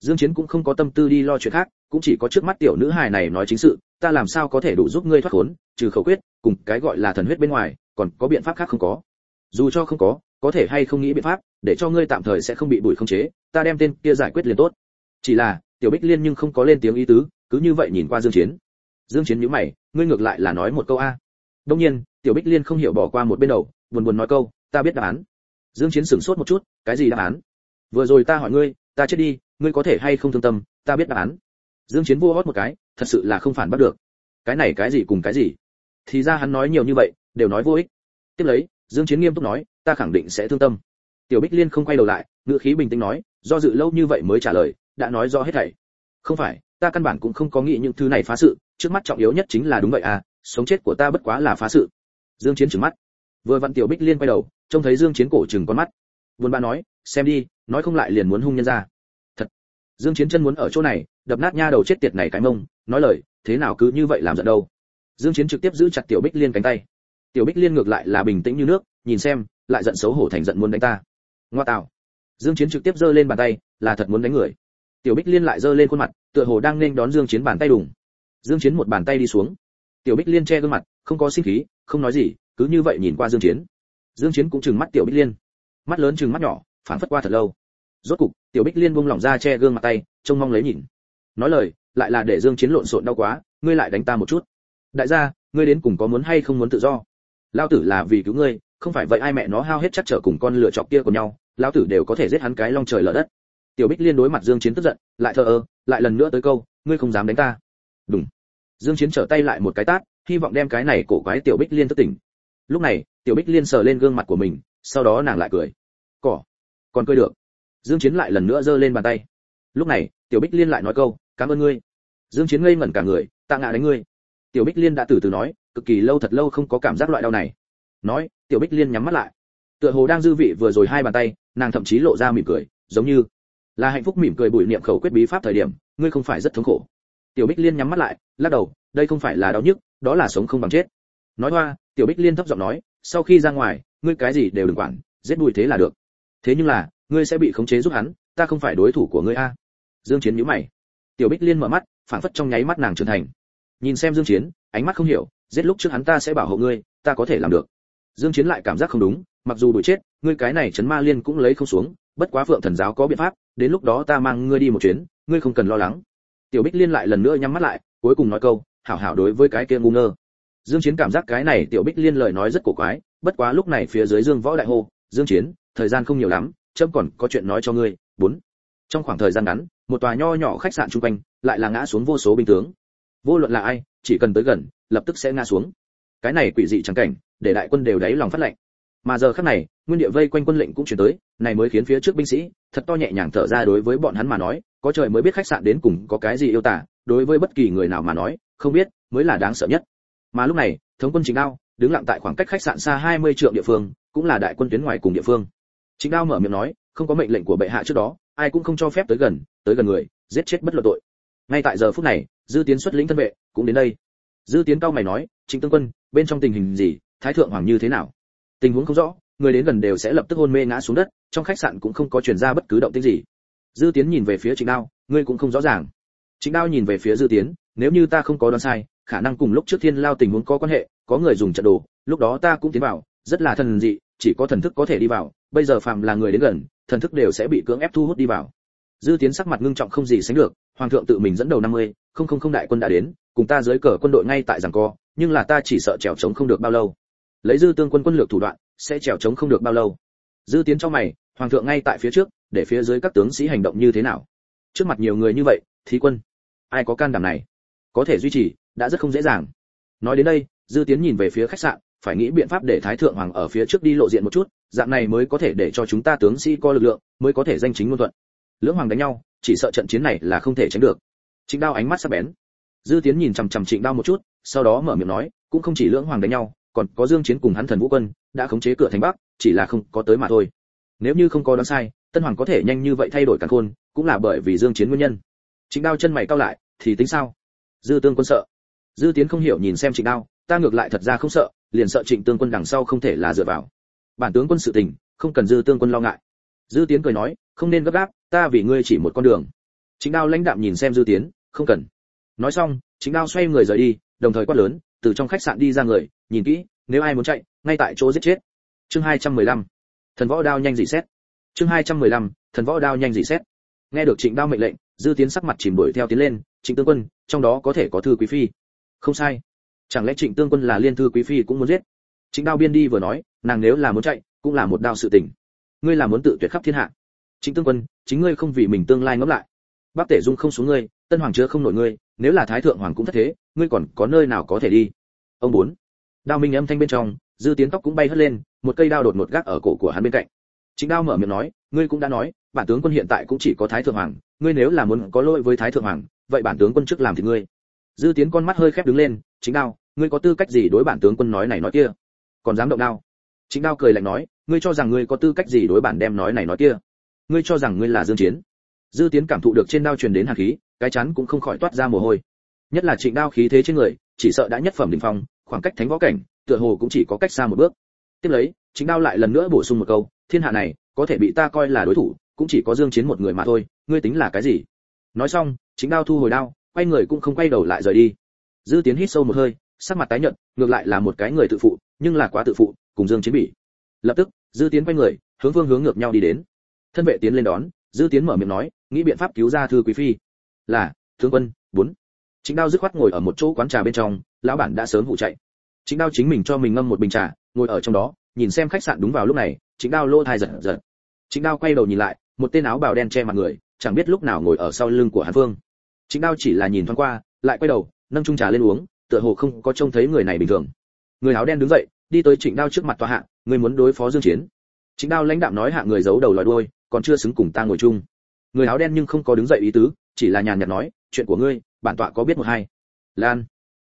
Dương chiến cũng không có tâm tư đi lo chuyện khác, cũng chỉ có trước mắt tiểu nữ hài này nói chính sự, ta làm sao có thể đủ giúp ngươi thoát khốn, trừ khẩu quyết, cùng cái gọi là thần huyết bên ngoài, còn có biện pháp khác không có. Dù cho không có có thể hay không nghĩ biện pháp, để cho ngươi tạm thời sẽ không bị bùi không chế, ta đem tên kia giải quyết liền tốt. Chỉ là, tiểu bích liên nhưng không có lên tiếng ý tứ, cứ như vậy nhìn qua dương chiến. Dương chiến nhíu mày, ngươi ngược lại là nói một câu a. Đương nhiên, tiểu bích liên không hiểu bỏ qua một bên đầu, buồn buồn nói câu, ta biết đáp án. Dương chiến sửng sốt một chút, cái gì đáp án? Vừa rồi ta hỏi ngươi, ta chết đi, ngươi có thể hay không thương tâm, ta biết đáp án. Dương chiến vua hót một cái, thật sự là không phản bắt được. Cái này cái gì cùng cái gì? Thì ra hắn nói nhiều như vậy, đều nói vô ích. Tiếp lấy, dương chiến nghiêm túc nói, ta khẳng định sẽ thương tâm. Tiểu bích liên không quay đầu lại, ngữ khí bình tĩnh nói, do dự lâu như vậy mới trả lời, đã nói rõ hết thảy. Không phải, ta căn bản cũng không có nghĩ những thứ này phá sự, trước mắt trọng yếu nhất chính là đúng vậy à sống chết của ta bất quá là phá sự. Dương chiến trừng mắt. Vừa vặn tiểu bích liên quay đầu, trông thấy dương chiến cổ trừng con mắt. Buồn bã nói, xem đi nói không lại liền muốn hung nhân ra. Thật. Dương chiến chân muốn ở chỗ này, đập nát nha đầu chết tiệt này cái mông, nói lời, thế nào cứ như vậy làm giận đâu? Dương chiến trực tiếp giữ chặt tiểu bích liên cánh tay. Tiểu bích liên ngược lại là bình tĩnh như nước, nhìn xem, lại giận xấu hổ thành giận muốn đánh ta. Ngoa tạo. Dương chiến trực tiếp giơ lên bàn tay, là thật muốn đánh người. Tiểu bích liên lại giơ lên khuôn mặt, tựa hồ đang nên đón dương chiến bàn tay đùng. Dương chiến một bàn tay đi xuống. Tiểu bích liên che gương mặt, không có sinh khí, không nói gì, cứ như vậy nhìn qua dương chiến. Dương chiến cũng trừng mắt tiểu bích liên. Mắt lớn trừng mắt nhỏ phản phất qua thật lâu rốt cục, tiểu bích liên buông lỏng ra che gương mặt tay, trông mong lấy nhìn. Nói lời, lại là để dương chiến lộn xộn đau quá, ngươi lại đánh ta một chút. Đại gia, ngươi đến cùng có muốn hay không muốn tự do? Lao tử là vì cứu ngươi, không phải vậy ai mẹ nó hao hết chắc trở cùng con lựa chọc kia của nhau lao tử đều có thể giết hắn cái long trời lở đất. Tiểu bích liên đối mặt dương chiến tức giận, lại thờ ơ, lại lần nữa tới câu, ngươi không dám đánh ta. Đúng dương chiến trở tay lại một cái tát, hy vọng đem cái này cổ quái tiểu bích liên thức tỉnh. Lúc này, tiểu bích liên sờ lên gương mặt của mình, sau đó nàng lại cười. Cỏ. Còn cười được dương chiến lại lần nữa giơ lên bàn tay. Lúc này, tiểu bích liên lại nói câu, cảm ơn ngươi. Dương chiến ngây ngẩn cả người, tạ ngạ đánh ngươi. Tiểu bích liên đã từ từ nói, cực kỳ lâu thật lâu không có cảm giác loại đau này. Nói, tiểu bích liên nhắm mắt lại. Tựa hồ đang dư vị vừa rồi hai bàn tay, nàng thậm chí lộ ra mỉm cười, giống như là hạnh phúc mỉm cười bụi niệm khẩu quyết bí pháp thời điểm, ngươi không phải rất thống khổ. Tiểu bích liên nhắm mắt lại, lắc đầu, đây không phải là đau nhức, đó là sống không bằng chết. Nói hoa, tiểu bích liên thấp giọng nói, sau khi ra ngoài, ngươi cái gì đều đừng quản, giết bùi thế là được. Thế nhưng là ngươi sẽ bị khống chế giúp hắn, ta không phải đối thủ của ngươi a. Dương chiến nhíu mày. Tiểu bích liên mở mắt phản phất trong nháy mắt nàng trưởng thành. Nhìn xem dương chiến, ánh mắt không hiểu, giết lúc trước hắn ta sẽ bảo hộ ngươi, ta có thể làm được. Dương chiến lại cảm giác không đúng, mặc dù đuổi chết, ngươi cái này chấn ma liên cũng lấy không xuống, bất quá phượng thần giáo có biện pháp, đến lúc đó ta mang ngươi đi một chuyến, ngươi không cần lo lắng. Tiểu bích liên lại lần nữa nhắm mắt lại, cuối cùng nói câu, hảo hảo đối với cái kia ngu ngơ. Dương chiến cảm giác cái này tiểu bích liên lời nói rất cổ quái, bất quá lúc này phía dưới dương võ đại hô, dương chiến, thời gian không nhiều lắm chấm còn có chuyện nói cho ngươi, bốn. Trong khoảng thời gian ngắn, một tòa nho nhỏ khách sạn trung quanh lại là ngã xuống vô số binh tướng. Vô luận là ai, chỉ cần tới gần, lập tức sẽ ngã xuống. Cái này quỷ dị chẳng cảnh, để đại quân đều đáy lòng phát lệnh. Mà giờ khắc này, nguyên địa vây quanh quân lệnh cũng chuyển tới, này mới khiến phía trước binh sĩ, thật to nhẹ nhàng thở ra đối với bọn hắn mà nói, có trời mới biết khách sạn đến cùng có cái gì yêu tả, đối với bất kỳ người nào mà nói, không biết, mới là đáng sợ nhất. Mà lúc này, thống quân chính đao, đứng lặng tại khoảng cách khách sạn xa 20 trượng địa phương, cũng là đại quân tuyến ngoài cùng địa phương chính đao mở miệng nói, không có mệnh lệnh của bệ hạ trước đó, ai cũng không cho phép tới gần tới gần người, giết chết bất luận tội. Ngay tại giờ phút này, dư tiến xuất lĩnh thân vệ, cũng đến đây. Dư tiến cao mày nói chính tướng quân, bên trong tình hình gì, thái thượng hoàng như thế nào? Tình huống không rõ, người đến gần đều sẽ lập tức hôn mê ngã xuống đất, trong khách sạn cũng không có truyền ra bất cứ động tĩnh gì. Dư tiến nhìn về phía trịnh đao, ngươi cũng không rõ ràng. Trịnh đao nhìn về phía dư tiến, nếu như ta không có đoán sai, khả năng cùng lúc trước thiên lao tình huống có quan hệ, có người dùng trận đồ, lúc đó ta cũng tiến vào, rất là thần dị, chỉ có thần thức có thể đi vào bây giờ phàm là người đến gần thần thức đều sẽ bị cưỡng ép thu hút đi vào. Dư tiến sắc mặt ngưng trọng không gì sánh được hoàng thượng tự mình dẫn đầu 50, không không không đại quân đã đến cùng ta dưới cờ quân đội ngay tại giằng co nhưng là ta chỉ sợ trèo chống không được bao lâu. Lấy dư tương quân quân lược thủ đoạn sẽ trèo chống không được bao lâu. Dư tiến cho mày hoàng thượng ngay tại phía trước để phía dưới các tướng sĩ hành động như thế nào? Trước mặt nhiều người như vậy thí quân ai có can đảm này? Có thể duy trì đã rất không dễ dàng. Nói đến đây dư tiến nhìn về phía khách sạn phải nghĩ biện pháp để thái thượng hoàng ở phía trước đi lộ diện một chút dạng này mới có thể để cho chúng ta tướng sĩ có lực lượng, mới có thể danh chính ngôn thuận. Lưỡng hoàng đánh nhau, chỉ sợ trận chiến này là không thể tránh được. Trịnh đao ánh mắt sắc bén. Dư tiến nhìn chằm chằm trịnh đao một chút, sau đó mở miệng nói, cũng không chỉ lưỡng hoàng đánh nhau, còn có dương chiến cùng hắn thần vũ quân, đã khống chế cửa thành bắc, chỉ là không có tới mà thôi. Nếu như không có đoán sai, tân hoàng có thể nhanh như vậy thay đổi cả khôn, cũng là bởi vì dương chiến nguyên nhân. Trịnh đao chân mày cao lại, thì tính sao? Dư tương quân sợ. Dư tiến không hiểu nhìn xem trịnh đao, ta ngược lại thật ra không sợ, liền sợ trịnh tương quân đằng sau không thể là dựa vào bản tướng quân sự tình, không cần dư tương quân lo ngại. Dư tiến cười nói, không nên gấp gáp, ta vì ngươi chỉ một con đường. Chính đao lãnh đạm nhìn xem dư tiến, không cần. Nói xong chính đao xoay người rời đi, đồng thời quát lớn, từ trong khách sạn đi ra người, nhìn kỹ, nếu ai muốn chạy, ngay tại chỗ giết chết. Chương 215. thần võ đao nhanh dị xét. Chương 215. thần võ đao nhanh dị xét. Nghe được trịnh đao mệnh lệnh, dư tiến sắc mặt chìm đuổi theo tiến lên, trịnh tương quân, trong đó có thể có thư quý phi. Không sai. Chẳng lẽ trịnh tương quân là liên thư quý phi cũng muốn giết? Trịnh đao biên đi vừa nói nàng nếu là muốn chạy, cũng là một đao sự tình. Ngươi là muốn tự tuyệt khắp thiên hạ. Chính tương quân, chính ngươi không vì mình tương lai ngẫm lại. Bác tể dung không xuống ngươi, tân hoàng chứa không nổi ngươi, nếu là thái thượng hoàng cũng thất thế, ngươi còn có nơi nào có thể đi? Ông bốn. Đao minh âm thanh bên trong, dư tiến tóc cũng bay hất lên, một cây đao đột ngột gác ở cổ của hắn bên cạnh. Chính đao mở miệng nói, ngươi cũng đã nói, bản tướng quân hiện tại cũng chỉ có thái thượng hoàng, ngươi nếu là muốn có lỗi với thái thượng hoàng, vậy bản tướng quân trước làm thì ngươi. Dư tiến con mắt hơi khép đứng lên chính đao, ngươi có tư cách gì đối bản tướng quân nói này nói kia? Còn dám động đao? Chính đao cười lạnh nói, ngươi cho rằng ngươi có tư cách gì đối bản đem nói này nói kia? Ngươi cho rằng ngươi là dương chiến. Dư tiến cảm thụ được trên đao truyền đến hàn khí, cái chán cũng không khỏi toát ra mồ hôi. Nhất là trịnh đao khí thế trên người, chỉ sợ đã nhất phẩm đỉnh phong, khoảng cách thánh võ cảnh, tựa hồ cũng chỉ có cách xa một bước. Tiếp lấy, Trịnh đao lại lần nữa bổ sung một câu, thiên hạ này, có thể bị ta coi là đối thủ, cũng chỉ có dương chiến một người mà thôi, ngươi tính là cái gì? Nói xong, Trịnh đao thu hồi đao, quay người cũng không quay đầu lại rời đi. Dư tiến hít sâu một hơi, sắc mặt tái nhợt, ngược lại là một cái người tự phụ, nhưng là quá tự phụ cùng dương chiến bị lập tức, dư tiến quay người, hướng phương hướng ngược nhau đi đến. Thân vệ tiến lên đón, dư tiến mở miệng nói, nghĩ biện pháp cứu ra thư quý phi. Là tướng quân, bốn. Chính đao dứt khoát ngồi ở một chỗ quán trà bên trong, lão bản đã sớm vụ chạy. Chính đao chính mình cho mình ngâm một bình trà, ngồi ở trong đó, nhìn xem khách sạn đúng vào lúc này chính đao lô thai giật giật. Chính đao quay đầu nhìn lại, một tên áo bào đen che mặt người, chẳng biết lúc nào ngồi ở sau lưng của hàn phương. Chính đao chỉ là nhìn thoáng qua, lại quay đầu, nâng chung trà lên uống, tựa hồ không có trông thấy người này bình thường. Người áo đen đứng dậy đi tới trịnh đao trước mặt tòa hạ người muốn đối phó dương chiến. Trịnh đao lãnh đạm nói hạ người giấu đầu lòi đuôi, còn chưa xứng cùng ta ngồi chung. Người áo đen nhưng không có đứng dậy ý tứ, chỉ là nhàn nhạt nói, chuyện của ngươi, bản tọa có biết một hai. Lan.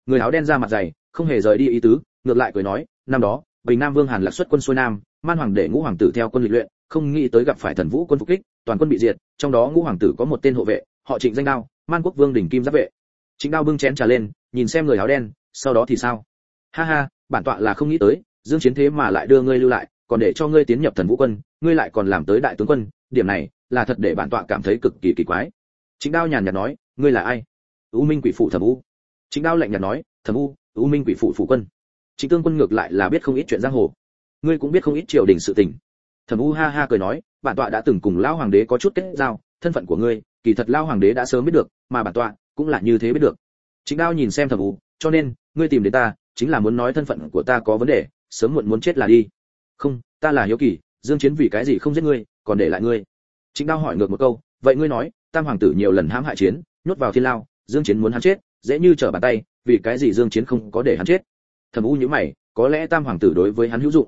Người áo đen ra mặt dày, không hề rời đi ý tứ, ngược lại cười nói, năm đó, bình nam vương hàn lạc xuất quân xuôi nam, man hoàng để ngũ hoàng tử theo quân lịch luyện, không nghĩ tới gặp phải thần vũ quân phục kích, toàn quân bị diệt, trong đó ngũ hoàng tử có một tên hộ vệ, họ trịnh danh đao, man quốc vương đỉnh kim giáp vệ. Trịnh đao bưng chén trà lên, nhìn xem người áo đen, sau đó thì sao? Ha ha bản tọa là không nghĩ tới, dương chiến thế mà lại đưa ngươi lưu lại, còn để cho ngươi tiến nhập thần vũ quân, ngươi lại còn làm tới đại tướng quân, điểm này là thật để bản tọa cảm thấy cực kỳ kỳ quái. Chính đao nhàn nhạt nói, ngươi là ai? U minh quỷ phụ thẩm u. Chính đao lạnh nhạt nói, thẩm u u minh quỷ phụ phụ quân. Chính tương quân ngược lại là biết không ít chuyện giang hồ. Ngươi cũng biết không ít triều đình sự tình. Thẩm u ha ha cười nói, bản tọa đã từng cùng lão hoàng đế có chút kết giao, thân phận của ngươi, kỳ thật lão hoàng đế đã sớm biết được, mà bản tọa cũng là như thế biết được. Chính đao nhìn xem thẩm u, cho nên, ngươi tìm đến ta chính là muốn nói thân phận của ta có vấn đề, sớm muộn muốn chết là đi. Không, ta là hiếu kỳ, dương chiến vì cái gì không giết ngươi, còn để lại ngươi. Chính đao hỏi ngược một câu, vậy ngươi nói, tam hoàng tử nhiều lần hãm hại chiến, nhốt vào thiên lao, dương chiến muốn hắn chết, dễ như trở bàn tay, vì cái gì dương chiến không có để hắn chết? Thẩm u như mày, có lẽ tam hoàng tử đối với hắn hữu dụng.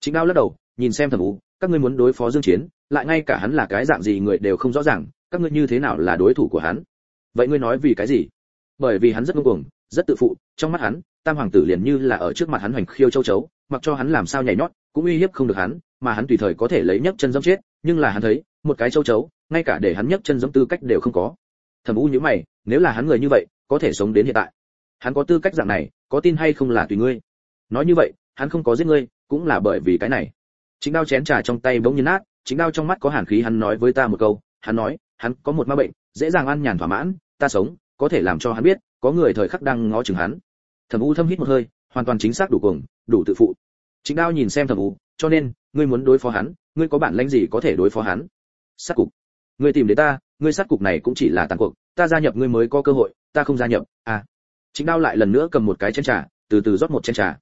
Chính đao lắc đầu, nhìn xem thẩm u, các ngươi muốn đối phó dương chiến, lại ngay cả hắn là cái dạng gì người đều không rõ ràng, các ngươi như thế nào là đối thủ của hắn? Vậy ngươi nói vì cái gì? Bởi vì hắn rất ngông cuồng rất tự phụ, trong mắt hắn, tam hoàng tử liền như là ở trước mặt hắn hoành khiêu châu chấu, mặc cho hắn làm sao nhảy nhót, cũng uy hiếp không được hắn, mà hắn tùy thời có thể lấy nhấc chân giẫm chết, nhưng là hắn thấy, một cái châu chấu, ngay cả để hắn nhấc chân giẫm tư cách đều không có. Thẩm u như mày, nếu là hắn người như vậy, có thể sống đến hiện tại. Hắn có tư cách dạng này, có tin hay không là tùy ngươi. Nói như vậy, hắn không có giết ngươi, cũng là bởi vì cái này. Chính đao chén trà trong tay bỗng nhiên nát, chính đao trong mắt có hàn khí hắn nói với ta một câu, hắn nói, hắn có một ma bệnh, dễ dàng ăn nhàn thỏa mãn, ta sống có thể làm cho hắn biết, có người thời khắc đang ngó chừng hắn. Thẩm u thâm hít một hơi, hoàn toàn chính xác đủ cuồng, đủ tự phụ. Chính đao nhìn xem thẩm u, cho nên, ngươi muốn đối phó hắn, ngươi có bản lãnh gì có thể đối phó hắn? Sát cục. Ngươi tìm đến ta, ngươi sát cục này cũng chỉ là tàn cuộc, ta gia nhập ngươi mới có cơ hội, ta không gia nhập à. Chính đao lại lần nữa cầm một cái chén trà, từ từ rót một chén trà.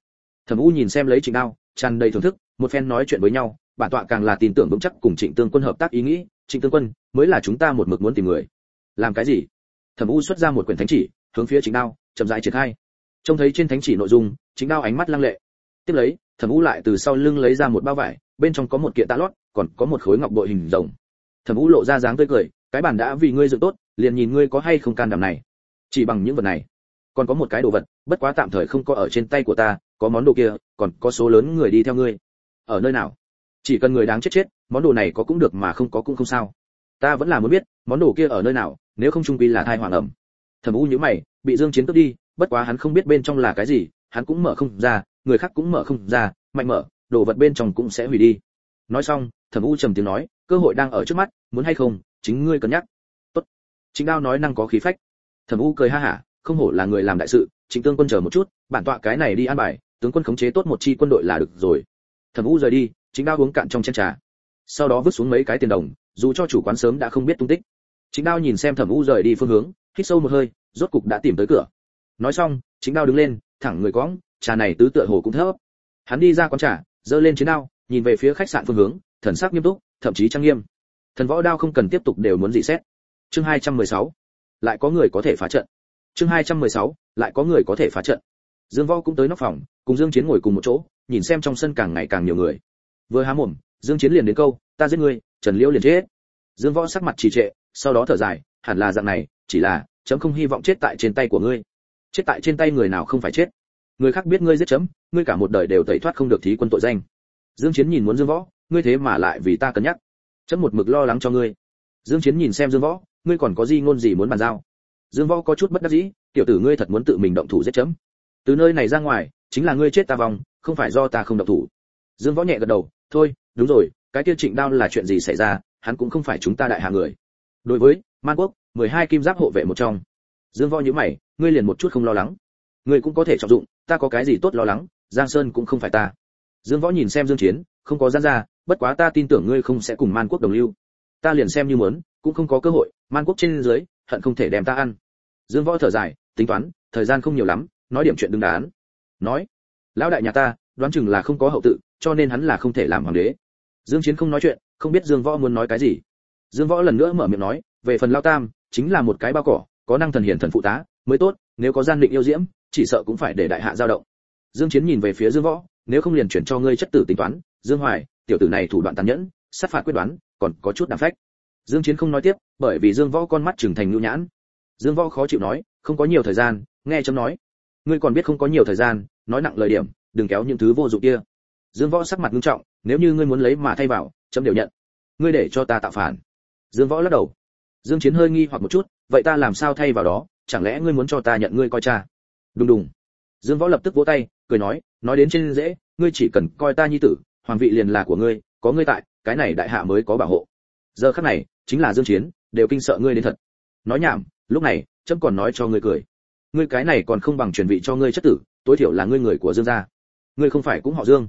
Thẩm u nhìn xem lấy trịnh đao, tràn đầy thưởng thức, một phen nói chuyện với nhau, bản tọa càng là tin tưởng vững chắc cùng trịnh tương quân hợp tác ý nghĩ, trịnh tương quân mới là chúng ta một mực muốn tìm người. Làm cái gì? Thẩm u xuất ra một quyển thánh chỉ, hướng phía chính đao, chậm rãi triển khai. Trông thấy trên thánh chỉ nội dung chính đao ánh mắt lăng lệ. Tiếp lấy, thẩm u lại từ sau lưng lấy ra một bao vải, bên trong có một kiện tạ lót, còn có một khối ngọc bội hình rồng. Thẩm u lộ ra dáng tươi cười, cái bản đã vì ngươi dựng tốt, liền nhìn ngươi có hay không can đảm này. Chỉ bằng những vật này, còn có một cái đồ vật, bất quá tạm thời không có ở trên tay của ta, có món đồ kia, còn có số lớn người đi theo ngươi. Ở nơi nào? Chỉ cần người đáng chết chết, món đồ này có cũng được mà không có cũng không sao. Ta vẫn là muốn biết, món đồ kia ở nơi nào nếu không trung quy là thai hoàng ẩm. Thẩm u nhíu mày, bị dương chiến cướp đi, bất quá hắn không biết bên trong là cái gì, hắn cũng mở không ra, người khác cũng mở không ra, mạnh mở, đồ vật bên trong cũng sẽ hủy đi. Nói xong, thẩm u trầm tiếng nói, cơ hội đang ở trước mắt, muốn hay không, chính ngươi cân nhắc. Tốt. Chính đao nói năng có khí phách. Thẩm u cười ha hả, không hổ là người làm đại sự chính tương quân chờ một chút, bản tọa cái này đi an bài, tướng quân khống chế tốt một chi quân đội là được rồi. Thẩm u rời đi chính đao uống cạn trong chén trà. Sau đó vứt xuống mấy cái tiền đồng, dù cho chủ quán sớm đã không biết tung tích chính đao nhìn xem thẩm u rời đi phương hướng, hít sâu một hơi, rốt cục đã tìm tới cửa. Nói xong, chính đao đứng lên, thẳng người quõng trà này tứ tựa hồ cũng thấp. Hắn đi ra quán trà, giơ lên chiến đao, nhìn về phía khách sạn phương hướng, thần sắc nghiêm túc, thậm chí trang nghiêm. Thần võ đao không cần tiếp tục đều muốn dị xét. Chương 216. lại có người có thể phá trận. Chương 216. lại có người có thể phá trận. Dương võ cũng tới nóc phòng, cùng dương chiến ngồi cùng một chỗ, nhìn xem trong sân càng ngày càng nhiều người. Vừa há mồm, dương chiến liền đến câu, ta giết ngươi, trần liễu liền chết. Dương võ sắc mặt trì trệ sau đó thở dài, hẳn là dạng này, chỉ là, chấm không hy vọng chết tại trên tay của ngươi. Chết tại trên tay người nào không phải chết. Người khác biết ngươi giết chấm, ngươi cả một đời đều tẩy thoát không được thí quân tội danh. Dương chiến nhìn muốn dương võ, ngươi thế mà lại vì ta cân nhắc. Chấm một mực lo lắng cho ngươi. Dương chiến nhìn xem dương võ, ngươi còn có gì ngôn gì muốn bàn giao? Dương võ có chút bất đắc dĩ, tiểu tử ngươi thật muốn tự mình động thủ giết chấm. Từ nơi này ra ngoài, chính là ngươi chết ta vong không phải do ta không động thủ. Dương võ nhẹ gật đầu, thôi, đúng rồi, cái kia trịnh đao là chuyện gì xảy ra, hắn cũng không phải chúng ta đại hạ người đối với man quốc, mười hai kim giáp hộ vệ một trong. Dương võ nhíu mày, ngươi liền một chút không lo lắng. Ngươi cũng có thể trọng dụng, ta có cái gì tốt lo lắng, giang sơn cũng không phải ta. Dương võ nhìn xem dương chiến, không có gian ra, bất quá ta tin tưởng ngươi không sẽ cùng man quốc đồng lưu. Ta liền xem như muốn, cũng không có cơ hội, man quốc trên dưới, hận không thể đem ta ăn. Dương võ thở dài, tính toán, thời gian không nhiều lắm, nói điểm chuyện đứng đán nói, lão đại nhà ta, đoán chừng là không có hậu tự, cho nên hắn là không thể làm hoàng đế. Dương chiến không nói chuyện, không biết dương võ muốn nói cái gì dương võ lần nữa mở miệng nói, về phần lao tam, chính là một cái bao cỏ, có năng thần hiển thần phụ tá, mới tốt, nếu có gian định yêu diễm, chỉ sợ cũng phải để đại hạ giao động. Dương chiến nhìn về phía dương võ, nếu không liền chuyển cho ngươi chất tử tính toán, dương hoài, tiểu tử này thủ đoạn tàn nhẫn, sát phạt quyết đoán, còn có chút đảm phách. Dương chiến không nói tiếp, bởi vì dương võ con mắt trưởng thành nhu nhãn. Dương võ khó chịu nói, không có nhiều thời gian, nghe chấm nói. Ngươi còn biết không có nhiều thời gian, nói nặng lời điểm, đừng kéo những thứ vô dụng kia. Dương võ sắc mặt nghiêm trọng, nếu như ngươi muốn lấy mà thay vào, chấm đều nhận. Ngươi để cho ta tạo phản dương võ lắc đầu. Dương chiến hơi nghi hoặc một chút, vậy ta làm sao thay vào đó? Chẳng lẽ ngươi muốn cho ta nhận ngươi coi cha? Đùng đùng. Dương võ lập tức vỗ tay, cười nói nói đến trên dễ, ngươi chỉ cần coi ta nhi tử, hoàng vị liền là của ngươi, có ngươi tại, cái này đại hạ mới có bảo hộ. Giờ khắc này, chính là dương chiến, đều kinh sợ ngươi đến thật. Nói nhảm, lúc này, chấm còn nói cho ngươi cười. Ngươi cái này còn không bằng truyền vị cho ngươi chất tử, tối thiểu là ngươi người của dương gia. Ngươi không phải cũng họ dương.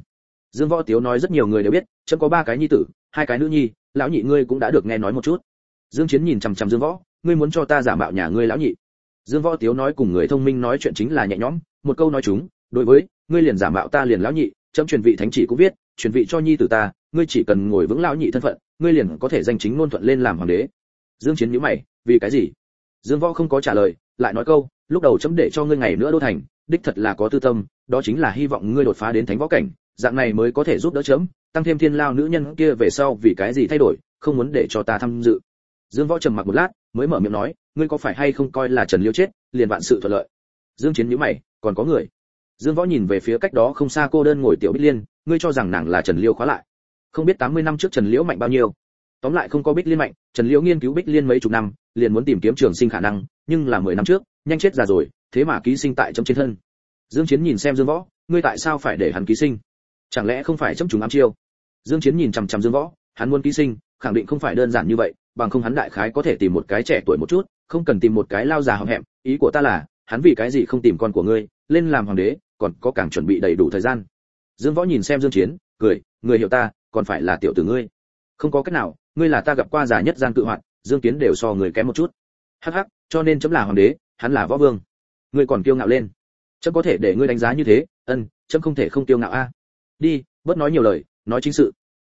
Dương võ tiếu nói rất nhiều người đều biết, chấm có ba cái nhi tử, hai cái nữ nhi lão nhị ngươi cũng đã được nghe nói một chút. Dương chiến nhìn chằm chằm dương võ, ngươi muốn cho ta giả mạo nhà ngươi lão nhị. Dương võ tiếu nói cùng người thông minh nói chuyện chính là nhẹ nhõm, một câu nói chúng, đối với, ngươi liền giả mạo ta liền lão nhị, chấm truyền vị thánh chỉ cũng viết, truyền vị cho nhi tử ta, ngươi chỉ cần ngồi vững lão nhị thân phận, ngươi liền có thể danh chính ngôn thuận lên làm hoàng đế. Dương chiến nhíu mày, vì cái gì? Dương võ không có trả lời, lại nói câu, lúc đầu chấm để cho ngươi ngày nữa đô thành, đích thật là có tư tâm, đó chính là hy vọng ngươi đột phá đến thánh võ cảnh dạng này mới có thể giúp đỡ chấm, tăng thêm thiên lao nữ nhân kia về sau vì cái gì thay đổi, không muốn để cho ta tham dự. Dương võ trầm mặc một lát, mới mở miệng nói, ngươi có phải hay không coi là trần liêu chết, liền vạn sự thuận lợi. Dương chiến nhíu mày, còn có người. Dương võ nhìn về phía cách đó không xa cô đơn ngồi tiểu bích liên, ngươi cho rằng nàng là trần liêu khóa lại. Không biết 80 năm trước trần liễu mạnh bao nhiêu. Tóm lại không có bích liên mạnh, trần liễu nghiên cứu bích liên mấy chục năm, liền muốn tìm kiếm trường sinh khả năng, nhưng là 10 năm trước, nhanh chết già rồi, thế mà ký sinh tại trong trên thân. Dương chiến nhìn xem dương võ, ngươi tại sao phải để hắn ký sinh? Chẳng lẽ không phải chấm chúng ám chiêu? Dương chiến nhìn chằm chằm dương võ, hắn muốn ký sinh, khẳng định không phải đơn giản như vậy, bằng không hắn đại khái có thể tìm một cái trẻ tuổi một chút, không cần tìm một cái lao già hậm hẹm, ý của ta là, hắn vì cái gì không tìm con của ngươi, lên làm hoàng đế, còn có càng chuẩn bị đầy đủ thời gian. Dương võ nhìn xem dương chiến, cười, người hiểu ta, còn phải là tiểu tử ngươi. Không có cách nào, ngươi là ta gặp qua già nhất gian cự hoạt, dương kiến đều so người kém một chút. Hắc hắc, cho nên chấm là hoàng đế, hắn là võ vương. Ngươi còn kiêu ngạo lên. Chấm có thể để ngươi đánh giá như thế, ân, chấm không thể không kiêu ngạo a đi, bớt nói nhiều lời, nói chính sự.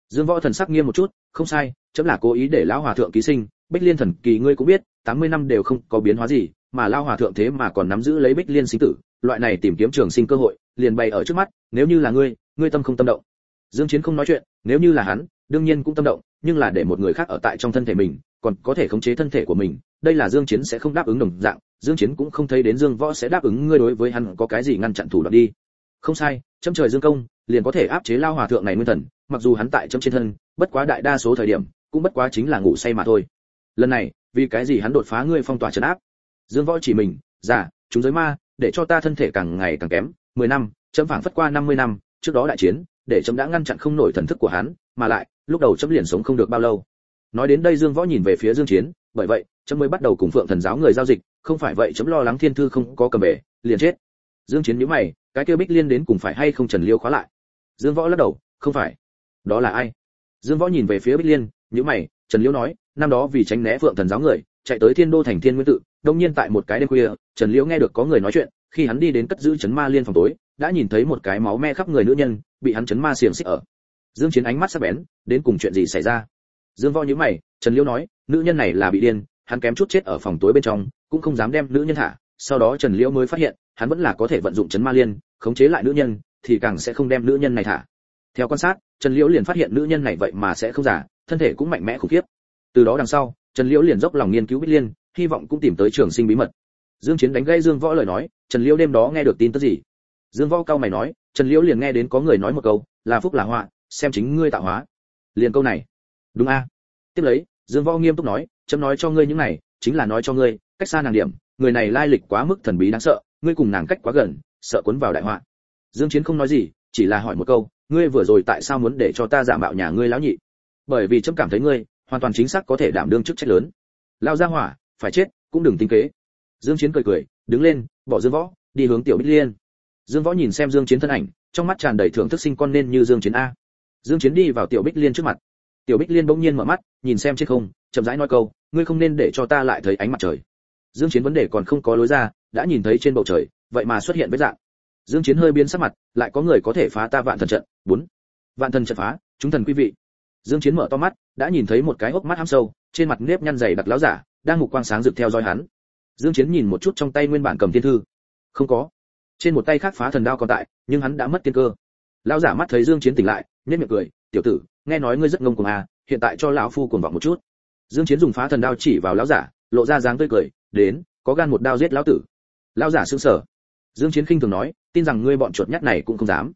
Dương võ thần sắc nghiêm một chút, không sai, chấm là cố ý để lão hòa thượng ký sinh, bích liên thần kỳ ngươi cũng biết 80 năm đều không có biến hóa gì, mà lão hòa thượng thế mà còn nắm giữ lấy bích liên sinh tử, loại này tìm kiếm trường sinh cơ hội, liền bày ở trước mắt, nếu như là ngươi ngươi tâm không tâm động. Dương chiến không nói chuyện, nếu như là hắn, đương nhiên cũng tâm động, nhưng là để một người khác ở tại trong thân thể mình, còn có thể khống chế thân thể của mình, đây là dương chiến sẽ không đáp ứng đồng dạng, dương chiến cũng không thấy đến dương võ sẽ đáp ứng ngươi đối với hắn có cái gì ngăn chặn thủ đoạn đi. Không sai chấm trời dương công, liền có thể áp chế lao hòa thượng này nguyên thần, mặc dù hắn tại chấm trên thân, bất quá đại đa số thời điểm, cũng bất quá chính là ngủ say mà thôi. Lần này, vì cái gì hắn đột phá ngươi phong tỏa trấn áp? Dương võ chỉ mình giả chúng giới ma, để cho ta thân thể càng ngày càng kém 10 năm, chấm phảng phất qua 50 năm, trước đó đại chiến, để chấm đã ngăn chặn không nổi thần thức của hắn, mà lại, lúc đầu chấm liền sống không được bao lâu. Nói đến đây dương võ nhìn về phía dương chiến, bởi vậy, chấm mới bắt đầu cùng phượng thần giáo người giao dịch, không phải vậy chấm lo lắng thiên thư không có cầm bể liền chết. Dương chiến nhíu mày cái kia bích liên đến cùng phải hay không trần liêu khóa lại? Dương võ lắc đầu, không phải. Đó là ai? Dương võ nhìn về phía bích liên nhữ mày, trần liêu nói, năm đó vì tránh né phượng thần giáo người, chạy tới thiên đô thành thiên nguyên tự, đông nhiên tại một cái đêm khuya, trần liêu nghe được có người nói chuyện, khi hắn đi đến cất giữ chấn ma liên phòng tối, đã nhìn thấy một cái máu me khắp người nữ nhân, bị hắn chấn ma xiềng xích ở. Dương chiến ánh mắt sắc bén, đến cùng chuyện gì xảy ra? Dương võ nhíu mày, trần liêu nói, nữ nhân này là bị điên, hắn kém chút chết ở phòng tối bên trong, cũng không dám đem nữ nhân thả sau đó trần liễu mới phát hiện hắn vẫn là có thể vận dụng chấn ma liên, khống chế lại nữ nhân, thì càng sẽ không đem nữ nhân này thả. Theo quan sát, trần liễu liền phát hiện nữ nhân này vậy mà sẽ không giả, thân thể cũng mạnh mẽ khủng khiếp. Từ đó đằng sau, trần liễu liền dốc lòng nghiên cứu bích liên, hy vọng cũng tìm tới trường sinh bí mật. Dương chiến đánh gây dương võ lời nói, trần liễu đêm đó nghe được tin tức gì? Dương võ cao mày nói, trần liễu liền nghe đến có người nói một câu, là phúc là họa, xem chính ngươi tạo hóa. Liền câu này. Đúng a. Tiếp lấy, dương võ nghiêm túc nói, chấm nói cho ngươi những này, chính là nói cho ngươi, cách xa nàng điểm, người này lai lịch quá mức thần bí đáng sợ ngươi cùng nàng cách quá gần, sợ cuốn vào đại họa. Dương chiến không nói gì, chỉ là hỏi một câu, ngươi vừa rồi tại sao muốn để cho ta giả mạo nhà ngươi lão nhị? Bởi vì chấm cảm thấy ngươi, hoàn toàn chính xác có thể đảm đương chức trách lớn. Lao ra hỏa, phải chết, cũng đừng tính kế. Dương chiến cười cười, đứng lên, bỏ dương võ, đi hướng tiểu bích liên. Dương võ nhìn xem dương chiến thân ảnh, trong mắt tràn đầy thưởng thức sinh con nên như dương chiến a. Dương chiến đi vào tiểu bích liên trước mặt. Tiểu bích liên bỗng nhiên mở mắt, nhìn xem trên không, chậm rãi nói câu, ngươi không nên để cho ta lại thấy ánh mặt trời. Dương chiến vấn đề còn không có lối ra đã nhìn thấy trên bầu trời, vậy mà xuất hiện vết dạng. Dương chiến hơi biến sắc mặt, lại có người có thể phá ta vạn thần trận. Bốn. Vạn thần trận phá, chúng thần quý vị. Dương chiến mở to mắt, đã nhìn thấy một cái hốc mắt hăm sâu, trên mặt nếp nhăn dày đặc láo giả, đang ngục quang sáng rực theo dõi hắn. Dương chiến nhìn một chút trong tay nguyên bản cầm tiên thư. Không có. Trên một tay khác phá thần đao còn tại, nhưng hắn đã mất tiên cơ. Lão giả mắt thấy dương chiến tỉnh lại, nhếch miệng cười, tiểu tử, nghe nói ngươi rất ngông cuồng à hiện tại cho lão phu cuồng vọng một chút. Dương chiến dùng phá thần đao chỉ vào lão giả, lộ ra dáng tươi cười, đến, có gan một đao giết lão tử lão giả sững sờ. Dương chiến khinh thường nói, tin rằng ngươi bọn chuột nhắt này cũng không dám.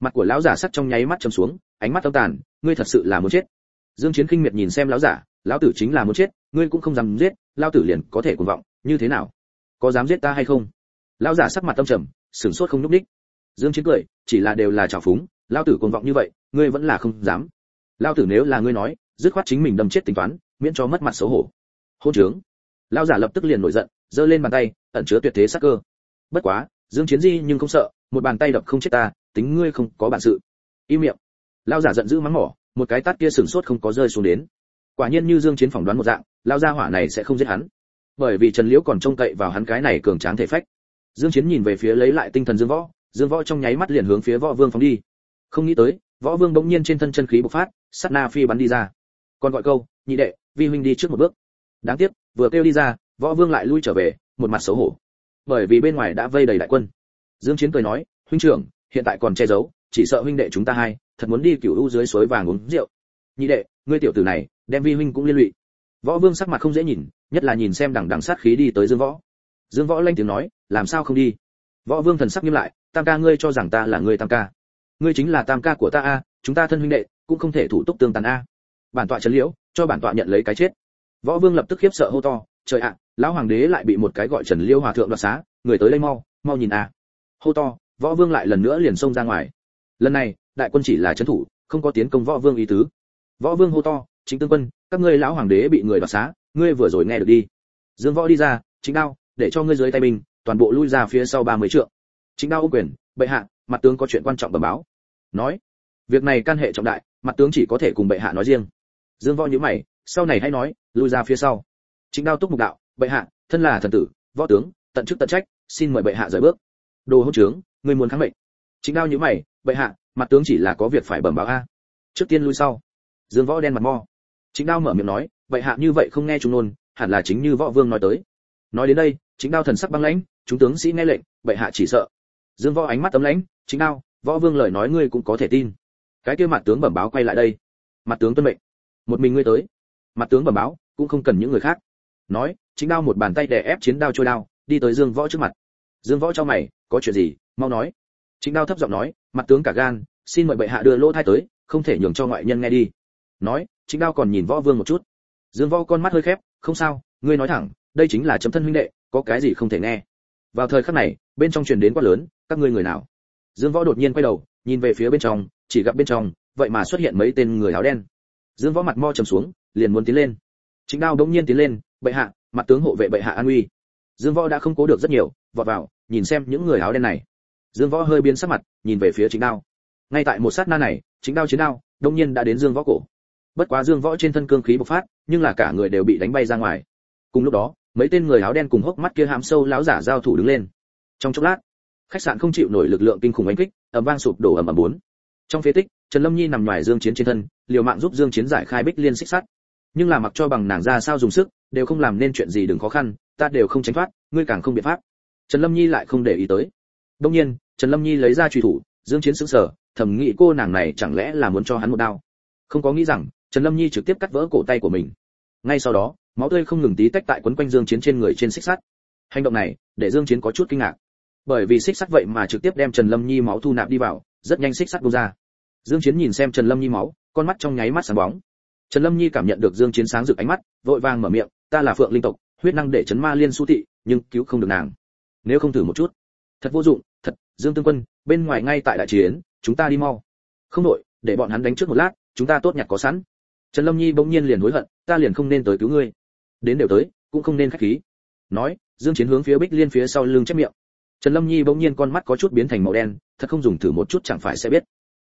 Mặt của lão giả sắc trong nháy mắt trầm xuống, ánh mắt âm tàn, ngươi thật sự là muốn chết. Dương chiến khinh miệt nhìn xem lão giả, lão tử chính là muốn chết, ngươi cũng không dám giết, lão tử liền có thể cuồng vọng, như thế nào? Có dám giết ta hay không? Lão giả sắc mặt tâm trầm, sửng sốt không nhúc đích dương chiến cười, chỉ là đều là trào phúng, lão tử cuồng vọng như vậy, ngươi vẫn là không dám. Lão tử nếu là ngươi nói, dứt khoát chính mình đâm chết tính toán, miễn cho mất mặt xấu hổ. Hôn trướng lão giả lập tức liền nổi giận, giơ lên bàn tay, ẩn chứa tuyệt thế sắc cơ. Bất quá, dương chiến di nhưng không sợ, một bàn tay đập không chết ta, tính ngươi không có bản sự. Im miệng. Lão giả giận dữ mắng mỏ, một cái tát kia sừng sốt không có rơi xuống đến. Quả nhiên như dương chiến phỏng đoán một dạng, lão gia hỏa này sẽ không giết hắn. Bởi vì trần liễu còn trông cậy vào hắn cái này cường tráng thể phách. Dương chiến nhìn về phía lấy lại tinh thần dương võ dương võ trong nháy mắt liền hướng phía võ vương phóng đi. Không nghĩ tới, võ vương bỗng nhiên trên thân chân khí bộc phát, sát na phi bắn đi ra. Còn gọi câu, nhị đệ, vi huynh đi trước một bước. Đáng tiếc vừa kêu đi ra, võ vương lại lui trở về, một mặt xấu hổ. Bởi vì bên ngoài đã vây đầy đại quân. Dương chiến cười nói, huynh trưởng, hiện tại còn che giấu, chỉ sợ huynh đệ chúng ta hai, thật muốn đi cửu u dưới suối vàng uống rượu. Nhị đệ, ngươi tiểu tử này, đem vi huynh cũng liên lụy. Võ vương sắc mặt không dễ nhìn, nhất là nhìn xem đằng đằng sát khí đi tới dương võ. Dương võ lanh tiếng nói, làm sao không đi? Võ vương thần sắc nghiêm lại, tam ca ngươi cho rằng ta là ngươi tam ca. Ngươi chính là tam ca của ta a, chúng ta thân huynh đệ, cũng không thể thủ túc tương tàn a. Bản tọa trấn liễu, cho bản tọa nhận lấy cái chết võ vương lập tức khiếp sợ hô to, trời ạ, lão hoàng đế lại bị một cái gọi trần liêu hòa thượng đoạt xá, người tới đây mau mau nhìn a hô to, võ vương lại lần nữa liền xông ra ngoài. Lần này, đại quân chỉ là trấn thủ, không có tiến công võ vương ý tứ. Võ vương hô to chính tương quân, các ngươi lão hoàng đế bị người đoạt xá, ngươi vừa rồi nghe được đi. Dương võ đi ra chính đao, để cho ngươi dưới tay mình, toàn bộ lui ra phía sau ba mươi trượng. Chính đao ô quyền, bệ hạ, mặt tướng có chuyện quan trọng bẩm báo. Nói, việc này can hệ trọng đại, mặt tướng chỉ có thể cùng bệ hạ nói riêng. Dương võ nhíu mày sau này hãy nói, lui ra phía sau. Chính đao túc mục đạo, bệ hạ, thân là thần tử, võ tướng, tận chức tận trách, xin mời bệ hạ rời bước. Đồ hỗn trướng người muốn kháng mệnh? Chính đao nhíu mày, bệ hạ, mặt tướng chỉ là có việc phải bẩm báo a. Trước tiên lui sau. Dương võ đen mặt mo. Chính đao mở miệng nói, bệ hạ như vậy không nghe chúng nôn, hẳn là chính như võ vương nói tới. Nói đến đây chính đao thần sắc băng lãnh, chúng tướng sĩ nghe lệnh, bệ hạ chỉ sợ. Dương võ ánh mắt tấm lãnh chính đao, võ vương lời nói ngươi cũng có thể tin. Cái kia mặt tướng bẩm báo quay lại đây. Mặt tướng tuân mệnh. Một mình ngươi tới mặt tướng bẩm báo, cũng không cần những người khác. Nói, chính đao một bàn tay đè ép chiến đao trôi đao, đi tới dương võ trước mặt. Dương võ cho mày, có chuyện gì, mau nói. Chính đao thấp giọng nói, mặt tướng cả gan, xin mời bệ hạ đưa lỗ thai tới, không thể nhường cho ngoại nhân nghe đi. Nói, chính đao còn nhìn võ vương một chút. Dương võ con mắt hơi khép, không sao, ngươi nói thẳng, đây chính là chấm thân huynh đệ, có cái gì không thể nghe. Vào thời khắc này, bên trong truyền đến quá lớn, các ngươi người nào? Dương võ đột nhiên quay đầu, nhìn về phía bên trong, chỉ gặp bên trong, vậy mà xuất hiện mấy tên người áo đen. Dương võ mặt mo trầm xuống liền muốn tiến lên. Chính đao đống nhiên tiến lên, bệ hạ, mặt tướng hộ vệ bệ hạ an uy. Dương võ đã không cố được rất nhiều, vọt vào, nhìn xem những người áo đen này. Dương võ hơi biến sắc mặt, nhìn về phía chính đao. Ngay tại một sát na này chính đao chiến đao đông nhiên đã đến dương võ cổ. Bất quá dương võ trên thân cương khí bộc phát, nhưng là cả người đều bị đánh bay ra ngoài. Cùng lúc đó, mấy tên người áo đen cùng hốc mắt kia hám sâu láo giả giao thủ đứng lên. Trong chốc lát, khách sạn không chịu nổi lực lượng kinh khủng đánh kích, ầm vang sụp đổ ầm ầm bốn. Trong phế tích, trần lâm nhi nằm ngoài dương chiến trên thân, liều mạng giúp dương chiến giải khai bích liên xích sắt nhưng là mặc cho bằng nàng ra sao dùng sức, đều không làm nên chuyện gì đừng khó khăn, ta đều không tránh thoát, ngươi càng không biện pháp. Trần lâm nhi lại không để ý tới. Đông nhiên, trần lâm nhi lấy ra truy thủ, dương chiến sững sờ, thầm nghĩ cô nàng này chẳng lẽ là muốn cho hắn một đao. Không có nghĩ rằng, trần lâm nhi trực tiếp cắt vỡ cổ tay của mình. Ngay sau đó, máu tươi không ngừng tí tách tại quấn quanh dương chiến trên người trên xích sắt. Hành động này, để dương chiến có chút kinh ngạc. Bởi vì xích sắt vậy mà trực tiếp đem trần lâm nhi máu thu nạp đi vào, rất nhanh xích sắt bung ra. Dương chiến nhìn xem trần lâm nhi máu, con mắt trong nháy mắt sáng bóng trần lâm nhi cảm nhận được dương chiến sáng rực ánh mắt, vội vàng mở miệng, ta là phượng linh tộc, huyết năng để chấn ma liên su thị nhưng cứu không được nàng. Nếu không thử một chút. Thật vô dụng, thật, dương tương quân, bên ngoài ngay tại đại chiến, chúng ta đi mau. Không đội, để bọn hắn đánh trước một lát, chúng ta tốt nhặt có sẵn. Trần lâm nhi bỗng nhiên liền hối hận, ta liền không nên tới cứu ngươi. Đến đều tới, cũng không nên khách khí. Nói, dương chiến hướng phía bích liên phía sau lưng chép miệng. Trần lâm nhi bỗng nhiên con mắt có chút biến thành màu đen, thật không dùng thử một chút chẳng phải sẽ biết.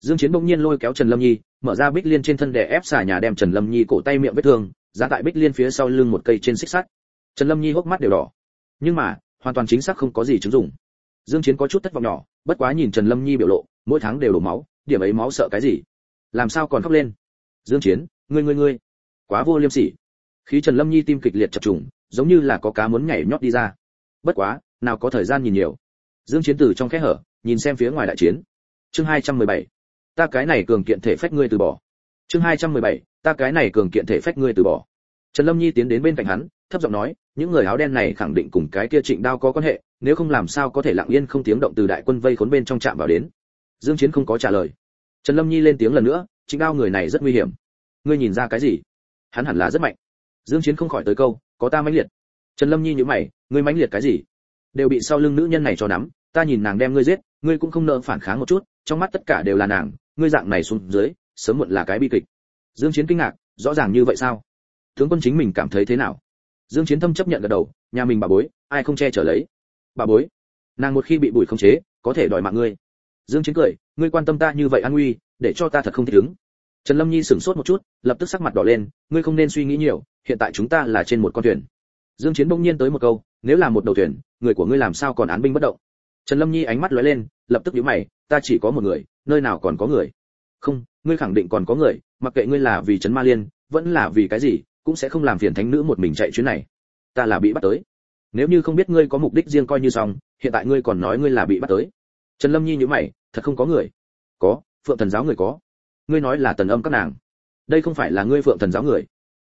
Dương chiến bỗng nhiên lôi kéo trần lâm nhi mở ra bích liên trên thân để ép xả nhà đem trần lâm nhi cổ tay miệng vết thương giá tại bích liên phía sau lưng một cây trên xích sắt. Trần lâm nhi hốc mắt đều đỏ. Nhưng mà, hoàn toàn chính xác không có gì chứng dụng. Dương chiến có chút thất vọng nhỏ, bất quá nhìn trần lâm nhi biểu lộ, mỗi tháng đều đổ máu, điểm ấy máu sợ cái gì? Làm sao còn khóc lên? Dương chiến, ngươi ngươi ngươi. Quá vô liêm sỉ. Khí trần lâm nhi tim kịch liệt chập trùng, giống như là có cá muốn nhảy nhót đi ra. Bất quá, nào có thời gian nhìn nhiều. Dương chiến từ trong khe hở, nhìn xem phía ngoài đại chiến. Chương 217 ta cái này cường kiện thể phách ngươi từ bỏ. Chương 217. ta cái này cường kiện thể phách ngươi từ bỏ. Trần lâm nhi tiến đến bên cạnh hắn, thấp giọng nói, những người áo đen này khẳng định cùng cái kia trịnh đao có quan hệ, nếu không làm sao có thể lặng yên không tiếng động từ đại quân vây khốn bên trong chạm vào đến. Dương chiến không có trả lời. Trần lâm nhi lên tiếng lần nữa, trịnh đao người này rất nguy hiểm. Ngươi nhìn ra cái gì? Hắn hẳn là rất mạnh. Dương chiến không khỏi tới câu, có ta mãnh liệt. Trần lâm nhi nhíu mày, ngươi mãnh liệt cái gì? Đều bị sau lưng nữ nhân này cho nắm, ta nhìn nàng đem ngươi giết, ngươi cũng không nỡ phản kháng một chút, trong mắt tất cả đều là nàng ngươi dạng này xuống dưới, sớm muộn là cái bi kịch. Dương chiến kinh ngạc, rõ ràng như vậy sao? Tướng quân chính mình cảm thấy thế nào? Dương chiến thâm chấp nhận gật đầu, nhà mình bà bối, ai không che chở lấy? Bà bối, nàng một khi bị bùi không chế, có thể đòi mạng ngươi. Dương chiến cười, ngươi quan tâm ta như vậy an nguy, để cho ta thật không thích ứng. Trần lâm nhi sửng sốt một chút, lập tức sắc mặt đỏ lên, ngươi không nên suy nghĩ nhiều, hiện tại chúng ta là trên một con thuyền. Dương chiến bỗng nhiên tới một câu, nếu là một đầu thuyền, người của ngươi làm sao còn án binh bất động? Trần lâm nhi ánh mắt lóe lên, lập tức nhíu mày, ta chỉ có một người, nơi nào còn có người? Không, ngươi khẳng định còn có người, mặc kệ ngươi là vì trấn ma liên, vẫn là vì cái gì, cũng sẽ không làm phiền thánh nữ một mình chạy chuyến này. Ta là bị bắt tới. Nếu như không biết ngươi có mục đích riêng coi như xong, hiện tại ngươi còn nói ngươi là bị bắt tới. Trần lâm nhi nhíu mày, thật không có người. Có, phượng thần giáo người có. Ngươi nói là tần âm các nàng. Đây không phải là ngươi phượng thần giáo người.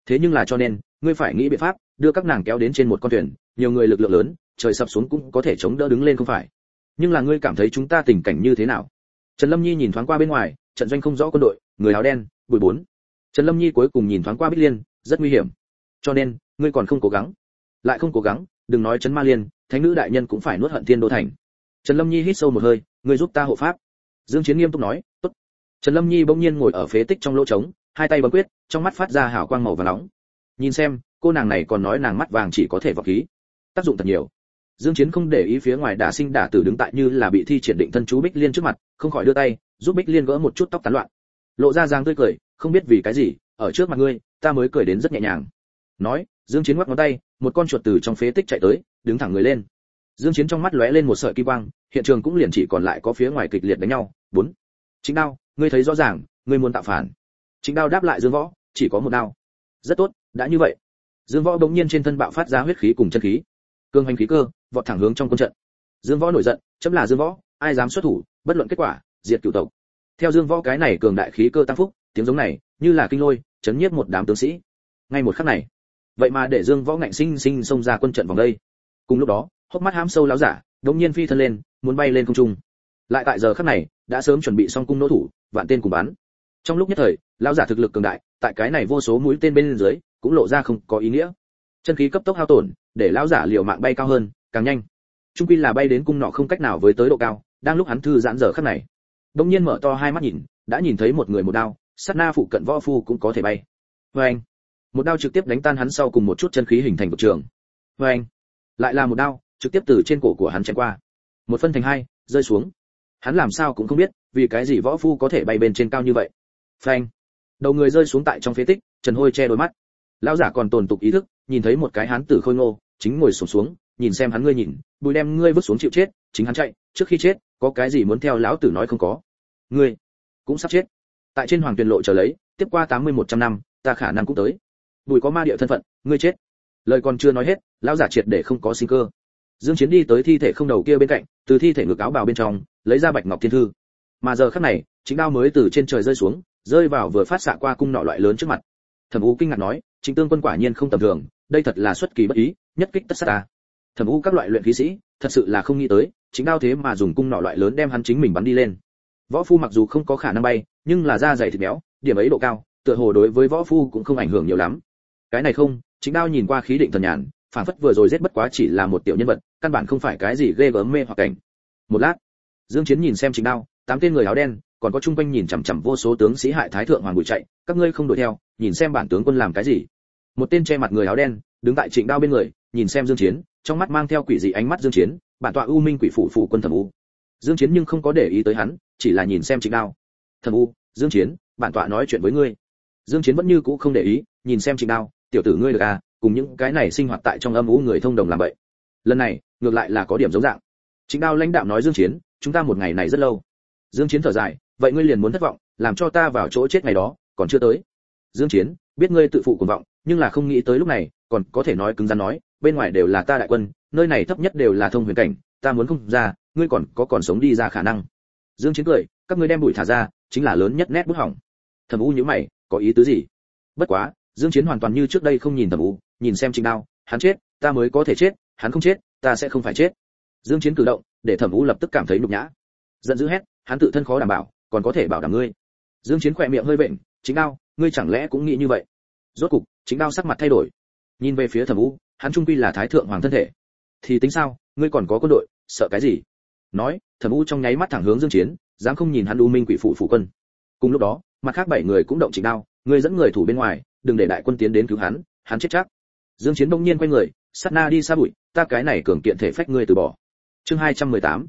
Thế nhưng là cho nên, ngươi phải nghĩ biện pháp, đưa các nàng kéo đến trên một con thuyền, nhiều người lực lượng lớn, trời sập xuống cũng có thể chống đỡ đứng lên không phải nhưng là ngươi cảm thấy chúng ta tình cảnh như thế nào? Trần lâm nhi nhìn thoáng qua bên ngoài, trận doanh không rõ quân đội, người áo đen, bụi bốn. Trần lâm nhi cuối cùng nhìn thoáng qua bích liên, rất nguy hiểm. Cho nên, ngươi còn không cố gắng. Lại không cố gắng, đừng nói trấn ma liên, thánh nữ đại nhân cũng phải nuốt hận thiên đô thành. Trần lâm nhi hít sâu một hơi, ngươi giúp ta hộ pháp. Dương chiến nghiêm túc nói, tốt. Trần lâm nhi bỗng nhiên ngồi ở phế tích trong lỗ trống, hai tay bấm quyết, trong mắt phát ra hào quang màu vàng nóng. Nhìn xem, cô nàng này còn nói nàng mắt vàng chỉ có thể vào khí. Tác dụng thật nhiều dương chiến không để ý phía ngoài đả sinh đả tử đứng tại như là bị thi triển định thân chú bích liên trước mặt, không khỏi đưa tay, giúp bích liên gỡ một chút tóc tán loạn. Lộ ra dáng tươi cười, không biết vì cái gì, ở trước mặt ngươi, ta mới cười đến rất nhẹ nhàng. Nói, dương chiến ngoắc ngón tay, một con chuột từ trong phế tích chạy tới, đứng thẳng người lên. Dương chiến trong mắt lóe lên một sợi kim quang, hiện trường cũng liền chỉ còn lại có phía ngoài kịch liệt đánh nhau. Bốn. Chính đao, ngươi thấy rõ ràng, ngươi muốn tạo phản. Chính đao đáp lại dương võ, chỉ có một đao. Rất tốt, đã như vậy. Dương võ đống nhiên trên thân bạo phát ra huyết khí cùng chân khí cương hành khí cơ, vọt thẳng hướng trong quân trận. Dương võ nổi giận, chấm là dương võ, ai dám xuất thủ, bất luận kết quả, diệt cửu tộc. Theo dương võ cái này cường đại khí cơ tăng phúc, tiếng giống này, như là kinh lôi, chấn nhiếp một đám tướng sĩ. Ngay một khắc này, vậy mà để dương võ ngạnh sinh sinh xông ra quân trận vòng đây. Cùng lúc đó, hốc mắt hám sâu láo giả, đống nhiên phi thân lên, muốn bay lên không trung. Lại tại giờ khắc này, đã sớm chuẩn bị xong cung nỗ thủ, vạn tên cùng bắn trong lúc nhất thời, lão giả thực lực cường đại, tại cái này vô số mũi tên bên dưới, cũng lộ ra không có ý nghĩa. Chân khí cấp tốc hao tổn để lão giả liều mạng bay cao hơn, càng nhanh. Trung quy là bay đến cung nọ không cách nào với tới độ cao, đang lúc hắn thư giãn giờ khắc này. Đông nhiên mở to hai mắt nhìn, đã nhìn thấy một người một đao, sát na phụ cận võ phu cũng có thể bay. Vê anh. Một đao trực tiếp đánh tan hắn sau cùng một chút chân khí hình thành vực trường. Vê anh. Lại là một đao, trực tiếp từ trên cổ của hắn chém qua. Một phân thành hai, rơi xuống. Hắn làm sao cũng không biết, vì cái gì võ phu có thể bay bên trên cao như vậy. Vâng Phanh đầu người rơi xuống tại trong phế tích, trần hôi che đôi mắt. Lão giả còn tồn tục ý thức, nhìn thấy một cái hán tử khôi ngô chính ngồi xổm xuống, xuống nhìn xem hắn ngươi nhìn bùi đem ngươi vứt xuống chịu chết chính hắn chạy trước khi chết có cái gì muốn theo lão tử nói không có. Ngươi cũng sắp chết. Tại trên hoàng tuyền lộ chờ lấy tiếp qua tám mươi một trăm năm ta khả năng cũng tới. Bùi có ma địa thân phận ngươi chết. Lời còn chưa nói hết lão giả triệt để không có sinh cơ. Dương chiến đi tới thi thể không đầu kia bên cạnh từ thi thể ngực áo bào bên trong lấy ra bạch ngọc thiên thư. Mà giờ khắc này chính đao mới từ trên trời rơi xuống rơi vào vừa phát xạ qua cung nọ loại lớn trước mặt. Thẩm vũ kinh ngạc nói chính tương quân quả nhiên không tầm thường đây thật là xuất kỳ bất ý nhất kích tất sát ta. Thẩm u các loại luyện khí sĩ, thật sự là không nghĩ tới, chính đao thế mà dùng cung nọ loại lớn đem hắn chính mình bắn đi lên. Võ phu mặc dù không có khả năng bay, nhưng là da dày thịt béo, điểm ấy độ cao, tựa hồ đối với võ phu cũng không ảnh hưởng nhiều lắm. Cái này không, chính đao nhìn qua khí định thần nhàn phản phất vừa rồi giết bất quá chỉ là một tiểu nhân vật, căn bản không phải cái gì ghê gớm mê hoặc cảnh. Một lát, dương chiến nhìn xem chính đao, tám tên người áo đen, còn có trung quanh nhìn chằm chằm vô số tướng sĩ hại thái thượng hoàng bụi chạy, các ngươi không đuổi theo, nhìn xem bản tướng quân làm cái gì. Một tên che mặt người áo đen đứng tại trịnh đao bên người, nhìn xem dương chiến, trong mắt mang theo quỷ dị ánh mắt dương chiến, bản tọa u minh quỷ phủ phủ quân thẩm u. Dương chiến nhưng không có để ý tới hắn, chỉ là nhìn xem trịnh đao. Thẩm u, dương chiến, bản tọa nói chuyện với ngươi. Dương chiến vẫn như cũ không để ý, nhìn xem trịnh đao, tiểu tử ngươi được à cùng những cái này sinh hoạt tại trong âm u người thông đồng làm vậy. Lần này, ngược lại là có điểm giống dạng. Trịnh đao lãnh đạo nói, dương chiến, chúng ta một ngày này rất lâu. Dương chiến thở dài, vậy ngươi liền muốn thất vọng, làm cho ta vào chỗ chết ngày đó, còn chưa tới. Dương chiến, biết ngươi tự phụ cuồng vọng nhưng là không nghĩ tới lúc này, còn có thể nói cứng rắn nói, bên ngoài đều là ta đại quân, nơi này thấp nhất đều là thông huyền cảnh, ta muốn không ra, ngươi còn có còn sống đi ra khả năng. Dương chiến cười, các ngươi đem bụi thả ra, chính là lớn nhất nét bút hỏng. Thẩm u nhíu mày, có ý tứ gì? Bất quá, dương chiến hoàn toàn như trước đây không nhìn thẩm u, nhìn xem trình đao, hắn chết, ta mới có thể chết, hắn không chết, ta sẽ không phải chết. Dương chiến cử động, để thẩm u lập tức cảm thấy nhục nhã. Giận dữ hét, hắn tự thân khó đảm bảo, còn có thể bảo đảm ngươi. Dương chiến khỏe miệng hơi bệnh chính đao, ngươi chẳng lẽ cũng nghĩ như vậy? Rốt cục chính đao sắc mặt thay đổi. Nhìn về phía thẩm u, hắn trung quy là thái thượng hoàng thân thể. Thì tính sao, ngươi còn có quân đội, sợ cái gì? Nói, thẩm u trong nháy mắt thẳng hướng dương chiến, dám không nhìn hắn u minh quỷ phụ phụ quân. Cùng lúc đó, mặt khác bảy người cũng động chính đao ngươi dẫn người thủ bên ngoài, đừng để đại quân tiến đến cứu hắn hắn chết chắc. Dương chiến đông nhiên quay người sát na đi xa bụi, ta cái này cường kiện thể phách ngươi từ bỏ. Chương 218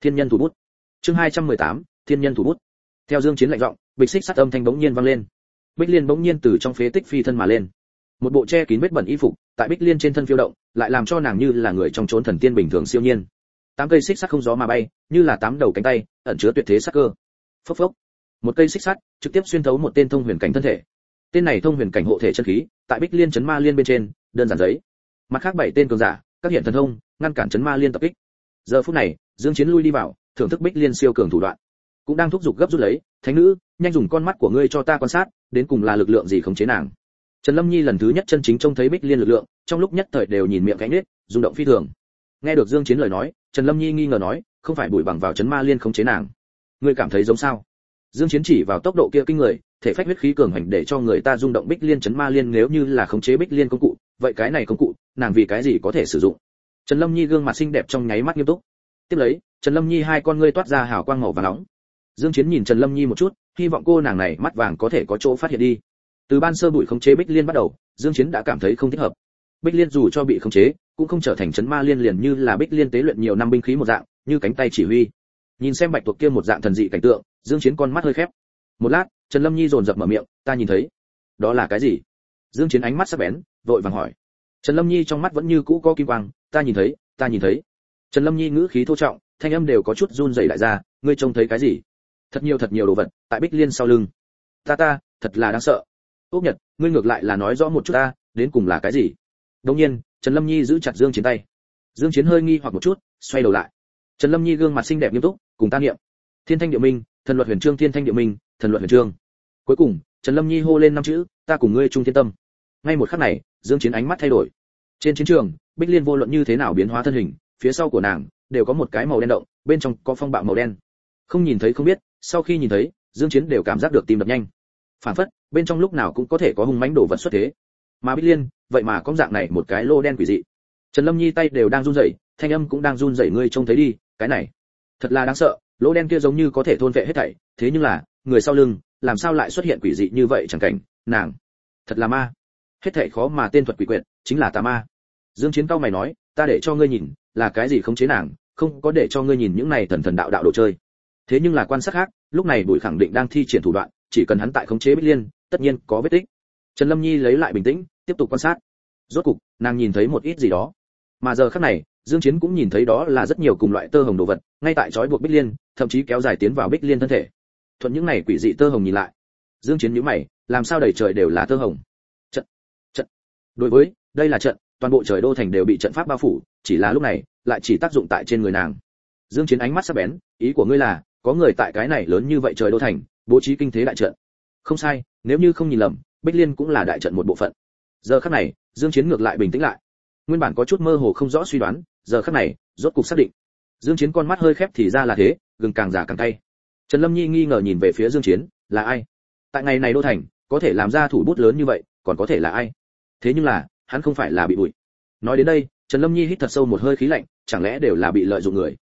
thiên nhân thủ bút. Chương 218 thiên nhân thủ bút. Theo dương chiến lạnh giọng, bịch xích sát âm thanh bỗng nhiên vang lên. Bích liên bỗng nhiên từ trong phế tích phi thân mà lên một bộ che kín vết bẩn y phục, tại bích liên trên thân phiêu động, lại làm cho nàng như là người trong chốn thần tiên bình thường siêu nhiên. Tám cây xích sắt không gió mà bay, như là tám đầu cánh tay, ẩn chứa tuyệt thế sắc cơ. Phốc phốc. Một cây xích sắt trực tiếp xuyên thấu một tên thông huyền cảnh thân thể. Tên này thông huyền cảnh hộ thể chân khí, tại bích liên chấn ma liên bên trên, đơn giản giấy. Mặt khác bảy tên cường giả, các hiện thần thông, ngăn cản chấn ma liên tập kích. Giờ phút này, dương chiến lui đi vào, thưởng thức bích liên siêu cường thủ đoạn. Cũng đang thúc giục gấp rút lấy, thánh nữ, nhanh dùng con mắt của ngươi cho ta quan sát, đến cùng là lực lượng gì khống chế nàng? Trần lâm nhi lần thứ nhất chân chính trông thấy bích liên lực lượng, trong lúc nhất thời đều nhìn miệng cánh nết, rung động phi thường. Nghe được dương chiến lời nói, trần lâm nhi nghi ngờ nói, không phải bùi bằng vào chấn ma liên khống chế nàng. Ngươi cảm thấy giống sao? Dương chiến chỉ vào tốc độ kia kinh người, thể phách huyết khí cường hành để cho người ta rung động bích liên chấn ma liên nếu như là khống chế bích liên công cụ, vậy cái này công cụ, nàng vì cái gì có thể sử dụng? Trần lâm nhi gương mặt xinh đẹp trong nháy mắt nghiêm túc. Tiếp lấy, trần lâm nhi hai con ngươi toát ra hào quang màu vàng nóng. Dương chiến nhìn trần lâm nhi một chút, hy vọng cô nàng này mắt vàng có thể có chỗ phát hiện đi từ ban sơ bụi khống chế bích liên bắt đầu, dương chiến đã cảm thấy không thích hợp. Bích liên dù cho bị khống chế, cũng không trở thành chấn ma liên liền như là bích liên tế luyện nhiều năm binh khí một dạng, như cánh tay chỉ huy. Nhìn xem bạch tuộc kia một dạng thần dị cảnh tượng, dương chiến con mắt hơi khép. Một lát, trần lâm nhi dồn dập mở miệng, ta nhìn thấy. Đó là cái gì? Dương chiến ánh mắt sắc bén, vội vàng hỏi. Trần lâm nhi trong mắt vẫn như cũ có kim quang, ta nhìn thấy, ta nhìn thấy. Trần lâm nhi ngữ khí thô trọng, thanh âm đều có chút run rẩy lại ra, ngươi trông thấy cái gì? Thật nhiều thật nhiều đồ vật, tại bích liên sau lưng. Ta ta, thật là đáng sợ ốc nhật, ngươi ngược lại là nói rõ một chút ta, đến cùng là cái gì? Đương nhiên, trần lâm nhi giữ chặt dương chiến tay. Dương chiến hơi nghi hoặc một chút, xoay đầu lại. Trần lâm nhi gương mặt xinh đẹp nghiêm túc, cùng ta niệm. Thiên thanh địa minh, thần luật huyền trương thiên thanh địa minh, thần luật huyền trương. Cuối cùng, trần lâm nhi hô lên năm chữ, ta cùng ngươi chung thiên tâm. Ngay một khắc này, dương chiến ánh mắt thay đổi. Trên chiến trường, bích liên vô luận như thế nào biến hóa thân hình, phía sau của nàng, đều có một cái màu đen động, bên trong có phong bạo màu đen. Không nhìn thấy không biết, sau khi nhìn thấy, dương chiến đều cảm giác được tim đập nhanh phản phất, bên trong lúc nào cũng có thể có hung mãnh đổ vật xuất thế. Mà bích liên, vậy mà có dạng này một cái lô đen quỷ dị. Trần lâm nhi tay đều đang run rẩy, thanh âm cũng đang run rẩy ngươi trông thấy đi, cái này. Thật là đáng sợ lỗ đen kia giống như có thể thôn vệ hết thảy, thế nhưng là, người sau lưng, làm sao lại xuất hiện quỷ dị như vậy chẳng cảnh, nàng. Thật là ma. Hết thảy khó mà tên thuật quỷ quyệt, chính là tà ma. Dương chiến cao mày nói, ta để cho ngươi nhìn, là cái gì không chế nàng, không có để cho ngươi nhìn những này thần thần đạo đạo đồ chơi. Thế nhưng là quan sát khác, lúc này bùi khẳng định đang thi triển thủ đoạn chỉ cần hắn tại khống chế bích liên, tất nhiên có vết tích. Trần lâm nhi lấy lại bình tĩnh, tiếp tục quan sát. Rốt cục, nàng nhìn thấy một ít gì đó. Mà giờ khắc này, dương chiến cũng nhìn thấy đó là rất nhiều cùng loại tơ hồng đồ vật, ngay tại chói buộc bích liên, thậm chí kéo dài tiến vào bích liên thân thể. Thuận những này quỷ dị tơ hồng nhìn lại. Dương chiến nhíu mày, làm sao đầy trời đều là tơ hồng? Trận trận. Đối với, đây là trận, toàn bộ trời đô thành đều bị trận pháp bao phủ, chỉ là lúc này, lại chỉ tác dụng tại trên người nàng. Dương chiến ánh mắt sắc bén, ý của ngươi là, có người tại cái này lớn như vậy trời đô thành bố trí kinh thế đại trận. Không sai, nếu như không nhìn lầm, bích liên cũng là đại trận một bộ phận. Giờ khắc này, dương chiến ngược lại bình tĩnh lại. Nguyên bản có chút mơ hồ không rõ suy đoán, giờ khắc này, rốt cục xác định. Dương chiến con mắt hơi khép thì ra là thế, gừng càng giả càng cay. Trần lâm nhi nghi ngờ nhìn về phía dương chiến, là ai? Tại ngày này đô thành, có thể làm ra thủ bút lớn như vậy, còn có thể là ai? Thế nhưng là, hắn không phải là bị bụi. Nói đến đây, trần lâm nhi hít thật sâu một hơi khí lạnh, chẳng lẽ đều là bị lợi dụng người?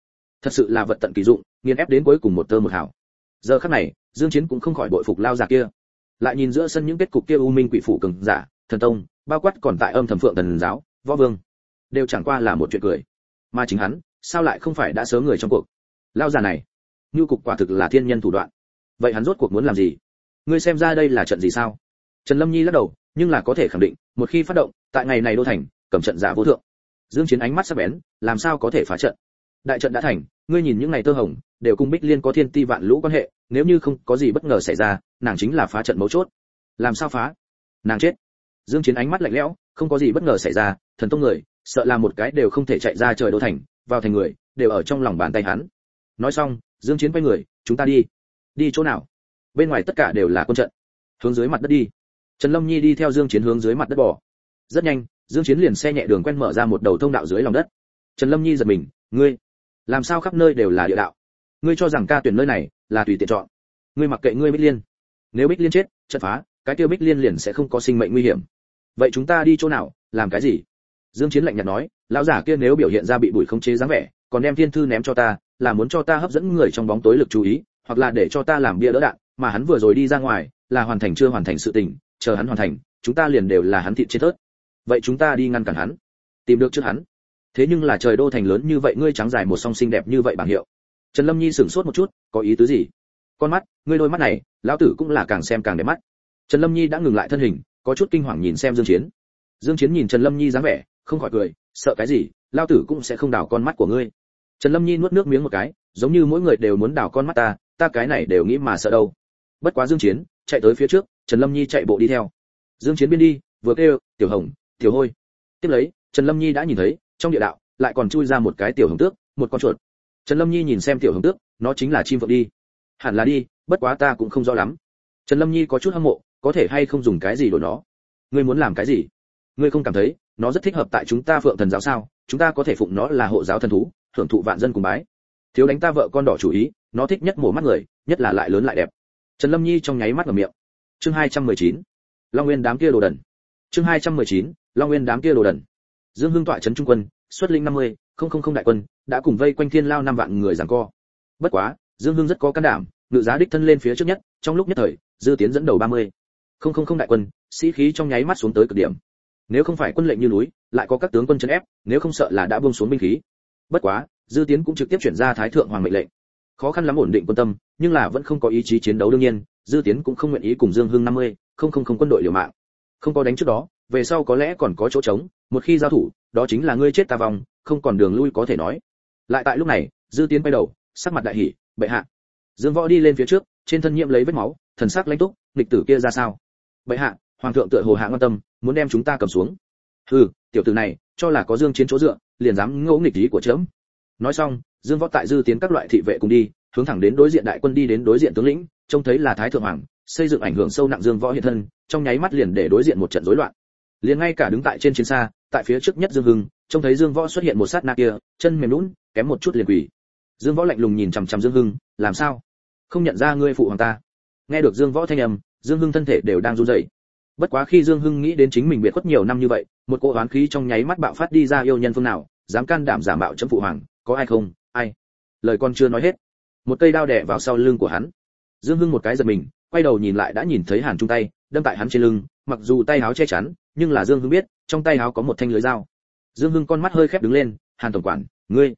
Thật sự là vật tận kỳ dụng, nghiền ép đến cuối cùng một tơ một hào giờ khắc này, dương chiến cũng không khỏi bội phục lao giả kia. Lại nhìn giữa sân những kết cục kia u minh quỷ phủ cường giả, thần tông, bao quát còn tại âm thầm phượng thần giáo, võ vương, đều chẳng qua là một chuyện cười. Mà chính hắn, sao lại không phải đã sớm người trong cuộc? Lao giả này, như cục quả thực là thiên nhân thủ đoạn. Vậy hắn rốt cuộc muốn làm gì? Ngươi xem ra đây là trận gì sao? Trần lâm nhi lắc đầu, nhưng là có thể khẳng định, một khi phát động, tại ngày này đô thành, cầm trận giả vô thượng. Dương chiến ánh mắt sắc bén, làm sao có thể phá trận? Đại trận đã thành, ngươi nhìn những ngày tơ hồng đều cùng bích liên có thiên ti vạn lũ quan hệ, nếu như không có gì bất ngờ xảy ra, nàng chính là phá trận mấu chốt. Làm sao phá? Nàng chết. Dương chiến ánh mắt lạnh lẽo, không có gì bất ngờ xảy ra, thần tông người, sợ là một cái đều không thể chạy ra trời đô thành, vào thành người, đều ở trong lòng bàn tay hắn. Nói xong, dương chiến quay người, chúng ta đi. Đi chỗ nào? Bên ngoài tất cả đều là quân trận. Hướng dưới mặt đất đi. Trần lâm nhi đi theo dương chiến hướng dưới mặt đất bỏ rất nhanh, dương chiến liền xe nhẹ đường quen mở ra một đầu thông đạo dưới lòng đất. Trần lâm nhi giật mình, ngươi, làm sao khắp nơi đều là địa đạo? Ngươi cho rằng ca tuyển nơi này là tùy tiện chọn. Ngươi mặc kệ ngươi bích liên. Nếu bích liên chết chật phá, cái tiêu bích liên liền sẽ không có sinh mệnh nguy hiểm. Vậy chúng ta đi chỗ nào, làm cái gì? Dương chiến lạnh nhạt nói, lão giả kia nếu biểu hiện ra bị bụi không chế dáng vẻ, còn đem thiên thư ném cho ta, là muốn cho ta hấp dẫn người trong bóng tối lực chú ý, hoặc là để cho ta làm bia đỡ đạn, mà hắn vừa rồi đi ra ngoài, là hoàn thành chưa hoàn thành sự tình, chờ hắn hoàn thành, chúng ta liền đều là hắn thịt chết tớt vậy chúng ta đi ngăn cản hắn, tìm được trước hắn. Thế nhưng là trời đô thành lớn như vậy, ngươi trắng dài một song xinh đẹp như vậy bảng hiệu trần lâm nhi sửng sốt một chút, có ý tứ gì? Con mắt, ngươi đôi mắt này, lão tử cũng là càng xem càng đẹp mắt. Trần lâm nhi đã ngừng lại thân hình, có chút kinh hoàng nhìn xem dương chiến. Dương chiến nhìn trần lâm nhi dáng vẻ, không khỏi cười, sợ cái gì, lão tử cũng sẽ không đảo con mắt của ngươi. Trần lâm nhi nuốt nước miếng một cái, giống như mỗi người đều muốn đảo con mắt ta ta cái này đều nghĩ mà sợ đâu. Bất quá dương chiến, chạy tới phía trước, trần lâm nhi chạy bộ đi theo. Dương chiến biên đi, vừa kêu, tiểu hồng, tiểu hôi. Tiếp lấy, trần lâm nhi đã nhìn thấy, trong địa đạo, lại còn chui ra một cái tiểu hồng tước, một con chuột trần lâm nhi nhìn xem tiểu hồng tước nó chính là chim phượng đi. Hẳn là đi bất quá ta cũng không rõ lắm. Trần lâm nhi có chút hâm mộ có thể hay không dùng cái gì đổi nó? Ngươi muốn làm cái gì? Ngươi không cảm thấy nó rất thích hợp tại chúng ta phượng thần giáo sao? Chúng ta có thể phụng nó là hộ giáo thần thú hưởng thụ vạn dân cùng bái. Thiếu đánh ta vợ con đỏ chủ ý nó thích nhất mổ mắt người nhất là lại lớn lại đẹp. Trần lâm nhi trong nháy mắt ở miệng. Chương 219. long nguyên đám kia đồ đần. Chương 219. long nguyên đám kia đồ đần. Dương hưng tọa trấn trung quân xuất linh 50, không không không đại quân đã cùng vây quanh thiên lao năm vạn người giằng co. Bất quá dương hưng rất có can đảm ngự giá đích thân lên phía trước nhất trong lúc nhất thời dư tiến dẫn đầu 30. không không không đại quân sĩ khí trong nháy mắt xuống tới cực điểm. Nếu không phải quân lệnh như núi lại có các tướng quân chấn ép nếu không sợ là đã buông xuống binh khí. Bất quá dư tiến cũng trực tiếp chuyển ra thái thượng hoàng mệnh lệnh. Khó khăn lắm ổn định quân tâm nhưng là vẫn không có ý chí chiến đấu đương nhiên dư tiến cũng không nguyện ý cùng dương hưng 50, không không không quân đội liều mạng. Không có đánh trước đó về sau có lẽ còn có chỗ trống một khi giao thủ đó chính là ngươi chết ta vong không còn đường lui có thể nói. Lại tại lúc này, dư tiến quay đầu, sắc mặt đại hỉ, bệ hạ, dương võ đi lên phía trước, trên thân nhiễm lấy vết máu, thần sắc lãnh túc, nghịch tử kia ra sao? Bệ hạ, hoàng thượng tựa hồ hạ quan tâm, muốn đem chúng ta cầm xuống. Hừ, tiểu tử này, cho là có dương chiến chỗ dựa, liền dám ngỗ nghịch ý của chớm. Nói xong, dương võ tại dư tiến các loại thị vệ cùng đi, hướng thẳng đến đối diện đại quân đi đến đối diện tướng lĩnh, trông thấy là thái thượng hoàng, xây dựng ảnh hưởng sâu nặng dương võ hiện thân, trong nháy mắt liền để đối diện một trận rối loạn. Liền ngay cả đứng tại trên chiến xa, tại phía trước nhất dương hưng trông thấy dương võ xuất hiện một sát na kia, chân mềm lún kém một chút liền quỳ. Dương võ lạnh lùng nhìn chằm chằm dương hưng, làm sao? Không nhận ra ngươi phụ hoàng ta? Nghe được dương võ thanh âm, dương hưng thân thể đều đang run rẩy. Bất quá khi dương hưng nghĩ đến chính mình biệt khuất nhiều năm như vậy, một cỗ oán khí trong nháy mắt bạo phát đi ra yêu nhân phương nào, dám can đảm giả mạo chấm phụ hoàng, có ai không? Ai? Lời con chưa nói hết, một cây đao đẻ vào sau lưng của hắn. Dương hưng một cái giật mình, quay đầu nhìn lại đã nhìn thấy hàn trung tay, đâm tại hắn trên lưng, mặc dù tay áo che chắn, nhưng là dương hưng biết, trong tay áo có một thanh lưới dao dương hưng con mắt hơi khép đứng lên, hàn tổng quản, ngươi.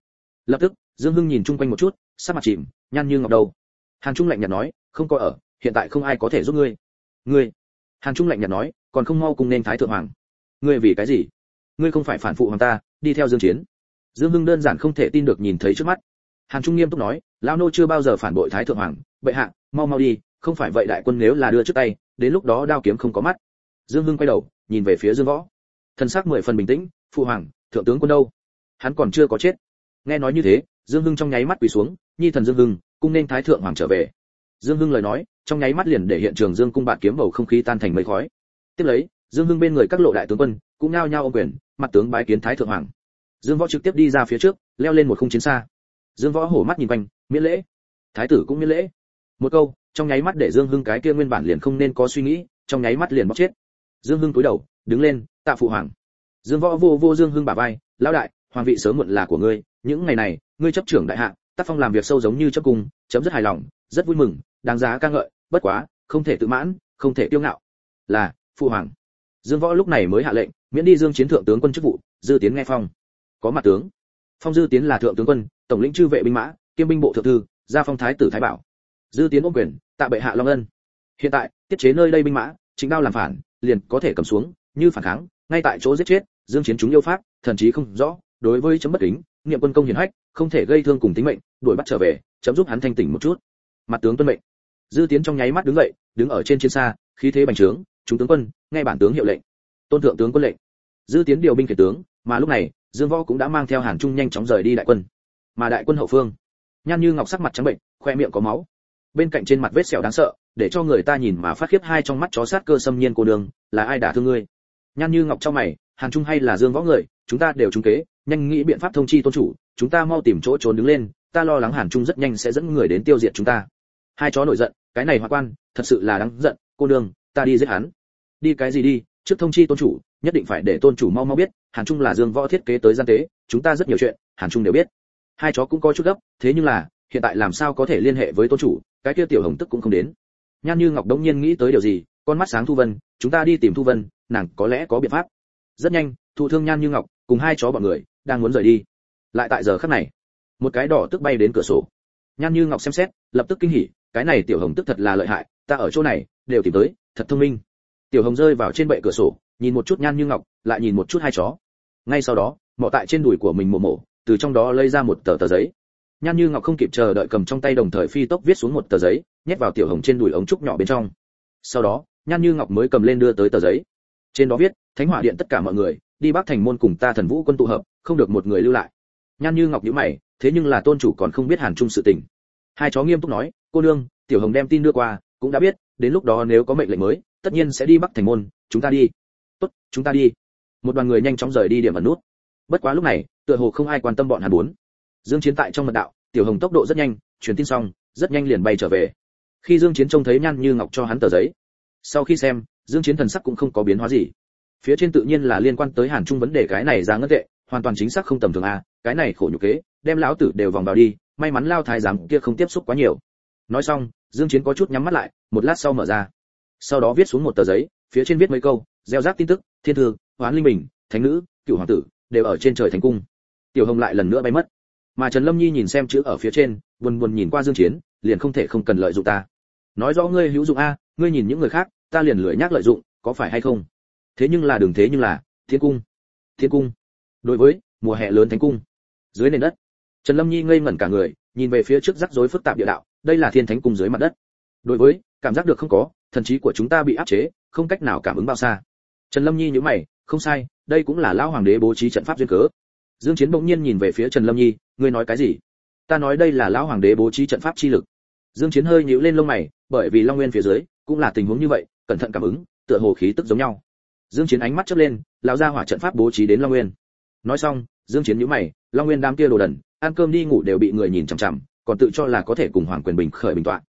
Lập tức, dương hưng nhìn chung quanh một chút, sắc mặt chìm, nhăn như ngọc đầu. Hàn trung lạnh nhạt nói, không có ở, hiện tại không ai có thể giúp ngươi. Ngươi? Hàn trung lạnh nhạt nói, còn không mau cùng nên thái thượng hoàng. Ngươi vì cái gì? Ngươi không phải phản phụ hoàng ta, đi theo dương chiến. Dương hưng đơn giản không thể tin được nhìn thấy trước mắt. Hàn trung nghiêm túc nói, lão nô chưa bao giờ phản bội thái thượng hoàng, bệ hạ, mau mau đi, không phải vậy đại quân nếu là đưa trước tay, đến lúc đó đao kiếm không có mắt. Dương hưng quay đầu, nhìn về phía dương võ. Thân xác mười phần bình tĩnh phụ hoàng, thượng tướng quân đâu? Hắn còn chưa có chết. Nghe nói như thế, dương hưng trong nháy mắt quỳ xuống, nhi thần dương hưng, cung nên thái thượng hoàng trở về. Dương hưng lời nói, trong nháy mắt liền để hiện trường dương cung bạn kiếm bầu không khí tan thành mây khói. Tiếp lấy, dương hưng bên người các lộ đại tướng quân cũng nao nhao ôm quyền, mặt tướng bái kiến thái thượng hoàng. Dương võ trực tiếp đi ra phía trước, leo lên một khung chiến xa. Dương võ hổ mắt nhìn quanh, miễn lễ. Thái tử cũng miễn lễ. Một câu, trong nháy mắt để dương hưng cái kia nguyên bản liền không nên có suy nghĩ, trong nháy mắt liền bóc chết. Dương hưng cúi đầu, đứng lên, tạ phụ hoàng dương võ vô vô dương hưng bả vai, lão đại, hoàng vị sớm muộn là của ngươi, những ngày này, ngươi chấp trưởng đại hạ, tác phong làm việc sâu giống như chấp cung, chấm rất hài lòng, rất vui mừng, đáng giá ca ngợi, bất quá, không thể tự mãn, không thể kiêu ngạo. Là, phụ hoàng. Dương võ lúc này mới hạ lệnh, miễn đi dương chiến thượng tướng quân chức vụ, dư tiến nghe phong. Có mặt tướng. Phong dư tiến là thượng tướng quân, tổng lĩnh chư vệ binh mã, kiêm binh bộ thượng thư, gia phong thái tử thái bảo. Dư tiến ôm quyền, tạ bệ hạ long ân. Hiện tại, tiết chế nơi đây binh mã, chính đao làm phản, liền có thể cầm xuống, như phản kháng, ngay tại chỗ giết chết dương chiến chúng yêu pháp, thần chí không rõ, đối với chấm bất kính, niệm quân công hiển hách, không thể gây thương cùng tính mệnh, đuổi bắt trở về, chấm giúp hắn thanh tỉnh một chút. Mặt tướng tuân mệnh. Dư tiến trong nháy mắt đứng dậy, đứng ở trên chiến xa, khí thế bành trướng, chúng tướng quân, nghe bản tướng hiệu lệnh. Tôn thượng tướng quân lệnh. Dư tiến điều binh kể tướng, mà lúc này, dương võ cũng đã mang theo hàn trung nhanh chóng rời đi đại quân. Mà đại quân hậu phương, nhan như ngọc sắc mặt trắng bệnh, khoe miệng có máu. Bên cạnh trên mặt vết sẹo đáng sợ, để cho người ta nhìn mà phát khiếp hai trong mắt chó sát cơ xâm nhiên cô đường là ai đả thương ngươi? Nhan như ngọc trong mày hàn trung hay là dương võ người, chúng ta đều trúng kế, nhanh nghĩ biện pháp thông chi tôn chủ, chúng ta mau tìm chỗ trốn đứng lên, ta lo lắng hàn trung rất nhanh sẽ dẫn người đến tiêu diệt chúng ta. Hai chó nổi giận, cái này hoa quan, thật sự là đáng giận, cô đường ta đi giết hắn. Đi cái gì đi, trước thông chi tôn chủ, nhất định phải để tôn chủ mau mau biết, hàn trung là dương võ thiết kế tới gian tế, chúng ta rất nhiều chuyện, hàn trung đều biết. Hai chó cũng có chút gấp, thế nhưng là, hiện tại làm sao có thể liên hệ với tôn chủ, cái kia tiểu hồng tức cũng không đến. Nhan như ngọc đống nhiên nghĩ tới điều gì, con mắt sáng thu vân, chúng ta đi tìm thu vân, nàng có lẽ có biện pháp rất nhanh thụ thương nhan như ngọc, cùng hai chó bọn người, đang muốn rời đi. Lại tại giờ khắc này, một cái đỏ tức bay đến cửa sổ. Nhan như ngọc xem xét, lập tức kinh hỉ, cái này tiểu hồng tức thật là lợi hại, ta ở chỗ này, đều tìm tới, thật thông minh. Tiểu hồng rơi vào trên bệ cửa sổ, nhìn một chút nhan như ngọc, lại nhìn một chút hai chó. Ngay sau đó, mọ tại trên đùi của mình mổ mổ, từ trong đó lấy ra một tờ tờ giấy. Nhan như ngọc không kịp chờ đợi cầm trong tay đồng thời phi tốc viết xuống một tờ giấy, nhét vào tiểu hồng trên đùi ống trúc nhỏ bên trong. Sau đó, nhan như ngọc mới cầm lên đưa tới tờ giấy trên đó viết, thánh hỏa điện tất cả mọi người, đi bắc thành môn cùng ta thần vũ quân tụ hợp, không được một người lưu lại. Nhan như ngọc nhíu mày, thế nhưng là tôn chủ còn không biết hàn trung sự tình. Hai chó nghiêm túc nói, cô nương, tiểu hồng đem tin đưa qua, cũng đã biết, đến lúc đó nếu có mệnh lệnh mới, tất nhiên sẽ đi bắc thành môn, chúng ta đi. Tốt, chúng ta đi. Một đoàn người nhanh chóng rời đi điểm ẩn nút. Bất quá lúc này, tựa hồ không ai quan tâm bọn hàn bốn. Dương chiến tại trong mật đạo, tiểu hồng tốc độ rất nhanh, truyền tin xong, rất nhanh liền bay trở về. Khi dương chiến trông thấy nhan như ngọc cho hắn tờ giấy, sau khi xem dương chiến thần sắc cũng không có biến hóa gì. Phía trên tự nhiên là liên quan tới hàn trung vấn đề cái này ra ngân tệ, hoàn toàn chính xác không tầm thường a cái này khổ nhục kế, đem lão tử đều vòng vào đi, may mắn lao thái giám kia không tiếp xúc quá nhiều. Nói xong, dương chiến có chút nhắm mắt lại, một lát sau mở ra. Sau đó viết xuống một tờ giấy, phía trên viết mấy câu, gieo rác tin tức, thiên thư, hoán linh bình, thánh nữ, cựu hoàng tử, đều ở trên trời thành cung. Tiểu hồng lại lần nữa bay mất. Mà trần lâm nhi nhìn xem chữ ở phía trên, buồn buồn nhìn qua dương chiến, liền không thể không cần lợi dụng ta. Nói rõ ngươi hữu dụng a, ngươi nhìn những người khác ta liền lười nhắc lợi dụng, có phải hay không? Thế nhưng là đường thế nhưng là, thiên cung thiên cung. Đối với, mùa hè lớn thánh cung, dưới nền đất. Trần lâm nhi ngây ngẩn cả người, nhìn về phía trước rắc rối phức tạp địa đạo, đây là thiên thánh cung dưới mặt đất. Đối với, cảm giác được không có, thần trí của chúng ta bị áp chế, không cách nào cảm ứng bao xa. Trần lâm nhi nhíu mày, không sai, đây cũng là lão hoàng đế bố trí trận pháp duyên cớ. Dương chiến bỗng nhiên nhìn về phía trần lâm nhi, ngươi nói cái gì? Ta nói đây là lão hoàng đế bố trí trận pháp chi lực. Dương chiến hơi nhíu lên lông mày, bởi vì long nguyên phía dưới, cũng là tình huống như vậy cẩn thận cảm ứng, tựa hồ khí tức giống nhau. Dương chiến ánh mắt chớp lên, lão gia hỏa trận pháp bố trí đến long nguyên. Nói xong, dương chiến nhíu mày, long nguyên đám kia đồ đần, ăn cơm đi ngủ đều bị người nhìn chằm chằm, còn tự cho là có thể cùng hoàng quyền bình khởi bình tọa.